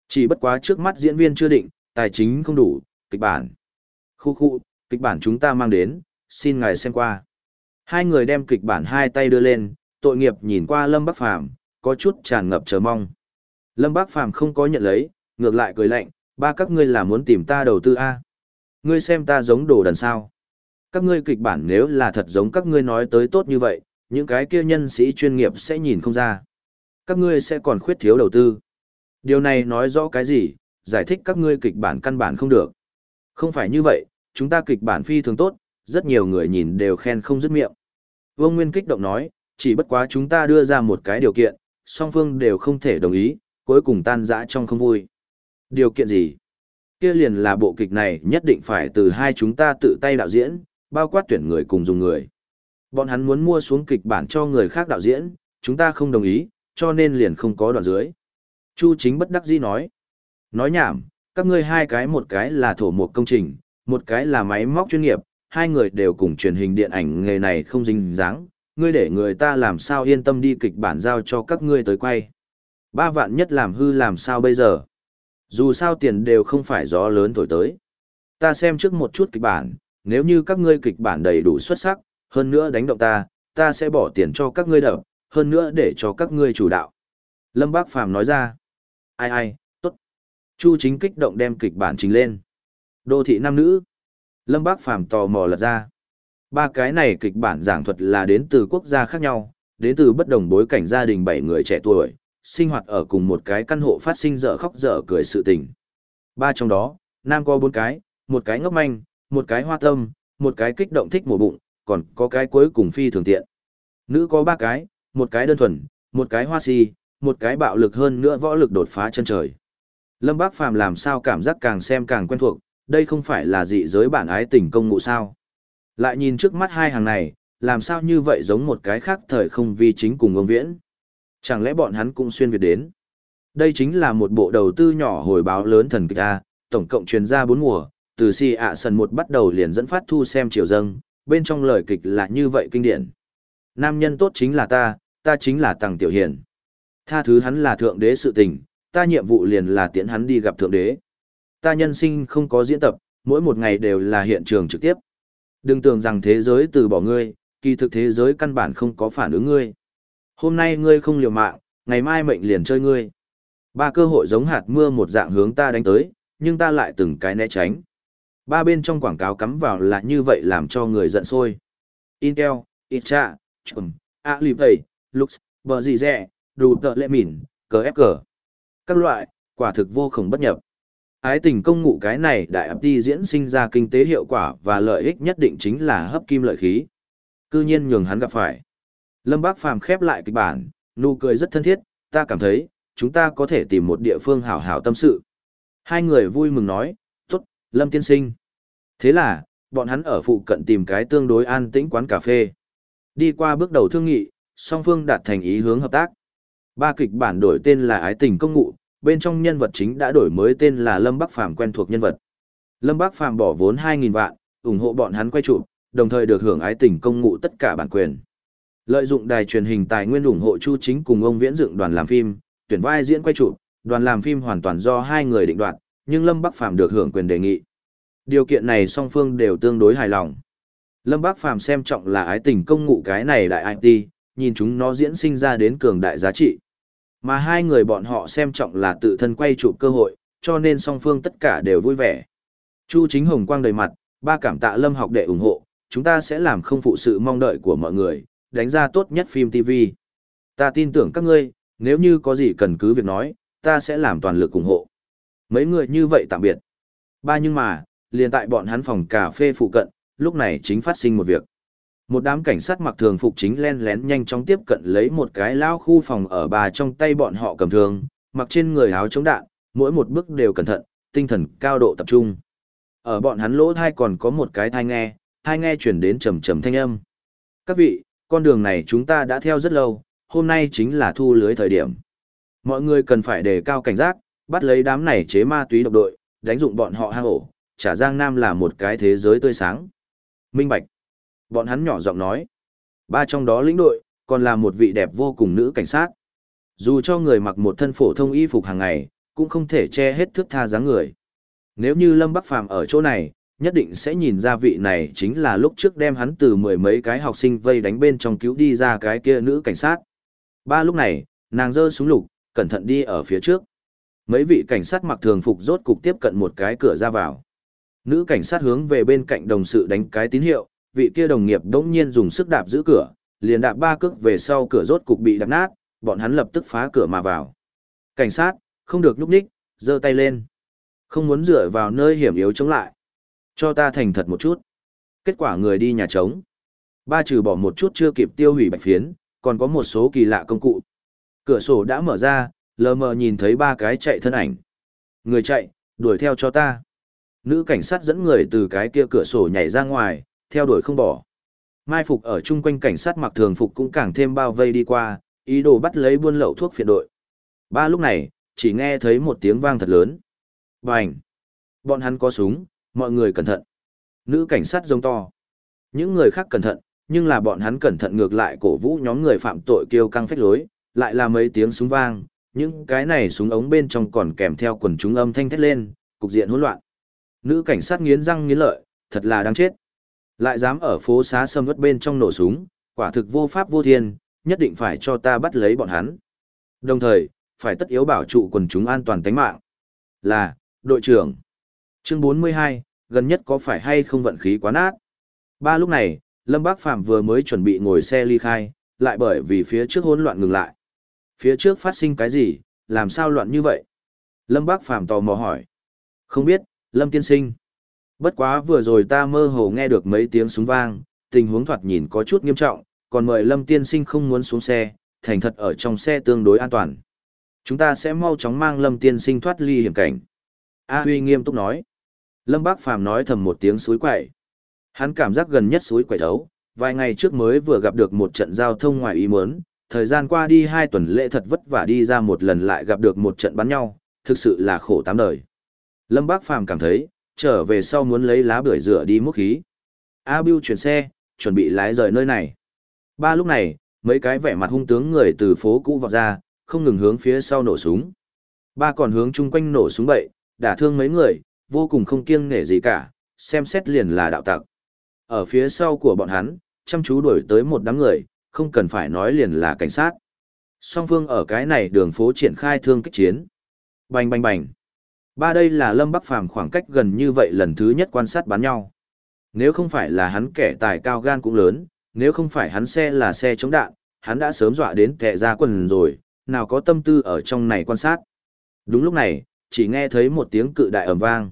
Chỉ bất quá trước mắt diễn viên chưa định, tài chính không đủ, kịch bản. Khu khu, kịch bản chúng ta mang đến, xin ngài xem qua. Hai người đem kịch bản hai tay đưa lên, tội nghiệp nhìn qua Lâm Bắc Phàm có chút tràn ngập chờ mong. Lâm bác Phàm không có nhận lấy, ngược lại cười lạnh, ba các ngươi là muốn tìm ta đầu tư A. Ngươi xem ta giống đồ đần sao. Các ngươi kịch bản nếu là thật giống các ngươi nói tới tốt như vậy, những cái kia nhân sĩ chuyên nghiệp sẽ nhìn không ra. Các ngươi sẽ còn khuyết thiếu đầu tư. Điều này nói rõ cái gì, giải thích các ngươi kịch bản căn bản không được. Không phải như vậy, chúng ta kịch bản phi thường tốt, rất nhiều người nhìn đều khen không dứt miệng. Vương Nguyên kích động nói, chỉ bất quá chúng ta đưa ra một cái điều kiện, song phương đều không thể đồng ý, cuối cùng tan rã trong không vui. Điều kiện gì? Kia liền là bộ kịch này nhất định phải từ hai chúng ta tự tay đạo diễn, bao quát tuyển người cùng dùng người. Bọn hắn muốn mua xuống kịch bản cho người khác đạo diễn, chúng ta không đồng ý, cho nên liền không có đoạn dưới. Chu chính bất đắc dĩ nói. Nói nhảm, các ngươi hai cái một cái là thổ một công trình, một cái là máy móc chuyên nghiệp, hai người đều cùng truyền hình điện ảnh nghề này không dính dáng, ngươi để người ta làm sao yên tâm đi kịch bản giao cho các ngươi tới quay. Ba vạn nhất làm hư làm sao bây giờ? Dù sao tiền đều không phải gió lớn thổi tới. Ta xem trước một chút kịch bản, nếu như các ngươi kịch bản đầy đủ xuất sắc, hơn nữa đánh động ta, ta sẽ bỏ tiền cho các ngươi đập, hơn nữa để cho các ngươi chủ đạo. Lâm Bác Phàm nói ra. Ai ai, tốt. Chu chính kích động đem kịch bản trình lên. Đô thị nam nữ. Lâm Bác Phàm tò mò lật ra. Ba cái này kịch bản giảng thuật là đến từ quốc gia khác nhau, đến từ bất đồng bối cảnh gia đình bảy người trẻ tuổi, sinh hoạt ở cùng một cái căn hộ phát sinh dở khóc dở cười sự tình. Ba trong đó, nam có bốn cái, một cái ngốc manh, một cái hoa tâm, một cái kích động thích mổ bụng, còn có cái cuối cùng phi thường tiện. Nữ có ba cái, một cái đơn thuần, một cái hoa si, một cái bạo lực hơn nữa võ lực đột phá chân trời. Lâm Bác Phàm làm sao cảm giác càng xem càng quen thuộc, đây không phải là dị giới bản ái tình công ngụ sao. Lại nhìn trước mắt hai hàng này, làm sao như vậy giống một cái khác thời không vi chính cùng ông viễn. Chẳng lẽ bọn hắn cũng xuyên Việt đến? Đây chính là một bộ đầu tư nhỏ hồi báo lớn thần kịch A, tổng cộng truyền ra bốn mùa, từ si ạ sần một bắt đầu liền dẫn phát thu xem chiều dâng, bên trong lời kịch là như vậy kinh điển. Nam nhân tốt chính là ta, ta chính là Tằng Tiểu Hiền. Tha thứ hắn là thượng đế sự tình, ta nhiệm vụ liền là tiễn hắn đi gặp thượng đế. Ta nhân sinh không có diễn tập, mỗi một ngày đều là hiện trường trực tiếp. Đừng tưởng rằng thế giới từ bỏ ngươi, kỳ thực thế giới căn bản không có phản ứng ngươi. Hôm nay ngươi không liều mạng, ngày mai mệnh liền chơi ngươi. Ba cơ hội giống hạt mưa một dạng hướng ta đánh tới, nhưng ta lại từng cái né tránh. Ba bên trong quảng cáo cắm vào là như vậy làm cho người giận sôi. Intel, Itcha, Chum, Alipay, Lux, bờ gì rẻ, đủ tợ lệ mỉn, cờ ép cờ. Các loại, quả thực vô khổng bất nhập. Ái tình công ngụ cái này đại ấp đi diễn sinh ra kinh tế hiệu quả và lợi ích nhất định chính là hấp kim lợi khí. Cư nhiên nhường hắn gặp phải. Lâm Bác Phàm khép lại kịch bản, nụ cười rất thân thiết, ta cảm thấy, chúng ta có thể tìm một địa phương hảo hảo tâm sự. Hai người vui mừng nói, tốt, Lâm tiên sinh. Thế là, bọn hắn ở phụ cận tìm cái tương đối an tĩnh quán cà phê. Đi qua bước đầu thương nghị, song phương đạt thành ý hướng hợp tác. Ba kịch bản đổi tên là Ái tình công ngụ, bên trong nhân vật chính đã đổi mới tên là Lâm Bắc Phàm quen thuộc nhân vật. Lâm Bắc Phàm bỏ vốn 2.000 vạn, ủng hộ bọn hắn quay chụp, đồng thời được hưởng ái tình công ngụ tất cả bản quyền. Lợi dụng đài truyền hình tài nguyên ủng hộ Chu Chính cùng ông Viễn dựng đoàn làm phim, tuyển vai diễn quay chụp, đoàn làm phim hoàn toàn do hai người định đoạt, nhưng Lâm Bắc Phàm được hưởng quyền đề nghị. Điều kiện này song phương đều tương đối hài lòng. Lâm Bắc Phàm xem trọng là ái tình công ngụ cái này đại IT, nhìn chúng nó diễn sinh ra đến cường đại giá trị. Mà hai người bọn họ xem trọng là tự thân quay chụp cơ hội, cho nên song phương tất cả đều vui vẻ. Chu Chính Hồng quang đầy mặt, ba cảm tạ Lâm học đệ ủng hộ, chúng ta sẽ làm không phụ sự mong đợi của mọi người, đánh ra tốt nhất phim TV. Ta tin tưởng các ngươi, nếu như có gì cần cứ việc nói, ta sẽ làm toàn lực ủng hộ. Mấy người như vậy tạm biệt. Ba nhưng mà, liền tại bọn hắn phòng cà phê phụ cận, lúc này chính phát sinh một việc. Một đám cảnh sát mặc thường phục chính len lén nhanh chóng tiếp cận lấy một cái lao khu phòng ở bà trong tay bọn họ cầm thường, mặc trên người áo chống đạn, mỗi một bước đều cẩn thận, tinh thần cao độ tập trung. Ở bọn hắn lỗ thai còn có một cái thai nghe, thai nghe chuyển đến trầm trầm thanh âm. Các vị, con đường này chúng ta đã theo rất lâu, hôm nay chính là thu lưới thời điểm. Mọi người cần phải đề cao cảnh giác, bắt lấy đám này chế ma túy độc đội, đánh dụng bọn họ hang ổ, trả Giang Nam là một cái thế giới tươi sáng. Minh Bạch. Bọn hắn nhỏ giọng nói. Ba trong đó lĩnh đội, còn là một vị đẹp vô cùng nữ cảnh sát. Dù cho người mặc một thân phổ thông y phục hàng ngày, cũng không thể che hết thước tha dáng người. Nếu như Lâm Bắc Phàm ở chỗ này, nhất định sẽ nhìn ra vị này chính là lúc trước đem hắn từ mười mấy cái học sinh vây đánh bên trong cứu đi ra cái kia nữ cảnh sát. Ba lúc này, nàng giơ súng lục, cẩn thận đi ở phía trước. Mấy vị cảnh sát mặc thường phục rốt cục tiếp cận một cái cửa ra vào. Nữ cảnh sát hướng về bên cạnh đồng sự đánh cái tín hiệu, vị kia đồng nghiệp đống nhiên dùng sức đạp giữ cửa, liền đạp ba cước về sau cửa rốt cục bị đạp nát, bọn hắn lập tức phá cửa mà vào. Cảnh sát, không được núp ních, giơ tay lên. Không muốn dựa vào nơi hiểm yếu chống lại. Cho ta thành thật một chút. Kết quả người đi nhà trống. Ba trừ bỏ một chút chưa kịp tiêu hủy bạch phiến, còn có một số kỳ lạ công cụ. Cửa sổ đã mở ra, lờ mờ nhìn thấy ba cái chạy thân ảnh. Người chạy, đuổi theo cho ta. Nữ cảnh sát dẫn người từ cái kia cửa sổ nhảy ra ngoài, theo đuổi không bỏ. Mai phục ở chung quanh cảnh sát mặc thường phục cũng càng thêm bao vây đi qua, ý đồ bắt lấy buôn lậu thuốc phiện đội. Ba lúc này, chỉ nghe thấy một tiếng vang thật lớn. Bành! Bọn hắn có súng, mọi người cẩn thận. Nữ cảnh sát giống to. Những người khác cẩn thận, nhưng là bọn hắn cẩn thận ngược lại cổ vũ nhóm người phạm tội kêu căng phách lối, lại là mấy tiếng súng vang, những cái này súng ống bên trong còn kèm theo quần chúng âm thanh thét lên, cục diện hỗn loạn. Nữ cảnh sát nghiến răng nghiến lợi, thật là đáng chết. Lại dám ở phố xá sâm ướt bên trong nổ súng, quả thực vô pháp vô thiên, nhất định phải cho ta bắt lấy bọn hắn. Đồng thời, phải tất yếu bảo trụ quần chúng an toàn tính mạng. Là, đội trưởng. Chương 42, gần nhất có phải hay không vận khí quá nát. Ba lúc này, Lâm Bác Phạm vừa mới chuẩn bị ngồi xe ly khai, lại bởi vì phía trước hỗn loạn ngừng lại. Phía trước phát sinh cái gì, làm sao loạn như vậy? Lâm Bác Phạm tò mò hỏi. Không biết, Lâm Tiên Sinh. Bất quá vừa rồi ta mơ hồ nghe được mấy tiếng súng vang, tình huống thoạt nhìn có chút nghiêm trọng, còn mời Lâm Tiên Sinh không muốn xuống xe, thành thật ở trong xe tương đối an toàn. Chúng ta sẽ mau chóng mang Lâm Tiên Sinh thoát ly hiểm cảnh. A Huy nghiêm túc nói. Lâm Bác Phàm nói thầm một tiếng suối quậy. Hắn cảm giác gần nhất suối quậy thấu, vài ngày trước mới vừa gặp được một trận giao thông ngoài ý muốn, thời gian qua đi hai tuần lễ thật vất vả đi ra một lần lại gặp được một trận bắn nhau, thực sự là khổ tám đời. Lâm Bác Phàm cảm thấy, trở về sau muốn lấy lá bưởi rửa đi múc khí. A Bưu chuyển xe, chuẩn bị lái rời nơi này. Ba lúc này, mấy cái vẻ mặt hung tướng người từ phố cũ vọt ra, không ngừng hướng phía sau nổ súng. Ba còn hướng chung quanh nổ súng bậy, đả thương mấy người, vô cùng không kiêng nể gì cả, xem xét liền là đạo tặc. Ở phía sau của bọn hắn, chăm chú đuổi tới một đám người, không cần phải nói liền là cảnh sát. Song phương ở cái này đường phố triển khai thương kích chiến. Bành bành bành. Ba đây là Lâm Bắc Phàm khoảng cách gần như vậy lần thứ nhất quan sát bắn nhau. Nếu không phải là hắn kẻ tài cao gan cũng lớn, nếu không phải hắn xe là xe chống đạn, hắn đã sớm dọa đến kẻ ra quần rồi, nào có tâm tư ở trong này quan sát. Đúng lúc này, chỉ nghe thấy một tiếng cự đại ầm vang.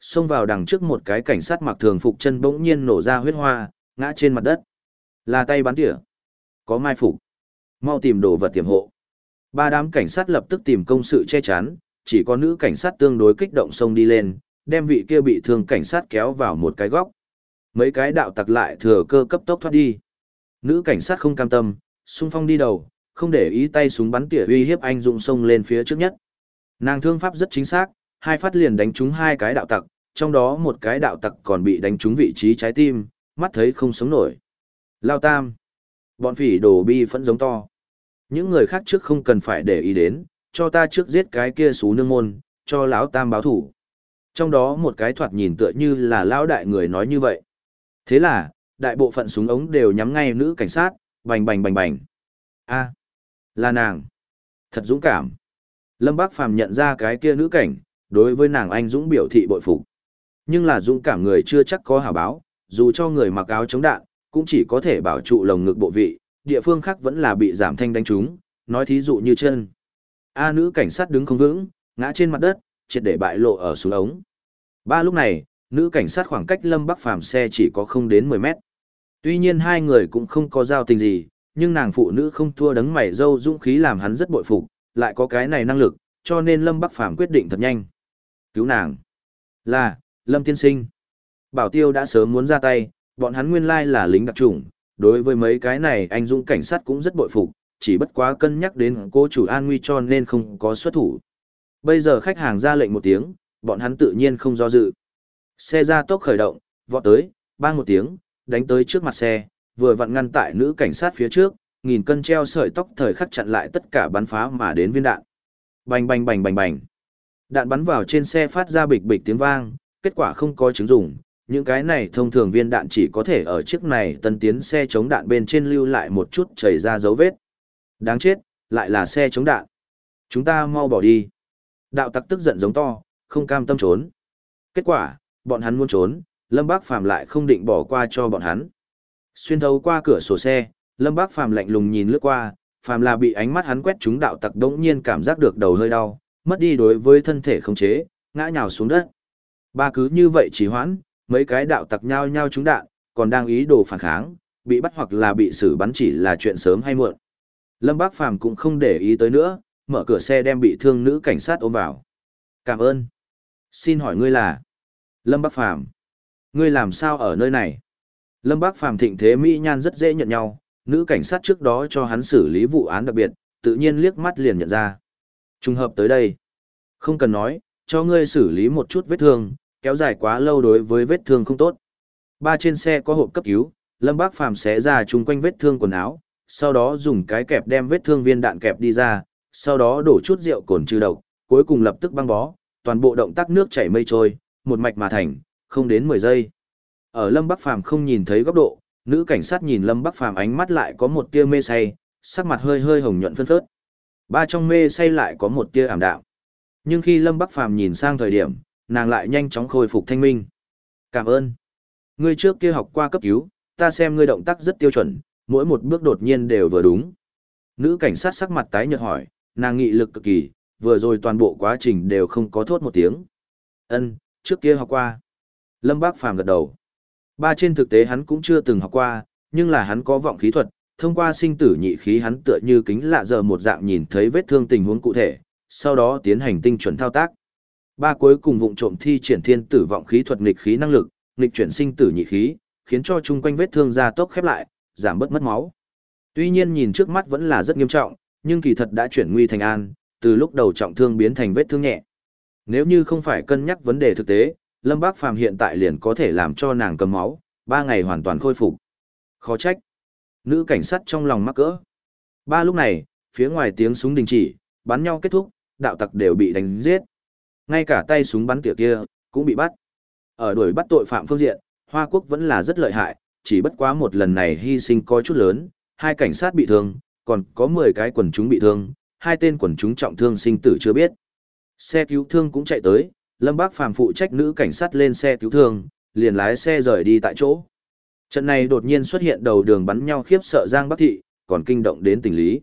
Xông vào đằng trước một cái cảnh sát mặc thường phục chân bỗng nhiên nổ ra huyết hoa, ngã trên mặt đất. Là tay bắn tỉa. Có mai phục. Mau tìm đồ vật tiềm hộ. Ba đám cảnh sát lập tức tìm công sự che chắn, chỉ có nữ cảnh sát tương đối kích động xông đi lên, đem vị kia bị thương cảnh sát kéo vào một cái góc. Mấy cái đạo tặc lại thừa cơ cấp tốc thoát đi. Nữ cảnh sát không cam tâm, xung phong đi đầu, không để ý tay súng bắn tỉa uy hiếp anh dụng xông lên phía trước nhất. Nàng thương pháp rất chính xác, hai phát liền đánh trúng hai cái đạo tặc, trong đó một cái đạo tặc còn bị đánh trúng vị trí trái tim, mắt thấy không sống nổi. Lao tam. Bọn phỉ đồ bi phẫn giống to. Những người khác trước không cần phải để ý đến, cho ta trước giết cái kia xú nương môn, cho lão tam báo thủ. Trong đó một cái thoạt nhìn tựa như là lão đại người nói như vậy. Thế là, đại bộ phận súng ống đều nhắm ngay nữ cảnh sát, bành bành bành bành. a là nàng. Thật dũng cảm. Lâm Bác Phàm nhận ra cái kia nữ cảnh, đối với nàng anh dũng biểu thị bội phục. Nhưng là dũng cảm người chưa chắc có hảo báo, dù cho người mặc áo chống đạn, cũng chỉ có thể bảo trụ lồng ngực bộ vị, địa phương khác vẫn là bị giảm thanh đánh trúng, nói thí dụ như chân. A nữ cảnh sát đứng không vững, ngã trên mặt đất, triệt để bại lộ ở xuống ống. Ba lúc này, nữ cảnh sát khoảng cách Lâm Bắc Phàm xe chỉ có không đến 10 mét. Tuy nhiên hai người cũng không có giao tình gì, nhưng nàng phụ nữ không thua đấng mày dâu dũng khí làm hắn rất bội phục, lại có cái này năng lực, cho nên Lâm Bắc Phàm quyết định thật nhanh. Cứu nàng. Là, Lâm Tiên Sinh. Bảo Tiêu đã sớm muốn ra tay, bọn hắn nguyên lai là lính đặc chủng, đối với mấy cái này anh dũng cảnh sát cũng rất bội phục, chỉ bất quá cân nhắc đến cô chủ an nguy cho nên không có xuất thủ. Bây giờ khách hàng ra lệnh một tiếng, bọn hắn tự nhiên không do dự. Xe ra tốc khởi động, vọt tới, bang một tiếng, đánh tới trước mặt xe, vừa vặn ngăn tại nữ cảnh sát phía trước, nghìn cân treo sợi tóc thời khắc chặn lại tất cả bắn phá mà đến viên đạn. Bành bành bành bành bành. Đạn bắn vào trên xe phát ra bịch bịch tiếng vang, kết quả không có chứng dụng, những cái này thông thường viên đạn chỉ có thể ở chiếc này tân tiến xe chống đạn bên trên lưu lại một chút chảy ra dấu vết. Đáng chết, lại là xe chống đạn. Chúng ta mau bỏ đi. Đạo tặc tức giận giống to, không cam tâm trốn. Kết quả, bọn hắn muốn trốn, Lâm Bác Phàm lại không định bỏ qua cho bọn hắn. Xuyên thấu qua cửa sổ xe, Lâm Bác Phàm lạnh lùng nhìn lướt qua, Phàm là bị ánh mắt hắn quét chúng đạo tặc đống nhiên cảm giác được đầu hơi đau, mất đi đối với thân thể không chế, ngã nhào xuống đất. Ba cứ như vậy chỉ hoãn, mấy cái đạo tặc nhao nhao trúng đạn, còn đang ý đồ phản kháng, bị bắt hoặc là bị xử bắn chỉ là chuyện sớm hay muộn. Lâm Bác Phàm cũng không để ý tới nữa, mở cửa xe đem bị thương nữ cảnh sát ôm vào. Cảm ơn. Xin hỏi ngươi là? Lâm Bác Phàm Ngươi làm sao ở nơi này? Lâm Bác Phàm thịnh thế Mỹ Nhan rất dễ nhận nhau, nữ cảnh sát trước đó cho hắn xử lý vụ án đặc biệt, tự nhiên liếc mắt liền nhận ra. Trùng hợp tới đây. Không cần nói, cho ngươi xử lý một chút vết thương, kéo dài quá lâu đối với vết thương không tốt. Ba trên xe có hộp cấp cứu, Lâm Bác Phàm xé ra chung quanh vết thương quần áo, sau đó dùng cái kẹp đem vết thương viên đạn kẹp đi ra, sau đó đổ chút rượu cồn trừ độc, cuối cùng lập tức băng bó, toàn bộ động tác nước chảy mây trôi, một mạch mà thành, không đến 10 giây. Ở Lâm Bắc Phàm không nhìn thấy góc độ, nữ cảnh sát nhìn Lâm Bắc Phàm ánh mắt lại có một tia mê say, sắc mặt hơi hơi hồng nhuận phân phớt. Ba trong mê say lại có một tia ảm đạm. Nhưng khi Lâm Bắc Phàm nhìn sang thời điểm, nàng lại nhanh chóng khôi phục thanh minh. Cảm ơn. Ngươi trước kia học qua cấp cứu, ta xem ngươi động tác rất tiêu chuẩn, mỗi một bước đột nhiên đều vừa đúng. Nữ cảnh sát sắc mặt tái nhợt hỏi, nàng nghị lực cực kỳ, vừa rồi toàn bộ quá trình đều không có thốt một tiếng. Ân, trước kia học qua. Lâm Bác Phàm gật đầu. Ba trên thực tế hắn cũng chưa từng học qua, nhưng là hắn có vọng khí thuật, thông qua sinh tử nhị khí hắn tựa như kính lạ giờ một dạng nhìn thấy vết thương tình huống cụ thể, sau đó tiến hành tinh chuẩn thao tác. Ba cuối cùng vụng trộm thi triển thiên tử vọng khí thuật nghịch khí năng lực, nghịch chuyển sinh tử nhị khí, khiến cho chung quanh vết thương gia tốc khép lại, giảm bớt mất máu. Tuy nhiên nhìn trước mắt vẫn là rất nghiêm trọng, nhưng kỳ thật đã chuyển nguy thành an, từ lúc đầu trọng thương biến thành vết thương nhẹ. Nếu như không phải cân nhắc vấn đề thực tế, Lâm Bác Phàm hiện tại liền có thể làm cho nàng cầm máu, ba ngày hoàn toàn khôi phục. Khó trách. Nữ cảnh sát trong lòng mắc cỡ. Ba lúc này, phía ngoài tiếng súng đình chỉ, bắn nhau kết thúc, đạo tặc đều bị đánh giết. Ngay cả tay súng bắn tỉa kia, cũng bị bắt. Ở đuổi bắt tội phạm phương diện, Hoa Quốc vẫn là rất lợi hại, chỉ bất quá một lần này hy sinh có chút lớn, hai cảnh sát bị thương, còn có 10 cái quần chúng bị thương, hai tên quần chúng trọng thương sinh tử chưa biết. Xe cứu thương cũng chạy tới, Lâm Bác Phàm phụ trách nữ cảnh sát lên xe cứu thương, liền lái xe rời đi tại chỗ. Trận này đột nhiên xuất hiện đầu đường bắn nhau khiếp sợ Giang Bắc Thị, còn kinh động đến tình lý.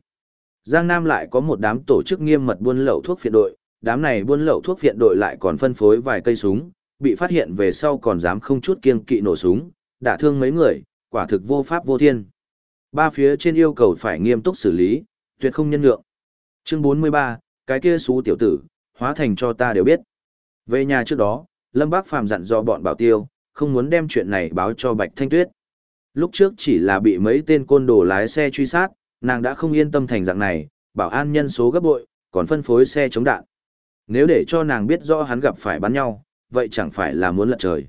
Giang Nam lại có một đám tổ chức nghiêm mật buôn lậu thuốc phiện đội, đám này buôn lậu thuốc phiện đội lại còn phân phối vài cây súng, bị phát hiện về sau còn dám không chút kiêng kỵ nổ súng, đả thương mấy người, quả thực vô pháp vô thiên. Ba phía trên yêu cầu phải nghiêm túc xử lý, tuyệt không nhân nhượng. Chương 43, cái kia xú tiểu tử, hóa thành cho ta đều biết. Về nhà trước đó, Lâm Bác Phàm dặn dò bọn bảo tiêu, không muốn đem chuyện này báo cho Bạch Thanh Tuyết. Lúc trước chỉ là bị mấy tên côn đồ lái xe truy sát, nàng đã không yên tâm thành dạng này, bảo an nhân số gấp bội, còn phân phối xe chống đạn. Nếu để cho nàng biết rõ hắn gặp phải bắn nhau, vậy chẳng phải là muốn lật trời.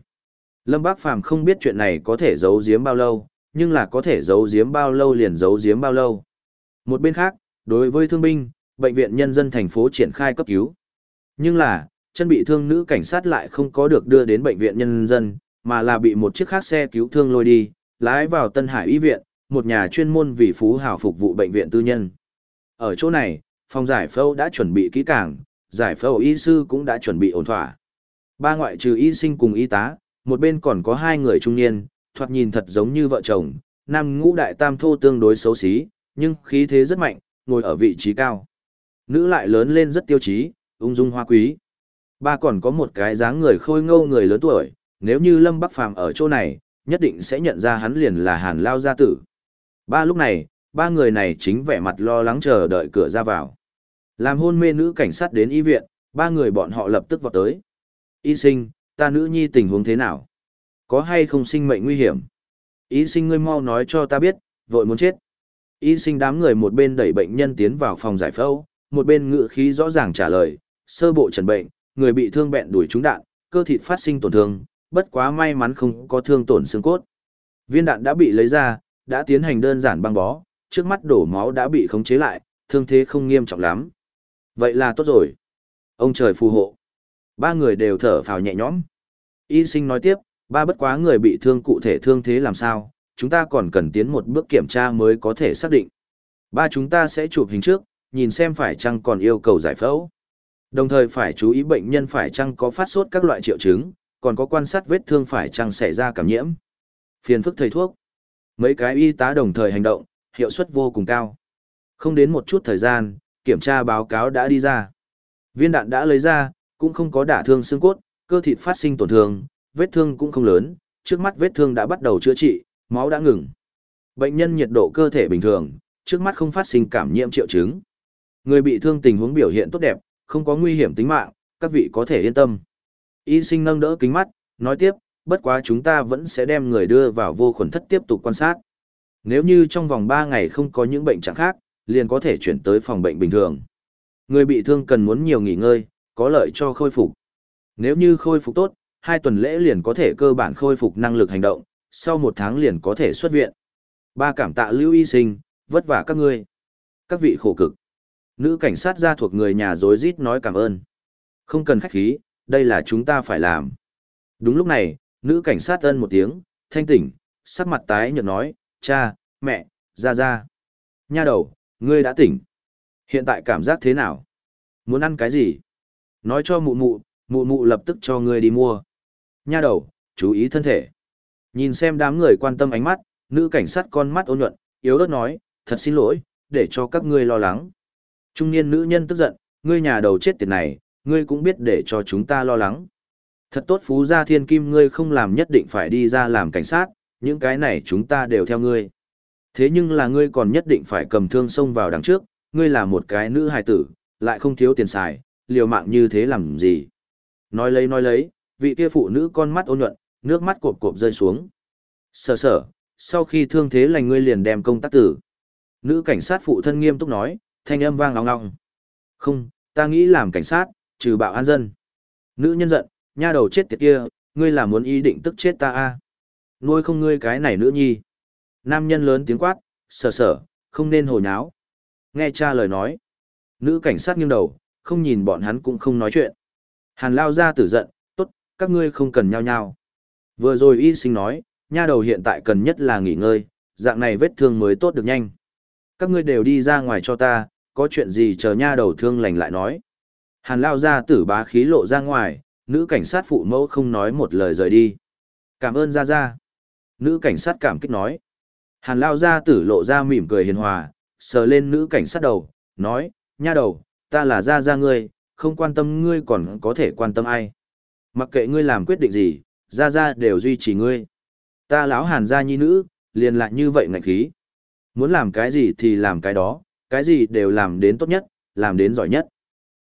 Lâm Bác Phàm không biết chuyện này có thể giấu giếm bao lâu, nhưng là có thể giấu giếm bao lâu liền giấu giếm bao lâu. Một bên khác, đối với thương binh, bệnh viện nhân dân thành phố triển khai cấp cứu. Nhưng là, chân bị thương nữ cảnh sát lại không có được đưa đến bệnh viện nhân dân, mà là bị một chiếc khác xe cứu thương lôi đi, lái vào Tân Hải Y viện, một nhà chuyên môn vì phú hào phục vụ bệnh viện tư nhân. Ở chỗ này, phòng giải phẫu đã chuẩn bị kỹ càng, giải phẫu y sư cũng đã chuẩn bị ổn thỏa. Ba ngoại trừ y sinh cùng y tá, một bên còn có hai người trung niên, thoạt nhìn thật giống như vợ chồng, nam ngũ đại tam thô tương đối xấu xí, nhưng khí thế rất mạnh, ngồi ở vị trí cao. Nữ lại lớn lên rất tiêu chí, ung dung hoa quý. Ba còn có một cái dáng người khôi ngâu người lớn tuổi, nếu như Lâm Bắc Phàm ở chỗ này, nhất định sẽ nhận ra hắn liền là Hàn Lao gia tử. Ba lúc này, ba người này chính vẻ mặt lo lắng chờ đợi cửa ra vào. Làm hôn mê nữ cảnh sát đến y viện, ba người bọn họ lập tức vào tới. Y sinh, ta nữ nhi tình huống thế nào? Có hay không sinh mệnh nguy hiểm? Y sinh ngươi mau nói cho ta biết, vội muốn chết. Y sinh đám người một bên đẩy bệnh nhân tiến vào phòng giải phẫu, một bên ngự khí rõ ràng trả lời, sơ bộ trần bệnh, người bị thương bẹn đuổi trúng đạn, cơ thịt phát sinh tổn thương, bất quá may mắn không có thương tổn xương cốt. Viên đạn đã bị lấy ra, đã tiến hành đơn giản băng bó, trước mắt đổ máu đã bị khống chế lại, thương thế không nghiêm trọng lắm. Vậy là tốt rồi. Ông trời phù hộ. Ba người đều thở phào nhẹ nhõm. Y sinh nói tiếp, ba bất quá người bị thương cụ thể thương thế làm sao, chúng ta còn cần tiến một bước kiểm tra mới có thể xác định. Ba chúng ta sẽ chụp hình trước, nhìn xem phải chăng còn yêu cầu giải phẫu. Đồng thời phải chú ý bệnh nhân phải chăng có phát sốt các loại triệu chứng, còn có quan sát vết thương phải chăng xảy ra cảm nhiễm. Phiền phức thầy thuốc. Mấy cái y tá đồng thời hành động, hiệu suất vô cùng cao. Không đến một chút thời gian, kiểm tra báo cáo đã đi ra. Viên đạn đã lấy ra, cũng không có đả thương xương cốt, cơ thịt phát sinh tổn thương, vết thương cũng không lớn, trước mắt vết thương đã bắt đầu chữa trị, máu đã ngừng. Bệnh nhân nhiệt độ cơ thể bình thường, trước mắt không phát sinh cảm nhiễm triệu chứng. Người bị thương tình huống biểu hiện tốt đẹp, không có nguy hiểm tính mạng, các vị có thể yên tâm. Y sinh nâng đỡ kính mắt, nói tiếp, bất quá chúng ta vẫn sẽ đem người đưa vào vô khuẩn thất tiếp tục quan sát. Nếu như trong vòng 3 ngày không có những bệnh trạng khác, liền có thể chuyển tới phòng bệnh bình thường. Người bị thương cần muốn nhiều nghỉ ngơi, có lợi cho khôi phục. Nếu như khôi phục tốt, hai tuần lễ liền có thể cơ bản khôi phục năng lực hành động, sau một tháng liền có thể xuất viện. Ba cảm tạ lưu y sinh, vất vả các ngươi. Các vị khổ cực. Nữ cảnh sát gia thuộc người nhà dối rít nói cảm ơn. Không cần khách khí, đây là chúng ta phải làm. Đúng lúc này, nữ cảnh sát ân một tiếng, thanh tỉnh, sắc mặt tái nhợt nói, cha, mẹ, ra ra. Nha đầu, ngươi đã tỉnh. Hiện tại cảm giác thế nào? Muốn ăn cái gì? Nói cho mụ mụ, mụ mụ lập tức cho ngươi đi mua. Nha đầu, chú ý thân thể. Nhìn xem đám người quan tâm ánh mắt, nữ cảnh sát con mắt ôn nhuận, yếu ớt nói, thật xin lỗi, để cho các ngươi lo lắng. Trung niên nữ nhân tức giận, ngươi nhà đầu chết tiệt này, ngươi cũng biết để cho chúng ta lo lắng. Thật tốt phú gia thiên kim ngươi không làm nhất định phải đi ra làm cảnh sát, những cái này chúng ta đều theo ngươi. Thế nhưng là ngươi còn nhất định phải cầm thương xông vào đằng trước, ngươi là một cái nữ hài tử, lại không thiếu tiền xài, liều mạng như thế làm gì. Nói lấy nói lấy, vị kia phụ nữ con mắt ôn nhuận, nước mắt cộp cộp rơi xuống. Sở sở, sau khi thương thế lành ngươi liền đem công tác tử. Nữ cảnh sát phụ thân nghiêm túc nói, thanh âm vang ngọng ngọng. Không, ta nghĩ làm cảnh sát, trừ bạo an dân. Nữ nhân giận, nha đầu chết tiệt kia, ngươi là muốn ý định tức chết ta a à? Nuôi không ngươi cái này nữ nhi. Nam nhân lớn tiếng quát, sở sở, không nên hồ nháo. Nghe cha lời nói. Nữ cảnh sát nghiêng đầu, không nhìn bọn hắn cũng không nói chuyện. Hàn lao ra tử giận, tốt, các ngươi không cần nhau nhau. Vừa rồi y sinh nói, nha đầu hiện tại cần nhất là nghỉ ngơi, dạng này vết thương mới tốt được nhanh. Các ngươi đều đi ra ngoài cho ta, có chuyện gì chờ nha đầu thương lành lại nói. Hàn lao ra tử bá khí lộ ra ngoài, nữ cảnh sát phụ mẫu không nói một lời rời đi. Cảm ơn ra ra. Nữ cảnh sát cảm kích nói. Hàn lao ra tử lộ ra mỉm cười hiền hòa, sờ lên nữ cảnh sát đầu, nói, nha đầu, ta là gia gia ngươi, không quan tâm ngươi còn có thể quan tâm ai. Mặc kệ ngươi làm quyết định gì, gia gia đều duy trì ngươi. Ta lão hàn gia nhi nữ, liền lại như vậy ngạch khí. Muốn làm cái gì thì làm cái đó, cái gì đều làm đến tốt nhất, làm đến giỏi nhất.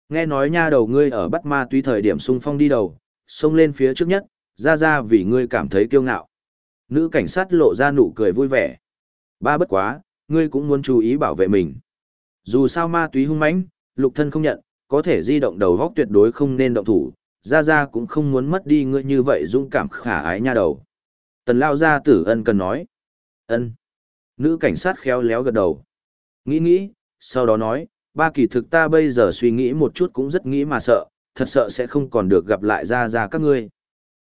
Nghe nói nha đầu ngươi ở bắt ma tuy thời điểm sung phong đi đầu, xông lên phía trước nhất, ra ra vì ngươi cảm thấy kiêu ngạo. Nữ cảnh sát lộ ra nụ cười vui vẻ. Ba bất quá, ngươi cũng muốn chú ý bảo vệ mình. Dù sao ma túy hung mãnh, lục thân không nhận, có thể di động đầu góc tuyệt đối không nên động thủ, ra ra cũng không muốn mất đi ngươi như vậy dũng cảm khả ái nha đầu. Tần lao ra tử ân cần nói. ân Nữ cảnh sát khéo léo gật đầu. Nghĩ nghĩ, sau đó nói, ba kỳ thực ta bây giờ suy nghĩ một chút cũng rất nghĩ mà sợ, thật sợ sẽ không còn được gặp lại ra ra các ngươi.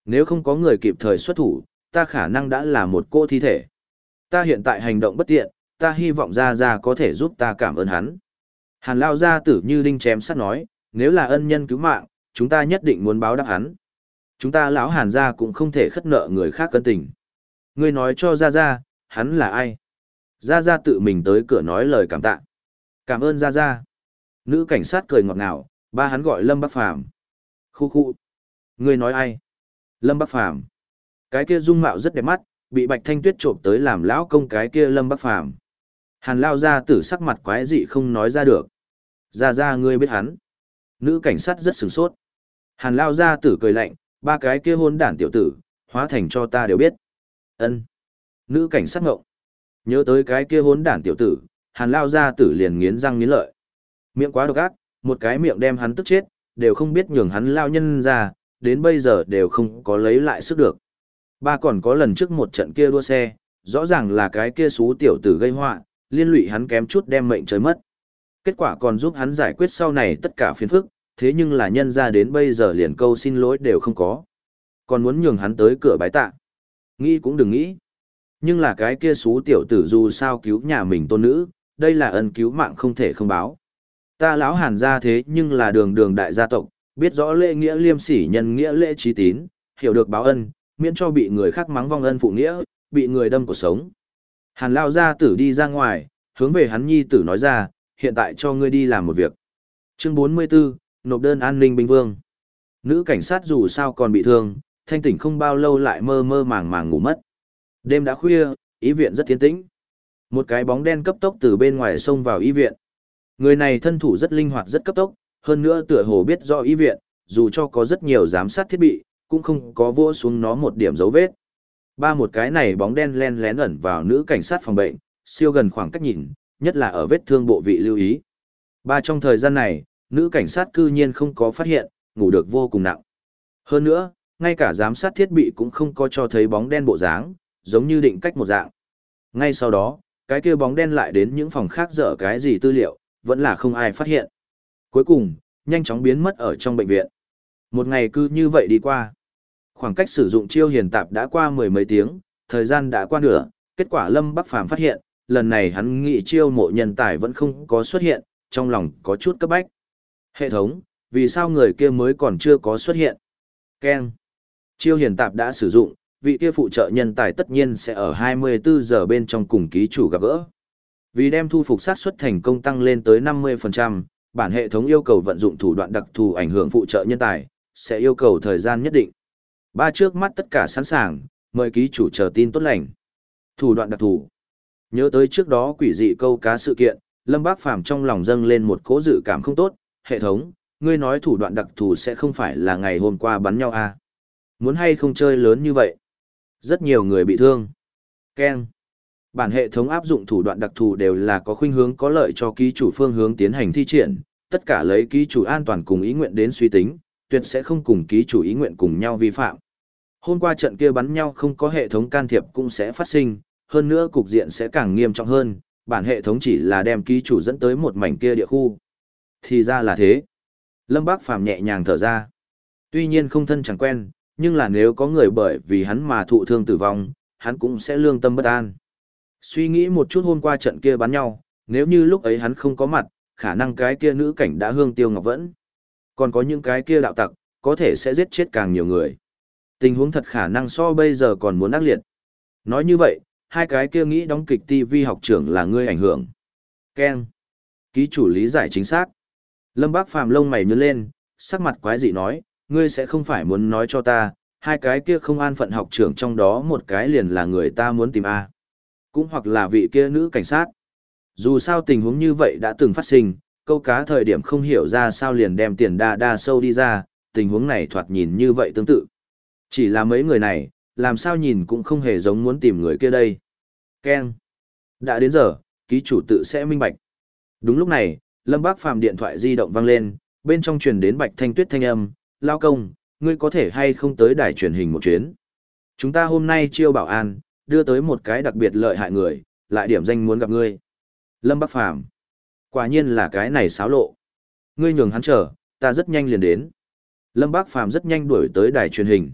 Nếu không có người kịp thời xuất thủ, ta khả năng đã là một cô thi thể. Ta hiện tại hành động bất tiện, ta hy vọng ra ra có thể giúp ta cảm ơn hắn. Hàn lao gia tử như đinh chém sắt nói, nếu là ân nhân cứu mạng, chúng ta nhất định muốn báo đáp hắn. Chúng ta lão hàn gia cũng không thể khất nợ người khác cân tình. Ngươi nói cho gia gia, hắn là ai? Gia gia tự mình tới cửa nói lời cảm tạ. Cảm ơn gia gia. Nữ cảnh sát cười ngọt ngào, ba hắn gọi Lâm Bắc Phàm. Khu khu. Ngươi nói ai? Lâm Bắc Phàm. Cái kia dung mạo rất đẹp mắt, bị Bạch Thanh Tuyết trộm tới làm lão công cái kia Lâm Bắc Phàm. Hàn lao gia tử sắc mặt quái dị không nói ra được. Ra ra ngươi biết hắn. Nữ cảnh sát rất sửng sốt. Hàn lao ra tử cười lạnh, ba cái kia hôn đản tiểu tử, hóa thành cho ta đều biết. ân Nữ cảnh sát ngộng. Nhớ tới cái kia hôn đản tiểu tử, hàn lao ra tử liền nghiến răng nghiến lợi. Miệng quá độc ác, một cái miệng đem hắn tức chết, đều không biết nhường hắn lao nhân ra, đến bây giờ đều không có lấy lại sức được. Ba còn có lần trước một trận kia đua xe, rõ ràng là cái kia xú tiểu tử gây họa, liên lụy hắn kém chút đem mệnh trời mất. Kết quả còn giúp hắn giải quyết sau này tất cả phiền phức, thế nhưng là nhân ra đến bây giờ liền câu xin lỗi đều không có. Còn muốn nhường hắn tới cửa bái tạ. Nghĩ cũng đừng nghĩ. Nhưng là cái kia xú tiểu tử dù sao cứu nhà mình tôn nữ, đây là ân cứu mạng không thể không báo. Ta lão hàn ra thế nhưng là đường đường đại gia tộc, biết rõ lễ nghĩa liêm sỉ nhân nghĩa lễ trí tín, hiểu được báo ân, miễn cho bị người khác mắng vong ân phụ nghĩa, bị người đâm cuộc sống. Hàn lao gia tử đi ra ngoài, hướng về hắn nhi tử nói ra, hiện tại cho ngươi đi làm một việc. Chương 44, nộp đơn an ninh binh vương. Nữ cảnh sát dù sao còn bị thương, thanh tỉnh không bao lâu lại mơ mơ màng màng ngủ mất. Đêm đã khuya, y viện rất tiến tĩnh. Một cái bóng đen cấp tốc từ bên ngoài xông vào y viện. Người này thân thủ rất linh hoạt rất cấp tốc, hơn nữa tựa hồ biết rõ y viện, dù cho có rất nhiều giám sát thiết bị, cũng không có vỗ xuống nó một điểm dấu vết. Ba một cái này bóng đen len lén ẩn vào nữ cảnh sát phòng bệnh, siêu gần khoảng cách nhìn, nhất là ở vết thương bộ vị lưu ý. Ba trong thời gian này, nữ cảnh sát cư nhiên không có phát hiện, ngủ được vô cùng nặng. Hơn nữa, ngay cả giám sát thiết bị cũng không có cho thấy bóng đen bộ dáng, giống như định cách một dạng. Ngay sau đó, cái kia bóng đen lại đến những phòng khác dở cái gì tư liệu, vẫn là không ai phát hiện. Cuối cùng, nhanh chóng biến mất ở trong bệnh viện. Một ngày cứ như vậy đi qua. Khoảng cách sử dụng chiêu hiền tạp đã qua mười mấy tiếng, thời gian đã qua nửa, kết quả Lâm Bắc Phàm phát hiện, lần này hắn nghĩ chiêu mộ nhân tài vẫn không có xuất hiện, trong lòng có chút cấp bách. Hệ thống, vì sao người kia mới còn chưa có xuất hiện? Ken. Chiêu hiền tạp đã sử dụng, vị kia phụ trợ nhân tài tất nhiên sẽ ở 24 giờ bên trong cùng ký chủ gặp gỡ. Vì đem thu phục sát xuất thành công tăng lên tới 50%, bản hệ thống yêu cầu vận dụng thủ đoạn đặc thù ảnh hưởng phụ trợ nhân tài, sẽ yêu cầu thời gian nhất định. Ba trước mắt tất cả sẵn sàng, mời ký chủ chờ tin tốt lành. Thủ đoạn đặc thù. Nhớ tới trước đó quỷ dị câu cá sự kiện, Lâm Bác Phàm trong lòng dâng lên một cố dự cảm không tốt, hệ thống, ngươi nói thủ đoạn đặc thù sẽ không phải là ngày hôm qua bắn nhau à? Muốn hay không chơi lớn như vậy? Rất nhiều người bị thương. Ken. Bản hệ thống áp dụng thủ đoạn đặc thù đều là có khuynh hướng có lợi cho ký chủ phương hướng tiến hành thi triển, tất cả lấy ký chủ an toàn cùng ý nguyện đến suy tính, tuyệt sẽ không cùng ký chủ ý nguyện cùng nhau vi phạm. Hôm qua trận kia bắn nhau không có hệ thống can thiệp cũng sẽ phát sinh, hơn nữa cục diện sẽ càng nghiêm trọng hơn, bản hệ thống chỉ là đem ký chủ dẫn tới một mảnh kia địa khu. Thì ra là thế. Lâm Bác Phàm nhẹ nhàng thở ra. Tuy nhiên không thân chẳng quen, nhưng là nếu có người bởi vì hắn mà thụ thương tử vong, hắn cũng sẽ lương tâm bất an. Suy nghĩ một chút hôm qua trận kia bắn nhau, nếu như lúc ấy hắn không có mặt, khả năng cái kia nữ cảnh đã hương tiêu ngọc vẫn. Còn có những cái kia đạo tặc, có thể sẽ giết chết càng nhiều người. Tình huống thật khả năng so bây giờ còn muốn ác liệt. Nói như vậy, hai cái kia nghĩ đóng kịch TV học trưởng là ngươi ảnh hưởng. Ken. Ký chủ lý giải chính xác. Lâm Bác Phàm lông mày nhướng lên, sắc mặt quái dị nói, ngươi sẽ không phải muốn nói cho ta, hai cái kia không an phận học trưởng trong đó một cái liền là người ta muốn tìm A. Cũng hoặc là vị kia nữ cảnh sát. Dù sao tình huống như vậy đã từng phát sinh, câu cá thời điểm không hiểu ra sao liền đem tiền đa đa sâu đi ra, tình huống này thoạt nhìn như vậy tương tự. Chỉ là mấy người này, làm sao nhìn cũng không hề giống muốn tìm người kia đây keng. Đã đến giờ, ký chủ tự sẽ minh bạch. Đúng lúc này, Lâm Bác Phàm điện thoại di động vang lên, bên trong truyền đến Bạch Thanh Tuyết thanh âm, lao công, ngươi có thể hay không tới đài truyền hình một chuyến. Chúng ta hôm nay chiêu bảo an, đưa tới một cái đặc biệt lợi hại người, lại điểm danh muốn gặp ngươi. Lâm Bắc Phàm Quả nhiên là cái này xáo lộ. Ngươi nhường hắn chờ, ta rất nhanh liền đến. Lâm Bác Phàm rất nhanh đuổi tới đài truyền hình.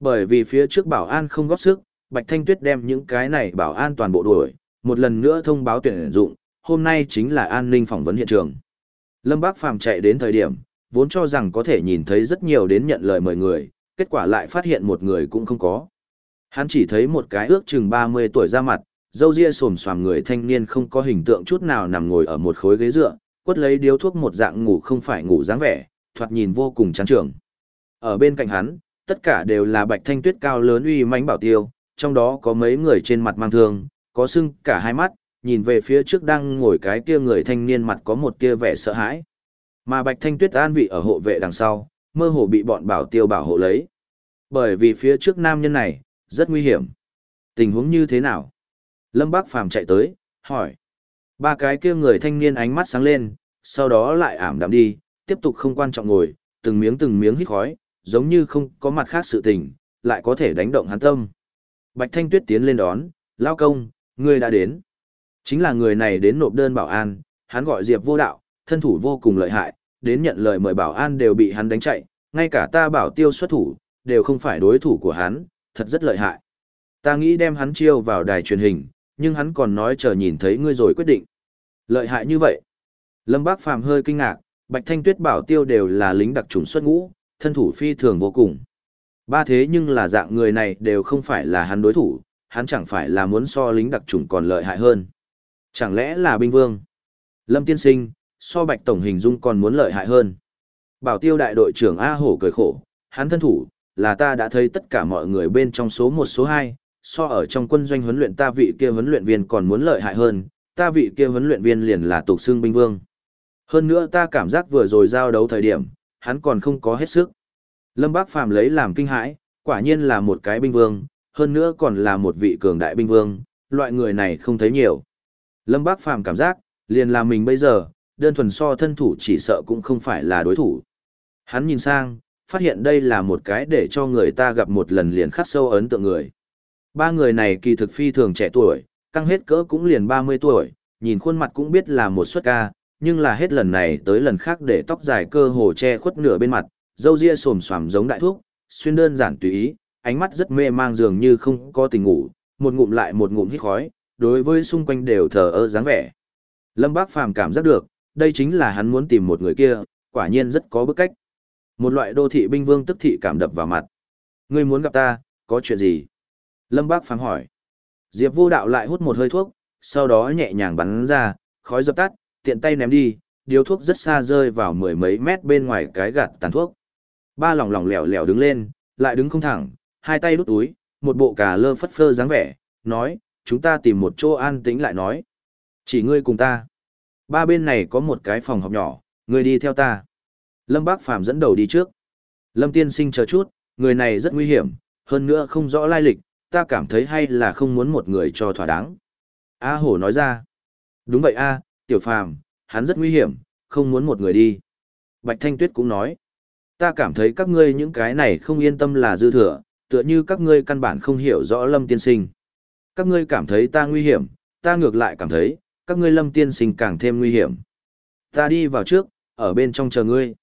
Bởi vì phía trước bảo an không góp sức, Bạch Thanh Tuyết đem những cái này bảo an toàn bộ đuổi, một lần nữa thông báo tuyển dụng, hôm nay chính là an ninh phỏng vấn hiện trường. Lâm Bác Phàm chạy đến thời điểm, vốn cho rằng có thể nhìn thấy rất nhiều đến nhận lời mời người, kết quả lại phát hiện một người cũng không có. Hắn chỉ thấy một cái ước chừng 30 tuổi ra mặt, dâu ria sồm xoàm người thanh niên không có hình tượng chút nào nằm ngồi ở một khối ghế dựa, quất lấy điếu thuốc một dạng ngủ không phải ngủ dáng vẻ, thoạt nhìn vô cùng chán trường. Ở bên cạnh hắn, tất cả đều là bạch thanh tuyết cao lớn uy mãnh bảo tiêu, trong đó có mấy người trên mặt mang thương, có sưng cả hai mắt, nhìn về phía trước đang ngồi cái kia người thanh niên mặt có một tia vẻ sợ hãi. Mà bạch thanh tuyết an vị ở hộ vệ đằng sau, mơ hồ bị bọn bảo tiêu bảo hộ lấy. Bởi vì phía trước nam nhân này, rất nguy hiểm. Tình huống như thế nào? Lâm Bác Phàm chạy tới, hỏi. Ba cái kia người thanh niên ánh mắt sáng lên, sau đó lại ảm đạm đi, tiếp tục không quan trọng ngồi, từng miếng từng miếng hít khói, giống như không có mặt khác sự tình, lại có thể đánh động hắn tâm. Bạch Thanh Tuyết tiến lên đón, lao công, người đã đến. Chính là người này đến nộp đơn bảo an, hắn gọi Diệp vô đạo, thân thủ vô cùng lợi hại, đến nhận lời mời bảo an đều bị hắn đánh chạy, ngay cả ta bảo tiêu xuất thủ, đều không phải đối thủ của hắn, thật rất lợi hại. Ta nghĩ đem hắn chiêu vào đài truyền hình, nhưng hắn còn nói chờ nhìn thấy ngươi rồi quyết định. Lợi hại như vậy. Lâm Bác Phàm hơi kinh ngạc, Bạch Thanh Tuyết bảo tiêu đều là lính đặc trùng xuất ngũ, thân thủ phi thường vô cùng. Ba thế nhưng là dạng người này đều không phải là hắn đối thủ, hắn chẳng phải là muốn so lính đặc trùng còn lợi hại hơn. Chẳng lẽ là binh vương? Lâm Tiên Sinh, so Bạch Tổng hình dung còn muốn lợi hại hơn. Bảo tiêu đại đội trưởng A Hổ cười khổ, hắn thân thủ, là ta đã thấy tất cả mọi người bên trong số một số hai, so ở trong quân doanh huấn luyện ta vị kia huấn luyện viên còn muốn lợi hại hơn, ta vị kia huấn luyện viên liền là tục xương binh vương. Hơn nữa ta cảm giác vừa rồi giao đấu thời điểm, hắn còn không có hết sức. Lâm Bác Phàm lấy làm kinh hãi, quả nhiên là một cái binh vương, hơn nữa còn là một vị cường đại binh vương, loại người này không thấy nhiều. Lâm Bác Phàm cảm giác, liền là mình bây giờ, đơn thuần so thân thủ chỉ sợ cũng không phải là đối thủ. Hắn nhìn sang, phát hiện đây là một cái để cho người ta gặp một lần liền khắc sâu ấn tượng người. Ba người này kỳ thực phi thường trẻ tuổi, căng hết cỡ cũng liền 30 tuổi, nhìn khuôn mặt cũng biết là một suất ca, nhưng là hết lần này tới lần khác để tóc dài cơ hồ che khuất nửa bên mặt, dâu ria xồm xoàm giống đại thuốc, xuyên đơn giản tùy ý, ánh mắt rất mê mang dường như không có tình ngủ, một ngụm lại một ngụm hít khói, đối với xung quanh đều thờ ơ dáng vẻ. Lâm Bác Phàm cảm giác được, đây chính là hắn muốn tìm một người kia, quả nhiên rất có bức cách. Một loại đô thị binh vương tức thị cảm đập vào mặt. Ngươi muốn gặp ta, có chuyện gì? Lâm Bác Phàm hỏi. Diệp vô đạo lại hút một hơi thuốc, sau đó nhẹ nhàng bắn ra, khói dập tắt, tiện tay ném đi, điếu thuốc rất xa rơi vào mười mấy mét bên ngoài cái gạt tàn thuốc. Ba lỏng lỏng lẻo lẻo đứng lên, lại đứng không thẳng, hai tay đút túi, một bộ cà lơ phất phơ dáng vẻ, nói, chúng ta tìm một chỗ an tĩnh lại nói. Chỉ ngươi cùng ta. Ba bên này có một cái phòng học nhỏ, ngươi đi theo ta. Lâm Bác Phàm dẫn đầu đi trước. Lâm Tiên Sinh chờ chút, người này rất nguy hiểm, hơn nữa không rõ lai lịch, ta cảm thấy hay là không muốn một người cho thỏa đáng. A Hổ nói ra. Đúng vậy a, Tiểu Phàm, hắn rất nguy hiểm, không muốn một người đi. Bạch Thanh Tuyết cũng nói. Ta cảm thấy các ngươi những cái này không yên tâm là dư thừa, tựa như các ngươi căn bản không hiểu rõ Lâm Tiên Sinh. Các ngươi cảm thấy ta nguy hiểm, ta ngược lại cảm thấy, các ngươi Lâm Tiên Sinh càng thêm nguy hiểm. Ta đi vào trước, ở bên trong chờ ngươi.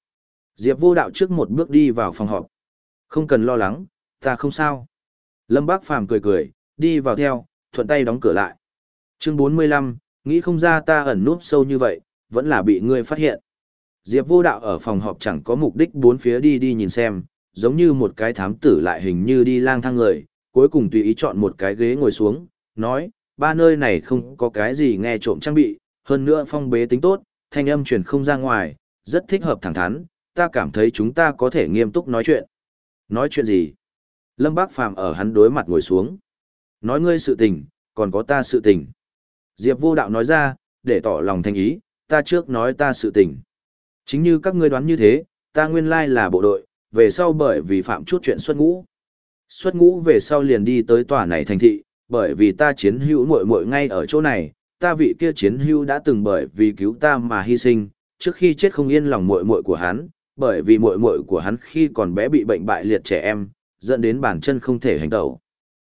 Diệp vô đạo trước một bước đi vào phòng họp. Không cần lo lắng, ta không sao. Lâm Bác Phàm cười cười, đi vào theo, thuận tay đóng cửa lại. Chương 45, nghĩ không ra ta ẩn núp sâu như vậy, vẫn là bị ngươi phát hiện. Diệp vô đạo ở phòng họp chẳng có mục đích bốn phía đi đi nhìn xem, giống như một cái thám tử lại hình như đi lang thang người, cuối cùng tùy ý chọn một cái ghế ngồi xuống, nói, ba nơi này không có cái gì nghe trộm trang bị, hơn nữa phong bế tính tốt, thanh âm truyền không ra ngoài, rất thích hợp thẳng thắn, ta cảm thấy chúng ta có thể nghiêm túc nói chuyện. Nói chuyện gì? Lâm Bác Phàm ở hắn đối mặt ngồi xuống. Nói ngươi sự tình, còn có ta sự tình. Diệp vô đạo nói ra, để tỏ lòng thành ý, ta trước nói ta sự tình. Chính như các ngươi đoán như thế, ta nguyên lai là bộ đội, về sau bởi vì phạm chút chuyện xuất ngũ. Xuất ngũ về sau liền đi tới tòa này thành thị, bởi vì ta chiến hữu muội muội ngay ở chỗ này, ta vị kia chiến hữu đã từng bởi vì cứu ta mà hy sinh, trước khi chết không yên lòng muội muội của hắn, bởi vì muội muội của hắn khi còn bé bị bệnh bại liệt trẻ em, dẫn đến bàn chân không thể hành động.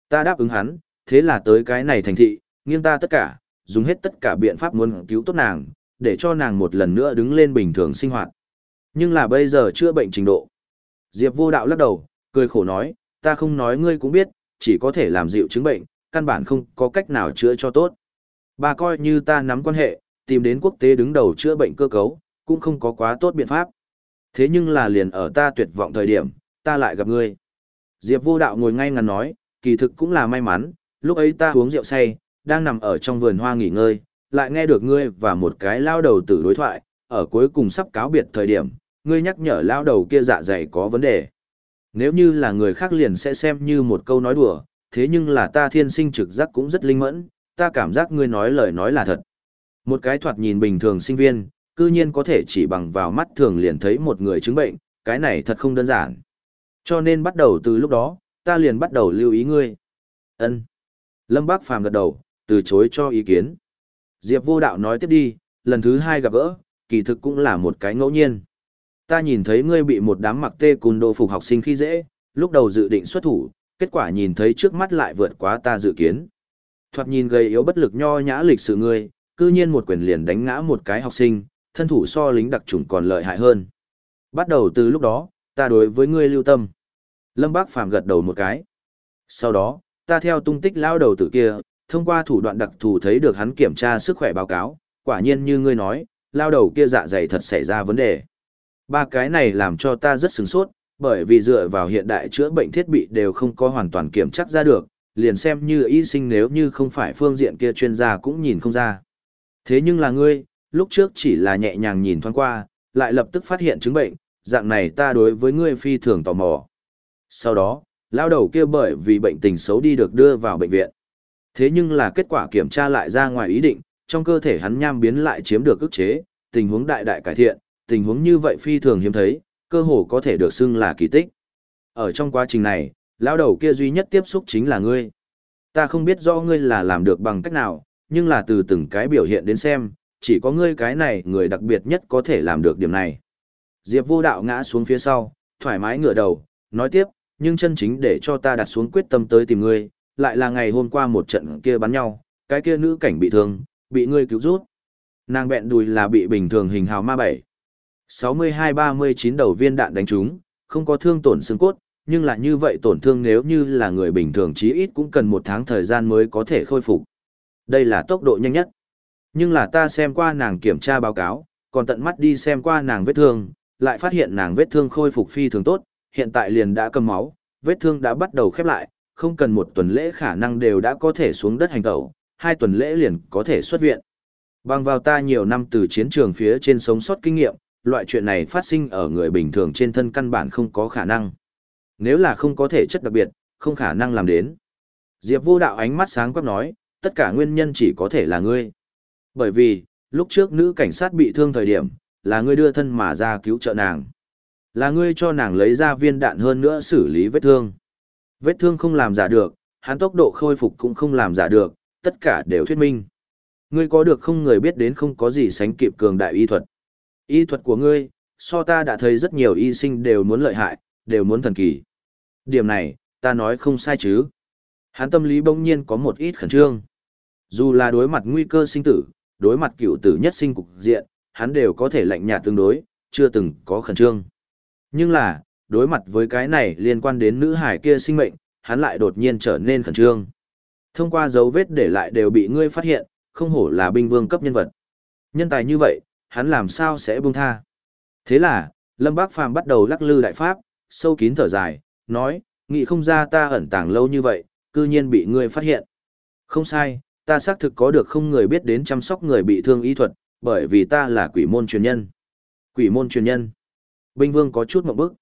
Ta đáp ứng hắn, thế là tới cái này thành thị, nghiêng ta tất cả, dùng hết tất cả biện pháp muốn cứu tốt nàng, để cho nàng một lần nữa đứng lên bình thường sinh hoạt. Nhưng là bây giờ chữa bệnh trình độ. Diệp vô đạo lắc đầu, cười khổ nói, ta không nói ngươi cũng biết, chỉ có thể làm dịu chứng bệnh, căn bản không có cách nào chữa cho tốt. Bà coi như ta nắm quan hệ, tìm đến quốc tế đứng đầu chữa bệnh cơ cấu, cũng không có quá tốt biện pháp. Thế nhưng là liền ở ta tuyệt vọng thời điểm, ta lại gặp ngươi. Diệp vô đạo ngồi ngay ngắn nói, kỳ thực cũng là may mắn, lúc ấy ta uống rượu say, đang nằm ở trong vườn hoa nghỉ ngơi, lại nghe được ngươi và một cái lao đầu tử đối thoại, ở cuối cùng sắp cáo biệt thời điểm, ngươi nhắc nhở lao đầu kia dạ dày có vấn đề. Nếu như là người khác liền sẽ xem như một câu nói đùa, thế nhưng là ta thiên sinh trực giác cũng rất linh mẫn, ta cảm giác ngươi nói lời nói là thật. Một cái thoạt nhìn bình thường sinh viên, cư nhiên có thể chỉ bằng vào mắt thường liền thấy một người chứng bệnh, cái này thật không đơn giản. Cho nên bắt đầu từ lúc đó, ta liền bắt đầu lưu ý ngươi. Ân. Lâm Bác Phàm gật đầu, từ chối cho ý kiến. Diệp Vô Đạo nói tiếp đi, lần thứ hai gặp gỡ, kỳ thực cũng là một cái ngẫu nhiên. Ta nhìn thấy ngươi bị một đám mặc tê cùn đồ phục học sinh khi dễ, lúc đầu dự định xuất thủ, kết quả nhìn thấy trước mắt lại vượt quá ta dự kiến. Thoạt nhìn gầy yếu bất lực nho nhã lịch sự ngươi, cư nhiên một quyền liền đánh ngã một cái học sinh, thân thủ so lính đặc trùng còn lợi hại hơn. Bắt đầu từ lúc đó, ta đối với ngươi lưu tâm. Lâm Bác Phàm gật đầu một cái. Sau đó, ta theo tung tích lao đầu tử kia, thông qua thủ đoạn đặc thù thấy được hắn kiểm tra sức khỏe báo cáo, quả nhiên như ngươi nói, lao đầu kia dạ dày thật xảy ra vấn đề. Ba cái này làm cho ta rất sửng sốt, bởi vì dựa vào hiện đại chữa bệnh thiết bị đều không có hoàn toàn kiểm chắc ra được, liền xem như y sinh nếu như không phải phương diện kia chuyên gia cũng nhìn không ra. Thế nhưng là ngươi, lúc trước chỉ là nhẹ nhàng nhìn thoáng qua, lại lập tức phát hiện chứng bệnh, dạng này ta đối với ngươi phi thường tò mò. Sau đó, lao đầu kia bởi vì bệnh tình xấu đi được đưa vào bệnh viện. Thế nhưng là kết quả kiểm tra lại ra ngoài ý định, trong cơ thể hắn nham biến lại chiếm được ức chế, tình huống đại đại cải thiện, tình huống như vậy phi thường hiếm thấy, cơ hồ có thể được xưng là kỳ tích. Ở trong quá trình này, lão đầu kia duy nhất tiếp xúc chính là ngươi. Ta không biết rõ ngươi là làm được bằng cách nào, nhưng là từ từng cái biểu hiện đến xem, chỉ có ngươi cái này người đặc biệt nhất có thể làm được điểm này. Diệp vô đạo ngã xuống phía sau, thoải mái ngửa đầu, nói tiếp, nhưng chân chính để cho ta đặt xuống quyết tâm tới tìm ngươi, lại là ngày hôm qua một trận kia bắn nhau, cái kia nữ cảnh bị thương, bị ngươi cứu rút. Nàng bẹn đùi là bị bình thường hình hào ma bảy. 62-39 đầu viên đạn đánh trúng, không có thương tổn xương cốt, nhưng là như vậy tổn thương nếu như là người bình thường chí ít cũng cần một tháng thời gian mới có thể khôi phục. Đây là tốc độ nhanh nhất. Nhưng là ta xem qua nàng kiểm tra báo cáo, còn tận mắt đi xem qua nàng vết thương, lại phát hiện nàng vết thương khôi phục phi thường tốt, hiện tại liền đã cầm máu, vết thương đã bắt đầu khép lại, không cần một tuần lễ khả năng đều đã có thể xuống đất hành tẩu, hai tuần lễ liền có thể xuất viện. Bằng vào ta nhiều năm từ chiến trường phía trên sống sót kinh nghiệm, loại chuyện này phát sinh ở người bình thường trên thân căn bản không có khả năng. Nếu là không có thể chất đặc biệt, không khả năng làm đến. Diệp vô đạo ánh mắt sáng quắc nói, tất cả nguyên nhân chỉ có thể là ngươi. Bởi vì, lúc trước nữ cảnh sát bị thương thời điểm, là ngươi đưa thân mà ra cứu trợ nàng. Là ngươi cho nàng lấy ra viên đạn hơn nữa xử lý vết thương. Vết thương không làm giả được, hắn tốc độ khôi phục cũng không làm giả được, tất cả đều thuyết minh. Ngươi có được không người biết đến không có gì sánh kịp cường đại y thuật. Y thuật của ngươi, so ta đã thấy rất nhiều y sinh đều muốn lợi hại, đều muốn thần kỳ. Điểm này, ta nói không sai chứ. Hắn tâm lý bỗng nhiên có một ít khẩn trương. Dù là đối mặt nguy cơ sinh tử, đối mặt cựu tử nhất sinh cục diện, hắn đều có thể lạnh nhạt tương đối, chưa từng có khẩn trương. Nhưng là, đối mặt với cái này liên quan đến nữ hải kia sinh mệnh, hắn lại đột nhiên trở nên khẩn trương. Thông qua dấu vết để lại đều bị ngươi phát hiện, không hổ là binh vương cấp nhân vật. Nhân tài như vậy, hắn làm sao sẽ buông tha. Thế là, Lâm Bác Phàm bắt đầu lắc lư đại pháp, sâu kín thở dài, nói, nghĩ không ra ta ẩn tàng lâu như vậy, cư nhiên bị ngươi phát hiện. Không sai, ta xác thực có được không người biết đến chăm sóc người bị thương y thuật, Bởi vì ta là quỷ môn truyền nhân. Quỷ môn truyền nhân. Binh vương có chút một bức.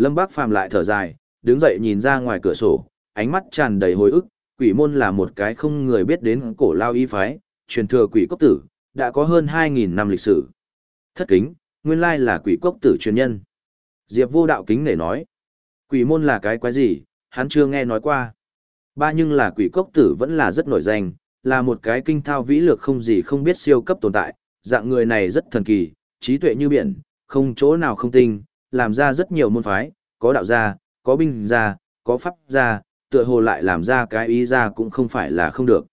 Lâm Bác Phàm lại thở dài, đứng dậy nhìn ra ngoài cửa sổ, ánh mắt tràn đầy hồi ức, quỷ môn là một cái không người biết đến cổ lao y phái, truyền thừa quỷ cốc tử, đã có hơn 2.000 năm lịch sử. Thất kính, nguyên lai là quỷ cốc tử truyền nhân. Diệp vô đạo kính để nói, quỷ môn là cái quái gì, hắn chưa nghe nói qua. Ba nhưng là quỷ cốc tử vẫn là rất nổi danh, là một cái kinh thao vĩ lược không gì không biết siêu cấp tồn tại, dạng người này rất thần kỳ, trí tuệ như biển, không chỗ nào không tinh, làm ra rất nhiều môn phái, có đạo gia, có binh gia, có pháp gia, tựa hồ lại làm ra cái ý gia cũng không phải là không được.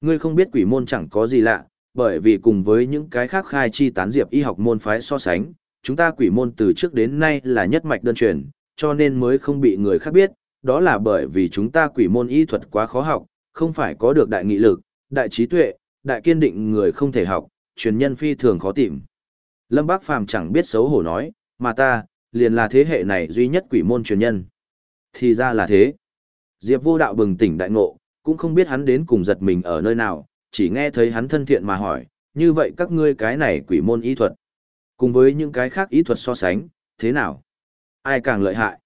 Ngươi không biết quỷ môn chẳng có gì lạ, bởi vì cùng với những cái khác khai chi tán diệp y học môn phái so sánh, chúng ta quỷ môn từ trước đến nay là nhất mạch đơn truyền, cho nên mới không bị người khác biết, đó là bởi vì chúng ta quỷ môn y thuật quá khó học, không phải có được đại nghị lực, đại trí tuệ, đại kiên định người không thể học, truyền nhân phi thường khó tìm. Lâm Bác Phàm chẳng biết xấu hổ nói, mà ta, liền là thế hệ này duy nhất quỷ môn truyền nhân. Thì ra là thế. Diệp vô đạo bừng tỉnh đại ngộ, cũng không biết hắn đến cùng giật mình ở nơi nào, chỉ nghe thấy hắn thân thiện mà hỏi, như vậy các ngươi cái này quỷ môn y thuật. Cùng với những cái khác y thuật so sánh, thế nào? Ai càng lợi hại?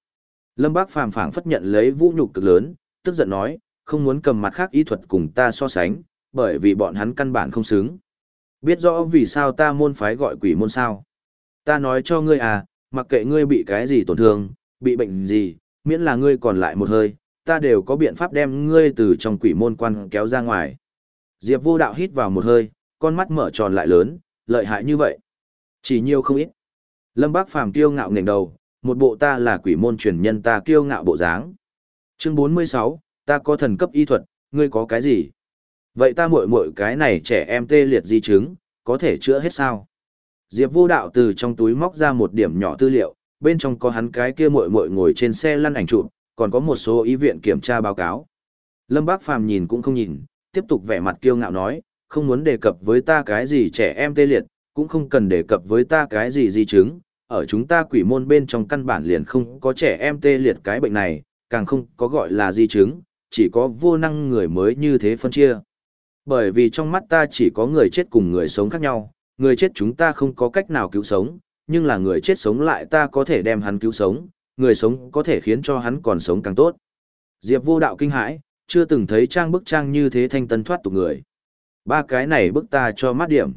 Lâm Bác phàm phảng phất nhận lấy vũ nhục cực lớn, tức giận nói, không muốn cầm mặt khác y thuật cùng ta so sánh, bởi vì bọn hắn căn bản không xứng. Biết rõ vì sao ta môn phái gọi quỷ môn sao? Ta nói cho ngươi à, mặc kệ ngươi bị cái gì tổn thương, bị bệnh gì, miễn là ngươi còn lại một hơi, ta đều có biện pháp đem ngươi từ trong quỷ môn quan kéo ra ngoài. Diệp vô đạo hít vào một hơi, con mắt mở tròn lại lớn, lợi hại như vậy. Chỉ nhiều không ít. Lâm Bác Phàm kiêu ngạo ngẩng đầu, một bộ ta là quỷ môn truyền nhân ta kiêu ngạo bộ dáng. Chương 46, ta có thần cấp y thuật, ngươi có cái gì? Vậy ta muội muội cái này trẻ em tê liệt di chứng, có thể chữa hết sao? Diệp Vô Đạo từ trong túi móc ra một điểm nhỏ tư liệu, bên trong có hắn cái kia muội muội ngồi trên xe lăn ảnh chụp, còn có một số ý viện kiểm tra báo cáo. Lâm Bác Phàm nhìn cũng không nhìn, tiếp tục vẻ mặt kiêu ngạo nói, không muốn đề cập với ta cái gì trẻ em tê liệt, cũng không cần đề cập với ta cái gì di chứng, ở chúng ta quỷ môn bên trong căn bản liền không có trẻ em tê liệt cái bệnh này, càng không có gọi là di chứng, chỉ có vô năng người mới như thế phân chia. Bởi vì trong mắt ta chỉ có người chết cùng người sống khác nhau, người chết chúng ta không có cách nào cứu sống, nhưng là người chết sống lại ta có thể đem hắn cứu sống, người sống có thể khiến cho hắn còn sống càng tốt. Diệp vô đạo kinh hãi, chưa từng thấy trang bức trang như thế thanh tân thoát tục người. Ba cái này bức ta cho mát điểm.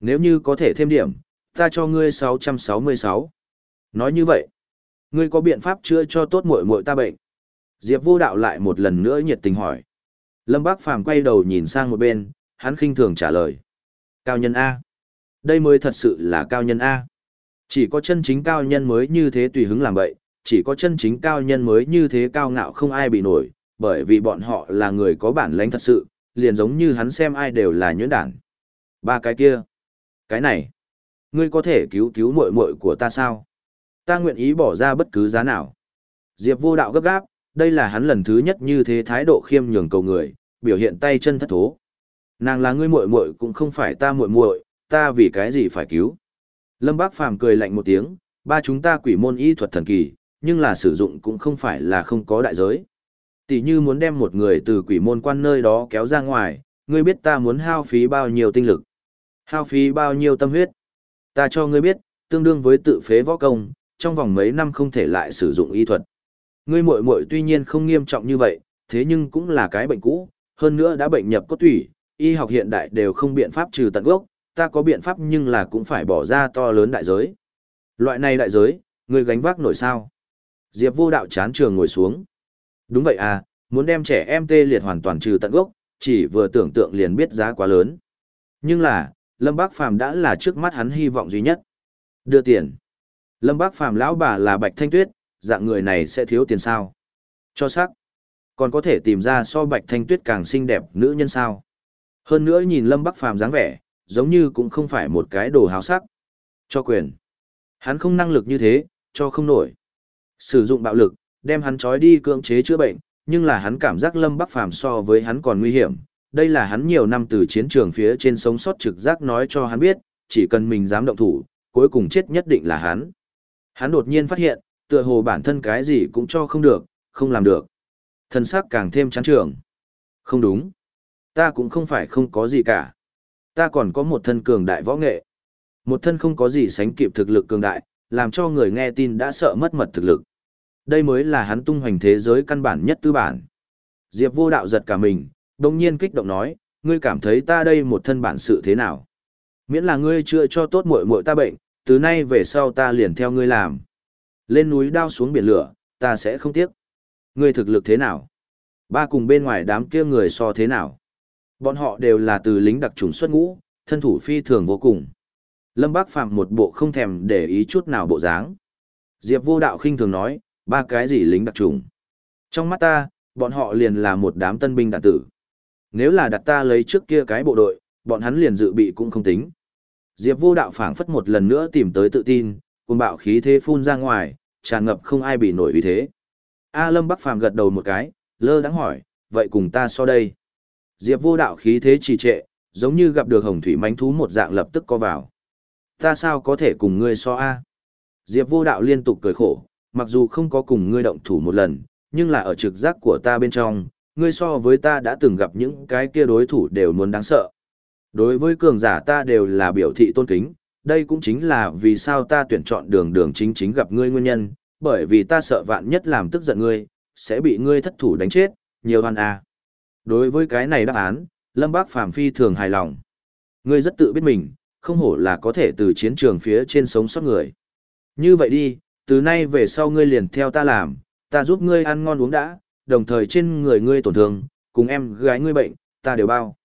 Nếu như có thể thêm điểm, ta cho ngươi 666. Nói như vậy, ngươi có biện pháp chữa cho tốt muội muội ta bệnh. Diệp vô đạo lại một lần nữa nhiệt tình hỏi. Lâm Bác Phàm quay đầu nhìn sang một bên, hắn khinh thường trả lời. Cao nhân A. Đây mới thật sự là cao nhân A. Chỉ có chân chính cao nhân mới như thế tùy hứng làm vậy, chỉ có chân chính cao nhân mới như thế cao ngạo không ai bị nổi, bởi vì bọn họ là người có bản lãnh thật sự, liền giống như hắn xem ai đều là nhuyễn đản. Ba cái kia. Cái này. Ngươi có thể cứu cứu muội muội của ta sao? Ta nguyện ý bỏ ra bất cứ giá nào. Diệp vô đạo gấp gáp, đây là hắn lần thứ nhất như thế thái độ khiêm nhường cầu người, biểu hiện tay chân thất thố. Nàng là ngươi muội muội cũng không phải ta muội muội, ta vì cái gì phải cứu? Lâm Bác Phàm cười lạnh một tiếng, ba chúng ta quỷ môn y thuật thần kỳ, nhưng là sử dụng cũng không phải là không có đại giới. Tỷ như muốn đem một người từ quỷ môn quan nơi đó kéo ra ngoài, ngươi biết ta muốn hao phí bao nhiêu tinh lực, hao phí bao nhiêu tâm huyết. Ta cho ngươi biết, tương đương với tự phế võ công, trong vòng mấy năm không thể lại sử dụng y thuật. Ngươi muội muội tuy nhiên không nghiêm trọng như vậy, thế nhưng cũng là cái bệnh cũ, hơn nữa đã bệnh nhập cốt tủy, y học hiện đại đều không biện pháp trừ tận gốc, ta có biện pháp nhưng là cũng phải bỏ ra to lớn đại giới. Loại này đại giới, người gánh vác nổi sao? Diệp vô đạo chán trường ngồi xuống. Đúng vậy à, muốn đem trẻ em tê liệt hoàn toàn trừ tận gốc, chỉ vừa tưởng tượng liền biết giá quá lớn. Nhưng là, Lâm Bác Phàm đã là trước mắt hắn hy vọng duy nhất. Đưa tiền. Lâm Bác Phàm lão bà là Bạch Thanh Tuyết, dạng người này sẽ thiếu tiền sao? Cho sắc. Còn có thể tìm ra so Bạch Thanh Tuyết càng xinh đẹp nữ nhân sao? Hơn nữa nhìn Lâm Bắc Phàm dáng vẻ, giống như cũng không phải một cái đồ háo sắc. Cho quyền. Hắn không năng lực như thế, cho không nổi. Sử dụng bạo lực, đem hắn trói đi cưỡng chế chữa bệnh, nhưng là hắn cảm giác Lâm Bắc Phàm so với hắn còn nguy hiểm. Đây là hắn nhiều năm từ chiến trường phía trên sống sót trực giác nói cho hắn biết, chỉ cần mình dám động thủ, cuối cùng chết nhất định là hắn. Hắn đột nhiên phát hiện, tựa hồ bản thân cái gì cũng cho không được, không làm được. Thân xác càng thêm chán trường. Không đúng. Ta cũng không phải không có gì cả. Ta còn có một thân cường đại võ nghệ. Một thân không có gì sánh kịp thực lực cường đại, làm cho người nghe tin đã sợ mất mật thực lực. Đây mới là hắn tung hoành thế giới căn bản nhất tư bản. Diệp vô đạo giật cả mình, đồng nhiên kích động nói, ngươi cảm thấy ta đây một thân bản sự thế nào? Miễn là ngươi chữa cho tốt muội muội ta bệnh, từ nay về sau ta liền theo ngươi làm. Lên núi đao xuống biển lửa, ta sẽ không tiếc. Ngươi thực lực thế nào? Ba cùng bên ngoài đám kia người so thế nào? Bọn họ đều là từ lính đặc trùng xuất ngũ, thân thủ phi thường vô cùng. Lâm Bác Phạm một bộ không thèm để ý chút nào bộ dáng. Diệp vô đạo khinh thường nói, ba cái gì lính đặc trùng. Trong mắt ta, bọn họ liền là một đám tân binh đạn tử. Nếu là đặt ta lấy trước kia cái bộ đội, bọn hắn liền dự bị cũng không tính. Diệp vô đạo phảng phất một lần nữa tìm tới tự tin, cùng bạo khí thế phun ra ngoài, tràn ngập không ai bị nổi vì thế. A Lâm Bắc Phàm gật đầu một cái, lơ đãng hỏi, vậy cùng ta so đây. Diệp vô đạo khí thế trì trệ, giống như gặp được hồng thủy mánh thú một dạng lập tức co vào. Ta sao có thể cùng ngươi so A? Diệp vô đạo liên tục cười khổ, mặc dù không có cùng ngươi động thủ một lần, nhưng là ở trực giác của ta bên trong, ngươi so với ta đã từng gặp những cái kia đối thủ đều muốn đáng sợ. Đối với cường giả ta đều là biểu thị tôn kính, đây cũng chính là vì sao ta tuyển chọn đường đường chính chính gặp ngươi nguyên nhân, bởi vì ta sợ vạn nhất làm tức giận ngươi, sẽ bị ngươi thất thủ đánh chết, nhiều hoàn à. Đối với cái này đáp án, Lâm Bác Phàm phi thường hài lòng. Ngươi rất tự biết mình, không hổ là có thể từ chiến trường phía trên sống sót người. Như vậy đi, từ nay về sau ngươi liền theo ta làm, ta giúp ngươi ăn ngon uống đã, đồng thời trên người ngươi tổn thương, cùng em gái ngươi bệnh, ta đều bao.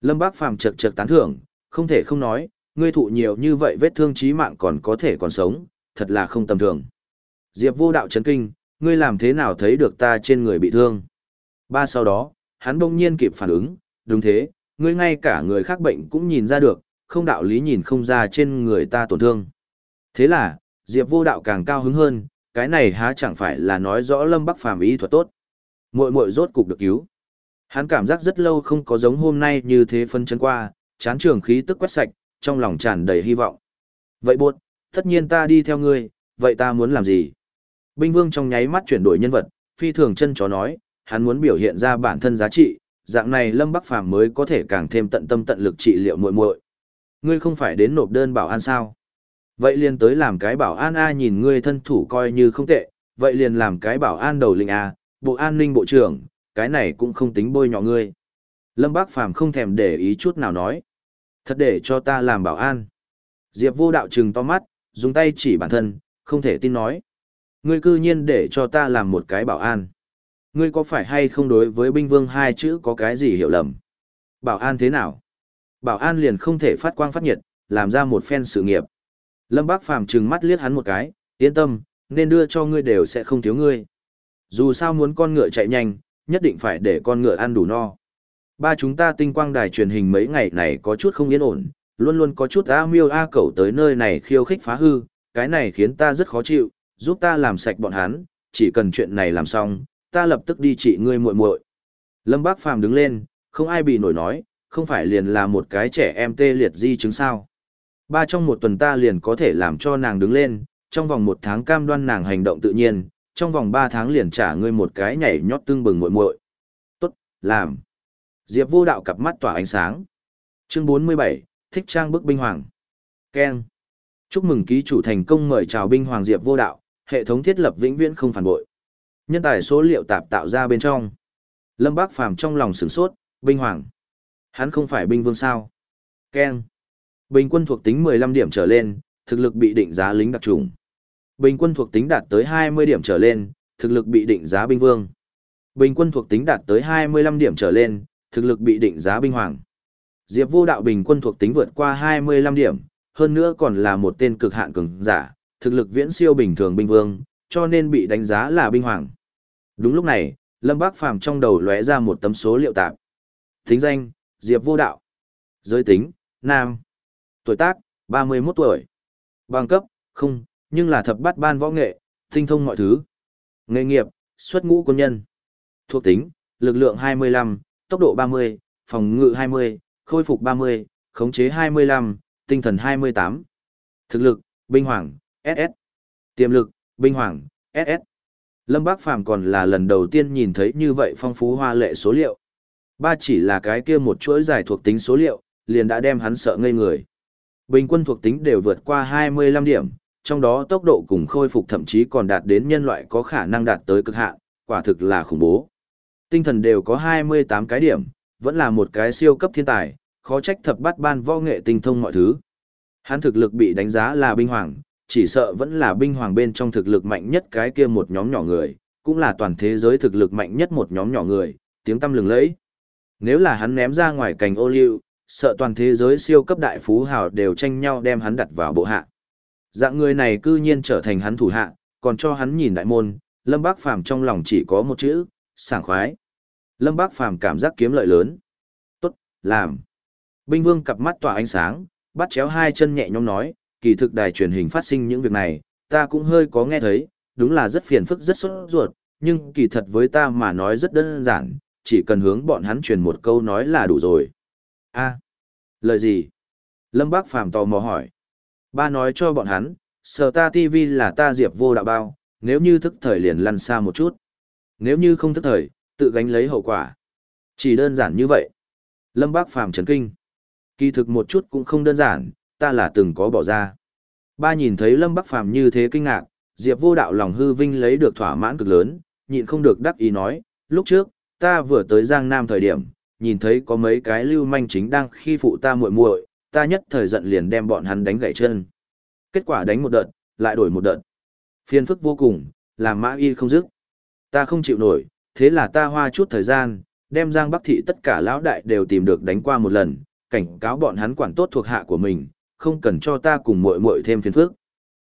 Lâm Bác Phàm chật chật tán thưởng, không thể không nói, ngươi thụ nhiều như vậy vết thương chí mạng còn có thể còn sống, thật là không tầm thường. Diệp vô đạo chấn kinh, ngươi làm thế nào thấy được ta trên người bị thương? Ba sau đó, hắn bỗng nhiên kịp phản ứng, đúng thế, ngươi ngay cả người khác bệnh cũng nhìn ra được, không đạo lý nhìn không ra trên người ta tổn thương. Thế là, Diệp vô đạo càng cao hứng hơn, cái này há chẳng phải là nói rõ Lâm Bắc Phàm ý thuật tốt. Muội muội rốt cục được cứu. Hắn cảm giác rất lâu không có giống hôm nay như thế phân chân qua, chán trường khí tức quét sạch, trong lòng tràn đầy hy vọng. Vậy buộc, tất nhiên ta đi theo ngươi, vậy ta muốn làm gì? Binh vương trong nháy mắt chuyển đổi nhân vật, phi thường chân chó nói, hắn muốn biểu hiện ra bản thân giá trị, dạng này Lâm Bắc Phàm mới có thể càng thêm tận tâm tận lực trị liệu muội muội. Ngươi không phải đến nộp đơn bảo an sao? Vậy liền tới làm cái bảo an A nhìn ngươi thân thủ coi như không tệ, vậy liền làm cái bảo an đầu linh A, bộ an ninh bộ trưởng, cái này cũng không tính bôi nhọ ngươi. Lâm Bác Phàm không thèm để ý chút nào nói. Thật để cho ta làm bảo an. Diệp vô đạo trừng to mắt, dùng tay chỉ bản thân, không thể tin nói. Ngươi cư nhiên để cho ta làm một cái bảo an. Ngươi có phải hay không đối với binh vương hai chữ có cái gì hiểu lầm? Bảo an thế nào? Bảo an liền không thể phát quang phát nhiệt, làm ra một phen sự nghiệp. Lâm Bác Phàm trừng mắt liếc hắn một cái, yên tâm, nên đưa cho ngươi đều sẽ không thiếu ngươi. Dù sao muốn con ngựa chạy nhanh, nhất định phải để con ngựa ăn đủ no. Ba chúng ta tinh quang đài truyền hình mấy ngày này có chút không yên ổn, luôn luôn có chút A miêu A cẩu tới nơi này khiêu khích phá hư, cái này khiến ta rất khó chịu, giúp ta làm sạch bọn hắn, chỉ cần chuyện này làm xong, ta lập tức đi trị ngươi muội muội. Lâm Bác Phàm đứng lên, không ai bị nổi nói, không phải liền là một cái trẻ em tê liệt di chứng sao. Ba trong một tuần ta liền có thể làm cho nàng đứng lên, trong vòng một tháng cam đoan nàng hành động tự nhiên, trong vòng ba tháng liền trả ngươi một cái nhảy nhót tương bừng muội muội. Tốt, làm. Diệp vô đạo cặp mắt tỏa ánh sáng. Chương 47, thích trang bức binh hoàng. Ken. Chúc mừng ký chủ thành công mời chào binh hoàng Diệp vô đạo, hệ thống thiết lập vĩnh viễn không phản bội. Nhân tài số liệu tạp tạo ra bên trong. Lâm Bác Phàm trong lòng sửng sốt, binh hoàng. Hắn không phải binh vương sao? Ken. Bình quân thuộc tính 15 điểm trở lên, thực lực bị định giá lính đặc trùng. Bình quân thuộc tính đạt tới 20 điểm trở lên, thực lực bị định giá binh vương. Bình quân thuộc tính đạt tới 25 điểm trở lên, thực lực bị định giá binh hoàng. Diệp Vô Đạo bình quân thuộc tính vượt qua 25 điểm, hơn nữa còn là một tên cực hạn cường giả, thực lực viễn siêu bình thường binh vương, cho nên bị đánh giá là binh hoàng. Đúng lúc này, Lâm Bác Phàm trong đầu lóe ra một tấm số liệu tạp. Tính danh, Diệp Vô Đạo. Giới tính, nam. Tuổi tác, 31 tuổi. Bằng cấp, không, nhưng là thập bát ban võ nghệ, tinh thông mọi thứ. Nghề nghiệp, xuất ngũ quân nhân. Thuộc tính, lực lượng 25, tốc độ 30, phòng ngự 20, khôi phục 30, khống chế 25, tinh thần 28. Thực lực, binh hoàng, SS. Tiềm lực, binh hoàng, SS. Lâm Bác Phàm còn là lần đầu tiên nhìn thấy như vậy phong phú hoa lệ số liệu. Ba chỉ là cái kia một chuỗi giải thuộc tính số liệu, liền đã đem hắn sợ ngây người. Bình quân thuộc tính đều vượt qua 25 điểm, trong đó tốc độ cùng khôi phục thậm chí còn đạt đến nhân loại có khả năng đạt tới cực hạn, quả thực là khủng bố. Tinh thần đều có 28 cái điểm, vẫn là một cái siêu cấp thiên tài, khó trách thập bát ban võ nghệ tinh thông mọi thứ. Hắn thực lực bị đánh giá là binh hoàng, chỉ sợ vẫn là binh hoàng bên trong thực lực mạnh nhất cái kia một nhóm nhỏ người, cũng là toàn thế giới thực lực mạnh nhất một nhóm nhỏ người, tiếng tâm lừng lẫy. Nếu là hắn ném ra ngoài cành ô liu, sợ toàn thế giới siêu cấp đại phú hào đều tranh nhau đem hắn đặt vào bộ hạ. Dạng người này cư nhiên trở thành hắn thủ hạ, còn cho hắn nhìn đại môn, Lâm Bác Phàm trong lòng chỉ có một chữ, sảng khoái. Lâm Bác Phàm cảm giác kiếm lợi lớn. Tốt, làm. Binh Vương cặp mắt tỏa ánh sáng, bắt chéo hai chân nhẹ nhõm nói, kỳ thực đài truyền hình phát sinh những việc này, ta cũng hơi có nghe thấy, đúng là rất phiền phức rất sốt ruột, nhưng kỳ thật với ta mà nói rất đơn giản, chỉ cần hướng bọn hắn truyền một câu nói là đủ rồi. a lời gì? Lâm Bác Phàm tò mò hỏi. Ba nói cho bọn hắn, sở ta TV là ta diệp vô đạo bao, nếu như thức thời liền lăn xa một chút. Nếu như không thức thời, tự gánh lấy hậu quả. Chỉ đơn giản như vậy. Lâm Bác Phàm chấn kinh. Kỳ thực một chút cũng không đơn giản, ta là từng có bỏ ra. Ba nhìn thấy Lâm Bắc Phàm như thế kinh ngạc, Diệp Vô Đạo lòng hư vinh lấy được thỏa mãn cực lớn, nhịn không được đắc ý nói, lúc trước, ta vừa tới Giang Nam thời điểm, nhìn thấy có mấy cái lưu manh chính đang khi phụ ta muội muội, ta nhất thời giận liền đem bọn hắn đánh gãy chân. Kết quả đánh một đợt, lại đổi một đợt. Phiền phức vô cùng, làm mã y không dứt. Ta không chịu nổi, thế là ta hoa chút thời gian, đem Giang Bắc Thị tất cả lão đại đều tìm được đánh qua một lần, cảnh cáo bọn hắn quản tốt thuộc hạ của mình, không cần cho ta cùng muội muội thêm phiền phức.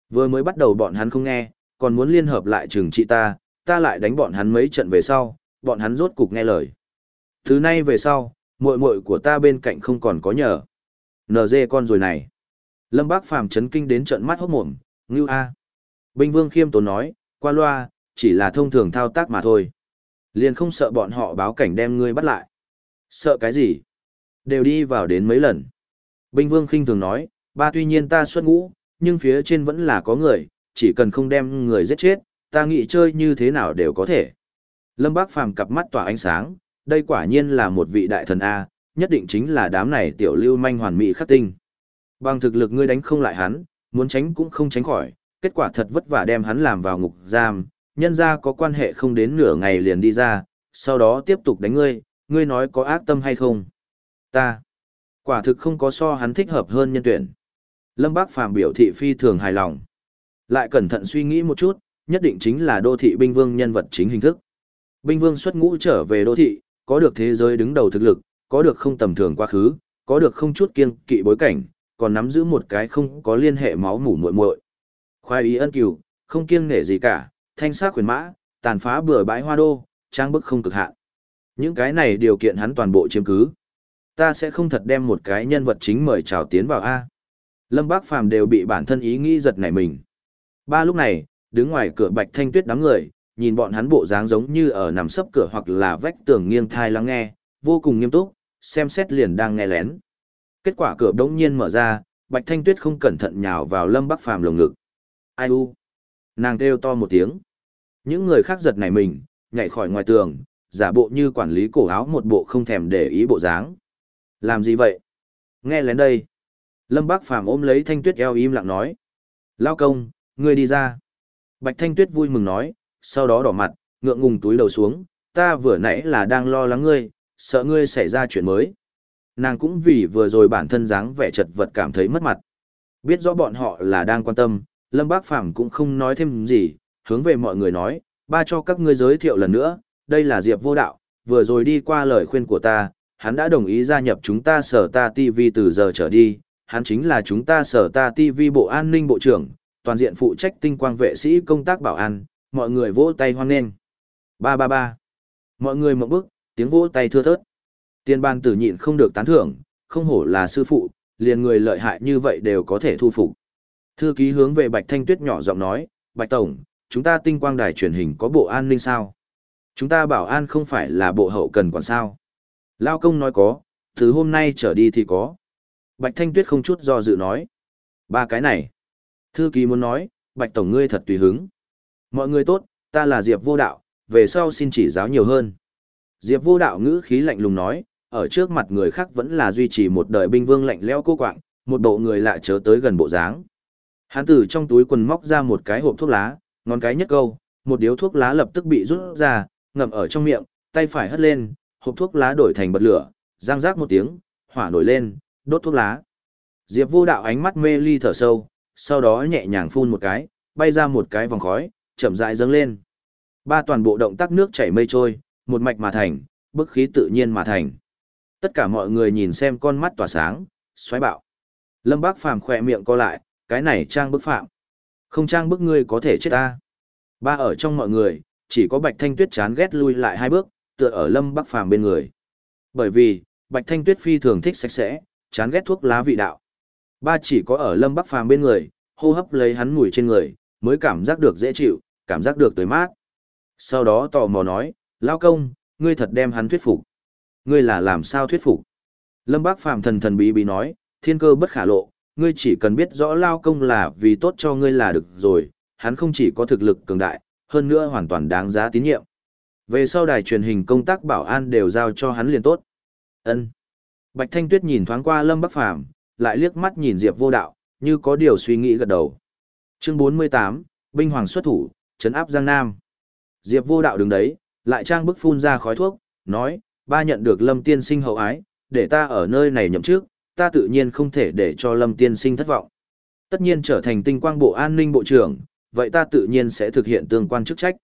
Vừa mới bắt đầu bọn hắn không nghe, còn muốn liên hợp lại trừng trị ta, ta lại đánh bọn hắn mấy trận về sau, bọn hắn rốt cục nghe lời. Thứ nay về sau, muội muội của ta bên cạnh không còn có nhờ. NG con rồi này. Lâm Bác Phàm chấn kinh đến trận mắt hốt mồm, ngưu a. Binh Vương khiêm tốn nói, qua loa, chỉ là thông thường thao tác mà thôi. Liền không sợ bọn họ báo cảnh đem ngươi bắt lại. Sợ cái gì? Đều đi vào đến mấy lần. Binh Vương khinh thường nói, ba tuy nhiên ta xuất ngũ, nhưng phía trên vẫn là có người, chỉ cần không đem người giết chết, ta nghĩ chơi như thế nào đều có thể. Lâm Bác Phàm cặp mắt tỏa ánh sáng, đây quả nhiên là một vị đại thần A, nhất định chính là đám này tiểu lưu manh hoàn mỹ khắc tinh. Bằng thực lực ngươi đánh không lại hắn, muốn tránh cũng không tránh khỏi, kết quả thật vất vả đem hắn làm vào ngục giam, nhân ra có quan hệ không đến nửa ngày liền đi ra, sau đó tiếp tục đánh ngươi, ngươi nói có ác tâm hay không? Ta, quả thực không có so hắn thích hợp hơn nhân tuyển. Lâm Bác Phàm biểu thị phi thường hài lòng. Lại cẩn thận suy nghĩ một chút, nhất định chính là đô thị binh vương nhân vật chính hình thức. Binh vương xuất ngũ trở về đô thị, có được thế giới đứng đầu thực lực, có được không tầm thường quá khứ, có được không chút kiêng kỵ bối cảnh, còn nắm giữ một cái không có liên hệ máu mủ muội muội. Khoai ý ân cửu, không kiêng nể gì cả, thanh sát quyền mã, tàn phá bừa bãi hoa đô, trang bức không cực hạn. Những cái này điều kiện hắn toàn bộ chiếm cứ. Ta sẽ không thật đem một cái nhân vật chính mời chào tiến vào A. Lâm Bác Phàm đều bị bản thân ý nghĩ giật nảy mình. Ba lúc này, đứng ngoài cửa Bạch Thanh Tuyết đám người, nhìn bọn hắn bộ dáng giống như ở nằm sấp cửa hoặc là vách tường nghiêng thai lắng nghe, vô cùng nghiêm túc, xem xét liền đang nghe lén. Kết quả cửa đống nhiên mở ra, Bạch Thanh Tuyết không cẩn thận nhào vào Lâm Bắc Phàm lồng ngực. Ai u? Nàng kêu to một tiếng. Những người khác giật nảy mình, nhảy khỏi ngoài tường, giả bộ như quản lý cổ áo một bộ không thèm để ý bộ dáng. Làm gì vậy? Nghe lén đây. Lâm Bác Phàm ôm lấy Thanh Tuyết eo im lặng nói. Lao công, ngươi đi ra. Bạch Thanh Tuyết vui mừng nói, sau đó đỏ mặt, ngượng ngùng túi đầu xuống, ta vừa nãy là đang lo lắng ngươi, sợ ngươi xảy ra chuyện mới. Nàng cũng vì vừa rồi bản thân dáng vẻ chật vật cảm thấy mất mặt. Biết rõ bọn họ là đang quan tâm, Lâm Bác Phàm cũng không nói thêm gì, hướng về mọi người nói, ba cho các ngươi giới thiệu lần nữa, đây là Diệp Vô Đạo, vừa rồi đi qua lời khuyên của ta, hắn đã đồng ý gia nhập chúng ta sở ta TV từ giờ trở đi, hắn chính là chúng ta sở ta TV Bộ An ninh Bộ trưởng, toàn diện phụ trách tinh quang vệ sĩ công tác bảo an, mọi người vỗ tay hoan nghênh. Ba ba ba. Mọi người một bước tiếng vỗ tay thưa thớt. Tiên ban tử nhịn không được tán thưởng, không hổ là sư phụ, liền người lợi hại như vậy đều có thể thu phục. Thư ký hướng về Bạch Thanh Tuyết nhỏ giọng nói, Bạch Tổng, chúng ta tinh quang đài truyền hình có bộ an ninh sao? Chúng ta bảo an không phải là bộ hậu cần quản sao? Lao công nói có, từ hôm nay trở đi thì có. Bạch Thanh Tuyết không chút do dự nói. Ba cái này. Thư ký muốn nói, Bạch Tổng ngươi thật tùy hứng. Mọi người tốt, ta là Diệp Vô Đạo, về sau xin chỉ giáo nhiều hơn. Diệp Vô Đạo ngữ khí lạnh lùng nói, ở trước mặt người khác vẫn là duy trì một đời binh vương lạnh lẽo cô quạng, một bộ người lạ chớ tới gần bộ dáng. Hắn từ trong túi quần móc ra một cái hộp thuốc lá, ngón cái nhất câu, một điếu thuốc lá lập tức bị rút ra, ngậm ở trong miệng, tay phải hất lên, hộp thuốc lá đổi thành bật lửa, giang rác một tiếng, hỏa nổi lên, đốt thuốc lá. Diệp vô đạo ánh mắt mê ly thở sâu, sau đó nhẹ nhàng phun một cái, bay ra một cái vòng khói, chậm rãi dâng lên. Ba toàn bộ động tác nước chảy mây trôi, một mạch mà thành, bức khí tự nhiên mà thành. Tất cả mọi người nhìn xem con mắt tỏa sáng, xoáy bạo. Lâm Bác Phàm khỏe miệng co lại, cái này trang bức phạm. Không trang bức ngươi có thể chết ta. Ba ở trong mọi người, chỉ có Bạch Thanh Tuyết chán ghét lui lại hai bước, tựa ở Lâm Bác Phàm bên người. Bởi vì, Bạch Thanh Tuyết phi thường thích sạch sẽ, chán ghét thuốc lá vị đạo. Ba chỉ có ở Lâm Bắc Phàm bên người, hô hấp lấy hắn mùi trên người, mới cảm giác được dễ chịu, cảm giác được tới mát. Sau đó tò mò nói, Lao công, ngươi thật đem hắn thuyết phục. Ngươi là làm sao thuyết phục? Lâm bắc Phàm thần thần bí bí nói, thiên cơ bất khả lộ, ngươi chỉ cần biết rõ Lao công là vì tốt cho ngươi là được rồi, hắn không chỉ có thực lực cường đại, hơn nữa hoàn toàn đáng giá tín nhiệm. Về sau đài truyền hình công tác bảo an đều giao cho hắn liền tốt. Ân. Bạch Thanh Tuyết nhìn thoáng qua Lâm Bắc Phàm, lại liếc mắt nhìn Diệp Vô Đạo, như có điều suy nghĩ gật đầu. Chương 48, binh hoàng xuất thủ, trấn áp Giang Nam. Diệp Vô Đạo đứng đấy, lại trang bức phun ra khói thuốc, nói, ba nhận được Lâm Tiên Sinh hậu ái, để ta ở nơi này nhậm trước, ta tự nhiên không thể để cho Lâm Tiên Sinh thất vọng. Tất nhiên trở thành tinh quang bộ an ninh bộ trưởng, vậy ta tự nhiên sẽ thực hiện tương quan chức trách.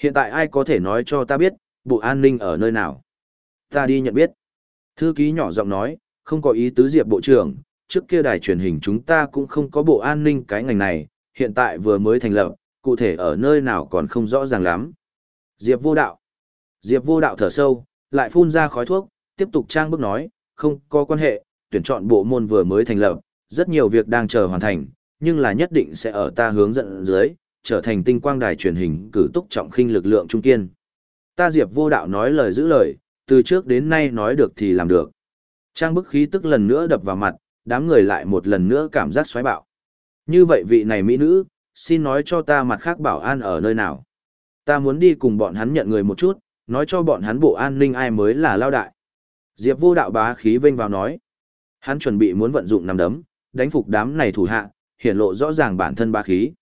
Hiện tại ai có thể nói cho ta biết, bộ an ninh ở nơi nào? Ta đi nhận biết. Thư ký nhỏ giọng nói, không có ý tứ diệp bộ trưởng, trước kia đài truyền hình chúng ta cũng không có bộ an ninh cái ngành này, hiện tại vừa mới thành lập, cụ thể ở nơi nào còn không rõ ràng lắm. Diệp vô đạo. Diệp vô đạo thở sâu, lại phun ra khói thuốc, tiếp tục trang bức nói, không có quan hệ, tuyển chọn bộ môn vừa mới thành lập, rất nhiều việc đang chờ hoàn thành, nhưng là nhất định sẽ ở ta hướng dẫn dưới, trở thành tinh quang đài truyền hình cử túc trọng khinh lực lượng trung kiên. Ta Diệp vô đạo nói lời giữ lời, từ trước đến nay nói được thì làm được. Trang bức khí tức lần nữa đập vào mặt, đám người lại một lần nữa cảm giác xoáy bạo. Như vậy vị này mỹ nữ, xin nói cho ta mặt khác bảo an ở nơi nào. Ta muốn đi cùng bọn hắn nhận người một chút, nói cho bọn hắn bộ an ninh ai mới là lao đại. Diệp vô đạo bá khí vênh vào nói. Hắn chuẩn bị muốn vận dụng nằm đấm, đánh phục đám này thủ hạ, hiển lộ rõ ràng bản thân bá khí.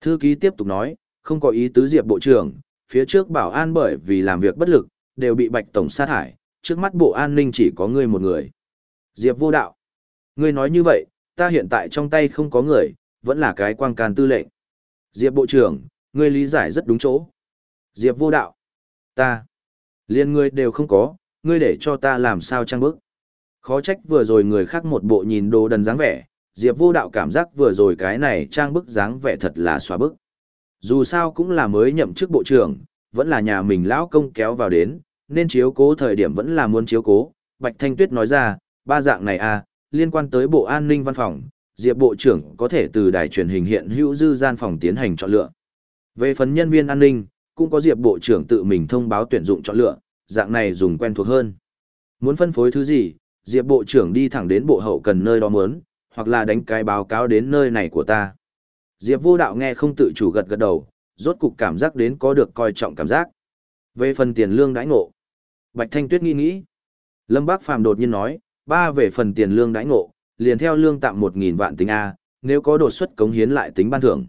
Thư ký tiếp tục nói, không có ý tứ Diệp Bộ trưởng, phía trước bảo an bởi vì làm việc bất lực, đều bị Bạch Tổng sa thải, trước mắt Bộ An ninh chỉ có ngươi một người. Diệp vô đạo. Ngươi nói như vậy, ta hiện tại trong tay không có người, vẫn là cái quang can tư lệnh. Diệp Bộ trưởng, ngươi lý giải rất đúng chỗ. Diệp vô đạo. Ta. Liên ngươi đều không có, ngươi để cho ta làm sao trang bức. Khó trách vừa rồi người khác một bộ nhìn đồ đần dáng vẻ, Diệp vô đạo cảm giác vừa rồi cái này trang bức dáng vẻ thật là xóa bức. Dù sao cũng là mới nhậm chức bộ trưởng, vẫn là nhà mình lão công kéo vào đến, nên chiếu cố thời điểm vẫn là muốn chiếu cố. Bạch Thanh Tuyết nói ra, ba dạng này à, liên quan tới bộ an ninh văn phòng, Diệp Bộ trưởng có thể từ đài truyền hình hiện hữu dư gian phòng tiến hành chọn lựa. Về phần nhân viên an ninh, cũng có Diệp Bộ trưởng tự mình thông báo tuyển dụng chọn lựa, dạng này dùng quen thuộc hơn. Muốn phân phối thứ gì, Diệp Bộ trưởng đi thẳng đến bộ hậu cần nơi đó muốn, hoặc là đánh cái báo cáo đến nơi này của ta. Diệp vô đạo nghe không tự chủ gật gật đầu, rốt cục cảm giác đến có được coi trọng cảm giác. Về phần tiền lương đãi ngộ, Bạch Thanh Tuyết nghĩ nghĩ. Lâm Bác Phàm đột nhiên nói, ba về phần tiền lương đãi ngộ, liền theo lương tạm 1.000 vạn tính A, nếu có đột xuất cống hiến lại tính ban thưởng.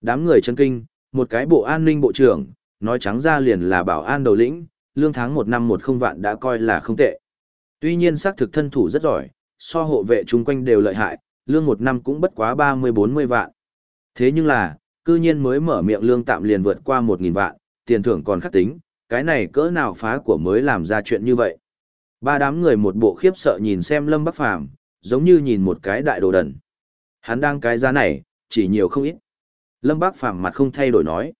Đám người chấn kinh, một cái bộ an ninh bộ trưởng, nói trắng ra liền là bảo an đầu lĩnh, lương tháng một năm một không vạn đã coi là không tệ. Tuy nhiên xác thực thân thủ rất giỏi, so hộ vệ chung quanh đều lợi hại, lương một năm cũng bất quá 30-40 vạn. Thế nhưng là, cư nhiên mới mở miệng lương tạm liền vượt qua 1.000 vạn, tiền thưởng còn khắc tính, cái này cỡ nào phá của mới làm ra chuyện như vậy. Ba đám người một bộ khiếp sợ nhìn xem Lâm Bắc Phàm giống như nhìn một cái đại đồ đần. Hắn đang cái giá này, chỉ nhiều không ít. Lâm Bắc Phàm mặt không thay đổi nói.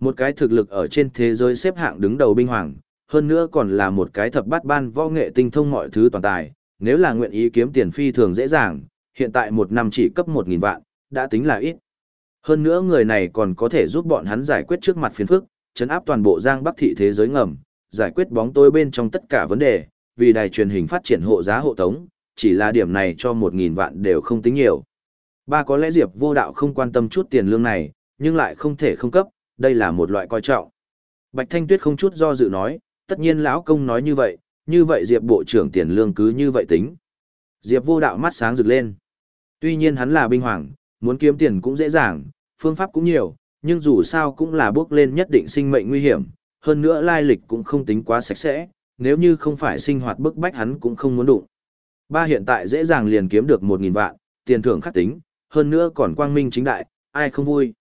Một cái thực lực ở trên thế giới xếp hạng đứng đầu binh hoàng, hơn nữa còn là một cái thập bát ban võ nghệ tinh thông mọi thứ toàn tài, nếu là nguyện ý kiếm tiền phi thường dễ dàng, hiện tại một năm chỉ cấp 1.000 vạn, đã tính là ít. Hơn nữa người này còn có thể giúp bọn hắn giải quyết trước mặt phiền phức, chấn áp toàn bộ giang bắc thị thế giới ngầm, giải quyết bóng tối bên trong tất cả vấn đề, vì đài truyền hình phát triển hộ giá hộ tống, chỉ là điểm này cho 1.000 vạn đều không tính nhiều. Ba có lẽ Diệp vô đạo không quan tâm chút tiền lương này, nhưng lại không thể không cấp, đây là một loại coi trọng. Bạch Thanh Tuyết không chút do dự nói, tất nhiên lão công nói như vậy, Như vậy Diệp Bộ trưởng tiền lương cứ như vậy tính. Diệp vô đạo mắt sáng rực lên. Tuy nhiên hắn là binh hoàng, muốn kiếm tiền cũng dễ dàng, phương pháp cũng nhiều, nhưng dù sao cũng là bước lên nhất định sinh mệnh nguy hiểm, hơn nữa lai lịch cũng không tính quá sạch sẽ, nếu như không phải sinh hoạt bức bách hắn cũng không muốn đụng. Ba hiện tại dễ dàng liền kiếm được 1.000 vạn, tiền thưởng khắc tính, hơn nữa còn quang minh chính đại, ai không vui.